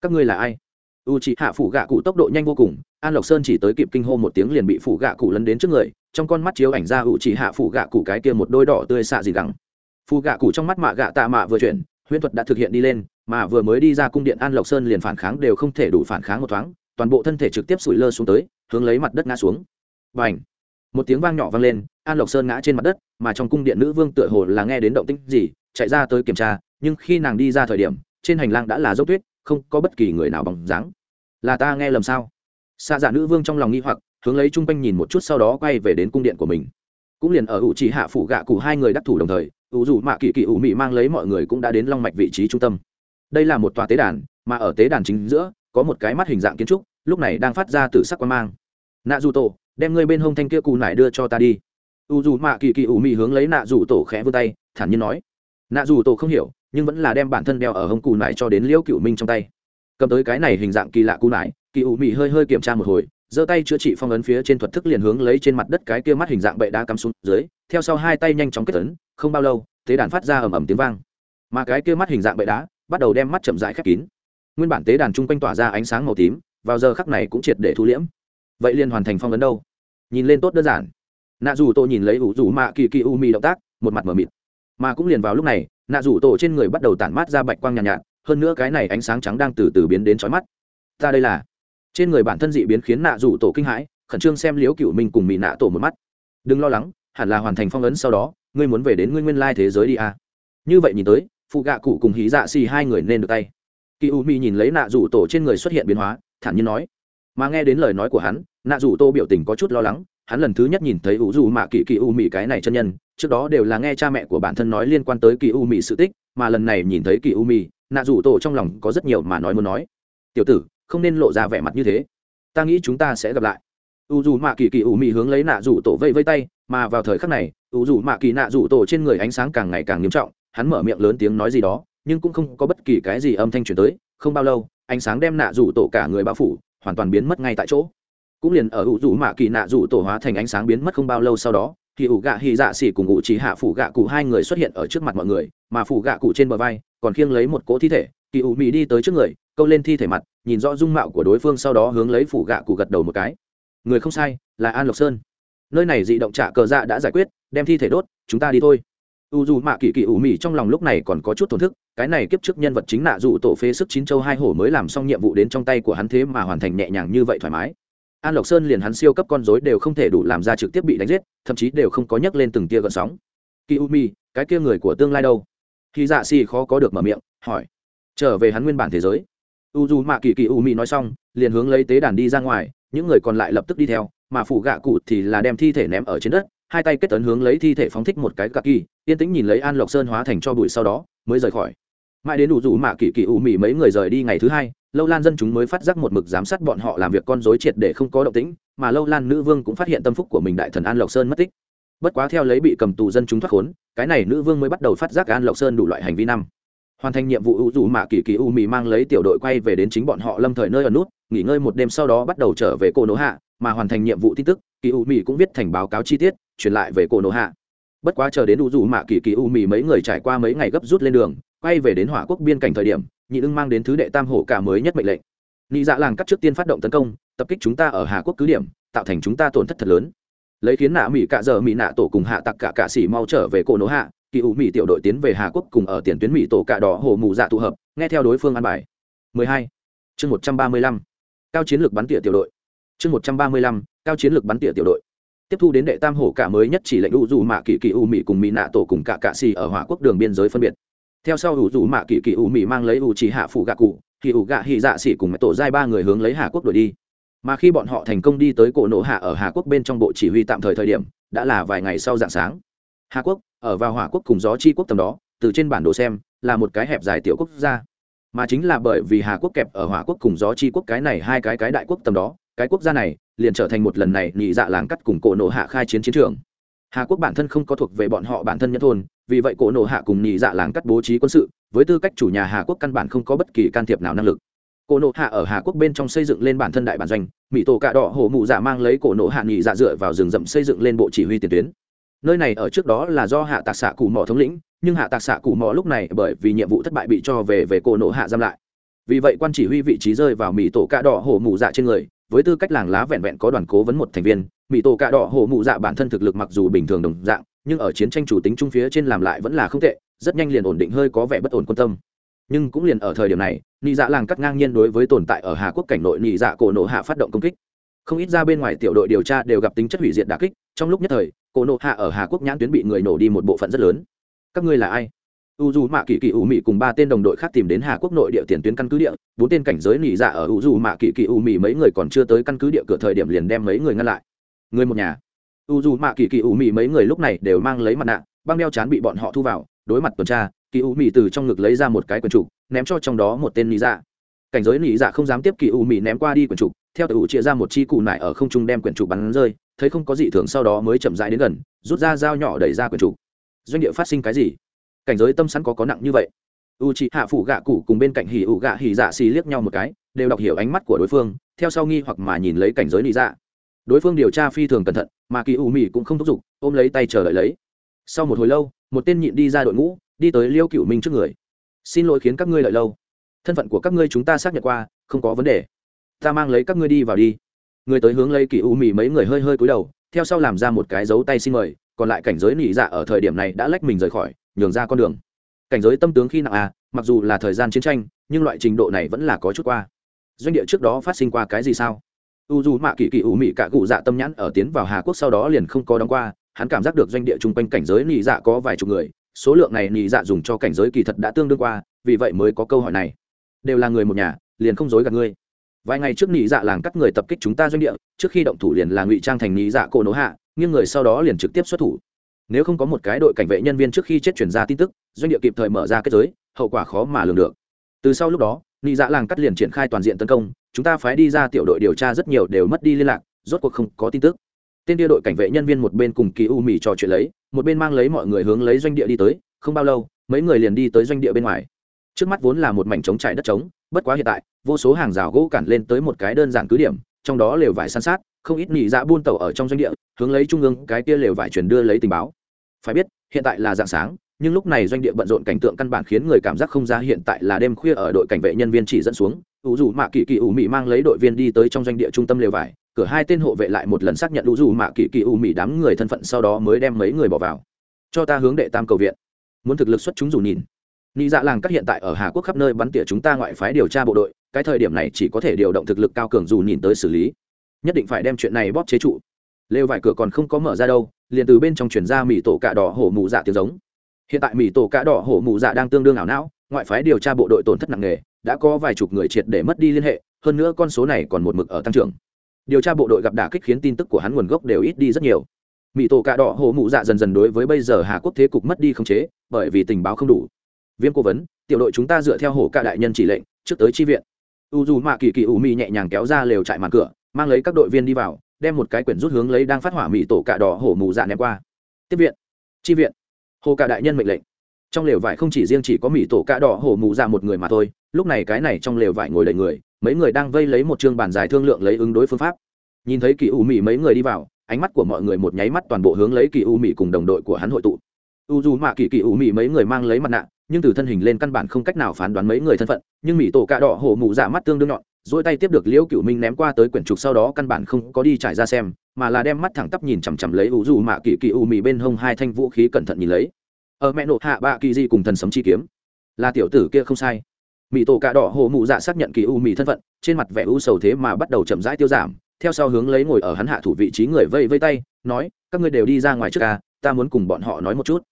A: Các ngươi là ai? U chỉ hạ phụ gạ cụ tốc độ nhanh vô cùng, an lộc sơn chỉ tới kịp kinh hô một tiếng liền bị phụ gạ cụ lấn đến trước người, trong con mắt chiếu ảnh ra ủ chỉ hạ phụ gạ cụ cái kia một đôi đỏ tươi xạ gì gẳng. Phụ gạ cụ trong mắt mạ gạ tạ mạ vừa chuyển huyễn thuật đã thực hiện đi lên, mà vừa mới đi ra cung điện an lộc sơn liền phản kháng đều không thể đủ phản kháng một thoáng, toàn bộ thân thể trực tiếp sủi lơ xuống tới, hướng lấy mặt đất ngã xuống. Và ảnh một tiếng vang nhỏ vang lên, an lộc sơn ngã trên mặt đất, mà trong cung điện nữ vương tựa hồ là nghe đến động tĩnh gì, chạy ra tới kiểm tra, nhưng khi nàng đi ra thời điểm, trên hành lang đã là dốc tuyết, không có bất kỳ người nào bằng dáng. Là ta nghe lầm sao? Xa dạ nữ vương trong lòng nghi hoặc, hướng lấy chung quanh nhìn một chút sau đó quay về đến cung điện của mình. Cũng liền ở ủ chỉ hạ phủ gạ cụ hai người đắc thủ đồng thời ủ dù mạ kỳ kỳ ủ mị mang lấy mọi người cũng đã đến long mạch vị trí trung tâm. Đây là một tòa tế đàn, mà ở tế đàn chính giữa, có một cái mắt hình dạng kiến trúc, lúc này đang phát ra từ sắc quan mang. Nạ dù tổ đem ngươi bên hông thanh kia cù nải đưa cho ta đi. U dù mạ kỳ kỳ ủ mị hướng lấy nạ dù tổ khẽ vươn tay, thản nhiên nói. Nạ dù tổ không hiểu, nhưng vẫn là đem bản thân đeo ở hông cù nải cho đến liễu cựu minh trong tay. Cầm tới cái này hình dạng kỳ lạ cù nải, kỳ ủ mị hơi hơi kiểm tra một hồi giơ tay chữa trị phong ấn phía trên thuật thức liền hướng lấy trên mặt đất cái kia mắt hình dạng bệ đá cắm xuống dưới theo sau hai tay nhanh chóng kết tấn không bao lâu tế đàn phát ra ầm ầm tiếng vang. Mà cái kia mắt hình dạng bệ đá bắt đầu đem mắt chậm rãi khép kín. Nguyên bản tế đàn chung quanh tỏa ra ánh sáng màu tím vào giờ khắc này cũng triệt để thu liễm. Vậy liền hoàn thành phong ấn đâu? Nhìn lên tốt đơn giản. Nạ dù tôi nhìn lấy ủ rủ mạ kỳ kỳ u mi động tác một mặt mờ mịt. Mà cũng liền vào lúc này nạ rủ tổ trên người bắt đầu tản mát ra bạch quang nhàn nhạt, nhạt hơn nữa cái này ánh sáng trắng đang từ từ biến đến chói mắt. Ta đây là trên người bản thân dị biến khiến nạ rủ tổ kinh hãi, khẩn trương xem liễu cựu minh cùng mỹ nạ tổ một mắt. Đừng lo lắng, hẳn là hoàn thành phong ấn sau đó, ngươi muốn về đến ngươi nguyên lai thế giới đi à. như vậy nhìn tới, phụ gạ cụ cùng hí dạ xì hai người nên được tay. Kỳ u mi nhìn lấy nạ rủ tổ trên người xuất hiện biến hóa, thản nhiên nói. Mà nghe đến lời nói của hắn, nạ rủ tô biểu tình có chút lo lắng, hắn lần thứ nhất nhìn thấy ủ dù mạ kỳ kỳ u mị cái này chân nhân, trước đó đều là nghe cha mẹ của bản thân nói liên quan tới kỳ u mị sự tích, mà lần này nhìn thấy kỳ u mị nạ rủ tổ trong lòng có rất nhiều mà nói muốn nói. Tiểu tử không nên lộ ra vẻ mặt như thế. Ta nghĩ chúng ta sẽ gặp lại. U dù mạ kỳ kỳ u mị hướng lấy nạ rủ tổ vây vây tay, mà vào thời khắc này, u dù mạ kỳ nạ rủ tổ trên người ánh sáng càng ngày càng nghiêm trọng, hắn mở miệng lớn tiếng nói gì đó, nhưng cũng không có bất kỳ cái gì âm thanh truyền tới, không bao lâu, ánh sáng đem nạ rủ tổ cả người bao phủ, hoàn toàn biến mất ngay tại chỗ. Cũng liền ở u rủ mạ kỳ nạ rủ tổ hóa thành ánh sáng biến mất không bao lâu sau đó, thì ủ gạ hy dạ xỉ cùng ủ trí hạ phủ gạ cụ hai người xuất hiện ở trước mặt mọi người, mà phủ gạ cụ trên bờ vai, còn khiêng lấy một cỗ thi thể kỳ ủ mị đi tới trước người, câu lên thi thể mặt nhìn rõ dung mạo của đối phương sau đó hướng lấy phủ gạ cụ gật đầu một cái. Người không sai, là an lộc sơn. Nơi này dị động trả cờ dạ đã giải quyết, đem thi thể đốt, chúng ta đi thôi. U dù mạ kỳ kỳ ủ mị trong lòng lúc này còn có chút thổn thức, cái này kiếp trước nhân vật chính nạ dụ tổ phế sức chín châu hai hổ mới làm xong nhiệm vụ đến trong tay của hắn thế mà hoàn thành nhẹ nhàng như vậy thoải mái. An lộc sơn liền hắn siêu cấp con dối đều không thể đủ làm ra trực tiếp bị đánh giết, thậm chí đều không có nhấc lên từng tia gợn sóng. Kỳ u mi cái kia người của tương lai đâu? Khi dạ xì khó có được mở miệng, hỏi. Trở về hắn nguyên bản thế giới u dù mạ kỳ kỳ u mi nói xong, liền hướng lấy tế đàn đi ra ngoài, những người còn lại lập tức đi theo, mà phụ gạ cụ thì là đem thi thể ném ở trên đất, hai tay kết tấn hướng lấy thi thể phóng thích một cái cà kỳ, yên tĩnh nhìn lấy an lộc sơn hóa thành cho bụi sau đó, mới rời khỏi. Mãi đến đủ dù mạ kỳ kỳ u mị mấy người rời đi ngày thứ hai, lâu lan dân chúng mới phát giác một mực giám sát bọn họ làm việc con dối triệt để không có động tĩnh, mà lâu lan nữ vương cũng phát hiện tâm phúc của mình đại thần an lộc sơn mất tích. Bất quá theo lấy bị cầm tù dân chúng thoát khốn, cái này nữ vương mới bắt đầu phát giác an lộc sơn đủ loại hành vi năm hoàn thành nhiệm vụ ưu dù mạ kỳ kỳ u mì mang lấy tiểu đội quay về đến chính bọn họ lâm thời nơi ở nút, nghỉ ngơi một đêm sau đó bắt đầu trở về cô nỗ hạ, mà hoàn thành nhiệm vụ tin tức, kỳ u mì cũng viết thành báo cáo chi tiết, truyền lại về cô nỗ hạ. Bất quá chờ đến ưu dù mạ kỳ kỳ u mì mấy người trải qua mấy ngày gấp rút lên đường, quay về đến hỏa quốc biên cảnh thời điểm, nhị ưng mang đến thứ đệ tam hổ cả mới nhất mệnh lệnh. Nhị dạ làng cắt trước tiên phát động tấn công, tập kích chúng ta ở hà quốc cứ điểm, tạo thành chúng ta tổn thất thật lớn. Lấy khiến nạ mỹ cạ giờ mỹ nạ tổ cùng hạ tặc cả cạ xỉ mau trở về cổ nỗ hạ kỳ ủ mỹ tiểu đội tiến về hà quốc cùng ở tiền tuyến mỹ tổ cạ đỏ hồ mù dạ tụ hợp, nghe theo đối phương an bài 12. chương 135. cao chiến lược bắn tỉa tiểu đội chương 135. cao chiến lược bắn tỉa tiểu đội tiếp thu đến đệ tam hổ cả mới nhất chỉ lệnh u dù mạ kỳ kỳ u mỹ cùng mỹ nạ tổ cùng cả cạ xì ở hỏa quốc đường biên giới phân biệt theo sau ủ dù mạ kỳ kỳ ủ mị mang lấy ủ chỉ hạ phụ gạ cụ thì ủ gạ hy dạ xỉ cùng mẹ tổ giai ba người hướng lấy hà quốc đuổi đi mà khi bọn họ thành công đi tới cổ nổ hạ ở hà quốc bên trong bộ chỉ huy tạm thời thời điểm, đã là vài ngày sau dạng sáng hà quốc, ở vào hỏa quốc cùng gió chi quốc tầm đó, từ trên bản đồ xem, là một cái hẹp dài tiểu quốc gia. Mà chính là bởi vì hà quốc kẹp ở hỏa quốc cùng gió chi quốc cái này hai cái cái đại quốc tầm đó, cái quốc gia này liền trở thành một lần này nhị dạ làng cắt cùng cổ nổ hạ khai chiến chiến trường. Hà quốc bản thân không có thuộc về bọn họ bản thân nhân thôn, vì vậy cổ nổ hạ cùng nhị dạ làng cắt bố trí quân sự, với tư cách chủ nhà hà quốc căn bản không có bất kỳ can thiệp nào năng lực. Cổ nổ hạ ở hà quốc bên trong xây dựng lên bản thân đại bản doanh mỹ tổ cạ đỏ hổ mụ dạ mang lấy cổ nổ hạ nhị dạ dựa vào rừng rậm xây dựng lên bộ chỉ huy tiền tuyến nơi này ở trước đó là do hạ tạc xạ cụ mỏ thống lĩnh, nhưng hạ tạc xạ cụ mỏ lúc này bởi vì nhiệm vụ thất bại bị cho về về cổ nộ hạ giam lại. Vì vậy quan chỉ huy vị trí rơi vào mỹ tổ cạ đỏ hổ mù dạ trên người, với tư cách làng lá vẹn vẹn có đoàn cố vấn một thành viên, mỹ tổ cạ đỏ hổ mù dạ bản thân thực lực mặc dù bình thường đồng dạng, nhưng ở chiến tranh chủ tính trung phía trên làm lại vẫn là không tệ, rất nhanh liền ổn định hơi có vẻ bất ổn quan tâm. Nhưng cũng liền ở thời điểm này, nị dạ làng cắt ngang nhiên đối với tồn tại ở hà quốc cảnh nội nị dạ cổ nộ hạ phát động công kích không ít ra bên ngoài tiểu đội điều tra đều gặp tính chất hủy diệt đà kích, trong lúc nhất thời, cổ nộ hạ ở hà quốc nhãn tuyến bị người nổ đi một bộ phận rất lớn. Các ngươi là ai? U dù mạ kỳ kỳ u mị cùng ba tên đồng đội khác tìm đến hà quốc nội địa tiền tuyến căn cứ địa, bốn tên cảnh giới nỉ dạ ở u dù mạ kỳ kỳ u mị mấy người còn chưa tới căn cứ địa cửa thời điểm liền đem mấy người ngăn lại. Người một nhà. U dù mạ kỳ kỳ u mị mấy người lúc này đều mang lấy mặt nạ, băng đeo chán bị bọn họ thu vào, đối mặt tuần tra kỳ u mị từ trong ngực lấy ra một cái quần trục, ném cho trong đó một tên nỉ dạ. Cảnh giới nỉ dạ không dám tiếp kỳ u mị ném qua đi quần trục theo tự chia ra một chi cụ nải ở không trung đem quyển trục bắn rơi, thấy không có gì thường sau đó mới chậm rãi đến gần, rút ra dao nhỏ đẩy ra quyển trục. Doanh địa phát sinh cái gì? Cảnh giới tâm sẵn có có nặng như vậy. U chị hạ phủ gạ cụ cùng bên cạnh hỉ ụ gạ hỉ dạ xì liếc nhau một cái, đều đọc hiểu ánh mắt của đối phương, theo sau nghi hoặc mà nhìn lấy cảnh giới lý dạ. Đối phương điều tra phi thường cẩn thận, mà kỳ ủ mỉ cũng không thúc giục, ôm lấy tay chờ đợi lấy. Sau một hồi lâu, một tên nhịn đi ra đội ngũ, đi tới liêu cựu minh trước người. Xin lỗi khiến các ngươi lợi lâu. Thân phận của các ngươi chúng ta xác nhận qua, không có vấn đề ta mang lấy các ngươi đi vào đi. Người tới hướng lấy kỳ u mì mấy người hơi hơi cúi đầu, theo sau làm ra một cái dấu tay xin mời, còn lại cảnh giới nỉ dạ ở thời điểm này đã lách mình rời khỏi, nhường ra con đường. Cảnh giới tâm tướng khi nặng à mặc dù là thời gian chiến tranh, nhưng loại trình độ này vẫn là có chút qua. Doanh địa trước đó phát sinh qua cái gì sao? U dù mạ kỳ kỳ u mị cả cụ dạ tâm nhãn ở tiến vào hà quốc sau đó liền không có đóng qua, hắn cảm giác được doanh địa chung quanh cảnh giới nị dạ có vài chục người, số lượng này nị dạ dùng cho cảnh giới kỳ thật đã tương đương qua, vì vậy mới có câu hỏi này. Đều là người một nhà, liền không dối gạt ngươi vài ngày trước nị dạ làng các người tập kích chúng ta doanh địa, trước khi động thủ liền là ngụy trang thành nị dạ cổ nổ hạ nghiêng người sau đó liền trực tiếp xuất thủ. Nếu không có một cái đội cảnh vệ nhân viên trước khi chết chuyển ra tin tức, doanh địa kịp thời mở ra kết giới, hậu quả khó mà lường được. Từ sau lúc đó, nị dạ làng cắt liền triển khai toàn diện tấn công, chúng ta phái đi ra tiểu đội điều tra rất nhiều đều mất đi liên lạc, rốt cuộc không có tin tức. Tên địa đội cảnh vệ nhân viên một bên cùng kỳ u mì trò chuyện lấy, một bên mang lấy mọi người hướng lấy doanh địa đi tới, không bao lâu, mấy người liền đi tới doanh địa bên ngoài. Trước mắt vốn là một mảnh trống trải đất trống bất quá hiện tại, vô số hàng rào gỗ cản lên tới một cái đơn giản cứ điểm, trong đó lều vải san sát, không ít nhị dạ buôn tàu ở trong doanh địa, hướng lấy trung ương cái kia lều vải truyền đưa lấy tình báo. Phải biết, hiện tại là dạng sáng, nhưng lúc này doanh địa bận rộn cảnh tượng căn bản khiến người cảm giác không ra hiện tại là đêm khuya ở đội cảnh vệ nhân viên chỉ dẫn xuống, ủ dù mạ kỳ kỳ ủ mị mang lấy đội viên đi tới trong doanh địa trung tâm lều vải, cửa hai tên hộ vệ lại một lần xác nhận ủ dù mạ kỳ kỳ ủ mị đám người thân phận sau đó mới đem mấy người bỏ vào. Cho ta hướng đệ tam cầu viện. Muốn thực lực xuất chúng dù nhìn nị dạ làng các hiện tại ở hà quốc khắp nơi bắn tỉa chúng ta ngoại phái điều tra bộ đội, cái thời điểm này chỉ có thể điều động thực lực cao cường dù nhìn tới xử lý. Nhất định phải đem chuyện này bóp chế trụ. Lều vải cửa còn không có mở ra đâu, liền từ bên trong truyền ra mỉ tổ cạ đỏ hổ mù dạ tiếng giống. Hiện tại mỉ tổ cạ đỏ hổ mù dạ đang tương đương ảo não, ngoại phái điều tra bộ đội tổn thất nặng nề, đã có vài chục người triệt để mất đi liên hệ, hơn nữa con số này còn một mực ở tăng trưởng. Điều tra bộ đội gặp đả kích khiến tin tức của hắn nguồn gốc đều ít đi rất nhiều. Mỉ tổ cạ đỏ hổ mụ dạ dần dần đối với bây giờ hà quốc thế cục mất đi khống chế, bởi vì tình báo không đủ viêm cố vấn, tiểu đội chúng ta dựa theo hổ cả đại nhân chỉ lệnh, trước tới chi viện. U dù mạ kỳ kỳ ủ mị nhẹ nhàng kéo ra lều trại màn cửa, mang lấy các đội viên đi vào, đem một cái quyển rút hướng lấy đang phát hỏa mị tổ cạ đỏ hổ mù dạ ném qua. Tiếp viện. Chi viện. Hồ cạ đại nhân mệnh lệnh. Trong lều vải không chỉ riêng chỉ có mị tổ cạ đỏ hổ mù dạ một người mà thôi, lúc này cái này trong lều vải ngồi đầy người, mấy người đang vây lấy một chương bàn dài thương lượng lấy ứng đối phương pháp. Nhìn thấy kỳ u mị mấy người đi vào, ánh mắt của mọi người một nháy mắt toàn bộ hướng lấy kỳ u mị cùng đồng đội của hắn hội tụ. U dù mạ kỳ kỳ u mị mấy người mang lấy mặt nạ nhưng từ thân hình lên căn bản không cách nào phán đoán mấy người thân phận, nhưng mỹ tổ cạ đỏ hổ mụ dạ mắt tương đương nhọn, dỗi tay tiếp được liễu cựu minh ném qua tới quyển trục sau đó căn bản không có đi trải ra xem, mà là đem mắt thẳng tắp nhìn chằm chằm lấy u dù mạ kỳ kỳ u mì bên hông hai thanh vũ khí cẩn thận nhìn lấy. Ở mẹ nộ hạ bạ kỳ di cùng thần sấm chi kiếm. Là tiểu tử kia không sai. Mỹ tổ cạ đỏ hồ mụ dạ xác nhận kỳ u mì thân phận, trên mặt vẻ u sầu thế mà bắt đầu chậm rãi tiêu giảm, theo sau hướng lấy ngồi ở hắn hạ thủ vị trí người vây vây tay, nói, các ngươi đều đi ra ngoài trước ca ta muốn cùng bọn họ nói một chút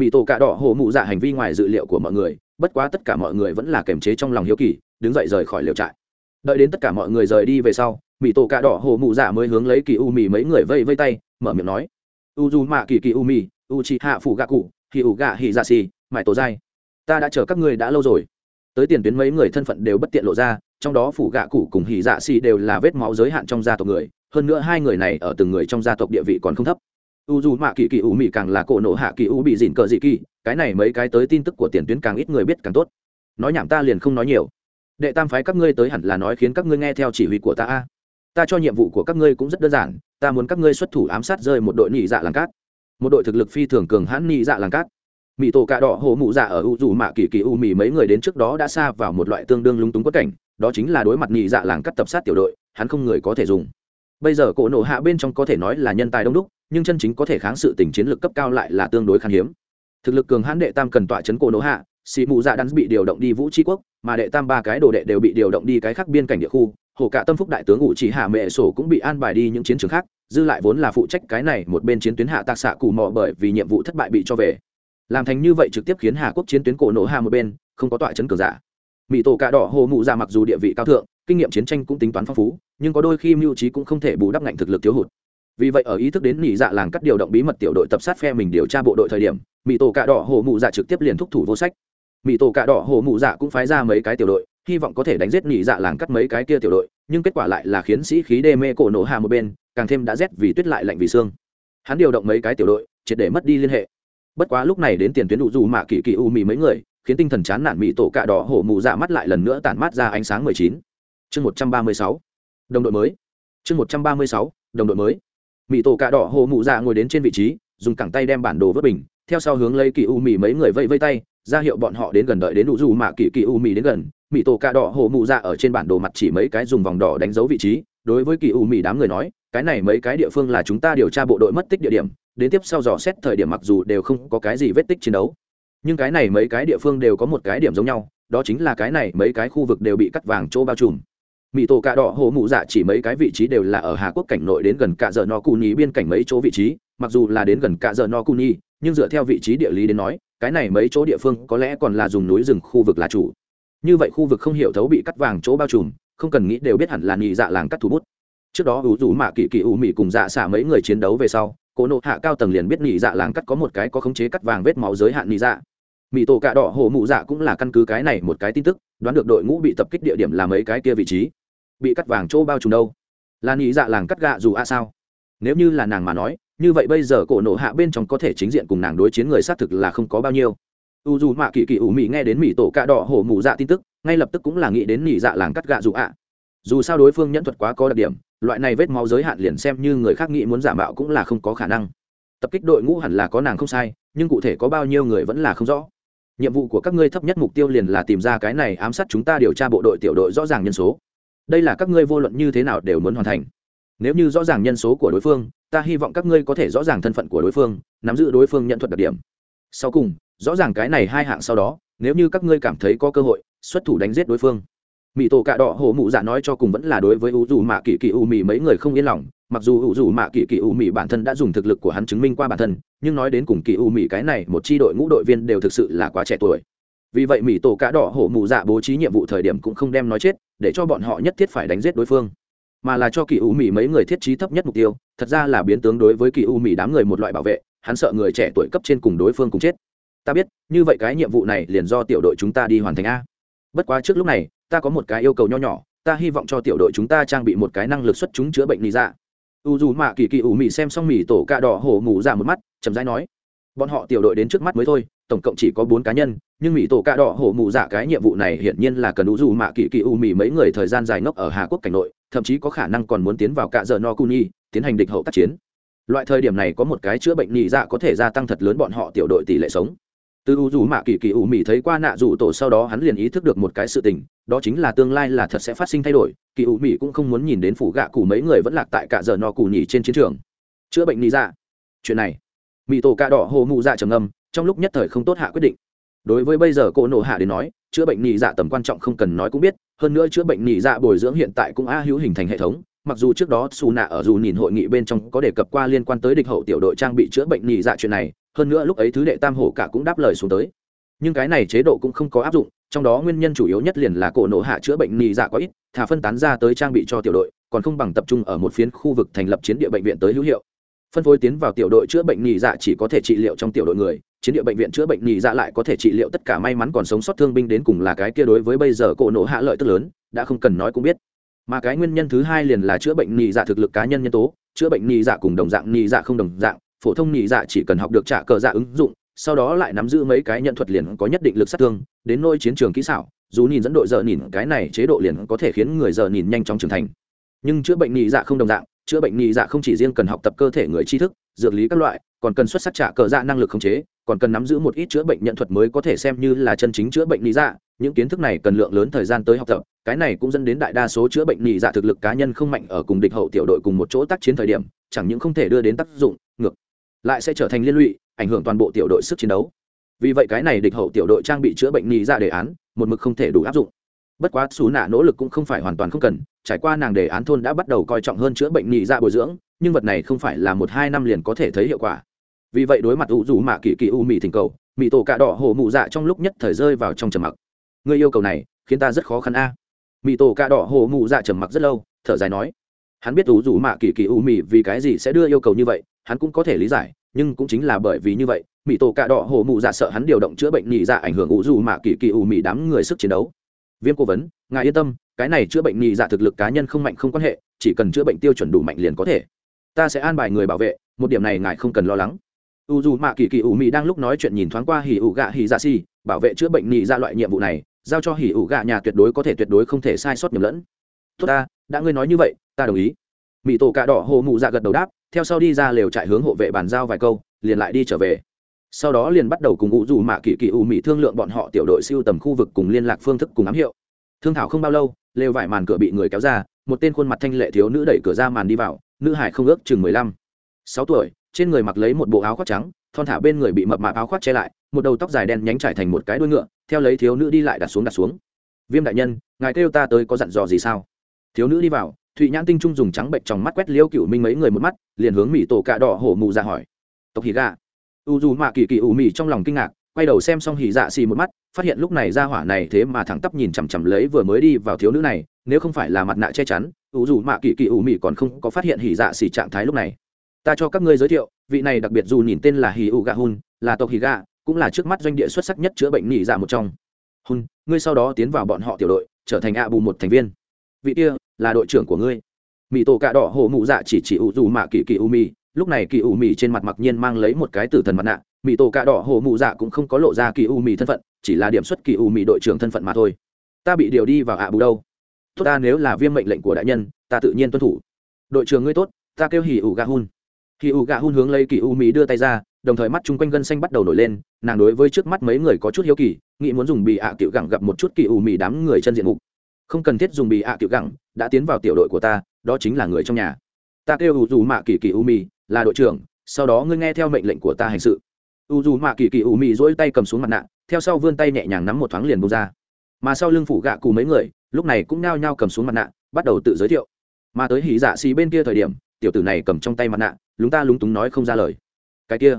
A: mỹ tổ cạ đỏ hồ mụ dạ hành vi ngoài dự liệu của mọi người, bất quá tất cả mọi người vẫn là kềm chế trong lòng hiếu kỳ, đứng dậy rời khỏi liều trại. Đợi đến tất cả mọi người rời đi về sau mỹ tổ cạ đỏ hồ mụ dạ mới hướng lấy kỳ u mì mấy người vây vây tay, mở miệng nói. U du mạ kỳ kỳ u mì u chi hạ phủ gạ cụ, hì ủ gạ hì dạ xì mãi tổ dai ta đã chờ các ngươi đã lâu rồi. Tới tiền tuyến mấy người thân phận đều bất tiện lộ ra, trong đó phủ gạ cụ cùng hì dạ xì đều là vết máu giới hạn trong gia tộc người, hơn nữa hai người này ở từng người trong gia tộc địa vị còn không thấp u dù mạ kỳ kỳ u mỹ càng là cổ nộ hạ kỳ u bị dịn cờ dị kỳ, cái này mấy cái tới tin tức của tiền tuyến càng ít người biết càng tốt. Nói nhảm ta liền không nói nhiều. Đệ tam phái các ngươi tới hẳn là nói khiến các ngươi nghe theo chỉ huy của ta a. Ta cho nhiệm vụ của các ngươi cũng rất đơn giản, ta muốn các ngươi xuất thủ ám sát rơi một đội nhị dạ làng cát. Một đội thực lực phi thường cường hãn nhị dạ làng cát. Mỹ tổ cạ đỏ hồ mụ dạ ở u dù mạ kỳ kỳ u mỹ mấy người đến trước đó đã xa vào một loại tương đương lúng túng quất cảnh, đó chính là đối mặt nhị dạ làng cắt tập sát tiểu đội, hắn không người có thể dùng. Bây giờ cổ nổ hạ bên trong có thể nói là nhân tài đông đúc nhưng chân chính có thể kháng sự tình chiến lược cấp cao lại là tương đối khan hiếm. Thực lực cường hãn đệ tam cần tọa chấn cổ nỗ hạ xì mù dạ đắn bị điều động đi vũ tri quốc, mà đệ tam ba cái đồ đệ đều bị điều động đi cái khác biên cảnh địa khu. Hồ cả tâm phúc đại tướng ngụ chỉ hạ mệ sổ cũng bị an bài đi những chiến trường khác, dư lại vốn là phụ trách cái này một bên chiến tuyến hạ tạc xạ cù mò bởi vì nhiệm vụ thất bại bị cho về. Làm thành như vậy trực tiếp khiến hà quốc chiến tuyến cổ nổ hạ một bên, không có tọa chấn cường giả. Mỹ tổ cạ đỏ hồ mụ ra mặc dù địa vị cao thượng, kinh nghiệm chiến tranh cũng tính toán phong phú, nhưng có đôi khi mưu trí cũng không thể bù đắp ngạnh thực lực thiếu hụt vì vậy ở ý thức đến nỉ dạ làng cắt điều động bí mật tiểu đội tập sát phe mình điều tra bộ đội thời điểm mỹ tổ cạ đỏ hồ mụ dạ trực tiếp liền thúc thủ vô sách. Mỹ tổ cạ đỏ hồ mụ dạ cũng phái ra mấy cái tiểu đội, hy vọng có thể đánh giết nỉ dạ làng cắt mấy cái kia tiểu đội, nhưng kết quả lại là khiến sĩ khí đê mê cổ nổ hà một bên, càng thêm đã rét vì tuyết lại lạnh vì xương. Hắn điều động mấy cái tiểu đội, triệt để mất đi liên hệ. Bất quá lúc này đến tiền tuyến đủ dù mạ kỳ kỳ u mì mấy người, khiến tinh thần chán nản mỹ tổ cạ đỏ hổ mù dạ mắt lại lần nữa tản mát ra ánh sáng mười chín. Chương một trăm ba mươi sáu. Đồng đội mới. Chương một trăm ba mươi sáu. Đồng đội mới mỹ tổ cạ đỏ hồ mụ dạ ngồi đến trên vị trí, dùng cẳng tay đem bản đồ vớt bình, theo sau hướng lấy kỳ u mì mấy người vây vây tay, ra hiệu bọn họ đến gần đợi đến đủ dù mà kỳ kỳ u mì đến gần. Mỹ tổ cạ đỏ hồ mụ dạ ở trên bản đồ mặt chỉ mấy cái dùng vòng đỏ đánh dấu vị trí, đối với kỳ u mì đám người nói, cái này mấy cái địa phương là chúng ta điều tra bộ đội mất tích địa điểm, đến tiếp sau dò xét thời điểm mặc dù đều không có cái gì vết tích chiến đấu, nhưng cái này mấy cái địa phương đều có một cái điểm giống nhau, đó chính là cái này mấy cái khu vực đều bị cắt vàng chỗ bao trùm mỹ tổ cạ đỏ hồ mụ dạ chỉ mấy cái vị trí đều là ở hà quốc cảnh nội đến gần cạ giờ no cu nhi biên cảnh mấy chỗ vị trí, mặc dù là đến gần cạ giờ no cu nhi nhưng dựa theo vị trí địa lý đến nói, cái này mấy chỗ địa phương có lẽ còn là dùng núi rừng khu vực là chủ. Như vậy khu vực không hiểu thấu bị cắt vàng chỗ bao trùm, không cần nghĩ đều biết hẳn là nhị dạ làng cắt thủ bút. Trước đó ủ rủ mạ kỳ kỳ ủ mỹ cùng dạ xả mấy người chiến đấu về sau, cố nộ hạ cao tầng liền biết nhị dạ làng cắt có một cái có khống chế cắt vàng vết máu giới hạn nhị dạ. Mỹ tổ cạ đỏ hồ mụ dạ cũng là căn cứ cái này một cái tin tức, đoán được đội ngũ bị tập kích địa điểm là mấy cái kia vị trí bị cắt vàng chỗ bao trùm đâu. Là nhị dạ làng cắt gạ dù a sao? Nếu như là nàng mà nói, như vậy bây giờ cổ nộ hạ bên trong có thể chính diện cùng nàng đối chiến người xác thực là không có bao nhiêu. U dù mạ kỳ kỳ ủ mỹ nghe đến mỹ tổ cạ đỏ hổ mù dạ tin tức, ngay lập tức cũng là nghĩ đến nhị dạ làng cắt gạ dù ạ. Dù sao đối phương nhẫn thuật quá có đặc điểm, loại này vết máu giới hạn liền xem như người khác nghĩ muốn giả mạo cũng là không có khả năng. Tập kích đội ngũ hẳn là có nàng không sai, nhưng cụ thể có bao nhiêu người vẫn là không rõ. Nhiệm vụ của các ngươi thấp nhất mục tiêu liền là tìm ra cái này ám sát chúng ta điều tra bộ đội tiểu đội rõ ràng nhân số đây là các ngươi vô luận như thế nào đều muốn hoàn thành. Nếu như rõ ràng nhân số của đối phương, ta hy vọng các ngươi có thể rõ ràng thân phận của đối phương, nắm giữ đối phương nhận thuật đặc điểm. Sau cùng, rõ ràng cái này hai hạng sau đó, nếu như các ngươi cảm thấy có cơ hội, xuất thủ đánh giết đối phương. Mỹ tổ cạ đỏ hổ mụ dạ nói cho cùng vẫn là đối với u dù mạ kỳ kỳ u mị mấy người không yên lòng, mặc dù u dù mạ kỳ kỳ u mị bản thân đã dùng thực lực của hắn chứng minh qua bản thân, nhưng nói đến cùng kỳ u mị cái này một c h i đội ngũ đội viên đều thực sự là quá trẻ tuổi vì vậy mỹ tổ cạ đỏ hổ mụ dạ bố trí nhiệm vụ thời điểm cũng không đem nói chết, để cho bọn họ nhất thiết phải đánh giết đối phương. Mà là cho kỳ u mỹ mấy người thiết trí thấp nhất mục tiêu, thật ra là biến tướng đối với kỳ u mỹ đám người một loại bảo vệ, hắn sợ người trẻ tuổi cấp trên cùng đối phương cùng chết. Ta biết, như vậy cái nhiệm vụ này liền do tiểu đội chúng ta đi hoàn thành a. Bất quá trước lúc này, ta có một cái yêu cầu nho nhỏ, ta hy vọng cho tiểu đội chúng ta trang bị một cái năng lực xuất chúng chữa bệnh lý dạ. U dù mạ kỳ kỳ ủ mị xem xong mì tổ cạ đỏ hổ mù dạ một mắt, chậm rãi nói, bọn họ tiểu đội đến trước mắt mới thôi tổng cộng chỉ có bốn cá nhân, nhưng mỹ tổ cạ đỏ hổ mụ dạ cái nhiệm vụ này hiển nhiên là cần u dù mạ kỳ kỳ u mỹ mấy người thời gian dài ngốc ở hà quốc cảnh nội, thậm chí có khả năng còn muốn tiến vào cạ giờ no kuni tiến hành địch hậu tác chiến. Loại thời điểm này có một cái chữa bệnh nhị dạ có thể gia tăng thật lớn bọn họ tiểu đội tỷ lệ sống. Từ u dù mạ kỳ kỳ u mỹ thấy qua nạ dù tổ sau đó hắn liền ý thức được một cái sự tình, đó chính là tương lai là thật sẽ phát sinh thay đổi kỳ u mỹ cũng không muốn nhìn đến phủ gạ cụ mấy người vẫn lạc tại cạ giờ no cù nhỉ trên chiến trường. Chữa bệnh nhị dạ. Chuyện này, mỹ tổ cạ đỏ hồ mụ dạ trầm âm trong lúc nhất thời không tốt hạ quyết định. Đối với bây giờ cô nổ hạ đến nói, chữa bệnh nhị dạ tầm quan trọng không cần nói cũng biết, hơn nữa chữa bệnh nhị dạ bồi dưỡng hiện tại cũng a hữu hình thành hệ thống, mặc dù trước đó xù nạ ở dù nhìn hội nghị bên trong có đề cập qua liên quan tới địch hậu tiểu đội trang bị chữa bệnh nhị dạ chuyện này, hơn nữa lúc ấy thứ đệ tam hổ cả cũng đáp lời xuống tới. Nhưng cái này chế độ cũng không có áp dụng, trong đó nguyên nhân chủ yếu nhất liền là cổ nổ hạ chữa bệnh nhị dạ có ít, thả phân tán ra tới trang bị cho tiểu đội, còn không bằng tập trung ở một phiến khu vực thành lập chiến địa bệnh viện tới hữu hiệu. Phân phối tiến vào tiểu đội chữa bệnh nhị dạ chỉ có thể trị liệu trong tiểu đội người chiến địa bệnh viện chữa bệnh nhị dạ lại có thể trị liệu tất cả may mắn còn sống sót thương binh đến cùng là cái kia đối với bây giờ cổ nộ hạ lợi tức lớn, đã không cần nói cũng biết. Mà cái nguyên nhân thứ hai liền là chữa bệnh nhị dạ thực lực cá nhân nhân tố, chữa bệnh nhị dạ cùng đồng dạng nhị dạ không đồng dạng, phổ thông nhị dạ chỉ cần học được trả cờ dạ ứng dụng, sau đó lại nắm giữ mấy cái nhận thuật liền có nhất định lực sát thương, đến nôi chiến trường kỹ xảo, dù nhìn dẫn đội giờ nhìn, cái này chế độ liền có thể khiến người giờ nhìn nhanh chóng trưởng thành. Nhưng chữa bệnh nhị dạ không đồng dạng, chữa bệnh nhị dạ không chỉ riêng cần học tập cơ thể người tri thức, dược lý các loại còn cần xuất sắc trả cờ dạ năng lực khống chế, còn cần nắm giữ một ít chữa bệnh nhận thuật mới có thể xem như là chân chính chữa bệnh lý dạ. Những kiến thức này cần lượng lớn thời gian tới học tập, cái này cũng dẫn đến đại đa số chữa bệnh lý dạ thực lực cá nhân không mạnh ở cùng địch hậu tiểu đội cùng một chỗ tác chiến thời điểm, chẳng những không thể đưa đến tác dụng, ngược lại sẽ trở thành liên lụy, ảnh hưởng toàn bộ tiểu đội sức chiến đấu. Vì vậy cái này địch hậu tiểu đội trang bị chữa bệnh lý dạ đề án, một mực không thể đủ áp dụng. Bất quá xú nạ nỗ lực cũng không phải hoàn toàn không cần, trải qua nàng đề án thôn đã bắt đầu coi trọng hơn chữa bệnh nhị dạ bồi dưỡng, nhưng vật này không phải là một hai năm liền có thể thấy hiệu quả vì vậy đối mặt u dù mạ kỳ kỳ u mị thỉnh cầu, mị tổ cạ đỏ hổ mụ dạ trong lúc nhất thời rơi vào trong trầm mặc. Người yêu cầu này khiến ta rất khó khăn a. À. mị tổ cạ đỏ hổ mụ dạ trầm mặc rất lâu, thở dài nói, hắn biết u dù mạ kỳ kỳ u mị vì cái gì sẽ đưa yêu cầu như vậy, hắn cũng có thể lý giải, nhưng cũng chính là bởi vì như vậy mỹ tổ cạ đỏ hổ mụ dạ sợ hắn điều động chữa bệnh nhị dạ ảnh hưởng u dù mạ kỳ kỳ u mị đám người sức chiến đấu. Viêm cố vấn, ngài yên tâm, cái này chữa bệnh nhị dạ thực lực cá nhân không mạnh không quan hệ, chỉ cần chữa bệnh tiêu chuẩn đủ mạnh liền có thể. Ta sẽ an bài người bảo vệ, một điểm này ngài không cần lo lắng u dù mạ kỳ kỳ ủ mị đang lúc nói chuyện nhìn thoáng qua hỉ ủ gạ hỉ dạ xì, bảo vệ chữa bệnh nhị ra dạ loại nhiệm vụ này, giao cho hỉ ủ gạ nhà tuyệt đối có thể tuyệt đối không thể sai sót nhầm lẫn. Tốt ta, đã ngươi nói như vậy, ta đồng ý. Mỹ tổ cạ đỏ hồ mụ dạ gật đầu đáp, theo sau đi ra lều trại hướng hộ vệ bàn giao vài câu, liền lại đi trở về. Sau đó liền bắt đầu cùng u dù mạ kỳ kỳ ủ mị thương lượng bọn họ tiểu đội siêu tầm khu vực cùng liên lạc phương thức cùng ám hiệu. Thương thảo không bao lâu, lều vải màn cửa bị người kéo ra, một tên khuôn mặt thanh lệ thiếu nữ đẩy cửa ra màn đi vào, nữ hải không ước chừng mười lăm, sáu tuổi trên người mặc lấy một bộ áo khoác trắng, thon thả bên người bị mập mạp áo khoác che lại, một đầu tóc dài đen nhánh trải thành một cái đuôi ngựa, theo lấy thiếu nữ đi lại đặt xuống đặt xuống. Viêm đại nhân, ngài kêu ta tới có dặn dò gì sao? Thiếu nữ đi vào, thụy nhãn tinh trung dùng trắng bệnh trong mắt quét liêu cựu minh mấy người một mắt, liền hướng mỹ tổ cạ đỏ hổ mù ra dạ hỏi. Tộc hỉ gà. U dù mạ kỳ kỳ ủ mì trong lòng kinh ngạc, quay đầu xem xong hỉ dạ xì một mắt, phát hiện lúc này ra hỏa này thế mà thẳng tắp nhìn chằm chằm lấy vừa mới đi vào thiếu nữ này, nếu không phải là mặt nạ che chắn, u dù mạ kỳ kỳ ủ mì còn không có phát hiện hỉ dạ xì trạng thái lúc này ta cho các ngươi giới thiệu, vị này đặc biệt dù nhìn tên là hì ụ gà hun, là tộc hì gà cũng là trước mắt doanh địa xuất sắc nhất chữa bệnh nỉ dạ một trong. Hun, ngươi sau đó tiến vào bọn họ tiểu đội, trở thành ạ bù một thành viên. Vị kia, là đội trưởng của ngươi. Mỹ tổ cạ đỏ hổ mụ dạ chỉ chỉ ủ dù mạ kỳ kỳ u mi lúc này kỳ u mi trên mặt mặc nhiên mang lấy một cái tử thần mặt nạ. Mỹ tổ cạ đỏ hổ mụ dạ cũng không có lộ ra kỳ u mi thân phận, chỉ là điểm xuất kỳ u mi đội trưởng thân phận mà thôi. Ta bị điều đi vào ạ bù đâu? Tốt ta nếu là viêm mệnh lệnh của đại nhân, ta tự nhiên tuân thủ. Đội trưởng ngươi tốt, ta kêu hỉ ủ gà hun khi u gạ hun hướng lấy kỳ u mỹ đưa tay ra, đồng thời mắt chung quanh gân xanh bắt đầu nổi lên, nàng đối với trước mắt mấy người có chút hiếu kỳ, nghĩ muốn dùng bị ạ à tiểu gẳng gặp một chút kỳ u mỹ đám người chân diện mục. Không cần thiết dùng bị ạ à tiểu gẳng, đã tiến vào tiểu đội của ta, đó chính là người trong nhà. Ta kêu u dù mạ kỳ kỳ u mỹ là đội trưởng, sau đó ngươi nghe theo mệnh lệnh của ta hành sự. U dù mạ kỳ kỳ u mỹ dỗi tay cầm xuống mặt nạ, theo sau vươn tay nhẹ nhàng nắm một thoáng liền bông ra. Mà sau lưng phủ gạ cù mấy người, lúc này cũng nao nhao cầm xuống mặt nạ, bắt đầu tự giới thiệu. Mà tới hỉ dạ xì bên kia thời điểm, tiểu tử này cầm trong tay mặt nạ lúng ta lúng túng nói không ra lời. Cái kia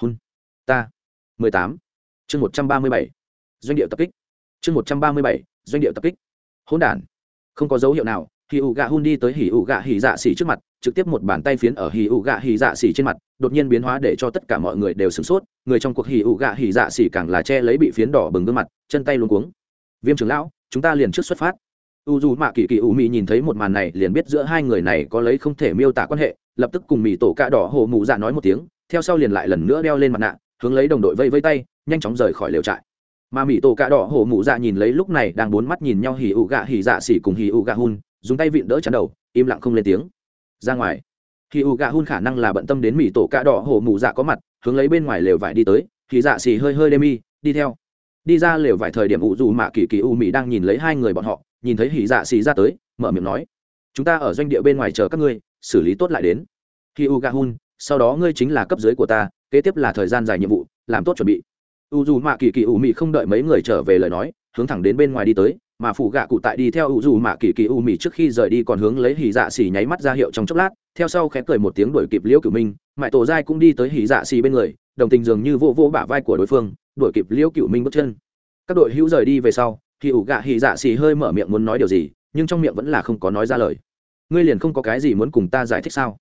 A: hôn, ta mười tám chương một trăm ba mươi bảy doanh điệu tập kích. Chương một trăm ba mươi bảy doanh điệu tập kích. Hôn đản không có dấu hiệu nào hì ụ gạ hun đi tới hì ụ gạ hì dạ xỉ trước mặt trực tiếp một bàn tay phiến ở hì ụ gạ hì dạ xỉ trên mặt đột nhiên biến hóa để cho tất cả mọi người đều sửng sốt người trong cuộc hì ụ gạ hì dạ xỉ càng là che lấy bị phiến đỏ bừng gương mặt chân tay luôn cuống. Viêm trưởng lão chúng ta liền trước xuất phát u dù mạ kỳ kỳ u mị nhìn thấy một màn này liền biết giữa hai người này có lấy không thể miêu tả quan hệ, lập tức cùng mì tổ cạ đỏ hồ mụ dạ nói một tiếng, theo sau liền lại lần nữa đeo lên mặt nạ, hướng lấy đồng đội vây vây tay, nhanh chóng rời khỏi lều trại. Mà mì tổ cạ đỏ hổ mụ dạ nhìn lấy lúc này đang bốn mắt nhìn nhau hì ụ gạ hì dạ xỉ cùng hì ụ gạ hun, dùng tay vịn đỡ chắn đầu, im lặng không lên tiếng. Ra ngoài hì ụ gạ hun khả năng là bận tâm đến mì tổ cạ đỏ hổ mụ dạ có mặt, hướng lấy bên ngoài lều vải đi tới hì dạ xỉ hơi hơi đê mi, đi theo. Đi ra lều vải thời điểm ụ dù mạ kỳ kỳ u mỹ đang nhìn lấy hai người bọn họ nhìn thấy hỉ dạ xì ra tới, mở miệng nói, chúng ta ở doanh địa bên ngoài chờ các ngươi, xử lý tốt lại đến. Khi u ga hun sau đó ngươi chính là cấp dưới của ta, kế tiếp là thời gian dài nhiệm vụ, làm tốt chuẩn bị. U dù mạ kỳ kỳ u mị không đợi mấy người trở về lời nói, hướng thẳng đến bên ngoài đi tới, mà phụ gạ cụ tại đi theo u dù mạ kỳ kỳ u mị trước khi rời đi còn hướng lấy hỉ dạ xì nháy mắt ra hiệu trong chốc lát, theo sau khẽ cười một tiếng đuổi kịp liễu cửu minh, mãi tổ giai cũng đi tới hỉ dạ xì bên người, đồng tình dường như vô vô bả vai của đối phương, đuổi kịp liễu cửu minh bước chân. Các đội hữu rời đi về sau thì ủ gạ hỉ dạ xì hơi mở miệng muốn nói điều gì, nhưng trong miệng vẫn là không có nói ra lời. Ngươi liền không có cái gì muốn cùng ta giải thích sao?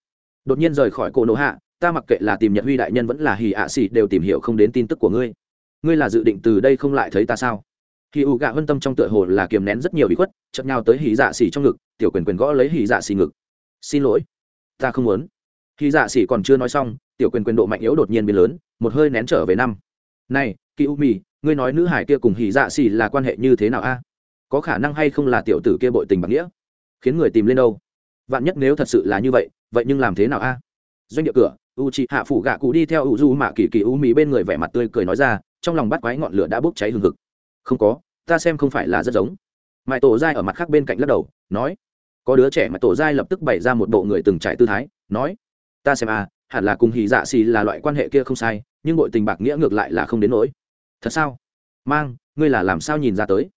A: Đột nhiên rời khỏi cổ nổ hạ, ta mặc kệ là tìm nhật huy đại nhân vẫn là hỉ ạ xì đều tìm hiểu không đến tin tức của ngươi. Ngươi là dự định từ đây không lại thấy ta sao? Hỉ ủ gạ hân tâm trong tựa hồ là kiềm nén rất nhiều bị khuất chậm nhau tới hỉ dạ xì trong ngực, tiểu quyền quyền gõ lấy hỉ dạ xì ngực. Xin lỗi, ta không muốn. Hỉ dạ xì còn chưa nói xong, tiểu quyền quyền độ mạnh yếu đột nhiên biến lớn, một hơi nén trở về năm. Này, kỳ u mì ngươi nói nữ hải kia cùng hỉ dạ xì là quan hệ như thế nào a? Có khả năng hay không là tiểu tử kia bội tình bằng nghĩa? Khiến người tìm lên đâu? Vạn nhất nếu thật sự là như vậy vậy nhưng làm thế nào a? Doanh địa cửa u chị hạ phủ gạ cụ đi theo u du mạ kỳ kỳ u mì bên người vẻ mặt tươi cười nói ra, trong lòng bắt quái ngọn lửa đã bốc cháy hừng hực. Không có, ta xem không phải là rất giống. Mãi tổ dai ở mặt khác bên cạnh lắc đầu, nói, có đứa trẻ mà tổ dai lập tức bày ra một bộ người từng trải tư thái, nói, ta xem à hẳn là cùng hì dạ xì là loại quan hệ kia không sai, nhưng bội tình bạc nghĩa ngược lại là không đến nỗi thật sao? Mang, ngươi là làm sao nhìn ra tới?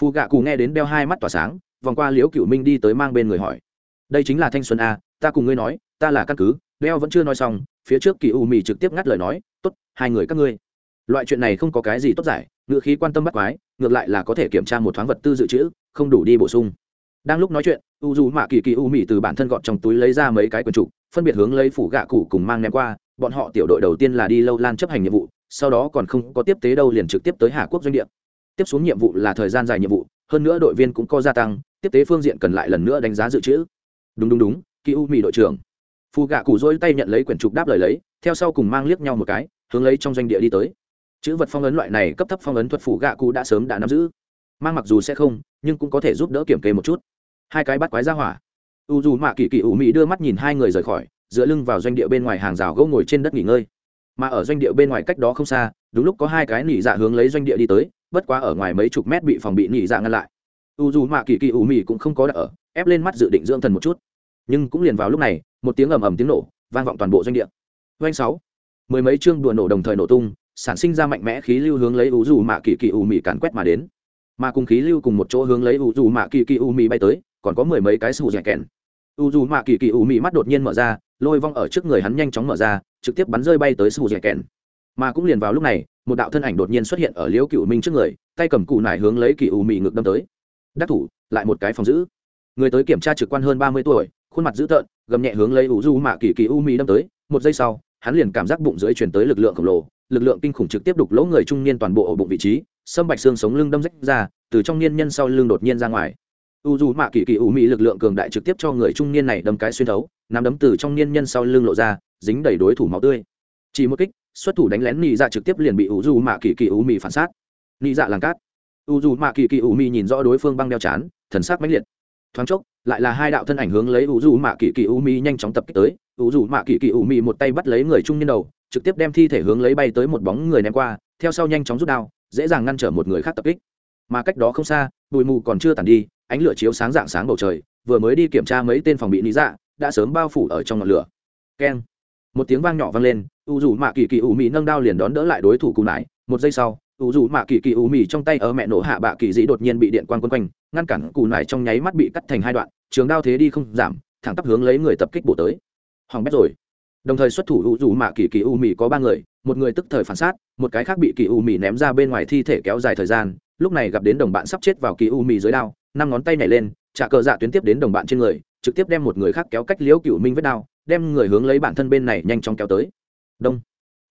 A: Phù gạ cù nghe đến đeo hai mắt tỏa sáng, vòng qua liễu cựu minh đi tới mang bên người hỏi. Đây chính là thanh xuân a, ta cùng ngươi nói, ta là căn cứ, đeo vẫn chưa nói xong, phía trước kỳ u mì trực tiếp ngắt lời nói, tốt, hai người các ngươi. Loại chuyện này không có cái gì tốt giải, ngựa khí quan tâm bắt quái, ngược lại là có thể kiểm tra một thoáng vật tư dự trữ, không đủ đi bổ sung. Đang lúc nói chuyện, u dù mạ kỳ kỳ u mì từ bản thân gọn trong túi lấy ra mấy cái quần trục phân biệt hướng lấy phủ gạ cụ cùng mang ném qua, bọn họ tiểu đội đầu tiên là đi lâu lan chấp hành nhiệm vụ sau đó còn không có tiếp tế đâu liền trực tiếp tới hà quốc doanh địa. Tiếp xuống nhiệm vụ là thời gian dài nhiệm vụ, hơn nữa đội viên cũng có gia tăng, tiếp tế phương diện cần lại lần nữa đánh giá dự trữ. Đúng đúng đúng kỳ u đội trưởng. Phù gạ cụ dỗi tay nhận lấy quyển trục đáp lời lấy, theo sau cùng mang liếc nhau một cái, hướng lấy trong doanh địa đi tới. Chữ vật phong ấn loại này cấp thấp phong ấn thuật phù gạ cụ đã sớm đã nắm giữ. Mang mặc dù sẽ không, nhưng cũng có thể giúp đỡ kiểm kê một chút. Hai cái bắt quái ra hỏa. U dù mạ kỳ kỳ ủ mị đưa mắt nhìn hai người rời khỏi, dựa lưng vào doanh địa bên ngoài hàng rào gỗ ngồi trên đất nghỉ ngơi mà ở doanh địa bên ngoài cách đó không xa, đúng lúc có hai cái nỉ dạ hướng lấy doanh địa đi tới, bất quá ở ngoài mấy chục mét bị phòng bị nỉ dạ ngăn lại. U dù mạ kỳ kỳ ủ mì cũng không có đặt ở, ép lên mắt dự định dưỡng thần một chút. Nhưng cũng liền vào lúc này, một tiếng ầm ầm tiếng nổ, vang vọng toàn bộ doanh địa. Doanh sáu, mười mấy chương đùa nổ đồng thời nổ tung, sản sinh ra mạnh mẽ khí lưu hướng lấy u dù mạ kỳ kỳ ủ mì càn quét mà đến. Mà cùng khí lưu cùng một chỗ hướng lấy u dù mạ kỳ kỳ u mì bay tới, còn có mười mấy cái sù dẻ kèn u dù mạ kỳ kỳ u mì mắt đột nhiên mở ra lôi vong ở trước người hắn nhanh chóng mở ra, trực tiếp bắn rơi bay tới sù dẻ kèn. Mà cũng liền vào lúc này, một đạo thân ảnh đột nhiên xuất hiện ở liễu cựu minh trước người, tay cầm cụ nải hướng lấy kỳ u mị ngược đâm tới. Đắc thủ, lại một cái phòng giữ. Người tới kiểm tra trực quan hơn ba mươi tuổi, khuôn mặt dữ tợn, gầm nhẹ hướng lấy u du mạ kỳ kỳ u mị đâm tới. Một giây sau, hắn liền cảm giác bụng dưới chuyển tới lực lượng khổng lồ, lực lượng kinh khủng trực tiếp đục lỗ người trung niên toàn bộ ở bụng vị trí, sâm bạch xương sống lưng đâm rách ra, từ trong niên nhân sau lưng đột nhiên ra ngoài u dù mạ kỳ kỳ u mị lực lượng cường đại trực tiếp cho người trung niên này đâm cái xuyên thấu, nắm đấm từ trong niên nhân sau lưng lộ ra, dính đầy đối thủ máu tươi. Chỉ một kích, xuất thủ đánh lén nị dạ trực tiếp liền bị u dù mạ kỳ kỳ u mị phản sát. Nị dạ làng cát. U dù mạ kỳ kỳ u mị nhìn rõ đối phương băng đeo chán, thần sắc mãnh liệt. Thoáng chốc, lại là hai đạo thân ảnh hướng lấy u dù mạ kỳ kỳ u mị nhanh chóng tập kích tới. U dù mạ kỳ kỳ u mị một tay bắt lấy người trung niên đầu, trực tiếp đem thi thể hướng lấy bay tới một bóng người ném qua, theo sau nhanh chóng rút đao, dễ dàng ngăn trở một người khác tập kích. Mà cách đó không xa, bụi mù còn chưa tàn đi ánh lửa chiếu sáng dạng sáng bầu trời, vừa mới đi kiểm tra mấy tên phòng bị lý dạ đã sớm bao phủ ở trong ngọn lửa. Keng. Một tiếng vang nhỏ vang lên, u dù mạ kỳ kỳ u mì nâng đao liền đón đỡ lại đối thủ cù nải một giây sau, u dù mạ kỳ kỳ u mì trong tay ở mẹ nổ hạ bạ kỳ dĩ đột nhiên bị điện quang quân quanh, ngăn cản cù nải trong nháy mắt bị cắt thành hai đoạn, trường đao thế đi không giảm, thẳng tắp hướng lấy người tập kích bổ tới. Hoàng bét rồi. Đồng thời xuất thủ u dù mạ kỳ kỳ u mì có ba người, một người tức thời phản sát, một cái khác bị kỳ u mì ném ra bên ngoài thi thể kéo dài thời gian, lúc này gặp đến đồng bạn sắp chết vào kỳ u mì dưới đao năm ngón tay nhảy lên, trả cờ dạ tuyến tiếp đến đồng bạn trên người, trực tiếp đem một người khác kéo cách liễu cựu minh vết đao, đem người hướng lấy bản thân bên này nhanh chóng kéo tới. Đông.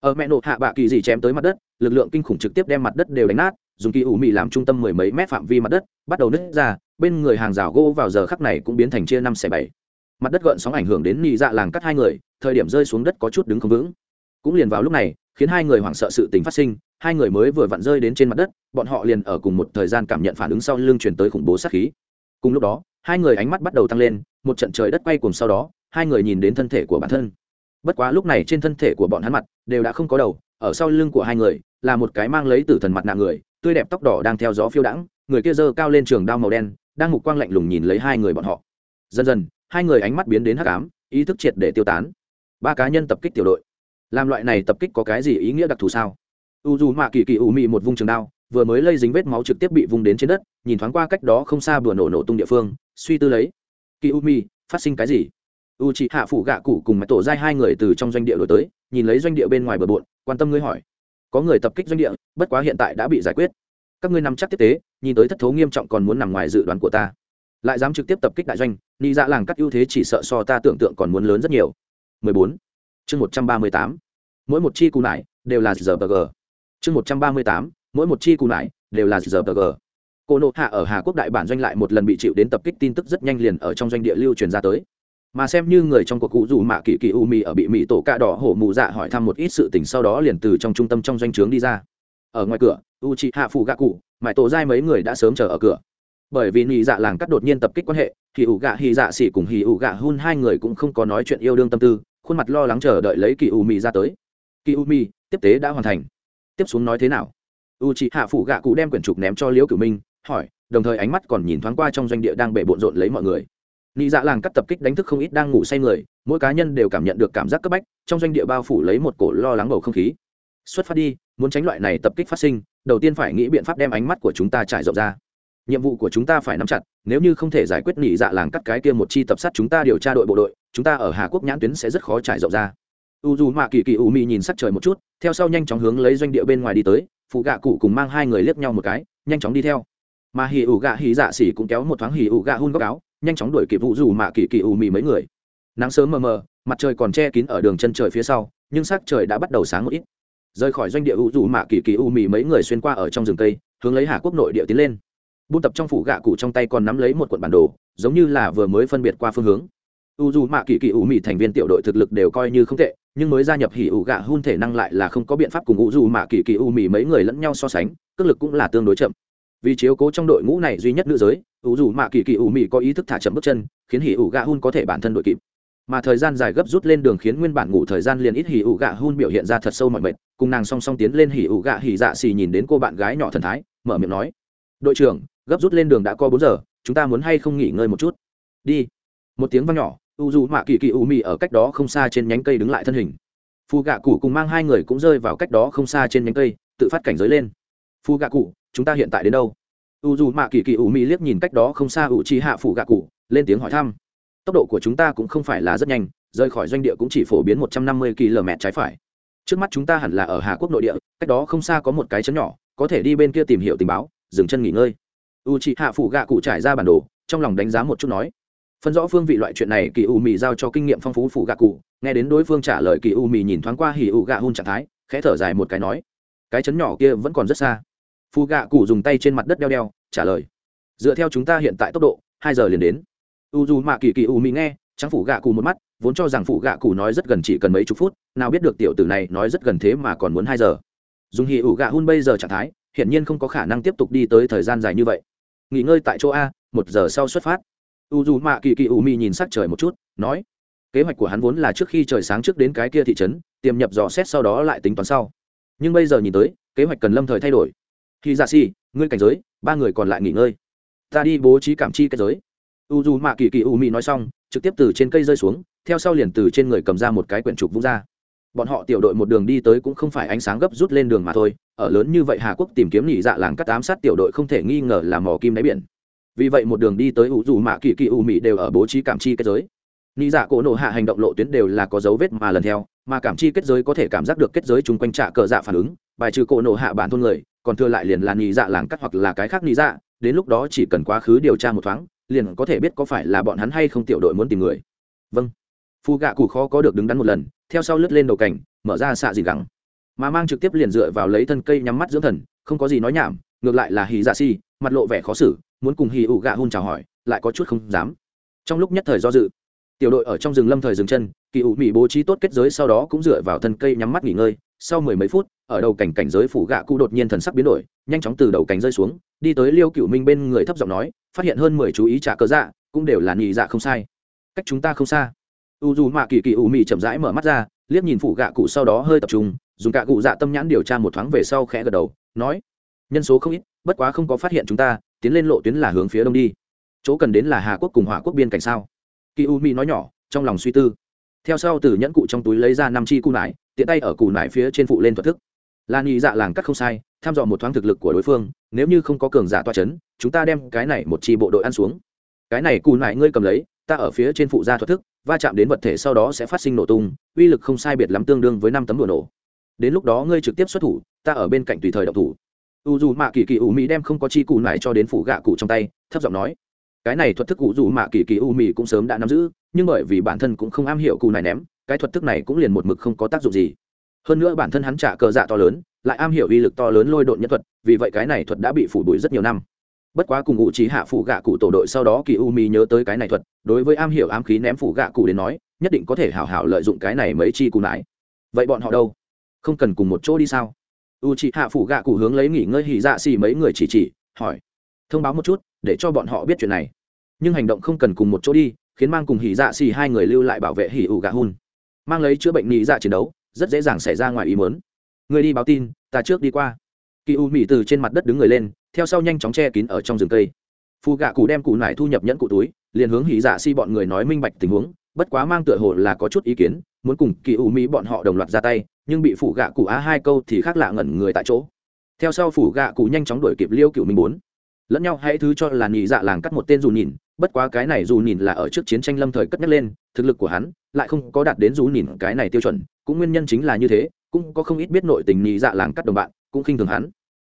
A: Ở mẹ nộ hạ bạ kỳ dị chém tới mặt đất, lực lượng kinh khủng trực tiếp đem mặt đất đều đánh nát, dùng kỳ ủ mị làm trung tâm mười mấy mét phạm vi mặt đất, bắt đầu nứt ra, bên người hàng rào gỗ vào giờ khắc này cũng biến thành chia năm xẻ bảy. Mặt đất gợn sóng ảnh hưởng đến nhị dạ làng cắt hai người, thời điểm rơi xuống đất có chút đứng không vững. Cũng liền vào lúc này, khiến hai người hoảng sợ sự tình phát sinh hai người mới vừa vặn rơi đến trên mặt đất, bọn họ liền ở cùng một thời gian cảm nhận phản ứng sau lưng chuyển tới khủng bố sát khí. Cùng lúc đó, hai người ánh mắt bắt đầu tăng lên, một trận trời đất quay cùng sau đó, hai người nhìn đến thân thể của bản thân. Bất quá lúc này trên thân thể của bọn hắn mặt đều đã không có đầu, ở sau lưng của hai người là một cái mang lấy tử thần mặt nạ người, tươi đẹp tóc đỏ đang theo gió phiêu đãng, người kia giơ cao lên trường đao màu đen, đang mục quang lạnh lùng nhìn lấy hai người bọn họ. Dần dần, hai người ánh mắt biến đến hắc ám, ý thức triệt để tiêu tán. Ba cá nhân tập kích tiểu đội. Làm loại này tập kích có cái gì ý nghĩa đặc thù sao? U dù mạ kỳ kỳ ủ mị một vung trường đao, vừa mới lây dính vết máu trực tiếp bị vung đến trên đất, nhìn thoáng qua cách đó không xa bừa nổ nổ tung địa phương, suy tư lấy kỳ u mi phát sinh cái gì u chị hạ phủ gạ cụ cùng mạch tổ giai hai người từ trong doanh địa đổi tới, nhìn lấy doanh địa bên ngoài bờ bộn, quan tâm ngươi hỏi có người tập kích doanh địa, bất quá hiện tại đã bị giải quyết các ngươi nằm chắc tiếp tế, nhìn tới thất thố nghiêm trọng còn muốn nằm ngoài dự đoán của ta lại dám trực tiếp tập kích đại doanh ni dạ làng cắt ưu thế chỉ sợ so ta tưởng tượng còn muốn lớn rất nhiều 14. chương 138. mỗi một chi cù nải đều là giờ bờ gờ chương 138. mỗi một chi cù nải đều là giờ tờ g cô nộp hạ ở hà quốc đại bản doanh lại một lần bị chịu đến tập kích tin tức rất nhanh liền ở trong doanh địa lưu truyền ra tới. Mà xem như người trong cuộc cụ dù mạ kỳ kỳ u mì ở bị mỹ tổ cạ đỏ hổ mù dạ hỏi thăm một ít sự tình sau đó liền từ trong trung tâm trong doanh trướng đi ra. Ở ngoài cửa u chị hạ phụ gạ cụ mãi tổ giai mấy người đã sớm chờ ở cửa. Bởi vì nhị dạ làng cắt đột nhiên tập kích quan hệ, thì ủ gạ hy dạ xỉ cùng hì ủ gạ hun hai người cũng không có nói chuyện yêu đương tâm tư, khuôn mặt lo lắng chờ đợi lấy kỳ u mì ra tới. Kỳ u mì, tiếp tế đã hoàn thành tiếp xuống nói thế nào? U chị hạ phủ gạ cụ đem quyển trục ném cho liễu cửu minh, hỏi, đồng thời ánh mắt còn nhìn thoáng qua trong doanh địa đang bể bộn rộn lấy mọi người. Nị dạ làng cắt tập kích đánh thức không ít đang ngủ say người, mỗi cá nhân đều cảm nhận được cảm giác cấp bách, trong doanh địa bao phủ lấy một cổ lo lắng bầu không khí. Xuất phát đi, muốn tránh loại này tập kích phát sinh, đầu tiên phải nghĩ biện pháp đem ánh mắt của chúng ta trải rộng ra. Nhiệm vụ của chúng ta phải nắm chặt, nếu như không thể giải quyết nị dạ làng cắt cái kia một chi tập sát chúng ta điều tra đội bộ đội, chúng ta ở hà quốc nhãn tuyến sẽ rất khó trải rộng ra u dù mạ kỳ kỳ u mị nhìn sắc trời một chút, theo sau nhanh chóng hướng lấy doanh địa bên ngoài đi tới phụ gạ cụ cùng mang hai người liếc nhau một cái, nhanh chóng đi theo. Mà hì ủ gạ hì dạ xỉ cũng kéo một thoáng hì ủ gạ hun góc áo, nhanh chóng đuổi kịp vụ dù mạ kỳ kỳ u mị mấy người. Nắng sớm mờ mờ, mặt trời còn che kín ở đường chân trời phía sau, nhưng sắc trời đã bắt đầu sáng một ít. Rời khỏi doanh địa u dù mạ kỳ kỳ u mị mấy người xuyên qua ở trong rừng cây, hướng lấy hà quốc nội địa tiến lên. Buôn tập trong phủ gạ cụ trong tay còn nắm lấy một cuộn bản đồ, giống như là vừa mới phân biệt qua phương hướng. U dù mạ kỳ kỳ u mị thành viên tiểu đội thực lực đều coi như không tệ nhưng mới gia nhập hỉ ủ gạ hun thể năng lại là không có biện pháp cùng ngũ dù mạ kỳ kỳ u mì mấy người lẫn nhau so sánh, cước lực cũng là tương đối chậm. Vì chiếu cố trong đội ngũ này duy nhất nữ giới, ủ dù mạ kỳ kỳ u mì có ý thức thả chậm bước chân, khiến hỉ ủ gạ hun có thể bản thân đội kịp. Mà thời gian dài gấp rút lên đường khiến nguyên bản ngủ thời gian liền ít hỉ ủ gạ hun biểu hiện ra thật sâu mọi mệt, cùng nàng song song tiến lên hỉ ủ gạ hỉ dạ xì nhìn đến cô bạn gái nhỏ thần thái, mở miệng nói, đội trưởng, gấp rút lên đường đã có bốn giờ, chúng ta muốn hay không nghỉ ngơi một chút? Đi. Một tiếng vang nhỏ u dù mạ kỳ kỳ u mị ở cách đó không xa trên nhánh cây đứng lại thân hình. Phù gạ cụ cùng mang hai người cũng rơi vào cách đó không xa trên nhánh cây, tự phát cảnh giới lên. Phù gạ cụ, chúng ta hiện tại đến đâu? U dù mạ kỳ kỳ u mị liếc nhìn cách đó không xa u chi hạ phù gạ cụ, lên tiếng hỏi thăm. Tốc độ của chúng ta cũng không phải là rất nhanh, rời khỏi doanh địa cũng chỉ phổ biến một trăm năm mươi km trái phải. Trước mắt chúng ta hẳn là ở hà quốc nội địa, cách đó không xa có một cái chấn nhỏ, có thể đi bên kia tìm hiểu tình báo, dừng chân nghỉ ngơi. U chị hạ phụ gạ cụ trải ra bản đồ, trong lòng đánh giá một chút nói phân rõ phương vị loại chuyện này, kỳ u mì giao cho kinh nghiệm phong phú phụ gạ cụ. Nghe đến đối phương trả lời, kỳ u mì nhìn thoáng qua hỉ u gạ hun trạng thái, khẽ thở dài một cái nói, cái chấn nhỏ kia vẫn còn rất xa. Phụ gạ cụ dùng tay trên mặt đất đeo đeo, trả lời, dựa theo chúng ta hiện tại tốc độ, hai giờ liền đến. U dù mạ kỳ kỳ u mì nghe, trắng phủ gạ cụ một mắt, vốn cho rằng phụ gạ cụ nói rất gần chỉ cần mấy chục phút, nào biết được tiểu tử này nói rất gần thế mà còn muốn hai giờ. Dùng hỉ ủ gạ hun bây giờ trạng thái, hiển nhiên không có khả năng tiếp tục đi tới thời gian dài như vậy. Nghỉ ngơi tại chỗ a, một giờ sau xuất phát u dù mạ kỳ kỳ u mi nhìn sắc trời một chút, nói, kế hoạch của hắn vốn là trước khi trời sáng trước đến cái kia thị trấn, tiềm nhập dò xét sau đó lại tính toán sau. Nhưng bây giờ nhìn tới, kế hoạch cần lâm thời thay đổi. Khi dạ ra si ngươi cảnh giới, ba người còn lại nghỉ ngơi. Ta đi bố trí cảm chi kết giới. U dù mạ kỳ kỳ u mi nói xong, trực tiếp từ trên cây rơi xuống, theo sau liền từ trên người cầm ra một cái quyển trục vung ra. Bọn họ tiểu đội một đường đi tới cũng không phải ánh sáng gấp rút lên đường mà thôi, ở lớn như vậy hà quốc tìm kiếm nhị dạ làng cắt ám sát tiểu đội không thể nghi ngờ là mò kim đáy biển vì vậy một đường đi tới ủ dù mạ kỳ kỳ ủ mị đều ở bố trí cảm chi kết giới. Nghĩ dạ cổ nổ hạ hành động lộ tuyến đều là có dấu vết mà lần theo, mà cảm chi kết giới có thể cảm giác được kết giới chung quanh trạ cờ dạ phản ứng, bài trừ cổ nổ hạ bản thôn người, còn thừa lại liền là nghĩ dạ làng cắt hoặc là cái khác nghĩ dạ đến lúc đó chỉ cần quá khứ điều tra một thoáng, liền có thể biết có phải là bọn hắn hay không tiểu đội muốn tìm người. Vâng. Phu gạ cụ khó có được đứng đắn một lần, theo sau lướt lên đầu cảnh, mở ra xạ dìn gẳng. Mà mang trực tiếp liền dựa vào lấy thân cây nhắm mắt dưỡng thần, không có gì nói nhảm, ngược lại là hì dạ si, mặt lộ vẻ khó xử muốn cùng hì ụ gạ hôn chào hỏi, lại có chút không dám. Trong lúc nhất thời do dự, tiểu đội ở trong rừng lâm thời dừng chân, kỳ ụ mỹ bố trí tốt kết giới sau đó cũng dựa vào thân cây nhắm mắt nghỉ ngơi. Sau mười mấy phút, ở đầu cảnh cảnh giới phủ gạ cụ đột nhiên thần sắc biến đổi, nhanh chóng từ đầu cảnh rơi xuống, đi tới liêu cựu minh bên người thấp giọng nói, phát hiện hơn mười chú ý trả cớ dạ cũng đều là nhị dạ không sai. Cách chúng ta không xa. U dù mạ kỳ kỳ ủ mỹ chậm rãi mở mắt ra, liếc nhìn phủ gạ cụ sau đó hơi tập trung, dùng cả cụ dạ tâm nhãn điều tra một thoáng về sau khẽ gật đầu, nói, nhân số không ít, bất quá không có phát hiện chúng ta tiến lên lộ tuyến là hướng phía đông đi. Chỗ cần đến là hà quốc cùng hỏa quốc biên cảnh sao? Kỳ u mỹ nói nhỏ, trong lòng suy tư. Theo sau từ nhẫn cụ trong túi lấy ra năm chi cụ nải, tiện tay ở cụ nải phía trên phụ lên thuật thức. Lan y dạ làng cắt không sai, tham dò một thoáng thực lực của đối phương, nếu như không có cường giả toa c h ấ n chúng ta đem cái này một chi bộ đội ăn xuống. Cái này cụ nải ngươi cầm lấy, ta ở phía trên phụ gia thuật thức, va chạm đến vật thể sau đó sẽ phát sinh nổ tung, uy lực không sai biệt lắm tương đương với năm tấm đùa nổ. Đến lúc đó ngươi trực tiếp xuất thủ, ta ở bên cạnh tùy thời động thủ u dù mạ kỳ kỳ u mỹ đem không có chi cụ này cho đến phủ gạ cụ trong tay, thấp giọng nói, cái này thuật thức cụ dù mạ kỳ kỳ u mỹ cũng sớm đã nắm giữ, nhưng bởi vì bản thân cũng không am hiểu cụ này ném, cái thuật thức này cũng liền một mực không có tác dụng gì. Hơn nữa bản thân hắn trả cờ dạ to lớn, lại am hiểu uy lực to lớn lôi độn nhân thuật, vì vậy cái này thuật đã bị phủ bụi rất nhiều năm. Bất quá cùng ngụ trí hạ phủ gạ cụ tổ đội sau đó kỳ u mi nhớ tới cái này thuật, đối với am hiểu am khí ném phủ gạ cụ đến nói, nhất định có thể hảo hảo lợi dụng cái này mấy chi cụ nải vậy bọn họ đâu? Không cần cùng một chỗ đi sao? U chị hạ phủ gạ cụ hướng lấy nghỉ ngơi hỉ dạ xì mấy người chỉ chỉ, hỏi. Thông báo một chút, để cho bọn họ biết chuyện này. Nhưng hành động không cần cùng một chỗ đi, khiến mang cùng hỉ dạ xì hai người lưu lại bảo vệ hỉ ủ gạ hun. Mang lấy chữa bệnh nghỉ dạ chiến đấu, rất dễ dàng xảy ra ngoài ý mớn người đi báo tin, ta trước đi qua. Kỳ u mỹ từ trên mặt đất đứng người lên, theo sau nhanh chóng che kín ở trong rừng cây. Phù gạ cụ đem cụ nải thu nhập nhẫn cụ túi, liền hướng hỉ dạ xì bọn người nói minh bạch tình huống, bất quá mang tựa hồ là có chút ý kiến muốn cùng kỳ u mỹ bọn họ đồng loạt ra tay, nhưng bị phủ gạ cụ á hai câu thì khác lạ ngẩn người tại chỗ. Theo sau phủ gạ cụ nhanh chóng đuổi kịp liêu cựu minh bốn. Lẫn nhau hãy thứ cho là nhị dạ làng cắt một tên dù nhìn, bất quá cái này dù nhìn là ở trước chiến tranh lâm thời cất nhắc lên, thực lực của hắn lại không có đạt đến dù nhìn cái này tiêu chuẩn, cũng nguyên nhân chính là như thế, cũng có không ít biết nội tình nhị dạ làng cắt đồng bạn, cũng khinh thường hắn.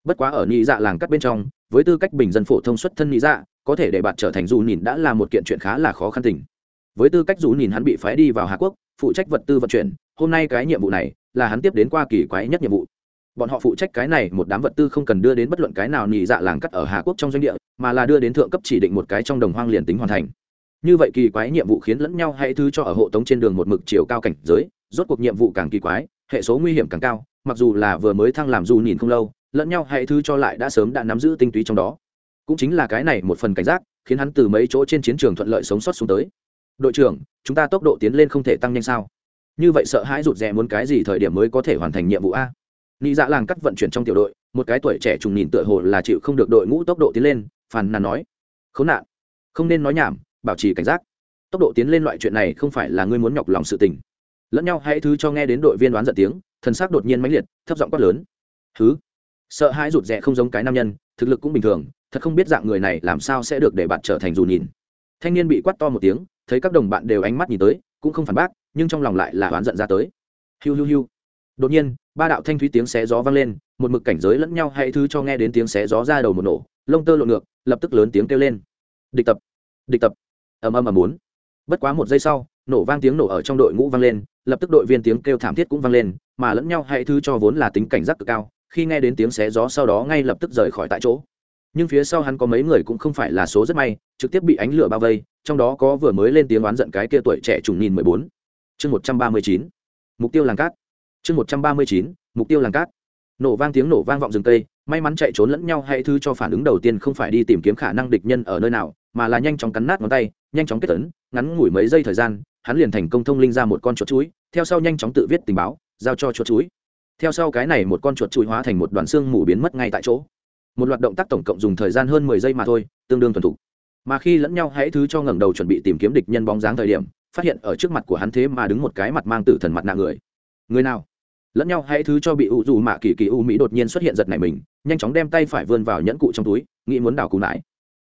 A: Bất quá ở nhị dạ làng cắt bên trong, với tư cách bình dân phổ thông xuất thân nhị dạ có thể để bạn trở thành dù nhìn đã là một kiện chuyện khá là khó khăn tình. Với tư cách dù nhìn hắn bị phái đi vào hà quốc phụ trách vật tư vận chuyển, hôm nay cái nhiệm vụ này là hắn tiếp đến qua kỳ quái nhất nhiệm vụ. Bọn họ phụ trách cái này một đám vật tư không cần đưa đến bất luận cái nào nhị dạ làng cắt ở hà quốc trong doanh địa, mà là đưa đến thượng cấp chỉ định một cái trong đồng hoang liền tính hoàn thành. Như vậy kỳ quái nhiệm vụ khiến lẫn nhau hay thứ cho ở hộ tống trên đường một mực chiều cao cảnh giới, rốt cuộc nhiệm vụ càng kỳ quái, hệ số nguy hiểm càng cao, mặc dù là vừa mới thăng làm dù nhìn không lâu, lẫn nhau hay thứ cho lại đã sớm đã nắm giữ tinh túy trong đó. Cũng chính là cái này một phần cảnh giác, khiến hắn từ mấy chỗ trên chiến trường thuận lợi sống sót xuống tới đội trưởng, chúng ta tốc độ tiến lên không thể tăng nhanh sao? Như vậy sợ hãi rụt rè muốn cái gì thời điểm mới có thể hoàn thành nhiệm vụ a? Nị dạ làng cắt vận chuyển trong tiểu đội, một cái tuổi trẻ trùng nhìn tựa hồ là chịu không được đội ngũ tốc độ tiến lên, phàn nàn nói, khốn nạn, không nên nói nhảm, bảo trì cảnh giác. Tốc độ tiến lên loại chuyện này không phải là ngươi muốn nhọc lòng sự tình. Lẫn nhau hãy thứ cho nghe đến đội viên đoán giận tiếng, thần sắc đột nhiên mãnh liệt, thấp giọng quát lớn thứ sợ hãi rụt rè không giống cái nam nhân, thực lực cũng bình thường, thật không biết dạng người này làm sao sẽ được để bạn trở thành dù nhìn. Thanh niên bị quát to một tiếng thấy các đồng bạn đều ánh mắt nhìn tới, cũng không phản bác, nhưng trong lòng lại là oán giận ra tới. Hiu hiu hiu. Đột nhiên, ba đạo thanh thúy tiếng xé gió vang lên, một mực cảnh giới lẫn nhau hay thứ cho nghe đến tiếng xé gió ra đầu một nổ, lông tơ lộn ngược, lập tức lớn tiếng kêu lên. Địch tập địch tập. Ầm ầm ầm bốn. Bất quá một giây sau, nổ vang tiếng nổ ở trong đội ngũ vang lên, lập tức đội viên tiếng kêu thảm thiết cũng vang lên, mà lẫn nhau hay thứ cho vốn là tính cảnh giác cực cao, khi nghe đến tiếng xé gió sau đó ngay lập tức rời khỏi tại chỗ. Nhưng phía sau hắn có mấy người cũng không phải là số rất may, trực tiếp bị ánh lửa bao vây trong đó có vừa mới lên tiếng oán giận cái kia tuổi trẻ trùng nhìn mười bốn. Chương một trăm ba mươi chín. Mục tiêu làng cát. Chương một trăm ba mươi chín, mục tiêu làng cát. Nổ vang tiếng nổ vang vọng rừng cây, may mắn chạy trốn lẫn nhau hay thứ cho phản ứng đầu tiên không phải đi tìm kiếm khả năng địch nhân ở nơi nào, mà là nhanh chóng cắn nát ngón tay, nhanh chóng kết tấn ngắn ngủi mấy giây thời gian, hắn liền thành công thông linh ra một con chuột chuối, theo sau nhanh chóng tự viết tình báo, giao cho chuột chuối. Theo sau cái này một con chuột chuối hóa thành một đoàn xương mù biến mất ngay tại chỗ. Một loạt động tác tổng cộng dùng thời gian hơn mười giây mà thôi, tương đương thuần thục mà khi lẫn nhau hãy thứ cho ngẩng đầu chuẩn bị tìm kiếm địch nhân bóng dáng thời điểm, phát hiện ở trước mặt của hắn thế mà đứng một cái mặt mang tử thần mặt nạ người. Người nào? Lẫn nhau hãy thứ cho bị ủ dù mạ kỳ kỳ u mỹ đột nhiên xuất hiện giật này mình, nhanh chóng đem tay phải vươn vào nhẫn cụ trong túi, nghĩ muốn đảo cù nải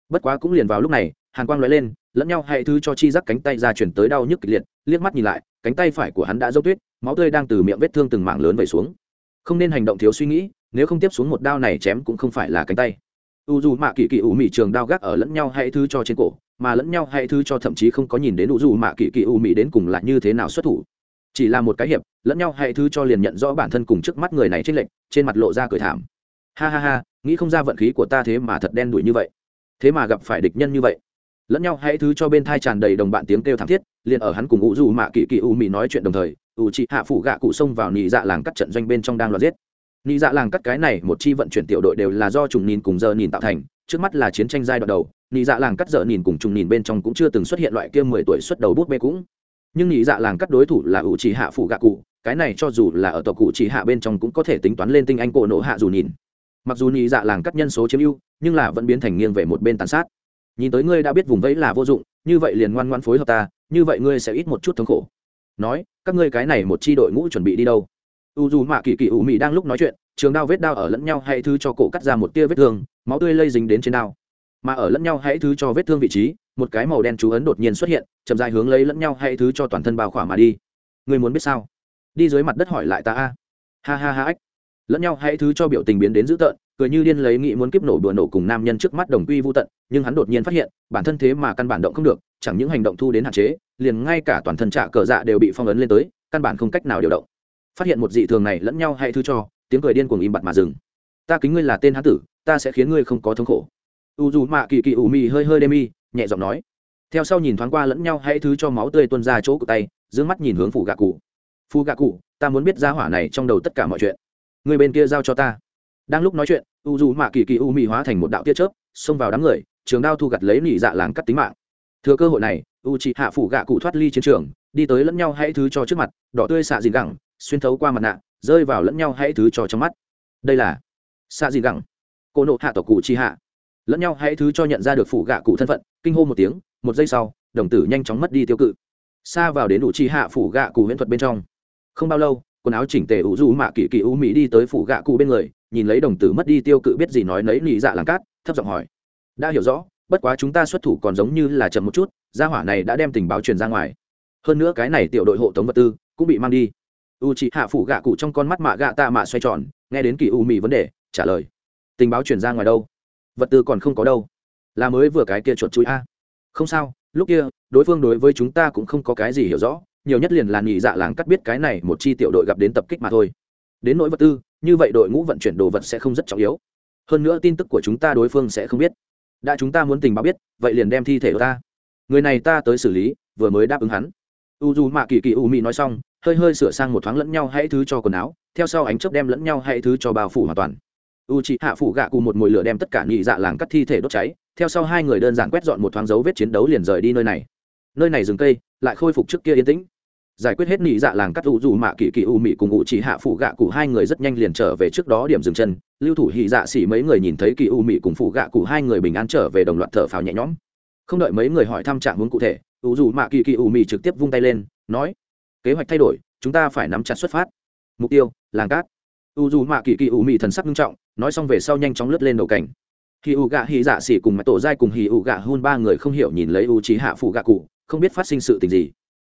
A: bất quá cũng liền vào lúc này, hàn quang lóe lên, lẫn nhau hãy thứ cho chi giác cánh tay ra chuyển tới đau nhức kịch liệt, liếc mắt nhìn lại, cánh tay phải của hắn đã dốc tuyết, máu tươi đang từ miệng vết thương từng mảng lớn vẩy xuống. Không nên hành động thiếu suy nghĩ, nếu không tiếp xuống một đao này chém cũng không phải là cánh tay u dù mạ kỳ kỳ u mị trường đao gác ở lẫn nhau hãy thứ cho trên cổ, mà lẫn nhau hãy thứ cho thậm chí không có nhìn đến u dù mạ kỳ kỳ u mị đến cùng là như thế nào xuất thủ. Chỉ là một cái hiệp, lẫn nhau hãy thứ cho liền nhận rõ bản thân cùng trước mắt người này trên lệnh trên mặt lộ ra cười thảm. Ha ha ha, nghĩ không ra vận khí của ta thế mà thật đen đủi như vậy. Thế mà gặp phải địch nhân như vậy. Lẫn nhau hãy thứ cho bên thai tràn đầy đồng bạn tiếng kêu thảm thiết, liền ở hắn cùng u dù mạ kỳ kỳ u mị nói chuyện đồng thời, u chị hạ phủ gạ cụ xông vào nị dạ làng cắt trận doanh bên trong đang loạt giết nị dạ làng cắt cái này, một chi vận chuyển tiểu đội đều là do trùng nhìn cùng giờ nhìn tạo thành, trước mắt là chiến tranh giai đoạn đầu, nị dạ làng cắt giờ nhìn cùng trùng nhìn bên trong cũng chưa từng xuất hiện loại kia mười tuổi xuất đầu bút bê cũng. Nhưng nị dạ làng cắt đối thủ là ủ chỉ hạ phụ gạ cụ, cái này cho dù là ở tộc cụ chỉ hạ bên trong cũng có thể tính toán lên tinh anh cổ nổ hạ dù nhìn mặc dù nị dạ làng cắt nhân số chiếm ưu, nhưng là vẫn biến thành nghiêng về một bên tàn sát. Nhìn tới ngươi đã biết vùng vẫy là vô dụng, như vậy liền ngoan ngoan phối hợp ta, như vậy ngươi sẽ ít một chút thống khổ. Nói, các ngươi cái này một chi đội ngũ chuẩn bị đi đâu? U dù mạ kỳ kỳ ủ mị đang lúc nói chuyện, trường đao vết đao ở lẫn nhau hay thứ cho cổ cắt ra một tia vết thương, máu tươi lây dính đến trên đao. Mà ở lẫn nhau hãy thứ cho vết thương vị trí, một cái màu đen chú ấn đột nhiên xuất hiện, chậm dài hướng lấy lẫn nhau hãy thứ cho toàn thân bao khỏa mà đi. Người muốn biết sao? Đi dưới mặt đất hỏi lại ta a. Ha ha ha ách. Lẫn nhau hãy thứ cho biểu tình biến đến dữ tợn, cười như điên lấy nghĩ muốn kiếp nổ đùa nổ cùng nam nhân trước mắt đồng quy vô tận, nhưng hắn đột nhiên phát hiện, bản thân thế mà căn bản động không được, chẳng những hành động thu đến hạn chế, liền ngay cả toàn thân trạ cờ dạ đều bị phong ấn lên tới, căn bản không cách nào điều động phát hiện một dị thường này lẫn nhau hãy thứ cho, tiếng cười điên cuồng im bặt mà dừng. Ta kính ngươi là tên hán tử, ta sẽ khiến ngươi không có thống khổ. U dù mạ kỳ kỳ ủ mị hơi hơi đê mi, nhẹ giọng nói. Theo sau nhìn thoáng qua lẫn nhau hãy thứ cho máu tươi tuôn ra chỗ của tay giữ mắt nhìn hướng phủ gạ cụ. Phu gạ cụ, ta muốn biết ra hỏa này trong đầu tất cả mọi chuyện. Người bên kia giao cho ta. Đang lúc nói chuyện, u dù mạ kỳ kỳ u mị hóa thành một đạo tia chớp, xông vào đám người, trường đao thu gặt lấy nỉ dạ làng cắt tính mạng. Thừa cơ hội này u chị hạ phủ gạ cụ thoát ly chiến trường, đi tới lẫn nhau hãy thứ cho trước mặt, đỏ tươi xạ dìn gẳng xuyên thấu qua mặt nạ, rơi vào lẫn nhau hãy thứ cho trong mắt. Đây là xạ gì gẳng, cô nộ hạ tộc cụ chi hạ. Lẫn nhau hãy thứ cho nhận ra được phủ gạ cụ thân phận, kinh hô một tiếng, một giây sau, đồng tử nhanh chóng mất đi tiêu cự. Xa vào đến đủ chi hạ phủ gạ cụ huyễn thuật bên trong. Không bao lâu, quần áo chỉnh tề ủ du mạ kỳ kỳ u mỹ đi tới phủ gạ cụ bên người, nhìn lấy đồng tử mất đi tiêu cự biết gì nói nấy nị dạ làng cát, thấp giọng hỏi. Đã hiểu rõ, bất quá chúng ta xuất thủ còn giống như là chậm một chút, gia hỏa này đã đem tình báo truyền ra ngoài. Hơn nữa cái này tiểu đội hộ tống vật tư cũng bị mang đi u chị hạ phủ gạ cụ trong con mắt mạ gạ tạ mạ xoay tròn, nghe đến kỳ u mì vấn đề, trả lời. Tình báo truyền ra ngoài đâu? Vật tư còn không có đâu. Là mới vừa cái kia chuột chuối a. Không sao, lúc kia, đối phương đối với chúng ta cũng không có cái gì hiểu rõ, nhiều nhất liền là nghỉ dạ làng cắt biết cái này một chi tiểu đội gặp đến tập kích mà thôi. Đến nỗi vật tư, như vậy đội ngũ vận chuyển đồ vật sẽ không rất trọng yếu. Hơn nữa tin tức của chúng ta đối phương sẽ không biết. Đã chúng ta muốn tình báo biết, vậy liền đem thi thể của ta. Người này ta tới xử lý, vừa mới đáp ứng hắn. U dù mạ kỳ kỳ u mỹ nói xong hơi hơi sửa sang một thoáng lẫn nhau hãy thứ cho quần áo, theo sau ánh chớp đem lẫn nhau hãy thứ cho bao phủ hoàn toàn. U chị hạ phủ gạ cụ một mồi lửa đem tất cả nhị dạ làng cắt thi thể đốt cháy, theo sau hai người đơn giản quét dọn một thoáng dấu vết chiến đấu liền rời đi nơi này. Nơi này rừng cây, lại khôi phục trước kia yên tĩnh. Giải quyết hết nhị dạ làng cắt u dù mạ kỳ kỳ u mị cùng u chỉ hạ phủ gạ cụ, hai người rất nhanh liền trở về trước đó điểm dừng chân. Lưu thủ hị dạ xỉ mấy người nhìn thấy kỳ u mị cùng phủ gạ cụ, hai người bình an trở về đồng loạt thở phào nhẹ nhõm. Không đợi mấy người hỏi thăm trạng hướng cụ thể, u dù mạ kỳ kỳ u mị trực tiếp vung tay lên, nói kế hoạch thay đổi, chúng ta phải nắm chặt xuất phát. Mục tiêu, làng cát. U dù mạ kỳ kỳ u mị thần sắc nghiêm trọng, nói xong về sau nhanh chóng lướt lên đầu cảnh. Khi u gạ hì dạ xỉ cùng mặt tổ giai cùng hì u gạ hôn ba người không hiểu nhìn lấy u trí hạ phụ gạ cụ, không biết phát sinh sự tình gì.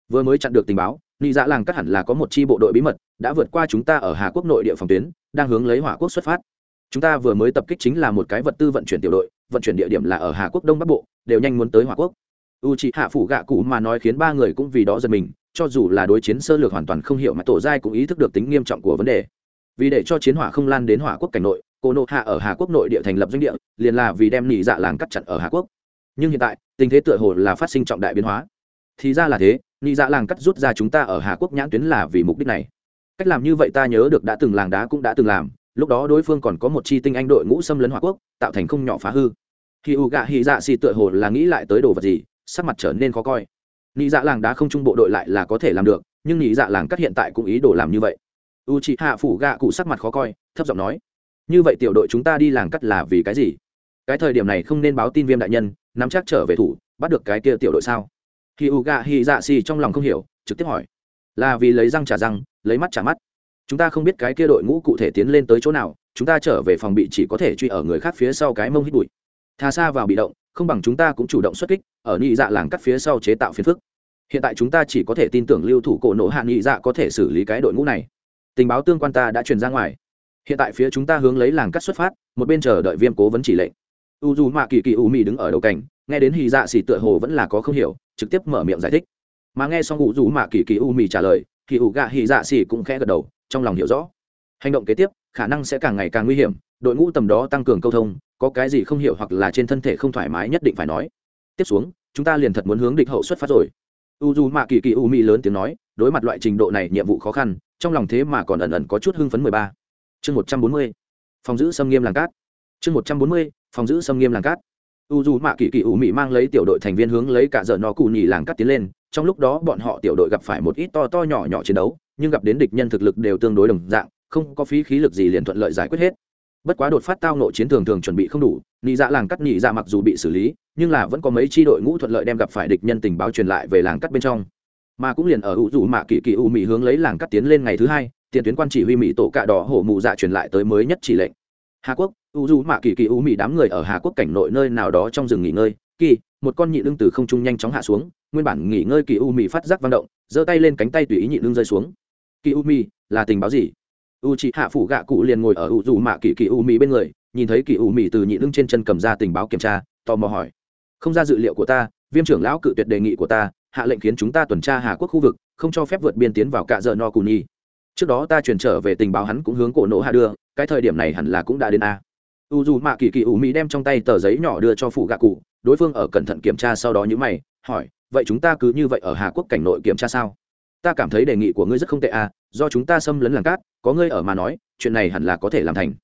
A: Vừa mới chặn được tình báo, nị dạ làng cắt hẳn là có một chi bộ đội bí mật, đã vượt qua chúng ta ở hà quốc nội địa phòng tuyến, đang hướng lấy hỏa quốc xuất phát. Chúng ta vừa mới tập kích chính là một cái vật tư vận chuyển tiểu đội, vận chuyển địa điểm là ở hà quốc đông bắc bộ, đều nhanh muốn tới hỏa quốc. U c hạ phủ gạ cụ mà nói khiến ba người cũng vì đó giật mình cho dù là đối chiến sơ lược hoàn toàn không hiểu mà tổ giai cũng ý thức được tính nghiêm trọng của vấn đề. Vì để cho chiến hỏa không lan đến hỏa quốc cảnh nội, cô nộ hạ ở hà quốc nội địa thành lập doanh địa, liền là vì đem nỉ dạ làng cắt chặn ở hà quốc. Nhưng hiện tại, tình thế tựa hồ là phát sinh trọng đại biến hóa. Thì ra là thế nị dạ làng cắt rút ra chúng ta ở hà quốc nhãn tuyến là vì mục đích này. Cách làm như vậy ta nhớ được đã từng làng đá cũng đã từng làm, lúc đó đối phương còn có một chi tinh anh đội ngũ xâm lấn hỏa quốc, tạo thành không nhỏ phá hư. Khi u gạ hy dạ xì tựa hồ là nghĩ lại tới đồ vật gì, sắc mặt trở nên khó coi nghĩ dạ làng đá không trung bộ đội lại là có thể làm được, nhưng nghĩ dạ làng cắt hiện tại cũng ý đồ làm như vậy. U chị hạ phủ gạ cụ sắc mặt khó coi, thấp giọng nói, như vậy tiểu đội chúng ta đi làng cắt là vì cái gì? Cái thời điểm này không nên báo tin viêm đại nhân, nắm chắc trở về thủ, bắt được cái kia tiểu đội sao? Khi u gạ hy dạ xì trong lòng không hiểu, trực tiếp hỏi, là vì lấy răng trả răng, lấy mắt trả mắt? Chúng ta không biết cái kia đội ngũ cụ thể tiến lên tới chỗ nào, chúng ta trở về phòng bị chỉ có thể truy ở người khác phía sau cái mông hít bụi. Thà xa vào bị động không bằng chúng ta cũng chủ động xuất kích, ở nhị dạ làng cắt phía sau chế tạo phiền phức. Hiện tại chúng ta chỉ có thể tin tưởng lưu thủ cổ nộ hạ nhị dạ có thể xử lý cái đội ngũ này. Tình báo tương quan ta đã truyền ra ngoài. Hiện tại phía chúng ta hướng lấy làng cắt xuất phát, một bên chờ đợi viêm cố vấn chỉ lệnh. U dù mạ kỳ kỳ u mì đứng ở đầu cảnh nghe đến hy dạ xì tựa hồ vẫn là có không hiểu, trực tiếp mở miệng giải thích. Mà nghe xong u dù mạ kỳ kỳ u mì trả lời, thì u gạ hy dạ xì cũng khẽ gật đầu, trong lòng hiểu rõ. Hành động kế tiếp, khả năng sẽ càng ngày càng nguy hiểm đội ngũ tầm đó tăng cường câu thông, có cái gì không hiểu hoặc là trên thân thể không thoải mái nhất định phải nói. Tiếp xuống, chúng ta liền thật muốn hướng địch hậu xuất phát rồi. U dù mạ kỳ kỳ u mỹ lớn tiếng nói, đối mặt loại trình độ này, nhiệm vụ khó khăn, trong lòng thế mà còn ẩn ẩn có chút hưng phấn mười ba. Chương một trăm bốn mươi, phòng giữ xâm nghiêm làng cát. Chương một trăm bốn mươi, phòng giữ xâm nghiêm làng cát. U dù mạ kỳ kỳ u mỹ mang lấy tiểu đội thành viên hướng lấy cả giờ nó cụ nhì làng cát tiến lên, trong lúc đó bọn họ tiểu đội gặp phải một ít to to nhỏ nhỏ chiến đấu, nhưng gặp đến địch nhân thực lực đều tương đối đồng dạng, không có phí khí lực gì liền thuận lợi giải quyết hết bất quá đột phát tao nội chiến thường thường chuẩn bị không đủ nhị dạ làng cắt nhị dạ mặc dù bị xử lý, nhưng là vẫn có mấy tri đội ngũ thuận lợi đem gặp phải địch nhân tình báo truyền lại về làng cắt bên trong. Mà cũng liền ở hữu dù mạ kỳ kỳ u mỹ hướng lấy làng cắt tiến lên ngày thứ hai, tiền tuyến quan chỉ huy mỹ tổ cạ đỏ hổ mụ dạ truyền lại tới mới nhất chỉ lệnh. Hà quốc u du mạ kỳ kỳ u mỹ đám người ở hà quốc cảnh nội nơi nào đó trong rừng nghỉ ngơi, kỳ, một con nhị lưng từ không trung nhanh chóng hạ xuống, nguyên bản nghỉ ngơi kỳ u mỹ phát giác vang động, giơ tay lên cánh tay tùy ý nhị lưng rơi xuống. Kỳ u mỹ là tình báo gì? U chị hạ phủ gạ cụ liền ngồi ở u dù mạ kỳ kỳ u mỹ bên người, nhìn thấy kỳ u mỹ từ nhị lưng trên chân cầm ra tình báo kiểm tra, tò mò hỏi. Không ra dự liệu của ta, viêm trưởng lão cự tuyệt đề nghị của ta, hạ lệnh khiến chúng ta tuần tra hà quốc khu vực, không cho phép vượt biên tiến vào cạ dợ no cù nhi trước đó ta chuyển trở về tình báo hắn cũng hướng cổ nộ hạ đưa, cái thời điểm này hẳn là cũng đã đến a. U dù mạ kỳ kỳ u mỹ đem trong tay tờ giấy nhỏ đưa cho phủ gạ cụ đối phương ở cẩn thận kiểm tra sau đó nhữ mày, hỏi, vậy chúng ta cứ như vậy ở hà quốc cảnh nội kiểm tra sao? Ta cảm thấy đề nghị của ngươi rất không tệ à do chúng ta xâm lấn làng cát, có ngươi ở mà nói, chuyện này hẳn là có thể làm thành.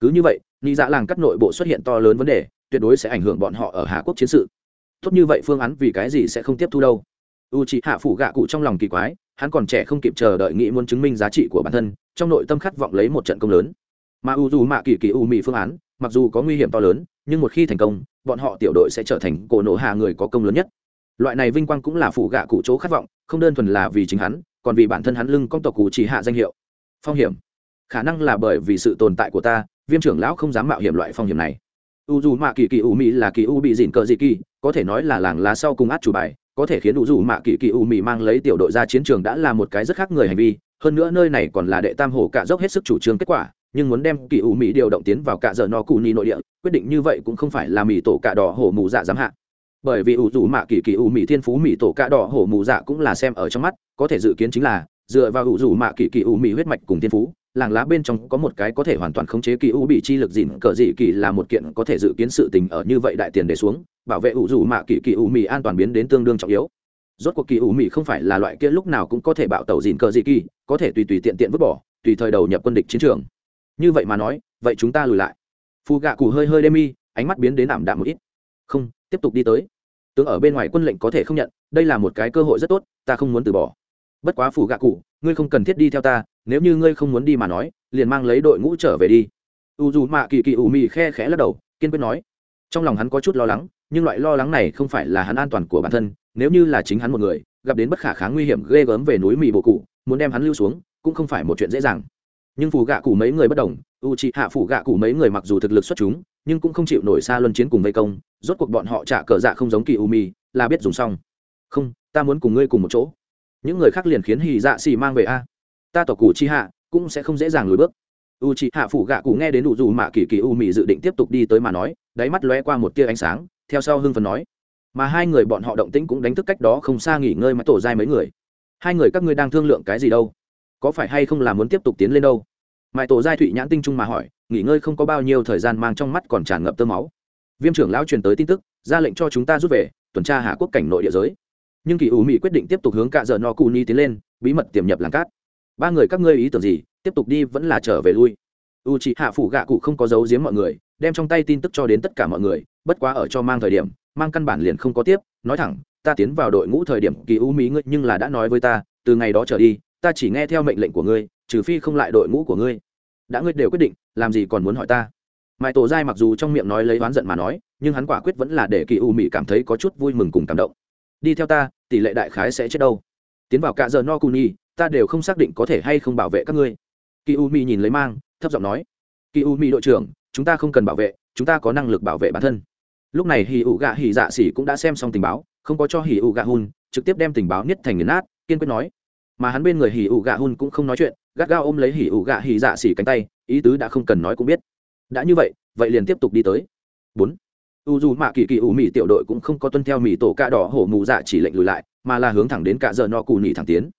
A: Cứ như vậy nghĩ dạ làng cát nội bộ xuất hiện to lớn vấn đề, tuyệt đối sẽ ảnh hưởng bọn họ ở hà quốc chiến sự. Tốt như vậy phương án vì cái gì sẽ không tiếp thu đâu? U chị hạ phủ gạ cụ trong lòng kỳ quái, hắn còn trẻ không kịp chờ đợi nghĩ muốn chứng minh giá trị của bản thân, trong nội tâm khát vọng lấy một trận công lớn. Mà u dù mạ kỳ kỳ u mị phương án, mặc dù có nguy hiểm to lớn, nhưng một khi thành công, bọn họ tiểu đội sẽ trở thành cổ nổ hạ người có công lớn nhất loại này vinh quang cũng là phụ gạ cụ chỗ khát vọng, không đơn thuần là vì chính hắn, còn vì bản thân hắn lưng công tộc cụ chỉ hạ danh hiệu. Phong hiểm. Khả năng là bởi vì sự tồn tại của ta, viêm trưởng lão không dám mạo hiểm loại phong hiểm này. U dù mạ kỳ kỳ u mỹ là kỳ u bị dịn cờ dị kỳ, có thể nói là làng lá sau cùng át chủ bài, có thể khiến u dù mạ kỳ kỳ u mỹ mang lấy tiểu đội ra chiến trường đã là một cái rất khác người hành vi, hơn nữa nơi này còn là đệ tam hổ cạ dốc hết sức chủ trương kết quả, nhưng muốn đem kỳ u mỹ điều động tiến vào cạ dợ no cù ni nội địa, quyết định như vậy cũng không phải là mỹ tổ cạ đỏ hổ mù dạ dám hạ bởi vì ủ dù mạ kỳ kỳ ủ mỹ thiên phú mỹ tổ cạ đỏ hổ mù dạ cũng là xem ở trong mắt, có thể dự kiến chính là, dựa vào ủ dù mạ kỳ kỳ ủ mỹ huyết mạch cùng thiên phú, làng lá bên trong có một cái có thể hoàn toàn khống chế kỳ ủ bị chi lực dịn cờ dị kỳ là một kiện có thể dự kiến sự tình ở như vậy đại tiền để xuống, bảo vệ ủ dù mạ kỳ kỳ ủ mỹ an toàn biến đến tương đương trọng yếu. Rốt cuộc kỳ ủ mỹ không phải là loại kia lúc nào cũng có thể bạo tẩu dịn cờ dị kỳ, có thể tùy tùy tiện tiện vứt bỏ, tùy thời đầu nhập quân địch chiến trường. Như vậy mà nói, vậy chúng ta lùi lại. Phù gạ cụ hơi hơi đê mi, ánh mắt biến đến ảm đạm một ít. Không, tiếp tục đi tới tướng ở bên ngoài quân lệnh có thể không nhận, đây là một cái cơ hội rất tốt, ta không muốn từ bỏ. Bất quá phủ gạ cụ, ngươi không cần thiết đi theo ta, nếu như ngươi không muốn đi mà nói, liền mang lấy đội ngũ trở về đi. U dù mạ kỳ kỳ ủ mị khe khẽ lắc đầu, kiên quyết nói. Trong lòng hắn có chút lo lắng, nhưng loại lo lắng này không phải là hắn an toàn của bản thân, nếu như là chính hắn một người, gặp đến bất khả kháng nguy hiểm ghê gớm về núi mì bộ cụ, muốn đem hắn lưu xuống, cũng không phải một chuyện dễ dàng nhưng phù gạ cụ mấy người bất đồng, u c hạ phù gạ cụ mấy người mặc dù thực lực xuất chúng, nhưng cũng không chịu nổi xa luân chiến cùng vây công, rốt cuộc bọn họ trả cờ dạ không giống kỳ u mi, là biết dùng xong. Không, ta muốn cùng ngươi cùng một chỗ. Những người khác liền khiến hì dạ xì mang về a. Ta tỏ cụ chi hạ cũng sẽ không dễ dàng lùi bước. U chi hạ phủ gạ cụ nghe đến đủ dù mạ kỳ kỳ u mị dự định tiếp tục đi tới mà nói, đáy mắt lóe qua một tia ánh sáng, theo sau hưng phần nói. Mà hai người bọn họ động tĩnh cũng đánh thức cách đó không xa nghỉ ngơi mà tổ dai mấy người. Hai người các ngươi đang thương lượng cái gì đâu? Có phải hay không là muốn tiếp tục tiến lên đâu? Mãi tổ giai thụy nhãn tinh trung mà hỏi, nghỉ ngơi không có bao nhiêu thời gian mang trong mắt còn tràn ngập tơ máu. Viêm trưởng lão truyền tới tin tức, ra lệnh cho chúng ta rút về, tuần tra hạ quốc cảnh nội địa giới. Nhưng kỳ ủ mỹ quyết định tiếp tục hướng cạ dợ no cù ni tiến lên, bí mật tiềm nhập làng cát. Ba người các ngươi ý tưởng gì, tiếp tục đi vẫn là trở về lui. U c h ị hạ phủ gạ cụ không có giấu giếm mọi người, đem trong tay tin tức cho đến tất cả mọi người, bất quá ở cho mang thời điểm, mang căn bản liền không có tiếp. Nói thẳng, ta tiến vào đội ngũ thời điểm kỳ u mỹ ngươi nhưng là đã nói với ta, từ ngày đó trở đi ta chỉ nghe theo mệnh lệnh của ngươi, trừ phi không lại đội ngũ của ngươi. Đã ngươi đều quyết định, làm gì còn muốn hỏi ta? Mãi tổ giai mặc dù trong miệng nói lấy oán giận mà nói, nhưng hắn quả quyết vẫn là để kỳ u mỹ cảm thấy có chút vui mừng cùng cảm động. Đi theo ta, tỷ lệ đại khái sẽ chết đâu. Tiến vào cạ giờ no cuni ta đều không xác định có thể hay không bảo vệ các ngươi. Kỳ u Mị nhìn lấy mang, thấp giọng nói, kỳ u Mị đội trưởng, chúng ta không cần bảo vệ, chúng ta có năng lực bảo vệ bản thân. Lúc này hì ụ gạ hì dạ xỉ cũng đã xem xong tình báo, không có cho hì ụ gạ hun, trực tiếp đem tình báo niết thành nghiền nát, kiên quyết nói mà hắn bên người hỉ ủ gạ hun cũng không nói chuyện, gắt gao ôm lấy hỉ ủ gạ hỉ dạ xỉ cánh tay, ý tứ đã không cần nói cũng biết. Đã như vậy vậy liền tiếp tục đi tới. Bốn. U dù mạ kỳ kỳ ủ mỹ tiểu đội cũng không có tuân theo mỹ tổ cạ đỏ hổ mù dạ chỉ lệnh lùi lại, mà là hướng thẳng đến cạ giờ no cù nỉ thẳng tiến.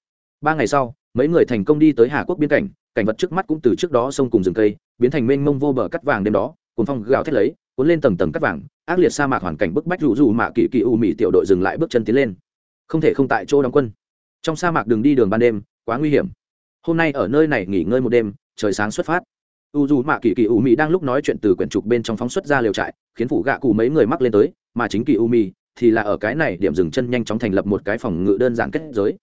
A: Ba ngày sau, mấy người thành công đi tới hà quốc biên cảnh cảnh vật trước mắt cũng từ trước đó sông cùng rừng cây, biến thành mênh mông vô bờ cắt vàng đêm đó cuốn phong gào thét lấy, cuốn lên tầng tầng cắt vàng, ác liệt sa mạc hoàn cảnh bức bách rủ rủ mạ kỳ kỳ ủ mỹ tiểu đội dừng lại bước chân tiến lên. Không thể không tại chỗ đóng quân trong sa mạc đường đi đường ban đêm, quá nguy hiểm. Hôm nay ở nơi này nghỉ ngơi một đêm, trời sáng xuất phát. U dù mạ kỳ kỳ u mì đang lúc nói chuyện từ quyển trục bên trong phóng xuất ra liều trại, khiến phủ gạ cụ mấy người mắc lên tới, mà chính kỳ u mì thì là ở cái này điểm dừng chân nhanh chóng thành lập một cái phòng ngự đơn giản kết giới.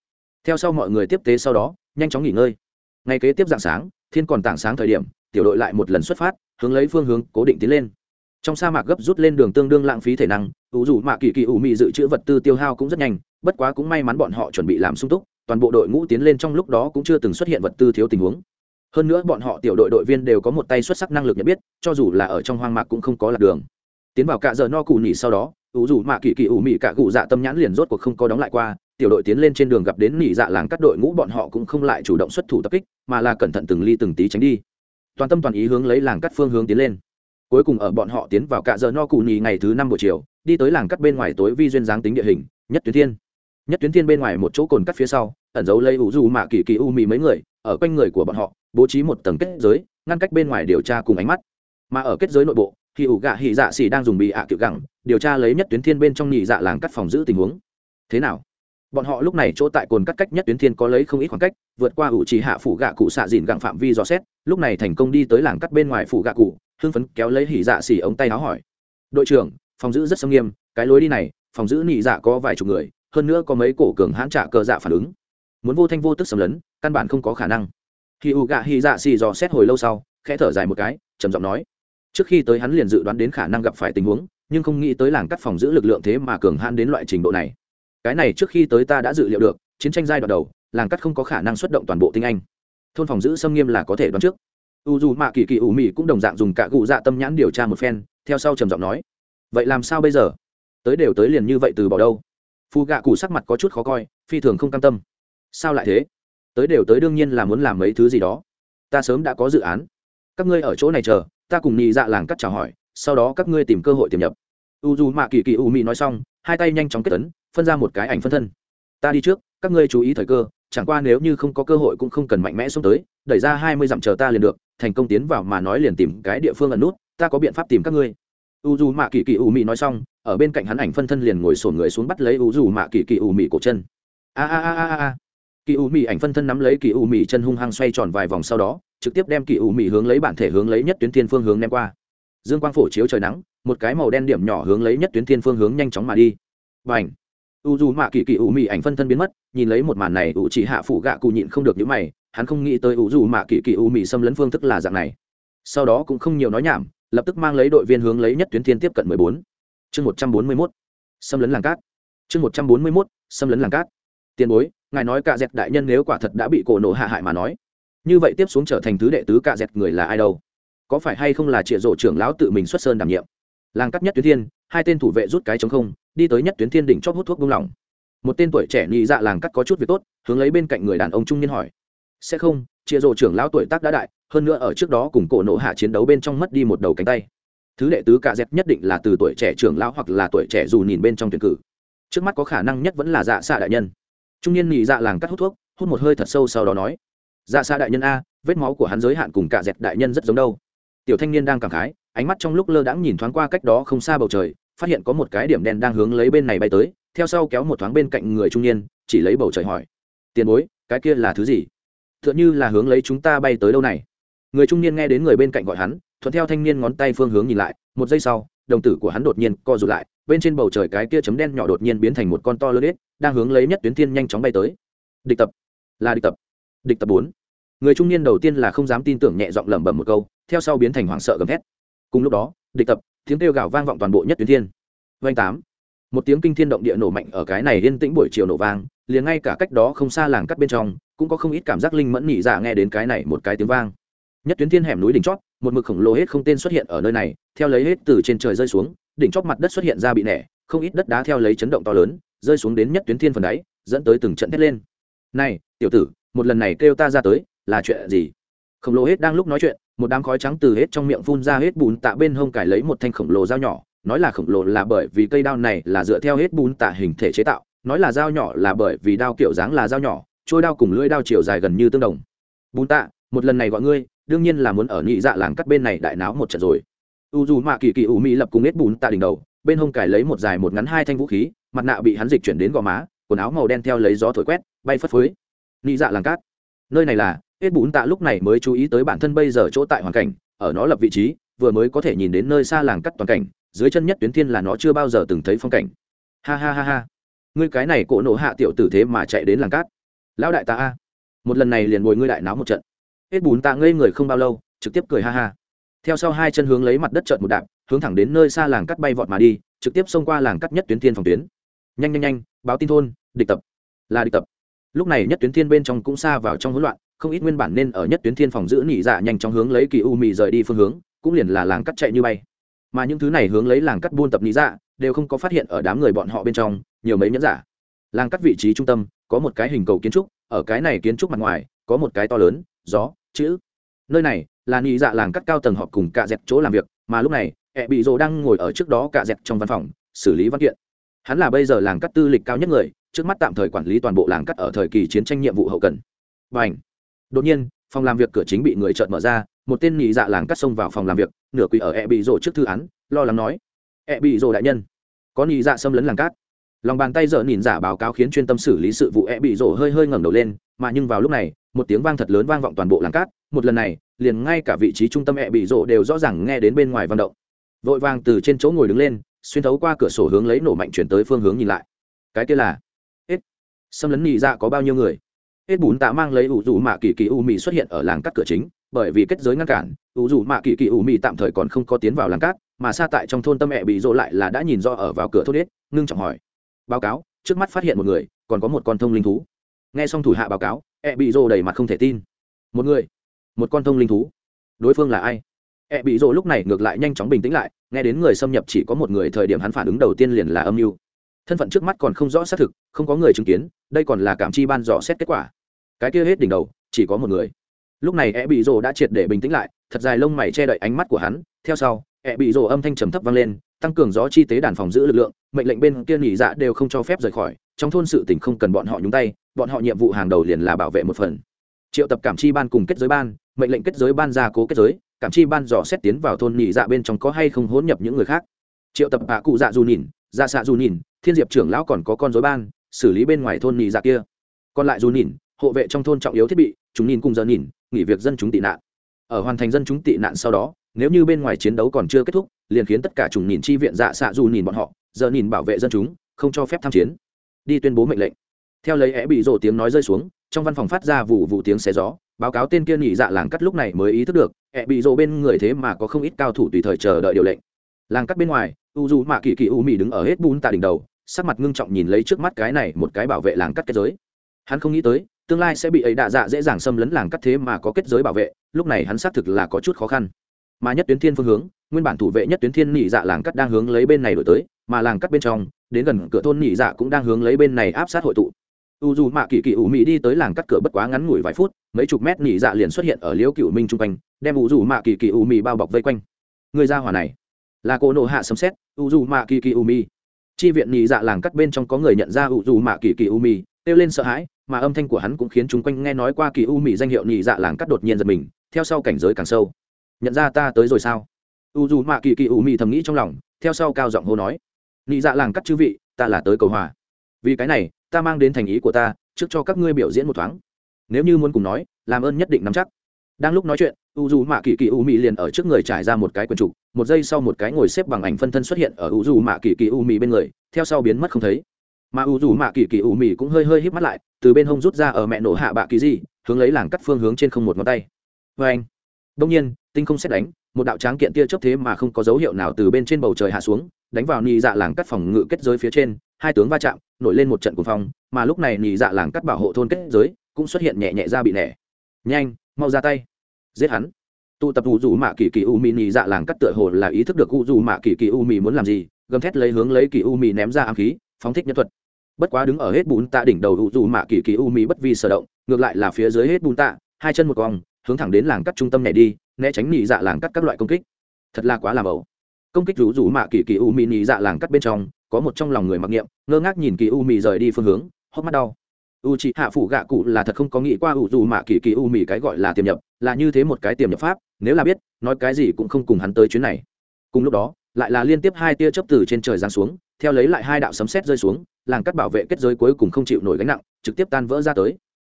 A: Theo sau mọi người tiếp tế sau đó, nhanh chóng nghỉ ngơi. Ngay kế tiếp dạng sáng, thiên còn tảng sáng thời điểm, tiểu đội lại một lần xuất phát, hướng lấy phương hướng cố định tiến lên. Trong sa mạc gấp rút lên đường tương đương lãng phí thể năng, u dù mạ kỳ kỳ u mì dự trữ vật tư tiêu hao cũng rất nhanh bất quá cũng may mắn bọn họ chuẩn bị làm sung túc, toàn bộ đội ngũ tiến lên trong lúc đó cũng chưa từng xuất hiện vật tư thiếu tình huống. Hơn nữa bọn họ tiểu đội đội viên đều có một tay xuất sắc năng lực nhận biết, cho dù là ở trong hoang mạc cũng không có lạc đường. Tiến vào cạ giờ no cù nhỉ sau đó, ủ dù mạ kỳ kỳ ủ mị cả cụ dạ tâm nhãn liền rốt cuộc không có đóng lại qua, tiểu đội tiến lên trên đường gặp đến nỉ dạ làng cắt đội ngũ bọn họ cũng không lại chủ động xuất thủ tập kích, mà là cẩn thận từng ly từng tí tránh đi. Toàn tâm toàn ý hướng lấy làng cắt phương hướng tiến lên. Cuối cùng ở bọn họ tiến vào cạ giờ no cù nhì ngày thứ năm buổi chiều, đi tới làng cắt bên ngoài tối vi duyên dáng tính địa hình, nhất tuyến thiên nhất tuyến thiên bên ngoài một chỗ cồn cắt phía sau, ẩn giấu lấy ủ dù mạ kỳ kỳ u mì mấy người, ở quanh người của bọn họ, bố trí một tầng kết giới, ngăn cách bên ngoài điều tra cùng ánh mắt. Mà ở kết giới nội bộ, thì ủ gạ hỉ dạ xỉ đang dùng bị ạ à cựu gẳng, điều tra lấy nhất tuyến thiên bên trong nhị dạ làng cắt phòng giữ tình huống. Thế nào? Bọn họ lúc này chỗ tại cồn cắt cách nhất tuyến thiên có lấy không ít khoảng cách, vượt qua ủ trì hạ phủ gạ cụ xạ dìn gặng phạm vi dò xét, lúc này thành công đi tới làng cắt bên ngoài phủ gạ cụ, hưng phấn kéo lấy hỉ dạ xỉ ống tay áo hỏi. Đội trưởng, phòng giữ rất sâm nghiêm, cái lối đi này, phòng giữ nhị dạ có vài chục người hơn nữa có mấy cổ cường hãn trả cờ dạ phản ứng. Muốn vô thanh vô tức xâm lấn, căn bản không có khả năng. Khi U gạ hy dạ xì dò xét hồi lâu sau, khẽ thở dài một cái, trầm giọng nói. Trước khi tới hắn liền dự đoán đến khả năng gặp phải tình huống, nhưng không nghĩ tới làng cắt phòng giữ lực lượng thế mà cường hãn đến loại trình độ này. Cái này trước khi tới ta đã dự liệu được, chiến tranh giai đoạn đầu, làng cắt không có khả năng xuất động toàn bộ tinh anh. Thôn phòng giữ xâm nghiêm là có thể đoán trước. U dù mạ kỳ kỳ ủ mị cũng đồng dạng dùng cả cụ dạ tâm nhãn điều tra một phen, theo sau trầm giọng nói. Vậy làm sao bây giờ? Tới đều tới liền như vậy từ bỏ đâu? Phù gạ cụ sắc mặt có chút khó coi, phi thường không cam tâm. Sao lại thế? Tới đều tới đương nhiên là muốn làm mấy thứ gì đó. Ta sớm đã có dự án. Các ngươi ở chỗ này chờ, ta cùng nhị dạ làng cắt chào hỏi, sau đó các ngươi tìm cơ hội tiềm nhập. U dù mạ kỳ kỳ u mị nói xong, hai tay nhanh chóng kết tấn phân ra một cái ảnh phân thân. Ta đi trước, các ngươi chú ý thời cơ, chẳng qua nếu như không có cơ hội cũng không cần mạnh mẽ xuống tới, đẩy ra hai mươi dặm chờ ta liền được, thành công tiến vào mà nói liền tìm cái địa phương ẩn nút, ta có biện pháp tìm các ngươi u dù mạ kỳ kỳ u mị nói xong, ở bên cạnh hắn ảnh phân thân liền ngồi sổn người xuống bắt lấy u dù mạ kỳ kỳ u mị cổ chân. A a a a a kỳ u mị ảnh phân thân nắm lấy kỳ u mị chân hung hăng xoay tròn vài vòng sau đó, trực tiếp đem kỳ u mị hướng lấy bản thể hướng lấy nhất tuyến thiên phương hướng ném qua. Dương quang phổ chiếu trời nắng, một cái màu đen điểm nhỏ hướng lấy nhất tuyến thiên phương hướng nhanh chóng mà đi. Và ảnh u dù mạ kỳ kỳ u mị ảnh phân thân biến mất, nhìn lấy một màn này u chỉ hạ phủ gạ cụ nhịn không được những mày, hắn không nghĩ tới u dù mạ kỳ kỳ u mị xâm lấn phương thức là dạng này. Sau đó cũng không nhiều nói nhảm lập tức mang lấy đội viên hướng lấy nhất tuyến thiên tiếp cận mười bốn. Chương một trăm bốn mươi mốt. Xâm lấn làng cát. Chương một trăm bốn mươi mốt, xâm lấn làng cát. Tiền bối, ngài nói cả dẹt đại nhân nếu quả thật đã bị cổ nổ hạ hại mà nói, như vậy tiếp xuống trở thành thứ đệ tứ cả dẹt người là ai đâu? Có phải hay không là Triệu Dụ trưởng lão tự mình xuất sơn đảm nhiệm? Làng cát nhất tuyến thiên, hai tên thủ vệ rút cái trống không, đi tới nhất tuyến thiên đỉnh chót hút thuốc buông lỏng. Một tên tuổi trẻ nhị dạ làng cát có chút việc tốt, hướng lấy bên cạnh người đàn ông trung niên hỏi, sẽ không chia rồ trưởng lão tuổi tác đã đại, hơn nữa ở trước đó cùng cổ nộ hạ chiến đấu bên trong mất đi một đầu cánh tay. Thứ đệ tứ cạ dẹp nhất định là từ tuổi trẻ trưởng lão hoặc là tuổi trẻ dù nhìn bên trong tuyển cử. Trước mắt có khả năng nhất vẫn là dạ xạ đại nhân. Trung niên nhị dạ làng cắt hút thuốc, hút một hơi thật sâu sau đó nói dạ xạ đại nhân a, vết máu của hắn giới hạn cùng cạ dẹp đại nhân rất giống đâu. Tiểu thanh niên đang cảm khái, ánh mắt trong lúc lơ đãng nhìn thoáng qua cách đó không xa bầu trời, phát hiện có một cái điểm đen đang hướng lấy bên này bay tới, theo sau kéo một thoáng bên cạnh người trung niên, chỉ lấy bầu trời hỏi, tiền bối, cái kia là thứ gì? Tựa như là hướng lấy chúng ta bay tới đâu này. Người trung niên nghe đến người bên cạnh gọi hắn, thuận theo thanh niên ngón tay phương hướng nhìn lại, một giây sau, đồng tử của hắn đột nhiên co rụt lại, bên trên bầu trời cái kia chấm đen nhỏ đột nhiên biến thành một con to lớn ít đang hướng lấy nhất tuyến thiên nhanh chóng bay tới. Địch tập. Là địch tập. Địch tập bốn. Người trung niên đầu tiên là không dám tin tưởng nhẹ giọng lẩm bẩm một câu, theo sau biến thành hoảng sợ gầm thét. Cùng lúc đó, địch tập, tiếng kêu gào vang vọng toàn bộ nhất tuyến thiên. Vanh tám. Một tiếng kinh thiên động địa nổ mạnh ở cái này yên tĩnh buổi chiều nổ vang, liền ngay cả cách đó không xa làng cắt bên trong cũng có không ít cảm giác linh mẫn nhị dạ nghe đến cái này một cái tiếng vang. Nhất tuyến thiên hẻm núi đỉnh chót, một mực khổng lồ hết không tên xuất hiện ở nơi này, theo lấy hết từ trên trời rơi xuống, đỉnh chót mặt đất xuất hiện ra bị nẻ, không ít đất đá theo lấy chấn động to lớn, rơi xuống đến nhất tuyến thiên phần đáy, dẫn tới từng trận thét lên. Này, tiểu tử, một lần này kêu ta ra tới, là chuyện gì? Khổng lồ hết đang lúc nói chuyện, một đám khói trắng từ hết trong miệng phun ra hết bùn tạ bên hông cải lấy một thanh khổng lồ dao nhỏ, nói là khổng lồ là bởi vì cây đao này là dựa theo hết bùn tạ hình thể chế tạo, nói là dao nhỏ là bởi vì đao kiểu dáng là dao nhỏ trôi đao cùng lưỡi đao chiều dài gần như tương đồng. Bùn tạ, một lần này gọi ngươi, đương nhiên là muốn ở nhị dạ làng cắt bên này đại náo một trận rồi. U dù mạ kỳ kỳ ủ mỹ lập cùng nết bùn tạ đỉnh đầu, bên hông cải lấy một dài một ngắn hai thanh vũ khí, mặt nạ bị hắn dịch chuyển đến gò má, quần áo màu đen theo lấy gió thổi quét, bay phất phới. Nhị dạ làng cát nơi này là hết bùn tạ lúc này mới chú ý tới bản thân bây giờ chỗ tại hoàn cảnh, ở nó lập vị trí, vừa mới có thể nhìn đến nơi xa làng cắt toàn cảnh, dưới chân nhất tuyến thiên là nó chưa bao giờ từng thấy phong cảnh. Ha ha ha ha. Ngươi cái này cỗ nổ hạ tiểu tử thế mà chạy đến làng cát lão đại ta a. Một lần này liền bồi ngươi đại náo một trận. Hết bùn tạ ngây người không bao lâu, trực tiếp cười ha ha. Theo sau hai chân hướng lấy mặt đất trợn một đạp, hướng thẳng đến nơi xa làng cắt bay vọt mà đi, trực tiếp xông qua làng cắt nhất tuyến thiên phòng tuyến. Nhanh nhanh nhanh, báo tin thôn, địch tập. Là địch tập. Lúc này nhất tuyến thiên bên trong cũng xa vào trong hỗn loạn, không ít nguyên bản nên ở nhất tuyến thiên phòng giữ nỉ dạ nhanh trong hướng lấy kỳ u mị rời đi phương hướng, cũng liền là làng cắt chạy như bay. Mà những thứ này hướng lấy làng cắt buôn tập nỉ dạ đều không có phát hiện ở đám người bọn họ bên trong, nhiều mấy nhẫn giả. Làng cắt vị trí trung tâm có một cái hình cầu kiến trúc, ở cái này kiến trúc mặt ngoài, có một cái to lớn, gió, chữ. Nơi này là nhị dạ làng cắt cao tầng họp cùng cạ dẹt chỗ làm việc, mà lúc này, ẹ bị rồ đang ngồi ở trước đó cạ dẹt trong văn phòng, xử lý văn kiện. Hắn là bây giờ làng cắt tư lịch cao nhất người, trước mắt tạm thời quản lý toàn bộ làng cắt ở thời kỳ chiến tranh nhiệm vụ hậu cần. Và ảnh đột nhiên, phòng làm việc cửa chính bị người trợn mở ra, một tên nhị dạ làng cắt xông vào phòng làm việc, nửa quỳ ở ẹ bị rồ trước thư án, lo lắng nói, ẹ bị rồ đại nhân, có nhị dạ xâm lấn làng cát lòng bàn tay dở nhìn giả báo cáo khiến chuyên tâm xử lý sự vụ e bị rổ hơi hơi ngẩng đầu lên, mà nhưng vào lúc này, một tiếng vang thật lớn vang vọng toàn bộ làng cát. Một lần này, liền ngay cả vị trí trung tâm e bị rổ đều rõ ràng nghe đến bên ngoài vận động. Vội vàng từ trên chỗ ngồi đứng lên, xuyên thấu qua cửa sổ hướng lấy nổ mạnh chuyển tới phương hướng nhìn lại. Cái kia là hết xâm lấn nhị dạ có bao nhiêu người? Hết bún tạ mang lấy ủ dù mạ kỳ kỳ u mì xuất hiện ở làng cát cửa chính, bởi vì kết giới ngăn cản, ủ dù mạ kỳ kỳ u mì tạm thời còn không có tiến vào làng cát, mà xa tại trong thôn tâm e bị rộ lại là đã nhìn do ở vào cửa thôn hết ngưng trọng hỏi báo cáo, trước mắt phát hiện một người, còn có một con thông linh thú. Nghe xong thủ hạ báo cáo e bị rô đầy mặt không thể tin. Một người? Một con thông linh thú? Đối phương là ai? E bị rô lúc này ngược lại nhanh chóng bình tĩnh lại, nghe đến người xâm nhập chỉ có một người thời điểm hắn phản ứng đầu tiên liền là âm mưu. Thân phận trước mắt còn không rõ xác thực, không có người chứng kiến, đây còn là cảm chi ban dò xét kết quả. Cái kia hết đỉnh đầu, chỉ có một người. Lúc này e bị rô đã triệt để bình tĩnh lại, thật dài lông mày che đậy ánh mắt của hắn. Theo sau e bị rô âm thanh trầm thấp vang lên tăng cường gió chi tế đàn phòng giữ lực lượng, mệnh lệnh bên kia nghỉ dạ đều không cho phép rời khỏi, trong thôn sự tỉnh không cần bọn họ nhúng tay, bọn họ nhiệm vụ hàng đầu liền là bảo vệ một phần. Triệu tập cảm chi ban cùng kết giới ban, mệnh lệnh kết giới ban ra cố kết giới, cảm chi ban dò xét tiến vào thôn nghỉ dạ bên trong có hay không hỗn nhập những người khác. Triệu tập bà cụ dạ dù nhìn dạ xạ dù nhìn, thiên diệp trưởng lão còn có con dối ban, xử lý bên ngoài thôn nghỉ dạ kia. Còn lại dù nhìn, hộ vệ trong thôn trọng yếu thiết bị, chúng nhìn cùng giờ nhìn, nghỉ việc dân chúng tị nạn. Ở hoàn thành dân chúng tị nạn sau đó, nếu như bên ngoài chiến đấu còn chưa kết thúc liền khiến tất cả chủng nhìn chi viện dạ xạ dù nhìn bọn họ, giờ nhìn bảo vệ dân chúng, không cho phép tham chiến. Đi tuyên bố mệnh lệnh. Theo lấy é bị rổ tiếng nói rơi xuống, trong văn phòng phát ra vụ vụ tiếng xé gió, báo cáo tên kia nghỉ dạ làng cắt lúc này mới ý thức được é bị rổ bên người thế mà có không ít cao thủ tùy thời chờ đợi điều lệnh. Làng cắt bên ngoài, u dù mạ kỳ kỳ u mì đứng ở hết bún tạ đỉnh đầu, sắc mặt ngưng trọng nhìn lấy trước mắt cái này một cái bảo vệ làng cắt kết giới. Hắn không nghĩ tới, tương lai sẽ bị ấy đạ dạ dễ dàng xâm lấn làng cắt thế mà có kết giới bảo vệ, lúc này hắn xác thực là có chút khó khăn. Mà nhất tuyến thiên phương hướng nguyên bản thủ vệ nhất tuyến thiên nhị dạ làng cắt đang hướng lấy bên này đổi tới, mà làng cắt bên trong, đến gần cửa thôn nhị dạ cũng đang hướng lấy bên này áp sát hội tụ. U dù mạ kỳ kỳ ủ mỹ đi tới làng cắt cửa bất quá ngắn ngủi vài phút, mấy chục mét nhị dạ liền xuất hiện ở liễu cựu minh chung quanh, đem u dù mạ kỳ kỳ ủ mỹ bao bọc vây quanh. Người ra hỏa này, là cô nộ hạ sấm xét u dù mạ kỳ kỳ ủ mỹ chi viện nhị dạ làng cắt bên trong có người nhận ra u dù mạ kỳ kỳ ủ mỹ kêu lên sợ hãi, mà âm thanh của hắn cũng khiến chúng quanh nghe nói qua kỳ u mỹ danh hiệu nhị dạ làng cắt đột nhiên giật mình, theo sau cảnh giới càng sâu. Nhận ra ta tới rồi sao? U dù mạ kỳ kỳ u Mị thầm nghĩ trong lòng, theo sau cao giọng hô nói, Nị dạ làng cắt chư vị, ta là tới cầu hòa. Vì cái này, ta mang đến thành ý của ta, trước cho các ngươi biểu diễn một thoáng. Nếu như muốn cùng nói, làm ơn nhất định nắm chắc. Đang lúc nói chuyện, u dù mạ kỳ kỳ u Mị liền ở trước người trải ra một cái quần trục, một giây sau một cái ngồi xếp bằng ảnh phân thân xuất hiện ở u dù mạ kỳ kỳ u Mị bên người, theo sau biến mất không thấy. Mà u dù mạ kỳ kỳ u Mị cũng hơi hơi híp mắt lại, từ bên hông rút ra ở mẹ nổ hạ bạ kỳ gì, hướng lấy làng cắt phương hướng trên không một ngón tay. Vê anh đông nhiên, tinh không xét đánh một đạo tráng kiện tia chớp thế mà không có dấu hiệu nào từ bên trên bầu trời hạ xuống, đánh vào nhị dạ làng cắt phòng ngự kết giới phía trên, hai tướng va chạm, nổi lên một trận cuồng phong, mà lúc này nhị dạ làng cắt bảo hộ thôn kết giới cũng xuất hiện nhẹ nhẹ ra bị nẻ. Nhanh, mau ra tay. Giết hắn. Tụ tập u dù mạ kỳ kỳ u mì nhị dạ làng cắt tựa hồ là ý thức được u dù mạ kỳ kỳ u mì muốn làm gì, gầm thét lấy hướng lấy kỳ u mì ném ra ám khí, phóng thích nhân thuật. Bất quá đứng ở hết bún tạ đỉnh đầu u dù mạ kỳ kỳ u mì bất vi sở động, ngược lại là phía dưới hết bún tạ, hai chân một cong hướng thẳng đến làng cắt trung tâm này đi né tránh nhị dạ làng cắt các loại công kích. Thật là quá làm ẩu. Công kích rủ rủ mạ kỳ kỳ u mị nhị dạ làng cắt bên trong, có một trong lòng người mặc niệm, ngơ ngác nhìn kỳ u mị rời đi phương hướng, hốc mắt đau. U chị hạ phủ gạ cụ là thật không có nghĩ qua u dù mạ kỳ kỳ u mị cái gọi là tiềm nhập, là như thế một cái tiềm nhập pháp, nếu là biết, nói cái gì cũng không cùng hắn tới chuyến này. Cùng lúc đó, lại là liên tiếp hai tia chớp từ trên trời giáng xuống, theo lấy lại hai đạo sấm sét rơi xuống, làng cắt bảo vệ kết giới cuối cùng không chịu nổi gánh nặng, trực tiếp tan vỡ ra tới.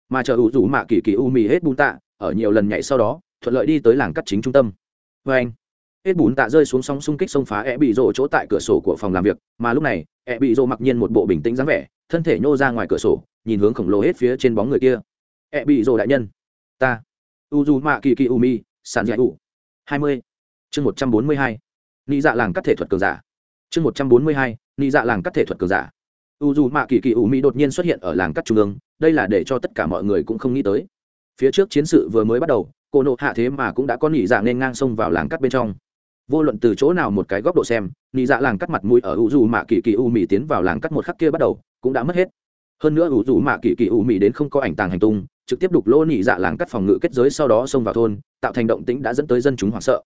A: Mà chờ u dù mạ kỳ kỳ u mị hết bùn tạ, ở nhiều lần nhảy sau đó thuận lợi đi tới làng cắt chính trung tâm. Vê anh. Hết bùn tạ rơi xuống sóng xung kích xông phá e bị rộ chỗ tại cửa sổ của phòng làm việc, mà lúc này e bị rộ mặc nhiên một bộ bình tĩnh dáng vẻ, thân thể nhô ra ngoài cửa sổ, nhìn hướng khổng lồ hết phía trên bóng người kia. E bị rộ đại nhân. Ta. U dù mạ kỳ kỳ u mi sàn dạy u. Hai mươi. Chương một trăm bốn mươi hai. Ni dạ làng cắt thể thuật cường giả. Chương một trăm bốn mươi hai. Ni dạ làng cắt thể thuật cường giả. U dù mạ kỳ kỳ u mi đột nhiên xuất hiện ở làng cắt trung ương, đây là để cho tất cả mọi người cũng không nghĩ tới. Phía trước chiến sự vừa mới bắt đầu cô nộ hạ thế mà cũng đã có nỉ dạ nên ngang sông vào làng cắt bên trong. Vô luận từ chỗ nào một cái góc độ xem, nỉ dạ làng cắt mặt mũi ở u dù mạ kỳ kỳ u mỹ tiến vào làng cắt một khắc kia bắt đầu cũng đã mất hết. Hơn nữa u dù mạ kỳ kỳ u mỹ đến không có ảnh tàng hành tung, trực tiếp đục lỗ nỉ dạ làng cắt phòng ngự kết giới sau đó xông vào thôn, tạo thành động tĩnh đã dẫn tới dân chúng hoảng sợ.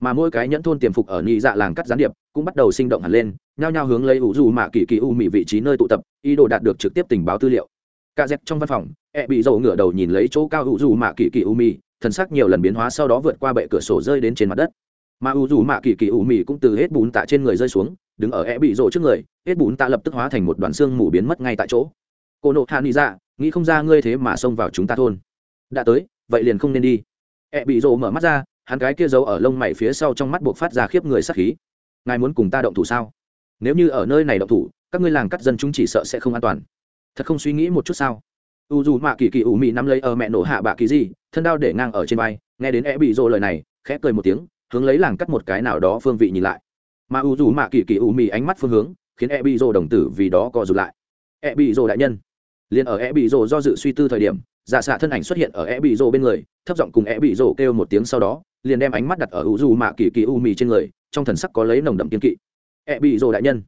A: Mà mỗi cái nhẫn thôn tiềm phục ở nhị dạ làng cắt gián điệp cũng bắt đầu sinh động hẳn lên, nhao nhao hướng lấy u dù mạ kỳ kỳ u mị vị trí nơi tụ tập, ý đồ đạt được trực tiếp tình báo tư liệu. Ca dẹp trong văn phòng e bị dầu ngửa đầu nhìn lấy chỗ cao u dù mạ kỳ kỳ u mị thần sắc nhiều lần biến hóa sau đó vượt qua bệ cửa sổ rơi đến trên mặt đất. Mà u dù mạ kỳ kỳ u mị cũng từ hết bùn tạ trên người rơi xuống, đứng ở e bị rộ trước người, hết bùn tạ lập tức hóa thành một đoàn xương mù biến mất ngay tại chỗ. Cô nộ hạ nghĩ ra nghĩ không ra ngươi thế mà xông vào chúng ta thôn. Đã tới, vậy liền không nên đi. E bị rộ mở mắt ra, hắn cái kia giấu ở lông mày phía sau trong mắt buộc phát ra khiếp người sắc khí. Ngài muốn cùng ta động thủ sao? Nếu như ở nơi này động thủ, các ngươi làng cắt dân chúng chỉ sợ sẽ không an toàn. Thật không suy nghĩ một chút sao? U dù mạ kỳ kỳ ủ mị nắm lấy ở mẹ nổ hạ bạ kỳ gì, thân đao để ngang ở trên vai, nghe đến e bị rồ lời này, khẽ cười một tiếng, hướng lấy làng cắt một cái nào đó phương vị nhìn lại. Mà u dù mạ kỳ kỳ ủ mị ánh mắt phương hướng, khiến e bị rồ đồng tử vì đó co rụt lại. E bị rồ đại nhân. Liền ở e bị rồ do dự suy tư thời điểm, giả xạ thân ảnh xuất hiện ở e bị rồ bên người, thấp giọng cùng e bị rồ kêu một tiếng sau đó, liền đem ánh mắt đặt ở u dù mạ kỳ kỳ u mị trên người, trong thần sắc có lấy nồng đậm kiên kỵ. E bị rồ đại nhân.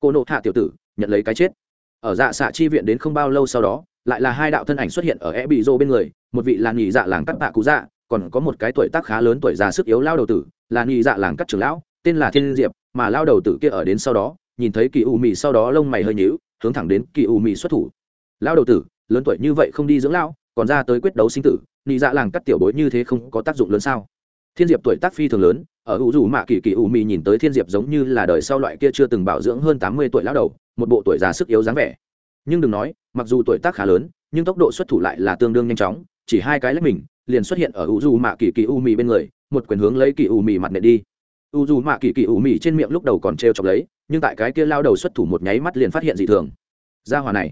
A: Cô nộ hạ tiểu tử, nhận lấy cái chết. Ở dạ xạ chi viện đến không bao lâu sau đó lại là hai đạo thân ảnh xuất hiện ở e bị rồ bên người, một vị là nghỉ dạ làng cắt bạ cụ dạ còn có một cái tuổi tác khá lớn tuổi già sức yếu lao đầu tử, là nghỉ dạ làng cắt trưởng lão, tên là thiên diệp, mà lao đầu tử kia ở đến sau đó, nhìn thấy kỳ u mì sau đó lông mày hơi nhíu, hướng thẳng đến kỳ u mì xuất thủ. Lao đầu tử, lớn tuổi như vậy không đi dưỡng lao còn ra tới quyết đấu sinh tử nghỉ dạ làng cắt tiểu bối như thế không có tác dụng lớn sao? Thiên diệp tuổi tác phi thường lớn, ở u dù mạ kỳ kỳ u mì nhìn tới thiên diệp giống như là đời sau loại kia chưa từng bảo dưỡng hơn tám mươi tuổi lão đầu, một bộ tuổi già sức yếu dáng vẻ nhưng đừng nói, mặc dù tuổi tác khá lớn, nhưng tốc độ xuất thủ lại là tương đương nhanh chóng, chỉ hai cái lách mình, liền xuất hiện ở u du mạ kỳ kỳ u mì bên người, một quyền hướng lấy kỳ u mì mặt nệ đi. U du mạ kỳ kỳ u mì trên miệng lúc đầu còn t r e o chọc lấy, nhưng tại cái kia lao đầu xuất thủ một nháy mắt liền phát hiện dị thường. Ra hòa này.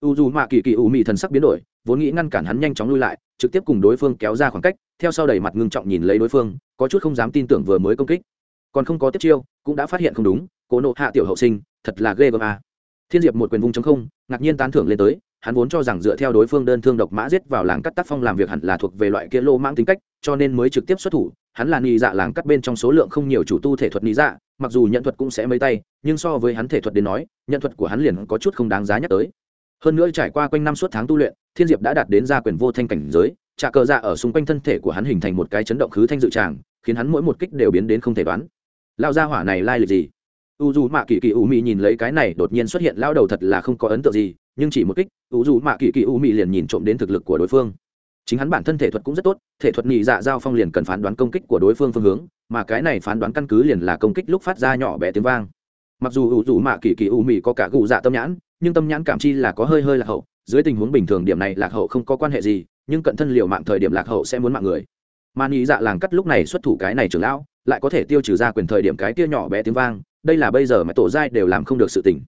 A: U du mạ kỳ kỳ u mì thần sắc biến đổi, vốn nghĩ ngăn cản hắn nhanh chóng lui lại, trực tiếp cùng đối phương kéo ra khoảng cách, theo sau đầy mặt ngưng trọng nhìn lấy đối phương, có chút không dám tin tưởng vừa mới công kích. Còn không có tiếp chiêu, cũng đã phát hiện không đúng, cố nộ hạ tiểu hậu sinh, thật là ghê gớm à thiên diệp một quyền vung chống không, ngạc nhiên tán thưởng lên tới, hắn vốn cho rằng dựa theo đối phương đơn thương độc mã giết vào làng cắt tác phong làm việc hẳn là thuộc về loại kia lô mãng tính cách, cho nên mới trực tiếp xuất thủ, hắn là nghi dạ làng cắt bên trong số lượng không nhiều chủ tu thể thuật nghi dạ mặc dù nhận thuật cũng sẽ mấy tay, nhưng so với hắn thể thuật đến nói, nhận thuật của hắn liền có chút không đáng giá nhắc tới. Hơn nữa trải qua quanh năm suốt tháng tu luyện, thiên diệp đã đạt đến gia quyền vô thanh cảnh giới trà cờ dạ ở xung quanh thân thể của hắn hình thành một cái chấn động khứ thanh dự tràng, khiến hắn mỗi một kích đều biến đến không thể đoán. Lao gia hỏa này lai lịch gì? U dù mạ kỳ kỳ u mị nhìn lấy cái này đột nhiên xuất hiện lao đầu thật là không có ấn tượng gì, nhưng chỉ một kích, u dù mạ kỳ kỳ u mị liền nhìn trộm đến thực lực của đối phương. Chính hắn bản thân thể thuật cũng rất tốt, thể thuật nhị dạ giao phong liền cần phán đoán công kích của đối phương phương hướng, mà cái này phán đoán căn cứ liền là công kích lúc phát ra nhỏ bé tiếng vang. Mặc dù u dù mạ kỳ kỳ u mị có cả gù dạ tâm nhãn, nhưng tâm nhãn cảm chi là có hơi hơi lạc hậu, dưới tình huống bình thường điểm này lạc hậu không có quan hệ gì, nhưng cận thân liệu mạng thời điểm lạc hậu sẽ muốn mạng người. Mà nhị dạ làng cắt lúc này xuất thủ cái này trưởng lão, lại có thể tiêu trừ ra quyền thời điểm cái tia nhỏ bé tiếng vang đây là bây giờ mà tổ giai đều làm không được sự tình.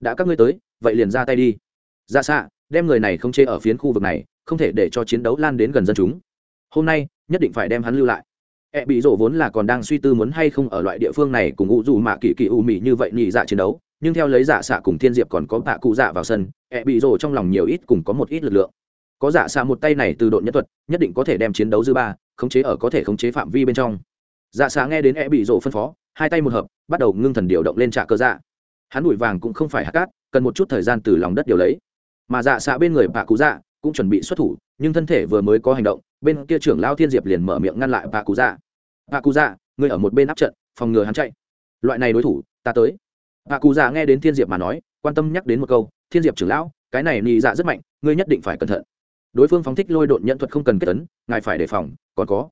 A: Đã các ngươi tới, vậy liền ra tay đi. Ra dạ xạ, đem người này không chê ở phiến khu vực này, không thể để cho chiến đấu lan đến gần dân chúng. Hôm nay, nhất định phải đem hắn lưu lại. E bị rổ vốn là còn đang suy tư muốn hay không ở loại địa phương này cùng ngụ dù mạ kỳ kỳ u mị như vậy nhị dạ chiến đấu, nhưng theo lấy giả xạ cùng thiên diệp còn có tạ cụ dạ vào sân E bị rổ trong lòng nhiều ít cùng có một ít lực lượng. Có giả xạ một tay này từ độ nhân thuật, nhất định có thể đem chiến đấu dư ba, khống chế ở có thể khống chế phạm vi bên trong. Dạ xạ nghe đến E bị rổ phân phó hai tay một hợp, bắt đầu ngưng thần điều động lên trạ cơ dạ. Hắn đùi vàng cũng không phải hạt cát, cần một chút thời gian từ lòng đất điều lấy. Mà dạ xạ bên người bạ cụ dạ cũng chuẩn bị xuất thủ, nhưng thân thể vừa mới có hành động, bên kia trưởng lao thiên diệp liền mở miệng ngăn lại bạ cụ dạ. Bạ cụ dạ người ở một bên áp trận, phòng ngừa hắn chạy. Loại này đối thủ, ta tới. Bạ cụ dạ nghe đến thiên diệp mà nói, quan tâm nhắc đến một câu, thiên diệp trưởng lão, cái này nhị dạ rất mạnh, ngươi nhất định phải cẩn thận. Đối phương phóng thích lôi độn nhận thuật không cần kết tấn ngài phải đề phòng, còn có.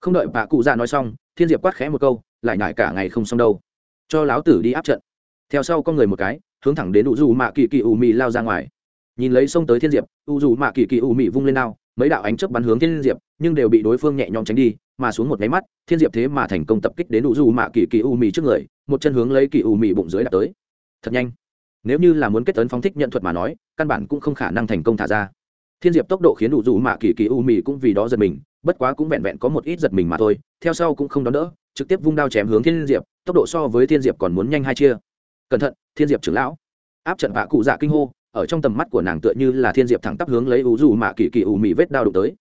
A: Không đợi bà cụ dạ nói xong, thiên diệp quát khẽ một câu lại nhải cả ngày không xong đâu. Cho láo tử đi áp trận. Theo sau con người một cái, hướng thẳng đến u dù mạ kỳ kỳ u mì lao ra ngoài. Nhìn lấy xông tới thiên diệp u dù mạ kỳ kỳ u mì vung lên nào mấy đạo ánh chớp bắn hướng thiên diệp, nhưng đều bị đối phương nhẹ nhõm tránh đi, mà xuống một máy mắt, thiên diệp thế mà thành công tập kích đến u dù mạ kỳ kỳ u mì trước người, một chân hướng lấy kỳ u mì bụng dưới đã tới. Thật nhanh. Nếu như là muốn kết tấn phóng thích nhận thuật mà nói, căn bản cũng không khả năng thành công thả ra. Thiên diệp tốc độ khiến u dù mạ kỳ kỳ u mì cũng vì đó giật mình, bất quá cũng vẹn vẹn có một ít giật mình mà thôi, theo sau cũng không đón đỡ trực tiếp vung đao chém hướng thiên diệp, tốc độ so với thiên diệp còn muốn nhanh hai chia. Cẩn thận, thiên diệp trưởng lão. Áp trận vạ cụ dạ kinh hô, ở trong tầm mắt của nàng tựa như là thiên diệp thẳng tắp hướng lấy ủ dù mạ kỳ kỳ ủ mị vết đao đụng tới.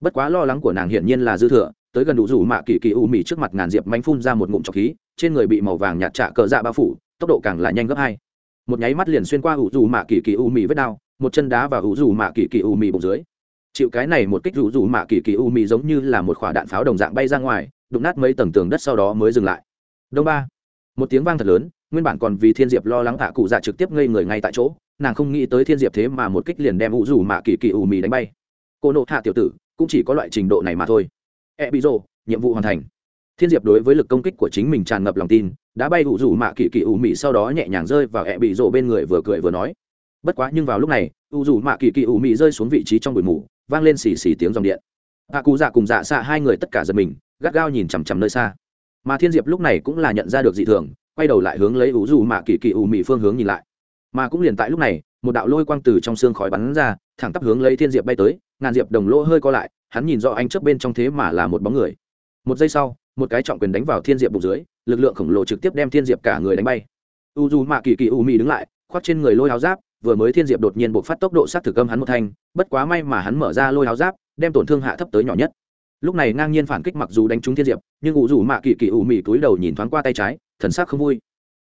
A: Bất quá lo lắng của nàng hiển nhiên là dư thừa, tới gần ủ dù mạ kỳ kỳ ủ mị trước mặt ngàn diệp manh phun ra một ngụm trọc khí, trên người bị màu vàng nhạt trạ cờ dạ bao phủ, tốc độ càng là nhanh gấp hai. Một nháy mắt liền xuyên qua ủ dù mạ kỳ kỳ ủ mị vết đao, một chân đá vào ủ dù mạ kỳ kỳ ủ mị bụng dưới. Chịu cái này một kích ủ dù mạ kỳ kỳ ủ mị giống như là một quả đạn pháo đồng dạng bay ra ngoài đụng nát mấy tầng tường đất sau đó mới dừng lại. Đông ba. Một tiếng vang thật lớn, nguyên bản còn vì thiên diệp lo lắng Hạ cụ dạ trực tiếp ngây người ngay tại chỗ, nàng không nghĩ tới thiên diệp thế mà một kích liền đem ủ rủ mạ kỳ kỳ ủ mì đánh bay. Cô nộ hạ tiểu tử, cũng chỉ có loại trình độ này mà thôi. E bị rồ nhiệm vụ hoàn thành. Thiên diệp đối với lực công kích của chính mình tràn ngập lòng tin, đã bay ủ rủ mạ kỳ kỳ ủ mì sau đó nhẹ nhàng rơi vào e bị rồ bên người vừa cười vừa nói. Bất quá nhưng vào lúc này ủ rủ mạ kỳ kỳ ủ mì rơi xuống vị trí trong bụi mù, vang lên xì xì tiếng dòng điện. Hạ cụ dạ cùng dạ xạ hai người tất cả giật mình gắt gao nhìn chằm chằm nơi xa. Mà thiên diệp lúc này cũng là nhận ra được dị thường, quay đầu lại hướng lấy ủ dù mạ kỳ kỳ ủ mị phương hướng nhìn lại. Mà cũng liền tại lúc này, một đạo lôi quang từ trong xương khói bắn ra, thẳng tắp hướng lấy thiên diệp bay tới, ngàn diệp đồng lỗ hơi co lại, hắn nhìn rõ anh trước bên trong thế mà là một bóng người. Một giây sau, một cái trọng quyền đánh vào thiên diệp bụng dưới, lực lượng khổng lồ trực tiếp đem thiên diệp cả người đánh bay. U dù mạ kỳ kỳ u Mị đứng lại, khoác trên người lôi áo giáp, vừa mới thiên diệp đột nhiên buộc phát tốc độ sát thực âm hắn một thanh, bất quá may mà hắn mở ra lôi áo giáp, đem tổn thương hạ thấp tới nhỏ nhất lúc này ngang nhiên phản kích mặc dù đánh trúng thiên diệp, nhưng ủ rủ mạ kỳ kỳ ủ mị túi đầu nhìn thoáng qua tay trái, thần sắc không vui.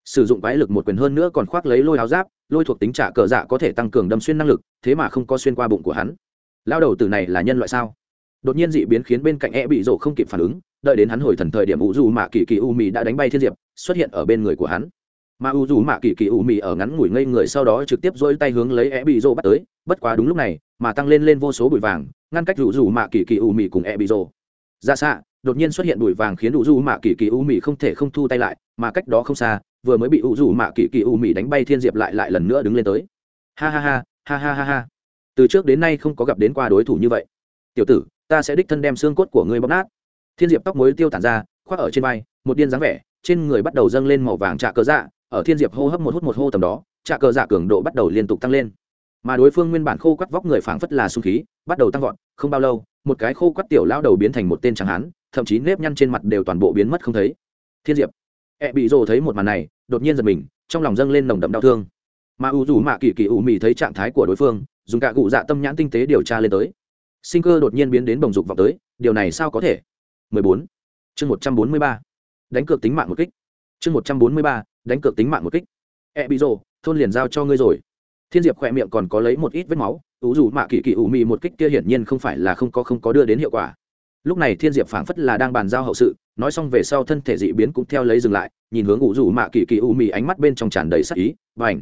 A: Sử dụng quái lực một quyền hơn nữa còn khoác lấy lôi áo giáp, lôi thuộc tính trả cờ dạ có thể tăng cường đâm xuyên năng lực, thế mà không có xuyên qua bụng của hắn. Lao đầu từ này là nhân loại sao? Đột nhiên dị biến khiến bên cạnh e bị rổ không kịp phản ứng, đợi đến hắn hồi thần thời điểm ủ dù mạ kỳ kỳ u mì đã đánh bay thiên diệp, xuất hiện ở bên người của hắn. Mà u dù mạ kỳ kỳ u mì ở ngắn ngủi ngây người sau đó trực tiếp dỗi tay hướng lấy e bị rổ bắt tới, bất quá đúng lúc này, mà tăng lên lên vô số bụi vàng ngăn cách rủ rủ mạ kỳ kỳ u mì cùng e bị rồ. Ra xạ, đột nhiên xuất hiện bụi vàng khiến u rủ mạ kỳ kỳ u mì không thể không thu tay lại, mà cách đó không xa, vừa mới bị u rủ mạ kỳ kỳ u mì đánh bay thiên diệp lại lại lần nữa đứng lên tới. Ha ha ha ha ha ha ha. Từ trước đến nay không có gặp đến qua đối thủ như vậy. Tiểu tử, ta sẽ đích thân đem xương cốt của ngươi bóp nát. Thiên diệp tóc mối tiêu tản ra, khoác ở trên vai, một điên dáng vẻ, trên người bắt đầu dâng lên màu vàng trà cờ dạ ở thiên diệp hô hấp một hút một hô tầm đó trà cờ dạ cường độ bắt đầu liên tục tăng lên. Mà đối phương nguyên bản khô quắt vóc người phảng phất là sung khí bắt đầu tăng vọt, không bao lâu, một cái khô quắt tiểu lao đầu biến thành một tên trắng hán, thậm chí nếp nhăn trên mặt đều toàn bộ biến mất không thấy. Thiên diệp. E bị rồ thấy một màn này, đột nhiên giật mình, trong lòng dâng lên nồng đậm đau thương. Mà u dù mạ kỳ kỳ ủ mị thấy trạng thái của đối phương, dùng cả cụ dạ tâm nhãn tinh tế điều tra lên tới. Sinh cơ đột nhiên biến đến bồng dục vào tới, điều này sao có thể? 14. chương 143. đánh cược tính mạng một kích. Chương 143. đánh cược tính mạng một kích. E bị rồ thôn liền giao cho ngươi rồi. Thiên diệp khỏe miệng còn có lấy một ít vết máu ủ dù mạ kỳ kỳ ủ mị một kích kia hiển nhiên không phải là không có không có đưa đến hiệu quả. Lúc này thiên diệp phảng phất là đang bàn giao hậu sự, nói xong về sau thân thể dị biến cũng theo lấy dừng lại, nhìn hướng ủ dù mạ kỳ kỳ ủ mị ánh mắt bên trong tràn đầy sắc ý và ảnh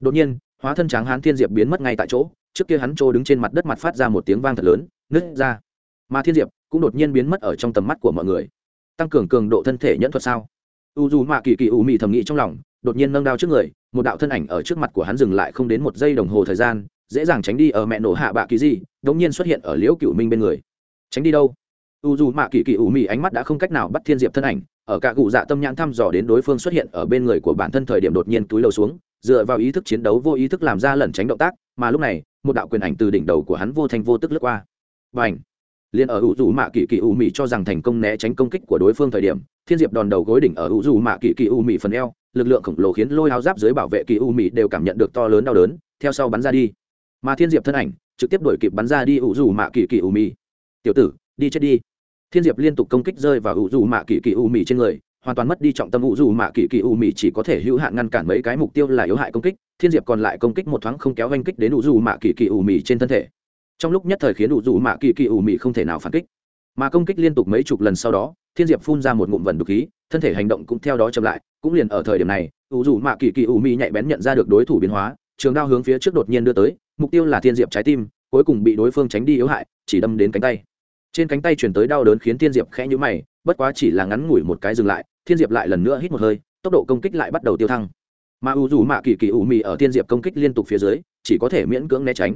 A: đột nhiên, hóa thân tráng hán thiên diệp biến mất ngay tại chỗ, trước kia hắn trô đứng trên mặt đất mặt phát ra một tiếng vang thật lớn, nứt ra. Mà thiên diệp cũng đột nhiên biến mất ở trong tầm mắt của mọi người. Tăng cường cường độ thân thể nhẫn thuật sao? U dù mạ kỳ kỳ ủ mị thầm nghĩ trong lòng, đột nhiên nâng đao trước người, một đạo thân ảnh ở trước mặt của hắn dừng lại không đến một giây đồng hồ thời gian dễ dàng tránh đi ở mẹ nổ hạ bạ kỳ gì, đống nhiên xuất hiện ở liễu cựu minh bên người. Tránh đi đâu? U dù mạ kỳ kỳ ủ mị ánh mắt đã không cách nào bắt thiên diệp thân ảnh, ở cả cụ dạ tâm nhãn thăm dò đến đối phương xuất hiện ở bên người của bản thân thời điểm đột nhiên túi đầu xuống, dựa vào ý thức chiến đấu vô ý thức làm ra lẩn tránh động tác, mà lúc này, một đạo quyền ảnh từ đỉnh đầu của hắn vô thanh vô tức lướt qua. Và ảnh liền ở u dù mạ kỳ kỳ ủ mị cho rằng thành công né tránh công kích của đối phương thời điểm, thiên diệp đòn đầu gối đỉnh ở u dù mạ kỳ kỳ ủ mị phần eo, lực lượng khổng lồ khiến lôi áo giáp dưới bảo vệ kỳ ủ mị đều cảm nhận được to lớn đau đớn, theo sau bắn ra đi mà thiên diệp thân ảnh trực tiếp đổi kịp bắn ra đi ủ dù mạ kỳ kỳ ủ mì tiểu tử, đi chết đi. Thiên diệp liên tục công kích rơi vào ủ dù mạ kỳ kỳ ủ mì trên người, hoàn toàn mất đi trọng tâm ủ dù mạ kỳ kỳ ủ mì chỉ có thể hữu hạn ngăn cản mấy cái mục tiêu là yếu hại công kích, thiên diệp còn lại công kích một thoáng không kéo oanh kích đến ủ dù mạ kỳ kỳ ủ mì trên thân thể. Trong lúc nhất thời khiến ủ dù mạ kỳ kỳ ủ mì không thể nào phản kích, mà công kích liên tục mấy chục lần sau đó, thiên diệp phun ra một ngụm vần đục khí, thân thể hành động cũng theo đó chậm lại, cũng liền ở thời điểm này ủ dù mạ kỳ kỳ ủ mì nhạy bén nhận ra được đối thủ biến hóa, trường đao hướng phía trước đột nhiên đưa tới mục tiêu là thiên diệp trái tim, cuối cùng bị đối phương tránh đi yếu hại, chỉ đâm đến cánh tay. Trên cánh tay chuyển tới đau đớn khiến thiên diệp khẽ nhũ mày, bất quá chỉ là ngắn ngủi một cái dừng lại, thiên diệp lại lần nữa hít một hơi, tốc độ công kích lại bắt đầu tiêu thăng. Mà u dù mạ kỳ kỳ ủ Mị ở thiên diệp công kích liên tục phía dưới, chỉ có thể miễn cưỡng né tránh.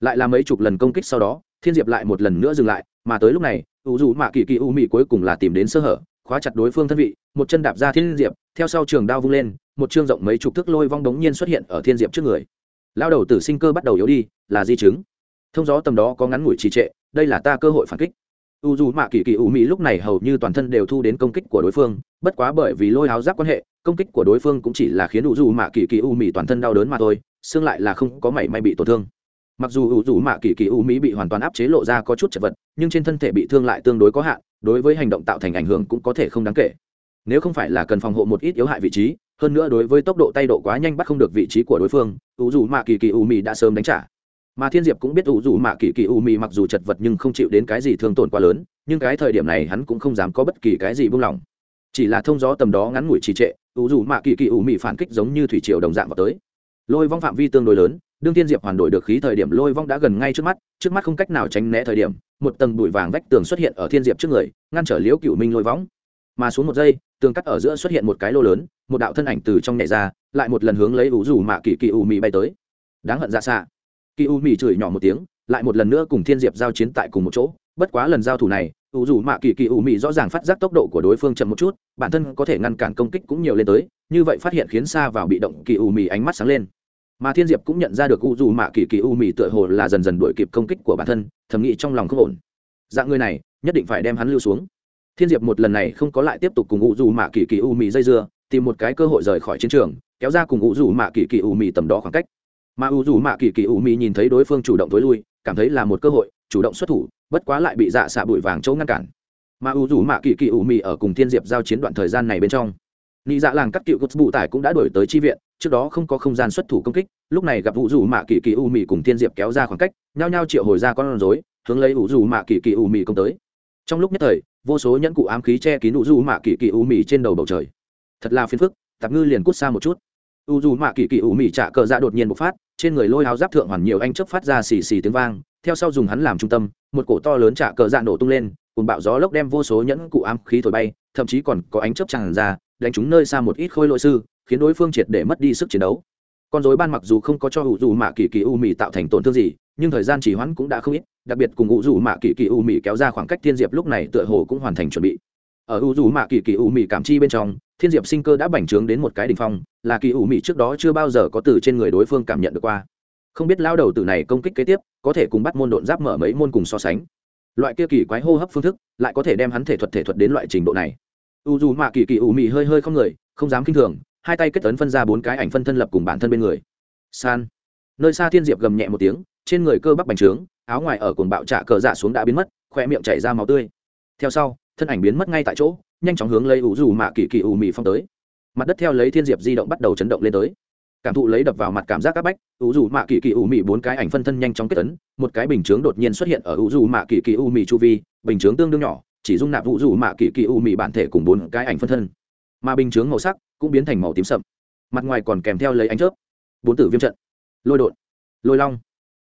A: Lại là mấy chục lần công kích sau đó, thiên diệp lại một lần nữa dừng lại, mà tới lúc này, u dù mạ kỳ kỳ ủ Mị cuối cùng là tìm đến sơ hở, khóa chặt đối phương thân vị, một chân đạp ra thiên diệp, theo sau trường đao vung lên, một chương rộng mấy chục thước lôi vong đống nhiên xuất hiện ở thiên diệp trước người lao đầu tử sinh cơ bắt đầu yếu đi, là di chứng. Thông gió tầm đó có ngắn ngủi trì trệ, đây là ta cơ hội phản kích. U dù mạ kỳ kỳ u mỹ lúc này hầu như toàn thân đều thu đến công kích của đối phương, bất quá bởi vì lôi háo giáp quan hệ, công kích của đối phương cũng chỉ là khiến u dù mạ kỳ kỳ u mỹ toàn thân đau đớn mà thôi, xương lại là không có mảy may bị tổn thương. Mặc dù u dù mạ kỳ kỳ u mỹ bị hoàn toàn áp chế lộ ra có chút chật vật, nhưng trên thân thể bị thương lại tương đối có hạn, đối với hành động tạo thành ảnh hưởng cũng có thể không đáng kể nếu không phải là cần phòng hộ một ít yếu hại vị trí, hơn nữa đối với tốc độ tay độ quá nhanh bắt không được vị trí của đối phương u dù mạ kỳ kỳ ủ mỹ đã sớm đánh trả. Mà thiên diệp cũng biết ủ dù mạ kỳ kỳ u mì mặc dù chật vật nhưng không chịu đến cái gì thương tổn quá lớn, nhưng cái thời điểm này hắn cũng không dám có bất kỳ cái gì buông lỏng. Chỉ là thông gió tầm đó ngắn ngủi trì trệ ủ dù mạ kỳ kỳ u mì phản kích giống như thủy triều đồng dạng vào tới. Lôi vong phạm vi tương đối lớn, đương thiên diệp hoàn đổi được khí thời điểm lôi vong đã gần ngay trước mắt trước mắt không cách nào tránh né thời điểm, một tầng bụi vàng vách tường xuất hiện ở thiên diệp trước người, ngăn trở liễu cựu minh lôi vong mà xuống một giây, tường cắt ở giữa xuất hiện một cái lô lớn, một đạo thân ảnh từ trong nhảy ra, lại một lần hướng lấy ủ dù mạ kỳ kỳ u Mị bay tới. Đáng hận ra xạ. Kỳ u Mị chửi nhỏ một tiếng, lại một lần nữa cùng thiên diệp giao chiến tại cùng một chỗ. Bất quá lần giao thủ này u dù mạ kỳ kỳ u Mị rõ ràng phát giác tốc độ của đối phương chậm một chút, bản thân có thể ngăn cản công kích cũng nhiều lên tới, như vậy phát hiện khiến xa vào bị động, kỳ u Mị ánh mắt sáng lên. Mà thiên diệp cũng nhận ra được u dù mạ kỳ kỳ u mì tựa hồ là dần dần đuổi kịp công kích của bản thân, thầm nghĩ trong lòng không ổn. Dạng người này, nhất định phải đem hắn lưu xuống thiên diệp một lần này không có lại tiếp tục cùng u dù mạ kỳ kỳ u mì dây dưa, tìm một cái cơ hội rời khỏi chiến trường, kéo ra cùng u dù mạ kỳ kỳ u mì tầm đó khoảng cách. Mà u dù mạ kỳ kỳ u mì nhìn thấy đối phương chủ động t ố i lui, cảm thấy là một cơ hội, chủ động xuất thủ, bất quá lại bị dạ xạ bụi vàng chỗ ngăn cản. Mà u dù mạ kỳ kỳ u mì ở cùng thiên diệp giao chiến đoạn thời gian này bên trong, nị dạ làng các cựu cốt bụ tải cũng đã đổi tới chi viện, trước đó không có không gian xuất thủ công kích, lúc này gặp u dù mạ kỳ kỳ u mì cùng thiên diệp kéo ra khoảng cách, nhao nhao triệu hồi ra con rối, hướng lấy u dù mạ kỳ kỳ u mì công tới. Trong lúc nhất thời vô số nhẫn cụ ám khí che kín u dù mạ kỳ kỳ u mì trên đầu bầu trời. Thật là phiền phức, tạp ngư liền cút xa một chút. U dù mạ kỳ kỳ u mì trả cờ dạ đột nhiên bộc phát, trên người lôi áo giáp thượng hoàn nhiều anh chấp phát ra xì xì tiếng vang, theo sau dùng hắn làm trung tâm, một cổ to lớn trả cờ dạ nổ tung lên, cùng bạo gió lốc đem vô số nhẫn cụ ám khí thổi bay, thậm chí còn có ánh chớp tràn ra, đánh chúng nơi xa một ít khôi lội sư, khiến đối phương triệt để mất đi sức chiến đấu. Con dối ban mặc dù không có cho ủ dù mạ kỳ kỳ u mì tạo thành tổn thương gì nhưng thời gian chỉ hoãn cũng đã không ít, đặc biệt cùng U dù mạ kỳ kỳ u Mị kéo ra khoảng cách thiên diệp lúc này tựa hồ cũng hoàn thành chuẩn bị. Ở U dù mạ kỳ kỳ u Mị cảm chi bên trong, thiên diệp sinh cơ đã bành trướng đến một cái đ ỉ n h phong, là kỳ u Mị trước đó chưa bao giờ có từ trên người đối phương cảm nhận được qua. Không biết lao đầu từ này công kích kế tiếp, có thể cùng bắt môn độn giáp mở mấy môn cùng so sánh. Loại kia kỳ quái hô hấp phương thức, lại có thể đem hắn thể thuật thể thuật đến loại trình độ này. U dù mạ kỳ kỳ U mị hơi hơi không người, không dám kinh thường, hai tay kết tấn phân ra bốn cái ảnh phân thân lập cùng bản thân bên người. San. Nơi xa thiên diệp gầm nhẹ một tiếng trên người cơ bắp bành trướng, áo ngoài ở cồn bạo trạ cờ dạ xuống đã biến mất khoe miệng chảy ra máu tươi. Theo sau, thân ảnh biến mất ngay tại chỗ, nhanh chóng hướng lấy ủ dù mạ kỳ kỳ ủ mị phong tới. Mặt đất theo lấy thiên diệp di động bắt đầu chấn động lên tới. Cảm thụ lấy đập vào mặt cảm giác các bách, ủ dù mạ kỳ kỳ ủ mị bốn cái ảnh phân thân nhanh chóng kết ấn, một cái bình chướng đột nhiên xuất hiện ở ủ dù mạ kỳ kỳ ủ mị chu vi, bình chướng tương đương nhỏ, chỉ dung nạp ủ dù mạ kỳ kỳ u mị bản thể cùng bốn cái ảnh phân thân. Mà bình chướng màu sắc cũng biến thành màu tím sậm, mặt ngoài còn kèm theo lấy ánh chớp. Bốn tử viêm trận. Lôi đột. Lôi long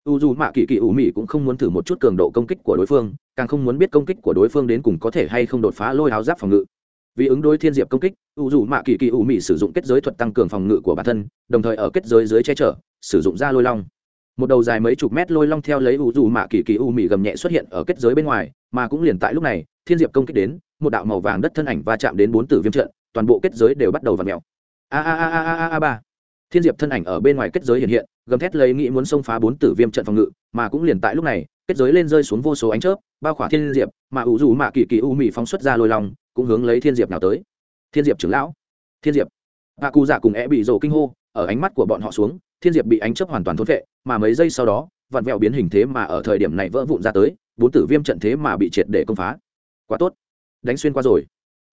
A: u dù mạ kỳ kỳ u mị cũng không muốn thử một chút cường độ công kích của đối phương, càng không muốn biết công kích của đối phương đến cùng có thể hay không đột phá lôi áo giáp phòng ngự. Vì ứng đối thiên diệp công kích, u dù mạ kỳ kỳ u mị sử dụng kết giới thuật tăng cường phòng ngự của bản thân, đồng thời ở kết giới dưới che chở, sử dụng ra lôi long. Một đầu dài mấy chục mét lôi long theo lấy u dù mạ kỳ kỳ u mị gầm nhẹ xuất hiện ở kết giới bên ngoài, mà cũng liền tại lúc này, thiên diệp công kích đến, một đạo màu vàng đất thân ảnh va chạm đến bốn tử viêm trận, toàn bộ kết giới đều bắt đầu v ặ mẹo a a a a a a ba. Thiên diệp thân ảnh ở bên ngoài kết giới hiện hiện gầm thét lấy nghĩ muốn xông phá bốn tử viêm trận phòng ngự, mà cũng liền tại lúc này, kết giới lên rơi xuống vô số ánh chớp, bao khỏa thiên diệp, mà ủ dù mạ kỳ kỳ u mị phóng xuất ra lôi lòng cũng hướng lấy thiên diệp nào tới. Thiên diệp trưởng lão. Thiên diệp. Hạ cụ dạ cùng é bị rổ kinh hô, ở ánh mắt của bọn họ xuống, thiên diệp bị ánh chớp hoàn toàn thốt vệ mà mấy giây sau đó, vặn vẹo biến hình thế mà ở thời điểm này vỡ vụn ra tới, bốn tử viêm trận thế mà bị triệt để công phá. Quá tốt. Đánh xuyên qua rồi.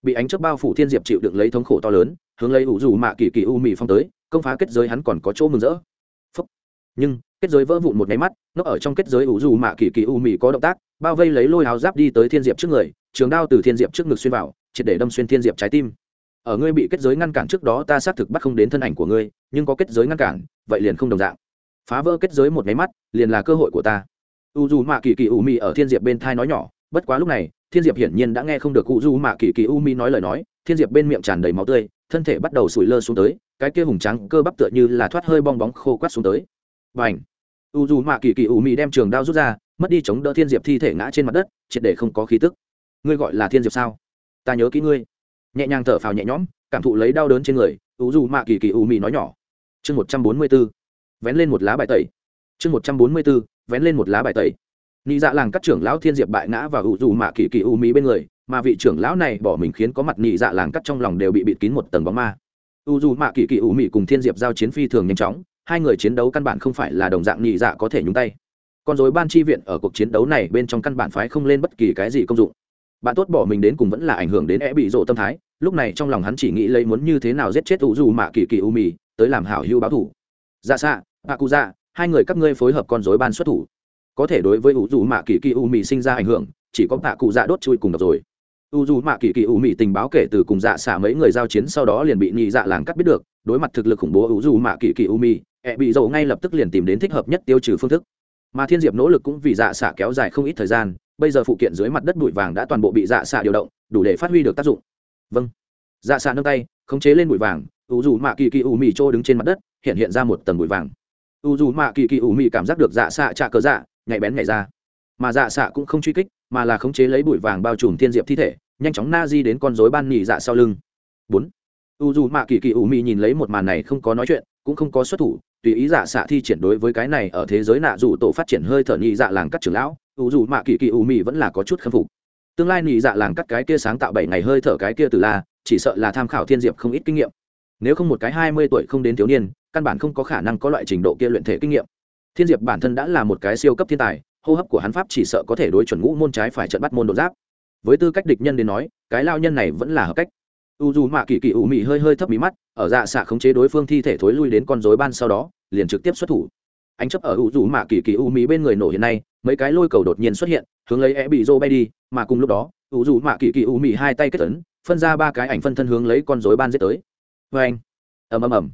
A: Bị ánh chớp bao phủ thiên diệp chịu đựng lấy thống khổ to lớn, hướng lấy ủ dù mạ kỳ kỳ u mị phong tới, công phá kết giới hắn còn có chỗ mừng rỡ nhưng, kết giới vỡ vụn một máy mắt nó ở trong kết giới ủ dù mạ kỳ kỳ u mị có động tác, bao vây lấy lôi áo giáp đi tới thiên diệp trước người, trường đao từ thiên diệp trước ngực xuyên vào, triệt để đâm xuyên thiên diệp trái tim. Ở ngươi bị kết giới ngăn cản trước đó ta xác thực bắt không đến thân ảnh của ngươi, nhưng có kết giới ngăn cản, vậy liền không đồng dạng. Phá vỡ kết giới một máy mắt, liền là cơ hội của ta. U dù mạ kỳ kỳ u mị ở thiên diệp bên thai nói nhỏ, bất quá lúc này, thiên diệp hiển nhiên đã nghe không được u dù mạ kỳ kỳ u mị nói lời nói, thiên diệp bên miệng tràn đầy máu tươi, thân thể bắt đầu sủi lơ xuống tới, cái kia hùng trắng cơ bắp tựa như là thoát hơi bong bóng khô quát xuống tới và ảnh. U du mạ kỳ kỳ u mị đem trường đao rút ra, mất đi chống đỡ thiên diệp thi thể ngã trên mặt đất, triệt để không có khí tức. Ngươi gọi là thiên diệp sao? Ta nhớ kỹ ngươi. Nhẹ nhàng thở phào nhẹ nhõm, cảm thụ lấy đau đớn trên người, u du mạ kỳ kỳ u mị nói nhỏ. Chương một trăm bốn mươi b ố vén lên một lá bài tẩy. Chương một trăm bốn mươi b ố vén lên một lá bài tẩy. Nghĩ dạ làng các trưởng lão thiên diệp bại ngã và u dù mạ kỳ kỳ u mị bên người, mà vị trưởng lão này bỏ mình khiến có mặt nghĩ dạ làng cắt trong lòng đều bị bịt kín một tầng bóng ma. U dù mạ kỳ kỳ u mị cùng thiên diệp giao chiến phi thường nhanh chóng hai người chiến đấu căn bản không phải là đồng dạng nhị dạ có thể nhúng tay. Con dối ban chi viện ở cuộc chiến đấu này bên trong căn bản phái không lên bất kỳ cái gì công dụng. Bạn tốt bỏ mình đến cùng vẫn là ảnh hưởng đến e bị rộ tâm thái, lúc này trong lòng hắn chỉ nghĩ lấy muốn như thế nào giết chết u dù mạ kỳ kỳ u mì tới làm hảo hưu báo thủ. Dạ xạ bà cụ dạ hai người các ngươi phối hợp con dối ban xuất thủ. Có thể đối với u dù mạ kỳ kỳ u mì sinh ra ảnh hưởng, chỉ có tạ cụ dạ đốt chui cùng độc rồi. U dù mạ kỳ kỳ u mì tình báo kể từ cùng dạ xả mấy người giao chiến sau đó liền bị nhị dạ làng cắt biết được, đối mặt thực lực khủng bố u dù mạ kỳ kỳ u mì ẹ bị dầu ngay lập tức liền tìm đến thích hợp nhất tiêu trừ phương thức. Mà thiên diệp nỗ lực cũng vì dạ xả kéo dài không ít thời gian, bây giờ phụ kiện dưới mặt đất bụi vàng đã toàn bộ bị dạ xạ điều động, đủ để phát huy được tác dụng. Vâng. Dạ xạ nâng tay, khống chế lên bụi vàng, u dù mạ kỳ kỳ u mì trô đứng trên mặt đất, hiện hiện ra một tầng bụi vàng. U dù mạ kỳ kỳ u mì cảm giác được dạ xạ trạ cờ dạ nhạy bén nhảy ra. Mà dạ xạ cũng không truy kích, mà là khống chế lấy bụi vàng bao trùm thiên diệp thi thể, nhanh chóng na di đến con rối ban nhị dạ sau lưng. Bốn. U dù mạ kỳ kỳ ủ mì nhìn lấy một màn này không có nói chuyện, cũng không có xuất thủ tùy ý giả xạ thi triển đối với cái này ở thế giới nạ dù tổ phát triển hơi thở nhị dạ làng cắt trưởng lão, ủ dù mạ kỳ kỳ ủ mị vẫn là có chút khâm phục. Tương lai nhị dạ làng cắt cái kia sáng tạo bảy ngày hơi thở cái kia từ la, chỉ sợ là tham khảo thiên diệp không ít kinh nghiệm. Nếu không một cái hai mươi tuổi không đến thiếu niên, căn bản không có khả năng có loại trình độ kia luyện thể kinh nghiệm. Thiên diệp bản thân đã là một cái siêu cấp thiên tài, hô hấp của hắn pháp chỉ sợ có thể đối chuẩn ngũ môn trái phải trận bắt môn đột giáp. Với tư cách địch nhân đến nói, cái lao nhân này vẫn là hợp cách u dù mạ kỳ kỳ ủ mị hơi hơi thấp mí mắt, ở dạ xạ khống chế đối phương thi thể thối lui đến con dối ban sau đó, liền trực tiếp xuất thủ. Ánh chấp ở u dù mạ kỳ kỳ ủ mị bên người nổ hiện nay, mấy cái lôi cầu đột nhiên xuất hiện, hướng lấy e bị rô bay đi, mà cùng lúc đó, u dù mạ kỳ kỳ ủ mị hai tay kết tấn phân ra ba cái ảnh phân thân hướng lấy con dối ban dễ tới. Vê anh, ầm ầm ầm.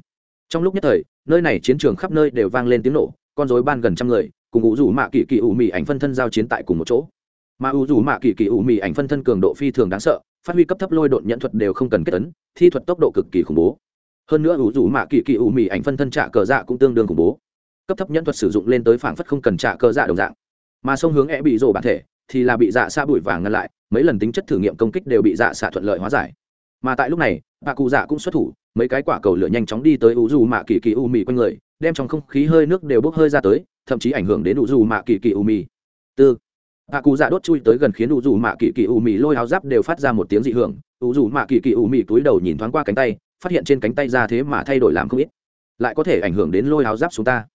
A: Trong lúc nhất thời, nơi này chiến trường khắp nơi đều vang lên tiếng nổ, con dối ban gần trăm người, cùng u dù mạ kỳ kỳ ủ mị ảnh phân thân giao chiến tại cùng một chỗ. Mà u dù mạ kỳ kỳ ủ mị ảnh phân thân cường độ phi thường đáng sợ phát huy cấp thấp lôi độn nhận thuật đều không cần kết tấn thi thuật tốc độ cực kỳ khủng bố. Hơn nữa ủ rủ mạ kỳ kỳ ủ mị ảnh phân thân trả cờ dạ cũng tương đương khủng bố. Cấp thấp nhẫn thuật sử dụng lên tới phảng phất không cần trả cờ dạ đồng dạng. Mà sông hướng e bị rổ bản thể, thì là bị dạ xa bụi vàng ngăn lại, mấy lần tính chất thử nghiệm công kích đều bị dạ xạ thuận lợi hóa giải. Mà tại lúc này, bà cụ dạ cũng xuất thủ, mấy cái quả cầu lửa nhanh chóng đi tới u dù mạ kỳ kỳ u mì quanh người, đem trong không khí hơi nước đều bốc hơi ra tới, thậm chí ảnh hưởng đến u dù mạ kỳ kỳ u mì. Tư bà cụ dạ đốt chui tới gần khiến u dù mạ kỳ kỳ u mì lôi áo giáp đều phát ra một tiếng dị hưởng. U dù mạ kỳ kỳ u mì túi đầu nhìn thoáng qua cánh tay, phát hiện trên cánh tay ra thế mà thay đổi làm không ít. Lại có thể ảnh hưởng đến lôi áo giáp xuống ta.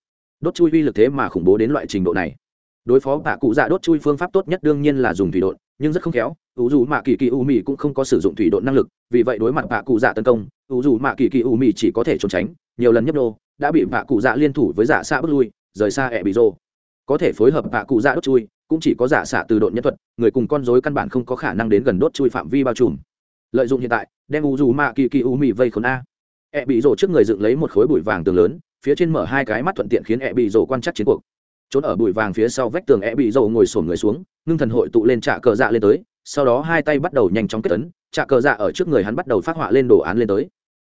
A: Đốt chui uy lực thế mà khủng bố đến loại trình độ này. Đối phó bà cụ dạ đốt chui phương pháp tốt nhất đương nhiên là dùng thủy đột nhưng rất không khéo u dù mạ kỳ kỳ u mì cũng không có sử dụng thủy đột năng lực, vì vậy đối mặt bà cụ dạ tấn công u dù mạ kỳ kỳ u mì chỉ có thể trốn tránh. Nhiều lần nhấp nô, đã bị bà cụ dạ liên thủ với dạ xa bước lui, rời xa ẹ bị rô có thể phối hợp bà cụ dạ đốt chui cũng chỉ có giả xạ từ độn nhân thuật, người cùng con dối căn bản không có khả năng đến gần đốt chui phạm vi bao trùm. Lợi dụng hiện tại, đem u dù mạ kỳ kỳ u mì vây khốn a. E bị rổ trước người dựng lấy một khối bụi vàng tường lớn, phía trên mở hai cái mắt thuận tiện khiến e bị rổ quan chắc chiến cuộc. Trốn ở bụi vàng phía sau vách tường e bị rổ ngồi sổn người xuống, ngưng thần hội tụ lên trạ cờ dạ lên tới, sau đó hai tay bắt đầu nhanh chóng kết tấn trạ cờ dạ ở trước người hắn bắt đầu phát họa lên đồ án lên tới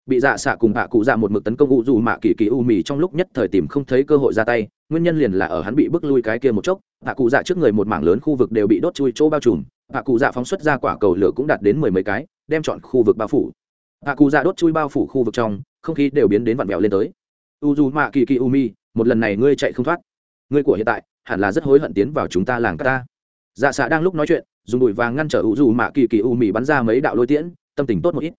A: bị dạ xạ cùng hạ cụ dạ một mực tấn công u dù mạ kỳ kỳ u mì trong lúc nhất thời tìm không thấy cơ hội ra tay, nguyên nhân liền là ở hắn bị bước lui cái kia một chốc hạ cụ dạ trước người một mảng lớn khu vực đều bị đốt chui chỗ bao trùm hạ cụ dạ phóng xuất ra quả cầu lửa cũng đạt đến mười mấy cái, đem chọn khu vực bao phủ. Hạ cụ dạ đốt chui bao phủ khu vực trong, không khí đều biến đến vặn vẹo lên tới. U dù mạ kỳ kỳ u mì một lần này ngươi chạy không thoát. Ngươi của hiện tại, hẳn là rất hối hận tiến vào chúng ta làng ta dạ xạ đang lúc nói chuyện, dùng đùi vàng ngăn trở u dù mạ kỳ kỳ u mì bắn ra mấy đạo lôi tiễn, tâm tình tốt một ít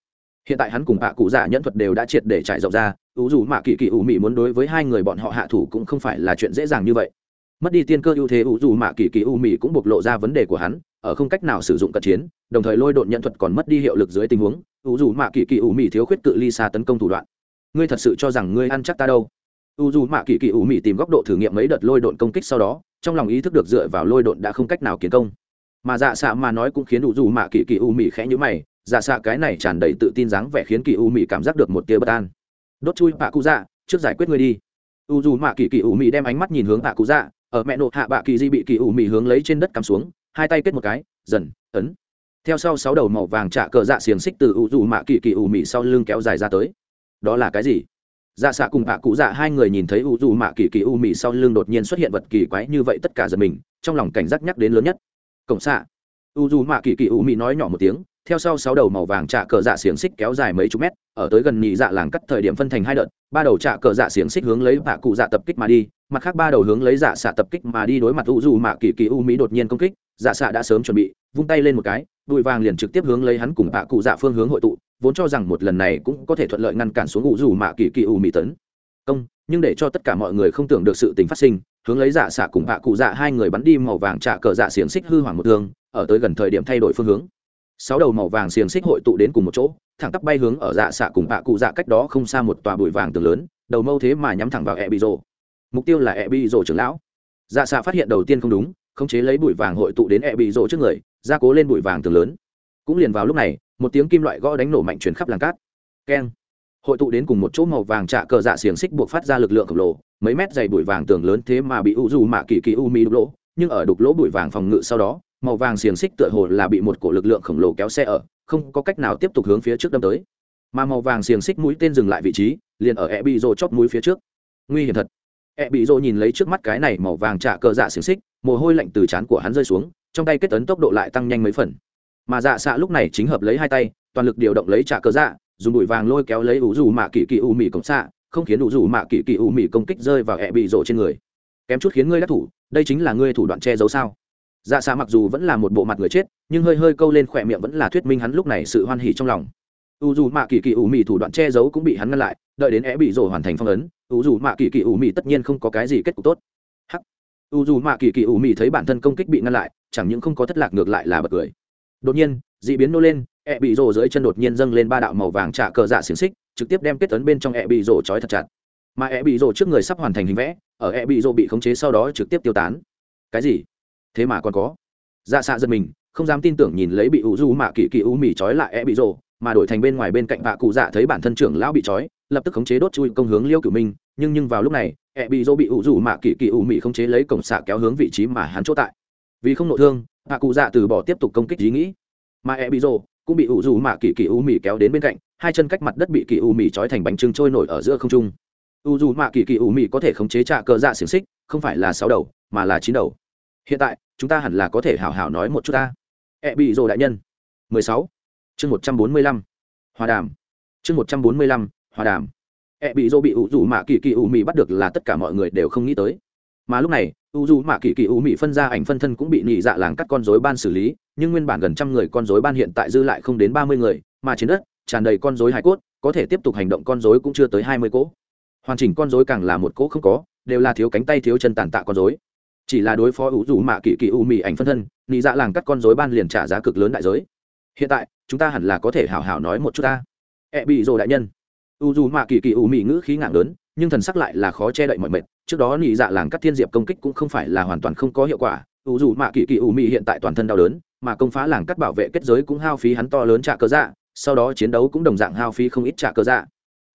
A: hiện tại hắn cùng bạ cụ dạ nhẫn thuật đều đã triệt để trải rộng ra u dù mạ kỳ kỳ u mị muốn đối với hai người bọn họ hạ thủ cũng không phải là chuyện dễ dàng như vậy. Mất đi tiên cơ ưu thế u dù mạ kỳ kỳ u mị cũng bộc lộ ra vấn đề của hắn, ở không cách nào sử dụng cận chiến, đồng thời lôi độn nhận thuật còn mất đi hiệu lực dưới tình huống u dù mạ kỳ kỳ u mị thiếu khuyết cự ly xa tấn công thủ đoạn. Ngươi thật sự cho rằng ngươi ăn chắc ta đâu? U dù mạ kỳ kỳ u mị tìm góc độ thử nghiệm mấy đợt lôi độn công kích sau đó, trong lòng ý thức được dựa vào lôi độn đã không cách nào kiến công. Mà dạ xạ mà nói cũng khiến u dù mạ kỳ kỳ u mị khẽ nhữ mày dạ xạ cái này tràn đầy tự tin dáng vẻ khiến kỳ u mỹ cảm giác được một tia bất an. Đốt chui bạ cụ dạ trước giải quyết ngươi đi. U dù mạ kỳ kỳ u mỹ đem ánh mắt nhìn hướng bạ cụ dạ ở mẹ nộ hạ bạ kỳ di bị kỳ u mỹ hướng lấy trên đất cắm xuống, hai tay kết một cái, dần, ấn. Theo sau sáu đầu màu vàng trả cờ dạ xiềng xích từ u dù mạ kỳ kỳ u mỹ sau lưng kéo dài ra tới. Đó là cái gì? Dạ xạ cùng bạ cụ dạ hai người nhìn thấy u dù mạ kỳ kỳ u mỹ sau lưng đột nhiên xuất hiện vật kỳ quái như vậy tất cả giật mình, trong lòng cảnh giác nhắc đến lớn nhất. Cổng xạ. U dù mạ kỳ kỳ u mỹ nói nhỏ một tiếng theo sau sáu đầu màu vàng trạ cờ dạ xiềng xích kéo dài mấy chục mét, ở tới gần nhị dạ làng cắt thời điểm phân thành hai đợt, ba đầu trạ cờ dạ xiềng xích hướng lấy bạ cụ dạ tập kích mà đi, mặt khác ba đầu hướng lấy dạ xạ tập kích mà đi đối mặt u dù mạ kỳ kỳ u mỹ đột nhiên công kích dạ xạ đã sớm chuẩn bị, vung tay lên một cái, bụi vàng liền trực tiếp hướng lấy hắn cùng bạ cụ dạ phương hướng hội tụ, vốn cho rằng một lần này cũng có thể thuận lợi ngăn cản xuống u dù mạ kỳ kỳ u mỹ tấn. Công, nhưng để cho tất cả mọi người không tưởng được sự tình phát sinh, hướng lấy dạ xạ cùng bạ cụ dạ hai người bắn đi màu vàng trạ cờ dạ xiềng xích hư hoảng một thương ở tới gần thời điểm thay đổi phương hướng sáu đầu màu vàng xiềng xích hội tụ đến cùng một chỗ, thẳng tắp bay hướng ở dạ xạ cùng bạ cụ dạ cách đó không xa một tòa bụi vàng tường lớn, đầu mâu thế mà nhắm thẳng vào e bị rồ. Mục tiêu là e bị rồ trưởng lão. Dạ xạ phát hiện đầu tiên không đúng, khống chế lấy bụi vàng hội tụ đến e bị rồ trước người, gia cố lên bụi vàng tường lớn. Cũng liền vào lúc này, một tiếng kim loại gõ đánh nổ mạnh chuyển khắp làng cát. Keng. Hội tụ đến cùng một chỗ màu vàng trạ cờ dạ xiềng xích buộc phát ra lực lượng khổng lồ, mấy mét dày bụi vàng tường lớn thế mà bị u dù mạ kỳ kỳ u mi đục lỗ, nhưng ở đục lỗ bụi vàng phòng ngự sau đó màu vàng xiềng xích tựa hồ là bị một cổ lực lượng khổng lồ kéo xe ở, không có cách nào tiếp tục hướng phía trước đâm tới. Mà màu vàng xiềng xích mũi tên dừng lại vị trí, liền ở e bị rô chót mũi phía trước. Nguy hiểm thật. E bị rô nhìn lấy trước mắt cái này màu vàng trả cờ dạ xiềng xích, mồ hôi lạnh từ trán của hắn rơi xuống, trong tay kết tấn tốc độ lại tăng nhanh mấy phần. Mà dạ xạ lúc này chính hợp lấy hai tay, toàn lực điều động lấy trả cờ dạ dùng bụi vàng lôi kéo lấy ủ dù mạ kỳ kỳ u mì cổng xạ, không khiến đủ rủ mạ kỳ kỳ u mì công kích rơi vào e bị rộ trên người. Kém chút khiến ngươi đắc thủ, đây chính là ngươi thủ đoạn che giấu sao? Dạ xạ mặc dù vẫn là một bộ mặt người chết, nhưng hơi hơi câu lên khỏe miệng vẫn là thuyết minh hắn lúc này sự hoan hỉ trong lòng. U dù mạ kỳ kỳ ủ mị thủ đoạn che giấu cũng bị hắn ngăn lại, đợi đến é bị rổ hoàn thành phong ấn, u dù mạ kỳ kỳ ủ mị tất nhiên không có cái gì kết cục tốt. Hắc. U dù mạ kỳ kỳ ủ mị thấy bản thân công kích bị ngăn lại, chẳng những không có thất lạc ngược lại là bật cười. Đột nhiên d ị biến nô lên é bị rổ dưới chân đột nhiên dâng lên ba đạo màu vàng trả cờ dạ xiềng xích, trực tiếp đem kết tấn bên trong é bị rổ trói thật chặt. Mà é bị rổ trước người sắp hoàn thành hình vẽ, ở é bị rổ bị khống chế sau đó trực tiếp tiêu tán. Cái gì? Thế mà còn có. Dạ xạ giật mình, không dám tin tưởng nhìn lấy bị u du mạ kỳ kỳ u mì trói lại e bị rồ, mà đổi thành bên ngoài bên cạnh vạ cụ dạ thấy bản thân trưởng lão bị trói, lập tức khống chế đốt chui công hướng liêu cửu minh, nhưng nhưng vào lúc này e bị rồ bị u du mạ kỳ kỳ u mì khống chế lấy cổng xạ kéo hướng vị trí mà hắn chỗ tại. Vì không nội thương vạ cụ dạ từ bỏ tiếp tục công kích ý nghĩ. Mà e bị rồ cũng bị u du mạ kỳ kỳ u mì kéo đến bên cạnh, hai chân cách mặt đất bị kỳ u mì trói thành bánh trưng trôi nổi ở giữa không trung. U du mạ kỳ kỳ u mì có thể khống chế trạ cờ dạ xiềng xích, không phải là sáu đầu, mà là chín đầu hiện tại, chúng ta hẳn là có thể hảo hảo nói một chút ta e bị rồ đại nhân 16. chương 145. hòa đàm chương 145. hòa đàm e bị rồ bị ủ rủ mạ kỳ kỳ ủ mị bắt được là tất cả mọi người đều không nghĩ tới mà lúc này, u dù mạ kỳ kỳ u mị phân ra ảnh phân thân cũng bị nhị dạ làng cắt con dối ban xử lý, nhưng nguyên bản gần trăm người con dối ban hiện tại dư lại không đến ba mươi người, mà trên đất tràn đầy con dối hải cốt, có thể tiếp tục hành động con dối cũng chưa tới hai mươi cỗ hoàn chỉnh con dối càng là một cỗ không có, đều là thiếu cánh tay thiếu chân tàn tạ con dối chỉ là đối phó ủ dù mạ kỳ kỳ u mì ảnh phân thân, nị dạ làng cắt con dối ban liền trả giá cực lớn đại giới. Hiện tại, chúng ta hẳn là có thể hảo hảo nói một chút ta. E bị rồ đại nhân. U dù mạ kỳ kỳ u mì ngữ khí ngạng lớn, nhưng thần sắc lại là khó che đậy mọi mệt. Trước đó nị dạ làng cắt thiên diệp công kích cũng không phải là hoàn toàn không có hiệu quả. U dù mạ kỳ kỳ u mì hiện tại toàn thân đau đớn, mà công phá làng cắt bảo vệ kết giới cũng hao phí hắn to lớn trả cơ dạ sau đó chiến đấu cũng đồng dạng hao phí không ít trả cơ dạ.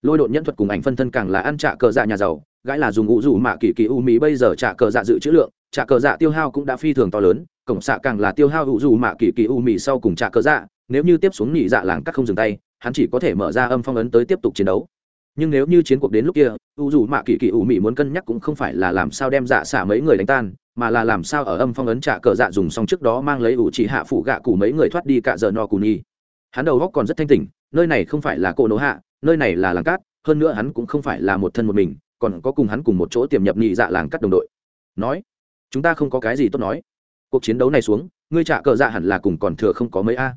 A: Lôi đột nhân thuật cùng ảnh phân thân càng là ăn trả cờ dạ nhà giàu, gãi là dùng ngũ rủ mạ kỳ kỳ u mỹ bây giờ trả cờ dạ dự trữ lượng trả cờ dạ tiêu hao cũng đã phi thường to lớn, cổng xạ càng là tiêu hao hữu rủ mạ kỳ kỳ u mì sau cùng trả cờ dạ nếu như tiếp xuống nhị dạ làng cắt không dừng tay, hắn chỉ có thể mở ra âm phong ấn tới tiếp tục chiến đấu. Nhưng nếu như chiến cuộc đến lúc kia, u dù mạ kỳ kỳ u mị muốn cân nhắc cũng không phải là làm sao đem dạ xả mấy người đánh tan, mà là làm sao ở âm phong ấn trả cờ dạ dùng xong trước đó mang lấy ủ chỉ hạ phủ gạ cụ mấy người thoát đi cả giờ no cù nhi hắn đầu góc còn rất thanh tỉnh, nơi này không phải là cỗ nổ hạ, nơi này là làng cát, hơn nữa hắn cũng không phải là một thân một mình, còn có cùng hắn cùng một chỗ tiềm nhập nhị dạ làng cắt đồng đội. Nói chúng ta không có cái gì tốt nói. Cuộc chiến đấu này xuống, ngươi trả cờ dạ hẳn là cùng còn thừa không có mấy a.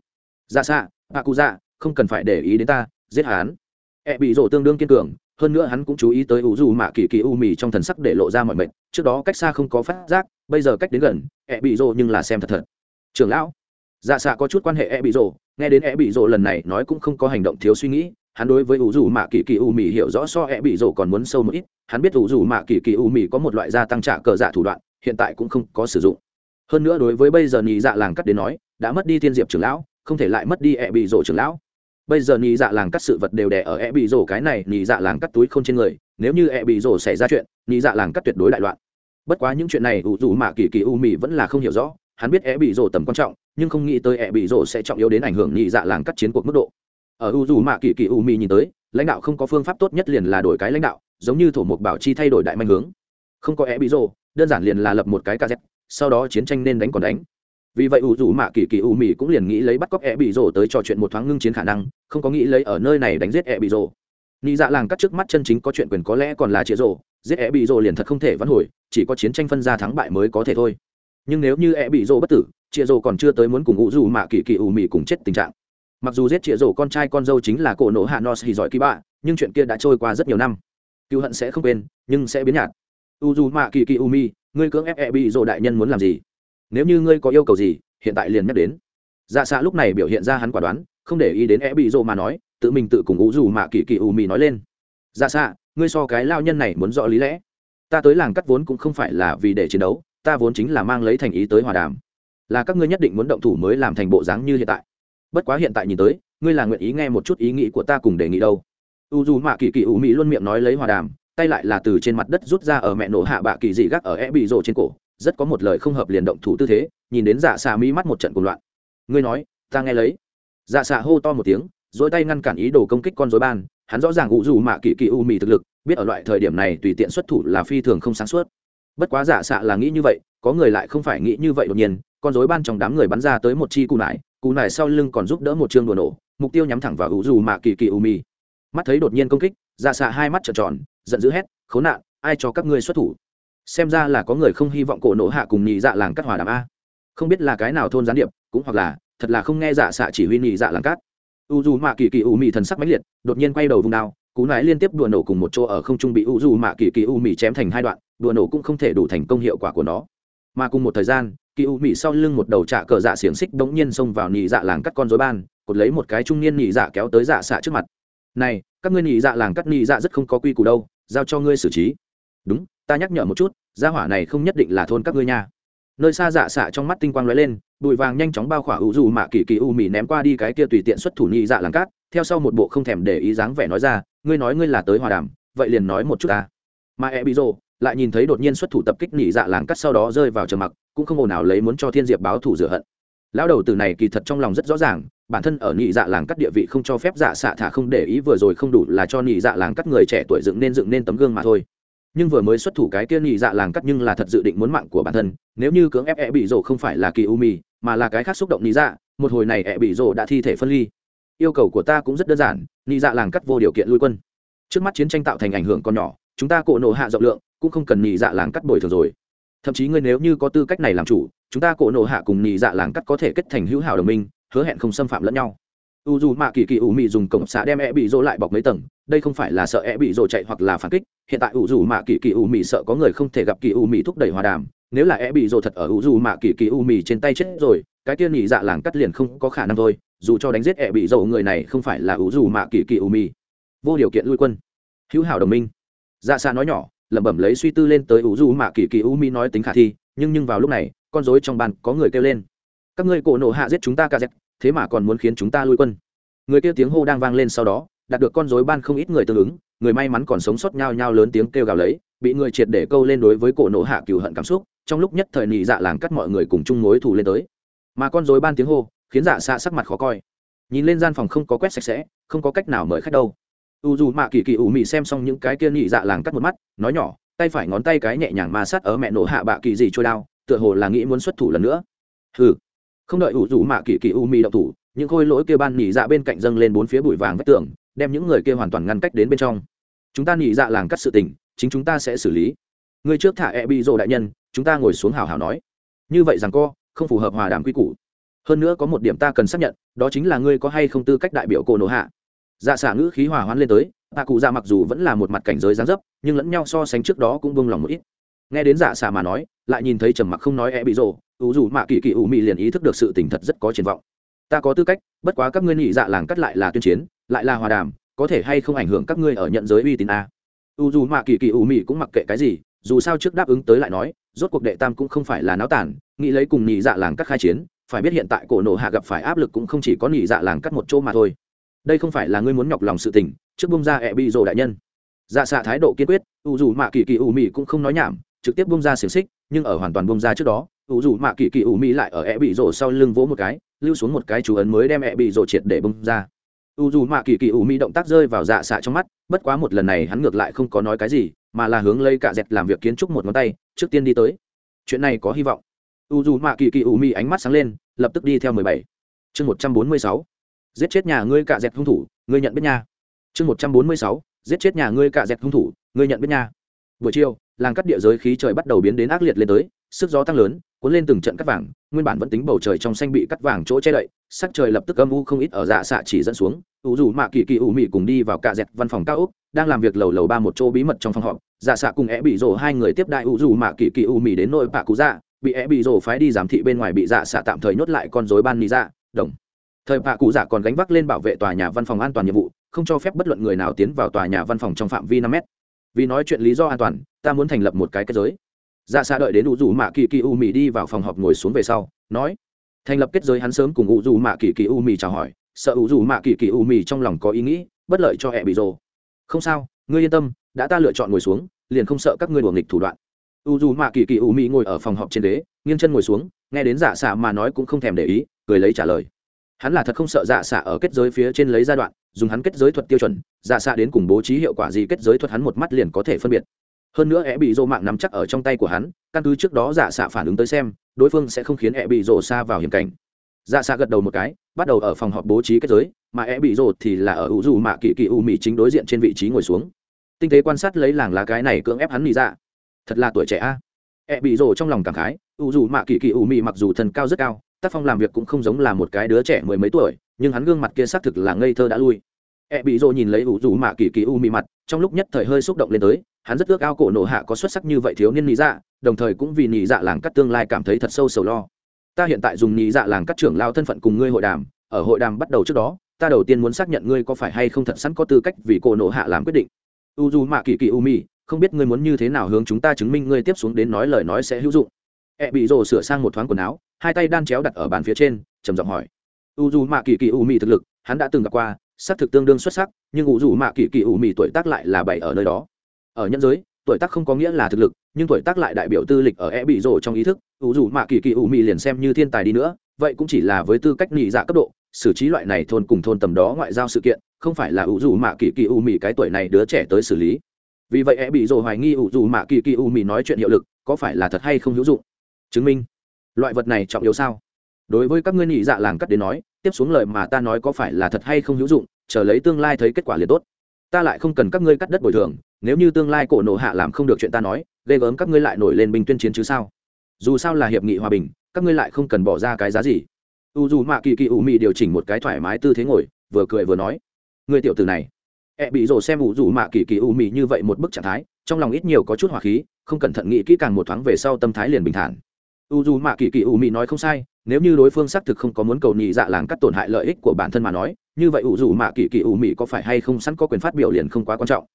A: Dạ xạ a cụ dạ không cần phải để ý đến ta, giết hắn. E bị rổ tương đương kiên cường, hơn nữa hắn cũng chú ý tới ủ dù mạ kỳ kỳ u mì trong thần sắc để lộ ra mọi mệnh. Trước đó cách xa không có phát giác, bây giờ cách đến gần e bị rổ nhưng là xem thật thật. Trưởng lão. Dạ xạ có chút quan hệ e bị rổ, nghe đến e bị rổ lần này nói cũng không có hành động thiếu suy nghĩ, hắn đối với ủ dù mạ kỳ kỳ u mì hiểu rõ so e bị rổ còn muốn sâu một ít. Hắn biết ủ dù mạ kỳ kỳ u mì có một loại gia tăng trả cờ dạ thủ đoạn hiện tại cũng không có sử dụng. Hơn nữa đối với bây giờ nhị dạ làng cắt đến nói, đã mất đi thiên diệp trưởng lão, không thể lại mất đi e ẹ bị rổ trưởng lão. Bây giờ nhị dạ làng cắt sự vật đều đẻ ở e ẹ bị rổ cái này nhị dạ làng cắt túi không trên người, nếu như e ẹ bị rổ xảy ra chuyện nhị dạ làng cắt tuyệt đối đại loạn. Bất quá những chuyện này ủ dù mạ kỳ kỳ u mì vẫn là không hiểu rõ, hắn biết ẹ bị rổ tầm quan trọng, nhưng không nghĩ tới ẹ bị rổ sẽ trọng yếu đến ảnh hưởng nhị dạ làng cắt chiến cuộc mức độ. Ở u dù mạ kỳ kỳ u mi nhìn tới, lãnh đạo không có phương pháp tốt nhất liền là đổi cái lãnh đạo, giống như thổ mục bảo chi thay đổi đại manh hướng. Không có ẹ bị rổ đơn giản liền là lập một cái kz sau đó chiến tranh nên đánh còn đánh. Vì vậy u dù mạ kỳ kỳ u mi cũng liền nghĩ lấy bắt cóc e bị rồ tới trò chuyện một thoáng ngưng chiến khả năng không có nghĩ lấy ở nơi này đánh giết e bị rồ. Nghĩ dạ làng cắt trước mắt chân chính có chuyện quyền có lẽ còn là chĩa rổ, giết e bị rồ liền thật không thể vãn hồi chỉ có chiến tranh phân ra thắng bại mới có thể thôi. Nhưng nếu như e bị rồ bất tử chĩa rổ còn chưa tới muốn cùng u dù mạ kỳ kỳ u mi cùng chết tình trạng. Mặc dù giết chĩa rổ con trai con dâu chính là cổ nổ hạ nos hì giỏi kỳ bạ nhưng chuyện kia đã trôi qua rất nhiều năm. Cựu hận sẽ không quên nhưng sẽ biến nhạt u dù mạ kỳ kỳ u mi, ngươi cưỡng ép e bị dỗ đại nhân muốn làm gì? Nếu như ngươi có yêu cầu gì, hiện tại liền nhắc đến. Dạ xạ lúc này biểu hiện ra hắn quả đoán, không để ý đến e bị dỗ mà nói, tự mình tự cùng u dù mạ kỳ kỳ u mi nói lên. Dạ xạ ngươi so cái lao nhân này muốn rõ lý lẽ. Ta tới làng cắt vốn cũng không phải là vì để chiến đấu, ta vốn chính là mang lấy thành ý tới hòa đàm. Là các ngươi nhất định muốn động thủ mới làm thành bộ dáng như hiện tại. Bất quá hiện tại nhìn tới, ngươi là nguyện ý nghe một chút ý nghĩ của ta cùng đề nghị đâu. U dù mạ kỳ kỳ U mỹ luôn miệng nói lấy hòa đàm tay lại là từ trên mặt đất rút ra ở mẹ nổ hạ bạ kỳ dị gác ở e bị rộ trên cổ, rất có một lời không hợp liền động thủ tư thế, nhìn đến dạ xà mỹ mắt một trận cuồng loạn. Ngươi nói, ta nghe lấy. Dạ xà hô to một tiếng, dỗi tay ngăn cản ý đồ công kích con dối ban, hắn rõ ràng u dù mạ kỳ kỳ u mì thực lực, biết ở loại thời điểm này tùy tiện xuất thủ là phi thường không sáng suốt. Bất quá dạ xạ là nghĩ như vậy, có người lại không phải nghĩ như vậy đột nhiên, con dối ban trong đám người bắn ra tới một chi cù nải cù nải sau lưng còn giúp đỡ một chương đùa nổ, mục tiêu nhắm thẳng vào ngụ dù mạ kỳ kỳ u mi mắt thấy đột nhiên công kích dạ xạ hai mắt trợn tròn giận dữ hét, khốn nạn, ai cho các ngươi xuất thủ? Xem ra là có người không hy vọng cổ nổ hạ cùng nhị dạ làng cắt hòa đàm a. Không biết là cái nào thôn gián điệp, cũng hoặc là, thật là không nghe dạ xạ chỉ huy nhị dạ làng cắt. U dù mạ kỳ kỳ u mị thần sắc mãnh liệt, đột nhiên quay đầu vùng đao, cú nái liên tiếp đùa nổ cùng một chỗ ở không trung bị u dù mạ kỳ kỳ u mị chém thành hai đoạn, đùa nổ cũng không thể đủ thành công hiệu quả của nó. Mà cùng một thời gian, kỳ u mị sau lưng một đầu trạ cờ dạ xiềng xích bỗng nhiên xông vào nhị dạ làng cắt con rối ban, cột lấy một cái trung niên nhị dạ kéo tới dạ xạ trước mặt này, các ngươi nhị dạ làng cắt nhị dạ rất không có quy củ đâu, giao cho ngươi xử trí. Đúng, ta nhắc nhở một chút, gia hỏa này không nhất định là thôn các ngươi nha. Nơi xa dạ xạ trong mắt tinh quang lóe lên, bụi vàng nhanh chóng bao khỏa ủ dù mạ kỳ kỳ u mì ném qua đi cái kia tùy tiện xuất thủ nhị dạ làng cát, theo sau một bộ không thèm để ý dáng vẻ nói ra, ngươi nói ngươi là tới hòa đàm, vậy liền nói một chút ta. Mà e bị rồ, lại nhìn thấy đột nhiên xuất thủ tập kích nhị dạ làng cắt sau đó rơi vào trầm mặc, cũng không ồn nào lấy muốn cho thiên diệp báo thủ rửa hận. Lão đầu từ này kỳ thật trong lòng rất rõ ràng bản thân ở nhị dạ làng cắt địa vị không cho phép dạ xạ thả không để ý, vừa rồi không đủ là cho nhị dạ làng cắt người trẻ tuổi dựng nên dựng nên tấm gương mà thôi. Nhưng vừa mới xuất thủ cái kia nhị dạ làng cắt nhưng là thật dự định muốn mạng của bản thân, nếu như cưỡng ép e bị rổ không phải là kỳ u mì mà là cái khác xúc động nhị dạ một hồi này e bị rổ đã thi thể phân ly. Yêu cầu của ta cũng rất đơn giản, nhị dạ làng cắt vô điều kiện lui quân. Trước mắt chiến tranh tạo thành ảnh hưởng còn nhỏ, chúng ta cộ nổ hạ rộng lượng, cũng không cần nhị dạ làng cắt bồi thường rồi. Thậm chí ngươi nếu như có tư cách này làm chủ, chúng ta cộ nổ hạ cùng nhị dạ làng cắt có thể kết thành hữu hảo đồng minh hứa hẹn không xâm phạm lẫn nhau. U dù mạ kỳ kỳ u mị dùng cổng xạ đem e bị rỗ lại bọc mấy tầng, đây không phải là sợ e bị rỗ chạy hoặc là phản kích, hiện tại u dù mạ kỳ kỳ u mị sợ có người không thể gặp kỳ u mị thúc đẩy hòa đàm, nếu là e bị rỗ thật ở u dù mạ kỳ kỳ u mị trên tay chết rồi, cái tiên nhị dạ làng cắt liền không có khả năng thôi, dù cho đánh giết e bị rỗ người này không phải là u dù mạ kỳ kỳ u mị. Vô điều kiện lui quân. Hữu hảo đồng minh. Dạ xa nói nhỏ, lẩm bẩm lấy suy tư lên tới u dù mạ kỳ kỳ u mị nói tính khả thi, nhưng nhưng vào lúc này, con rối trong bàn có người kêu lên. Các ngươi cổ nổ hạ giết chúng ta ca dẹp thế mà còn muốn khiến chúng ta lui quân. Người kia tiếng hô đang vang lên sau đó, đạt được con dối ban không ít người tương ứng, người may mắn còn sống sót nhau nhau lớn tiếng kêu gào lấy, bị người triệt để câu lên đối với cổ nổ hạ cừu hận cảm xúc, trong lúc nhất thời nị dạ làng cắt mọi người cùng chung mối thù lên tới. Mà con dối ban tiếng hô, khiến dạ xạ sắc mặt khó coi. Nhìn lên gian phòng không có quét sạch sẽ, không có cách nào mời khách đâu. U dù mạ kỳ kỳ ủ mị xem xong những cái kia nị dạ làng cắt một mắt, nói nhỏ, tay phải ngón tay cái nhẹ nhàng ma sát ở mẹ nổ hạ bạ kỳ gì trôi đao, tựa hồ là nghĩ muốn xuất thủ lần nữa. Hừ không đợi ủ rủ mạ kỳ kỳ u mi đậu thủ, những khôi lỗi kia ban nỉ dạ bên cạnh dâng lên bốn phía bụi vàng vách tường, đem những người kia hoàn toàn ngăn cách đến bên trong. Chúng ta nỉ dạ làng cắt sự tình, chính chúng ta sẽ xử lý. Người trước thả e bị rộ đại nhân, chúng ta ngồi xuống hào hào nói. Như vậy rằng co, không phù hợp hòa đàm quy củ. Hơn nữa có một điểm ta cần xác nhận, đó chính là ngươi có hay không tư cách đại biểu cô nổ hạ. Dạ xả ngữ khí hòa hoãn lên tới, tạ cụ dạ mặc dù vẫn là một mặt cảnh giới gián dấp, nhưng lẫn nhau so sánh trước đó cũng vung lòng một ít. Nghe đến dạ xả mà nói, lại nhìn thấy trầm mặc không nói e bị rộ ủ dù mạ kỳ kỳ ủ mị liền ý thức được sự tình thật rất có triển vọng. Ta có tư cách, bất quá các ngươi nhị dạ làng cắt lại là tuyên chiến, lại là hòa đàm, có thể hay không ảnh hưởng các ngươi ở nhận giới uy tín a? U dù mạ kỳ kỳ ủ mị cũng mặc kệ cái gì, dù sao trước đáp ứng tới lại nói, rốt cuộc đệ tam cũng không phải là náo tản, nghĩ lấy cùng nhị dạ làng cắt khai chiến, phải biết hiện tại cổ nổ hạ gặp phải áp lực cũng không chỉ có nhị dạ làng cắt một chỗ mà thôi. Đây không phải là ngươi muốn nhọc lòng sự tình, trước bông ra ẹ bị rồ đại nhân. Dạ xạ thái độ kiên quyết u dù mạ kỳ kỳ ủ mị cũng không nói nhảm trực tiếp bung ra xiềng xích, nhưng ở hoàn toàn bung ra trước đó, ủ dù mạ kỳ kỳ ủ mỹ lại ở e bị rổ sau lưng vỗ một cái, lưu xuống một cái chú ấn mới đem e bị rổ triệt để bung ra. Ủ dù mạ kỳ kỳ ủ mỹ động tác rơi vào dạ xạ trong mắt, bất quá một lần này hắn ngược lại không có nói cái gì, mà là hướng lấy cả dẹt làm việc kiến trúc một ngón tay, trước tiên đi tới. Chuyện này có hy vọng. U dù mạ kỳ kỳ ủ mỹ ánh mắt sáng lên, lập tức đi theo mười bảy. Chương một trăm bốn mươi sáu. Giết chết nhà ngươi cả dẹt hung thủ, ngươi nhận biết nha. Chương một trăm bốn mươi sáu. Giết chết nhà ngươi cả dẹt hung thủ, ngươi nhận biết nha. Buổi chiều làng cắt địa giới khí trời bắt đầu biến đến ác liệt lên tới, sức gió tăng lớn, cuốn lên từng trận cắt vàng, nguyên bản vẫn tính bầu trời trong xanh bị cắt vàng chỗ che đậy, sắc trời lập tức âm u không ít ở dạ xạ chỉ dẫn xuống. Ủ dù mạ kỳ kỳ ủ mị cùng đi vào cạ dẹt văn phòng cao úc đang làm việc lầu lầu ba một chỗ bí mật trong phòng họp. Dạ xạ cùng é bị rổ hai người tiếp đại ủ dù mạ kỳ kỳ ủ mị đến nội bạ cú dạ bị é bị rổ phái đi giám thị bên ngoài bị dạ xạ tạm thời nhốt lại con rối ban lý dạ đồng. Thời bạ cụ dạ còn gánh vác lên bảo vệ tòa nhà văn phòng an toàn nhiệm vụ, không cho phép bất luận người nào tiến vào tòa nhà văn phòng trong phạm vi năm mét vì nói chuyện lý do an toàn, ta muốn thành lập một cái kết giới. Dạ xa đợi đến u dù mạ kỳ kỳ u mì đi vào phòng họp ngồi xuống về sau, nói, thành lập kết giới hắn sớm cùng u dù mạ kỳ kỳ u mì chào hỏi, sợ u dù mạ kỳ kỳ u mì trong lòng có ý nghĩ, bất lợi cho hẹ bị rồ không sao, ngươi yên tâm, đã ta lựa chọn ngồi xuống, liền không sợ các ngươi đùa nghịch thủ đoạn. U dù mạ kỳ kỳ u mì ngồi ở phòng họp trên đế nghiêng chân ngồi xuống, nghe đến dạ giả xạ mà nói cũng không thèm để ý, cười lấy trả lời hắn là thật không sợ dạ xạ ở kết giới phía trên lấy giai đoạn, dùng hắn kết giới thuật tiêu chuẩn dạ xạ đến cùng bố trí hiệu quả gì kết giới thuật hắn một mắt liền có thể phân biệt. Hơn nữa e bị Dô mạng nắm chắc ở trong tay của hắn, căn cứ trước đó dạ xạ phản ứng tới xem, đối phương sẽ không khiến e bị Dô xa vào hiểm cảnh. Dạ xạ gật đầu một cái, bắt đầu ở phòng họp bố trí kết giới, mà e bị Dô thì là ở ủ dù mạ kỵ kỵ u mỹ chính đối diện trên vị trí ngồi xuống. Tinh tế quan sát lấy làng lá cái này cưỡng ép hắn mỹ dạ thật là tuổi trẻ a. E bị Dô trong lòng cảm khái u dù mạ kỵ kỵ u mị mặc dù thần cao rất cao tác phong làm việc cũng không giống là một cái đứa trẻ mười mấy tuổi, nhưng hắn gương mặt kia xác thực là ngây thơ đã lui. E bị rồ nhìn lấy ủ rủ mạ kỳ kỳ u mị mặt, trong lúc nhất thời hơi xúc động lên tới, hắn rất ước ao cổ nổ hạ có xuất sắc như vậy thiếu niên nị dạ đồng thời cũng vì nị dạ làng cắt tương lai cảm thấy thật sâu sầu lo. Ta hiện tại dùng nị dạ làng cắt trưởng lao thân phận cùng ngươi hội đàm, ở hội đàm bắt đầu trước đó, ta đầu tiên muốn xác nhận ngươi có phải hay không thật sẵn có tư cách vì cổ nổ hạ làm quyết định. U dù mạ kỳ kỳ u mi không biết ngươi muốn như thế nào hướng chúng ta chứng minh ngươi tiếp xuống đến nói lời nói sẽ hữu dụng. E bị rồ sửa sang một thoáng quần áo hai tay đan chéo đặt ở bàn phía trên, trầm giọng hỏi. U dù mạ kỳ kỳ u mị thực lực, hắn đã từng gặp qua, xác thực tương đương xuất sắc, nhưng u dù mạ kỳ kỳ u mị tuổi tác lại là bảy ở nơi đó. Ở nhân giới, tuổi tác không có nghĩa là thực lực, nhưng tuổi tác lại đại biểu tư lịch ở e bị rồ trong ý thức u dù mạ kỳ kỳ u mị liền xem như thiên tài đi nữa, vậy cũng chỉ là với tư cách nhị dạ cấp độ, xử trí loại này thôn cùng thôn tầm đó ngoại giao sự kiện, không phải là u dù mạ kỳ kỳ u mì cái tuổi này đứa trẻ tới xử lý. Vì vậy e bị rồ hoài nghi u dù mạ kỳ kỳ u mì nói chuyện hiệu lực, có phải là thật hay không hữu dụng? Chứng minh loại vật này trọng yếu sao? Đối với các ngươi nhị dạ làng cắt đến nói, tiếp xuống lời mà ta nói có phải là thật hay không hữu dụng, chờ lấy tương lai thấy kết quả liền tốt. Ta lại không cần các ngươi cắt đất bồi thường, nếu như tương lai cổ nộ hạ làm không được chuyện ta nói, ghê gớm các ngươi lại nổi lên binh tuyên chiến chứ sao? Dù sao là hiệp nghị hòa bình, các ngươi lại không cần bỏ ra cái giá gì. U dù mạ kỳ kỳ u mị điều chỉnh một cái thoải mái tư thế ngồi, vừa cười vừa nói người tiểu tử này. E bị rồ xem u dù mạ kỳ kỳ u mị như vậy một bức trạng thái, trong lòng ít nhiều có chút hỏa khí, không cẩn thận nghĩ kỹ càng một thoáng về sau tâm thái liền bình thản u dù mạ kỳ kỳ u mị nói không sai, nếu như đối phương xác thực không có muốn cầu nhị dạ làng cắt tổn hại lợi ích của bản thân mà nói, như vậy u dù mạ kỳ kỳ u mị có phải hay không sẵn có quyền phát biểu liền không quá quan trọng.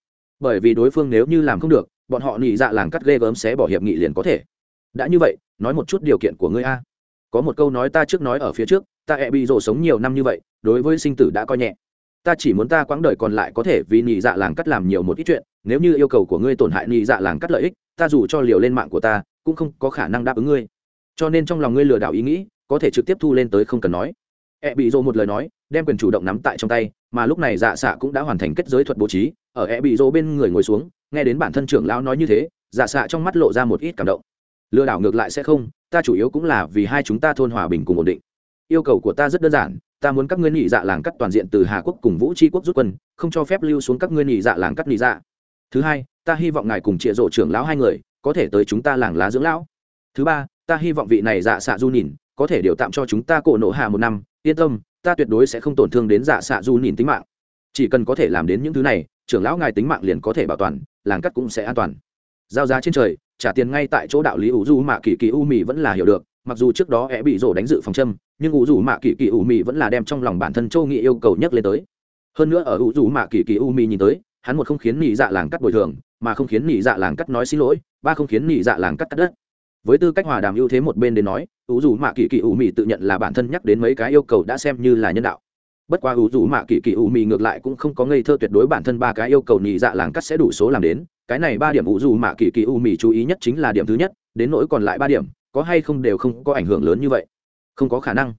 A: Bởi vì đối phương nếu như làm không được, bọn họ nhị dạ làng cắt ghê gớm sẽ bỏ hiệp nghị liền có thể. Đã như vậy, nói một chút điều kiện của ngươi a. Có một câu nói ta trước nói ở phía trước, ta e bị rổ sống nhiều năm như vậy, đối với sinh tử đã coi nhẹ. Ta chỉ muốn ta quãng đời còn lại có thể vì nhị dạ làng cắt làm nhiều một ít chuyện, nếu như yêu cầu của ngươi tổn hại nhị dạ làng cắt lợi ích, ta dù cho liều lên mạng của ta, cũng không có khả năng đáp ứng ngươi cho nên trong lòng ngươi lừa đảo ý nghĩ, có thể trực tiếp thu lên tới không cần nói. E bị rổ một lời nói, đem quyền chủ động nắm tại trong tay, mà lúc này dạ xạ cũng đã hoàn thành kết giới thuật bố trí. Ở e bị rổ bên người ngồi xuống, nghe đến bản thân trưởng lão nói như thế dạ xạ trong mắt lộ ra một ít cảm động. Lừa đảo ngược lại sẽ không, ta chủ yếu cũng là vì hai chúng ta thôn hòa bình cùng ổn định. Yêu cầu của ta rất đơn giản, ta muốn các ngươi nhị dạ làng cắt toàn diện từ hà quốc cùng vũ tri quốc rút quân, không cho phép lưu xuống các ngươi nhị dạ làng cắt nhị dạ. Thứ hai, ta hy vọng ngài cùng trịa rộ trưởng lão hai người, có thể tới chúng ta làng lá dưỡng lão. Thứ ba ta hy vọng vị này dạ xạ du nhìn, có thể điều tạm cho chúng ta cổ nộ hạ một năm, yên tâm, ta tuyệt đối sẽ không tổn thương đến dạ xạ du nhìn tính mạng. Chỉ cần có thể làm đến những thứ này, trưởng lão ngài tính mạng liền có thể bảo toàn, làng cắt cũng sẽ an toàn. Giao giá trên trời, trả tiền ngay tại chỗ đạo lý ủ du mạ kỳ kỳ u mì vẫn là hiểu được, mặc dù trước đó é bị rổ đánh dự phòng châm, nhưng ủ du mạ kỳ kỳ u mì vẫn là đem trong lòng bản thân châu nghị yêu cầu nhắc lên tới. Hơn nữa ở ủ du mạ kỳ kỳ u mì nhìn tới, hắn một không khiến nị dạ làng cắt bồi thường, mà không khiến nị dạ làng cắt nói xin lỗi, ba không khiến nị dạ làng cắt cắt đất với tư cách hòa đàm ưu thế một bên đến nói ủ Dù mạ kỳ kỳ u Mị tự nhận là bản thân nhắc đến mấy cái yêu cầu đã xem như là nhân đạo. Bất quá ủ Dù mạ kỳ kỳ u Mị ngược lại cũng không có ngây thơ tuyệt đối bản thân ba cái yêu cầu nhị dạ làng cắt sẽ đủ số làm đến. Cái này ba điểm ủ dù mạ kỳ kỳ u Mị chú ý nhất chính là điểm thứ nhất, đến nỗi còn lại ba điểm, có hay không đều không có ảnh hưởng lớn như vậy. Không có khả năng.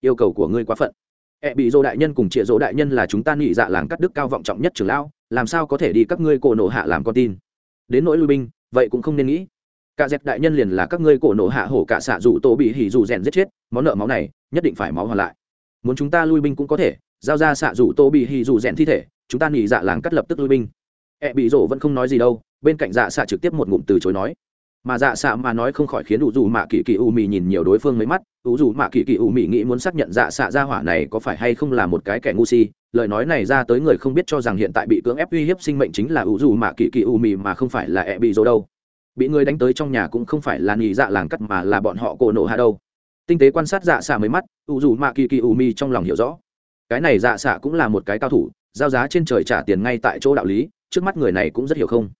A: Yêu cầu của ngươi quá phận. E bị dỗ đại nhân cùng trịa dỗ đại nhân là chúng ta nhị dạ làng cắt đức cao vọng trọng nhất trường lão, làm sao có thể đi các ngươi cổ nộ hạ làm con tin? Đến nỗi lui binh, vậy cũng không nên nghĩ cả dẹp đại nhân liền là các ngươi cổ nổ hạ hổ cả xạ dù tổ bị hỉ dù rèn giết chết, món nợ máu này nhất định phải máu hoàn lại. Muốn chúng ta lui binh cũng có thể, giao ra xạ dù tổ bị hỉ dù rèn thi thể, chúng ta nghỉ dạ làng cắt lập tức lui binh. E bị rổ vẫn không nói gì đâu, bên cạnh dạ xạ trực tiếp một ngụm từ chối nói. Mà dạ xạ mà nói không khỏi khiến ủ dù mạ kỳ kỳ u mì nhìn nhiều đối phương mấy mắt, ủ dù mạ kỳ kỳ u mì nghĩ muốn xác nhận dạ xạ ra hỏa này có phải hay không là một cái kẻ ngu si, lời nói này ra tới người không biết cho rằng hiện tại bị cưỡng ép uy hiếp sinh mệnh chính là ủ dù mạ kỳ kỳ u mì mà không phải là E bị rổ đâu bị người đánh tới trong nhà cũng không phải là nghỉ dạ làng cắt mà là bọn họ cổ nổ hạ đâu. Tinh tế quan sát dạ xạ mấy mắt u dù mạ kỳ kỳ u mi trong lòng hiểu rõ. Cái này dạ xạ cũng là một cái cao thủ, giao giá trên trời trả tiền ngay tại chỗ đạo lý, trước mắt người này cũng rất hiểu không.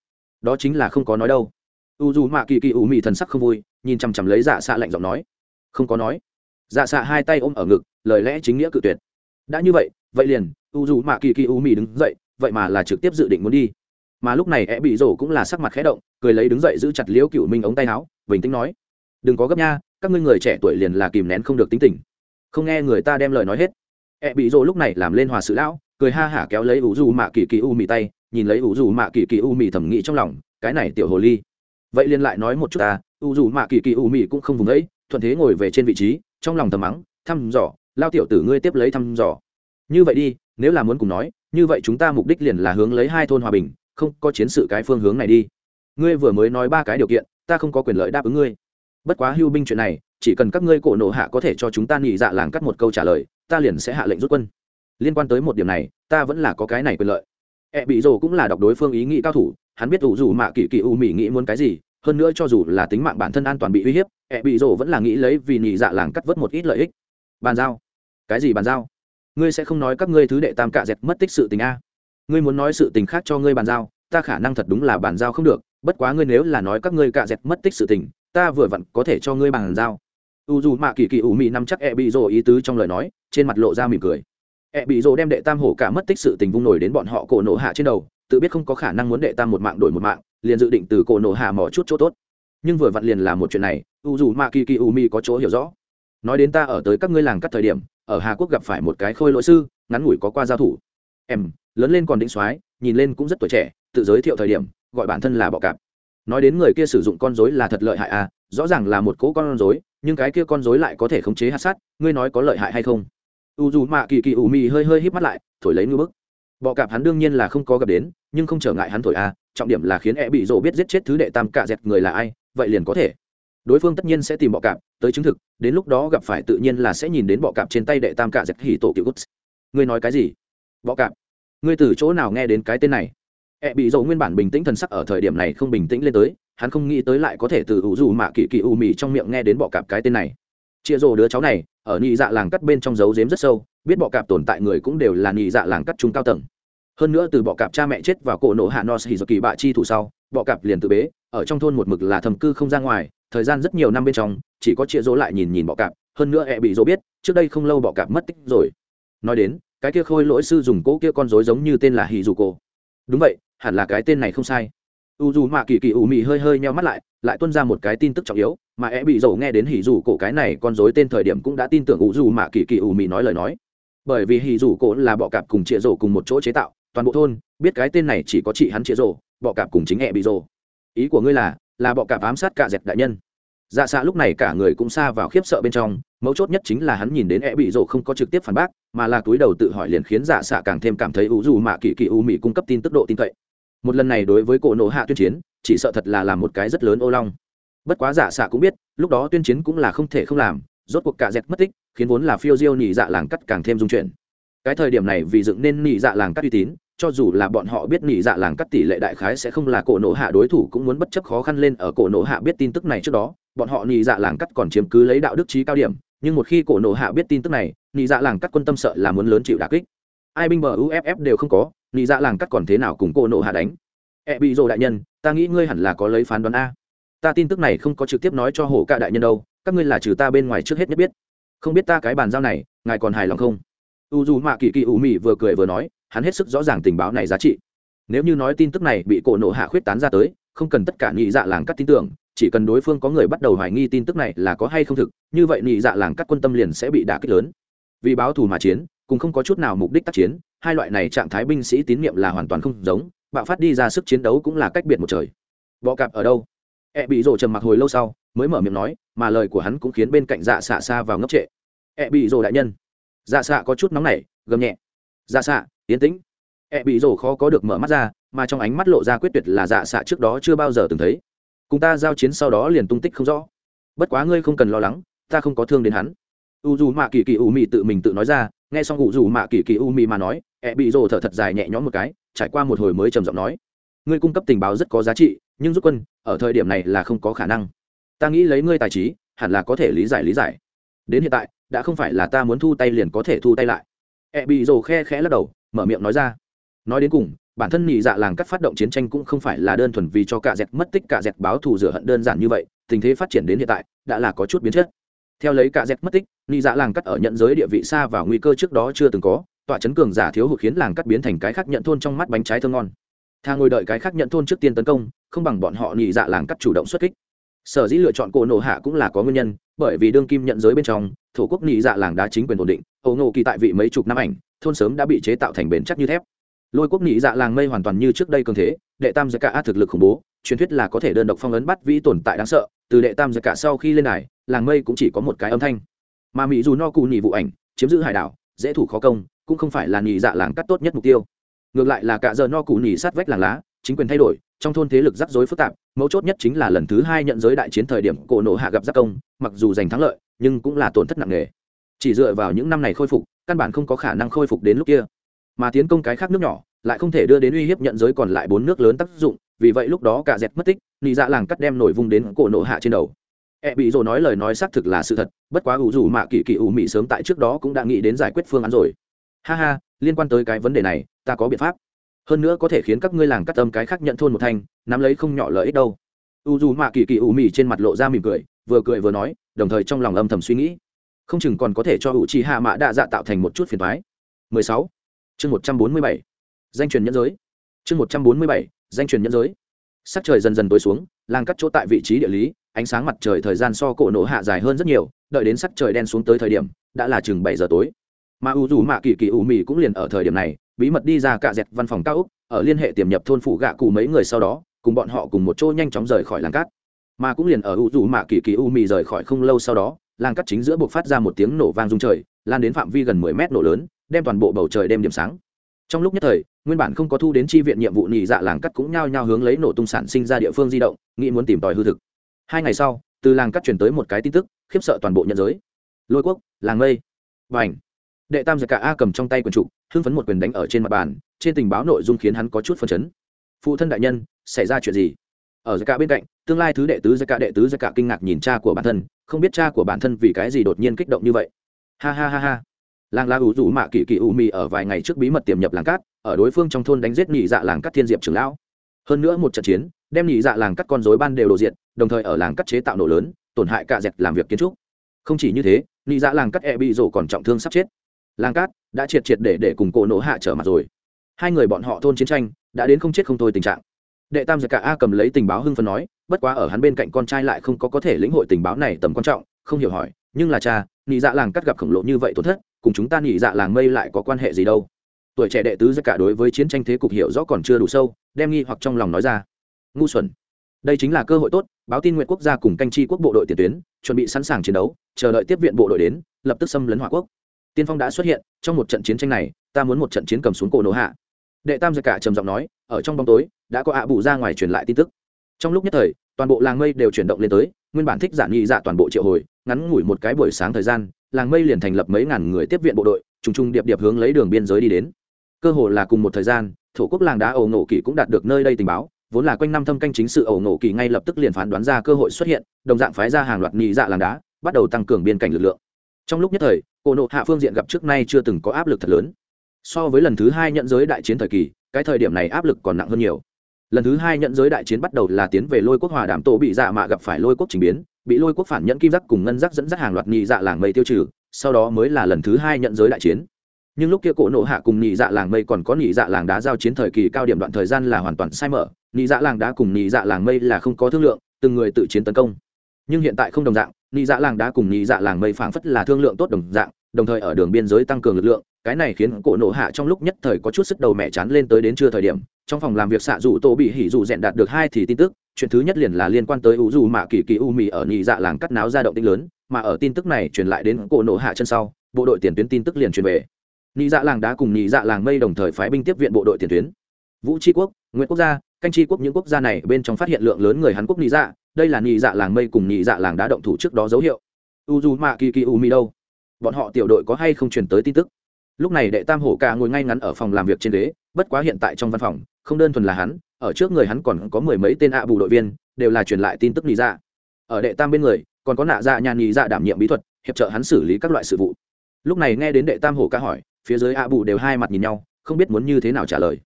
A: Đó chính là không có nói đâu. U dù mạ kỳ kỳ u mi thần sắc không vui, nhìn chằm chằm lấy dạ xạ lạnh giọng nói. Không có nói. Dạ xạ hai tay ôm ở ngực, lời lẽ chính nghĩa cự tuyệt. Đã như vậy vậy liền u dù mạ kỳ kỳ u mi đứng dậy, vậy mà là trực tiếp dự định muốn đi mà lúc này e bị rổ cũng là sắc mặt khẽ động, cười lấy đứng dậy giữ chặt liễu cựu minh ống tay áo, bình tĩnh nói, đừng có gấp nha, các ngươi người trẻ tuổi liền là kìm nén không được tính tình. Không nghe người ta đem lời nói hết. E bị rổ lúc này làm lên hòa sự lão, cười ha hả kéo lấy u dù mạ kỳ kỳ u mì tay, nhìn lấy u dù mạ kỳ kỳ u mì thẩm nghĩ trong lòng, cái này tiểu hồ ly. Vậy liền lại nói một chút ta u dù mạ kỳ kỳ u mì cũng không vùng ấy thuận thế ngồi về trên vị trí, trong lòng thầm mắng, thăm dò, lao tiểu tử ngươi tiếp lấy thăm dò. Như vậy đi, nếu là muốn cùng nói, như vậy chúng ta mục đích liền là hướng lấy hai thôn hòa bình không có chiến sự cái phương hướng này đi. Ngươi vừa mới nói ba cái điều kiện, ta không có quyền lợi đáp ứng ngươi. Bất quá hưu binh chuyện này, chỉ cần các ngươi cổ nộ hạ có thể cho chúng ta nghỉ dạ làng cắt một câu trả lời, ta liền sẽ hạ lệnh rút quân. Liên quan tới một điểm này, ta vẫn là có cái này quyền lợi. E bị rồ cũng là đọc đối phương ý nghĩ cao thủ, hắn biết ủ dù mạ kỳ kỳ u mỹ nghĩ muốn cái gì, hơn nữa cho dù là tính mạng bản thân an toàn bị uy hiếp e bị rồ vẫn là nghĩ lấy vì nghỉ dạ làng cắt vớt một ít lợi ích. Bàn giao. Cái gì bàn giao? Ngươi sẽ không nói các ngươi thứ đệ tam cạ dẹt mất tích sự tình a? Ngươi muốn nói sự tình khác cho ngươi bàn giao, ta khả năng thật đúng là bàn giao không được, bất quá ngươi nếu là nói các ngươi cạ dẹt mất tích sự tình, ta vừa vặn có thể cho ngươi bàn giao. U dù mạ kỳ kỳ ủ mị nắm chắc e bị rồ ý tứ trong lời nói, trên mặt lộ ra mỉm cười. E bị rồ đem đệ tam hổ cả mất tích sự tình vung nổi đến bọn họ cổ nổ hạ trên đầu, tự biết không có khả năng muốn đệ tam một mạng đổi một mạng, liền dự định từ cổ nổ hạ mỏ chút chỗ tốt. Nhưng vừa vặn liền là một chuyện này, u dù mạ kỳ kỳ ủ mị có chỗ hiểu rõ. Nói đến ta ở tới các ngươi làng cắt thời điểm, ở hà quốc gặp phải một cái khôi lỗi sư, ngắn ngủi có qua giao thủ. Em lớn lên còn đĩnh soái, nhìn lên cũng rất tuổi trẻ, tự giới thiệu thời điểm, gọi bản thân là bọ cạp. Nói đến người kia sử dụng con dối là thật lợi hại à rõ ràng là một cỗ con dối nhưng cái kia con dối lại có thể khống chế hát sát ngươi nói có lợi hại hay không? U dù mạ kỳ kỳ ủ mì hơi hơi híp mắt lại, thổi lấy ngư bức. Bọ cạp hắn đương nhiên là không có gặp đến, nhưng không trở ngại hắn thổi à trọng điểm là khiến e bị rộ biết giết chết thứ đệ tam cạ dẹt người là ai, vậy liền có thể. Đối phương tất nhiên sẽ tìm bọ cạp, tới chứng thực, đến lúc đó gặp phải tự nhiên là sẽ nhìn đến bọ cạp trên tay đệ tam cạ dẹt hỉ tổ cựu gút ngươi nói cái gì? Bọ cạp ngươi từ chỗ nào nghe đến cái tên này E bị dầu nguyên bản bình tĩnh thần sắc ở thời điểm này không bình tĩnh lên tới, hắn không nghĩ tới lại có thể từ ủ dù mạ kỳ kỳ u mì trong miệng nghe đến bọ cạp cái tên này. Chia rồ đứa cháu này, ở nhị dạ làng cắt bên trong dấu giếm rất sâu, biết bọ cạp tồn tại người cũng đều là nhị dạ làng cắt trung cao tầng. Hơn nữa từ bọ cạp cha mẹ chết vào cổ nổ hạ Nos kỳ bạ chi thủ sau, bọ cạp liền tự bế, ở trong thôn một mực là thầm cư không ra ngoài, thời gian rất nhiều năm bên trong, chỉ có chia rỗ lại nhìn nhìn bọ cạp, hơn nữa E bị dỗ biết, trước đây không lâu bọ cạp mất tích rồi. Nói đến, cái kia khôi lỗi sư dùng cỗ kia con rối giống như tên là hì dù cổ đúng vậy, hẳn là cái tên này không sai. U dù mạ kỳ kỳ ủ mị hơi hơi meo mắt lại lại tuân ra một cái tin tức trọng yếu, mà e bị dầu nghe đến hỉ dù cổ cái này con rối tên thời điểm cũng đã tin tưởng u dù mạ kỳ kỳ ủ mị nói lời nói. Bởi vì hỉ dù cổ là bọ cạp cùng chĩa rổ cùng một chỗ chế tạo, toàn bộ thôn biết cái tên này chỉ có chị hắn chĩa rổ bọ cạp cùng chính e bị rổ ý của ngươi là là bọ cạp ám sát cả dẹt đại nhân dạ xạ lúc này cả người cũng xa vào khiếp sợ bên trong, mấu chốt nhất chính là hắn nhìn đến e bị rổ không có trực tiếp phản bác, mà là túi đầu tự hỏi liền khiến dạ xạ càng thêm cảm thấy ủ dù mạ kỳ kỳ u mỹ cung cấp tin tức độ tin cậy. Một lần này đối với cổ nổ hạ tuyên chiến, chỉ sợ thật là làm một cái rất lớn ô long. Bất quá dạ xạ cũng biết, lúc đó tuyên chiến cũng là không thể không làm, rốt cuộc cả dẹt mất tích, khiến vốn là phiêu diêu nhị dạ làng cắt càng thêm dung chuyển. Cái thời điểm này vì dựng nên nhị dạ làng cắt uy tín, cho dù là bọn họ biết nhị dạ làng cắt tỷ lệ đại khái sẽ không là cổ nổ hạ đối thủ cũng muốn bất chấp khó khăn lên ở cổ nổ hạ biết tin tức này trước đó bọn họ nhị dạ làng cắt còn chiếm cứ lấy đạo đức trí cao điểm, nhưng một khi cổ nổ hạ biết tin tức này, nhị dạ làng cắt quân tâm sợ là muốn lớn chịu đà kích. Ai binh bờ uff đều không có, nhị dạ làng cắt còn thế nào cùng cổ nổ hạ đánh? E bị rồ đại nhân, ta nghĩ ngươi hẳn là có lấy phán đoán a. Ta tin tức này không có trực tiếp nói cho hổ cả đại nhân đâu, các ngươi là trừ ta bên ngoài trước hết nhất biết. Không biết ta cái bàn giao này, ngài còn hài lòng không? U dù mạ kỳ kỳ ủ mị vừa cười vừa nói, hắn hết sức rõ ràng tình báo này giá trị. Nếu như nói tin tức này bị cổ nộ hạ khuyết tán ra tới, không cần tất cả nhị dạ làng cắt tin tưởng chỉ cần đối phương có người bắt đầu hoài nghi tin tức này là có hay không thực, như vậy nhị dạ làng các quân tâm liền sẽ bị đả kích lớn. Vì báo thù mà chiến, cùng không có chút nào mục đích tác chiến, hai loại này trạng thái binh sĩ tín nhiệm là hoàn toàn không giống, bạo phát đi ra sức chiến đấu cũng là cách biệt một trời. Bọ cạp ở đâu? E bị rồ trầm mặc hồi lâu sau, mới mở miệng nói, mà lời của hắn cũng khiến bên cạnh dạ xạ xa vào ngốc trệ. E bị rồ đại nhân. Dạ xạ có chút nóng nảy, gầm nhẹ. Dạ xạ tiến tĩnh. E bị rồ khó có được mở mắt ra, mà trong ánh mắt lộ ra quyết tuyệt là dạ xạ trước đó chưa bao giờ từng thấy cùng ta giao chiến sau đó liền tung tích không rõ. Bất quá ngươi không cần lo lắng, ta không có thương đến hắn. U dù mạ kỳ kỳ u mị tự mình tự nói ra, nghe xong u dù mạ kỳ kỳ u mị mà nói, ẹ bị rồ thở thật dài nhẹ nhõm một cái, trải qua một hồi mới trầm giọng nói, ngươi cung cấp tình báo rất có giá trị, nhưng rút quân, ở thời điểm này là không có khả năng. Ta nghĩ lấy ngươi tài trí, hẳn là có thể lý giải lý giải. Đến hiện tại, đã không phải là ta muốn thu tay liền có thể thu tay lại. Ẹ bị rồ khe khẽ lắc đầu, mở miệng nói ra. Nói đến cùng bản thân nhị dạ làng cắt phát động chiến tranh cũng không phải là đơn thuần vì cho cả dẹt mất tích cả dẹt báo thù rửa hận đơn giản như vậy, tình thế phát triển đến hiện tại đã là có chút biến chất. Theo lấy cả dẹt mất tích, nhị dạ làng cắt ở nhận giới địa vị xa và nguy cơ trước đó chưa từng có, tọa chấn cường giả thiếu hụt khiến làng cắt biến thành cái khác nhận thôn trong mắt bánh trái thơ ngon. Thà ngồi đợi cái khác nhận thôn trước tiên tấn công, không bằng bọn họ nhị dạ làng cắt chủ động xuất kích. Sở dĩ lựa chọn cổ nổ hạ cũng là có nguyên nhân, bởi vì đương kim nhận giới bên trong, thổ quốc nhị dạ làng đá chính quyền ổn định, ấu nộ kỳ tại vị mấy chục năm ảnh, thôn sớm đã bị chế tạo thành bền chắc như thép lôi quốc nhị dạ làng mây hoàn toàn như trước đây cường thế, đệ tam giới cả thực lực khủng bố, truyền thuyết là có thể đơn độc phong ấn bắt vĩ tồn tại đáng sợ, từ đệ tam giới cả sau khi lên này làng mây cũng chỉ có một cái âm thanh. Mà mỹ dù no cù nhị vụ ảnh, chiếm giữ hải đảo, dễ thủ khó công, cũng không phải là nhị dạ làng cắt tốt nhất mục tiêu. Ngược lại là cả giờ no cù nhị sát vách làng lá, chính quyền thay đổi, trong thôn thế lực rắc rối phức tạp, mấu chốt nhất chính là lần thứ hai nhận giới đại chiến thời điểm cổ nộ hạ gặp giác công, mặc dù giành thắng lợi, nhưng cũng là tổn thất nặng nề. Chỉ dựa vào những năm này khôi phục, căn bản không có khả năng khôi phục đến lúc kia mà tiến công cái khác nước nhỏ, lại không thể đưa đến uy hiếp nhận giới còn lại bốn nước lớn tác dụng, vì vậy lúc đó cả dẹt mất tích, nị dạ làng cắt đem nổi vung đến cổ nộ hạ trên đầu. E bị rồi nói lời nói xác thực là sự thật, bất quá ủ rủ mạ kỳ kỳ ủ mị sớm tại trước đó cũng đã nghĩ đến giải quyết phương án rồi. Ha ha, liên quan tới cái vấn đề này, ta có biện pháp. Hơn nữa có thể khiến các ngươi làng cắt âm cái khác nhận thôn một thanh nắm lấy không nhỏ lợi ích đâu. U dù mạ kỳ kỳ ủ mị trên mặt lộ ra mỉm cười, vừa cười vừa nói, đồng thời trong lòng âm thầm suy nghĩ. Không chừng còn có thể cho u chi hạ mạ đa dạ tạo thành một chút phiền thoái 16 chương 147. danh truyền nhân giới chương 147. danh truyền nhân giới sắc trời dần dần tối xuống, làng cắt chỗ tại vị trí địa lý, ánh sáng mặt trời thời gian so cổ nổ hạ dài hơn rất nhiều, đợi đến sắc trời đen xuống tới thời điểm, đã là chừng bảy giờ tối mà u dù mạ kỳ kỳ u mì cũng liền ở thời điểm này, bí mật đi ra cạ dẹt văn phòng cao úc, ở liên hệ tiềm nhập thôn phủ gạ cụ mấy người sau đó, cùng bọn họ cùng một chỗ nhanh chóng rời khỏi làng cát mà cũng liền ở u dù mạ kỳ kỳ u mì rời khỏi không lâu sau đó, làng cát chính giữa buộc phát ra một tiếng nổ vang rung trời, lan đến phạm vi gần mười mét nổ lớn đem toàn bộ bầu trời đêm điểm sáng. Trong lúc nhất thời, nguyên bản không có thu đến chi viện nhiệm vụ nhị dạ làng cắt cũng nhao nhao hướng lấy nổ tung sản sinh ra địa phương di động, nghĩ muốn tìm tòi hư thực. Hai ngày sau, từ làng cắt chuyển tới một cái tin tức, khiếp sợ toàn bộ nhân giới. Lôi quốc, làng mây. Và ảnh đệ tam giặc cả a cầm trong tay quần trụ hưng phấn một quyền đánh ở trên mặt bàn, trên tình báo nội dung khiến hắn có chút phân chấn. Phụ thân đại nhân, xảy ra chuyện gì? Ở giặc cả bên cạnh, tương lai thứ đệ tứ giặc cả đệ tứ giặc cả kinh ngạc nhìn cha của bản thân, không biết cha của bản thân vì cái gì đột nhiên kích động như vậy. Ha ha ha ha làng la ủ rủ mạ kỳ kỳ ủ mì ở vài ngày trước bí mật tiềm nhập làng cát, ở đối phương trong thôn đánh giết nhị dạ làng cát thiên diệp trưởng lão. Hơn nữa một trận chiến, đem nhị dạ làng cắt con dối ban đều đồ diện đồng thời ở làng cắt chế tạo nổ lớn, tổn hại cả dẹt làm việc kiến trúc. Không chỉ như thế, nhị dạ làng cắt e bị rổ còn trọng thương sắp chết. Làng cát đã triệt triệt để để cùng cổ nổ hạ trở mặt rồi. Hai người bọn họ thôn chiến tranh, đã đến không chết không thôi tình trạng. Đệ tam giật cả a cầm lấy tình báo hưng phấn nói, bất quá ở hắn bên cạnh con trai lại không có có thể lĩnh hội tình báo này tầm quan trọng, không hiểu hỏi, nhưng là cha, nhị dạ làng cắt gặp khổng lồ như vậy tổn thất cùng chúng ta nhị dạ làng mây lại có quan hệ gì đâu. Tuổi trẻ đệ tứ giặc cả đối với chiến tranh thế cục hiểu rõ còn chưa đủ sâu, đem nghi hoặc trong lòng nói ra. Ngu xuẩn. Đây chính là cơ hội tốt, báo tin nguyện quốc gia cùng canh chi quốc bộ đội tiền tuyến, chuẩn bị sẵn sàng chiến đấu, chờ đợi tiếp viện bộ đội đến, lập tức xâm lấn hỏa quốc. Tiên phong đã xuất hiện, trong một trận chiến tranh này, ta muốn một trận chiến cầm xuống cổ nổ hạ. Đệ tam giật cả trầm giọng nói, ở trong bóng tối, đã có ạ à bù ra ngoài truyền lại tin tức. Trong lúc nhất thời toàn bộ làng mây đều chuyển động lên tới, nguyên bản thích giản nhị dạ toàn bộ triệu hồi, ngắn ngủi một cái buổi sáng thời gian, làng mây liền thành lập mấy ngàn người tiếp viện bộ đội, trùng trùng điệp điệp hướng lấy đường biên giới đi đến. Cơ hồ là cùng một thời gian, thổ quốc làng đá ẩu nổ kỳ cũng đạt được nơi đây tình báo, vốn là quanh năm thâm canh chính sự ẩu nổ kỳ ngay lập tức liền phán đoán ra cơ hội xuất hiện, đồng dạng phái ra hàng loạt nhị dạ làng đá, bắt đầu tăng cường biên cảnh lực lượng. Trong lúc nhất thời, cổ nộ hạ phương diện gặp trước nay chưa từng có áp lực thật lớn. So với lần thứ hai nhận giới đại chiến thời kỳ, cái thời điểm này áp lực còn nặng hơn nhiều lần thứ hai nhận giới đại chiến bắt đầu là tiến về lôi quốc hòa đảm tổ bị dạ mạ gặp phải lôi quốc trình biến, bị lôi quốc phản nhận kim giác cùng ngân giác dẫn dắt hàng loạt nhị dạ làng mây tiêu trừ, sau đó mới là lần thứ hai nhận giới đại chiến. Nhưng lúc kia cổ nộ hạ cùng nhị dạ làng mây còn có nhị dạ làng đá giao chiến thời kỳ cao điểm đoạn thời gian là hoàn toàn sai mở, nhị dạ làng đá cùng nhị dạ làng mây là không có thương lượng, từng người tự chiến tấn công. Nhưng hiện tại không đồng dạng, nhị dạ làng đá cùng nhị dạ làng mây phảng phất là thương lượng tốt đồng dạng đồng thời ở đường biên giới tăng cường lực lượng, cái này khiến cổ nộ hạ trong lúc nhất thời có chút sức đầu mẹ chán lên tới đến chưa thời điểm, trong phòng làm việc xạ dù tô bị hỉ dù rèn đạt được hai thì tin tức, chuyện thứ nhất liền là liên quan tới u dù mạ kỳ kỳ u mì ở nhị dạ làng cắt náo ra động tĩnh lớn, mà ở tin tức này truyền lại đến cổ nộ hạ chân sau, bộ đội tiền tuyến tin tức liền truyền về. Nhị dạ làng đá cùng nhị dạ làng mây đồng thời phái binh tiếp viện bộ đội tiền tuyến. Vũ tri quốc nguyễn quốc gia, canh tri quốc những quốc gia này bên trong phát hiện lượng lớn người hàn quốc nhị dạ đây là nhị dạ làng mây cùng nhị dạ làng đá động thủ trước đó dấu hiệu. U dù mạ kỳ kỳ u mi đâu? Bọn họ tiểu đội có hay không truyền tới tin tức? Lúc này đệ tam hổ ca ngồi ngay ngắn ở phòng làm việc trên ghế, bất quá hiện tại trong văn phòng, không đơn thuần là hắn, ở trước người hắn còn có mười mấy tên ạ bù đội viên, đều là truyền lại tin tức nhị dạ. Ở đệ tam bên người, còn có nạ dạ nhà nhị dạ đảm nhiệm bí thuật, hiệp trợ hắn xử lý các loại sự vụ. Lúc này nghe đến đệ tam hổ ca hỏi, phía dưới ạ bù đều hai mặt nhìn nhau, không biết muốn như thế nào trả lời.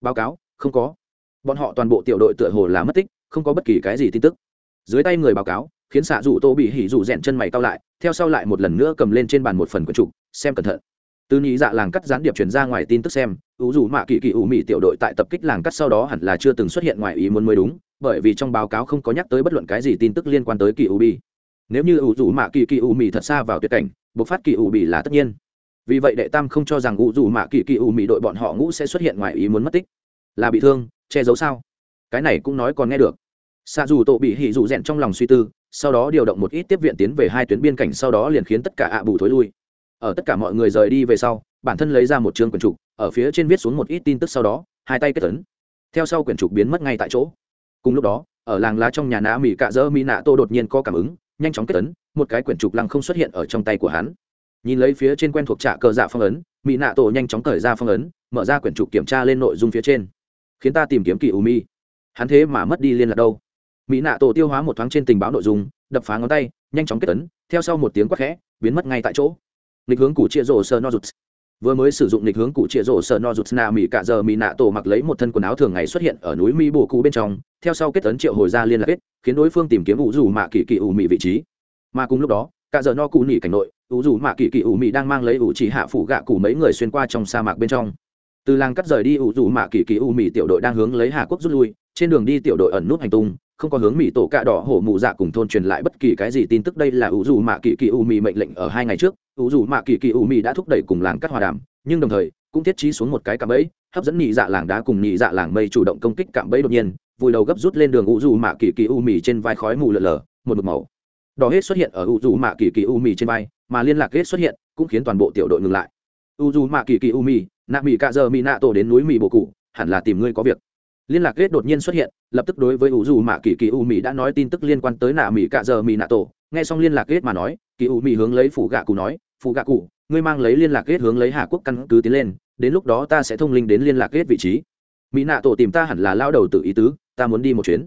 A: Báo cáo, không có. Bọn họ toàn bộ tiểu đội tựa hồ là mất tích, không có bất kỳ cái gì tin tức. Dưới tay người báo cáo, khiến xạ rủ tô bị hỉ rủ rèn chân mày cao lại theo sau lại một lần nữa cầm lên trên bàn một phần quần trục, xem cẩn thận. Từ nhị dạ làng cắt gián điệp truyền ra ngoài tin tức xem ưu dù mạ kỳ kỳ ủ mị tiểu đội tại tập kích làng cắt sau đó hẳn là chưa từng xuất hiện ngoài ý muốn mới đúng, bởi vì trong báo cáo không có nhắc tới bất luận cái gì tin tức liên quan tới kỳ ủ bi. Nếu như ưu dù mạ kỳ kỳ ủ mị thật xa vào tuyệt cảnh, bộc phát kỳ ủ bị là tất nhiên. Vì vậy đệ tam không cho rằng ủ dù mạ kỳ kỳ ủ mị đội bọn họ ngũ sẽ xuất hiện ngoài ý muốn mất tích. Là bị thương, che giấu sao? Cái này cũng nói còn nghe được. Xa dù tổ bị hỉ dù rèn trong lòng suy tư sau đó điều động một ít tiếp viện tiến về hai tuyến biên cảnh, sau đó liền khiến tất cả ạ bù thối lui. Ở tất cả mọi người rời đi về sau, bản thân lấy ra một chương quyển trục, ở phía trên viết xuống một ít tin tức sau đó, hai tay kết tấn theo sau quyển trục biến mất ngay tại chỗ. Cùng lúc đó, ở làng lá trong nhà nã mỹ cạ dơ mỹ nạ tô đột nhiên có cảm ứng, nhanh chóng kết tấn một cái quyển trục lăng không xuất hiện ở trong tay của hắn. Nhìn lấy phía trên quen thuộc trạ cờ dạ phong ấn mỹ nạ tổ nhanh chóng cởi ra phong ấn, mở ra quyển trục kiểm tra lên nội dung phía trên. Khiến ta tìm kiếm kỳ u mi hắn thế mà mất đi liên lạc đâu? Mỹ nạ tổ tiêu hóa một thoáng trên tình báo nội dung đập phá ngón tay nhanh chóng kết tấn, theo sau một tiếng quát khẽ biến mất ngay tại chỗ. Lịch hướng củ chia rổ sờ no rụt. vừa mới sử dụng lịch hướng cụ chia rổ sờ no rụt, na mỹ cả giờ mỹ nạ tổ mặc lấy một thân quần áo thường ngày xuất hiện ở núi mỹ bồ cụ bên trong theo sau kết tấn triệu hồi ra liên lạc kết khiến đối phương tìm kiếm ủ dù mạ kỳ kỳ ủ mỹ vị trí. Mà cùng lúc đó cả giờ no cụ nỉ cảnh nội ủ dù mạ kỳ kỳ ủ mỹ đang mang lấy ủ chỉ hạ phủ gạ cụ mấy người xuyên qua trong sa mạc bên trong. Từ làng cắt rời đi ủ dù mạ kỳ kỳ ủ mỹ tiểu đội đang hướng lấy hà quốc rút lui trên đường đi tiểu đội ẩn nút hành tung không có hướng mỹ tổ cạ đỏ hổ mụ dạ cùng thôn truyền lại bất kỳ cái gì tin tức. Đây là ủ dù mạ kỳ kỳ u mì mệnh lệnh ở hai ngày trước. Ủ dù mạ kỳ kỳ u mì đã thúc đẩy cùng làng cắt hòa đàm, nhưng đồng thời, cũng thiết trí xuống một cái cạm bẫy, hấp dẫn nhị dạ làng đá cùng nhị dạ làng mây chủ động công kích cạm bẫy đột nhiên. Vùi đầu gấp rút lên đường ủ dù mạ kỳ kỳ u mì trên vai khói mù lờ lờ một mực màu đỏ hết xuất hiện ở ủ dù mạ kỳ kỳ u mì trên vai, mà liên lạc hết xuất hiện, cũng khiến toàn bộ tiểu đội ngừng lại. U dù mạ kỳ kỳ u mì nạ mỹ cạ giờ mỹ nạ tổ đến núi mì bộ cụ, hẳn là tìm ngươi có việc liên lạc kết đột nhiên xuất hiện, lập tức đối với u dù mạ kỳ kỳ u mỹ đã nói tin tức liên quan tới nạ mỹ cạ giờ mỹ nạ tổ. Nghe xong liên lạc kết mà nói kỳ u mỹ hướng lấy phủ gạ cụ nói phủ gạ cụ, ngươi mang lấy liên lạc kết hướng lấy hà quốc căn cứ tiến lên, đến lúc đó ta sẽ thông linh đến liên lạc kết vị trí. Mỹ nạ tổ tìm ta hẳn là lao đầu tự ý tứ, ta muốn đi một chuyến.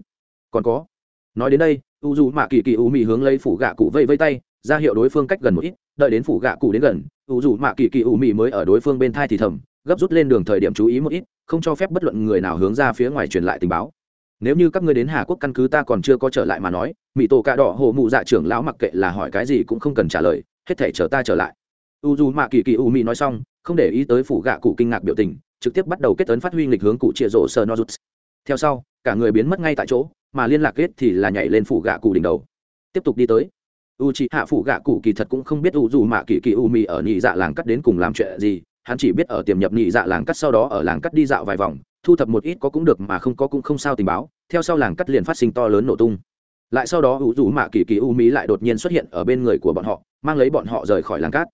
A: Còn có. Nói đến đây u dù mạ kỳ kỳ u mỹ hướng lấy phủ gạ cụ vây vây tay, ra hiệu đối phương cách gần một ít, đợi đến phủ gạ cụ đến gần u dù mạ kỳ kỳ u mỹ mới ở đối phương bên thai thì thầm gấp rút lên đường thời điểm chú ý một ít, không cho phép bất luận người nào hướng ra phía ngoài truyền lại tình báo. Nếu như các ngươi đến hà quốc căn cứ ta còn chưa có trở lại mà nói mỹ tổ cạ đỏ hồ mụ dạ trưởng lão mặc kệ là hỏi cái gì cũng không cần trả lời, hết thể chờ ta trở lại. U dù mạ kỳ kỳ u mỹ nói xong, không để ý tới phủ gạ cụ kinh ngạc biểu tình, trực tiếp bắt đầu kết ấn phát huy lịch hướng cụ chia rổ sờ nozuts. Theo sau, cả người biến mất ngay tại chỗ, mà liên lạc kết thì là nhảy lên phủ gạ cụ đỉnh đầu. Tiếp tục đi tới. U c hạ phủ gạ cụ kỳ thật cũng không biết u dù mạ kỳ kỳ u mì ở nhị dạ làng cắt đến cùng làm chuyện gì hắn chỉ biết ở tiềm nhập nhị dạ làng cắt sau đó ở làng cắt đi dạo vài vòng, thu thập một ít có cũng được mà không có cũng không sao tình báo, theo sau làng cắt liền phát sinh to lớn nổ tung. Lại sau đó u rủ mạ kỳ kỳ u mỹ lại đột nhiên xuất hiện ở bên người của bọn họ, mang lấy bọn họ rời khỏi làng cát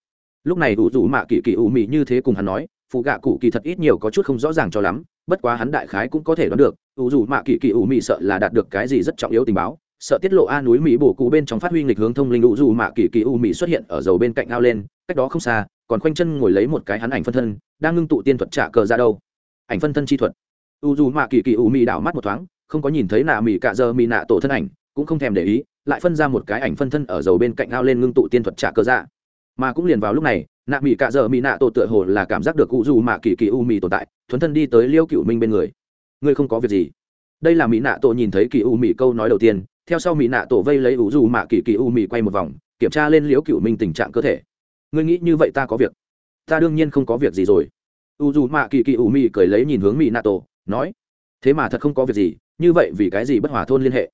A: lúc này u rủ mạ kỳ kỳ u mỹ như thế cùng hắn nói, phụ gạ cụ kỳ thật ít nhiều có chút không rõ ràng cho lắm, bất quá hắn đại khái cũng có thể đoán được u rủ mạ kỳ kỳ u mỹ sợ là đạt được cái gì rất trọng yếu tình báo, sợ tiết lộ a núi mỹ bổ cụ bên trong phát huy nghịch hướng thông linh u rủ mạ kỳ kỳ u mỹ xuất hiện ở dầu bên cạnh ao lên, cách đó không xa còn khoanh chân ngồi lấy một cái hắn ảnh phân thân, đang ngưng tụ tiên thuật trả cờ ra đâu. Ảnh phân thân chi thuật. U dù mạ kỳ kỳ u mị đảo mắt một thoáng, không có nhìn thấy nạ mị cạ giờ mị nạ tổ thân ảnh, cũng không thèm để ý, lại phân ra một cái ảnh phân thân ở dầu bên cạnh ao lên ngưng tụ tiên thuật trả cờ ra. Mà cũng liền vào lúc này, nạ mị cạ giờ mị nạ tổ tựa hồ là cảm giác được u dù mạ kỳ kỳ u mị tồn tại, thuấn thân đi tới liêu cựu minh bên người. Ngươi không có việc gì. Đây là mỹ nạ tổ nhìn thấy kỳ u mị câu nói đầu tiên, theo sau mỹ nạ tổ vây lấy u dù mạ kỳ kỳ u mị quay một vòng, kiểm tra lên liễu cựu minh tình trạng cơ thể ngươi nghĩ như vậy ta có việc. Ta đương nhiên không có việc gì rồi. U dù mạ kỳ kỳ u mị cười lấy nhìn hướng mỹ nạ nói, thế mà thật không có việc gì, như vậy vì cái gì bất hòa thôn liên hệ?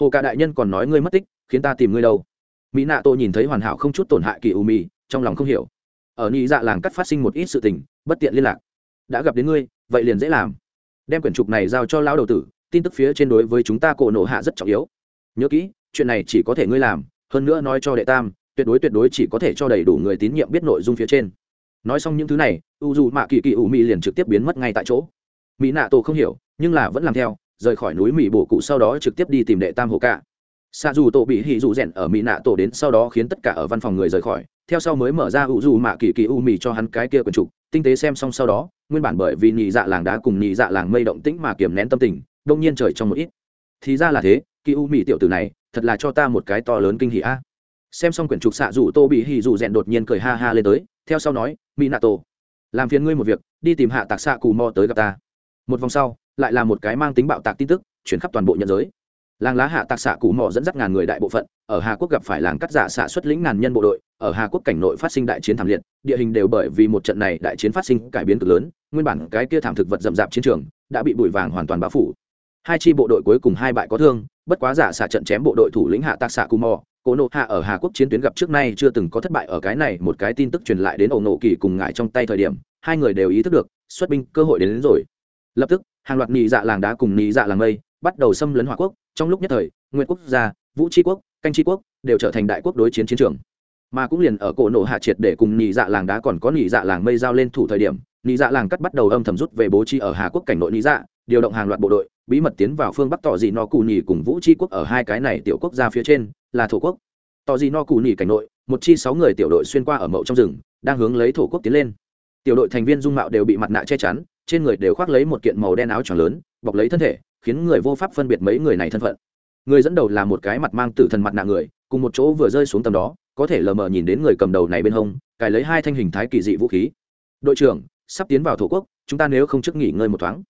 A: Hồ cả đại nhân còn nói ngươi mất tích, khiến ta tìm ngươi đâu. Mỹ nạ Tô nhìn thấy hoàn hảo không chút tổn hại kỳ u mỹ trong lòng không hiểu. Ở nhị dạ làng cắt phát sinh một ít sự tình, bất tiện liên lạc. Đã gặp đến ngươi, vậy liền dễ làm. Đem quyển trục này giao cho lão đầu tử, tin tức phía trên đối với chúng ta cổ nổ hạ rất trọng yếu. Nhớ kỹ, chuyện này chỉ có thể ngươi làm, hơn nữa nói cho đệ tam tuyệt đối tuyệt đối chỉ có thể cho đầy đủ người tín nhiệm biết nội dung phía trên. Nói xong những thứ này, u dù mạ kỳ kỳ ủ mị liền trực tiếp biến mất ngay tại chỗ. Mỹ nạ tổ không hiểu, nhưng là vẫn làm theo, rời khỏi núi mỹ bổ cụ sau đó trực tiếp đi tìm đệ tam hồ cả xa dù tổ bị hỉ dù rèn ở mỹ nạ tổ đến sau đó khiến tất cả ở văn phòng người rời khỏi. Theo sau mới mở ra u dù mạ kỳ kỳ u mì cho hắn cái kia quần trục, tinh tế xem xong sau đó, nguyên bản bởi vì nhị dạ làng đá cùng nhị dạ làng mây động tĩnh mà kiềm nén tâm tình, đông nhiên trời trong một ít. Thì ra là thế, kỳ u mì tiểu tử này, thật là cho ta một cái to lớn kinh hỉ a xem xong quyển trục xạ dù tô bị hỉ dù rèn đột nhiên cười ha ha lên tới, theo sau nói mỹ nạ tổ làm phiền ngươi một việc, đi tìm hạ tạc xạ cù mò tới gặp ta. Một vòng sau, lại là một cái mang tính bạo tạc tin tức, chuyển khắp toàn bộ nhân giới. Làng lá hạ tạc xạ cù mò dẫn dắt ngàn người đại bộ phận, ở hà quốc gặp phải làng cắt giả xạ xuất lĩnh ngàn nhân bộ đội, ở hà quốc cảnh nội phát sinh đại chiến thảm liệt, địa hình đều bởi vì một trận này đại chiến phát sinh cải biến cực lớn, nguyên bản cái kia thảm thực vật rậm rạp chiến trường đã bị bụi vàng hoàn toàn bao phủ. Hai chi bộ đội cuối cùng hai bại có thương, bất quá giả xạ trận chém bộ đội thủ lĩnh hạ tạc xạ cù mò Cổ nộ hạ ở hà quốc chiến tuyến gặp trước nay chưa từng có thất bại ở cái này một cái tin tức truyền lại đến ổ nộ kỳ cùng ngại trong tay thời điểm hai người đều ý thức được xuất binh cơ hội đến, đến rồi. Lập tức hàng loạt nhị dạ làng đá cùng nhị dạ làng mây bắt đầu xâm lấn hòa quốc trong lúc nhất thời nguyên quốc gia vũ tri quốc canh tri quốc đều trở thành đại quốc đối chiến chiến trường. Mà cũng liền ở cổ nộ hạ triệt để cùng nhị dạ làng đá còn có nhị dạ làng mây giao lên thủ thời điểm nhị dạ làng cắt bắt đầu âm thầm rút về bố trí ở hà quốc cảnh nội nhị dạ điều động hàng loạt bộ đội bí mật tiến vào phương bắc tỏ dị no cù nhì cùng vũ tri quốc ở hai cái này tiểu quốc gia phía trên là thổ quốc. Tò gì no cù nỉ cảnh nội, một chi sáu người tiểu đội xuyên qua ở mậu trong rừng, đang hướng lấy thổ quốc tiến lên. Tiểu đội thành viên dung mạo đều bị mặt nạ che chắn, trên người đều khoác lấy một kiện màu đen áo tròn lớn, bọc lấy thân thể, khiến người vô pháp phân biệt mấy người này thân phận. Người dẫn đầu là một cái mặt mang tử thần mặt nạ người, cùng một chỗ vừa rơi xuống tầm đó, có thể lờ mờ nhìn đến người cầm đầu này bên hông, cài lấy hai thanh hình thái kỳ dị vũ khí. Đội trưởng, sắp tiến vào thổ quốc, chúng ta nếu không chức nghỉ ngơi một thoáng.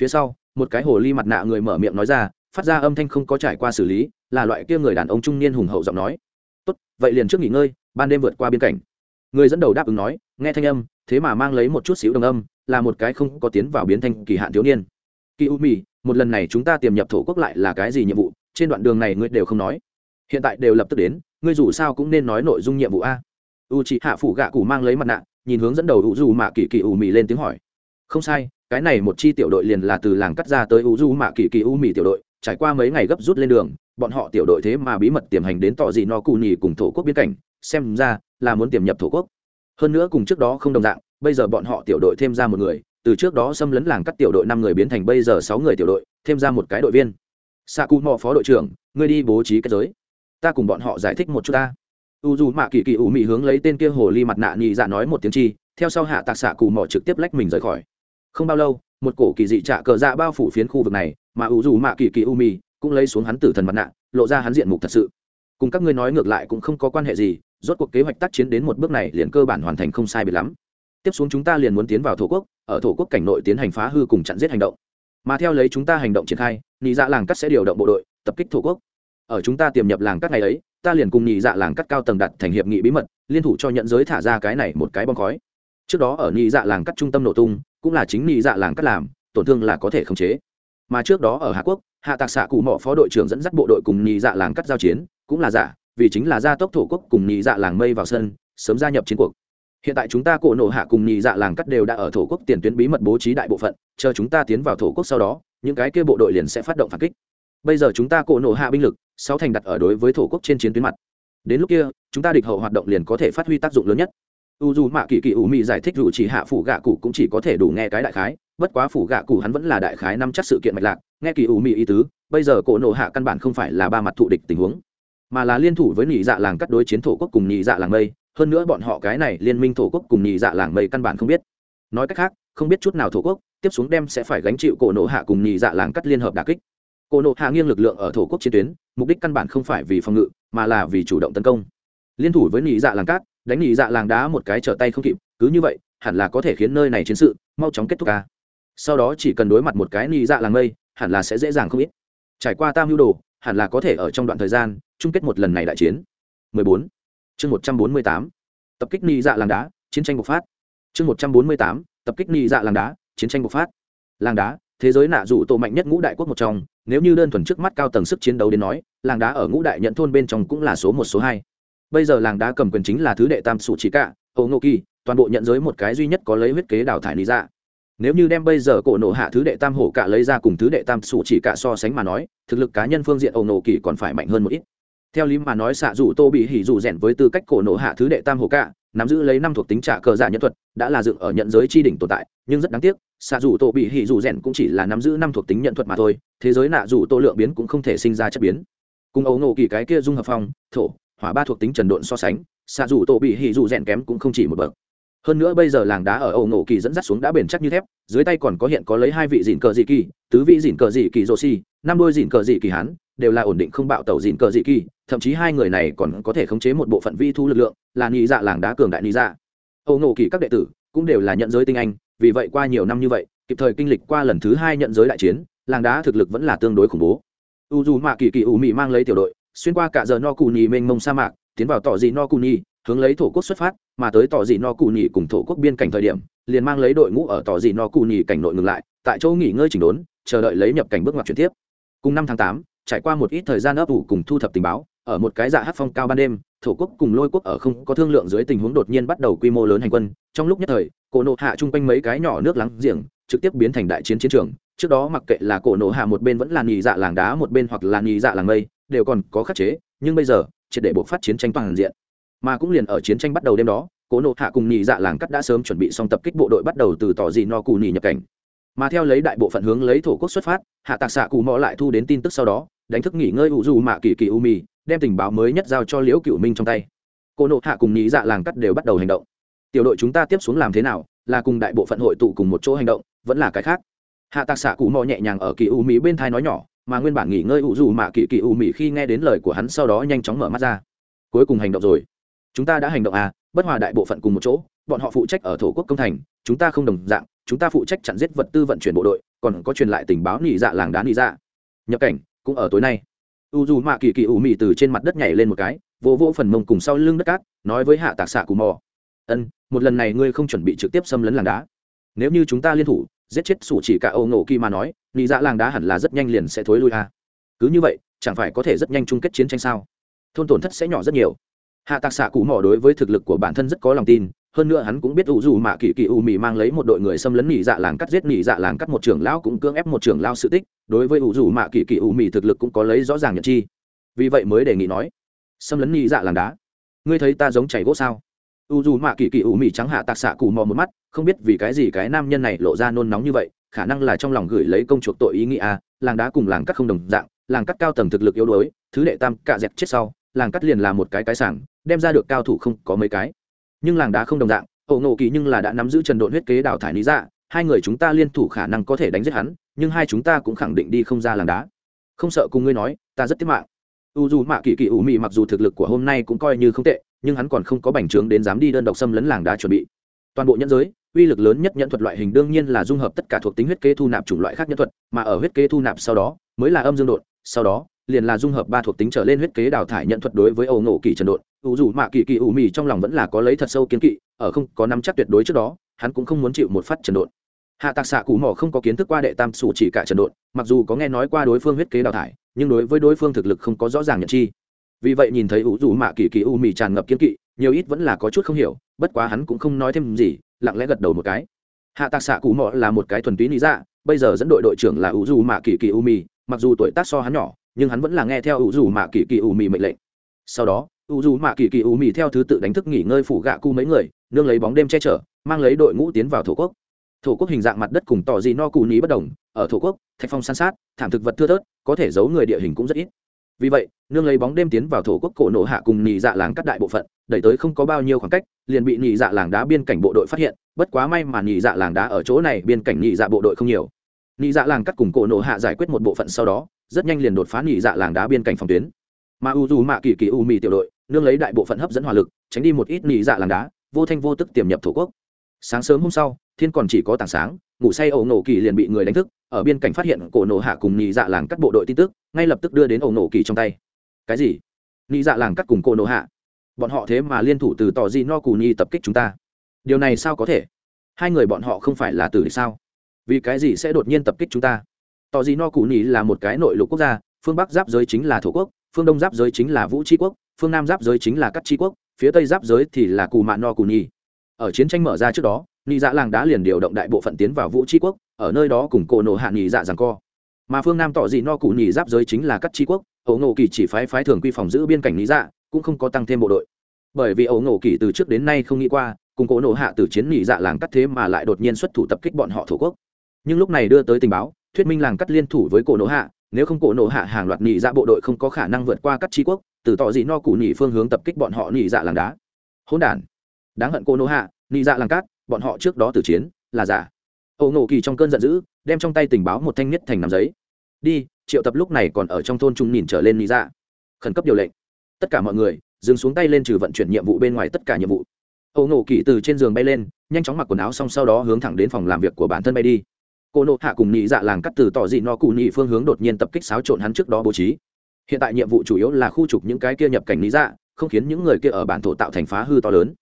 A: Phía sau, một cái hồ ly mặt nạ người mở miệng nói ra, phát ra âm thanh không có trải qua xử lý là loại kia người đàn ông trung niên hùng hậu giọng nói. Tốt, vậy liền trước nghỉ ngơi, ban đêm vượt qua biên cảnh. Người dẫn đầu đáp ứng nói, nghe thanh âm, thế mà mang lấy một chút xíu đồng âm, là một cái không có tiến vào biến thành kỳ hạn thiếu niên. Kỳ u mì, một lần này chúng ta tiềm nhập thổ quốc lại là cái gì nhiệm vụ? Trên đoạn đường này ngươi đều không nói. Hiện tại đều lập tức đến, ngươi dù sao cũng nên nói nội dung nhiệm vụ a. U chị hạ phủ gạ cụ mang lấy mặt nạ, nhìn hướng dẫn đầu u du mạ kỳ kỳ u mì lên tiếng hỏi. Không sai, cái này một chi tiểu đội liền là từ làng cắt ra tới u du mạ kỳ kỳ u mì tiểu đội, trải qua mấy ngày gấp rút lên đường bọn họ tiểu đội thế mà bí mật tiềm hành đến tỏ dị no cù nhì cùng thổ quốc biên cảnh, xem ra là muốn tiềm nhập thổ quốc. Hơn nữa cùng trước đó không đồng dạng, bây giờ bọn họ tiểu đội thêm ra một người, từ trước đó xâm lấn làng cắt tiểu đội năm người biến thành bây giờ sáu người tiểu đội, thêm ra một cái đội viên. Xạ cụ mò phó đội trưởng, ngươi đi bố trí kết giới. Ta cùng bọn họ giải thích một chút ta. U dù mạ kỳ kỳ ủ mị hướng lấy tên kia hồ ly mặt nạ nhị dạ nói một tiếng chi, theo sau hạ tạc xạ cụ mò trực tiếp lách mình rời khỏi. Không bao lâu, một cổ kỳ dị trạ cờ dạ bao phủ phiến khu vực này, mà u dù mạ kỳ kỳ u mị cũng lấy xuống hắn tử thần mặt nạ, lộ ra hắn diện mục thật sự. Cùng các ngươi nói ngược lại cũng không có quan hệ gì, rốt cuộc kế hoạch tác chiến đến một bước này liền cơ bản hoàn thành không sai biệt lắm. Tiếp xuống chúng ta liền muốn tiến vào thổ quốc, ở thổ quốc cảnh nội tiến hành phá hư cùng chặn giết hành động. Mà theo lấy chúng ta hành động triển khai, nhị dạ làng cắt sẽ điều động bộ đội, tập kích thổ quốc. Ở chúng ta tiềm nhập làng cắt ngày ấy, ta liền cùng nhị dạ làng cắt cao tầng đặt thành hiệp nghị bí mật, liên thủ cho nhận giới thả ra cái này một cái bom khói. Trước đó ở nhị dạ làng cắt trung tâm nổ tung, cũng là chính nhị dạ làng cắt làm, tổn thương là có thể khống chế. Mà trước đó ở hạ quốc hạ tạc xạ cụ mỏ phó đội trưởng dẫn dắt bộ đội cùng nhị dạ làng cắt giao chiến, cũng là giả, vì chính là gia tốc thổ quốc cùng nhị dạ làng mây vào sân, sớm gia nhập chiến cuộc. Hiện tại chúng ta cổ nổ hạ cùng nhị dạ làng cắt đều đã ở thổ quốc tiền tuyến bí mật bố trí đại bộ phận, chờ chúng ta tiến vào thổ quốc sau đó, những cái kia bộ đội liền sẽ phát động phản kích. Bây giờ chúng ta cổ nổ hạ binh lực, sáu thành đặt ở đối với thổ quốc trên chiến tuyến mặt. Đến lúc kia, chúng ta địch hậu hoạt động liền có thể phát huy tác dụng lớn nhất. U dù mạ kỳ kỳ ủ mị giải thích dù chỉ hạ phủ gạ cụ cũng chỉ có thể đủ nghe cái đại khái, bất quá phủ gạ cụ hắn vẫn là đại khái năm chắc sự kiện mạch lạc nghe kỳ ủ mị ý tứ, bây giờ cổ nộ hạ căn bản không phải là ba mặt thụ địch tình huống, mà là liên thủ với nhị dạ làng cắt đối chiến thổ quốc cùng nhị dạ làng mây. Hơn nữa bọn họ cái này liên minh thổ quốc cùng nhị dạ làng mây căn bản không biết. Nói cách khác, không biết chút nào thổ quốc, tiếp xuống đem sẽ phải gánh chịu cổ nộ hạ cùng nhị dạ làng cắt liên hợp đà kích. Cổ nộ hạ nghiêng lực lượng ở thổ quốc chiến tuyến, mục đích căn bản không phải vì phòng ngự, mà là vì chủ động tấn công. Liên thủ với nhị dạ làng cát đánh nhị dạ làng đá một cái trở tay không kịp, cứ như vậy, hẳn là có thể khiến nơi này chiến sự mau chóng kết thúc ca sau đó chỉ cần đối mặt một cái nhị dạ làng mây hẳn là sẽ dễ dàng không ít trải qua tam hưu đồ, hẳn là có thể ở trong đoạn thời gian, chung kết một lần này đại chiến 14. chương 148. tập kích nhị dạ làng đá, chiến tranh bộc phát chương 148. tập kích nhị dạ làng đá, chiến tranh bộc phát làng đá, thế giới nạ dụ tổ mạnh nhất ngũ đại quốc một trong, nếu như đơn thuần trước mắt cao tầng sức chiến đấu đến nói, làng đá ở ngũ đại nhận thôn bên trong cũng là số một, số hai bây giờ làng đá cầm quyền chính là thứ đệ tam sủ chỉ cả, âu nô kỳ, toàn bộ nhận giới một cái duy nhất có lấy huyết kế đào thải lý Dạ nếu như đem bây giờ cổ nộ hạ thứ đệ tam hổ cả lấy ra cùng thứ đệ tam sủ chỉ cả so sánh mà nói, thực lực cá nhân phương diện âu nộ kỳ còn phải mạnh hơn một ít. Theo lý mà nói, xạ dù tô bị hỉ dù rèn với tư cách cổ nộ hạ thứ đệ tam hổ cả, nắm giữ lấy năm thuộc tính trả cờ giả nhân thuật, đã là dựng ở nhận giới chi đỉnh tồn tại, nhưng rất đáng tiếc, xạ dù tô bị hỉ dù rèn cũng chỉ là nắm giữ năm thuộc tính nhận thuật mà thôi, thế giới nạ dù tô lượng biến cũng không thể sinh ra chất biến. Cùng ấu nộ kỳ cái kia dung hợp phong, thổ, hỏa ba thuộc tính trần độn so sánh, xạ dù tô bị hỉ dù rèn kém cũng không chỉ một bậc hơn nữa bây giờ làng đá ở ấu nộ kỳ dẫn dắt xuống đã bền chắc như thép, dưới tay còn có hiện có lấy hai vị dìn cờ dị kỳ, tứ vị dìn cờ dị kỳ rô si năm đôi dìn cờ dị kỳ hán, đều là ổn định không bạo tàu dìn cờ dị kỳ, thậm chí hai người này còn có thể khống chế một bộ phận vi thu lực lượng, là nhị dạ làng đá cường đại nhị dạ. Âu nộ kỳ các đệ tử cũng đều là nhận giới tinh anh, vì vậy qua nhiều năm như vậy, kịp thời kinh lịch qua lần thứ hai nhận giới đại chiến, làng đá thực lực vẫn là tương đối khủng bố. U dù mạ kỳ kỳ ủ mị mang lấy tiểu đội, xuyên qua cả giờ no cù nhì mênh mông sa mạc, tiến vào tỏ dị no cù nhì hướng lấy thổ quốc xuất phát mà tới tỏ dị no cù nhì cùng thổ quốc biên cảnh thời điểm, liền mang lấy đội ngũ ở tỏ dị no cù nhì cảnh nội ngừng lại, tại chỗ nghỉ ngơi chỉnh đốn, chờ đợi lấy nhập cảnh bước ngoặt chuyển tiếp. Cùng năm tháng tám, trải qua một ít thời gian ấp ủ cùng thu thập tình báo, ở một cái dạ hát phong cao ban đêm, thổ quốc cùng lôi quốc ở không có thương lượng dưới tình huống đột nhiên bắt đầu quy mô lớn hành quân, trong lúc nhất thời, cổ nộ hạ chung quanh mấy cái nhỏ nước lắng giềng, trực tiếp biến thành đại chiến chiến trường, trước đó mặc kệ là cổ nộ hạ một bên vẫn là nhì dạ làng đá một bên hoặc là nhì dạ làng mây, đều còn có khắc chế, nhưng bây giờ, triệt để buộc phát chiến tranh toàn diện mà cũng liền ở chiến tranh bắt đầu đêm đó, cố nộ hạ cùng nhị dạ làng cắt đã sớm chuẩn bị xong tập kích bộ đội bắt đầu từ tỏ dị no cù nhị nhập cảnh. Mà theo lấy đại bộ phận hướng lấy thổ quốc xuất phát, hạ tạc xạ cụ mò lại thu đến tin tức sau đó, đánh thức nghỉ ngơi ủ dù mạ kỳ kỳ u mì, đem tình báo mới nhất giao cho liễu cựu minh trong tay. Cô nộ hạ cùng nhị dạ làng cắt đều bắt đầu hành động. Tiểu đội chúng ta tiếp xuống làm thế nào? Là cùng đại bộ phận hội tụ cùng một chỗ hành động, vẫn là cái khác? Hạ tạc xạ cụ mò nhẹ nhàng ở kỳ u mỹ bên thai nói nhỏ, mà nguyên bản nghỉ ngơi ủ dù mạ kỳ kỳ u mì khi nghe đến lời của hắn sau đó nhanh chóng mở mắt ra. Cuối cùng hành động rồi chúng ta đã hành động à bất hòa đại bộ phận cùng một chỗ, bọn họ phụ trách ở thổ quốc công thành, chúng ta không đồng dạng, chúng ta phụ trách chặn giết vật tư vận chuyển bộ đội, còn có truyền lại tình báo nị dạ làng đá nị dạ. Nhập cảnh, cũng ở tối nay. U dù mạ kỳ kỳ ủ mị từ trên mặt đất nhảy lên một cái, vỗ vỗ phần mông cùng sau lưng đất cát, nói với hạ tạc xạ cù mò. Ân, một lần này ngươi không chuẩn bị trực tiếp xâm lấn làng đá. Nếu như chúng ta liên thủ, giết chết sủ chỉ cả âu nổ kỳ mà nói, nị dạ làng đá hẳn là rất nhanh liền sẽ thối lui a à. cứ như vậy, chẳng phải có thể rất nhanh chung kết chiến tranh sao? Thôn tổn thất sẽ nhỏ rất nhiều hạ tạc xạ cụ mỏ đối với thực lực của bản thân rất có lòng tin, hơn nữa hắn cũng biết ủ dù mạ kỳ kỳ u mì mang lấy một đội người xâm lấn nỉ dạ làng cắt giết nỉ dạ làng cắt một trưởng lão cũng cưỡng ép một trưởng lão sự tích, đối với ủ dù mạ kỳ kỳ u mì thực lực cũng có lấy rõ ràng nhận chi. Vì vậy mới đề nghị nói, xâm lấn nỉ dạ làng đá, ngươi thấy ta giống chảy gỗ sao? U dù mạ kỳ kỳ u mì trắng hạ tạc xạ cụ mò một mắt, không biết vì cái gì cái nam nhân này lộ ra nôn nóng như vậy, khả năng là trong lòng gửi lấy công chuộc tội ý nghĩ à, làng đá cùng làng cắt không đồng dạng, làng cắt cao tầng thực lực yếu đuối, thứ đệ tam cạ dẹt chết sau, làng cắt liền là một cái cái sảng đem ra được cao thủ không có mấy cái. Nhưng làng đá không đồng dạng, ổ ngộ kỳ nhưng là đã nắm giữ trần độn huyết kế đào thải lý dạ hai người chúng ta liên thủ khả năng có thể đánh giết hắn, nhưng hai chúng ta cũng khẳng định đi không ra làng đá. Không sợ cùng ngươi nói, ta rất tiếc mạng. U dù mạ kỳ kỳ ủ mị mặc dù thực lực của hôm nay cũng coi như không tệ, nhưng hắn còn không có bành trướng đến dám đi đơn độc xâm lấn làng đá chuẩn bị. Toàn bộ nhân giới, uy lực lớn nhất nhận thuật loại hình đương nhiên là dung hợp tất cả thuộc tính huyết kế thu nạp chủng loại khác nhân thuật, mà ở huyết kế thu nạp sau đó, mới là âm dương đột sau đó liền là dung hợp ba thuộc tính trở lên huyết kế đào thải nhận thuật đối với ẩu ngộ kỳ trần đột u dù mạ kỳ kỳ ủ mì trong lòng vẫn là có lấy thật sâu kiến kỵ, ở không có nắm chắc tuyệt đối trước đó, hắn cũng không muốn chịu một phát trần đột hạ tạc xạ cụ mỏ không có kiến thức qua đệ tam sủ chỉ cả trần đột mặc dù có nghe nói qua đối phương huyết kế đào thải, nhưng đối với đối phương thực lực không có rõ ràng nhận chi. Vì vậy nhìn thấy ủ dù mạ kỳ kỳ u mì tràn ngập kiến kỵ, nhiều ít vẫn là có chút không hiểu, bất quá hắn cũng không nói thêm gì, lặng lẽ gật đầu một cái. Hạ tạc xạ cụ mỏ là một cái thuần túy lý dạ bây giờ dẫn đội đội trưởng là ủ dù mạ kỳ kỳ u mì, mặc dù tuổi tác so hắn nhỏ nhưng hắn vẫn là nghe theo ủ dù mạ kỳ kỳ u mì mệnh lệnh. Sau đó ủ dù mạ kỳ kỳ u mì theo thứ tự đánh thức nghỉ ngơi phủ gạ cu mấy người, nương lấy bóng đêm che chở, mang lấy đội ngũ tiến vào thổ quốc. Thổ quốc hình dạng mặt đất cùng tỏ dị no cù ní bất đồng, ở thổ quốc, thạch phong san sát, thảm thực vật thưa thớt, có thể giấu người địa hình cũng rất ít. Vì vậy, nương lấy bóng đêm tiến vào thổ quốc cổ nổ hạ cùng nhị dạ làng cắt đại bộ phận, đẩy tới không có bao nhiêu khoảng cách, liền bị nhị dạ làng đá biên cảnh bộ đội phát hiện, bất quá may mà nhị dạ làng đá ở chỗ này, biên cảnh nhị dạ bộ đội không nhiều. Nhị dạ làng cắt cùng cổ nổ hạ giải quyết một bộ phận sau đó rất nhanh liền đột phá nhị dạ làng đá biên cảnh phòng tuyến. Mà u dù mạ kỳ kỳ u mì tiểu đội, nương lấy đại bộ phận hấp dẫn hỏa lực, tránh đi một ít nhị dạ làng đá, vô thanh vô tức tiềm nhập thổ quốc. Sáng sớm hôm sau, thiên còn chỉ có tảng sáng, ngủ say ẩu nổ kỳ liền bị người đánh thức, ở biên cảnh phát hiện cổ nổ hạ cùng nhị dạ làng cắt bộ đội tin tức, ngay lập tức đưa đến ẩu nổ kỳ trong tay. Cái gì? Nhị dạ làng cắt cùng cổ nổ hạ? Bọn họ thế mà liên thủ từ tò di no cù nhi tập kích chúng ta. Điều này sao có thể? Hai người bọn họ không phải là tử sao? Vì cái gì sẽ đột nhiên tập kích chúng ta? Tỏ di no cụ nhi là một cái nội lục quốc gia, phương bắc giáp giới chính là thổ quốc, phương đông giáp giới chính là vũ tri quốc, phương nam giáp giới chính là các tri quốc, phía tây giáp giới thì là cù mạn no cù nhi ở chiến tranh mở ra trước đó nhị dạ làng đã liền điều động đại bộ phận tiến vào vũ tri quốc, ở nơi đó cùng cổ nổ hạ nhị dạ rằng co. Mà phương nam tỏ dị no cụ nị giáp giới chính là các tri quốc ấu ngộ kỳ chỉ phái phái thường quy phòng giữ biên cảnh nhị dạ cũng không có tăng thêm bộ đội. Bởi vì ấu ngộ kỳ từ trước đến nay không nghĩ qua, cùng cổ nổ hạ từ chiến nhị dạ làng cắt thế mà lại đột nhiên xuất thủ tập kích bọn họ thổ quốc. Nhưng lúc này đưa tới tình báo thuyết minh làng cắt liên thủ với cổ nổ hạ, nếu không cổ nổ hạ hàng loạt nị dạ bộ đội không có khả năng vượt qua các tri quốc, từ tỏ dị no cụ nị phương hướng tập kích bọn họ nị dạ làng đá. Hỗn đản. Đáng hận cổ nổ hạ, nị dạ làng cát, bọn họ trước đó tử chiến, là giả. Âu nổ kỳ trong cơn giận dữ, đem trong tay tình báo một thanh nhất thành nằm giấy. Đi, triệu tập lúc này còn ở trong thôn trung nhìn trở lên nhị dạ. Khẩn cấp điều lệnh. Tất cả mọi người, dừng xuống tay lên trừ vận chuyển nhiệm vụ bên ngoài tất cả nhiệm vụ. Âu nổ kỳ từ trên giường bay lên, nhanh chóng mặc quần áo xong sau đó hướng thẳng đến phòng làm việc của bản thân bay đi cô nộ hạ cùng nhị dạ làng cắt từ tỏ dị no cụ nhị phương hướng đột nhiên tập kích xáo trộn hắn trước đó bố trí. Hiện tại nhiệm vụ chủ yếu là khu trục những cái kia nhập cảnh lý dạ không khiến những người kia ở bản thổ tạo thành phá hư to lớn.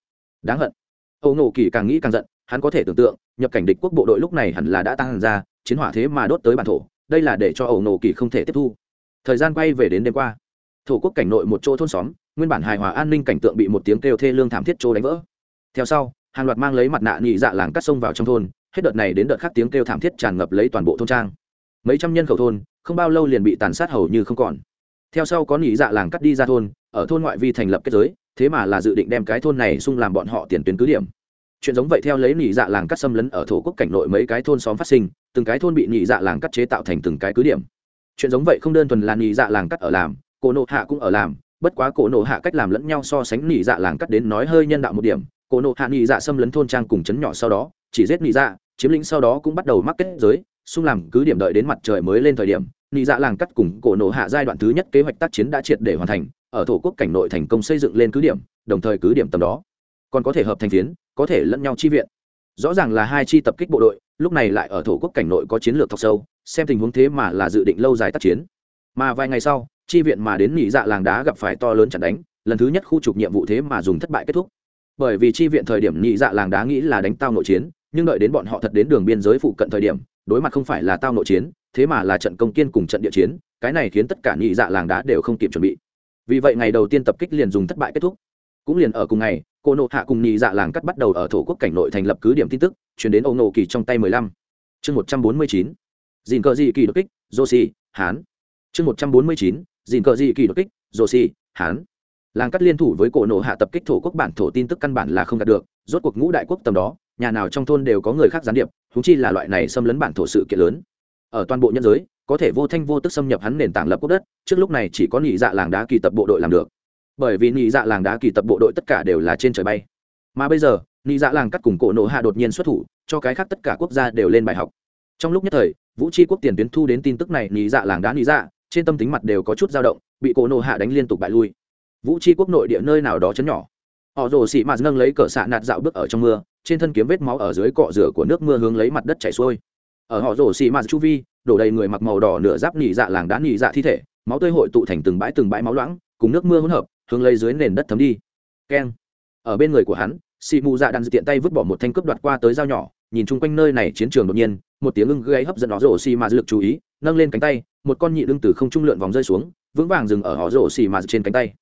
A: Đáng hận. Âu nộ kỳ càng nghĩ càng giận, hắn có thể tưởng tượng, nhập cảnh địch quốc bộ đội lúc này hẳn là đã tăng ra, chiến hỏa thế mà đốt tới bản thổ, đây là để cho ẩu nổ kỳ không thể tiếp thu. Thời gian quay về đến đêm qua, thổ quốc cảnh nội một chỗ thôn xóm, nguyên bản hài hòa an ninh cảnh tượng bị một tiếng kêu thê lương thảm thiết trô đánh vỡ. Theo sau, hàng loạt mang lấy mặt nạ nhị dạ làng cắt sông vào trong thôn hết đợt này đến đợt khác tiếng kêu thảm thiết tràn ngập lấy toàn bộ thôn trang. Mấy trăm nhân khẩu thôn, không bao lâu liền bị tàn sát hầu như không còn. Theo sau có nhị dạ làng cắt đi ra thôn, ở thôn ngoại vi thành lập kết giới, thế mà là dự định đem cái thôn này xung làm bọn họ tiền tuyến cứ điểm. Chuyện giống vậy theo lấy nỉ dạ làng cắt xâm lấn ở thổ quốc cảnh nội mấy cái thôn xóm phát sinh, từng cái thôn bị nỉ dạ làng cắt chế tạo thành từng cái cứ điểm. Chuyện giống vậy không đơn thuần là nỉ dạ làng cắt ở làm, cổ nộ hạ cũng ở làm, bất quá cổ nộ hạ cách làm lẫn nhau so sánh nỉ dạ làng cắt đến nói hơi nhân đạo một điểm, cổ nộ hạ nỉ dạ xâm lấn thôn trang cùng chấn nhỏ sau đó, chỉ giết nỉ dạ chiếm lĩnh sau đó cũng bắt đầu mắc kết giới, xung làm cứ điểm đợi đến mặt trời mới lên thời điểm, nị dạ làng cắt cùng cổ nổ hạ giai đoạn thứ nhất kế hoạch tác chiến đã triệt để hoàn thành, ở thổ quốc cảnh nội thành công xây dựng lên cứ điểm, đồng thời cứ điểm tầm đó. Còn có thể hợp thành phiến, có thể lẫn nhau chi viện. Rõ ràng là hai chi tập kích bộ đội, lúc này lại ở thổ quốc cảnh nội có chiến lược thọc sâu, xem tình huống thế mà là dự định lâu dài tác chiến. Mà vài ngày sau, chi viện mà đến nị dạ làng đá gặp phải to lớn chặn đánh, lần thứ nhất khu trục nhiệm vụ thế mà dùng thất bại kết thúc. Bởi vì chi viện thời điểm nị dạ làng đá nghĩ là đánh tao nội chiến nhưng đợi đến bọn họ thật đến đường biên giới phụ cận thời điểm, đối mặt không phải là tao nội chiến, thế mà là trận công kiên cùng trận địa chiến, cái này khiến tất cả nhị dạ làng đá đều không kịp chuẩn bị. Vì vậy ngày đầu tiên tập kích liền dùng thất bại kết thúc. Cũng liền ở cùng ngày, cô nộ hạ cùng nhị dạ làng cắt bắt đầu ở thổ quốc cảnh nội thành lập cứ điểm tin tức, chuyển đến âu nộ kỳ trong tay mười lăm. Chương một trăm bốn mươi chín, dìn cờ dị kỳ đột kích, joshi, hán. Chương một trăm bốn mươi chín, dìn cờ dị kỳ đột kích, joshi, hán. Làng cắt liên thủ với cổ nộ hạ tập kích thổ quốc bản thổ tin tức căn bản là không đạt được, rốt cuộc ngũ đại quốc tầm đó nhà nào trong thôn đều có người khác gián điệp húng chi là loại này xâm lấn bản thổ sự kiện lớn. Ở toàn bộ nhân giới, có thể vô thanh vô tức xâm nhập hắn nền tảng lập quốc đất, trước lúc này chỉ có nhị dạ làng đá kỳ tập bộ đội làm được. Bởi vì nhị dạ làng đá kỳ tập bộ đội tất cả đều là trên trời bay. Mà bây giờ, nhị dạ làng cắt cùng cổ nộ hạ đột nhiên xuất thủ, cho cái khác tất cả quốc gia đều lên bài học. Trong lúc nhất thời, vũ tri quốc tiền tuyến thu đến tin tức này, nhị dạ làng đá nhị dạ trên tâm tính mặt đều có chút dao động, bị cổ nộ hạ đánh liên tục bại lui. Vũ tri quốc nội địa nơi nào đó chấn nhỏ. Họ rồ xị mạt nâng lấy cờ xạ nạt dạo bước ở trong mưa trên thân kiếm vết máu ở dưới cọ rửa của nước mưa hướng lấy mặt đất chảy xuôi. Ở họ rổ xì mạt chu vi, đổ đầy người mặc màu đỏ nửa giáp nhị dạ làng đá nhị dạ thi thể, máu tươi hội tụ thành từng bãi từng bãi máu loãng, cùng nước mưa hỗn hợp, hướng lấy dưới nền đất thấm đi. Keng. Ở bên người của hắn, xì mù dạ đàn tiện tay vứt bỏ một thanh cướp đoạt qua tới dao nhỏ, nhìn chung quanh nơi này chiến trường đột nhiên, một tiếng ưng gây hấp dẫn họ rổ xì mạt lực chú ý, nâng lên cánh tay, một con nhị đương từ không trung lượn vòng rơi xuống, vững vàng dừng ở họ rổ xì mạt trên cánh tay.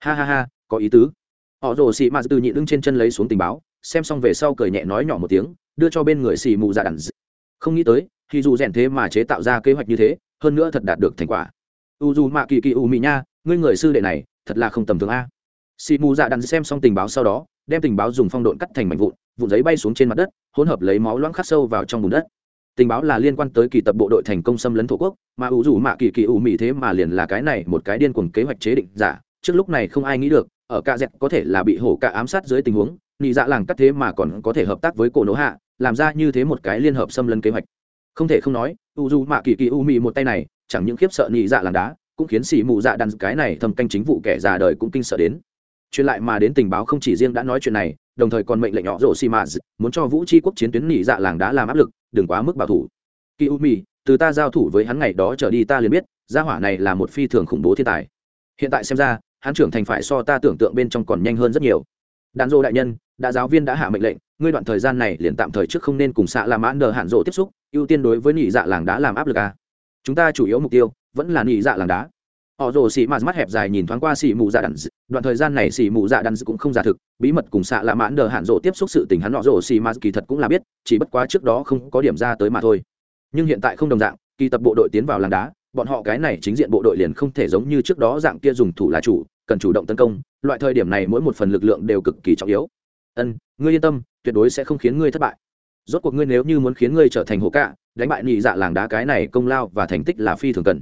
A: Ha ha ha, có ý tứ. Họ rồ xì mạt từ nhị lưng trên chân lấy xuống tình báo xem xong về sau cười nhẹ nói nhỏ một tiếng, đưa cho bên người xì mù dạ đàn không nghĩ tới, thì dù rèn thế mà chế tạo ra kế hoạch như thế, hơn nữa thật đạt được thành quả. U dù mạ kỳ kỳ u mỹ nha, ngươi người sư đệ này, thật là không tầm thường a. Xì mù dạ đàn xem xong tình báo sau đó, đem tình báo dùng phong độn cắt thành mảnh vụn vụn giấy bay xuống trên mặt đất, hỗn hợp lấy máu loãng khắc sâu vào trong bùn đất. Tình báo là liên quan tới kỳ tập bộ đội thành công xâm lấn thổ quốc, mà ủ dù mạ kỳ kỳ ủ mỹ thế mà liền là cái này một cái điên cuồng kế hoạch chế định giả, trước lúc này không ai nghĩ được, ở ca dẹp có thể là bị hổ ca ám sát dưới tình huống nị dạ làng cắt thế mà còn có thể hợp tác với cổ nỗ hạ, làm ra như thế một cái liên hợp xâm lấn kế hoạch. Không thể không nói, u du mạ kỳ kỳ u mị một tay này, chẳng những khiếp sợ nhị dạ làng đá, cũng khiến xì mụ dạ đàn cái này thâm canh chính vụ kẻ già đời cũng kinh sợ đến. Truyền lại mà đến tình báo không chỉ riêng đã nói chuyện này, đồng thời còn mệnh lệnh nhỏ rổ xì mạ muốn cho vũ tri quốc chiến tuyến nhị dạ làng đá làm áp lực, đừng quá mức bảo thủ. Kỳ u mị, từ ta giao thủ với hắn ngày đó trở đi ta liền biết, gia hỏa này là một phi thường khủng bố thiên tài. Hiện tại xem ra, hắn trưởng thành phải so ta tưởng tượng bên trong còn nhanh hơn rất nhiều. Đàn dô đại nhân đã giáo viên đã hạ mệnh lệnh, ngươi đoạn thời gian này liền tạm thời trước không nên cùng xạ làm mãn đờ hạn rộ tiếp xúc, ưu tiên đối với nỉ dạ làng đá làm áp lực à. chúng ta chủ yếu mục tiêu vẫn là nỉ dạ làng đá. Họ rồ xì mạt mắt hẹp dài nhìn thoáng qua xì mù dạ đàn đoạn thời gian này xì mù dạ đàn cũng không giả thực, bí mật cùng xạ lạ mãn đờ hạn rộ tiếp xúc sự tình hắn họ rồ xì mạt kỳ thật cũng là biết, chỉ bất quá trước đó không có điểm ra tới mà thôi. Nhưng hiện tại không đồng dạng, kỳ tập bộ đội tiến vào làng đá, bọn họ cái này chính diện bộ đội liền không thể giống như trước đó dạng kia dùng thủ là chủ, cần chủ động tấn công, loại thời điểm này mỗi một phần lực lượng đều cực kỳ trọng yếu ân, ngươi yên tâm, tuyệt đối sẽ không khiến ngươi thất bại. Rốt cuộc ngươi nếu như muốn khiến ngươi trở thành hộ cạ, đánh bại nhị dạ làng đá cái này công lao và thành tích là phi thường cần.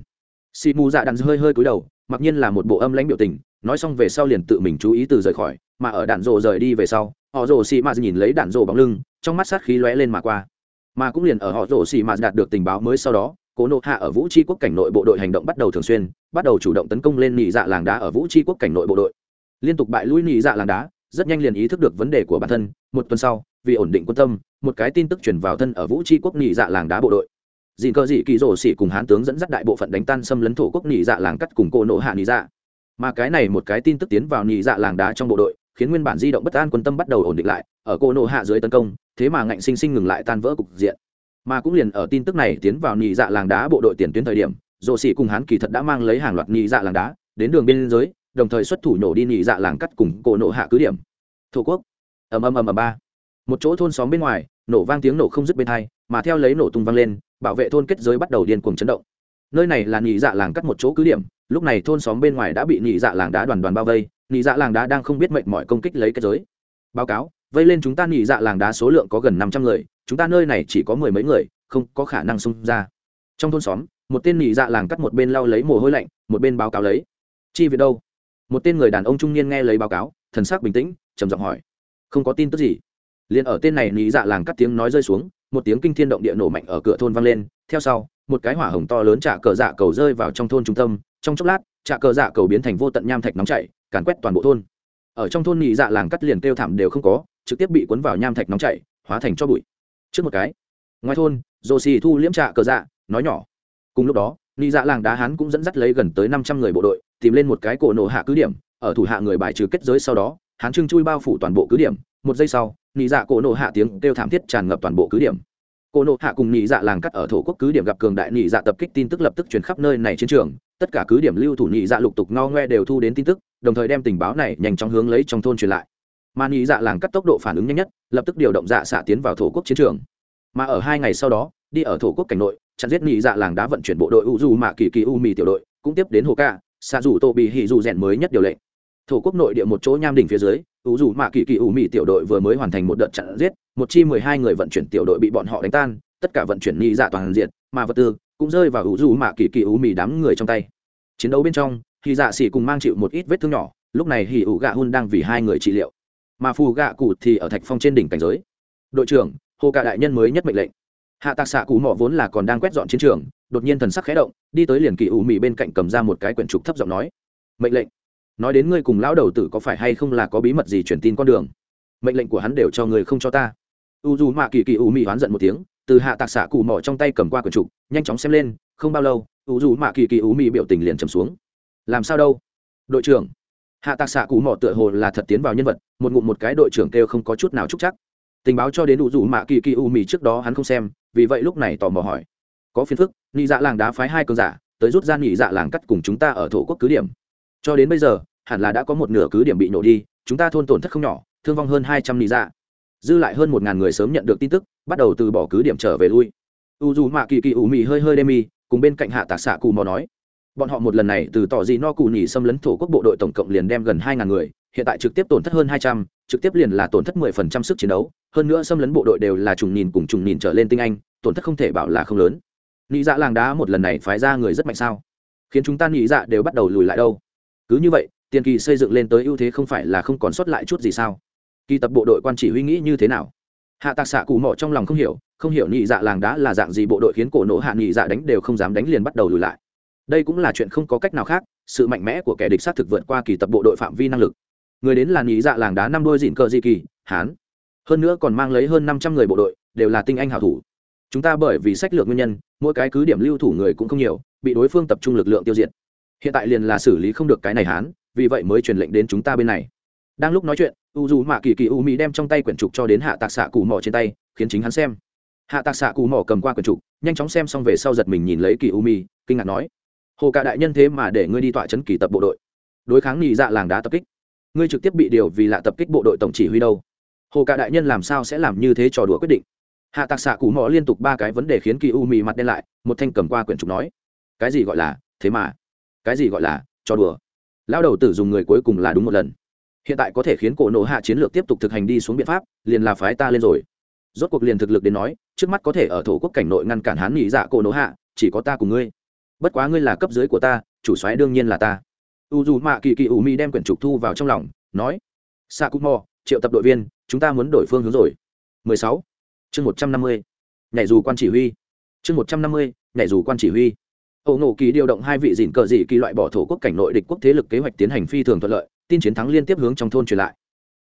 A: Xì mù dạ đàn hơi hơi cúi đầu, mặc nhiên là một bộ âm lãnh biểu tình, nói xong về sau liền tự mình chú ý từ rời khỏi, mà ở đạn rộ rời đi về sau, họ rồ xì mạt nhìn lấy đạn rộ bóng lưng, trong mắt sát khí lóe lên mà qua. Mà cũng liền ở họ rồ xì mạt đạt được tình báo mới sau đó, cố nộ hạ ở vũ tri quốc cảnh nội bộ đội hành động bắt đầu thường xuyên, bắt đầu chủ động tấn công lên nhị dạ làng đá ở vũ tri quốc cảnh nội bộ đội. Liên tục bại lui nhị dạ làng đá rất nhanh liền ý thức được vấn đề của bản thân. Một tuần sau, vì ổn định quân tâm, một cái tin tức chuyển vào thân ở vũ tri quốc nghị dạ làng đá bộ đội. Dìn cờ dị kỳ rổ xỉ cùng hán tướng dẫn dắt đại bộ phận đánh tan xâm lấn thổ quốc nghị dạ làng cắt cùng cỗ nộ hạ nghị dạ. Mà cái này một cái tin tức tiến vào nghị dạ làng đá trong bộ đội, khiến nguyên bản di động bất an quân tâm bắt đầu ổn định lại, ở cỗ nộ hạ dưới tấn công, thế mà ngạnh sinh sinh ngừng lại tan vỡ cục diện. Mà cũng liền ở tin tức này tiến vào nghị dạ làng đá bộ đội tiền tuyến thời điểm, rổ xỉ cùng hán kỳ thật đã mang lấy hàng loạt nghị dạ làng đá, đến đường biên giới đồng thời xuất thủ nổ đi nhị dạ làng cắt cùng cổ nộ hạ cứ điểm. Thổ quốc. Ầm ầm ầm ầm, ba. Một chỗ thôn xóm bên ngoài, nổ vang tiếng nổ không dứt bên hai, mà theo lấy nổ tung vang lên, bảo vệ thôn kết giới bắt đầu điên cuồng chấn động. Nơi này là nhị dạ làng cắt một chỗ cứ điểm, lúc này thôn xóm bên ngoài đã bị nhị dạ làng đá đoàn đoàn bao vây, nhị dạ làng đá đang không biết mệnh mọi công kích lấy kết giới. Báo cáo, vây lên chúng ta nhị dạ làng đá số lượng có gần năm trăm người, chúng ta nơi này chỉ có mười mấy người, không có khả năng xông ra. Trong thôn xóm, một tên nhị dạ làng cắt một bên lau lấy mồ hôi lạnh, một bên báo cáo lấy. Chi viện đâu? Một tên người đàn ông trung niên nghe lấy báo cáo, thần sắc bình tĩnh, trầm giọng hỏi, không có tin tức gì? Liền ở tên này nhị dạ làng cắt tiếng nói rơi xuống, một tiếng kinh thiên động địa nổ mạnh ở cửa thôn vang lên, theo sau, một cái hỏa hồng to lớn trả cờ dạ cầu rơi vào trong thôn trung tâm, trong chốc lát trả cờ dạ cầu biến thành vô tận nham thạch nóng chảy, càn quét toàn bộ thôn. Ở trong thôn nhị dạ làng cắt liền kêu thảm đều không có, trực tiếp bị cuốn vào nham thạch nóng chảy, hóa thành cho bụi. Trước một cái, ngoài thôn dồ xì thu liễm trạ cờ dạ nói nhỏ. Cùng lúc đó nhị dạ làng đá hán cũng dẫn dắt lấy gần tới năm trăm người bộ đội tìm lên một cái cổ nổ hạ cứ điểm, ở thủ hạ người bài trừ kết giới sau đó hán trưng chui bao phủ toàn bộ cứ điểm, một giây sau nhị dạ cổ nổ hạ tiếng kêu thảm thiết tràn ngập toàn bộ cứ điểm. Cổ nổ hạ cùng nhị dạ làng cắt ở thổ quốc cứ điểm gặp cường đại nhị dạ tập kích tin tức lập tức truyền khắp nơi này chiến trường, tất cả cứ điểm lưu thủ nhị dạ lục tục ngao ngoe đều thu đến tin tức, đồng thời đem tình báo này nhanh chóng hướng lấy trong thôn truyền lại. Mà nhị dạ làng cắt tốc độ phản ứng nhanh nhất, lập tức điều động dạ xạ tiến vào thổ quốc chiến trường. Mà ở hai ngày sau đó, đi ở thổ quốc cảnh nội, chặn giết nhị dạ làng đá vận chuyển bộ đội u du mạ kỳ kỳ u mì tiểu đội, cũng tiếp đến hồ ca xạ rủ tô bị hỉ dù rèn mới nhất điều lệnh. Thổ quốc nội địa một chỗ nham đỉnh phía dưới ủ dù mạ kỳ kỳ ủ mì tiểu đội vừa mới hoàn thành một đợt chặn giết, một chi mười hai người vận chuyển tiểu đội bị bọn họ đánh tan, tất cả vận chuyển nhị dạ toàn diện, mà vật tư cũng rơi vào ủ dù mạ kỳ kỳ ủ mì đám người trong tay. Chiến đấu bên trong thì dạ xỉ cùng mang chịu một ít vết thương nhỏ, lúc này hỉ ủ gạ hun đang vì hai người trị liệu. Mà phù gạ cụ thì ở thạch phong trên đỉnh cảnh giới. Đội trưởng, hồ cả đại nhân mới nhất mệnh lệnh. Hạ tạc xạ cụ mỏ vốn là còn đang quét dọn chiến trường đột nhiên thần sắc khẽ động, đi tới liền kỳ ủ mị bên cạnh cầm ra một cái quyển trục thấp giọng nói, mệnh lệnh, nói đến ngươi cùng lão đầu tử có phải hay không là có bí mật gì truyền tin con đường? Mệnh lệnh của hắn đều cho người không cho ta. U dù mạ kỳ kỳ ủ mị hoán giận một tiếng, từ hạ tạc xạ cụ mỏ trong tay cầm qua quyển trục, nhanh chóng xem lên, không bao lâu, u dù mạ kỳ kỳ ủ mị biểu tình liền trầm xuống. Làm sao đâu? Đội trưởng. Hạ tạc xạ cụ mỏ tựa hồ là thật tiến vào nhân vật, một ngụm một cái đội trưởng kêu không có chút nào trúc chắc. Tình báo cho đến u dù mạ kỳ kỳ u mị trước đó hắn không xem, vì vậy lúc này tò mò hỏi có phiền phức nhị dạ làng đá phái hai cơn giả tới rút ra nhị dạ làng cắt cùng chúng ta ở thổ quốc cứ điểm. Cho đến bây giờ, hẳn là đã có một nửa cứ điểm bị nổ đi, chúng ta thôn tổn thất không nhỏ, thương vong hơn hai trăm nhị dạ. Dư lại hơn một ngàn người sớm nhận được tin tức, bắt đầu từ bỏ cứ điểm trở về lui. U dù mạ kỳ kỳ ủ mì hơi hơi đê mi, cùng bên cạnh hạ tạc xạ cù mò nói, bọn họ một lần này từ tỏ gì no cù nhì xâm lấn thổ quốc bộ đội tổng cộng liền đem gần hai ngàn người, hiện tại trực tiếp tổn thất hơn hai trăm, trực tiếp liền là tổn thất mười phần trăm sức chiến đấu, hơn nữa xâm lấn bộ đội đều là trùng nhìn cùng trùng nhìn trở lên tinh anh, tổn thất không thể bảo là không lớn nghĩ dạ làng đá một lần này phái ra người rất mạnh sao? Khiến chúng ta nghĩ dạ đều bắt đầu lùi lại đâu. Cứ như vậy, tiền kỳ xây dựng lên tới ưu thế không phải là không còn sót lại chút gì sao? Kỳ tập bộ đội quan chỉ huy nghĩ như thế nào? Hạ tạc xạ cụ mọ trong lòng không hiểu không hiểu nhị dạ làng đá là dạng gì, bộ đội khiến cổ nổ hạ nhị dạ đánh đều không dám đánh liền bắt đầu lùi lại. Đây cũng là chuyện không có cách nào khác, sự mạnh mẽ của kẻ địch sát thực vượt qua kỳ tập bộ đội phạm vi năng lực. Người đến là nhị dạ làng đá năm đôi dịn cờ di kỳ, hán. Hơn nữa còn mang lấy hơn năm trăm người bộ đội, đều là tinh anh hảo thủ chúng ta bởi vì sách lược nguyên nhân, mỗi cái cứ điểm lưu thủ người cũng không nhiều, bị đối phương tập trung lực lượng tiêu diệt. Hiện tại liền là xử lý không được cái này hán, vì vậy mới truyền lệnh đến chúng ta bên này. Đang lúc nói chuyện u dù mạ kỳ kỳ u mỹ đem trong tay quyển trục cho đến hạ tạc xạ cù mỏ trên tay, khiến chính hắn xem. Hạ tạc xạ cù mỏ cầm qua quyển trục, nhanh chóng xem xong về sau giật mình nhìn lấy kỳ u mỹ kinh ngạc nói, hồ cả đại nhân thế mà để ngươi đi tọa chấn kỳ tập bộ đội. Đối kháng nghị dạ làng đá tập kích. Ngươi trực tiếp bị điều vì lạ tập kích bộ đội tổng chỉ huy đâu. Hồ cả đại nhân làm sao sẽ làm như thế trò đùa quyết định? Hạ tạc xạ cụ mò liên tục ba cái vấn đề khiến kỳ u mì mặt đen lại, một thanh cầm qua quyển trục nói, cái gì gọi là, thế mà? Cái gì gọi là, cho đùa? Lao đầu tử dùng người cuối cùng là đúng một lần. Hiện tại có thể khiến cổ nộ hạ chiến lược tiếp tục thực hành đi xuống biện pháp, liền là phái ta lên rồi. Rốt cuộc liền thực lực đến nói, trước mắt có thể ở thổ quốc cảnh nội ngăn cản hán nghỉ dạ cổ nộ hạ, chỉ có ta cùng ngươi. Bất quá ngươi là cấp dưới của ta, chủ soái đương nhiên là ta. U dù mạ kỳ kỳ u mi đem quyển trục thu vào trong lòng, nói sa cú mò triệu tập đội viên, chúng ta muốn đổi phương hướng rồi. 16 chương 150. nhảy dù quan chỉ huy chương 150. nhảy dù quan chỉ huy ẩu nổ kỳ điều động hai vị dìn cờ dị kỳ loại bỏ thổ quốc cảnh nội địch quốc thế lực kế hoạch tiến hành phi thường thuận lợi, tin chiến thắng liên tiếp hướng trong thôn truyền lại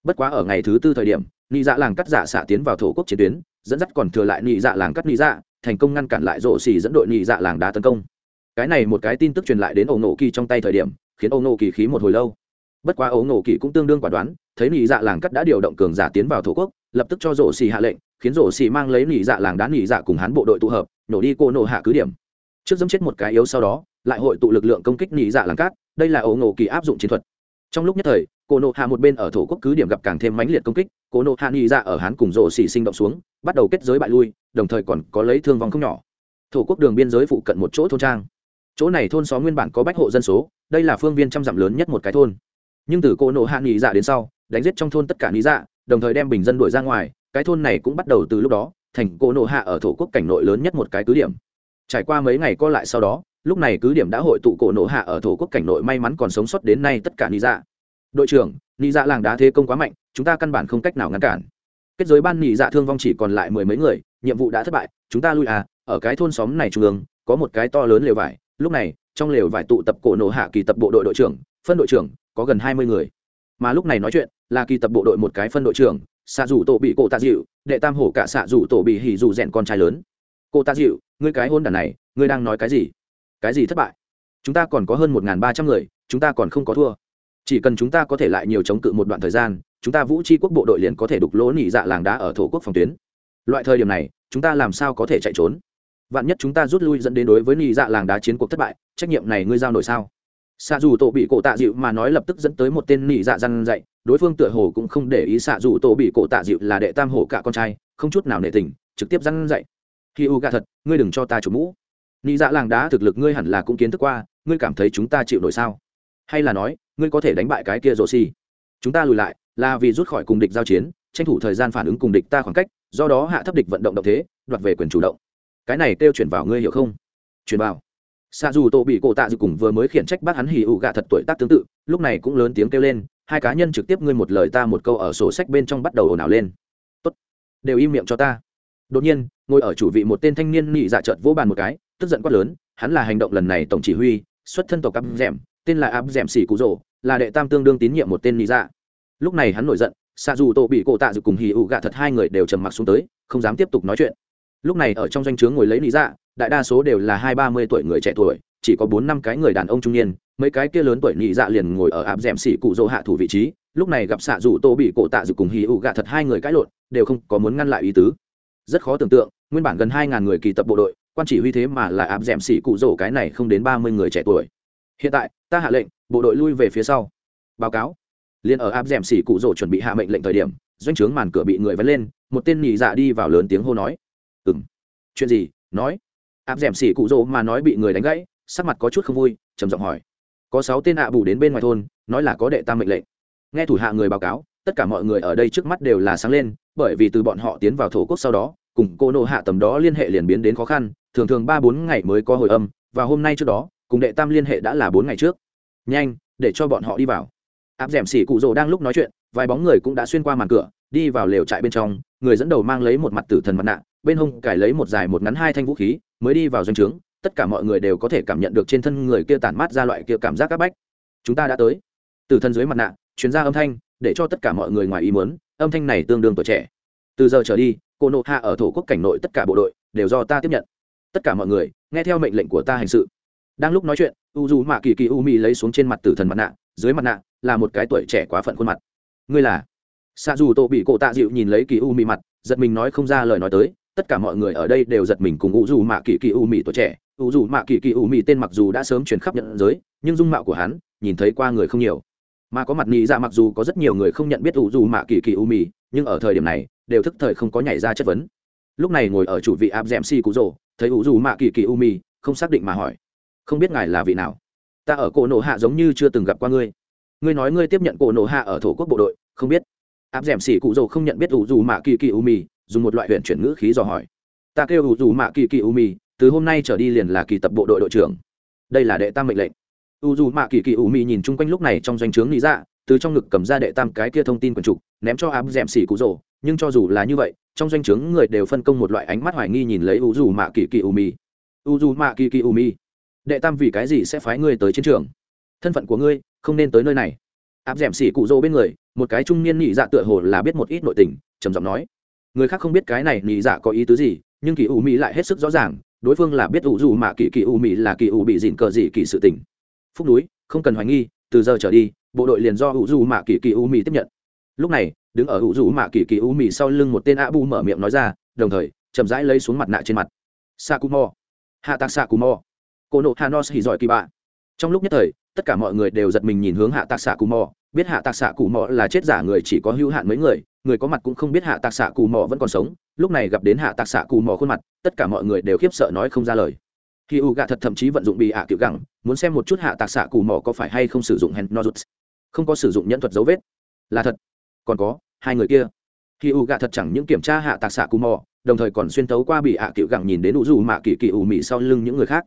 A: bất quá ở ngày thứ tư thời điểm, nị dạ làng cắt dạ giả xạ tiến vào thổ quốc chiến tuyến, dẫn dắt còn thừa lại nị dạ làng cắt nị dạ thành công ngăn cản lại rộ xì dẫn đội nị dạ làng đá tấn công cái này một cái tin tức truyền lại đến ẩu nổ kỳ trong tay thời điểm, khiến ẩu nổ kỳ khí một hồi lâu bất quá ấu ngộ kỳ cũng tương đương quả đoán, thấy nị dạ làng cắt đã điều động cường giả tiến vào thổ quốc, lập tức cho rộ xì hạ lệnh khiến rổ xì mang lấy nỉ dạ làng đá nỉ dạ cùng hắn bộ đội tụ hợp, nổ đi cô nổ hạ cứ điểm. Trước dẫm chết một cái yếu sau đó, lại hội tụ lực lượng công kích nỉ dạ làng cát, đây là ấu ngộ kỳ áp dụng chiến thuật. Trong lúc nhất thời, cô nộ hạ một bên ở thổ quốc cứ điểm gặp càng thêm mãnh liệt công kích, cô nộ hạ nỉ dạ ở hắn cùng rổ xì sinh động xuống, bắt đầu kết giới bại lui, đồng thời còn có lấy thương vong không nhỏ. Thổ quốc đường biên giới phụ cận một chỗ thôn trang. Chỗ này thôn xóm nguyên bản có bách hộ dân số, đây là phương viên trăm dặm lớn nhất một cái thôn. Nhưng từ cô nộ hạ nỉ dạ đến sau, đánh giết trong thôn tất cả nỉ dạ đồng thời đem bình dân đuổi ra ngoài cái thôn này cũng bắt đầu từ lúc đó, thành cổ nộ hạ ở thổ quốc cảnh nội lớn nhất một cái cứ điểm. Trải qua mấy ngày co lại sau đó, lúc này cứ điểm đã hội tụ cổ nộ hạ ở thổ quốc cảnh nội may mắn còn sống sót đến nay tất cả ni dạ. Đội trưởng ni dạ làng đá thế công quá mạnh, chúng ta căn bản không cách nào ngăn cản. Kết giới ban ni dạ thương vong chỉ còn lại mười mấy người, nhiệm vụ đã thất bại, chúng ta lui à ở cái thôn xóm này trung ương, có một cái to lớn lều vải, lúc này, trong lều vải tụ tập cổ nổ hạ kỳ tập bộ đội đội trưởng, phân đội trưởng, có gần hai mươi người. Mà lúc này nói chuyện, là kỳ tập bộ đội một cái phân đội trưởng xạ rủ tổ bị cổ tạ dịu, đệ tam hổ cả xạ rủ tổ bị hỉ rủ rèn con trai lớn. Cô tạ dịu, ngươi cái hôn đàn này, ngươi đang nói cái gì? Cái gì thất bại? Chúng ta còn có hơn một ba trăm người, chúng ta còn không có thua. Chỉ cần chúng ta có thể lại nhiều chống cự một đoạn thời gian, chúng ta vũ tri quốc bộ đội liền có thể đục lỗ nỉ dạ làng đá ở thổ quốc phòng tuyến. Loại thời điểm này, chúng ta làm sao có thể chạy trốn? Vạn nhất chúng ta rút lui dẫn đến đối với nỉ dạ làng đá chiến cuộc thất bại, trách nhiệm này ngươi giao nổi sao? Xạ dù tổ bị cổ tạ dịu mà nói lập tức dẫn tới một tên nỉ dạ răn dạy, đối phương tựa hồ cũng không để ý xạ dù tổ bị cổ tạ dịu là đệ tam hổ cả con trai, không chút nào nể tình, trực tiếp răn dạy. Khi u gà thật, ngươi đừng cho ta chủ mũ. Nỉ dạ làng đá thực lực ngươi hẳn là cũng kiến thức qua, ngươi cảm thấy chúng ta chịu nổi sao? Hay là nói, ngươi có thể đánh bại cái kia rồ xì chúng ta lùi lại, là vì rút khỏi cùng địch giao chiến, tranh thủ thời gian phản ứng cùng địch ta khoảng cách, do đó hạ thấp địch vận động động thế, đoạt về quyền chủ động. Cái này kêu chuyển vào ngươi hiểu không? Chuyển vào xa dù tổ bị cổ tạ dự cùng vừa mới khiển trách bắt hắn hì ụ gạ thật tuổi tác tương tự, lúc này cũng lớn tiếng kêu lên, hai cá nhân trực tiếp ngươi một lời ta một câu ở sổ sách bên trong bắt đầu ồn ào lên. Tốt, đều im miệng cho ta. Đột nhiên, ngồi ở chủ vị một tên thanh niên nị dạ trợt vỗ bàn một cái, tức giận quát lớn, hắn là hành động lần này tổng chỉ huy, xuất thân tộc cắp dẻm, tên là áp dẻm xỉ cụ rồ, là đệ tam tương đương tín nhiệm một tên nị dạ. Lúc này hắn nổi giận xạ dù tổ bị cổ tạ dự cùng hì ụ gạ thật hai người đều trầm mặc xuống tới, không dám tiếp tục nói chuyện. Lúc này ở trong danh o chướng ngồi lấy nị dạ đại đa số đều là hai ba mươi tuổi người trẻ tuổi, chỉ có bốn năm cái người đàn ông trung niên, mấy cái kia lớn tuổi nhị dạ liền ngồi ở áp d ẻ m xỉ cụ dỗ hạ thủ vị trí, lúc này gặp xạ rủ tô bị cổ tạ dự cùng hì ụ gạ thật hai người cãi lộn, đều không có muốn ngăn lại ý tứ. Rất khó tưởng tượng, nguyên bản gần hai ngàn người kỳ tập bộ đội, quan chỉ huy thế mà là áp d ẻ m xỉ cụ dỗ cái này không đến ba mươi người trẻ tuổi. Hiện tại, ta hạ lệnh, bộ đội lui về phía sau. Báo cáo. Liền ở áp d ẻ m xỉ cụ rỗ chuẩn bị hạ mệnh lệnh thời điểm, doanh trướng màn cửa bị người vấn lên, một tên nhị dạ đi vào lớn tiếng hô nói. Ừ m chuyện gì? Nói áp d ẻ m xỉ cụ rỗ mà nói bị người đánh gãy, sắc mặt có chút không vui, trầm giọng hỏi. Có sáu tên ạ bù đến bên ngoài thôn, nói là có đệ tam mệnh lệnh. Nghe thủ hạ người báo cáo, tất cả mọi người ở đây trước mắt đều là sáng lên, bởi vì từ bọn họ tiến vào thổ quốc sau đó, cùng cô nộ hạ tầm đó liên hệ liền biến đến khó khăn, thường thường ba bốn ngày mới có hồi âm, và hôm nay trước đó, cùng đệ tam liên hệ đã là bốn ngày trước. Nhanh, để cho bọn họ đi vào. Áp d ẻ m xỉ cụ rỗ đang lúc nói chuyện, vài bóng người cũng đã xuyên qua màn cửa, đi vào lều trại bên trong, người dẫn đầu mang lấy một mặt tử thần mặt nạ bên hông cải lấy một dài một ngắn hai thanh vũ khí, mới đi vào doanh trướng, tất cả mọi người đều có thể cảm nhận được trên thân người kia tản mát ra loại kia cảm giác áp bách. Chúng ta đã tới. Từ thần dưới mặt nạ chuyên gia âm thanh, để cho tất cả mọi người ngoài ý muốn, âm thanh này tương đương tuổi trẻ. Từ giờ trở đi, cô nộ hạ ở thổ quốc cảnh nội tất cả bộ đội đều do ta tiếp nhận. Tất cả mọi người, nghe theo mệnh lệnh của ta hành sự. Đang lúc nói chuyện, u dù mạ kỳ kỳ u mi lấy xuống trên mặt tử thần mặt nạ, dưới mặt nạ là một cái tuổi trẻ quá phận khuôn mặt. Ngươi là? Xạ dù tổ bị cổ tạ dịu nhìn lấy kỳ u mi mặt, giật mình nói không ra lời nói tới tất cả mọi người ở đây đều giật mình cùng u dù mạ kỳ kỳ u mì tuổi trẻ. U dù mạ kỳ kỳ u mì tên mặc dù đã sớm truyền khắp nhận giới, nhưng dung mạo của hắn, nhìn thấy qua người không nhiều. Mà có mặt nghĩ ra dạ mặc dù có rất nhiều người không nhận biết u dù mạ kỳ kỳ u mì nhưng ở thời điểm này, đều thức thời không có nhảy ra chất vấn. Lúc này ngồi ở chủ vị áp dẹm si cú rồ, thấy u dù mạ kỳ kỳ u mì không xác định mà hỏi. Không biết ngài là vị nào? Ta ở cổ nộ hạ giống như chưa từng gặp qua ngươi. Ngươi nói ngươi tiếp nhận cổ nộ hạ ở thổ quốc bộ đội, không biết. Áp d ẻ m xỉ cụ dầu không nhận biết ủ dù mạ kỳ kỳ u mì dùng một loại huyện chuyển ngữ khí dò hỏi. Ta kêu ủ dù mạ kỳ kỳ u mi, từ hôm nay trở đi liền là kỳ tập bộ đội đội trưởng. Đây là đệ tam mệnh lệnh. U dù mạ kỳ kỳ u mi nhìn chung quanh lúc này trong doanh trướng lý dạ từ trong ngực cầm ra đệ tam cái kia thông tin quần trục ném cho áp d ẻ m xỉ cụ rồ. Nhưng cho dù là như vậy trong doanh trướng người đều phân công một loại ánh mắt hoài nghi nhìn lấy u dù mạ kỳ kỳ u mi. u dù mạ kỳ kỳ u mi, đệ tam vì cái gì sẽ phái ngươi tới chiến trường? Thân phận của ngươi không nên tới nơi này. Áp d ẻ m xỉ cụ dỗ bên người một cái trung niên nhị dạ tựa hồ là biết một ít nội tình trầm giọng nói người khác không biết cái này nhị dạ có ý tứ gì, nhưng kỳ u mỹ lại hết sức rõ ràng, đối phương là biết ủ dù mà kỳ kỳ u mỹ là kỳ u bị dịn cờ gì kỳ sự tình. Phúc núi, không cần hoài nghi, từ giờ trở đi, bộ đội liền do ủ dù mà kỳ kỳ u mỹ tiếp nhận. Lúc này, đứng ở ủ dù mà kỳ kỳ u mỹ sau lưng một tên a bu mở miệng nói ra, đồng thời, chậm rãi lấy xuống mặt nạ trên mặt. Sakumo. Hạ tạc sakumo. Cô nộ hanos hỉ giỏi kỳ bạ. Trong lúc nhất thời tất cả mọi người đều giật mình nhìn hướng hạ tạc xạ cù mò. Biết hạ tạc xạ cù mò là chết giả người chỉ có hữu hạn mấy người người có mặt cũng không biết hạ tạc xạ cù mò vẫn còn sống. Lúc này gặp đến hạ tạc xạ cù mò khuôn mặt, tất cả mọi người đều khiếp sợ nói không ra lời. Khi u gạ thật thậm chí vận dụng bị hạ kiểu gẳng, muốn xem một chút hạ tạc xạ cù mò có phải hay không sử dụng hen nozuts không có sử dụng nhẫn thuật dấu vết. Là thật. Còn có, hai người kia. Khi u gạ thật chẳng những kiểm tra hạ tạc xạ cù mò, đồng thời còn xuyên tấu qua bị hạ à cựu gẳng nhìn đến u dù mạ kỳ kỳ ủ mị sau lưng những người khác.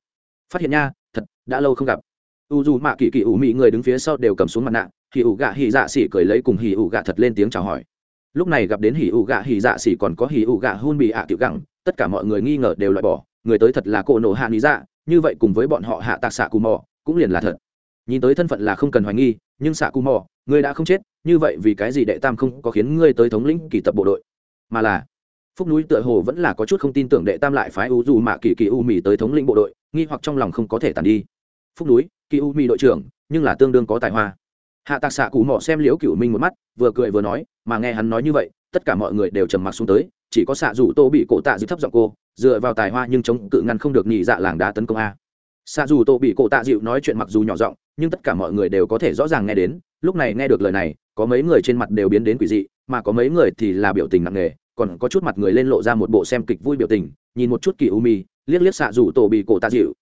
A: Phát hiện nha, thật, đã lâu không gặp u dù mạ kỳ kỳ ủ mị người đứng phía sau đều cầm xuống mặt nạ hì ủ gạ hì dạ xỉ cười lấy cùng hì ủ gạ thật lên tiếng chào hỏi. Lúc này gặp đến hì ủ gạ hì dạ xỉ còn có hì ủ gạ hôn bị ạ à cựu gẳng, tất cả mọi người nghi ngờ đều loại bỏ, người tới thật là cổ nổ hạ lý dạ như vậy cùng với bọn họ hạ tạc xạ cù mò, cũng liền là thật. Nhìn tới thân phận là không cần hoài nghi, nhưng xạ cù mò ngươi đã không chết, như vậy vì cái gì đệ tam không có khiến ngươi tới thống lĩnh kỳ tập bộ đội? Mà là, phúc núi tựa hồ vẫn là có chút không tin tưởng đệ tam lại phái u dù mạ kỳ kỳ u mì tới thống lĩnh bộ đội, nghi hoặc trong lòng không có thể tàn đi phúc núi, kỳ u mì đội trưởng, nhưng là tương đương có tài hoa. Hạ tạc xạ cụ mỏ xem liễu cựu minh một mắt, vừa cười vừa nói, mà nghe hắn nói như vậy, tất cả mọi người đều trầm mặc xuống tới, chỉ có xạ dù tô bị cổ tạ dịu thấp giọng cô, dựa vào tài hoa nhưng chống cự ngăn không được nhị dạ làng đá tấn công a. Xạ dù tô bị cổ tạ dịu nói chuyện mặc dù nhỏ giọng, nhưng tất cả mọi người đều có thể rõ ràng nghe đến, lúc này nghe được lời này, có mấy người trên mặt đều biến đến quỷ dị, mà có mấy người thì là biểu tình nặng nề, còn có chút mặt người lên lộ ra một bộ xem kịch vui biểu tình, nhìn một chút kỳ u mi, liếc liếc xạ dù tổ bị cổ tạ dịu.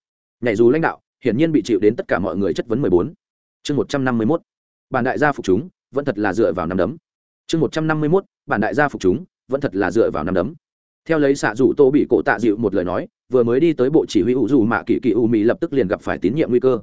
A: Nhảy dù lãnh đạo hiển nhiên bị chịu đến tất cả mọi người chất vấn mười bốn. Chương một trăm năm mươi mốt. Bản đại gia phục chúng, vẫn thật là dựa vào năm đấm. Chương một trăm năm mươi mốt, bản đại gia phục chúng, vẫn thật là dựa vào năm đấm. Theo lấy xạ dụ tô bị cổ tạ dịu một lời nói, vừa mới đi tới bộ chỉ huy vũ trụ mạ kỳ kỳ u mỹ lập tức liền gặp phải tín nhiệm nguy cơ.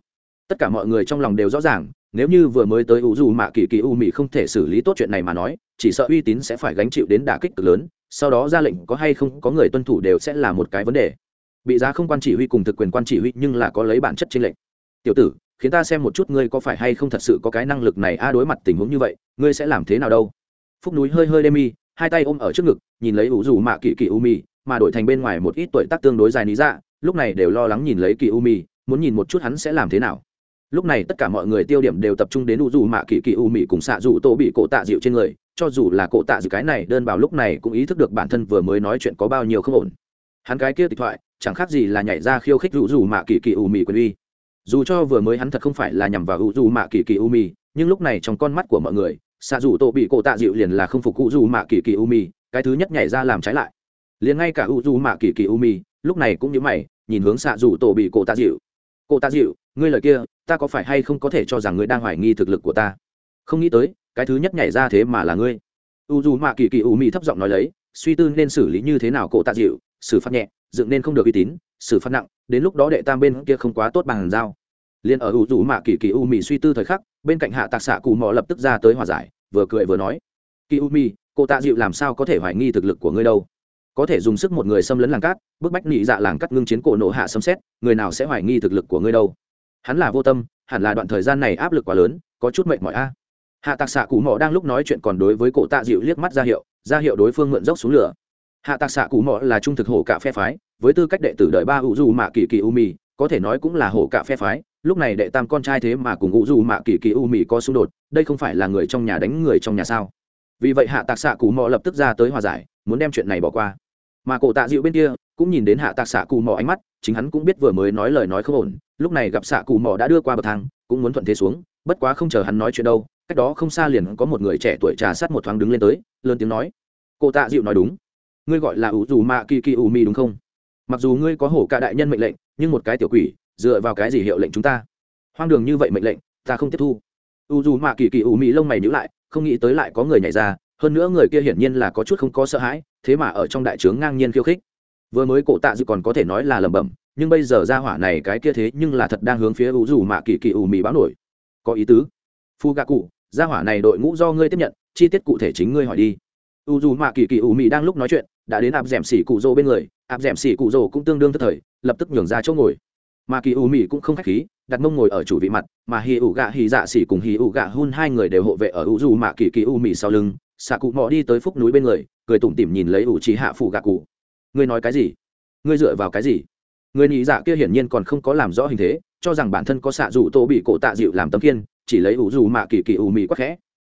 A: Tất cả mọi người trong lòng đều rõ ràng, nếu như vừa mới tới vũ trụ mạ kỳ kỳ u mỹ không thể xử lý tốt chuyện này mà nói, chỉ sợ uy tín sẽ phải gánh chịu đến đả kích cực lớn, sau đó ra lệnh có hay không có người tuân thủ đều sẽ là một cái vấn đề bị giá không quan chỉ huy cùng thực quyền quan chỉ huy nhưng là có lấy bản chất chênh lệnh tiểu tử, khiến ta xem một chút ngươi có phải hay không thật sự có cái năng lực này a, đối mặt tình huống như vậy, ngươi sẽ làm thế nào đâu? Phúc núi hơi hơi đê mi, hai tay ôm ở trước ngực, nhìn lấy ủ dù mạ kỳ kỳ u mi mà đổi thành bên ngoài một ít tuổi tác tương đối dài lý dạ lúc này đều lo lắng nhìn lấy kỳ u mi muốn nhìn một chút hắn sẽ làm thế nào. Lúc này tất cả mọi người tiêu điểm đều tập trung đến u dù mạ kỳ kỳ u mị cùng xạ dù tô bị cổ tạ dịu trên người, cho dù là cổ tạ dịu cái này, đơn vào lúc này cũng ý thức được bản thân vừa mới nói chuyện có bao nhiêu không ổn. Hắn cái kia tịch thoại chẳng khác gì là nhảy ra khiêu khích u dù mạ kỳ kỳ u mì quyền uy. Dù cho vừa mới hắn thật không phải là nhằm vào u dù mạ kỳ kỳ u mì, nhưng lúc này trong con mắt của mọi người, xạ dù tổ bị cổ tạ dịu liền là không phục u dù mạ kỳ kỳ u mì, cái thứ nhất nhảy ra làm trái lại. Liền ngay cả u dù mạ kỳ kỳ u mì, lúc này cũng như mày, nhìn hướng xạ dù tổ bị cổ tạ dịu. Cổ tạ dịu, ngươi lời kia, ta có phải hay không có thể cho rằng ngươi đang hoài nghi thực lực của ta? Không nghĩ tới, cái thứ nhất nhảy ra thế mà là ngươi. U dù mạ kỳ kỳ u mì thấp giọng nói lấy, suy tư nên xử lý như thế nào cổ tạ dịu, xử phạt nhẹ dựng nên không được uy tín, xử phạt nặng, đến lúc đó đệ tam bên kia không quá tốt bằng giao. Liền ở u dù mạ kỳ kỳ u mì suy tư thời khắc, bên cạnh hạ tạc xạ cù mò lập tức ra tới hòa giải, vừa cười vừa nói, kỳ u mì, cô tạ dịu làm sao có thể hoài nghi thực lực của ngươi đâu? Có thể dùng sức một người xâm lấn làng cát, bức bách nị dạ làng cắt ngưng chiến cổ nộ hạ xâm xét người nào sẽ hoài nghi thực lực của ngươi đâu? Hắn là vô tâm, hẳn là đoạn thời gian này áp lực quá lớn, có chút mệt mỏi a. Hạ tạc xạ cù mò đang lúc nói chuyện còn đối với cổ tạ dịu liếc mắt ra hiệu ra hiệu đối phương mượn dốc xuống lửa. Hạ tạc xạ cù mò là trung thực hổ cả phe phái với tư cách đệ tử đời ba ủ dù mạ kỳ kỳ u mì có thể nói cũng là hổ cả phe phái. Lúc này đệ tam con trai thế mà cùng ủ dù mạ kỳ kỳ u mì có xung đột, đây không phải là người trong nhà đánh người trong nhà sao? Vì vậy hạ tạc xạ cụ mò lập tức ra tới hòa giải, muốn đem chuyện này bỏ qua. Mà cổ tạ dịu bên kia, cũng nhìn đến hạ tạc xạ cụ mò ánh mắt, chính hắn cũng biết vừa mới nói lời nói không ổn. Lúc này gặp xạ cụ mò đã đưa qua bậc thang, cũng muốn thuận thế xuống, bất quá không chờ hắn nói chuyện đâu, cách đó không xa liền có một người trẻ tuổi trà sát một thoáng đứng lên tới, lớn tiếng nói. Cô tạ dịu nói đúng. Ngươi gọi là ủ dù mạ kỳ kỳ mi đúng không? Mặc dù ngươi có hổ cả đại nhân mệnh lệnh, nhưng một cái tiểu quỷ, dựa vào cái gì hiệu lệnh chúng ta? Hoang đường như vậy mệnh lệnh, ta không tiếp thu. U dù mạ kỳ kỳ ủ mị lông mày nhữ lại, không nghĩ tới lại có người nhảy ra, hơn nữa người kia hiển nhiên là có chút không có sợ hãi, thế mà ở trong đại trướng ngang nhiên khiêu khích. Vừa mới cổ tạ dự còn có thể nói là lẩm bẩm, nhưng bây giờ ra hỏa này cái kia thế nhưng là thật đang hướng phía u dù mạ kỳ kỳ ủ mị báo nổi. Có ý tứ. Phu gạ cụ, ra hỏa này đội ngũ do ngươi tiếp nhận, chi tiết cụ thể chính ngươi hỏi đi. U dù mạ kỳ kỳ ủ mị đang lúc nói chuyện đã đến áp d ẻ m xỉ cụ rô bên người áp d ẻ m xỉ cụ rô cũng tương đương tức thời, lập tức nhường ra chỗ ngồi. Mà kỳ u mỹ cũng không k h á c h khí, đặt mông ngồi ở chủ vị mặt, mà hì ủ gạ hì dạ xỉ cùng hì ủ gạ hun hai người đều hộ vệ ở u dù mạ kỳ kỳ u mỹ sau lưng. Xạ cụ mò đi tới phúc núi bên người, cười tủm tỉm nhìn lấy ủ trí hạ phụ gạ cụ. Ngươi nói cái gì? Ngươi dựa vào cái gì? Người nhị dạ kia hiển nhiên còn không có làm rõ hình thế, cho rằng bản thân có xạ dù tô bị cổ tạ dịu làm tấm kiên chỉ lấy ủ dù mạ kỳ kỳ ủ mị quắc khẽ.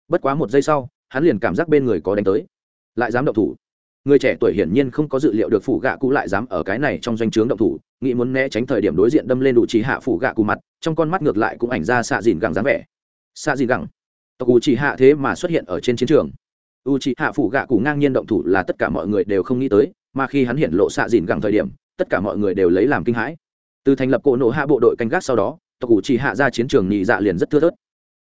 A: Bất quá một giây sau, hắn liền cảm giác bên người có đánh tới. Lại dám động thủ người trẻ tuổi hiển nhiên không có dự liệu được phủ gạ cụ lại dám ở cái này trong doanh trướng động thủ, nghĩ muốn né tránh thời điểm đối diện đâm lên đủ trí hạ phủ gạ cụ mặt, trong con mắt ngược lại cũng ảnh ra xạ dìn gẳng dáng vẻ. Xạ dìn gẳng. Tộc u trí hạ thế mà xuất hiện ở trên chiến trường. U trí hạ phủ gạ cụ ngang nhiên động thủ là tất cả mọi người đều không nghĩ tới, mà khi hắn hiện lộ xạ dìn gẳng thời điểm, tất cả mọi người đều lấy làm kinh hãi. Từ thành lập cỗ nộ hạ bộ đội canh gác sau đó, tộc cụ trí hạ ra chiến trường nhị dạ liền rất thưa thớt.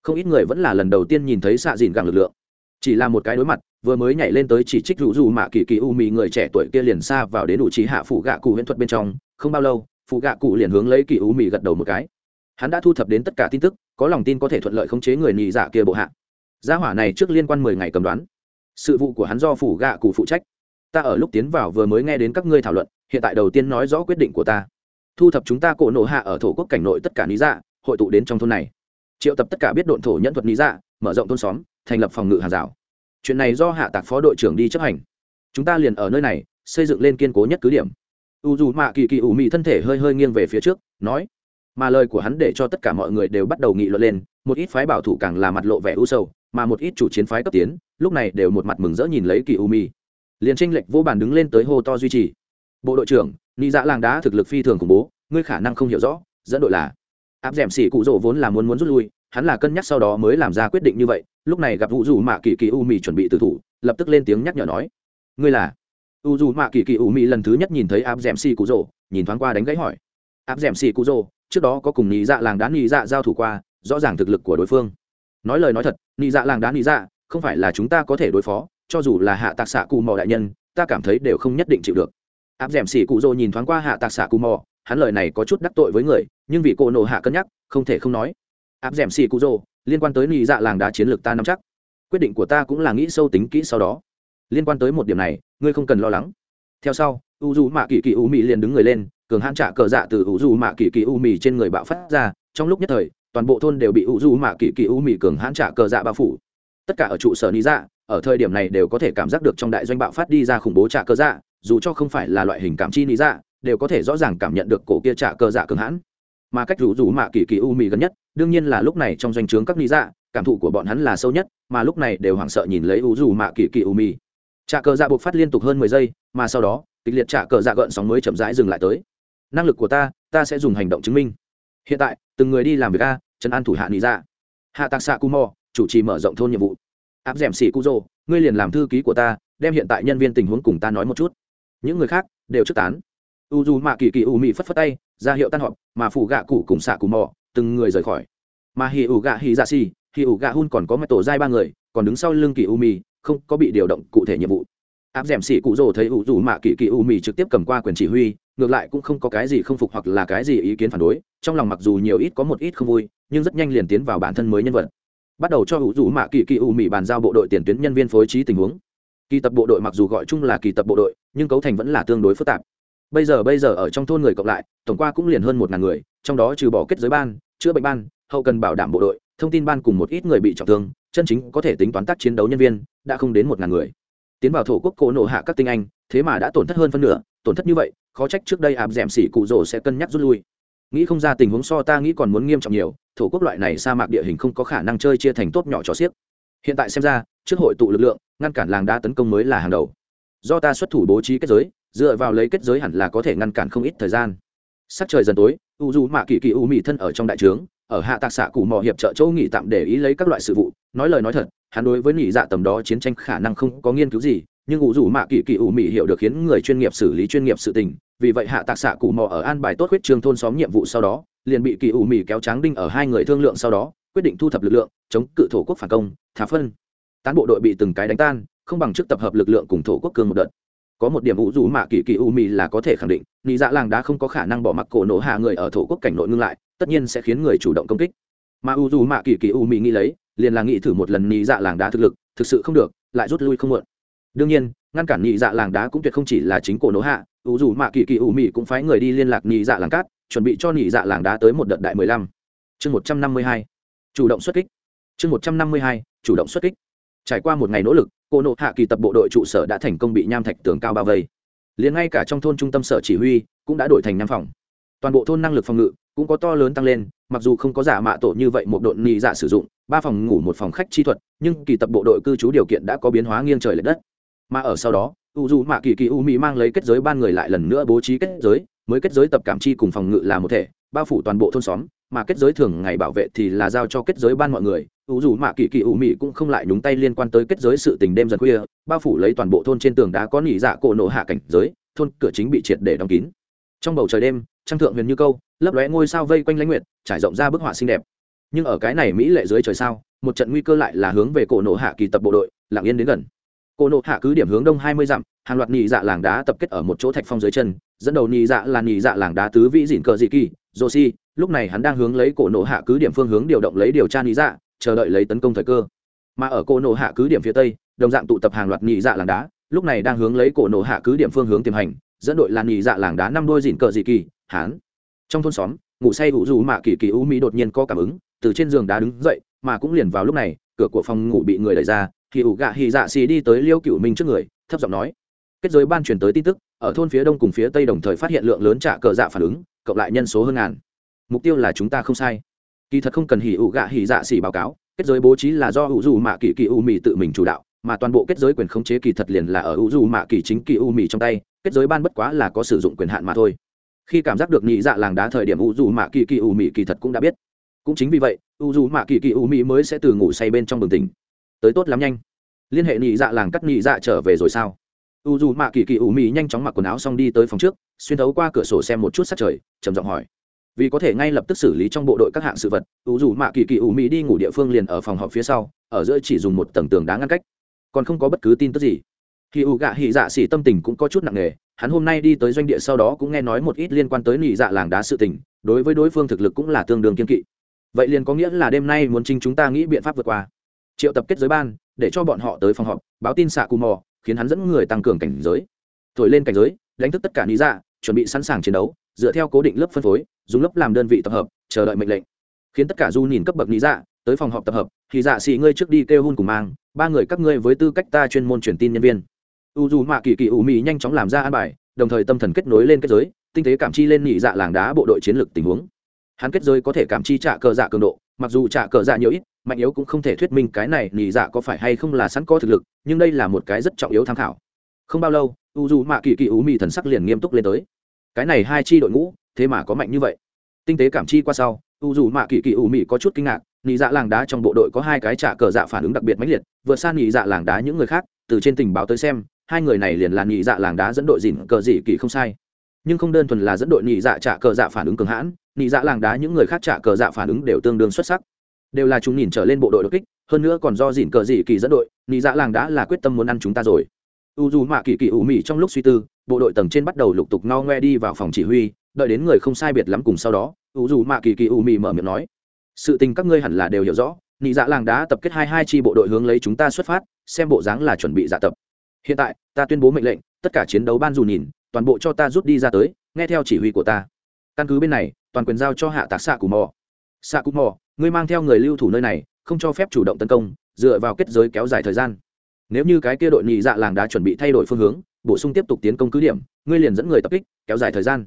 A: Không ít người vẫn là lần đầu tiên nhìn thấy xạ dìn gẳng lực lượng. Chỉ là một cái đối mặt vừa mới nhảy lên tới chỉ trích rủ rủ mạ kỳ kỳ u mì người trẻ tuổi kia liền xa vào đến đủ trí hạ phụ gạ cụ huyễn thuật bên trong, không bao lâu, phụ gạ cụ liền hướng lấy kỳ u mì gật đầu một cái. Hắn đã thu thập đến tất cả tin tức, có lòng tin có thể thuận lợi khống chế người nhì dạ kia bộ hạ. Gia hỏa này trước liên quan mười ngày cầm đoán. Sự vụ của hắn do phủ gạ cụ phụ trách. Ta ở lúc tiến vào vừa mới nghe đến các ngươi thảo luận, hiện tại đầu tiên nói rõ quyết định của ta. Thu thập chúng ta cổ nổ hạ ở thổ quốc cảnh nội tất cả lý dạ hội tụ đến trong thôn này. Triệu tập tất cả biết độn thổ nhẫn thuật lý dạ mở rộng thôn xóm, thành lập phòng ngự hàng rào chuyện này do hạ tạc phó đội trưởng đi chấp hành. Chúng ta liền ở nơi này, xây dựng lên kiên cố nhất cứ điểm. U dù mạ kỳ kỳ ủ mị thân thể hơi hơi nghiêng về phía trước, nói, mà lời của hắn để cho tất cả mọi người đều bắt đầu nghị luận lên, một ít phái bảo thủ càng là mặt lộ vẻ u sầu, mà một ít chủ chiến phái cấp tiến, lúc này đều một mặt mừng rỡ nhìn lấy kỳ u mi liền tranh lệch vô bàn đứng lên tới hô to duy trì. Bộ đội trưởng ni dạ làng đá thực lực phi thường khủng bố, ngươi khả năng không hiểu rõ, dẫn đội là áp d ẻ m xỉ cụ rỗ vốn là muốn muốn rút lui hắn là cân nhắc sau đó mới làm ra quyết định như vậy, lúc này gặp u dù mạ kỳ kỳ u mì chuẩn bị từ thủ, lập tức lên tiếng nhắc nhở nói, ngươi là? U dù mạ kỳ kỳ u mì lần thứ nhất nhìn thấy áp d ẻ m xì cụ rồ, nhìn thoáng qua đánh gãy hỏi, áp d ẻ m xì cụ rồ, trước đó có cùng nhị dạ làng đá nhị dạ giao thủ qua, rõ ràng thực lực của đối phương. Nói lời nói thật nhị dạ làng đá nhị dạ không phải là chúng ta có thể đối phó, cho dù là hạ tạc xạ cù mò đại nhân, ta cảm thấy đều không nhất định chịu được. Áp d ẻ m xì cụ rồ nhìn thoáng qua hạ tạc xạ cù mò, hắn lời này có chút đắc tội với người, nhưng vì cô nộ hạ cân nhắc, không thể không nói áp d ẻ m xì cụ dô liên quan tới nhị dạ làng đá chiến lược ta nắm chắc. Quyết định của ta cũng là nghĩ sâu tính kỹ sau đó. Liên quan tới một điểm này, ngươi không cần lo lắng. Theo sau, u dù mạ kỳ kỳ u mị liền đứng người lên, cường hãn trả cờ dạ từ u dù mạ kỳ kỳ u mị trên người bạo phát ra. Trong lúc nhất thời, toàn bộ thôn đều bị u dù mạ kỳ kỳ u mị cường hãn trả cờ dạ bao phủ. Tất cả ở trụ sở lý dạ ở thời điểm này đều có thể cảm giác được trong đại doanh bạo phát đi ra khủng bố trả cờ dạ dù cho không phải là loại hình cảm chi lý dạ đều có thể rõ ràng cảm nhận được cổ kia trả cờ dạ cường hãn. Mà cách rủ rủ mạ kỳ kỳ u mị gần nhất đương nhiên là lúc này trong doanh trướng các lý dạ cảm thụ của bọn hắn là sâu nhất, mà lúc này đều hoảng sợ nhìn lấy u dù mạ kỳ kỳ u mi trà cờ dạ buộc phát liên tục hơn mười giây, mà sau đó, kịch liệt trà cờ dạ gợn sóng mới chậm rãi dừng lại tới. Năng lực của ta ta sẽ dùng hành động chứng minh. Hiện tại, từng người đi làm việc a trấn an thủ hạ lý dạ. Hạ tạc xạ cu mò chủ trì mở rộng thôn nhiệm vụ. Áp d ẻ m xỉ cu dô ngươi liền làm thư ký của ta, đem hiện tại nhân viên tình huống cùng ta nói một chút. Những người khác đều trước tán. U dù mạ kỳ kỳ u mị phất phất tay, ra hiệu tan họp, mà phủ gạ cụ cùng xạ cù mò từng người rời khỏi. Mà hì ủ gạ hì dạ xì hì ủ gạ hun còn có mặt tổ giai ba người, còn đứng sau lưng kỳ u mì không có bị điều động cụ thể nhiệm vụ. Áp d ẻ m xỉ cụ rồ thấy ủ rủ mạ kỳ kỳ u mì trực tiếp cầm qua quyền chỉ huy, ngược lại cũng không có cái gì không phục hoặc là cái gì ý kiến phản đối, trong lòng mặc dù nhiều ít có một ít không vui, nhưng rất nhanh liền tiến vào bản thân mới nhân vật. Bắt đầu cho ủ rủ mạ kỳ kỳ u mì bàn giao bộ đội tiền tuyến nhân viên phối trí tình huống. Kỳ tập bộ đội mặc dù gọi chung là kỳ tập bộ đội, nhưng cấu thành vẫn là tương đối phức tạp. Bây giờ bây giờ ở trong thôn người cộng lại, tổng qua cũng liền hơn một ngàn người, trong đó trừ bỏ kết giới ban chữa bệnh ban, hậu cần bảo đảm bộ đội, thông tin ban cùng một ít người bị trọng thương, chân chính có thể tính toán tác chiến đấu nhân viên, đã không đến một ngàn người. Tiến vào thổ quốc cổ nổ hạ các tinh anh, thế mà đã tổn thất hơn phân nửa, tổn thất như vậy, khó trách trước đây áp d ẻ m xỉ cụ rồ sẽ cân nhắc rút lui. Nghĩ không ra tình huống so ta nghĩ còn muốn nghiêm trọng nhiều, thổ quốc loại này sa mạc địa hình không có khả năng chơi chia thành tốt nhỏ cho xiếc. Hiện tại xem ra, trước hội tụ lực lượng, ngăn cản làng đa tấn công mới là hàng đầu. Do ta xuất thủ bố trí kết giới, dựa vào lấy kết giới hẳn là có thể ngăn cản không ít thời gian. Sắc trời dần tối u du mạ kỳ kỳ u mỹ thân ở trong đại trướng, ở hạ tạc xạ cụ mò hiệp trợ châu nghỉ tạm để ý lấy các loại sự vụ, nói lời nói thật, hắn đối với nghỉ dạ tầm đó chiến tranh khả năng không có nghiên cứu gì, nhưng u dù mạ kỳ kỳ u mỹ hiểu được khiến người chuyên nghiệp xử lý chuyên nghiệp sự tình, vì vậy hạ tạc xạ cụ mò ở an bài tốt huyết trường thôn xóm nhiệm vụ sau đó, liền bị kỳ u mỹ kéo tráng đinh ở hai người thương lượng sau đó, quyết định thu thập lực lượng, chống cự thổ quốc phản công, thả phân. Tán bộ đội bị từng cái đánh tan, không bằng trước tập hợp lực lượng cùng thổ quốc cương một đợt có một điểm ủ dù mạ kỳ kỳ u mì là có thể khẳng định, nị dạ làng đã không có khả năng bỏ mặc cổ nổ hạ người ở thổ quốc cảnh nội ngưng lại, tất nhiên sẽ khiến người chủ động công kích. Mà u dù mạ kỳ kỳ u mì nghĩ lấy, liền là nghĩ thử một lần nị dạ làng đá thực lực, thực sự không được, lại rút lui không muộn. Đương nhiên, ngăn cản nhị dạ làng đá cũng tuyệt không chỉ là chính cổ nổ hạ u dù mạ kỳ kỳ u mì cũng phái người đi liên lạc nhị dạ làng cát, chuẩn bị cho nhị dạ làng đá tới một đợt đại mười lăm. Chương một trăm năm mươi hai, chủ động xuất kích. Chương một trăm năm mươi hai, chủ động xuất kích trải qua một ngày nỗ lực, cô nộ hạ kỳ tập bộ đội trụ sở đã thành công bị nham thạch tường cao bao vây. Liền ngay cả trong thôn trung tâm sở chỉ huy cũng đã đổi thành năm phòng. Toàn bộ thôn năng lực phòng ngự cũng có to lớn tăng lên, mặc dù không có giả mạ tổ như vậy một đội nhị dạ sử dụng, ba phòng ngủ một phòng khách chi thuật, nhưng kỳ tập bộ đội cư trú điều kiện đã có biến hóa nghiêng trời l ệ đất. Mà ở sau đó, u dù mạ kỳ kỳ u mỹ mang lấy kết giới ban người lại lần nữa bố trí kết giới, mới kết giới tập cảm chi cùng phòng ngự là một thể, bao phủ toàn bộ thôn xóm, mà kết giới thường ngày bảo vệ thì là giao cho kết giới ban mọi người ủ dù mạ kỳ kỳ u mị cũng không lại nhúng tay liên quan tới kết giới sự tình đêm dần khuya, bao phủ lấy toàn bộ thôn trên tường đá có nỉ dạ cổ nổ hạ cảnh giới, thôn cửa chính bị triệt để đóng kín. Trong bầu trời đêm, trăng thượng huyền như câu, lấp lóe ngôi sao vây quanh lãnh nguyệt, trải rộng ra bức họa xinh đẹp. Nhưng ở cái này mỹ lệ dưới trời sao, một trận nguy cơ lại là hướng về cổ nổ hạ kỳ tập bộ đội, lặng yên đến gần. Cổ nộ hạ cứ điểm hướng đông hai mươi dặm, hàng loạt nhị dạ làng đá tập kết ở một chỗ thạch phong dưới chân, dẫn đầu nhị dạ là nhị dạ làng đá tứ vĩ dịn cờ dị kỳ, joshi, lúc này hắn đang hướng lấy cổ nộ hạ cứ điểm phương hướng điều động lấy điều tra nhị dạ chờ đợi lấy tấn công thời cơ. Mà ở cổ nổ hạ cứ điểm phía tây, đồng dạng tụ tập hàng loạt nhị dạ làng đá, lúc này đang hướng lấy cổ nổ hạ cứ điểm phương hướng tiềm hành, dẫn đội làn nhị dạ làng đá năm đôi dìn cờ dị kỳ, hán. Trong thôn xóm, ngủ say hữu dù mạ kỳ kỳ u mỹ đột nhiên có cảm ứng, từ trên giường đá đứng dậy, mà cũng liền vào lúc này, cửa của phòng ngủ bị người đẩy ra thì ủ gạ hì dạ xì đi tới liêu cựu minh trước người, thấp giọng nói. Kết giới ban truyền tới tin tức, ở thôn phía đông cùng phía tây đồng thời phát hiện lượng lớn trả cờ dạ phản ứng, cộng lại nhân số hơn ngàn. Mục tiêu là chúng ta không sai kỳ thật không cần hỉ ủ gạ hỉ dạ xỉ báo cáo, kết giới bố trí là do ủ dù mạ kỳ kỳ u mì tự mình chủ đạo, mà toàn bộ kết giới quyền khống chế kỳ thật liền là ở ủ dù mạ kỳ chính kỳ u mì trong tay, kết giới ban bất quá là có sử dụng quyền hạn mà thôi. Khi cảm giác được nhị dạ làng đá thời điểm ủ dù mạ kỳ kỳ u mì kỳ thật cũng đã biết. Cũng chính vì vậy, ủ dù mạ kỳ kỳ u mì mới sẽ từ ngủ say bên trong bừng tỉnh. Tới tốt lắm nhanh. Liên hệ nhị dạ làng cắt nhị dạ trở về rồi sao? U dù mạ kỳ kỳ u mì nhanh chóng mặc quần áo xong đi tới phòng trước, xuyên thấu qua cửa sổ xem một chút sát trời, trầm giọng hỏi vì có thể ngay lập tức xử lý trong bộ đội các hạng sự vật u dù mạ kỳ kỳ u mỹ đi ngủ địa phương liền ở phòng họp phía sau, ở giữa chỉ dùng một tầng tường đá ngăn cách. Còn không có bất cứ tin tức gì. Khi u gạ hỉ dạ xỉ tâm tình cũng có chút nặng nề, hắn hôm nay đi tới doanh địa sau đó cũng nghe nói một ít liên quan tới nị dạ làng đá sự tình, đối với đối phương thực lực cũng là tương đương kiên kỵ. Vậy liền có nghĩa là đêm nay muốn trinh chúng ta nghĩ biện pháp vượt qua. Triệu tập kết giới ban, để cho bọn họ tới phòng họp, báo tin xạ cù mò khiến hắn dẫn người tăng cường cảnh giới. Thổi lên cảnh giới, đánh thức tất cả lý dạ chuẩn bị sẵn sàng chiến đấu, dựa theo cố định lớp phân phối dùng lớp làm đơn vị tập hợp, chờ đợi mệnh lệnh. Khiến tất cả du nhìn cấp bậc lý dạ tới phòng họp tập hợp, thì dạ xì ngươi trước đi kêu hôn cùng mang, ba người các ngươi với tư cách ta chuyên môn truyền tin nhân viên. U dù mạ kỳ kỳ ủ mị nhanh chóng làm ra an bài, đồng thời tâm thần kết nối lên kết giới, tinh tế cảm chi lên nhị dạ làng đá bộ đội chiến lược tình huống. Hắn kết giới có thể cảm chi trả cờ dạ cường độ, mặc dù trả cờ dạ nhiều ít, mạnh yếu cũng không thể thuyết minh cái này nhị dạ có phải hay không là sẵn có thực lực, nhưng đây là một cái rất trọng yếu tham khảo. Không bao lâu, u dù mạ kỳ kỳ ủ mị thần sắc liền nghiêm túc lên tới. Cái này hai chi đội ngũ thế mà có mạnh như vậy. Tinh tế cảm chi qua sau, u dù mạ kỳ kỳ ủ mị có chút kinh ngạc nhị dạ làng đá trong bộ đội có hai cái trả cờ dạ phản ứng đặc biệt mãnh liệt, vượt xa nhị dạ làng đá những người khác, từ trên tình báo tới xem, hai người này liền là nhị dạ làng đá dẫn đội dìn cờ dị kỳ không sai. Nhưng không đơn thuần là dẫn đội nhị dạ trả cờ dạ phản ứng cường hãn nhị dạ làng đá những người khác trả cờ dạ phản ứng đều tương đương xuất sắc. Đều là chúng nhìn trở lên bộ đội đột kích, hơn nữa còn do dìn cờ dị kỳ dẫn đội nhị dạ làng đá là quyết tâm muốn ăn chúng ta rồi. U dù mạ kỳ kỳ ủ mị trong lúc suy tư, bộ đội tầng trên bắt đầu lục tục no ngoe đi vào phòng chỉ huy đợi đến người không sai biệt lắm cùng sau đó u dù mạ kỳ kỳ u mì mở miệng nói, sự tình các ngươi hẳn là đều hiểu rõ nhị dạ làng đã tập kết hai hai chi bộ đội hướng lấy chúng ta xuất phát, xem bộ dáng là chuẩn bị dạ tập. Hiện tại, ta tuyên bố mệnh lệnh, tất cả chiến đấu ban dù nhìn, toàn bộ cho ta rút đi ra tới, nghe theo chỉ huy của ta. Căn cứ bên này, toàn quyền giao cho hạ tạc xạ cù mò. Xạ cù mò, ngươi mang theo người lưu thủ nơi này, không cho phép chủ động tấn công, dựa vào kết giới kéo dài thời gian. Nếu như cái kia đội nhị dạ làng đã chuẩn bị thay đổi phương hướng, bổ sung tiếp tục tiến công cứ điểm, ngươi liền dẫn người tập kích, kéo dài thời gian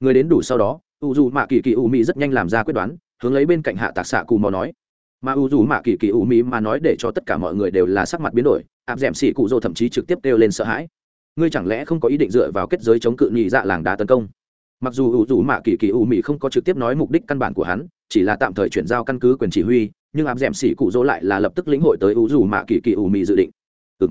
A: người đến đủ sau đó u dù mạ kỳ kỳ u mỹ rất nhanh làm ra quyết đoán, hướng lấy bên cạnh hạ tạc xạ cù mò nói. Mà u dù mạ kỳ kỳ u mỹ mà nói để cho tất cả mọi người đều là sắc mặt biến đổi, áp d ẻ m xỉ cụ dô thậm chí trực tiếp kêu lên sợ hãi. Ngươi chẳng lẽ không có ý định dựa vào kết giới chống cự nhị dạ làng đá tấn công? Mặc dù u dù mạ kỳ kỳ u mỹ không có trực tiếp nói mục đích căn bản của hắn, chỉ là tạm thời chuyển giao căn cứ quyền chỉ huy, nhưng áp d ẻ m xỉ cụ Dô lại là lập tức lĩnh hội tới u dù mạ kỳ kỳ u mỹ dự định. Ừ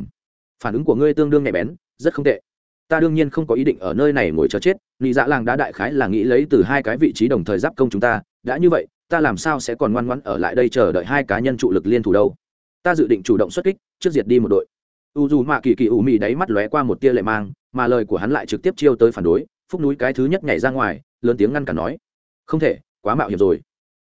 A: phản ứng của ngươi tương đương nhạy bén, rất không tệ ta đương nhiên không có ý định ở nơi này ngồi chờ chết nghĩ dạ làng đã đại khái là nghĩ lấy từ hai cái vị trí đồng thời giáp công chúng ta, đã như vậy, ta làm sao sẽ còn ngoan ngoãn ở lại đây chờ đợi hai cá nhân trụ lực liên thủ đâu? Ta dự định chủ động xuất kích, trước diệt đi một đội. U dù mạ kỳ kỳ ủ mị đáy mắt lóe qua một tia lệ mang, mà lời của hắn lại trực tiếp chiêu tới phản đối, phúc núi cái thứ nhất nhảy ra ngoài, lớn tiếng ngăn cản nói. Không thể, quá mạo hiểm rồi.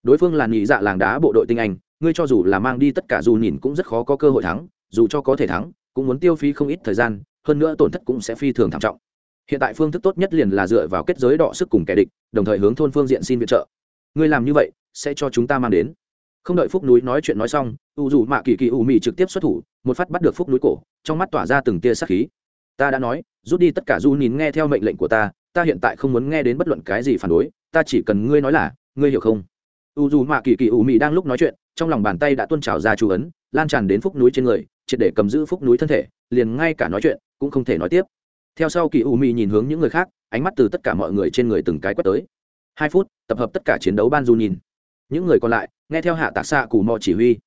A: Đối phương là nhị dạ làng đá bộ đội tinh anh, ngươi cho dù là mang đi tất cả dù nhìn cũng rất khó có cơ hội thắng, dù cho có thể thắng, cũng muốn tiêu phí không ít thời gian hơn nữa tổn thất cũng sẽ phi thường thảm trọng. Hiện tại phương thức tốt nhất liền là dựa vào kết giới đọ sức cùng kẻ địch, đồng thời hướng thôn phương diện xin viện trợ. Ngươi làm như vậy, sẽ cho chúng ta mang đến. Không đợi phúc núi nói chuyện nói xong, u dù mạ kỳ kỳ u mị trực tiếp xuất thủ, một phát bắt được phúc núi cổ, trong mắt tỏa ra từng tia sắc khí. Ta đã nói, rút đi tất cả du nín nghe theo mệnh lệnh của ta ta hiện tại không muốn nghe đến bất luận cái gì phản đối, ta chỉ cần ngươi nói là, ngươi hiểu không? U dù mạ kỳ kỳ u mị đang lúc nói chuyện, trong lòng bàn tay đã tuôn trào ra chú ấn, lan tràn đến phúc núi trên người, triệt để cầm giữ phúc núi thân thể, liền ngay cả nói chuyện cũng không thể nói tiếp. Theo sau kỳ u mi nhìn hướng những người khác, ánh mắt từ tất cả mọi người trên người từng cái quét tới. Hai phút, tập hợp tất cả chiến đấu ban du nhìn. Những người còn lại, nghe theo hạ tạc xạ cù mò chỉ huy.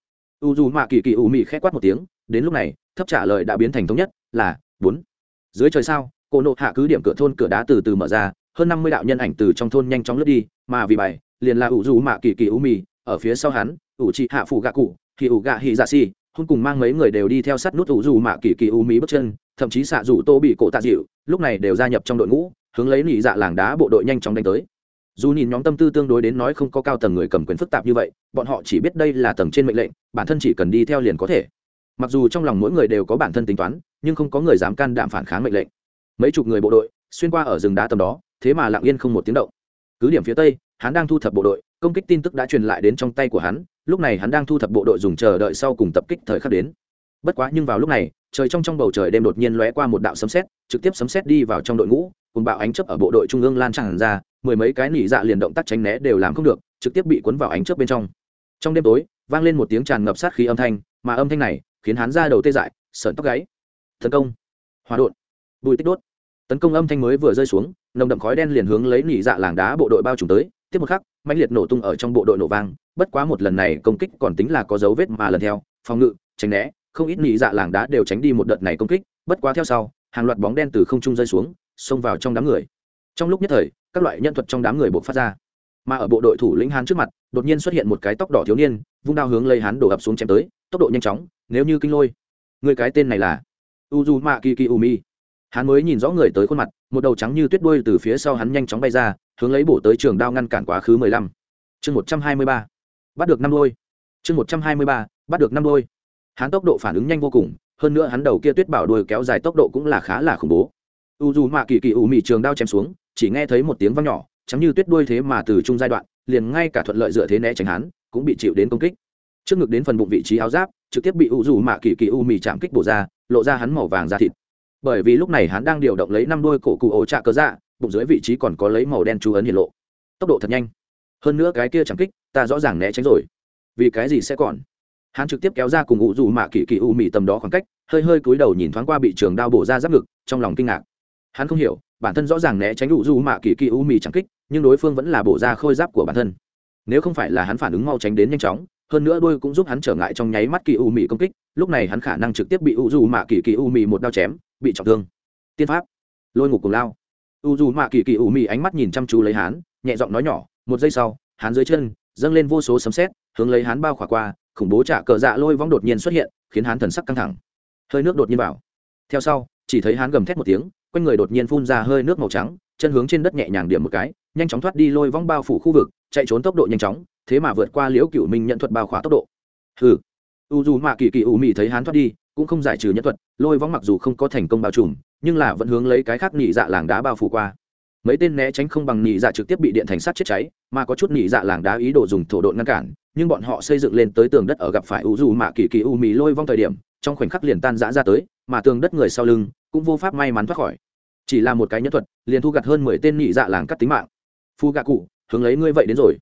A: U dù mạ kỳ kỳ u mi k h ẽ quát một tiếng, đến lúc này, thấp trả lời đã biến thành thống nhất, là, bốn. Dưới trời sao, cổ nộ hạ cứ điểm cửa thôn cửa đá từ từ mở ra, hơn năm mươi đạo nhân ảnh từ trong thôn nhanh chóng lướt đi, mà vì bài, liền là u dù mạ kỳ kỳ u mi ở phía sau hắn, u chị hạ phụ gạ cụ thì u gạ hì dạ xì hôn cùng mang mấy người đều đi theo sát nút u dù mạ kỳ kỳ u mi bước chân thậm chí xạ dù tô bị cổ tạ dịu, lúc này đều gia nhập trong đội ngũ, hướng lấy nị dạ làng đá bộ đội nhanh chóng đánh tới. Dù nhìn nhóm tâm tư tương đối đến nói không có cao tầng người cầm quyền phức tạp như vậy, bọn họ chỉ biết đây là tầng trên mệnh lệnh, bản thân chỉ cần đi theo liền có thể. Mặc dù trong lòng mỗi người đều có bản thân tính toán, nhưng không có người dám can đảm phản kháng mệnh lệnh. Mấy chục người bộ đội, xuyên qua ở rừng đá tầm đó, thế mà lặng yên không một tiếng động. Cứ điểm phía tây, hắn đang thu thập bộ đội, công kích tin tức đã truyền lại đến trong tay của hắn, lúc này hắn đang thu thập bộ đội dùng chờ đợi sau cùng tập kích thời khắc đến bất quá nhưng vào lúc này, trời trong trong bầu trời đêm đột nhiên lóe qua một đạo sấm sét, trực tiếp sấm sét đi vào trong đội ngũ, cùng bạo ánh chớp ở bộ đội trung ương lan tràn ra, mười mấy cái nỉ dạ liền động tác tránh né đều làm không được, trực tiếp bị cuốn vào ánh chớp bên trong. Trong đêm tối, vang lên một tiếng tràn ngập sát khí âm thanh, mà âm thanh này khiến hắn ra đầu tê dại, sợn tóc gáy. Tấn công. Hòa đột. Bùi tích đốt. Tấn công âm thanh mới vừa rơi xuống, nồng đậm khói đen liền hướng lấy nỉ dạ làng đá bộ đội bao trùm tới, tiếp một khắc, mãnh liệt nổ tung ở trong bộ đội nổ vang, bất quá một lần này công kích còn tính là có dấu vết mà lần theo, phòng ngự, tránh né không ít nỉ dạ làng đá đều tránh đi một đợt này công kích, bất quá theo sau, hàng loạt bóng đen từ không trung rơi xuống, xông vào trong đám người. Trong lúc nhất thời, các loại nhân thuật trong đám người buộc phát ra. Mà ở bộ đội thủ lĩnh hán trước mặt, đột nhiên xuất hiện một cái tóc đỏ thiếu niên, vung đao hướng lấy hắn đổ ập xuống chém tới, tốc độ nhanh chóng, nếu như kinh lôi. Người cái tên này là uzuma kiki umi hắn mới nhìn rõ người tới khuôn mặt, một đầu trắng như tuyết đuôi từ phía sau hắn nhanh chóng bay ra, hướng lấy bổ tới trường đao ngăn cản quá khứ mười lăm. Chương một trăm hai mươi ba. Bắt được năm đôi. Chương một trăm hai mươi ba. Bắt được năm đôi hắn tốc độ phản ứng nhanh vô cùng, hơn nữa hắn đầu kia tuyết bảo đuôi kéo dài tốc độ cũng là khá là khủng bố. U dù mạ kỳ kỳ ủ mị trường đao chém xuống, chỉ nghe thấy một tiếng văng nhỏ, chẳng như tuyết đuôi thế mà từ trung giai đoạn, liền ngay cả thuận lợi dựa thế né tránh hắn, cũng bị chịu đến công kích. Trước ngực đến phần bụng vị trí áo giáp, trực tiếp bị u dù mạ kỳ kỳ u mị chạm kích bổ ra, lộ ra hắn màu vàng da thịt. Bởi vì lúc này hắn đang điều động lấy năm đôi cổ cụ ổ trạ cơ dạ bụng dưới vị trí còn có lấy màu đen chú ấn hiện lộ. Tốc độ thật nhanh. Hơn nữa cái kia chẳng kích, ta rõ ràng né tránh rồi. Vì cái gì sẽ còn? Hắn trực tiếp kéo ra cùng ủ dù mạ kỳ kỳ u mị tầm đó khoảng cách, hơi hơi cúi đầu nhìn thoáng qua bị trường đao bổ ra giáp ngực, trong lòng kinh ngạc. Hắn không hiểu, bản thân rõ ràng né tránh ủ dù mạ kỳ kỳ u mị chẳng kích, nhưng đối phương vẫn là bổ ra khôi giáp của bản thân. Nếu không phải là hắn phản ứng mau tránh đến nhanh chóng, hơn nữa đôi cũng giúp hắn trở ngại trong nháy mắt kỳ u mị công kích, lúc này hắn khả năng trực tiếp bị u dù mạ kỳ kỳ u mị một đao chém, bị trọng thương. Tiên pháp. Lôi ngục cùng lao. U dù mạ kỳ kỳ u mị ánh mắt nhìn chăm chú lấy hắn, nhẹ giọng nói nhỏ, một giây sau, hắn dưới chân, dâng lên vô số sấm sét, hướng lấy hắn bao khỏa qua khủng bố trả cờ dạ lôi vong đột nhiên xuất hiện, khiến hắn thần sắc căng thẳng. Hơi nước đột nhiên vào. Theo sau, chỉ thấy hắn gầm thét một tiếng, quanh người đột nhiên phun ra hơi nước màu trắng, chân hướng trên đất nhẹ nhàng điểm một cái, nhanh chóng thoát đi lôi vong bao phủ khu vực, chạy trốn tốc độ nhanh chóng, thế mà vượt qua liễu cựu minh nhận thuật bao khóa tốc độ. Hừ. U dù mạ kỳ kỳ ủ mị thấy hắn thoát đi, cũng không giải trừ nhận thuật, lôi vong mặc dù không có thành công bao trùm, nhưng là vẫn hướng lấy cái khác nhị dạ làng đá bao phủ qua mấy tên né tránh không bằng nhị dạ trực tiếp bị điện thành sắt chết cháy, mà có chút nhị dạ làng đá ý đồ dùng thổ độn ngăn cản, nhưng bọn họ xây dựng lên tới tường đất ở gặp phải u dù mạ kỳ kỳ u mì lôi vong thời điểm, trong khoảnh khắc liền tan rã ra tới, mà tường đất người sau lưng cũng vô pháp may mắn thoát khỏi. Chỉ là một cái nhân thuật, liền thu gặt hơn mười tên nhị dạ làng cắt tính mạng. Phu gạ cụ, hướng lấy ngươi vậy đến rồi.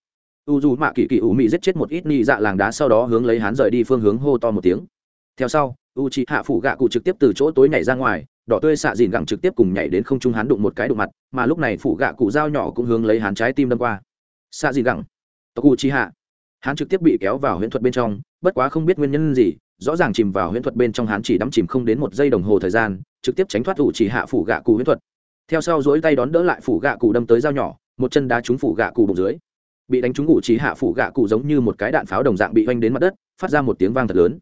A: U dù mạ kỳ kỳ u mì giết chết một ít nhị dạ làng đá sau đó hướng lấy hắn rời đi phương hướng hô to một tiếng. Theo sau u chị hạ phủ gạ cụ trực tiếp từ chỗ tối nhảy ra ngoài đỏ tươi xạ dìn gẳng trực tiếp cùng nhảy đến không trung hắn đụng một cái đụng mặt, mà lúc này phủ gạ cụ dao nhỏ cũng hướng lấy hắn trái tim đâm qua. Xạ dìn gẳng. Tộc u chi hạ. Hắn trực tiếp bị kéo vào huyễn thuật bên trong, bất quá không biết nguyên nhân gì, rõ ràng chìm vào huyễn thuật bên trong hắn chỉ đắm chìm không đến một giây đồng hồ thời gian, trực tiếp tránh thoát ủ chỉ hạ phủ gạ cụ huyễn thuật. Theo sau dối tay đón đỡ lại phủ gạ cụ đâm tới dao nhỏ, một chân đá trúng phủ gạ cụ bụng dưới. Bị đánh trúng ủ chỉ hạ phủ gạ cụ giống như một cái đạn pháo đồng dạng bị oanh đến mặt đất, phát ra một tiếng vang thật lớn.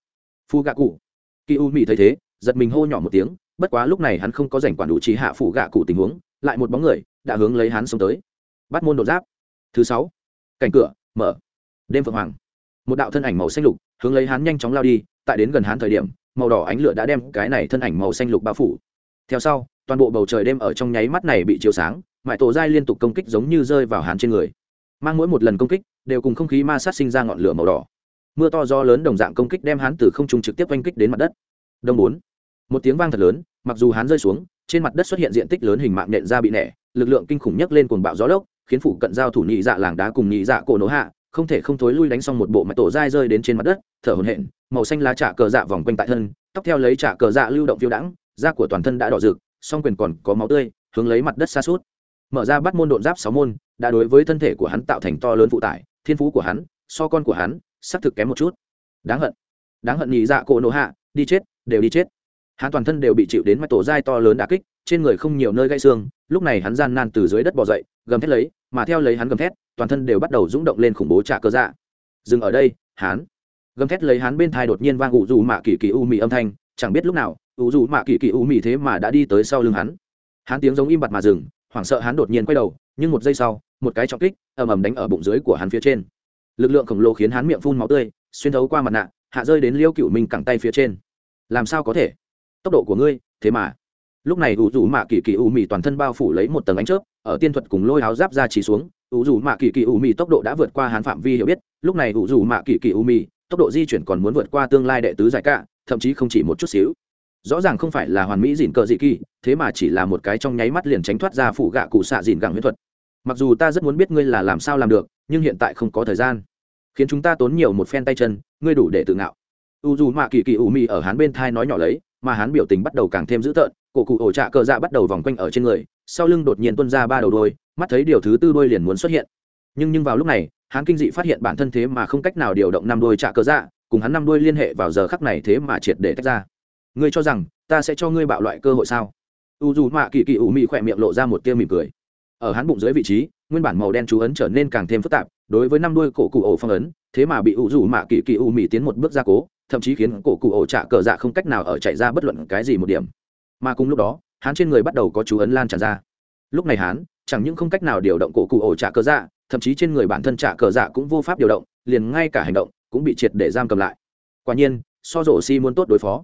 A: Phu gạ cụ. Kỳ u mỹ thấy thế, giật mình hô nhỏ một tiếng bất quá lúc này hắn không có rảnh quản đủ trí hạ phủ gạ cụ tình huống, lại một bóng người đã hướng lấy hắn xông tới. Bắt môn đột giáp. Thứ sáu. Cảnh cửa, mở. Đêm phượng hoàng. Một đạo thân ảnh màu xanh lục hướng lấy hắn nhanh chóng lao đi, tại đến gần hắn thời điểm, màu đỏ ánh lửa đã đem cái này thân ảnh màu xanh lục bao phủ. Theo sau, toàn bộ bầu trời đêm ở trong nháy mắt này bị chiếu sáng mãi tổ dai liên tục công kích giống như rơi vào hắn trên người. Mang mỗi một lần công kích, đều cùng không khí ma sát sinh ra ngọn lửa màu đỏ. Mưa to do lớn đồng dạng công kích đem hắn từ không trung trực tiếp oanh kích đến mặt đất. Đông bốn một tiếng vang thật lớn, mặc dù hắn rơi xuống, trên mặt đất xuất hiện diện tích lớn hình mạng nện ra bị nẻ, lực lượng kinh khủng nhất lên cuồng bạo gió lốc, khiến phủ cận giao thủ nhị dạ làng đá cùng nhị dạ cổ nổ hạ, không thể không thối lui đánh xong một bộ mạch tổ dai rơi đến trên mặt đất, thở hổn hển, màu xanh lá trả cờ dạ vòng quanh tại thân, tóc theo lấy trả cờ dạ lưu động phiêu đãng, da của toàn thân đã đỏ rực, song quyền còn có máu tươi, hướng lấy mặt đất xa suốt. Mở ra bắt môn độn giáp sáu môn, đã đối với thân thể của hắn tạo thành to lớn phụ tải, thiên phú của hắn, so con của hắn, xác thực kém một chút. Đáng hận. Đáng hận nhị dạ cổ nổ hạ, đi chết, đều đi chết hắn toàn thân đều bị chịu đến mặt tổ dai to lớn đà kích, trên người không nhiều nơi gãy xương, lúc này hắn gian nan từ dưới đất bò dậy, gầm thét lấy, mà theo lấy hắn gầm thét, toàn thân đều bắt đầu rung động lên khủng bố trả cơ dạ. Dừng ở đây, hắn. Gầm thét lấy hắn bên thai đột nhiên vang ủ dù mạ kỳ kỳ u mì âm thanh, chẳng biết lúc nào, ủ dù mạ kỳ kỳ u mì thế mà đã đi tới sau lưng hắn. Hắn tiếng giống im bặt mà dừng, hoảng sợ hắn đột nhiên quay đầu, nhưng một giây sau, một cái trọng kích, ầm ầm đánh ở bụng dưới của hắn phía trên. Lực lượng khổng lồ khiến hắn miệng phun máu tươi, xuyên thấu qua mặt nạ, hạ rơi đến liêu cựu minh cẳng tay phía trên. Làm sao có thể? Tốc độ của ngươi, thế mà. Lúc này ủ rủ mạ kỳ kỳ u mì toàn thân bao phủ lấy một tầng ánh chớp, ở tiên thuật cùng lôi áo giáp ra chỉ xuống ủ rủ mạ kỳ kỳ u mì tốc độ đã vượt qua hắn phạm vi hiểu biết, lúc này ủ rủ mạ kỳ kỳ u mì tốc độ di chuyển còn muốn vượt qua tương lai đệ tứ giải cả, thậm chí không chỉ một chút xíu. Rõ ràng không phải là hoàn mỹ dìn cờ dị kỳ, thế mà chỉ là một cái trong nháy mắt liền tránh thoát ra phủ gạ cụ xạ dìn gẳng huyết thuật. Mặc dù ta rất muốn biết ngươi là làm sao làm được, nhưng hiện tại không có thời gian. Khiến chúng ta tốn nhiều một phen tay chân, ngươi đủ để tự ngạo. U dù mạ kỳ kỳ ủ mị ở hắn bên thai nói nhỏ lấy mà hắn biểu tình bắt đầu càng thêm dữ tợn, cổ cụ ổ trạ cờ dạ bắt đầu vòng quanh ở trên người, sau lưng đột nhiên tuân ra ba đầu đôi, mắt thấy điều thứ tư đôi liền muốn xuất hiện. Nhưng nhưng vào lúc này, hắn kinh dị phát hiện bản thân thế mà không cách nào điều động năm đôi trạ cờ dạ cùng hắn năm đôi liên hệ vào giờ khắc này thế mà triệt để tách ra. Ngươi cho rằng, ta sẽ cho ngươi bạo loại cơ hội sao? U dù mạ kỳ kỳ ủ mị khỏe miệng lộ ra một tia mỉm cười. Ở hắn bụng dưới vị trí, nguyên bản màu đen chú ấn trở nên càng thêm phức tạp, đối với năm đuôi cổ cụ ổ phong ấn, thế mà bị u dù mạ kỳ kỳ ủ mị tiến một bước ra cố thậm chí khiến cổ cụ ổ trả cờ dạ không cách nào ở chạy ra bất luận cái gì một điểm. Mà cùng lúc đó, hắn trên người bắt đầu có chú ấn lan tràn ra. Lúc này hắn, chẳng những không cách nào điều động cổ cụ ổ trả cờ dạ thậm chí trên người bản thân trả cờ dạ cũng vô pháp điều động, liền ngay cả hành động cũng bị triệt để giam cầm lại. Quả nhiên, so rổ si muốn tốt đối phó.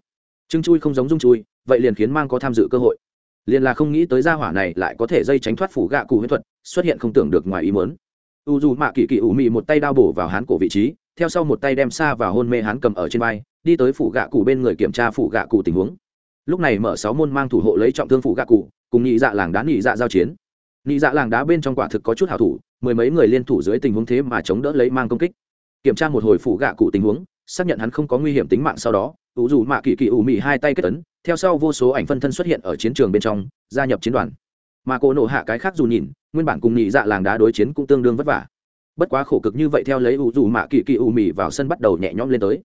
A: Trưng chui không giống dung chui, vậy liền khiến mang có tham dự cơ hội. Liền là không nghĩ tới gia hỏa này lại có thể dây tránh thoát phủ gạ cụ huyết thuật, xuất hiện không tưởng được ngoài ý muốn. U dù mạ kỳ kỳ ủ mị một tay đao bổ vào hán cổ vị trí theo sau một tay đem xa và hôn mê hắn cầm ở trên vai, đi tới phủ gạ cụ bên người kiểm tra phủ gạ cụ tình huống. Lúc này mở sáu môn mang thủ hộ lấy trọng thương phủ gạ cụ, cùng nhị dạ làng đá nhị dạ giao chiến. Nhị dạ làng đá bên trong quả thực có chút hảo thủ, mười mấy người liên thủ dưới tình huống thế mà chống đỡ lấy mang công kích. Kiểm tra một hồi phủ gạ cụ tình huống, xác nhận hắn không có nguy hiểm tính mạng sau đó ủ dù mạ kỳ kỳ ủ mị hai tay kết ấn, theo sau vô số ảnh phân thân xuất hiện ở chiến trường bên trong, gia nhập chiến đoàn. Mà cô nổ hạ cái khác dù nhìn, nguyên bản cùng nhị dạ làng đá đối chiến cũng tương đương vất vả bất quá khổ cực như vậy theo lấy ủ dù mạ kỳ kỳ ủ mị vào sân bắt đầu nhẹ nhõm lên tới.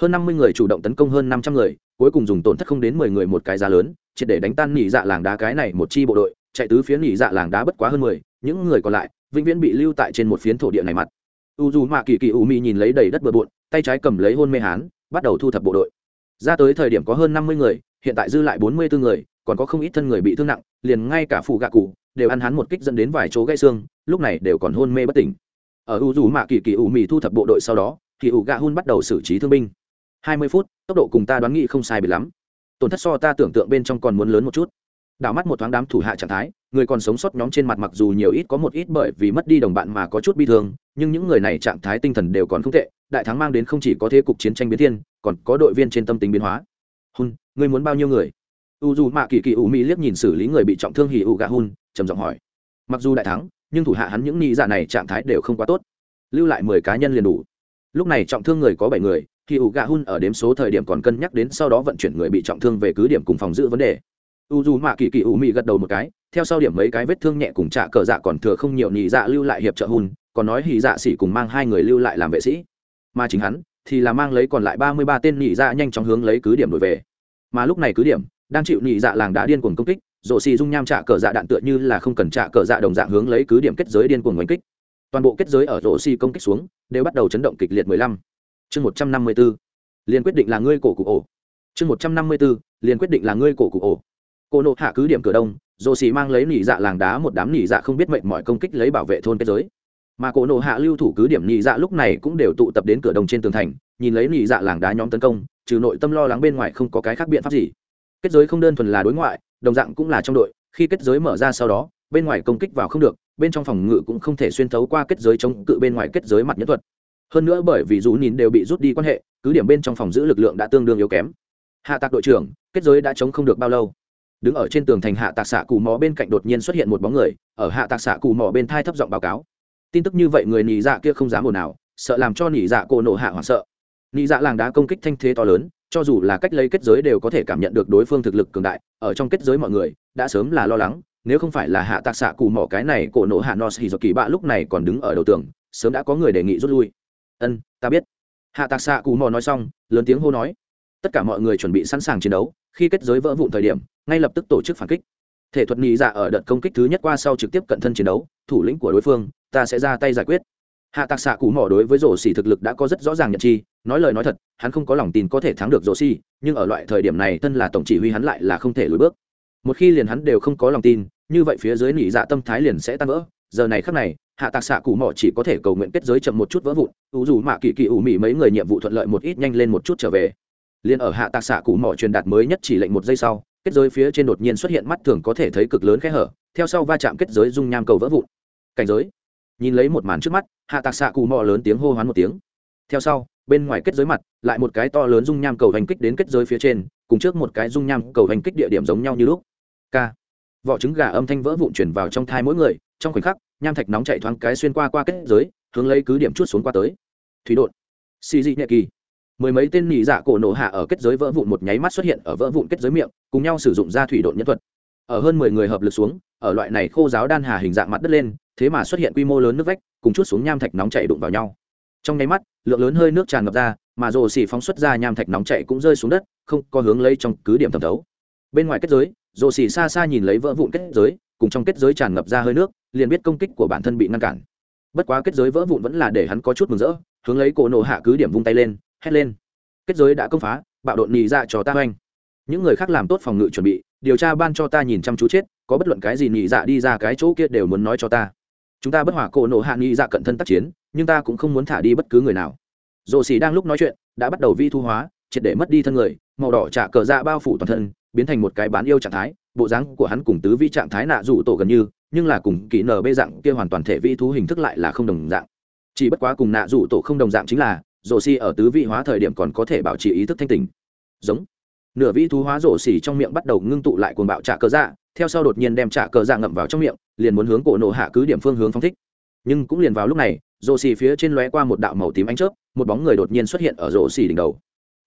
A: Hơn năm mươi người chủ động tấn công hơn năm trăm người, cuối cùng dùng tổn thất không đến mười người một cái giá lớn chỉ để đánh tan nỉ dạ làng đá cái này một chi bộ đội, chạy tứ phía nỉ dạ làng đá bất quá hơn mười, những người còn lại vĩnh viễn bị lưu tại trên một phiến thổ địa này mặt. U dù mạ kỳ kỳ ủ mị nhìn lấy đầy đất bừa bộn, tay trái cầm lấy hôn mê hán, bắt đầu thu thập bộ đội. Ra tới thời điểm có hơn năm mươi người, hiện tại dư lại bốn mươi bốn người, còn có không ít thân người bị thương nặng, liền ngay cả phụ gạ cụ đều ăn hắn một kích dẫn đến vài chỗ gãy xương, lúc này đều còn hôn mê bất tỉnh ở u dù mạ kỳ kỳ ủ mì thu thập bộ đội sau đó, thì ủ gạ hun bắt đầu xử trí thương binh. Hai mươi phút, tốc độ cùng ta đoán nghĩ không sai bị lắm. Tổn thất so ta tưởng tượng bên trong còn muốn lớn một chút. Đảo mắt một thoáng đám thủ hạ trạng thái, người còn sống sót nhóm trên mặt mặc dù nhiều ít có một ít bởi vì mất đi đồng bạn mà có chút bi thương, nhưng những người này trạng thái tinh thần đều còn không tệ, đại thắng mang đến không chỉ có thế cục chiến tranh biến thiên, còn có đội viên trên tâm tính biến hóa. Hun, ngươi muốn bao nhiêu người? U dù mạ kỳ kỳ u mỹ liếc nhìn xử lý người bị trọng thương hì u gà hun, trầm giọng hỏi. Mặc dù đại thắng nhưng thủ hạ hắn những nhị dạ này trạng thái đều không quá tốt. Lưu lại mười cá nhân liền đủ. Lúc này trọng thương người có bảy người khi ủ gà hun ở đếm số thời điểm còn cân nhắc đến sau đó vận chuyển người bị trọng thương về cứ điểm cùng phòng giữ vấn đề. U dù mạ kỳ kỳ u mị gật đầu một cái, theo sau điểm mấy cái vết thương nhẹ cùng trả cờ dạ còn thừa không nhiều nhị dạ lưu lại hiệp trợ hun, còn nói hì dạ xỉ cùng mang hai người lưu lại làm vệ sĩ. Mà chính hắn thì là mang lấy còn lại ba mươi ba tên nhị dạ nhanh chóng hướng lấy cứ điểm đổi về. Mà lúc này cứ điểm, đang chịu nhị dạ làng đã điên cuồng công kích rộ xì dung nham trạ cờ dạ đạn tựa như là không cần trạ cờ dạ đồng dạng hướng lấy cứ điểm kết giới điên cuồng oanh kích. Toàn bộ kết giới ở rộ xì công kích xuống, đều bắt đầu chấn động kịch liệt mười lăm. Chương một trăm năm mươi b ố liền quyết định là ngươi cổ cụ ổ. Chương một trăm năm mươi b ố liền quyết định là ngươi cổ cụ ổ. Cô nộ hạ cứ điểm cửa đông rộ xì mang lấy nỉ dạ làng đá một đám nỉ dạ không biết mệnh mọi công kích lấy bảo vệ thôn kết giới. Mà cổ nộ hạ lưu thủ cứ điểm nỉ dạ lúc này cũng đều tụ tập đến cửa đông trên tường thành, nhìn lấy nỉ dạ làng đá nhóm tấn công, trừ nội tâm lo lắng bên ngoài không có cái khác biện pháp gì. Kết giới không đơn thuần là đối ngoại đồng dạng cũng là trong đội, khi kết giới mở ra sau đó, bên ngoài công kích vào không được, bên trong phòng ngự cũng không thể xuyên thấu qua kết giới chống cự bên ngoài kết giới mặt nhẫn thuật. Hơn nữa bởi vì dù nhìn đều bị rút đi quan hệ, cứ điểm bên trong phòng giữ lực lượng đã tương đương yếu kém. Hạ tạc đội trưởng, kết giới đã chống không được bao lâu? Đứng ở trên tường thành hạ tạc xạ cù mò bên cạnh đột nhiên xuất hiện một bóng người, ở hạ tạc xạ cù mò bên thai thấp giọng báo cáo. Tin tức như vậy người nỉ dạ kia không dám ồn nào sợ làm cho nỉ dạ cô nộ hạ hoảng sợ. Nị dạ làng đá công kích thanh thế to lớn, cho dù là cách lấy kết giới đều có thể cảm nhận được đối phương thực lực cường đại, ở trong kết giới mọi người, đã sớm là lo lắng, nếu không phải là hạ tạc xạ cù mỏ cái này cổ nộ hạ nos hì do kỳ bạ lúc này còn đứng ở đầu tường, sớm đã có người đề nghị rút lui. Ân, ta biết. Hạ tạc xạ cù mỏ nói xong, lớn tiếng hô nói, tất cả mọi người chuẩn bị sẵn sàng chiến đấu, khi kết giới vỡ vụn thời điểm, ngay lập tức tổ chức phản kích. Thể thuật nhị dạ ở đợt công kích thứ nhất qua sau trực tiếp cận thân chiến đấu, thủ lĩnh của đối phương, ta sẽ ra tay giải quyết hạ tạc xạ cụ mỏ đối với rổ xỉ thực lực đã có rất rõ ràng nhận chi, nói lời nói thật, hắn không có lòng tin có thể thắng được rổ xỉ, nhưng ở loại thời điểm này thân là tổng chỉ huy hắn lại là không thể lùi bước. Một khi liền hắn đều không có lòng tin, như vậy phía dưới nỉ dạ tâm thái liền sẽ tan vỡ. Giờ này khắc này, hạ tạc xạ cụ mỏ chỉ có thể cầu nguyện kết giới chậm một chút vỡ vụn ưu dù mạ kỳ kỳ ủ mị mấy người nhiệm vụ thuận lợi một ít nhanh lên một chút trở về. Liền ở hạ tạc xạ cụ mỏ truyền đạt mới nhất chỉ lệnh một giây sau, kết giới phía trên đột nhiên xuất hiện mắt thường có thể thấy cực lớn khe hở, theo sau va chạm kết giới dung nham cầu vỡ vụn. Cảnh giới nhìn lấy một màn trước mắt, hạ tạc xạ cù mò lớn tiếng hô hoán một tiếng. Theo sau, bên ngoài kết giới mặt, lại một cái to lớn dung nham cầu hành kích đến kết giới phía trên, cùng trước một cái dung nham cầu hành kích địa điểm giống nhau như lúc. K. Vỏ trứng gà âm thanh vỡ vụn chuyển vào trong thai mỗi người, trong khoảnh khắc, nham thạch nóng chạy thoáng cái xuyên qua qua kết giới, hướng lấy cứ điểm chút xuống qua tới. Thủy đột xì dị nhẹ kỳ. Mười mấy tên nhị dạ cổ nổ hạ ở kết giới vỡ vụn một nháy mắt xuất hiện ở vỡ vụn kết giới miệng, cùng nhau sử dụng ra thủy đột nhân thuật. Ở hơn mười người hợp lực xuống ở loại này khô giáo đan hà hình dạng mặt đất lên, thế mà xuất hiện quy mô lớn nước vách, cùng chút xuống nham thạch nóng chảy đụng vào nhau. Trong nháy mắt, lượng lớn hơi nước tràn ngập ra, mà rồ xỉ phóng xuất ra nham thạch nóng chảy cũng rơi xuống đất, không có hướng lấy trong cứ điểm thẩm thấu. Bên ngoài kết giới, rồ xỉ xa xa nhìn lấy vỡ vụn kết giới, cùng trong kết giới tràn ngập ra hơi nước, liền biết công kích của bản thân bị ngăn cản. Bất quá kết giới vỡ vụn vẫn là để hắn có chút mừng rỡ, hướng lấy cổ nổ hạ cứ điểm vung tay lên, hét lên. Kết giới đã công phá, bạo đột nhì ra dạ cho ta oanh. Những người khác làm tốt phòng ngự chuẩn bị, điều tra ban cho ta nhìn chăm chú chết có bất luận cái gì nhị dạ đi ra cái chỗ kia đều muốn nói cho ta. Chúng ta bất hỏa cổ nộ hạ nhị dạ cận thân tác chiến, nhưng ta cũng không muốn thả đi bất cứ người nào. Rồ xì đang lúc nói chuyện, đã bắt đầu vi thu hóa, triệt để mất đi thân người, màu đỏ trả cờ dạ bao phủ toàn thân, biến thành một cái bán yêu trạng thái, bộ dáng của hắn cùng tứ vi trạng thái nạ rủ tổ gần như, nhưng là cùng kỹ nở bê dạng kia hoàn toàn thể vi thú hình thức lại là không đồng dạng. Chỉ bất quá cùng nạ rủ tổ không đồng dạng chính là Rổ xì ở tứ vị hóa thời điểm còn có thể bảo trì ý thức thanh tình giống. Nửa vị thú hóa rổ xì trong miệng bắt đầu ngưng tụ lại cuồng bạo trả cờ dạ theo sau đột nhiên đem trả cờ dạ ngậm vào trong miệng, liền muốn hướng cổ nổ hạ cứ điểm phương hướng phong thích. Nhưng cũng liền vào lúc này rổ xỉ phía trên lóe qua một đạo màu tím ánh chớp, một bóng người đột nhiên xuất hiện ở rổ xỉ đỉnh đầu.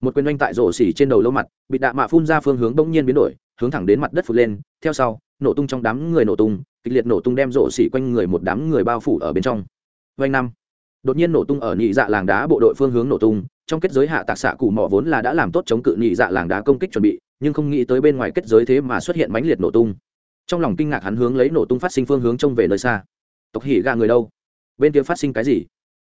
A: Một quyền oanh tại rổ xỉ trên đầu lâu mặt, bị đạ mạ phun ra phương hướng bỗng nhiên biến đổi, hướng thẳng đến mặt đất phụt lên. Theo sau, nổ tung trong đám người nổ tung, kịch liệt nổ tung đem rổ xỉ quanh người một đám người bao phủ ở bên trong. Vanh năm. Đột nhiên nổ tung ở nhị dạ làng đá bộ đội phương hướng nổ tung, trong kết giới hạ tạc xạ cụ mỏ vốn là đã làm tốt chống cự nhị dạ làng đá công kích chuẩn bị nhưng không nghĩ tới bên ngoài kết giới thế mà xuất hiện mãnh liệt nổ tung. Trong lòng kinh ngạc hắn hướng lấy nổ tung phát sinh phương hướng trông về nơi xa. Tộc hỉ gà người đâu? Bên kia phát sinh cái gì?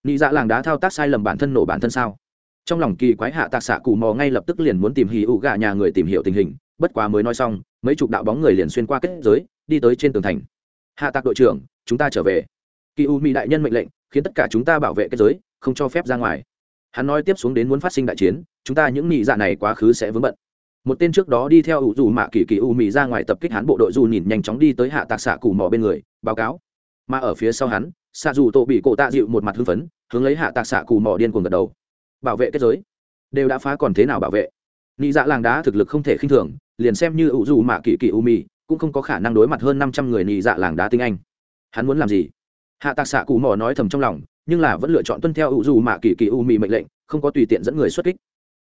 A: Nhị dạ làng đá thao tác sai lầm bản thân nổ bản thân sao? Trong lòng kỳ quái hạ tạc xạ cụ mò ngay lập tức liền muốn tìm hỉ ụ gà nhà người tìm hiểu tình hình, bất quá mới nói xong, mấy chục đạo bóng người liền xuyên qua kết giới, đi tới trên tường thành. Hạ tạc đội trưởng, chúng ta trở về. Kỳ u mỹ đại nhân mệnh lệnh, khiến tất cả chúng ta bảo vệ kết giới, không cho phép ra ngoài. Hắn nói tiếp xuống đến muốn phát sinh đại chiến, chúng ta những nhị dạ này quá khứ sẽ vướng bận một tên trước đó đi theo ủ dù mạ kỳ kỳ u mì ra ngoài tập kích hắn bộ đội dù nhìn nhanh chóng đi tới hạ tạc xạ cù mò bên người, báo cáo. Mà ở phía sau hắn, xạ dù tổ bị cổ tạ dịu một mặt hưng phấn, hướng lấy hạ tạc xạ cù mò điên cuồng gật đầu. Bảo vệ kết giới. Đều đã phá còn thế nào bảo vệ? Nị dạ làng đá thực lực không thể khinh thường, liền xem như ủ dù mạ kỳ kỳ u mì cũng không có khả năng đối mặt hơn năm trăm người nị dạ làng đá tinh anh. Hắn muốn làm gì? Hạ tạc xạ cù mò nói thầm trong lòng, nhưng là vẫn lựa chọn tuân theo ủ dù mạ kỳ kỳ u mì mệnh lệnh, không có tùy tiện dẫn người xuất kích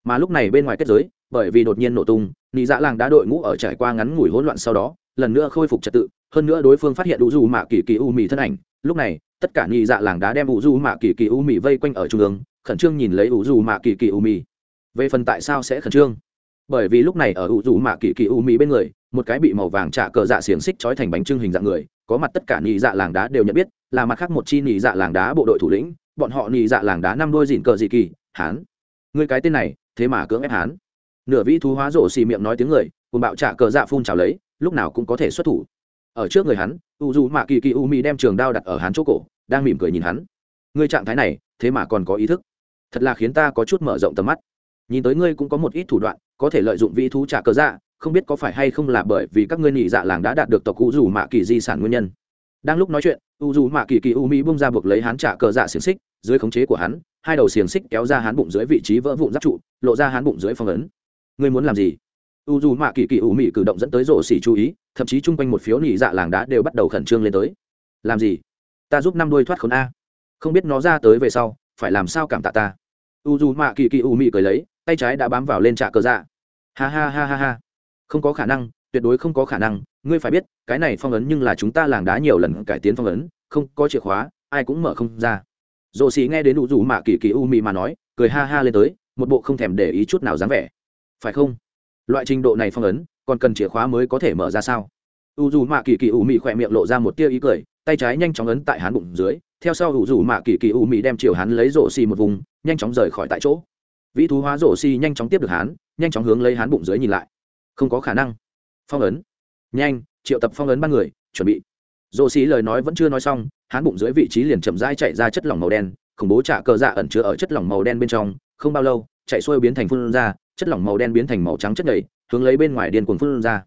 A: mà lúc này bên ngoài kết giới, bởi vì đột nhiên nổ tung, nị dạ làng đã đội ngũ ở trải qua ngắn ngủi hỗn loạn sau đó, lần nữa khôi phục trật tự, hơn nữa đối phương phát hiện u du mạ kỳ kỳ u mì thân ảnh. Lúc này, tất cả nị dạ làng đá đem u du mạ kỳ kỳ u mì vây quanh ở trung ương, khẩn trương nhìn lấy u du mạ kỳ kỳ u mì về phần tại sao sẽ khẩn trương? Bởi vì lúc này ở u du mạ kỳ kỳ u mì bên người, một cái bị màu vàng trả cờ dạ xiềng xích trói thành bánh trưng hình dạng người, có mặt tất cả nị dạ làng đá đều nhận biết, là mặt khác một chi nị dạ làng đá bộ đội thủ lĩnh, bọn họ nị dạ làng đá năm đôi dìn cờ dị kỳ, hán. Người cái tên này thế mà cưỡng ép hắn, nửa vĩ thú hóa rổ xì miệng nói tiếng người cùng bạo trả cờ dạ phun trào lấy lúc nào cũng có thể xuất thủ. Ở trước người hắn u dù mạ kỳ kỳ u mi đem trường đao đặt ở hắn chỗ cổ đang mỉm cười nhìn hắn. Ngươi trạng thái này thế mà còn có ý thức. Thật là khiến ta có chút mở rộng tầm mắt. Nhìn tới ngươi cũng có một ít thủ đoạn có thể lợi dụng vĩ thú trả cờ dạ không biết có phải hay không là bởi vì các ngươi nhị dạ làng đã đạt được tộc u dù mạ kỳ di sản nguyên nhân. Đang lúc nói chuyện u dù mạ kỳ kỳ u mi bung ra buộc lấy hắn trả cờ dạ xiềng xích dưới khống chế của hắn hai đầu xiềng xích kéo ra hắn bụng dưới vị trí vỡ vụn giáp trụ lộ ra hắn bụng dưới phong ấn. Ngươi muốn làm gì? U dù mạ kỳ kỳ ủ mị cử động dẫn tới rổ xỉ chú ý, thậm chí chung quanh một phiếu nỉ dạ làng đá đều bắt đầu khẩn trương lên tới. Làm gì? Ta giúp năm đuôi thoát khốn a. Không biết nó ra tới về sau, phải làm sao cảm tạ ta? U dù mạ kỳ kỳ ủ mị cười lấy, tay trái đã bám vào lên trạ cờ dạ. Ha ha ha ha ha. Không có khả năng, tuyệt đối không có khả năng, ngươi phải biết, cái này phong ấn nhưng là chúng ta làng đá nhiều lần cải tiến phong ấn, không có chìa khóa, ai cũng mở không ra. Rổ xỉ nghe đến u dù mạ kỳ kỳ u mị mà nói, cười ha ha lên tới một bộ không thèm để ý chút nào dáng vẻ. Phải không? Loại trình độ này phong ấn, còn cần chìa khóa mới có thể mở ra sao? U dù mạ kỳ kỳ u mị khỏe miệng lộ ra một tia ý cười, tay trái nhanh chóng ấn tại hắn bụng dưới, theo sau u dù mạ kỳ kỳ u mị đem chiều hắn lấy rổ xì một vùng, nhanh chóng rời khỏi tại chỗ. Vĩ thú hóa rổ xì nhanh chóng tiếp được hắn nhanh chóng hướng lấy hắn bụng dưới nhìn lại. Không có khả năng. Phong ấn. Nhanh, triệu tập phong ấn ba người, chuẩn bị. Rổ xì lời nói vẫn chưa nói xong hắn bụng dưới vị trí liền chậm rãi chạy ra chất lỏng màu đen, khủng bố trả cờ dạ ẩn chứa ở chất lỏng màu đen bên trong không bao lâu, chạy xuôi biến thành phun ra, chất lỏng màu đen biến thành màu trắng chất nhầy hướng lấy bên ngoài điên cuồng phun ra.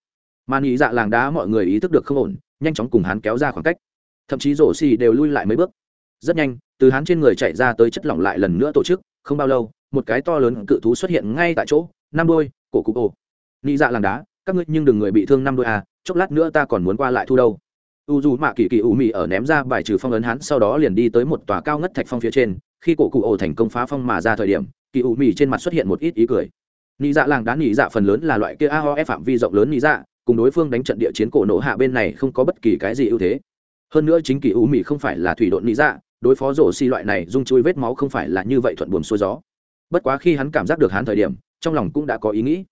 A: Màn ý dạ làng đá mọi người ý thức được không ổn, nhanh chóng cùng hắn kéo ra khoảng cách. Thậm chí rổ xì đều lui lại mấy bước. Rất nhanh, từ hắn trên người chạy ra tới chất lỏng lại lần nữa tổ chức, không bao lâu, một cái to lớn cự thú xuất hiện ngay tại chỗ, năm đôi cổ cụ ổ. nghĩ dạ làng đá, các ngươi nhưng đừng người bị thương năm đôi à chốc lát nữa ta còn muốn qua lại thu đâu. U dù mạ kỳ kỳ ủ mị ở ném ra bài trừ phong ấn hắn, sau đó liền đi tới một tòa cao ngất thạch phong phía trên, khi cổ cụ ổ thành công phá phong mà ra thời điểm kỳ ủ mị trên mặt xuất hiện một ít ý cười. Nị dạ làng đá nị dạ phần lớn là loại kia aoe phạm vi rộng lớn nị dạ cùng đối phương đánh trận địa chiến cổ nổ hạ bên này không có bất kỳ cái gì ưu thế. Hơn nữa chính kỳ ủ mị không phải là thủy đội nị dạ đối phó rổ xi loại này dung chui vết máu không phải là như vậy thuận buồm xuôi gió. Bất quá khi hắn cảm giác được hắn thời điểm trong lòng cũng đã có ý nghĩ.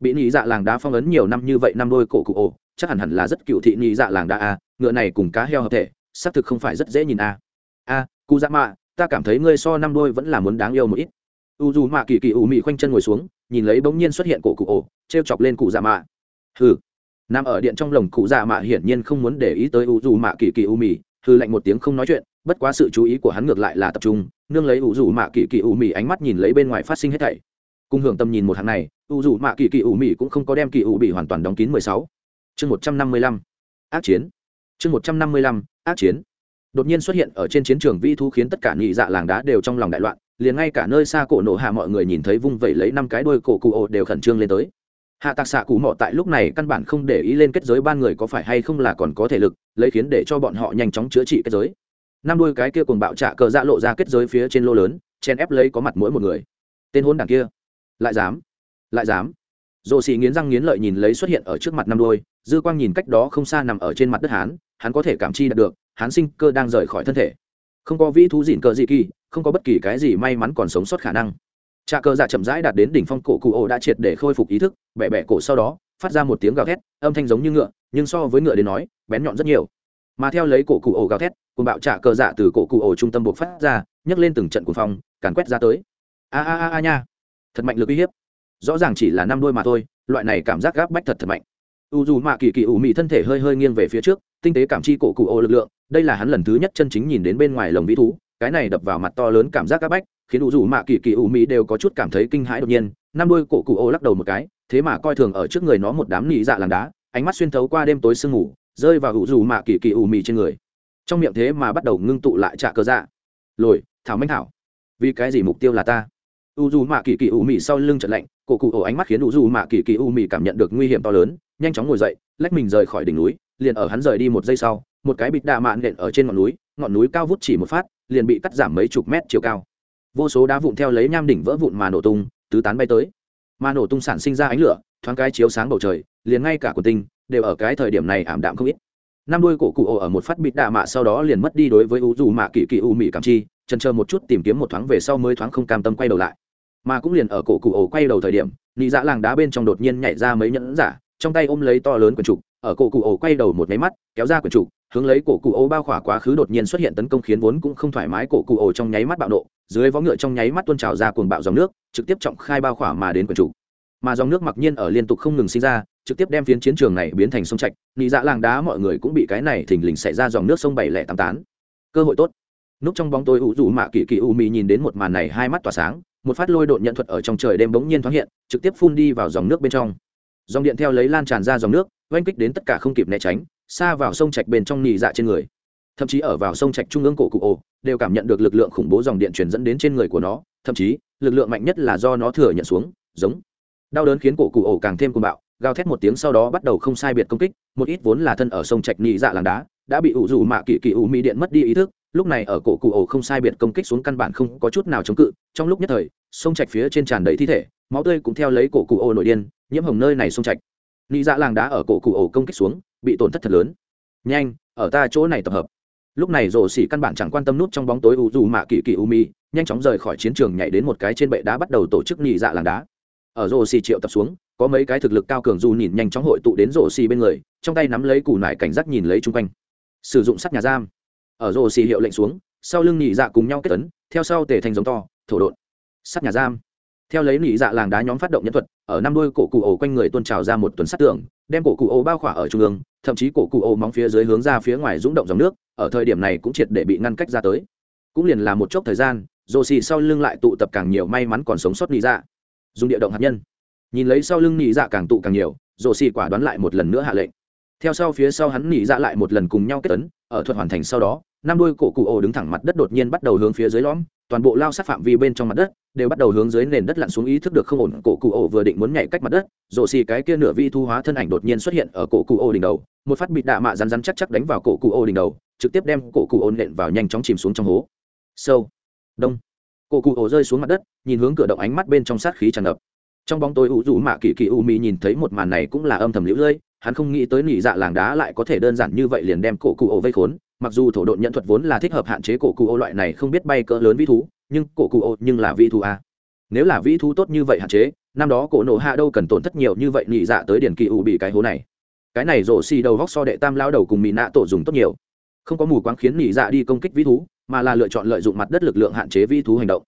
A: Bị nị dạ làng đá phong ấn nhiều năm như vậy năm đôi cổ cụ ổ, chắc hẳn hẳn là rất cựu thị nị dạ làng đá a ngựa này cùng cá heo hợp thể xác thực không phải rất dễ nhìn a. A cụ dạ mạ ta cảm thấy ngươi so năm đôi vẫn là muốn đáng yêu một ít u dù mạ kỳ kỳ ủ mị khoanh chân ngồi xuống, nhìn lấy bỗng nhiên xuất hiện cổ cụ ổ t r e o chọc lên cụ dạ mạ. Hừ. Nằm ở điện trong lồng cụ dạ mạ hiển nhiên không muốn để ý tới u dù mạ kỳ kỳ ủ mị hư lạnh một tiếng không nói chuyện, bất quá sự chú ý của hắn ngược lại là tập trung, nương lấy u dù mạ kỳ kỳ ủ mị ánh mắt nhìn lấy bên ngoài phát sinh hết thảy. Cùng hưởng tầm nhìn một hàng này, u dù mạ kỳ kỳ ủ mị cũng không có đem kỳ ủ bị hoàn toàn đóng kín mười sáu. Chương một trăm năm mươi lăm. Ác chiến. Chương một trăm năm mươi lăm. Ác chiến. Đột nhiên xuất hiện ở trên chiến trường vi thu khiến tất cả nhị dạ làng đá đều trong lòng đại loạn liền ngay cả nơi xa cổ nổ hạ mọi người nhìn thấy vung vẩy lấy năm cái đuôi cổ cụ ổ đều khẩn trương lên tới. Hạ tạc xạ cụ mọ tại lúc này căn bản không để ý lên kết giới ban người có phải hay không là còn có thể lực, lấy khiến để cho bọn họ nhanh chóng chữa trị kết giới. Năm đuôi cái kia cùng bạo trả cờ dạ lộ ra kết giới phía trên lô lớn, chen ép lấy có mặt mỗi một người. Tên hôn đảng kia, lại dám lại dám. Rồ xì nghiến răng nghiến lợi nhìn lấy xuất hiện ở trước mặt năm đôi dư quang nhìn cách đó không xa nằm ở trên mặt đất hán hắn có thể cảm chi đạt được, hắn sinh cơ đang rời khỏi thân thể. Không có vĩ thú dịn cờ dị kỳ không có bất kỳ cái gì may mắn còn sống sót khả năng. Trà cờ dạ chậm rãi đạt đến đỉnh phong cổ cụ ổ đã triệt để khôi phục ý thức, bẻ bẻ cổ sau đó, phát ra một tiếng gào thét, âm thanh giống như ngựa, nhưng so với ngựa đến nói, bén nhọn rất nhiều. Mà theo lấy cổ cụ ổ gào thét cùng bạo trà cờ dạ từ cổ cụ ổ trung tâm buộc phát ra, nhấc lên từng trận cuồng phong, càn quét ra tới. A a a a nha. Thật mạnh lực uy hiếp. Rõ ràng chỉ là năm đôi mà thôi, loại này cảm giác gáp bách thật thật mạnh. U dù mạ kỳ kỳ ủ mị thân thể hơi hơi nghiêng về phía trước, tinh tế cảm chi cổ cụ ô lực lượng, đây là hắn lần thứ nhất chân chính nhìn đến bên ngoài lồng vĩ thú cái này đập vào mặt to lớn cảm giác các bách, khiến u dù mạ kỳ kỳ u mị đều có chút cảm thấy kinh hãi đột nhiên. Năm đôi cổ cụ ô lắc đầu một cái, thế mà coi thường ở trước người nó một đám nị dạ làng đá, ánh mắt xuyên thấu qua đêm tối sương ngủ, rơi vào u dù mạ kỳ kỳ u mị trên người. Trong miệng thế mà bắt đầu ngưng tụ lại trả cơ dạ. Lồi, thảo minh thảo, vì cái gì mục tiêu là ta? U dù mạ kỳ kỳ u mị sau lưng trận lạnh, cổ cụ ổ ánh mắt khiến u dù mạ kỳ kỳ u mị cảm nhận được nguy hiểm to lớn, nhanh chóng ngồi dậy, lách mình rời khỏi đỉnh núi, liền ở hắn rời đi một giây sau, một cái bịt đạ mạn nện ở trên ngọn núi ngọn núi cao vút chỉ một phát liền bị cắt giảm mấy chục mét chiều cao. Vô số đá vụn theo lấy nham đỉnh vỡ vụn mà nổ tung, tứ tán bay tới. Mà nổ tung sản sinh ra ánh lửa, thoáng cái chiếu sáng bầu trời, liền ngay cả quần tinh đều ở cái thời điểm này ảm đạm không ít. Năm đuôi cổ cụ ổ ở một phát bịt đạ mạ sau đó liền mất đi đối với u dù mạ kỳ kỳ u mị cảm chi trần chờ một chút tìm kiếm một thoáng về sau mới thoáng không cam tâm quay đầu lại. Mà cũng liền ở cổ cụ ổ quay đầu thời điểm, nị dạ làng đá bên trong đột nhiên nhảy ra mấy nhẫn giả, trong tay ôm lấy to lớn quần trục, ở cổ cụ ổ quay đầu một máy mắt, kéo ra quần trục hướng lấy cổ cụ ô bao khỏa quá khứ đột nhiên xuất hiện tấn công khiến vốn cũng không thoải mái cổ cụ ô trong nháy mắt bạo nộ, dưới vó ngựa trong nháy mắt tuôn trào ra cuồng bạo dòng nước, trực tiếp trọng khai bao khỏa mà đến quần chủ. Mà dòng nước mặc nhiên ở liên tục không ngừng sinh ra, trực tiếp đem phiến chiến trường này biến thành sông trạch nị dạ làng đá mọi người cũng bị cái này thình lình xảy ra dòng nước sông bảy lẻ tám tán. Cơ hội tốt. Núp trong bóng tối ủ rủ mạ kỳ kỳ u mị nhìn đến một màn này hai mắt tỏa sáng, một phát lôi đột nhận thuật ở trong trời đêm bỗng nhiên thoáng hiện, trực tiếp phun đi vào dòng nước bên trong. Dòng điện theo lấy lan tràn ra dòng nước, oanh kích đến tất cả không kịp né tránh xa vào sông trạch bên trong nhì dạ trên người. Thậm chí ở vào sông trạch trung ương cổ cụ ồ, đều cảm nhận được lực lượng khủng bố dòng điện truyền dẫn đến trên người của nó, thậm chí, lực lượng mạnh nhất là do nó thừa nhận xuống, giống. Đau đớn khiến cổ cụ ổ càng thêm cuồng bạo, gào thét một tiếng sau đó bắt đầu không sai biệt công kích, một ít vốn là thân ở sông trạch nhì dạ làng đá, đã bị ủ dù mạ kỳ kỳ ủ mỹ điện mất đi ý thức, lúc này ở cổ cụ ổ không sai biệt công kích xuống căn bản không có chút nào chống cự, trong lúc nhất thời, sông trạch phía trên tràn đầy thi thể, máu tươi cũng theo lấy cổ cụ ổ nội điên, nhiễm hồng nơi này sông trạch. Nị dạ làng đá ở cổ cụ ổ công kích xuống bị tổn thất thật lớn. Nhanh, ở ta chỗ này tập hợp. Lúc này rổ xỉ căn bản chẳng quan tâm nút trong bóng tối u dù mạ kỳ kỳ u mi, nhanh chóng rời khỏi chiến trường nhảy đến một cái trên bệ đá bắt đầu tổ chức nhị dạ làng đá. Ở rổ xì triệu tập xuống, có mấy cái thực lực cao cường dù nhìn nhanh chóng hội tụ đến rổ xì bên người, trong tay nắm lấy củ nải cảnh giác nhìn lấy chung quanh. Sử dụng sắt nhà giam. Ở rổ xì hiệu lệnh xuống, sau lưng nhị dạ cùng nhau kết tấn, theo sau tề thành giống to, thổ đột sắt nhà giam. Theo lấy nhị dạ làng đá nhóm phát động nhân thuật, ở năm đuôi cổ cụ ổ quanh người tôn trào ra một tuần sắt tường đem cổ cụ ô bao khỏa ở trung ương, thậm chí cổ cụ ô móng phía dưới hướng ra phía ngoài rúng động dòng nước, ở thời điểm này cũng triệt để bị ngăn cách ra tới. Cũng liền là một chốc thời gian rồ xì sau lưng lại tụ tập càng nhiều may mắn còn sống sót nị dạ. Dùng địa động hạt nhân. Nhìn lấy sau lưng nị dạ càng tụ càng nhiều rồ xì quả đoán lại một lần nữa hạ lệnh. Theo sau phía sau hắn nị dạ lại một lần cùng nhau kết tấn ở thuật hoàn thành sau đó, năm đôi cổ cụ ổ đứng thẳng mặt đất đột nhiên bắt đầu hướng phía dưới lõm toàn bộ lao sát phạm vi bên trong mặt đất đều bắt đầu hướng dưới nền đất lặn xuống ý thức được không ổn. Cổ cụ ổ vừa định muốn nhảy cách mặt đất rộ xì cái kia nửa vi thu hóa thân ảnh đột nhiên xuất hiện ở cổ cụ ổ đỉnh đầu. Một phát bịt đạ mạ rắn rắn chắc chắc đánh vào cổ cụ ổ đỉnh đầu, trực tiếp đem cổ cụ ổ nện vào nhanh chóng chìm xuống trong hố. Sâu, đông. Cổ cụ ổ rơi xuống mặt đất, nhìn hướng cửa động ánh mắt bên trong sát khí tràn ngập. Trong bóng tối ủ rủ mạ kỳ kỳ u mi nhìn thấy một màn này cũng là âm thầm liễu lơi, hắn không nghĩ tới nỉ dạ làng đá lại có thể đơn giản như vậy liền đem cổ cụ ổ vây khốn mặc dù thổ độn nhận thuật vốn là thích hợp hạn chế cổ cụ ô loại này không biết bay cỡ lớn vĩ thú, nhưng cổ cụ ô nhưng là vĩ thú a nếu là vĩ thú tốt như vậy hạn chế, năm đó cổ nổ hạ đâu cần tổn thất nhiều như vậy nhị dạ tới điển kỳ ủ bị cái hố này. Cái này rổ xì đầu vóc so đệ tam lao đầu cùng mỹ nạ tổ dùng tốt nhiều. Không có mù quáng khiến nhị dạ đi công kích vĩ thú, mà là lựa chọn lợi dụng mặt đất lực lượng hạn chế vĩ thú hành động.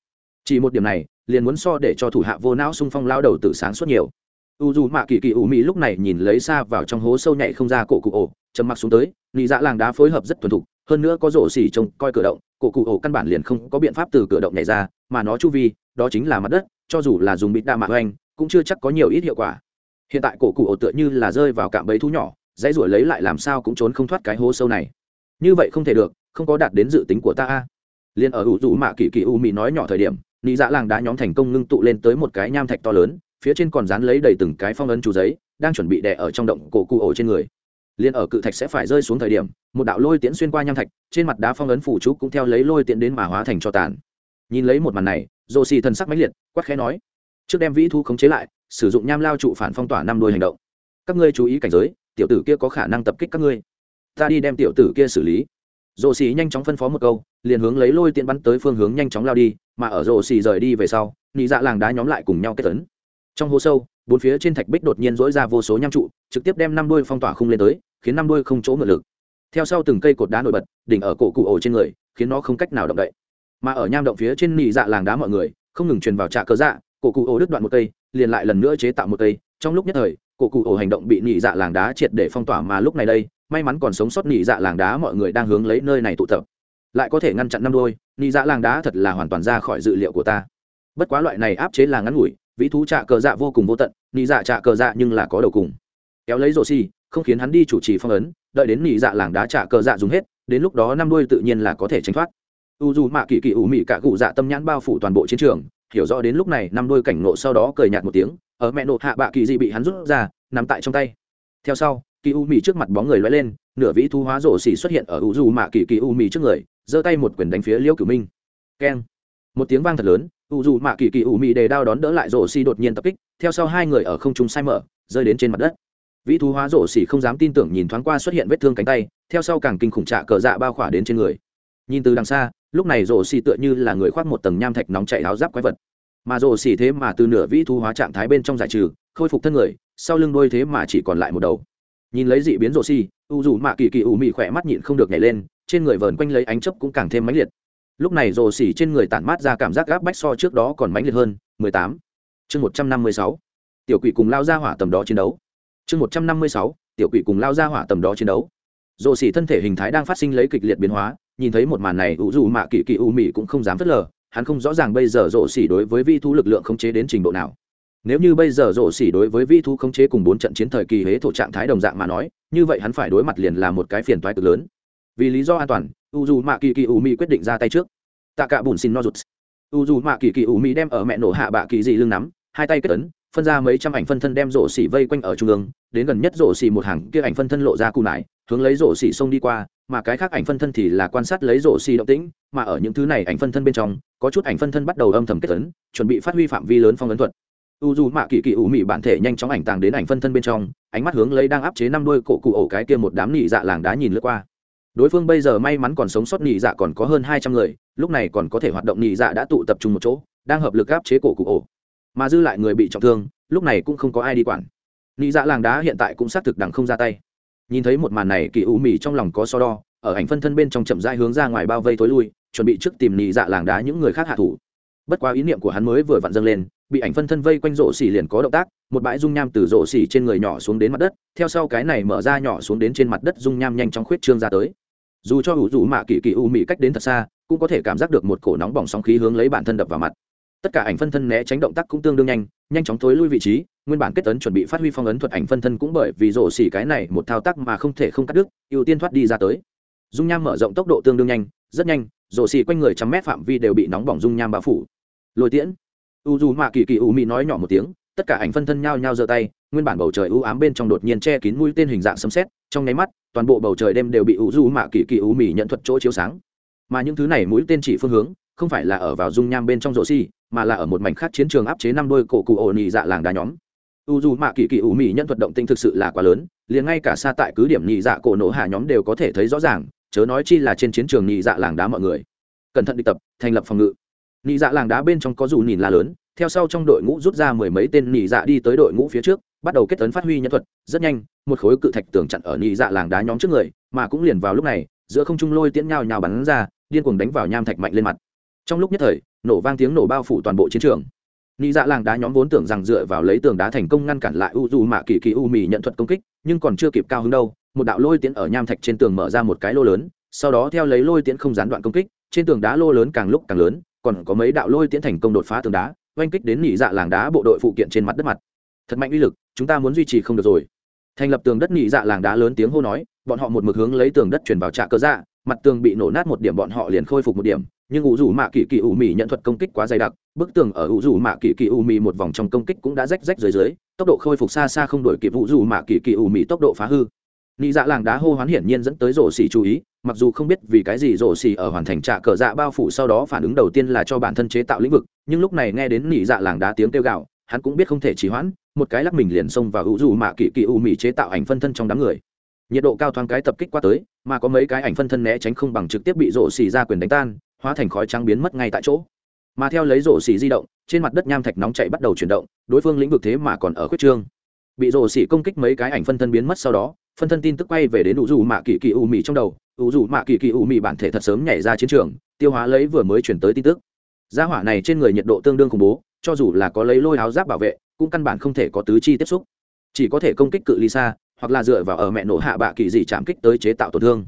A: Chỉ một điểm này, liền muốn so để cho thủ hạ vô não xung phong lao đầu tự sáng suốt nhiều u dù mạ kỳ kỳ ủ mỹ lúc này nhìn lấy xa vào trong hố sâu nhảy không ra cổ cụ ổ chầm mặc xuống tới, nị dạ làng đá phối hợp rất thuần thục, hơn nữa có rổ xỉ trông coi cửa động, cổ cụ ổ căn bản liền không có biện pháp từ cửa động nhảy ra, mà nó chu vi, đó chính là mặt đất, cho dù là dùng bịt đa mạ hoành, cũng chưa chắc có nhiều ít hiệu quả. Hiện tại cổ cụ ổ tựa như là rơi vào cạm bẫy thú nhỏ, dãy ruổi lấy lại làm sao cũng trốn không thoát cái hố sâu này. Như vậy không thể được, không có đạt đến dự tính của ta liền ở ủ dù mạ kỳ kỳ u mỹ nói nhỏ thời điểm, nị dạ làng đá nhóm thành công ngưng tụ lên tới một cái nham thạch to lớn phía trên còn dán lấy đầy từng cái phong ấn chú giấy, đang chuẩn bị đè ở trong động cổ cụ ổ trên người. Liền ở cự thạch sẽ phải rơi xuống thời điểm, một đạo lôi tiễn xuyên qua nham thạch, trên mặt đá phong ấn phủ chú cũng theo lấy lôi tiễn đến mà hóa thành cho tàn. Nhìn lấy một màn này rồ xì thần sắc mãnh liệt, quát khẽ nói, trước đem vĩ thu khống chế lại, sử dụng nham lao trụ phản phong tỏa năm đôi hành động. Các ngươi chú ý cảnh giới, tiểu tử kia có khả năng tập kích các ngươi. Ta đi đem tiểu tử kia xử lý. Rồ xì nhanh chóng phân phó một câu, liền hướng lấy lôi tiễn bắn tới phương hướng nhanh chóng lao đi, mà ở rồ xì rời đi về sau nhị dạ làng đá nhóm lại cùng nhau kết tấn trong hố sâu, bốn phía trên thạch bích đột nhiên dỗi ra vô số nham trụ, trực tiếp đem năm đôi phong tỏa khung lên tới, khiến năm đôi không chỗ mượn lực. Theo sau từng cây cột đá nổi bật, đỉnh ở cổ cụ ổ trên người, khiến nó không cách nào động đậy. Mà ở nham động phía trên nị dạ làng đá mọi người, không ngừng truyền vào trạ cớ dạ cổ cụ ổ đứt đoạn một cây, liền lại lần nữa chế tạo một cây. Trong lúc nhất thời, cổ cụ ổ hành động bị nị dạ làng đá triệt để phong tỏa mà lúc này đây, may mắn còn sống sót nị dạ làng đá mọi người đang hướng lấy nơi này tụ tập. Lại có thể ngăn chặn năm đôi nị dạ làng đá thật là hoàn toàn ra khỏi dự liệu của ta. Bất quá loại này áp chế là ngắn ngủi vĩ thú trạ cờ dạ vô cùng vô tận nị dạ trạ cờ dạ nhưng là có đầu cùng. Kéo lấy rổ xì, không khiến hắn đi chủ trì phong ấn đợi đến nị dạ làng đá trạ cờ dạ dùng hết đến lúc đó năm đuôi tự nhiên là có thể tránh thoát. U dù mạ kỳ kỳ ủ mị cả cụ dạ tâm nhãn bao phủ toàn bộ chiến trường hiểu rõ đến lúc này năm đuôi cảnh nộ sau đó cười nhạt một tiếng ở mẹ nộ hạ bạ kỳ dị bị hắn rút ra nằm tại trong tay. Theo sau kỳ u mị trước mặt bóng người lóe lên nửa vĩ thu hóa rổ xỉ xuất hiện ở u dù mạ kỳ kỳ u mị trước người giơ tay một quyền đánh phía liễu cửu minh. Keng. Một tiếng vang thật lớn u dù mạ kỳ kỳ ủ mị đề đao đón đỡ lại rổ xì đột nhiên tập kích, theo sau hai người ở không trung sai mở, rơi đến trên mặt đất. Vĩ thú hóa rổ xì không dám tin tưởng nhìn thoáng qua xuất hiện vết thương cánh tay, theo sau càng kinh khủng trạ cờ dạ bao khỏa đến trên người. Nhìn từ đằng xa, lúc này rổ xì tựa như là người khoác một tầng nham thạch nóng chạy áo giáp quái vật. Mà rổ xì thế mà từ nửa vĩ thú hóa trạng thái bên trong giải trừ, khôi phục thân người, sau lưng đôi thế mà chỉ còn lại một đầu. Nhìn lấy dị biến rổ xì, u dù mạ kỳ kỳ ủ mị khỏe mắt nhịn không được nhảy lên, trên người vờn quanh lấy ánh chấp cũng càng thêm mãnh liệt lúc này rồ xỉ trên người tản mát ra cảm giác gáp bách so trước đó còn mãnh liệt hơn 18. chương 156. tiểu quỷ cùng lao ra hỏa tầm đó chiến đấu. Chương một trăm năm mươi sáu. Tiểu quỷ cùng lao ra hỏa tầm đó chiến đấu. Rồ xỉ thân thể hình thái đang phát sinh lấy kịch liệt biến hóa, nhìn thấy một màn này, ủ dù mạ kỳ kỳ u mị cũng không dám phớt lờ, hắn không rõ ràng bây giờ rồ xỉ đối với vi thu lực lượng khống chế đến trình độ nào. Nếu như bây giờ rồ xỉ đối với vi thu khống chế cùng bốn trận chiến thời kỳ huế thổ trạng thái đồng dạng mà nói, như vậy hắn phải đối mặt liền là một cái phiền toái cực lớn vì lý do an toàn u dù mạ kỳ kỳ ủ mỹ quyết định ra tay trước. Tạ cả bùn xin no rụt. U dù mạ kỳ kỳ ủ mỹ đem ở mẹ nổ hạ bạ kỳ dị lưng nắm, hai tay kết ấn, phân ra mấy trăm ảnh phân thân đem rổ xỉ vây quanh ở trung ương, đến gần nhất rổ xỉ một hàng kia ảnh phân thân lộ ra cù nải, hướng lấy rổ xỉ xông đi qua, mà cái khác ảnh phân thân thì là quan sát lấy rổ xỉ động tĩnh, mà ở những thứ này ảnh phân thân bên trong, có chút ảnh phân thân bắt đầu âm thầm kết tấn chuẩn bị phát huy phạm vi lớn phong ấn thuật. U dù mạ kỳ kỳ ủ mị bản thể nhanh chóng ảnh tàng đến ảnh phân thân bên trong, ánh mắt hướng lấy đang áp chế năm đôi cổ cụ ổ cái kia một đám nị dạ làng đá nhìn lướt qua đối phương bây giờ may mắn còn sống sót nị dạ còn có hơn hai trăm người, lúc này còn có thể hoạt động nị dạ đã tụ tập trung một chỗ, đang hợp lực áp chế cổ cụ ổ. Mà dư lại người bị trọng thương, lúc này cũng không có ai đi quản. Nị dạ làng đá hiện tại cũng xác thực đằng không ra tay. Nhìn thấy một màn này, kỳ u mì trong lòng có so đo, ở ảnh phân thân bên trong chậm rãi hướng ra ngoài bao vây tối lui, chuẩn bị trước tìm nị dạ làng đá những người khác hạ thủ. Bất quá ý niệm của hắn mới vừa vặn dâng lên, bị ảnh phân thân vây quanh rổ xỉ liền có động tác, một bãi dung nham từ rổ xỉ trên người nhỏ xuống đến mặt đất, theo sau cái này mở ra nhỏ xuống đến trên mặt đất dung nham nhanh chóng khuyết trương ra tới dù cho hữu dù mạ kỳ kỳ u mị cách đến thật xa, cũng có thể cảm giác được một cổ nóng bỏng sóng khí hướng lấy bản thân đập vào mặt. Tất cả ảnh phân thân né tránh động tác cũng tương đương nhanh nhanh chóng thối lui vị trí, nguyên bản kết ấn chuẩn bị phát huy phong ấn thuật ảnh phân thân cũng bởi vì rổ xỉ cái này một thao tác mà không thể không cắt đứt, ưu tiên thoát đi ra tới. Dung nham mở rộng tốc độ tương đương nhanh, rất nhanh, rổ xỉ quanh người trăm mét phạm vi đều bị nóng bỏng dung nham bao phủ. Lôi tiễn. U dù mạ kỳ kỳ u mị nói nhỏ một tiếng, tất cả ảnh phân thân nhao nhao giơ tay, nguyên bản bầu trời u ám bên trong đột nhiên che kín mũi tên hình dạng sấm sét, trong nháy mắt toàn bộ bầu trời đêm đều bị u dù mạ kỳ kỳ ủ mị nhận thuật chỗ chiếu sáng. Mà những thứ này mũi tên chỉ phương hướng, không phải là ở vào dung nham bên trong rổ xi mà là ở một mảnh khác chiến trường áp chế năm đôi cổ cụ ổ nhị dạ làng đá nhóm. U dù mạ kỳ kỳ ủ mị nhận thuật động tinh thực sự là quá lớn, liền ngay cả xa tại cứ điểm nhị dạ cổ nổ hạ nhóm đều có thể thấy rõ ràng, chớ nói chi là trên chiến trường nhị dạ làng đá mọi người. Cẩn thận đi tập, thành lập phòng ngự. Nhị dạ làng đá bên trong có dù nhìn là lớn theo sau trong đội ngũ rút ra mười mấy tên Nỉ dạ đi tới đội ngũ phía trước, bắt đầu kết tấn phát huy nhân thuật. Rất nhanh, một khối cự thạch tường chặn ở Nỉ dạ làng đá nhóm trước người, mà cũng liền vào lúc này, giữa không trung lôi tiễn nhau nhào bắn ra, điên cuồng đánh vào nham thạch mạnh lên mặt. Trong lúc nhất thời, nổ vang tiếng nổ bao phủ toàn bộ chiến trường. Nỉ dạ làng đá nhóm vốn tưởng rằng dựa vào lấy tường đá thành công ngăn cản lại u dù mạ kỳ kỳ u mì nhận thuật công kích, nhưng còn chưa kịp cao hứng đâu, một đạo lôi tiễn ở nham thạch trên tường mở ra một cái lô lớn, sau đó theo lấy lôi tiễn không gián đoạn công kích, trên tường đá lô lớn càng lúc càng lớn, còn có mấy đạo lôi tiễn thành công đột phá tường đá oanh kích đến nỉ dạ làng đá bộ đội phụ kiện trên mặt đất mặt. Thật mạnh uy lực, chúng ta muốn duy trì không được rồi. Thành lập tường đất nỉ dạ làng đá lớn tiếng hô nói, bọn họ một mực hướng lấy tường đất truyền vào trạ cơ dạ mặt tường bị nổ nát một điểm bọn họ liền khôi phục một điểm, nhưng ủ rủ mạ kỳ kỳ ủ mì nhận thuật công kích quá dày đặc, bức tường ở ủ rủ mạ kỳ kỳ ủ mì một vòng trong công kích cũng đã rách rách dưới dưới, tốc độ khôi phục xa xa không đổi kịp ủ rủ mạ kỳ kỳ ủ mì tốc độ phá hư nị dạ làng đá hô hoán hiển nhiên dẫn tới rổ xỉ chú ý, mặc dù không biết vì cái gì rổ xỉ ở hoàn thành trạ cờ dạ bao phủ sau đó phản ứng đầu tiên là cho bản thân chế tạo lĩnh vực, nhưng lúc này nghe đến nị dạ làng đá tiếng kêu gạo hắn cũng biết không thể trì hoãn, một cái lắc mình liền xông vào hữu dù mạ kỳ kỳ u mị chế tạo ảnh phân thân trong đám người. Nhiệt độ cao thoáng cái tập kích qua tới, mà có mấy cái ảnh phân thân né tránh không bằng trực tiếp bị rổ xỉ ra quyền đánh tan, hóa thành khói trắng biến mất ngay tại chỗ. Mà theo lấy rổ xỉ di động, trên mặt đất nham thạch nóng chạy bắt đầu chuyển động, đối phương lĩnh vực thế mà còn ở khuyết trương. Bị rổ xỉ công kích mấy cái ảnh phân thân biến mất sau đó phân thân tin tức quay về đến u dù mạ kỳ kỳ u mì trong đầu. U dù mạ kỳ kỳ u mì bản thể thật sớm nhảy ra chiến trường, tiêu hóa lấy vừa mới chuyển tới tin tức. Gia hỏa này trên người nhiệt độ tương đương khủng bố, cho dù là có lấy lôi áo giáp bảo vệ, cũng căn bản không thể có tứ chi tiếp xúc. Chỉ có thể công kích cự ly xa, hoặc là dựa vào ở mẹ nổ hạ bạ kỳ dị chạm kích tới chế tạo tổn thương.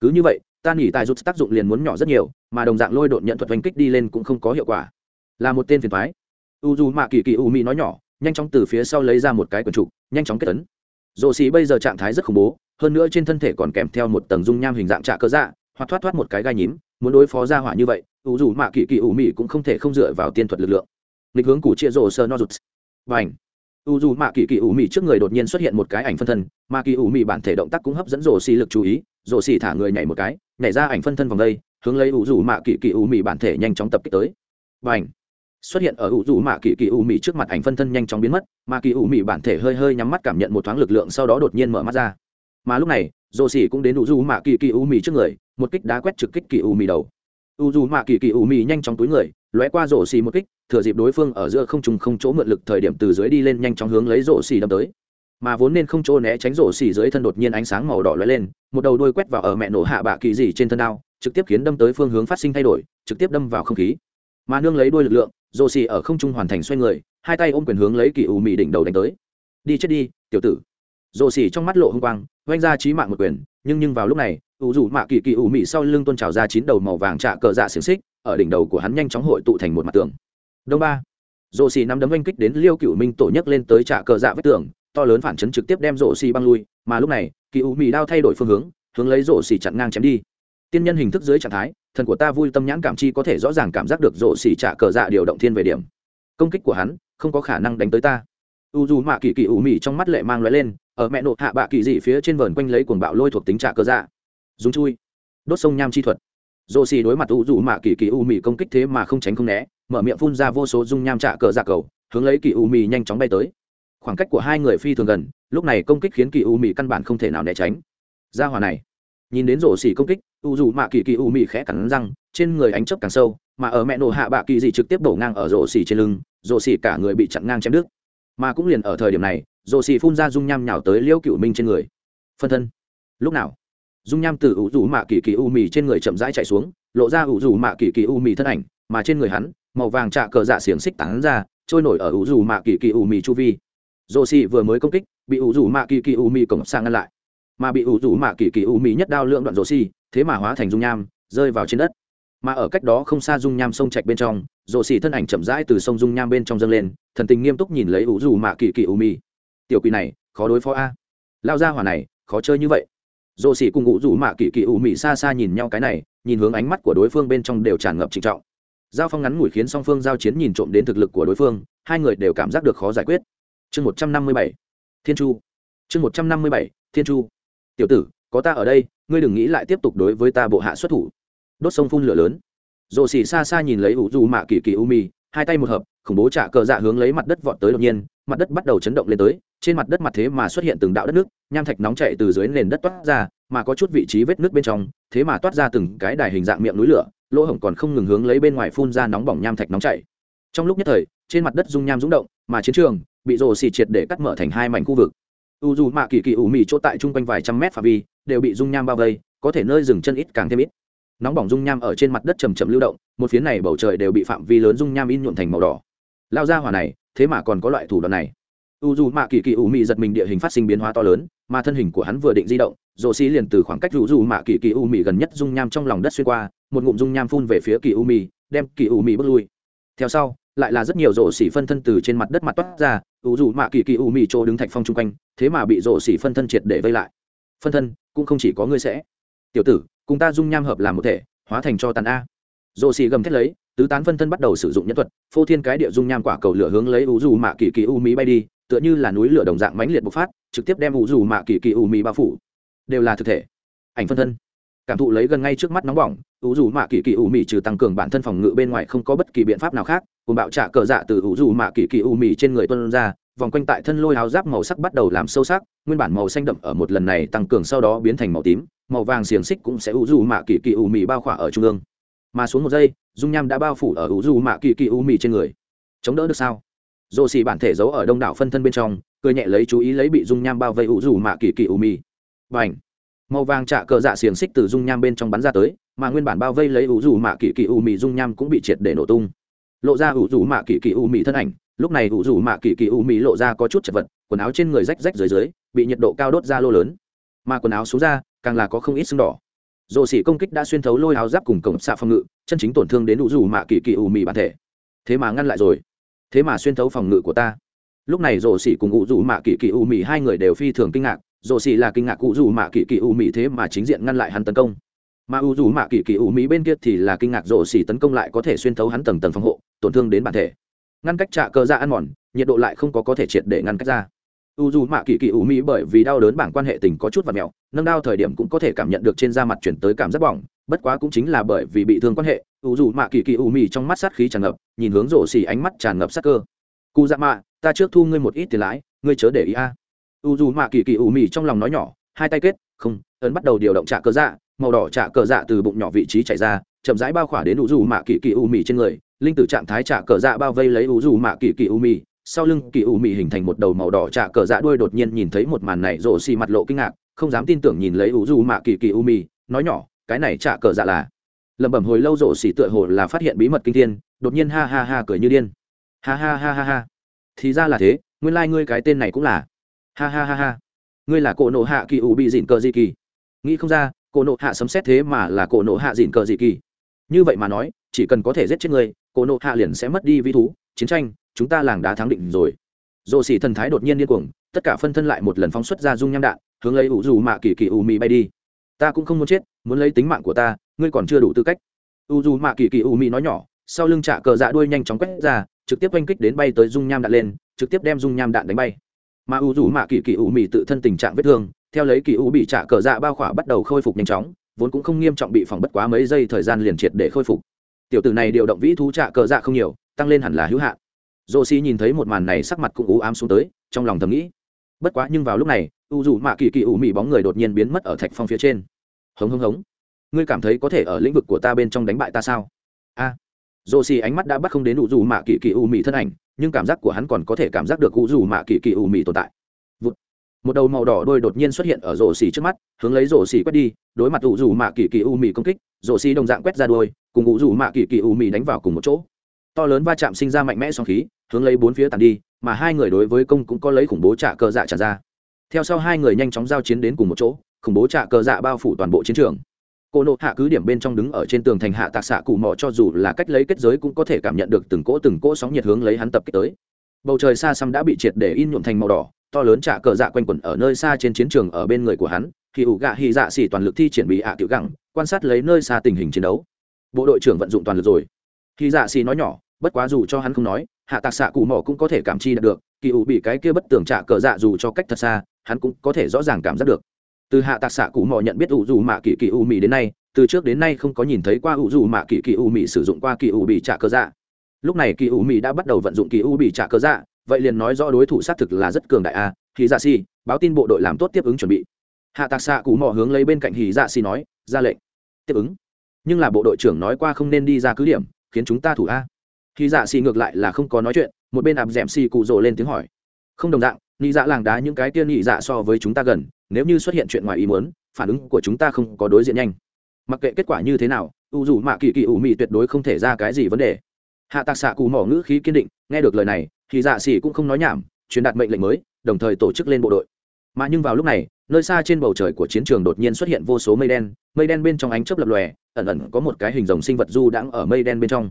A: Cứ như vậy, ta nghỉ tài rút tác dụng liền muốn nhỏ rất nhiều, mà đồng dạng lôi đột nhận thuật oanh kích đi lên cũng không có hiệu quả. Là một tên phiền thoái u dù mạ kỳ kỳ u mỹ nói nhỏ, nhanh chóng từ phía sau lấy ra một cái quần trục, nhanh chóng kết tấn rồ xì bây giờ trạng thái rất khủng bố, hơn nữa trên thân thể còn kèm theo một tầng dung nham hình dạng trạ cơ dạ hoặc thoát thoát một cái gai nhím, muốn đối phó ra hỏa như vậy u dù mạ kỳ kỳ u mị cũng không thể không dựa vào tiên thuật lực lượng. Nghịch hướng củ chia rồ sơ no rụt. Và ảnh u dù mạ kỳ kỳ u mị trước người đột nhiên xuất hiện một cái ảnh phân thân mà kỳ u mị bản thể động tác cũng hấp dẫn rồ xì lực chú ý, rồ xì thả người nhảy một cái, nhảy ra ảnh phân thân vòng đây, hướng lấy u dù mạ kỳ kỳ u mị bản thể nhanh chóng tập kích tới. Và ảnh xuất hiện ở ủ dù mạ kỳ kỳ u mị trước mặt ảnh phân thân nhanh chóng biến mất, mà kỳ u mị bản thể hơi hơi nhắm mắt cảm nhận một thoáng lực lượng sau đó đột nhiên mở mắt ra. Mà lúc này dồ xỉ cũng đến ủ dù mạ kỳ kỳ u mị trước người, một kích đá quét trực kích kỳ u mị đầu. U dù mạ kỳ kỳ u mị nhanh chóng túi người, lóe qua rổ xì một kích, thừa dịp đối phương ở giữa không trùng không chỗ mượn lực thời điểm từ dưới đi lên nhanh chóng hướng lấy rổ xì đâm tới. Mà vốn nên không chỗ né tránh rổ xì dưới thân đột nhiên ánh sáng màu đỏ lóe lên, một đầu đuôi quét vào ở mẹ nổ hạ bạ kỳ gì trên thân đao, trực tiếp khiến đâm tới phương hướng phát sinh thay đổi, trực tiếp đâm vào không khí mà nương lấy đôi lực lượng rồ xì ở không trung hoàn thành xoay người, hai tay ôm quyền hướng lấy kỳ u Mị đỉnh đầu đánh tới. Đi chết đi, tiểu tử. Rồ xì trong mắt lộ hung quang, oanh ra trí mạng một quyền, nhưng nhưng vào lúc này, u dù mạ kỳ kỳ u Mị sau lưng tôn trào ra chín đầu màu vàng trạ cờ dạ xiềng xích, ở đỉnh đầu của hắn nhanh chóng hội tụ thành một mặt tường. Đông ba. Rồ xì nắm đấm oanh kích đến liêu cựu minh tổ nhấc lên tới trạ cờ dạ vách tường, to lớn phản chấn trực tiếp đem rồ xì băng lui, mà lúc này, kỳ u Mị đao thay đổi phương hướng hướng lấy rồ xì chặn ngang chém đi. Tiên nhân hình thức dưới trạng thái thần của ta vui tâm nhãn cảm chi có thể rõ ràng cảm giác được rộ xỉ trả cờ dạ điều động thiên về điểm. Công kích của hắn, không có khả năng đánh tới ta. U dù mạ kỳ kỳ ủ mị trong mắt lệ mang lóe lên, ở mẹ nộ hạ bạ kỳ dị phía trên vườn quanh lấy cuồng bạo lôi thuộc tính trả cờ dạ. Dùng chui. Đốt sông nham chi thuật. Rộ xỉ đối mặt u dù mạ kỳ kỳ ủ mị công kích thế mà không tránh không né, mở miệng phun ra vô số dung nham trả cờ dạ cầu, hướng lấy kỳ ủ mị nhanh chóng bay tới. Khoảng cách của hai người phi thường gần, lúc này công kích khiến kỳ ủ mị căn bản không thể nào né tránh. Ra hòa này, nhìn đến rổ xỉ công kích u dù mạ kỳ kỳ u mị khẽ cắn răng, trên người ánh chấp càng sâu, mà ở mẹ nổ hạ bạ kỳ dị trực tiếp đổ ngang ở rổ xỉ trên lưng rồ xì cả người bị chặn ngang chém đứt. Mà cũng liền ở thời điểm này rồ xì phun ra dung nham nhào tới liễu cựu minh trên người. Phân thân. Lúc nào? Dung nham từ ủ rủ mạ kỳ kỳ u mì trên người chậm rãi chạy xuống, lộ ra ủ rủ mạ kỳ kỳ u mì thân ảnh, mà trên người hắn, màu vàng trạ cờ dạ xiềng xích tán ra, trôi nổi ở ủ rủ mạ kỳ kỳ u mì chu vi. Rồ xì vừa mới công kích, bị ủ rủ mạ kỳ kỳ u mì cổng sang ngăn lại. Mà bị ủ rủ mạ kỳ kỳ u mì nhất đao lượng đoạn rồ xì thế mà hóa thành dung nham, rơi vào trên đất. Mà ở cách đó không xa dung nham sông trạch bên trong, rộ xì thân ảnh chậm rãi từ sông dung nham bên trong dâng lên, thần tình nghiêm túc nhìn lấy ủ rủ mạ kỳ kỳ u mì. Tiểu quỷ này, khó đối phó a. Lao ra hỏa này, khó chơi như vậy. Rộ xì cùng ủ rủ mạ kỳ kỳ u mì xa xa nhìn nhau cái này, nhìn hướng ánh mắt của đối phương bên trong đều tràn ngập trịnh trọng. Giao phong ngắn ngủi khiến song phương giao chiến nhìn trộm đến thực lực của đối phương, hai người đều cảm giác được khó giải quyết. Chương một trăm năm mươi bảy, thiên chu. Chương một trăm năm mươi bảy, thiên chu. Tiểu tử có ta ở đây, ngươi đừng nghĩ lại tiếp tục đối với ta bộ hạ xuất thủ. Đốt sông phun lửa lớn. Rồ xì xa xa nhìn lấy ủ dù mạ kỳ kỳ u mi, hai tay một hợp, khủng bố trả cờ dạ hướng lấy mặt đất vọt tới đột nhiên, mặt đất bắt đầu chấn động lên tới, trên mặt đất mặt thế mà xuất hiện từng đạo đất nước, nham thạch nóng chạy từ dưới nền đất toát ra, mà có chút vị trí vết nước bên trong, thế mà toát ra từng cái đài hình dạng miệng núi lửa, lỗ hổng còn không ngừng hướng lấy bên ngoài phun ra nóng bỏng nham thạch nóng chảy. Trong lúc nhất thời, trên mặt đất dung nham rúng động, mà chiến trường bị rồ xì triệt để cắt mở thành hai mảnh khu vực. U dù mạ kỳ kỳ ủ mì chỗ tại chung quanh vài trăm mét phạm vi đều bị dung nham bao vây, có thể nơi dừng chân ít càng thêm ít. Nóng bỏng dung nham ở trên mặt đất chầm chậm lưu động, một phía này bầu trời đều bị phạm vi lớn dung nham in nhuộn thành màu đỏ. Lao ra hỏa này, thế mà còn có loại thủ đoạn này. U dù mạ kỳ kỳ ủ mị giật mình địa hình phát sinh biến hóa to lớn, mà thân hình của hắn vừa định di động rồ xi liền từ khoảng cách u dù mạ kỳ kỳ u mị gần nhất dung nham trong lòng đất xuyên qua, một ngụm dung nham phun về phía kỳ u mị, đem kỳ u mị bước lui. Theo sau, lại là rất nhiều rổ xỉ phân thân từ trên mặt đất mặt toát ra u dù mạ kỳ kỳ u mị chỗ đứng thạch phong chung quanh, thế mà bị rổ xỉ phân thân triệt để vây lại phân thân, cũng không chỉ có ngươi sẽ. Tiểu tử, cùng ta dung nham hợp làm một thể, hóa thành cho tàn a. Rồ xì gầm thét lấy, tứ tán phân thân bắt đầu sử dụng nhân thuật, phô thiên cái địa dung nham quả cầu lửa hướng lấy u dù mạ kỳ kỳ u mỹ bay đi, tựa như là núi lửa đồng dạng mãnh liệt bộc phát, trực tiếp đem u dù mạ kỳ kỳ u mỹ bao phủ. Đều là thực thể. Ảnh phân thân. Cảm thụ lấy gần ngay trước mắt nóng bỏng u dù mạ kỳ kỳ u mỹ trừ tăng cường bản thân phòng ngự bên ngoài không có bất kỳ biện pháp nào khác, cùng bạo trả cờ dạ từ u dù mạ kỳ kỳ u mỹ trên người tuân ra vòng quanh tại thân lôi áo giáp màu sắc bắt đầu làm sâu sắc, nguyên bản màu xanh đậm ở một lần này tăng cường sau đó biến thành màu tím, màu vàng xiềng xích cũng sẽ ủ dù mạ kỳ kỳ ủ mị bao khỏa ở trung ương. Mà xuống một giây, dung nham đã bao phủ ở ủ dù mạ kỳ kỳ ủ mị trên người. Chống đỡ được sao? Dồ xì bản thể giấu ở đông đảo phân thân bên trong, cười nhẹ lấy chú ý lấy bị dung nham bao vây ủ dù mạ kỳ kỳ ủ mị. Và ảnh màu vàng trạ cờ dạ xiềng xích từ dung nham bên trong bắn ra tới, mà nguyên bản bao vây lấy ủ dù mạ kỳ kỳ ủ mị dung nham cũng bị triệt để nổ tung. Lộ ra ủ dù mạ kỳ kỳ ủ mị thân ảnh lúc này u rủ mạ kỳ kỳ u mỹ lộ ra có chút chật vật, quần áo trên người rách rách dưới dưới, bị nhiệt độ cao đốt ra lô lớn. Mà quần áo xuống ra, càng là có không ít sưng đỏ. Rồ xỉ công kích đã xuyên thấu lôi áo giáp cùng cổng xạ phòng ngự, chân chính tổn thương đến ủ rủ mạ kỳ kỳ u mỹ bản thể. Thế mà ngăn lại rồi. Thế mà xuyên thấu phòng ngự của ta. Lúc này rồ xỉ cùng u rủ mạ kỳ kỳ u mỹ hai người đều phi thường kinh ngạc. Rồ xỉ là kinh ngạc ủ rủ mạ kỳ kỳ u mỹ thế mà chính diện ngăn lại hắn tấn công. Mà u rủ mạ kỳ kỳ u mỹ bên kia thì là kinh ngạc rồ xỉ tấn công lại có thể xuyên thấu hắn tầng tầng phòng hộ, tổn thương đến bản thể ngăn cách trạ cơ ra ăn mòn, nhiệt độ lại không có có thể triệt để ngăn cách ra. U dù mạ kỳ kỳ ủ mỹ bởi vì đau đớn bảng quan hệ tình có chút và mẹo, nâng đau thời điểm cũng có thể cảm nhận được trên da mặt chuyển tới cảm giác bỏng, bất quá cũng chính là bởi vì bị thương quan hệ, u dù mạ kỳ kỳ ủ mỹ trong mắt sát khí tràn ngập, nhìn hướng rổ xỉ ánh mắt tràn ngập sát cơ. Cụ dạ mạ, ta trước thu ngươi một ít tiền lãi, ngươi chớ để ý a. U dù mạ kỳ kỳ ủ mỹ trong lòng nói nhỏ, hai tay kết, không, ấn bắt đầu điều động trạ cơ dạ màu đỏ trạ cờ dạ từ bụng nhỏ vị trí chảy ra, chậm rãi bao khỏa đến u dù mạ kỳ kỳ u mì trên người, linh tử trạng thái trạ cờ dạ bao vây lấy u dù mạ kỳ kỳ u mì. Sau lưng kỳ u mì hình thành một đầu màu đỏ trạ cờ dạ đuôi đột nhiên nhìn thấy một màn này rổ xì mặt lộ kinh ngạc, không dám tin tưởng nhìn lấy u dù mạ kỳ kỳ u mì, nói nhỏ, cái này trạ cờ dạ là lẩm bẩm hồi lâu rổ xì tựa hồ là phát hiện bí mật kinh thiên, đột nhiên ha ha ha cười như điên. Ha ha ha ha ha. Thì ra là thế, nguyên lai、like、ngươi cái tên này cũng là ha ha ha ha. Ngươi là cổ nộ hạ kỳ u bị dịn cờ di kỳ. Nghĩ không ra cổ nộ hạ sấm xét thế mà là cổ nộ hạ dịn cờ dị kỳ. Như vậy mà nói, chỉ cần có thể giết chết ngươi cổ nộ hạ liền sẽ mất đi vi thú, chiến tranh, chúng ta làng đá thắng định rồi. Rồ xỉ thần thái đột nhiên điên cuồng, tất cả phân thân lại một lần phóng xuất ra dung nham đạn, hướng lấy ủ dù mạ kỳ kỳ ù mị bay đi. Ta cũng không muốn chết, muốn lấy tính mạng của ta, ngươi còn chưa đủ tư cách. U dù mạ kỳ kỳ ù mị nói nhỏ, sau lưng trả cờ dạ đuôi nhanh chóng quét ra, trực tiếp oanh kích đến bay tới dung nham đạn lên, trực tiếp đem dung nham đạn đánh bay. Mà u dù mạ kỳ kỳ ù mị tự thân tình trạng vết thương theo lấy kỳ u bị trả cờ dạ bao khỏa bắt đầu khôi phục nhanh chóng, vốn cũng không nghiêm trọng bị phỏng bất quá mấy giây thời gian liền triệt để khôi phục. Tiểu tử này điều động vĩ thú trả cờ dạ không nhiều, tăng lên hẳn là hữu hạn. Dô xi nhìn thấy một màn này sắc mặt cũng u ám xuống tới, trong lòng thầm nghĩ. Bất quá nhưng vào lúc này, u dù mạ kỳ kỳ ủ mị bóng người đột nhiên biến mất ở thạch phong phía trên. Hống hống hống. Ngươi cảm thấy có thể ở lĩnh vực của ta bên trong đánh bại ta sao? A. Dô xi ánh mắt đã bắt không đến u dù mạ kỳ kỳ ủ mị thân ảnh, nhưng cảm giác của hắn còn có thể cảm giác được cụ dù mạ kỳ kỳ ủ mị tồn tại một đầu màu đỏ đôi đột nhiên xuất hiện ở rổ xỉ trước mắt, hướng lấy rổ xỉ quét đi, đối mặt ủ rủ mạ kỳ kỳ u mì công kích, rổ xỉ đồng dạng quét ra đôi cùng ủ rủ mạ kỳ kỳ u mì đánh vào cùng một chỗ. To lớn va chạm sinh ra mạnh mẽ song khí, hướng lấy bốn phía tàn đi, mà hai người đối với công cũng có lấy khủng bố trả cờ dạ trả ra. Theo sau hai người nhanh chóng giao chiến đến cùng một chỗ, khủng bố trả cờ dạ bao phủ toàn bộ chiến trường. Cô nộ hạ cứ điểm bên trong đứng ở trên tường thành hạ tạc xạ cụ mò cho dù là cách lấy kết giới cũng có thể cảm nhận được từng cỗ từng cỗ sóng nhiệt hướng lấy hắn tập kích tới. Bầu trời xa xăm đã bị triệt để in nhuộm thành màu đỏ to lớn trả cờ dạ quanh quẩn ở nơi xa trên chiến trường ở bên người của hắn thì ủ gạ hy dạ xỉ toàn lực thi triển bị hạ cựu gẳng, quan sát lấy nơi xa tình hình chiến đấu. Bộ đội trưởng vận dụng toàn lực rồi. Hy dạ xỉ nói nhỏ, bất quá dù cho hắn không nói, hạ tạc xạ cụ mỏ cũng có thể cảm chi được, kỳ ủ bị cái kia bất tường trả cờ dạ dù cho cách thật xa, hắn cũng có thể rõ ràng cảm giác được. Từ hạ tạc xạ cụ mỏ nhận biết ủ dù mạ kỳ kỳ u mị đến nay, từ trước đến nay không có nhìn thấy qua ủ dù mạ kỳ kỳ u mị sử dụng qua kỳ u bị trả cờ dạ. Lúc này kỳ u mị đã bắt đầu vận dụng kỳ u bị trả cờ dạ vậy liền nói rõ đối thủ xác thực là rất cường đại a hì dạ xì báo tin bộ đội làm tốt tiếp ứng chuẩn bị. Hạ tạc xạ cụ mò hướng lấy bên cạnh hì dạ xì nói, ra lệnh. Tiếp ứng. Nhưng là bộ đội trưởng nói qua không nên đi ra cứ điểm, khiến chúng ta thủ a. Hì dạ xì ngược lại là không có nói chuyện, một bên ạp d ẻ m xì cụ rồ lên tiếng hỏi. Không đồng dạng nghĩ dạ làng đá những cái tiên nghĩ dạ so với chúng ta gần, nếu như xuất hiện chuyện ngoài ý muốn, phản ứng của chúng ta không có đối diện nhanh. Mặc kệ kết quả như thế nào, u dù mạ kỳ kỳ ủ mị tuyệt đối không thể ra cái gì vấn đề. Hạ tạc xạ cù mỏ ngữ khí kiên định, nghe được lời này thì dạ xỉ cũng không nói nhảm, truyền đạt mệnh lệnh mới, đồng thời tổ chức lên bộ đội. Mà nhưng vào lúc này, nơi xa trên bầu trời của chiến trường đột nhiên xuất hiện vô số mây đen mây đen bên trong ánh chớp lập lòe, ẩn ẩn có một cái hình rồng sinh vật du đãng ở mây đen bên trong.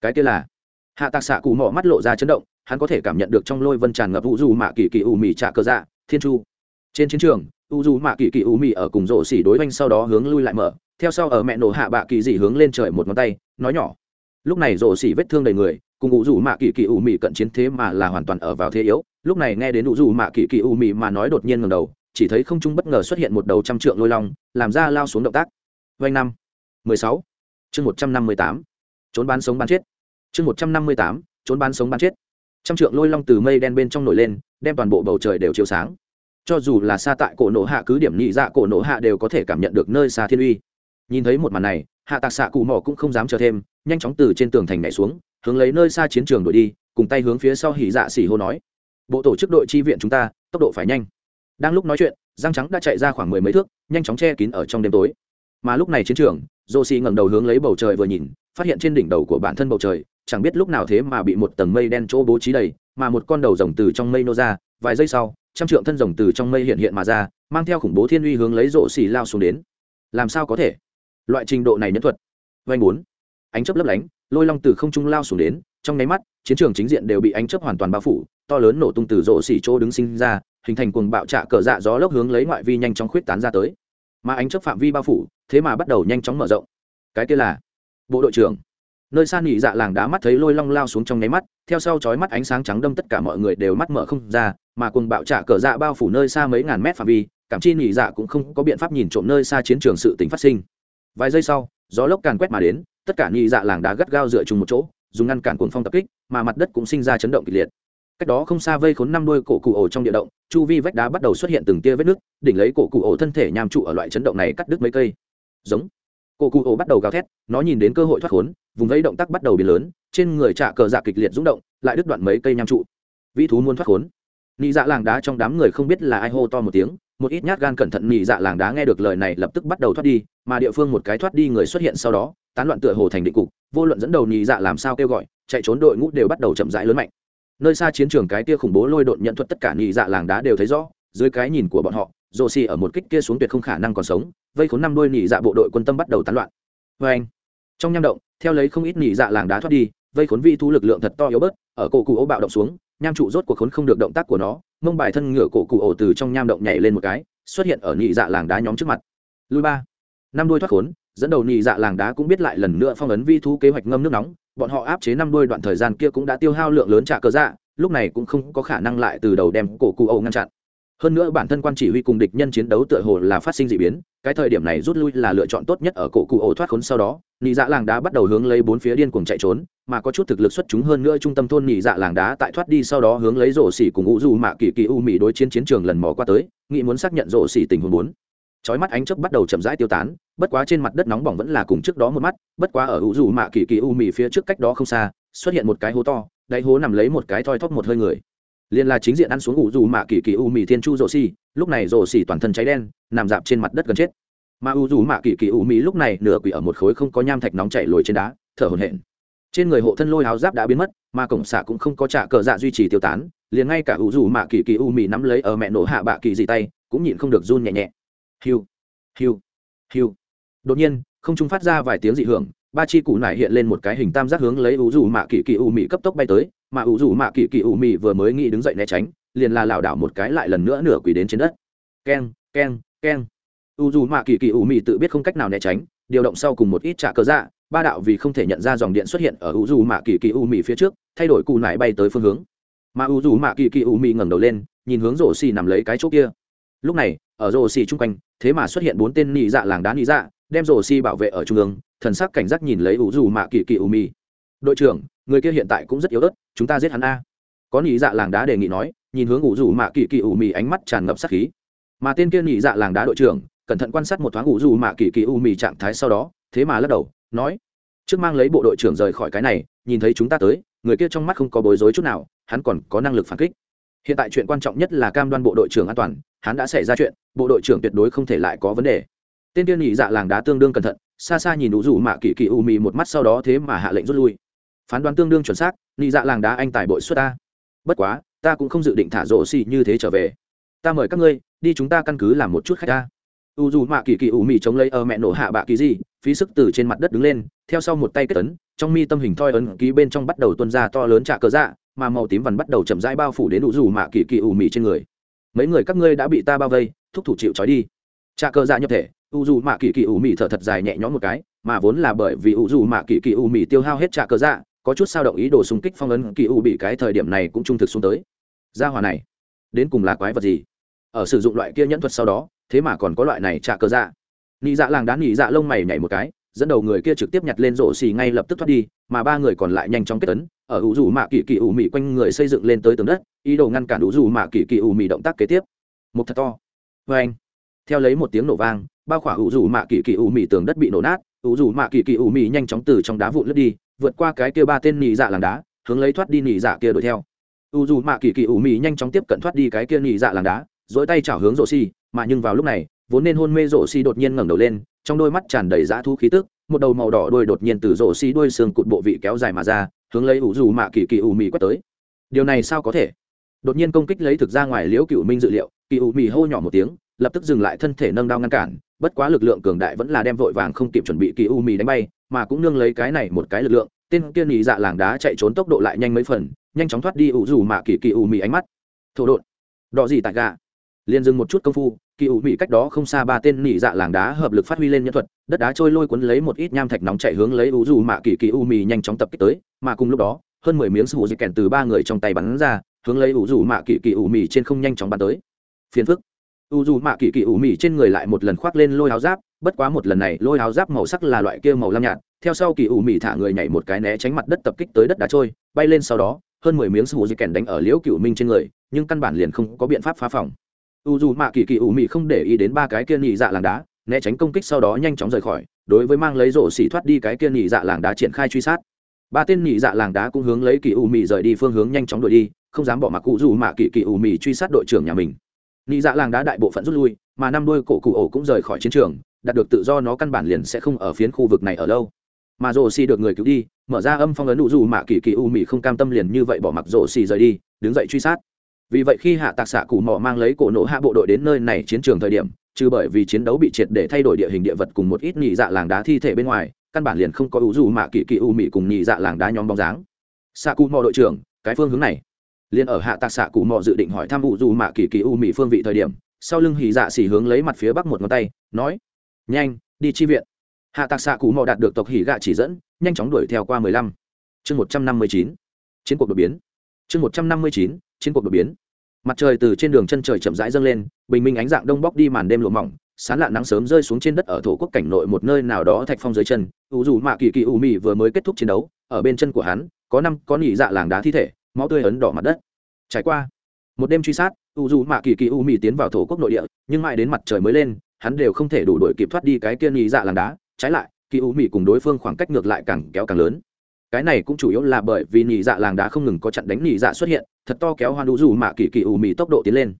A: Cái kia là hạ tạc xạ cù mỏ mắt lộ ra chấn động, hắn có thể cảm nhận được trong lôi vân tràn ngập vũ dù mạ kỳ kỳ ù mì trả cơ dạ thiên chu. Trên chiến trường u dù mạ kỳ kỳ ù mì ở cùng rổ xỉ đối oanh sau đó hướng lui lại mở, theo sau ở mẹ nổ hạ bạ kỳ dị hướng lên trời một ngón tay, nói nhỏ. Lúc này rổ xỉ vết thương đầy người cùng Ngụ dù mạ kỳ kỳ ủ mị cận chiến thế mà là hoàn toàn ở vào thế yếu. Lúc này nghe đến Ngụ dù mạ kỳ kỳ ủ mị mà nói đột nhiên ngầm đầu, chỉ thấy không trung bất ngờ xuất hiện một đầu trăm trượng lôi long, làm ra lao xuống động tác. Vanh năm, mười sáu, chương một trăm năm mươi tám, trốn bán sống bán chết. Chương một trăm năm mươi tám, trốn bán sống bán chết. Trăm trượng lôi long từ mây đen bên trong nổi lên, đem toàn bộ bầu trời đều chiếu sáng. Cho dù là xa tại cổ nổ hạ cứ điểm nhị dạ cổ nổ hạ đều có thể cảm nhận được nơi xa thiên uy. Nhìn thấy một màn này, hạ tạc xạ cụ mỏ cũng không dám chờ thêm nhanh chóng từ trên tường thành nhảy xuống, hướng lấy nơi xa chiến trường đội đi, cùng tay hướng phía sau hỉ dạ xỉ hô nói, bộ tổ chức đội chi viện chúng ta, tốc độ phải nhanh. Đang lúc nói chuyện giang trắng đã chạy ra khoảng mười mấy thước, nhanh chóng che kín ở trong đêm tối. Mà lúc này chiến trường, dô xì ngẩng đầu hướng lấy bầu trời vừa nhìn, phát hiện trên đỉnh đầu của bản thân bầu trời, chẳng biết lúc nào thế mà bị một tầng mây đen chỗ bố trí đầy, mà một con đầu rồng từ trong mây nô ra, vài giây sau, trăm trượng thân rồng từ trong mây hiện hiện mà ra, mang theo khủng bố thiên uy hướng lấy rộ xì lao xuống đến. Làm sao có thể? Loại trình độ này nhân thuật. Vanh bốn ánh chớp lấp lánh, lôi long từ không trung lao xuống đến, trong nháy mắt, chiến trường chính diện đều bị ánh chớp hoàn toàn bao phủ, to lớn nổ tung từ rộ xỉ chỗ đứng sinh ra, hình thành cuồng bạo trạ cờ dạ gió lốc hướng lấy ngoại vi nhanh chóng khuyết tán ra tới. Mà ánh chớp phạm vi bao phủ, thế mà bắt đầu nhanh chóng mở rộng. Cái kia là bộ đội trưởng. Nơi san nhị dạ làng đá mắt thấy lôi long lao xuống trong nháy mắt, theo sau chói mắt ánh sáng trắng đâm tất cả mọi người đều mắt mở không ra, mà cùng bạo trả cờ dạ bao phủ nơi xa mấy ngàn mét phạm vi, cảm chi nhị dạ cũng không có biện pháp nhìn trộm nơi xa chiến trường sự tính phát sinh. Vài giây sau, gió lốc càn quét mà đến tất cả nhị dạ làng đá gắt gao dựa chung một chỗ, dùng ngăn cản cuồng phong tập kích, mà mặt đất cũng sinh ra chấn động kịch liệt. Cách đó không xa vây khốn năm đuôi cổ cụ ổ trong địa động, chu vi vách đá bắt đầu xuất hiện từng tia vết nước. đỉnh lấy cổ cụ ổ thân thể nham trụ ở loại chấn động này cắt đứt mấy cây. Giống. Cổ cụ ổ bắt đầu gào thét, nó nhìn đến cơ hội thoát khốn, vùng vẫy động tác bắt đầu biến lớn, trên người trạ cờ dạ kịch liệt rung động, lại đứt đoạn mấy cây nham trụ. Vĩ thú muốn thoát khốn. Nị dạ làng đá trong đám người không biết là ai hô to một tiếng, một ít nhát gan cẩn thận nị dạ làng đá nghe được lời này lập tức bắt đầu thoát đi, mà địa phương một cái thoát đi người xuất hiện sau đó tán loạn tựa hồ thành định cục, vô luận dẫn đầu nhị dạ làm sao kêu gọi, chạy trốn đội ngũ đều bắt đầu chậm rãi lớn mạnh. Nơi xa chiến trường cái kia khủng bố lôi đột nhận thuật tất cả nhị dạ làng đá đều thấy rõ, dưới cái nhìn của bọn họ rồ xì ở một kích kia xuống tuyệt không khả năng còn sống, vây khốn năm đôi nhị dạ bộ đội quân tâm bắt đầu tán loạn. Vê anh, trong nham động, theo lấy không ít nhị dạ làng đá thoát đi, vây khốn vi thu lực lượng thật to yếu bớt, ở cổ cụ ố bạo động xuống, nham trụ rốt cuộc khốn không được động tác của nó, mông bài thân ngựa cổ cụ ổ từ trong nham động nhảy lên một cái, xuất hiện ở nhị dạ làng đá nhóm trước mặt. Lui ba, năm đuôi thoát khốn dẫn đầu nị dạ làng đá cũng biết lại lần nữa phong ấn vi thú kế hoạch ngâm nước nóng, bọn họ áp chế năm đuôi đoạn thời gian kia cũng đã tiêu hao lượng lớn trả cờ dạ lúc này cũng không có khả năng lại từ đầu đem cổ cụ Âu ngăn chặn. Hơn nữa bản thân quan chỉ huy cùng địch nhân chiến đấu tựa hồ là phát sinh d ị biến, cái thời điểm này rút lui là lựa chọn tốt nhất ở cổ cụ ổ thoát khốn sau đó nị dạ làng đá bắt đầu hướng lấy bốn phía điên cuồng chạy trốn, mà có chút thực lực xuất chúng hơn nữa trung tâm thôn nị dạ làng đá tại thoát đi sau đó hướng lấy rổ xỉ cùng ngũ dù mạ kỳ kỳ u mỹ đối chiến chiến trường lần mò qua tới, nghị muốn xác nhận rổ xỉ tình huống bốn. Chói mắt ánh chớp bắt đầu chậm rãi tiêu tán bất quá trên mặt đất nóng bỏng vẫn là cùng trước đó một mắt, bất quá ở u dù mạ kỳ kỳ u mì phía trước cách đó không xa, xuất hiện một cái hố to, đáy hố nằm lấy một cái thoi thóp một hơi người. Liền là chính diện ăn xuống ủ dù mạ kỳ kỳ u mì thiên chu rổ xì, lúc này rổ xì toàn thân cháy đen, nằm dạp trên mặt đất gần chết. Mà u dù mạ kỳ kỳ u mì lúc này nửa quỷ ở một khối không có nham thạch nóng chảy lồi trên đá, thở hổn hển. Trên người hộ thân lôi áo giáp đã biến mất, mà cổng xạ cũng không có trả cờ dạ duy trì tiêu tán, liền ngay cả u dù mạ kỳ kỳ u mì nắm lấy ở mẹ nổ hạ bạ kỳ dị tay, cũng nhịn không được run nhẹ nhẹ. Hiu hiu hiu đột nhiên, không trung phát ra vài tiếng dị hưởng, ba chi cụ nải hiện lên một cái hình tam giác hướng lấy u dù mạ kỳ kỳ u mị cấp tốc bay tới, mà u dù mạ kỳ kỳ u mị vừa mới nghĩ đứng dậy né tránh, liền là lảo đảo một cái lại lần nữa nửa quỳ đến trên đất. Keng keng keng. U dù mạ kỳ kỳ u mị tự biết không cách nào né tránh, điều động sau cùng một ít trả cớ dạ ba đạo vì không thể nhận ra dòng điện xuất hiện ở u dù mạ kỳ kỳ u mị phía trước, thay đổi cụ nải bay tới phương hướng. Mà u dù mạ kỳ kỳ u mị ngẩng đầu lên, nhìn hướng rổ xì nằm lấy cái chỗ kia. Lúc này, ở rổ xì chung quanh, thế mà xuất hiện bốn tên nị dạ làng đá nị dạ đem rổ xi bảo vệ ở trung ương, thần sắc cảnh giác nhìn lấy ủ dù mạ kỳ kỳ u mi đội trưởng, người kia hiện tại cũng rất yếu ớt, chúng ta giết hắn a. Có nhị dạ làng đá đề nghị nói, nhìn hướng ủ dù mạ kỳ kỳ u mi ánh mắt tràn ngập sát khí. Mà tên kia nhị dạ làng đá đội trưởng, cẩn thận quan sát một thoáng ủ dù mạ kỳ kỳ u mi trạng thái sau đó, thế mà lắc đầu, nói, trước mang lấy bộ đội trưởng rời khỏi cái này, nhìn thấy chúng ta tới, người kia trong mắt không có bối rối chút nào, hắn còn có năng lực phản kích. Hiện tại chuyện quan trọng nhất là cam đoan bộ đội trưởng an toàn, hắn đã xảy ra chuyện, bộ đội trưởng tuyệt đối không thể lại có vấn đề tên tiên nhị dạ làng đá tương đương cẩn thận, xa xa nhìn đủ rủ mạ kỳ kỳ u mì một mắt sau đó thế mà hạ lệnh rút lui. Phán đoán tương đương chuẩn xác, nhị dạ làng đá anh tài bội xuất ta. Bất quá, ta cũng không dự định thả rổ xì như thế trở về. Ta mời các ngươi, đi chúng ta căn cứ làm một chút khách ta. U dù mạ kỳ kỳ ủ mì chống lấy ở mẹ nổ hạ bạ kỳ gì, phí sức từ trên mặt đất đứng lên, theo sau một tay kết ấn, trong mi tâm hình thoi ấn ký bên trong bắt đầu tuân ra to lớn trả cờ dạ mà màu tím vằn bắt đầu chậm rãi bao phủ đến u dù mạ kỳ kỳ ủ mì trên người. Mấy người các ngươi đã bị ta bao vây, thúc thủ chịu trói đi. Trả cờ dạ nhập thể u dù mạ kỳ kỳ u mì thở thật dài nhẹ nhõm một cái, mà vốn là bởi vì u dù mạ kỳ kỳ u mì tiêu hao hết trả cờ dạ có chút sao động ý đồ xung kích phong ấn kỳ u bị cái thời điểm này cũng trung thực xuống tới. Gia hòa này, đến cùng là quái vật gì? Ở sử dụng loại kia nhẫn thuật sau đó, thế mà còn có loại này trả cờ dạ. Nị dạ làng đá nị dạ lông mày nhảy một cái, dẫn đầu người kia trực tiếp nhặt lên rổ xì ngay lập tức thoát đi, mà ba người còn lại nhanh chóng kết tấn, ở ủ rủ mạ kỳ kỳ ủ mị quanh người xây dựng lên tới tường đất, ý đồ ngăn cản ủ rủ mạ kỳ kỳ ủ mị động tác kế tiếp. Một thật to. Vê anh theo lấy một tiếng nổ vang bao khỏa ủ rủ mạ kỳ kỳ ủ mị tường đất bị nổ nát ủ rủ mạ kỳ kỳ ủ mị nhanh chóng từ trong đá vụn lướt đi vượt qua cái kia ba tên nị dạ làng đá hướng lấy thoát đi nị dạ kia đuổi theo. Ủ rủ mạ kỳ kỳ ủ mị nhanh chóng tiếp cận thoát đi cái kia nị dạ làng đá dỗi tay chảo hướng rổ xi, mà nhưng vào lúc này vốn nên hôn mê rổ xi đột nhiên ngẩng đầu lên trong đôi mắt tràn đầy dã thu khí tức một đầu màu đỏ đuôi đột nhiên từ rổ xi đuôi xương cụt bộ vị kéo dài mà ra hướng lấy ủ rủ mạ kỳ kỳ ủ mì quét tới. Điều này sao có thể? Đột nhiên công kích lấy thực ra ngoài liễu cựu minh dự liệu kỳ ủ mì hô nhỏ một tiếng lập tức dừng lại thân thể nâng đao ngăn cản, bất quá lực lượng cường đại vẫn là đem vội vàng không kịp chuẩn bị kỳ u mì đánh bay, mà cũng nương lấy cái này một cái lực lượng, tên kia nhị dạ làng đá chạy trốn tốc độ lại nhanh mấy phần, nhanh chóng thoát đi ủ dù mạ kỳ kỳ u mì ánh mắt. Thổ đột đỏ gì tại gà. Liền dừng một chút công phu, kỳ ủ mỹ cách đó không xa ba tên nỉ dạ làng đá hợp lực phát huy lên nhân thuật, đất đá trôi lôi cuốn lấy một ít nham thạch nóng chạy hướng lấy u dù mạ kỳ kỳ u mì nhanh chóng tập kích tới, mà cùng lúc đó, hơn mười miếng sủ dịch kèn từ ba người trong tay bắn ra, hướng lấy u dù mạ kỳ kỳ u mì trên không nhanh chóng bắn tới. Phiền phức u dù mạ kỳ kỳ ủ mị trên người lại một lần khoác lên lôi áo giáp, bất quá một lần này, lôi áo giáp màu sắc là loại kia màu lam nhạt, theo sau kỳ ủ mị thả người nhảy một cái né tránh mặt đất tập kích tới đất đá trôi, bay lên sau đó, hơn mười miếng sù di kèn đánh ở liễu cựu minh trên người, nhưng căn bản liền không có biện pháp phá phòng. U dù mạ kỳ kỳ ủ mị không để ý đến ba cái kia nhị dạ làng đá, né tránh công kích sau đó nhanh chóng rời khỏi, đối với mang lấy rổ xỉ thoát đi cái kia nhị dạ làng đá triển khai truy sát. Ba tên nhị dạ làng đá cũng hướng lấy kỳ ủ mị rời đi phương hướng nhanh chóng đuổi đi, không dám bỏ mặc cụ dù mạ kỳ kỳ ủ mị truy sát đội trưởng nhà mình nhị dạ làng đá đại bộ phận rút lui, mà năm đuôi cổ cụ ổ cũng rời khỏi chiến trường, đạt được tự do nó căn bản liền sẽ không ở phiến khu vực này ở lâu. Mà rổ xì được người cứu đi, mở ra âm phong ấn đủ dù mạ kỳ kỳ u mị không cam tâm liền như vậy bỏ mặc rổ xì rời đi, đứng dậy truy sát. Vì vậy khi hạ tạc xạ cụ mò mang lấy cổ nổ hạ bộ đội đến nơi này chiến trường thời điểm, trừ bởi vì chiến đấu bị triệt để thay đổi địa hình địa vật cùng một ít nhị dạ làng đá thi thể bên ngoài, căn bản liền không có ủ dù mạ kỳ kỳ u mị cùng nhị dạ làng đá nhóm bóng dáng. Xạ cụ mò đội trưởng, cái phương hướng này liền ở hạ tạc xạ cụ mò dự định hỏi thăm ủ dù mạ kỳ kỳ u mị phương vị thời điểm, sau lưng hì dạ xỉ hướng lấy mặt phía bắc một ngón tay, nói, nhanh, đi chi viện. Hạ tạc xạ cụ mò đạt được tộc hỉ gạ chỉ dẫn, nhanh chóng đuổi theo qua mười lăm. Chương một trăm năm mươi chín, chiến cuộc đột biến. Chương một trăm năm mươi chín, chiến cuộc đột biến. Mặt trời từ trên đường chân trời chậm rãi dâng lên, bình minh ánh dạng đông bóc đi màn đêm lụa mỏng, sán lạ nắng sớm rơi xuống trên đất ở thổ quốc cảnh nội một nơi nào đó thạch phong dưới chân. Ủ dù mạ kỳ kỳ u mị vừa mới kết thúc chiến đấu, ở bên chân của hắn, có năm có nhị dạ làng đá thi thể máu tươi ấn đỏ mặt đất. Trải qua một đêm truy sát, u dù mạ kỳ kỳ u mì tiến vào thổ quốc nội địa, nhưng mãi đến mặt trời mới lên, hắn đều không thể đủ đổi kịp thoát đi cái kia nỉ dạ làng đá. Trái lại, kỳ u mì cùng đối phương khoảng cách ngược lại càng kéo càng lớn. Cái này cũng chủ yếu là bởi vì nhị dạ làng đá không ngừng có chặn đánh nhị dạ xuất hiện, thật to kéo hoan U dù mạ kỳ kỳ U mì tốc độ tiến lên.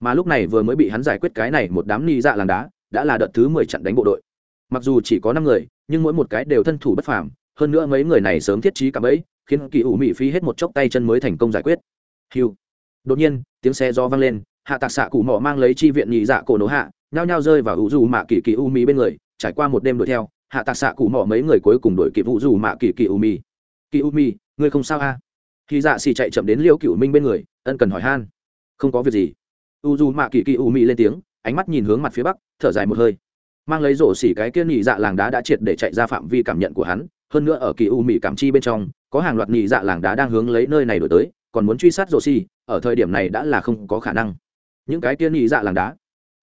A: Mà lúc này vừa mới bị hắn giải quyết cái này một đám nhị dạ làng đá, đã là đợt thứ mười chặn đánh bộ đội. Mặc dù chỉ có năm người, nhưng mỗi một cái đều thân thủ bất phàm, hơn nữa mấy người này sớm thiết trí cả bẫy khiến kỳ ủ mị phí hết một chốc tay chân mới thành công giải quyết. Hiu. Đột nhiên, tiếng xe do vang lên, hạ tạc xạ cụ mỏ mang lấy chi viện nhị dạ cổ nổ hạ, nhao nhao rơi vào ủ dù mạ kỳ kỳ u mị bên người, trải qua một đêm đuổi theo, hạ tạc xạ cụ mỏ mấy người cuối cùng đuổi kịp ủ dù mạ kỳ kỳ u mị. Kỳ u mị, ngươi không sao a à? khi dạ xì chạy chậm đến liễu cựu minh bên người, ân cần hỏi han. Không có việc gì. U dù mạ kỳ kỳ u mị lên tiếng, ánh mắt nhìn hướng mặt phía bắc, thở dài một hơi. Mang lấy rổ xỉ cái kia nhị dạ làng đá đã triệt để chạy ra phạm vi cảm nhận của hắn hơn nữa ở kỳ u mỹ cảm chi bên trong, có hàng loạt nhị dạ làng đá đang hướng lấy nơi này đổi tới, còn muốn truy sát rổ xì, ở thời điểm này đã là không có khả năng. Những cái tiên nhị dạ làng đá.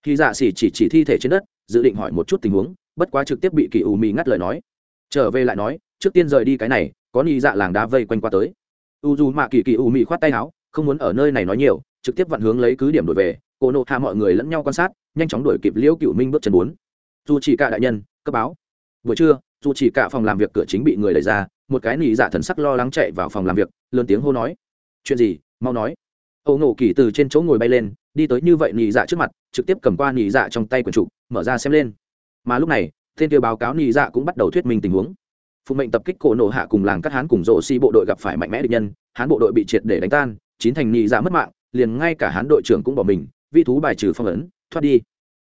A: Khi dạ xỉ chỉ chỉ thi thể trên đất, dự định hỏi một chút tình huống, bất quá trực tiếp bị kỳ u mỹ ngắt lời nói. Trở về lại nói, trước tiên rời đi cái này, có nhị dạ làng đá vây quanh qua tới. U dù mạ kỳ kỳ u mỹ khoát tay áo, không muốn ở nơi này nói nhiều, trực tiếp vặn hướng lấy cứ điểm đổi về. Cô nộ hạ mọi người lẫn nhau quan sát, nhanh chóng đuổi kịp liễu cựu minh bước chân bốn. Dù chỉ cả đại nhân, cấp báo. Buổi trưa dù chỉ cả phòng làm việc cửa chính bị người đẩy ra, một cái nỉ dạ thần sắc lo lắng chạy vào phòng làm việc, lớn tiếng hô nói. Chuyện gì? Mau nói. Âu nổ kỳ từ trên chỗ ngồi bay lên, đi tới như vậy nỉ dạ trước mặt, trực tiếp cầm qua nỉ dạ trong tay quần trục, mở ra xem lên. Mà lúc này tên tiêu báo cáo nỉ dạ cũng bắt đầu thuyết minh tình huống. Phụ mệnh tập kích cổ nổ hạ cùng làng cắt hán cùng rộ si bộ đội gặp phải mạnh mẽ địch nhân, hán bộ đội bị triệt để đánh tan, chín thành nỉ dạ mất mạng, liền ngay cả hán đội trưởng cũng bỏ mình, vi thú bài trừ phong ấn, thoát đi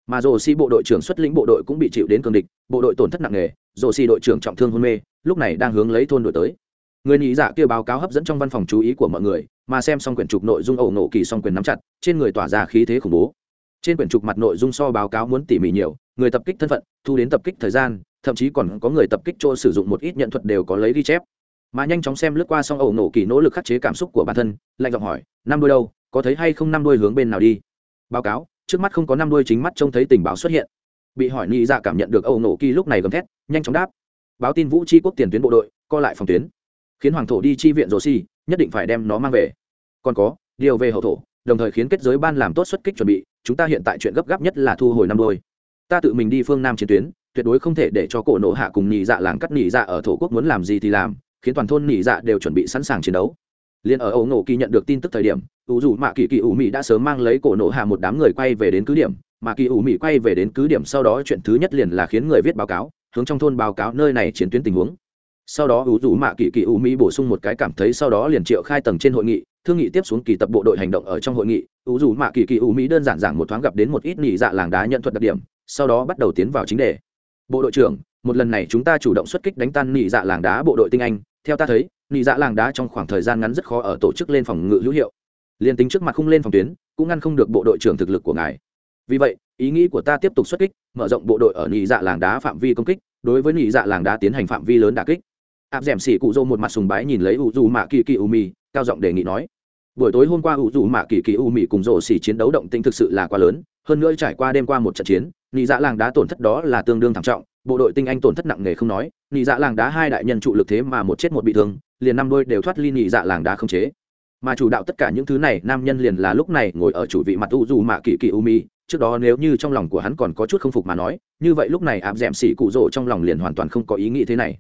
A: mà rồ xi bộ đội trưởng xuất lĩnh bộ đội cũng bị chịu đến cường địch, bộ đội tổn thất nặng nề, rồ xi đội trưởng trọng thương hôn mê, lúc này đang hướng lấy thôn đổi tới. Người nhị dạ kia báo cáo hấp dẫn trong văn phòng chú ý của mọi người, mà xem xong quyển trục nội dung ẩu nổ kỳ song quyền nắm chặt, trên người tỏa ra khí thế khủng bố. Trên quyển trục mặt nội dung so báo cáo muốn tỉ mỉ nhiều, người tập kích thân phận, thu đến tập kích thời gian, thậm chí còn có người tập kích chỗ sử dụng một ít nhận thuật đều có lấy ghi chép. Mà nhanh chóng xem lướt qua xong ẩu nổ kỳ nỗ lực khắc chế cảm xúc của bản thân, lạnh giọng hỏi, năm đuôi đâu, có thấy hay không năm đuôi hướng bên nào đi? Báo cáo trước mắt không có năm đuôi chính mắt trông thấy tình báo xuất hiện. Bị hỏi nghĩ dạ cảm nhận được âu nổ kỳ lúc này gầm thét, nhanh chóng đáp. Báo tin vũ tri quốc tiền tuyến bộ đội, co lại phòng tuyến. Khiến hoàng thổ đi chi viện rồ si, nhất định phải đem nó mang về. Còn có, điều về hậu thổ, đồng thời khiến kết giới ban làm tốt xuất kích chuẩn bị, chúng ta hiện tại chuyện gấp gáp nhất là thu hồi năm đôi ta tự mình đi phương nam chiến tuyến, tuyệt đối không thể để cho cổ nổ hạ cùng nhị dạ làng cắt nhị dạ ở thổ quốc muốn làm gì thì làm, khiến toàn thôn nhị dạ đều chuẩn bị sẵn sàng chiến đấu liền ở ấu nổ kỳ nhận được tin tức thời điểm, ủ dù mạ kỳ kỳ ủ mị đã sớm mang lấy cổ nổ hạ một đám người quay về đến cứ điểm. Mà kỳ ủ mị quay về đến cứ điểm sau đó chuyện thứ nhất liền là khiến người viết báo cáo, hướng trong thôn báo cáo nơi này chiến tuyến tình huống. Sau đó ủ dù mạ kỳ kỳ ủ mỹ bổ sung một cái cảm thấy sau đó liền triệu khai tầng trên hội nghị, thương nghị tiếp xuống kỳ tập bộ đội hành động ở trong hội nghị. Ủ dù mạ kỳ kỳ ủ mỹ đơn giản giảng một thoáng gặp đến một ít nhị dạ làng đá nhận thuật đặc điểm, sau đó bắt đầu tiến vào chính đề. Bộ đội trưởng, một lần này chúng ta chủ động xuất kích đánh tan nhị dạ làng đá bộ đội tinh anh, theo ta thấy nị dạ làng đá trong khoảng thời gian ngắn rất khó ở tổ chức lên phòng ngự hữu hiệu. Liền tính trước mặt không lên phòng tuyến, cũng ngăn không được bộ đội trưởng thực lực của ngài. Vì vậy, ý nghĩ của ta tiếp tục xuất kích, mở rộng bộ đội ở nị dạ làng đá phạm vi công kích, đối với nị dạ làng đá tiến hành phạm vi lớn đà kích. Áp d ẻ m xỉ cụ dô một mặt sùng bái nhìn lấy u dù mạ kỳ kỳ u mì, cao giọng đề nghị nói, buổi tối hôm qua u dù mạ kỳ kỳ u mì cùng rổ xỉ chiến đấu động tinh thực sự là quá lớn, hơn nữa trải qua đêm qua một trận chiến, nị dạ làng đá tổn thất đó là tương đương thảm trọng bộ đội tinh anh tổn thất nặng nề không nói nhị dạ làng đá hai đại nhân trụ lực thế mà một chết một bị thương, liền năm đôi đều thoát ly nhị dạ làng đá không chế. Mà chủ đạo tất cả những thứ này, nam nhân liền là lúc này ngồi ở chủ vị mặt u dù mạ kỳ kỳ u mi trước đó nếu như trong lòng của hắn còn có chút không phục mà nói, như vậy lúc này áp d ẻ m xỉ cụ rỗ trong lòng liền hoàn toàn không có ý nghĩ thế này.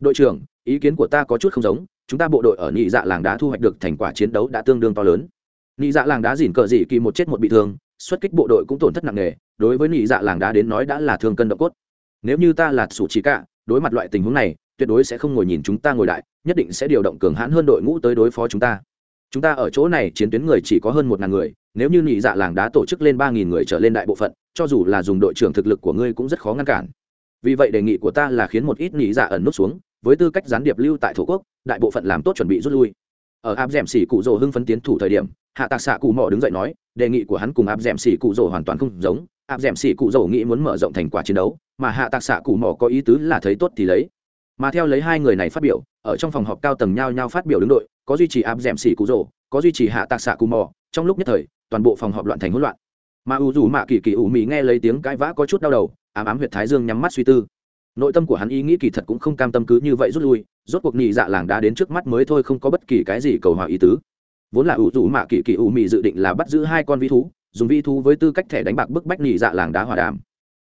A: Đội trưởng, ý kiến của ta có chút không giống, chúng ta bộ đội ở nhị dạ làng đá thu hoạch được thành quả chiến đấu đã tương đương to lớn. Nhị dạ làng đá dìn cờ dị kỳ một chết một bị thương, xuất kích bộ đội cũng tổn thất nặng nề, đối với nhị dạ làng đá đến nói đã là thương cân độ cốt nếu như ta là sủ chỉ cả, đối mặt loại tình huống này, tuyệt đối sẽ không ngồi nhìn chúng ta ngồi đại, nhất định sẽ điều động cường hãn hơn đội ngũ tới đối phó chúng ta. Chúng ta ở chỗ này chiến tuyến người chỉ có hơn một ngàn người, nếu như nhị dạ làng đá tổ chức lên ba nghìn người trở lên đại bộ phận, cho dù là dùng đội trưởng thực lực của ngươi cũng rất khó ngăn cản. Vì vậy đề nghị của ta là khiến một ít nhị dạ ẩn nút xuống, với tư cách gián điệp lưu tại thổ quốc, đại bộ phận làm tốt chuẩn bị rút lui. Ở áp d ẻ m xỉ cụ rồ hưng phấn tiến thủ thời điểm, hạ tạc xạ cụ mò đứng dậy nói, đề nghị của hắn cùng áp d ẻ m xỉ cụ rồ hoàn toàn không giống áp d ẻ m xỉ cụ dầu nghĩ muốn mở rộng thành quả chiến đấu mà hạ tạc xạ cụ mỏ có ý tứ là thấy tốt thì lấy. Mà theo lấy hai người này phát biểu ở trong phòng họp cao tầng nhau nhau phát biểu đứng đội có duy trì áp d ẻ m xỉ cụ rổ, có duy trì hạ tạc xạ cụ mò trong lúc nhất thời toàn bộ phòng họp loạn thành hỗn loạn. Mà u dù mạ kỳ kỳ ủ mị nghe lấy tiếng cãi vã có chút đau đầu ám ám huyệt thái dương nhắm mắt suy tư. Nội tâm của hắn ý nghĩ kỳ thật cũng không cam tâm cứ như vậy rút lui rốt cuộc nhị dạ làng đã đến trước mắt mới thôi không có bất kỳ cái gì cầu hòa ý tứ. Vốn là ủ dù mạ kỳ kỳ ủ mị dự định là bắt giữ hai con vi thú dùng vĩ thú với tư cách thẻ đánh bạc bức bách nhị dạ làng đá hòa đàm.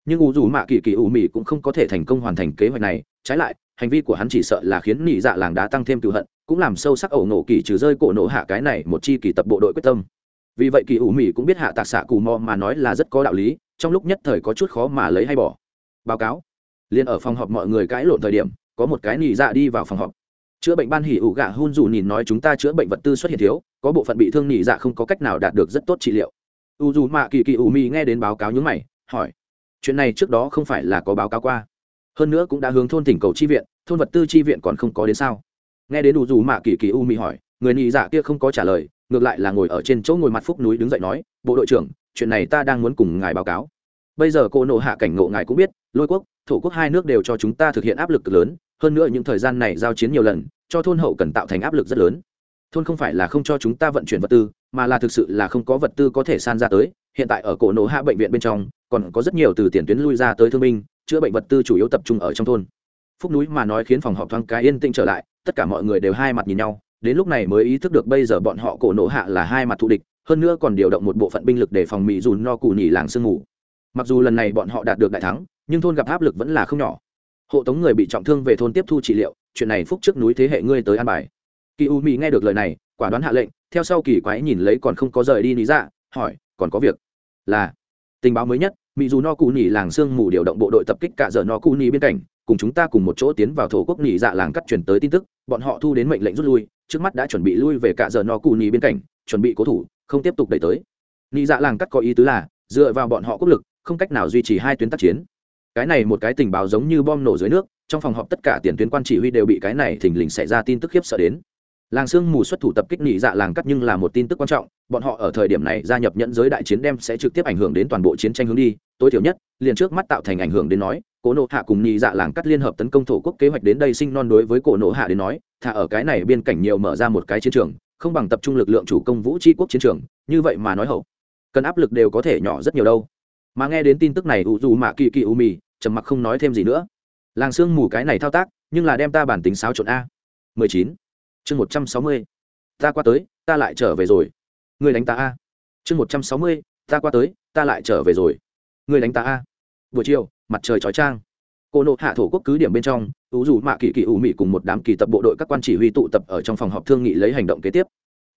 A: Nhưng u dù mạ kỳ kỳ ủ mị cũng không có thể thành công hoàn thành kế hoạch này. Trái lại, hành vi của hắn chỉ sợ là khiến nị dạ làng đá tăng thêm cựu hận, cũng làm sâu sắc ẩu nổ kỳ trừ rơi cổ nổ hạ cái này một chi kỳ tập bộ đội quyết tâm. Vì vậy kỳ ủ mị cũng biết hạ tạc xạ cù mò mà nói là rất có đạo lý, trong lúc nhất thời có chút khó mà lấy hay bỏ. Báo cáo. Liền ở phòng họp mọi người cãi lộn thời điểm, có một cái nhị dạ đi vào phòng họp. Chữa bệnh ban hỉ ủ gạ hun dù nhìn nói chúng ta chữa bệnh vật tư xuất hiện thiếu, có bộ phận bị thương nhị dạ không có cách nào đạt được rất tốt trị liệu u dù mạ kỳ kỳ U mi nghe đến báo cáo nhúng mày, hỏi, chuyện này trước đó không phải là có báo cáo qua? Hơn nữa cũng đã hướng thôn tỉnh cầu chi viện, thôn vật tư chi viện còn không có đến sao? Nghe đến u dù mạ kỳ kỳ u mi hỏi, người nị dạ kia không có trả lời, ngược lại là ngồi ở trên chỗ ngồi mặt phúc núi đứng dậy nói, bộ đội trưởng, chuyện này ta đang muốn cùng ngài báo cáo. Bây giờ cô nộ hạ cảnh ngộ ngài cũng biết, lôi quốc, thổ quốc hai nước đều cho chúng ta thực hiện áp lực cực lớn, hơn nữa những thời gian này giao chiến nhiều lần, cho thôn hậu cần tạo thành áp lực rất lớn. Thôn không phải là không cho chúng ta vận chuyển vật tư mà là thực sự là không có vật tư có thể san ra tới, hiện tại ở cổ nổ hạ bệnh viện bên trong, còn có rất nhiều từ tiền tuyến lui ra tới thương binh, chữa bệnh vật tư chủ yếu tập trung ở trong thôn. Phúc núi mà nói khiến phòng họp thoáng cái yên tĩnh trở lại, tất cả mọi người đều hai mặt nhìn nhau, đến lúc này mới ý thức được bây giờ bọn họ cổ nổ hạ là hai mặt thù địch, hơn nữa còn điều động một bộ phận binh lực để phòng mỹ dùn no cù nhỉ làng sương ngủ mặc dù lần này bọn họ đạt được đại thắng, nhưng thôn gặp áp lực vẫn là không nhỏ. Hộ tống người bị trọng thương về thôn tiếp thu trị liệu, chuyện này phúc trước núi thế hệ ngươi tới an bài. Kỳ u mỹ nghe được lời này, quả đoán hạ lệnh theo sau kỳ quái nhìn lấy còn không có rời đi lý dạ hỏi, còn có việc? Là. Tình báo mới nhất mỹ dù no cù nỉ làng sương mù điều động bộ đội tập kích cả giờ no cù nỉ bên cạnh, cùng chúng ta cùng một chỗ tiến vào thổ quốc nỉ dạ làng cắt chuyển tới tin tức, bọn họ thu đến mệnh lệnh rút lui, trước mắt đã chuẩn bị lui về cả giờ no cù nỉ bên cạnh, chuẩn bị cố thủ, không tiếp tục đẩy tới. Nỉ dạ làng cắt có ý tứ là, dựa vào bọn họ quốc lực, không cách nào duy trì hai tuyến tác chiến. Cái này một cái tình báo giống như bom nổ dưới nước, trong phòng họp tất cả tiền tuyến quan chỉ huy đều bị cái này thình lình xảy ra tin tức khiếp sợ đến làng sương mù xuất thủ tập kích nhị dạ làng cắt nhưng là một tin tức quan trọng, bọn họ ở thời điểm này gia nhập nhận giới đại chiến đem sẽ trực tiếp ảnh hưởng đến toàn bộ chiến tranh hướng đi. Tối thiểu nhất, liền trước mắt tạo thành ảnh hưởng đến nói, cổ nộ hạ cùng nhị dạ làng cắt liên hợp tấn công thổ quốc kế hoạch đến đây sinh non đối với cổ nộ hạ đến nói, thả ở cái này biên cảnh nhiều mở ra một cái chiến trường, không bằng tập trung lực lượng chủ công vũ tri quốc chiến trường, như vậy mà nói hậu, cần áp lực đều có thể nhỏ rất nhiều đâu. Mà nghe đến tin tức này, u dù mạ kỳ kỳ u mì, trầm mặc không nói thêm gì nữa. Làng sương mù cái này thao tác, nhưng là đem ta bản tính xáo trộn a. 19 chương 160. ta qua tới, ta lại trở về rồi. Người đánh ta a. Chương 160. ta qua tới, ta lại trở về rồi. Người đánh ta a. Buổi chiều, mặt trời chói trang. Cô nộ hạ thổ quốc cứ điểm bên trong ưu dù mạ kỳ kỳ ủ mị cùng một đám kỳ tập bộ đội các quan chỉ huy tụ tập ở trong phòng họp thương nghị lấy hành động kế tiếp.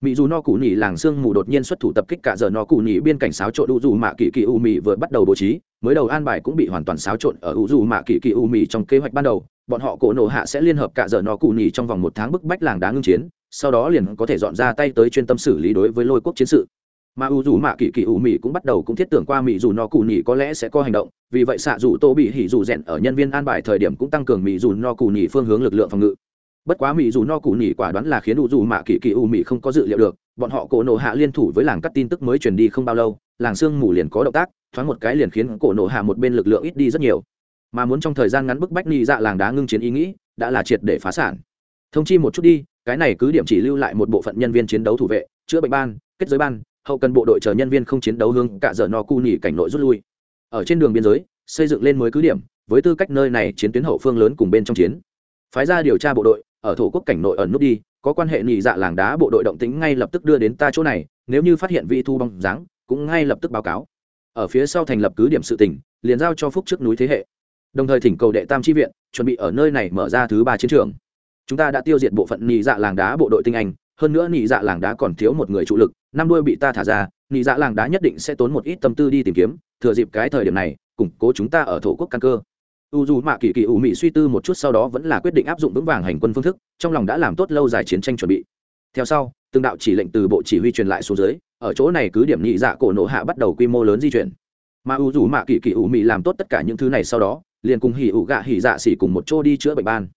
A: Mỹ dù no cụ nhì làng sương mù đột nhiên xuất thủ tập kích cả giờ no cụ nhì biên cảnh xáo trộn u dù mạ kỳ kỳ u Mị vừa bắt đầu bố trí, mới đầu an bài cũng bị hoàn toàn xáo trộn ở u dù mạ kỳ kỳ u Mị trong kế hoạch ban đầu bọn họ cổ nổ hạ sẽ liên hợp cả giờ nó cụ nhì trong vòng một tháng bức bách làng đá ngưng chiến, sau đó liền có thể dọn ra tay tới chuyên tâm xử lý đối với lôi quốc chiến sự. Mà u dù mạ kỳ kỳ u mỹ cũng bắt đầu cũng thiết tưởng qua mỹ dù no cụ nhì có lẽ sẽ có hành động, vì vậy xạ dù tô bị hỉ dù rèn ở nhân viên an bài thời điểm cũng tăng cường mỹ dù no cụ nhì phương hướng lực lượng phòng ngự. Bất quá mỹ dù no cụ nhì quả đoán là khiến u dù mạ kỳ kỳ u mỹ không có dự liệu được, bọn họ cổ nổ hạ liên thủ với làng cắt tin tức mới truyền đi không bao lâu, làng sương mù liền có động tác, thoáng một cái liền khiến cổ nổ hạ một bên lực lượng ít đi rất nhiều mà muốn trong thời gian ngắn bức bách ni dạ làng đá ngưng chiến ý nghĩ, đã là triệt để phá sản. Thông chi một chút đi, cái này cứ điểm chỉ lưu lại một bộ phận nhân viên chiến đấu thủ vệ, chữa bệnh ban, kết giới ban, hậu cần bộ đội chờ nhân viên không chiến đấu hướng cả giờ no cu nhỉ cảnh nội rút lui. Ở trên đường biên giới, xây dựng lên mới cứ điểm, với tư cách nơi này chiến tuyến hậu phương lớn cùng bên trong chiến. Phái ra điều tra bộ đội, ở thổ quốc cảnh nội ẩn nút đi, có quan hệ nhị dạ làng đá bộ đội động tính ngay lập tức đưa đến ta chỗ này, nếu như phát hiện vị thu bóng dáng, cũng ngay lập tức báo cáo. Ở phía sau thành lập cứ điểm sự tỉnh, liền giao cho phúc trước núi thế hệ đồng thời thỉnh cầu đệ tam tri viện chuẩn bị ở nơi này mở ra thứ ba chiến trường. Chúng ta đã tiêu diệt bộ phận nhị dạ làng đá bộ đội tinh anh, hơn nữa nhị dạ làng đá còn thiếu một người trụ lực, năm đuôi bị ta thả ra, nhị dạ làng đá nhất định sẽ tốn một ít tâm tư đi tìm kiếm, thừa dịp cái thời điểm này, củng cố chúng ta ở thổ quốc căn cơ. U dù mạ kỳ kỳ ủ mị suy tư một chút sau đó vẫn là quyết định áp dụng vững vàng hành quân phương thức, trong lòng đã làm tốt lâu dài chiến tranh chuẩn bị. Theo sau, từng đạo chỉ lệnh từ bộ chỉ huy truyền lại xuống dưới, ở chỗ này cứ điểm nhị dạ cổ nổ hạ bắt đầu quy mô lớn di chuyển. Mà u dù mạ kỳ kỳ ủ mị làm tốt tất cả những thứ này sau đó liền cùng hỉ ủ gạ hỉ dạ xỉ cùng một chỗ đi chữa bệnh ban.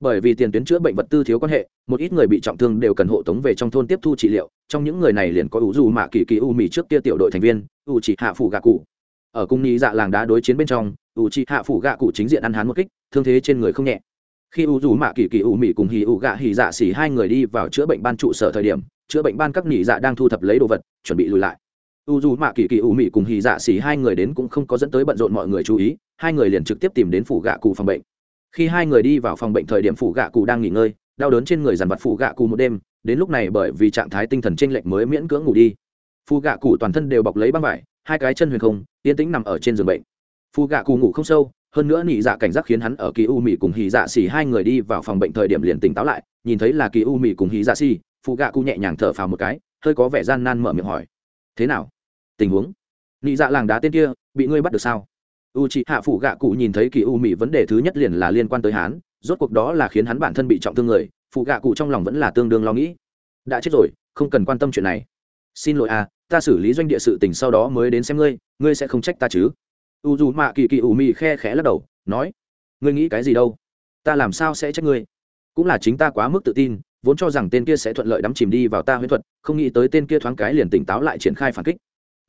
A: Bởi vì tiền tuyến chữa bệnh vật tư thiếu quan hệ, một ít người bị trọng thương đều cần hộ tống về trong thôn tiếp thu trị liệu, trong những người này liền có u dù mạ kỳ kỳ u mì trước kia tiểu đội thành viên u chỉ hạ phủ gạ cụ. Ở cung nhị dạ làng đá đối chiến bên trong u chỉ hạ phủ gạ cụ chính diện ăn hắn một kích, thương thế trên người không nhẹ. Khi u dù mạ kỳ kỳ u mì cùng hì u gạ hì dạ xỉ hai người đi vào chữa bệnh ban trụ sở thời điểm, chữa bệnh ban các nhị dạ đang thu thập lấy đồ vật, chuẩn bị lùi lại u dù mạ kỳ kỳ u mị cùng hì dạ xỉ hai người đến cũng không có dẫn tới bận rộn mọi người chú ý, hai người liền trực tiếp tìm đến phủ gạ cụ phòng bệnh. Khi hai người đi vào phòng bệnh thời điểm phủ gạ cụ đang nghỉ ngơi, đau đớn trên người dàn vặt phủ gạ cụ một đêm, đến lúc này bởi vì trạng thái tinh thần t lệch mới miễn cưỡng ngủ đi. Phù gạ cụ toàn thân đều bọc lấy băng vải, hai cái chân huyền không, yên tĩnh nằm ở trên giường bệnh. Phù gạ cụ ngủ không sâu, hơn nữa nị dạ cảnh giác khiến hắn ở kỳ u mị cùng hì dạ xỉ hai người đi vào phòng bệnh thời điểm liền tỉnh táo lại, nhìn thấy là kỳ u mị cùng hì dạ xỉ phù gạ cụ nhẹ nhàng thở phào một cái, hơi có vẻ gian nan mở miệng hỏi, thế nào? Tình huống. Nị dạ làng đá tên kia, bị ngươi bắt được sao? U chị hạ phụ gạ cụ nhìn thấy kỳ u mỹ vấn đề thứ nhất liền là liên quan tới hắn, rốt cuộc đó là khiến hắn bản thân bị trọng thương người phụ gạ cụ trong lòng vẫn là tương đương lo nghĩ. Đã chết rồi, không cần quan tâm chuyện này. Xin lỗi à ta xử lý doanh địa sự tình sau đó mới đến xem ngươi ngươi sẽ không trách ta chứ? U dù mạ kỳ kỳ u mị khe khẽ lắc đầu, nói, ngươi nghĩ cái gì đâu? Ta làm sao sẽ trách ngươi? Cũng là chính ta quá mức tự tin, vốn cho rằng tên kia sẽ thuận lợi đắm chìm đi vào ta huyễn thuật, không nghĩ tới tên kia thoáng cái liền tỉnh táo lại triển khai phản kích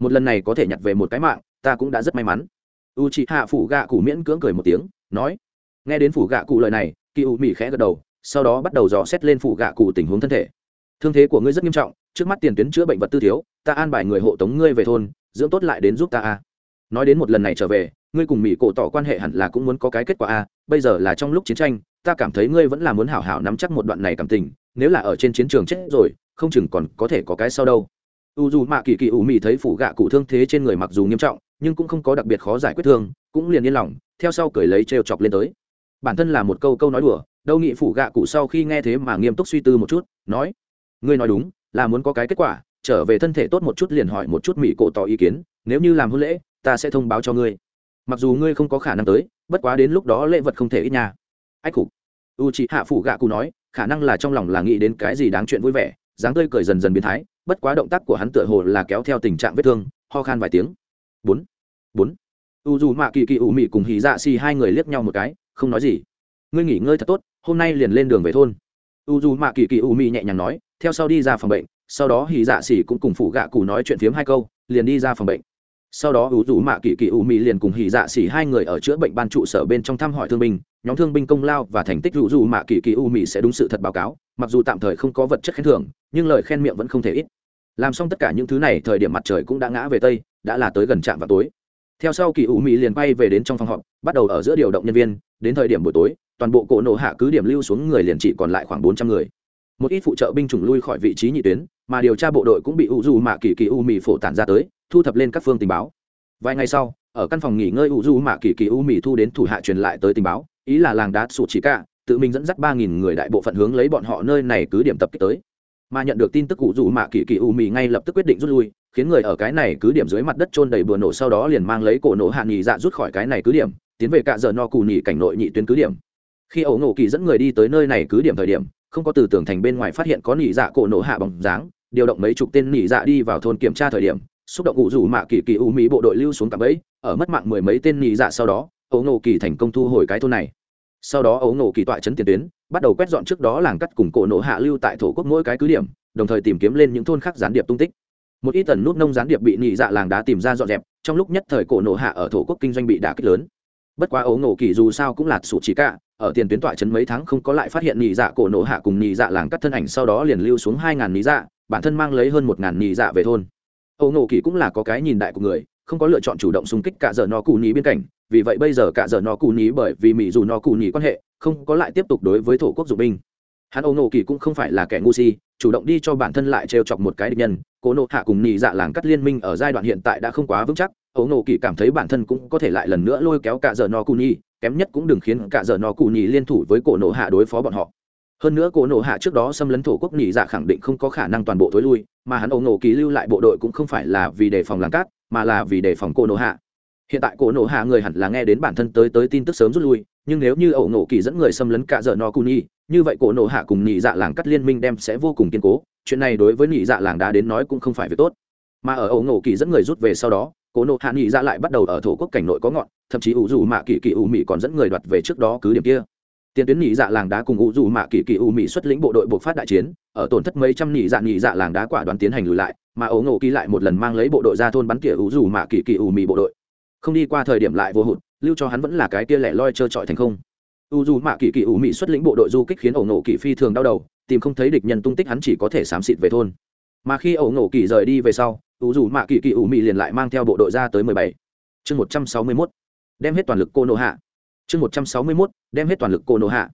A: một lần này có thể nhặt về một cái mạng, ta cũng đã rất may mắn. U chị hạ phủ gạ cụ miễn cưỡng cười một tiếng, nói, nghe đến phủ gạ cụ lời này kỳ u mỹ khẽ gật đầu, sau đó bắt đầu dò xét lên phủ gạ cụ tình huống thân thể. Thương thế của ngươi rất nghiêm trọng, trước mắt tiền tuyến chữa bệnh vật tư thiếu, ta an bài người hộ tống ngươi về thôn, dưỡng tốt lại đến giúp ta a. Nói đến một lần này trở về, ngươi cùng mỹ cổ tỏ quan hệ hẳn là cũng muốn có cái kết quả a, bây giờ là trong lúc chiến tranh, ta cảm thấy ngươi vẫn là muốn hảo hảo nắm chắc một đoạn này cảm tình, nếu là ở trên chiến trường chết rồi, không chừng còn có thể có cái sau đâu u dù mạ kỳ kỳ ủ mị thấy phủ gạ cụ thương thế trên người mặc dù nghiêm trọng, nhưng cũng không có đặc biệt khó giải quyết thương, cũng liền yên lòng, theo sau cười lấy trêu chọc lên tới. Bản thân là một câu câu nói đùa, đâu nghị phủ gạ cụ sau khi nghe thế mà nghiêm túc suy tư một chút, nói, ngươi nói đúng, là muốn có cái kết quả, trở về thân thể tốt một chút liền hỏi một chút mỹ cổ tỏ ý kiến, nếu như làm hôn lễ, ta sẽ thông báo cho ngươi. Mặc dù ngươi không có khả năng tới, bất quá đến lúc đó lễ vật không thể ít nhà ách cục u chị hạ phủ gạ cụ nói, khả năng là trong lòng là nghĩ đến cái gì đáng chuyện vui vẻ, dáng tươi cười dần dần biến thái bất quá động tác của hắn tựa hồ là kéo theo tình trạng vết thương, ho khan vài tiếng. Bốn bốn. U dù mạ kỳ kỳ ủ mị cùng hì dạ xì hai người liếc nhau một cái, không nói gì. Ngươi nghỉ ngơi thật tốt, hôm nay liền lên đường về thôn. U dù mạ kỳ kỳ ủ mị nhẹ nhàng nói, theo sau đi ra phòng bệnh, sau đó hì dạ xì cũng cùng phụ gạ cụ nói chuyện phiếm hai câu, liền đi ra phòng bệnh sau đó u rủ mạ kỳ kỳ u mị liền cùng hỉ dạ xỉ hai người ở chữa bệnh ban trụ sở bên trong thăm hỏi thương binh, nhóm thương binh công lao và thành tích u rủ mạ kỳ kỳ u mị sẽ đúng sự thật báo cáo, mặc dù tạm thời không có vật chất khen thưởng, nhưng lời khen miệng vẫn không thể ít. Làm xong tất cả những thứ này, thời điểm mặt trời cũng đã ngã về tây, đã là tới gần trạm vào tối. Theo sau kỳ u mị liền bay về đến trong phòng họp, bắt đầu ở giữa điều động nhân viên, đến thời điểm buổi tối, toàn bộ cổ nổ hạ cứ điểm lưu xuống người liền chỉ còn lại khoảng bốn trăm người. Một ít phụ trợ binh chủng lui khỏi vị trí nhị tuyến, mà điều tra bộ đội cũng bị u dù mạ kỳ kỳ u mì phổ tản ra tới thu thập lên các phương tình báo. Vài ngày sau, ở căn phòng nghỉ ngơi u du mạ kỳ kỳ u mì thu đến thủ hạ truyền lại tới tình báo, ý là làng đá sụt chỉ cả, tự mình dẫn dắt ba nghìn người đại bộ phận hướng lấy bọn họ nơi này cứ điểm tập kích tới. Mà nhận được tin tức u du mạ kỳ kỳ u mì ngay lập tức quyết định rút lui, khiến người ở cái này cứ điểm dưới mặt đất trôn đầy bừa nổ sau đó liền mang lấy cổ nổ hạ nghỉ dạ rút khỏi cái này cứ điểm, tiến về cạ giờ no cù nhị cảnh nội nhị tuyến cứ điểm. Khi ẩu nổ kỳ dẫn người đi tới nơi này cứ điểm thời điểm, không có từ tưởng thành bên ngoài phát hiện có nhị dạ cổ nổ hạ bằng dáng, điều động mấy chục tên nhị dạ đi vào thôn kiểm tra thời điểm xúc động ủ rủ mạ kỳ kỳ u mỹ bộ đội lưu xuống cả ấy ở mất mạng mười mấy tên nhị dạ sau đó, ấu nổ kỳ thành công thu hồi cái thôn này. Sau đó ấu nổ kỳ tọa chấn tiền tuyến, bắt đầu quét dọn trước đó làng cắt cùng cổ nổ hạ lưu tại thổ quốc mỗi cái cứ điểm, đồng thời tìm kiếm lên những thôn khác gián điệp tung tích. Một ít tần nút nông gián điệp bị nhị dạ làng đá tìm ra dọn dẹp, trong lúc nhất thời cổ nổ hạ ở thổ quốc kinh doanh bị đả kích lớn. Bất quá ấu nổ kỳ dù sao cũng là sụt chỉ cả, ở tiền tuyến tọa chấn mấy tháng không có lại phát hiện nhị dạ cổ nổ hạ cùng nhị dạ làng cắt thân ảnh sau đó liền lưu xuống hai ngàn nhị dạ bản thân mang lấy hơn một ngàn nhị dạ về thôn âu nổ kỳ cũng là có cái nhìn đại của người, không có lựa chọn chủ động xung kích cả giờ nó cù ní biên cảnh vì vậy bây giờ cả giờ nó cù ní bởi vì mỹ dù nó cù ní quan hệ, không có lại tiếp tục đối với thổ quốc dụng binh. Hắn âu nổ kỳ cũng không phải là kẻ ngu si, chủ động đi cho bản thân lại trêu chọc một cái địch nhân, cố nộ hạ cùng nhị dạ làng cắt liên minh ở giai đoạn hiện tại đã không quá vững chắc ấu nổ kỳ cảm thấy bản thân cũng có thể lại lần nữa lôi kéo cả giờ no cù nhi kém nhất cũng đừng khiến cả giờ no cù nhi liên thủ với cổ nộ hạ đối phó bọn họ hơn nữa cổ nộ hạ trước đó xâm lấn thổ quốc nhị dạ khẳng định không có khả năng toàn bộ thối lui, mà hắn ấu nổ kỳ lưu lại bộ đội cũng không phải là vì đề phòng làng cát, mà là vì đề phòng cổ nộ hạ. Hiện tại cổ nộ hạ người hẳn là nghe đến bản thân tới tới tin tức sớm rút lui, nhưng nếu như ẩu nổ kỳ dẫn người xâm lấn cả giờ no cuni như vậy cổ nộ hạ cùng nhị dạ làng cắt liên minh đem sẽ vô cùng kiên cố, chuyện này đối với nhị dạ làng đá đến nói cũng không phải việc tốt. Mà ở ẩu nổ kỳ dẫn người rút về sau đó, cổ nộ hạ nhị dạ lại bắt đầu ở thổ quốc cảnh nội có ngọn, thậm chí ủ dù mạ kỳ kỳ ủ mị còn dẫn người đoạt về trước đó cứ điểm kia tiền tuyến nhị dạ làng đá cùng ngụ dù mạ kỳ kỳ U mị xuất lĩnh bộ đội buộc phát đại chiến, ở tổn thất mấy trăm nhị dạ nhị dạ làng đá quả đoán tiến hành lùi lại, mà ấu ngộ kỳ lại một lần mang lấy bộ đội ra thôn bắn tỉa U dù mạ kỳ kỳ U mị bộ đội. Không đi qua thời điểm lại vô hụt, lưu cho hắn vẫn là cái kia lẻ loi trơ trọi thành không. U dù mạ kỳ kỳ U mị xuất lĩnh bộ đội du kích khiến ẩu nổ kỳ phi thường đau đầu, tìm không thấy địch nhân tung tích hắn chỉ có thể xám xịt về thôn. Mà khi ẩu nổ kỳ rời đi về sau, u dù mạ kỳ kỳ U mị liền lại mang theo bộ đội ra tới mười bảy. Chương một trăm sáu mươi mốt. Đem hết toàn lực cô nộ hạ chương một trăm sáu mươi mốt, đem hết toàn lực cô nổ hạ.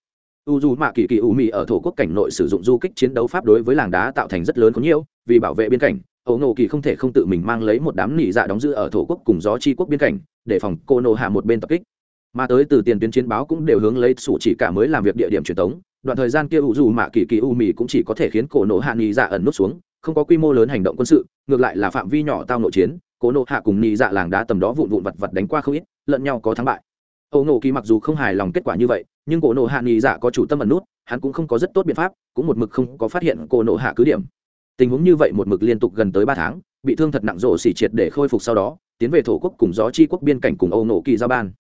A: U dù mạ kỳ kỳ U mị ở thổ quốc cảnh nội sử dụng du kích chiến đấu pháp đối với làng đá tạo thành rất lớn có nhiều vì bảo vệ biên cảnh, ấu nổ kỳ không thể không tự mình mang lấy một đám nỉ dạ đóng giữ ở thổ quốc cùng gió chi quốc biên cảnh, để phòng cô nổ hạ một bên tập kích. Mà tới từ tiền tuyến chiến báo cũng đều hướng lấy sủ chỉ cả mới làm việc địa điểm truyền thống đoạn thời gian kia U dù mạ kỳ kỳ u mì cũng chỉ có thể khiến cổ nộ hạ nỉ dạ ẩn nút xuống, không có quy mô lớn hành động quân sự, ngược lại là phạm vi nhỏ tao nội chiến cố nộ hạ cùng nghỉ dạ làng đá tầm đó vụn vụn vặt vặt đánh qua không ít, lẫn nhau có thắng bại âu nổ kỳ mặc dù không hài lòng kết quả như vậy, nhưng cổ nộ hạ nghỉ dạ có chủ tâm ẩn nút, hắn cũng không có rất tốt biện pháp, cũng một mực không có phát hiện cổ nộ hạ cứ điểm. Tình huống như vậy một mực liên tục gần tới ba tháng, bị thương thật nặng rộ xỉ triệt để khôi phục sau đó, tiến về thổ quốc cùng gió chi quốc biên cảnh cùng âu nổ kỳ giao ban.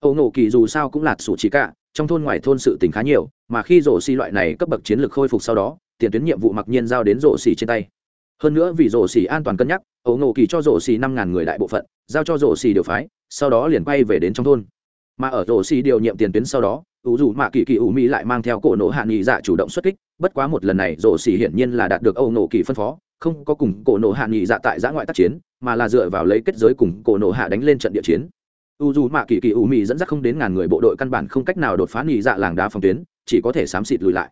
A: Âu nổ kỳ dù sao cũng là sủ chỉ cả, trong thôn ngoài thôn sự tình khá nhiều, mà khi rổ xỉ loại này cấp bậc chiến lược khôi phục sau đó, tiền tuyến nhiệm vụ mặc nhiên giao đến rổ xỉ trên tay. Hơn nữa vì rổ xỉ an toàn cân nhắc ấu nổ kỳ cho rổ xỉ năm ngàn người đại bộ phận, giao cho rổ xỉ điều phái, sau đó liền quay về đến trong thôn mà ở rổ xì điều nhiệm tiền tuyến sau đó, ủ dù mạ kỳ kỳ ủ mỹ lại mang theo cổ nổ hạ nghị dạ chủ động xuất kích, bất quá một lần này rổ xì hiển nhiên là đạt được âu nổ kỳ phân phó, không có cùng cổ nổ hạ nghị dạ tại giã ngoại tác chiến, mà là dựa vào lấy kết giới cùng cổ nổ hạ đánh lên trận địa chiến. U dù mạ kỳ kỳ ủ mỹ dẫn dắt không đến ngàn người bộ đội căn bản không cách nào đột phá nghị dạ làng đá phòng tuyến, chỉ có thể xám xịt lùi lại.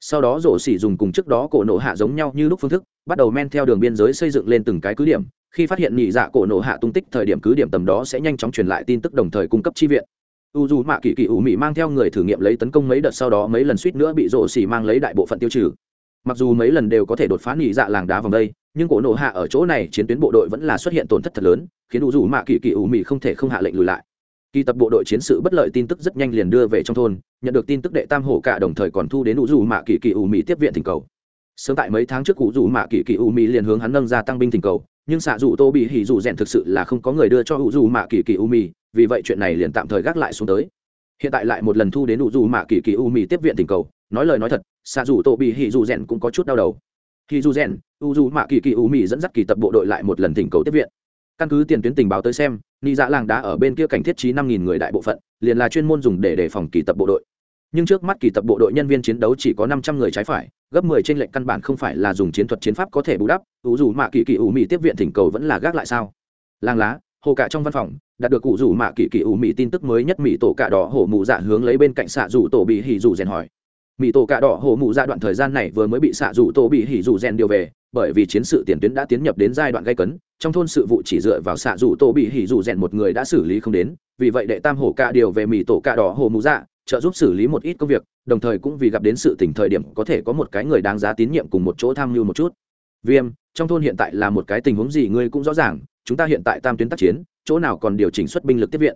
A: Sau đó rổ xỉ dùng cùng trước đó cổ nổ hạ giống nhau như lúc phương thức, bắt đầu men theo đường biên giới xây dựng lên từng cái cứ điểm, khi phát hiện nhị dạ cổ nổ hạ tung tích thời điểm cứ điểm tầm đó sẽ nhanh chóng truyền lại tin tức đồng thời cung cấp chi viện u dù mạ kỳ kỳ ủ mị mang theo người thử nghiệm lấy tấn công mấy đợt sau đó mấy lần suýt nữa bị rộ xỉ mang lấy đại bộ phận tiêu trừ. Mặc dù mấy lần đều có thể đột phá nhị dạ làng đá vòng đây, nhưng cổ nổ hạ ở chỗ này chiến tuyến bộ đội vẫn là xuất hiện tổn thất thật lớn, khiến u dù mạ kỳ kỳ ủ mị không thể không hạ lệnh lùi lại. Kỳ tập bộ đội chiến sự bất lợi tin tức rất nhanh liền đưa về trong thôn, nhận được tin tức đệ tam hổ cả đồng thời còn thu đến u dù mạ kỳ kỳ ủ mị tiếp viện thỉnh cầu. Sớm tại mấy tháng trước cụ dù mạ kỳ kỳ ủ mị liền hướng hắn nâng ra tăng binh thỉnh cầu nhưng xạ dù tô bị hỉ dù rèn thực sự là không có người đưa cho u dù mạ kỳ kỳ u mì, vì vậy chuyện này liền tạm thời gác lại xuống tới. Hiện tại lại một lần thu đến u dù mạ kỳ kỳ u mì tiếp viện tình cầu, nói lời nói thật, xạ dù tô bị hỉ dù rèn cũng có chút đau đầu. Khi dù rèn u dù mạ kỳ kỳ u mì dẫn dắt kỳ tập bộ đội lại một lần tình cầu tiếp viện. Căn cứ tiền tuyến tình báo tới xem ni dạ làng đá ở bên kia cảnh thiết trí năm nghìn người đại bộ phận, liền là chuyên môn dùng để đề phòng kỳ tập bộ đội. Nhưng trước mắt kỳ tập bộ đội nhân viên chiến đấu chỉ có năm trăm người trái phải gấp mười trên lệnh căn bản không phải là dùng chiến thuật chiến pháp có thể bù đắp u dù mạ kỳ kỳ ủ mì tiếp viện thỉnh cầu vẫn là gác lại sao? Làng lá, hồ cả trong văn phòng, đạt được cụ rủ mạ kỳ kỳ ủ mỹ tin tức mới nhất mỹ tổ cạ đỏ hổ mụ dạ hướng lấy bên cạnh xạ rủ tổ bị hỉ rủ rèn hỏi. Mỹ tổ cạ đỏ hổ mụ dạ đoạn thời gian này vừa mới bị xạ rủ tổ bị hỉ rủ rèn điều về, bởi vì chiến sự tiền tuyến đã tiến nhập đến giai đoạn gây cấn, trong thôn sự vụ chỉ dựa vào xạ rủ tổ bị hỉ rủ rèn một người đã xử lý không đến, vì vậy đệ tam hổ cạ điều về mỹ tổ cạ đỏ hổ mụ dạ trợ giúp xử lý một ít công việc, đồng thời cũng vì gặp đến sự tỉnh thời điểm có thể có một cái người đáng giá tín nhiệm cùng một chỗ tham mưu một chút. Viêm, trong thôn hiện tại là một cái tình huống gì ngươi cũng rõ ràng, chúng ta hiện tại tam tuyến tác chiến, chỗ nào còn điều chỉnh xuất binh lực tiếp viện.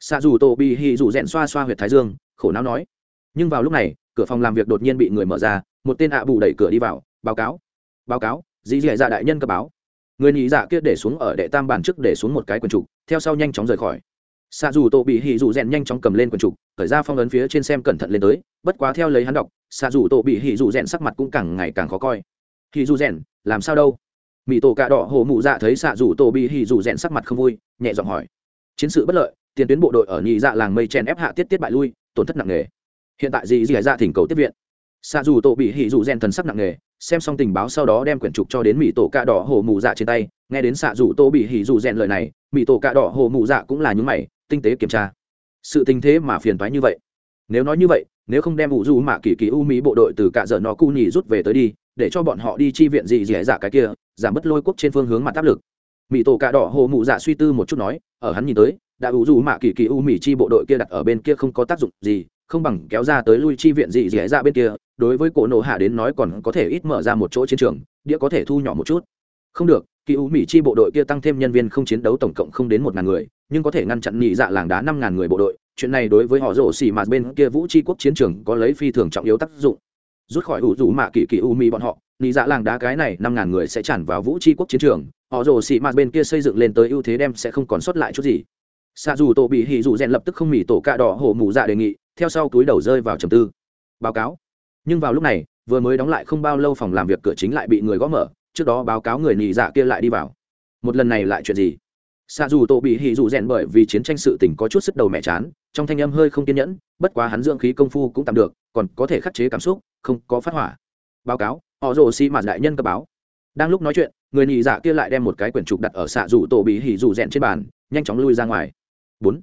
A: Xa dù tô bị hi dù rẽn xoa xoa huyệt thái dương, khổ não nói. Nhưng vào lúc này, cửa phòng làm việc đột nhiên bị người mở ra, một tên ạ bù đẩy cửa đi vào, báo cáo. Báo cáo, dì dì dạ đại nhân cấp báo. Người nhị dạ kia để xuống ở đệ tam bàn trước để xuống một cái quần trục theo sau nhanh chóng rời khỏi xạ dù tổ bị hì dù rèn nhanh chóng cầm lên quần trục khởi ra phong ấn phía trên xem cẩn thận lên tới, bất quá theo lấy hắn đọc xạ dù tổ bị hì dù rèn sắc mặt cũng càng ngày càng khó coi. Hì dù rèn, làm sao đâu? Mỹ tổ cạ đỏ hồ mụ dạ thấy xạ Dù tổ bị hì dù rèn sắc mặt không vui, nhẹ giọng hỏi. Chiến sự bất lợi, tiền tuyến bộ đội ở nhị dạ làng mây chen ép hạ tiết tiết bại lui, tổn thất nặng nề. Hiện tại dì dì dạ thỉnh cầu tiếp viện. Xạ dù tổ bị hì Dù rèn thần sắc nặng nề, xem xong tình báo sau đó đem quyển trục cho đến mỹ tổ cạ đỏ hồ mụ dạ trên tay. Nghe đến xạ dù tổ bị hì Dù rèn lời này mỹ tổ cạ đỏ hồ mụ dạ cũng là những mày tinh tế kiểm tra. Sự tình thế mà phiền toái như vậy. Nếu nói như vậy, nếu không đem ủ du mạ kỳ kỳ u mỹ bộ đội từ cạ dở nó cu nhì rút về tới đi, để cho bọn họ đi chi viện gì dì dạ cái kia, giảm bớt lôi quốc trên phương hướng mặt áp lực. Mỹ tổ cạ đỏ hồ mụ dạ suy tư một chút nói, ở hắn nhìn tới, đã ủ dù mạ kỳ kỳ u mỹ chi bộ đội kia đặt ở bên kia không có tác dụng gì, không bằng kéo ra tới lui chi viện gì dì dạ bên kia, đối với cổ nổ hạ đến nói còn có thể ít mở ra một chỗ chiến trường, đĩa có thể thu nhỏ một chút. Không được kỳ u mỹ chi bộ đội kia tăng thêm nhân viên không chiến đấu tổng cộng không đến một ngàn người, nhưng có thể ngăn chặn nhị dạ làng đá năm ngàn người bộ đội. Chuyện này đối với họ rổ xì mà bên kia vũ chi quốc chiến trường có lấy phi thường trọng yếu tác dụng. Rút khỏi ủ rủ mạ kỳ kỳ u mỹ bọn họ nị dạ làng đá cái này năm ngàn người sẽ tràn vào vũ tri quốc chiến trường. Họ rồ xì mạt bên kia xây dựng lên tới ưu thế đem sẽ không còn sót lại chút gì. Xa dù tổ bị hì dù rèn lập tức không mỉ tổ cạ đỏ hổ mù dạ đề nghị, theo sau túi đầu rơi vào trầm tư. Báo cáo. Nhưng vào lúc này, vừa mới đóng lại không bao lâu phòng làm việc cửa chính lại bị người gõ mở trước đó báo cáo người nị dạ kia lại đi vào. Một lần này lại chuyện gì? Xa dù tổ bị hì dù rèn bởi vì chiến tranh sự tình có chút sức đầu mẹ chán, trong thanh âm hơi không kiên nhẫn, bất quá hắn dưỡng khí công phu cũng tạm được, còn có thể khắc chế cảm xúc, không có phát hỏa. Báo cáo, họ rồ xi mạt đại nhân cấp báo. Đang lúc nói chuyện, người nhị dạ kia lại đem một cái quyển trục đặt ở xạ dù tổ bị hỉ dù rèn trên bàn, nhanh chóng lui ra ngoài. Bốn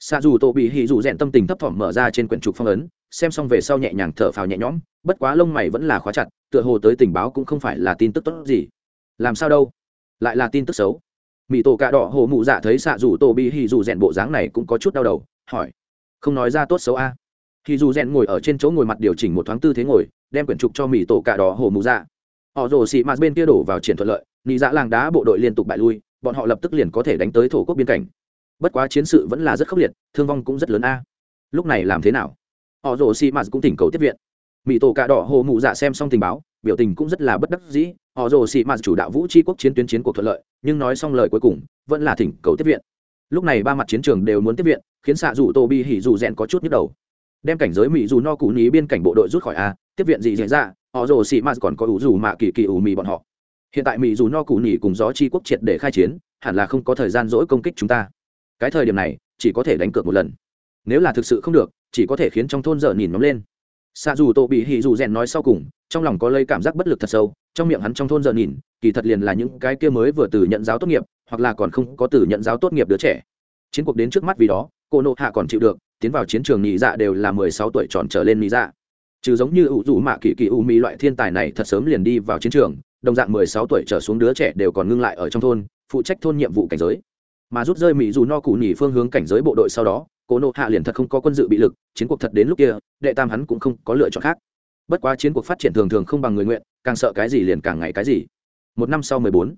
A: xạ Dù tổ bị hỉ Dù rèn tâm tình thấp thỏm mở ra trên quyển trục phong ấn, xem xong về sau nhẹ nhàng thở phào nhẹ nhõm, bất quá lông mày vẫn là khóa chặt, tựa hồ tới tình báo cũng không phải là tin tức tốt gì. Làm sao đâu? Lại là tin tức xấu. Mỹ tổ cà đỏ hồ mụ dạ thấy xạ Dù tổ bị hỉ Dù rèn bộ dáng này cũng có chút đau đầu, hỏi. Không nói ra tốt xấu a. Hỉ dù rèn ngồi ở trên chỗ ngồi mặt điều chỉnh một thoáng tư thế ngồi, đem quyển trục cho mỹ tổ cả đỏ hồ mù dạ. Họ rồ xị mạt bên kia đổ vào triển thuận lợi, nị dạ làng đá bộ đội liên tục bại lui, bọn họ lập tức liền có thể đánh tới thổ quốc biên cảnh bất quá chiến sự vẫn là rất khốc liệt, thương vong cũng rất lớn a. Lúc này làm thế nào? Họ rồ xị mạt cũng tỉnh cầu tiếp viện. Mỹ tổ cả đỏ hồ mụ dạ xem xong tình báo, biểu tình cũng rất là bất đắc dĩ. Họ rồ xị mạt chủ đạo vũ tri quốc chiến tuyến chiến cuộc thuận lợi, nhưng nói xong lời cuối cùng, vẫn là thỉnh cầu tiếp viện. Lúc này ba mặt chiến trường đều muốn tiếp viện, khiến xạ dù tô bi hỉ dù rèn có chút nhức đầu. Đem cảnh giới mỹ dù no cụ ní biên cảnh bộ đội rút khỏi a, tiếp viện gì diễn ra họ rồ xị mạt còn có ủ dù mạ kỳ kỳ ủ mì bọn họ. Hiện tại mỹ dù no cụ nỉ cùng gió chi quốc triệt để khai chiến, hẳn là không có thời gian dỗi công kích chúng ta cái thời điểm này, chỉ có thể đánh cược một lần. Nếu là thực sự không được, chỉ có thể khiến trong thôn dở nhìn nóng lên. Xa dù tổ bị hỉ dù rèn nói sau cùng, trong lòng có lây cảm giác bất lực thật sâu, trong miệng hắn trong thôn dở nhìn, kỳ thật liền là những cái kia mới vừa từ nhận giáo tốt nghiệp, hoặc là còn không có từ nhận giáo tốt nghiệp đứa trẻ. Chiến cuộc đến trước mắt vì đó, cô nộ hạ còn chịu được, tiến vào chiến trường nhị dạ đều là mười sáu tuổi tròn trở lên nhị dạ. Trừ giống như ủ rủ mạ kỳ kỳ u mỹ loại thiên tài này thật sớm liền đi vào chiến trường, đồng dạng mười sáu tuổi trở xuống đứa trẻ đều còn ngưng lại ở trong thôn, phụ trách thôn nhiệm vụ cảnh giới mà rút rơi mỹ dù no cụ nhỉ phương hướng cảnh giới bộ đội sau đó, cố nộ hạ liền thật không có quân dự bị lực, chiến cuộc thật đến lúc kia, đệ tam hắn cũng không có lựa chọn khác. Bất quá chiến cuộc phát triển thường thường không bằng người nguyện, càng sợ cái gì liền càng ngày cái gì. Một năm sau mười bốn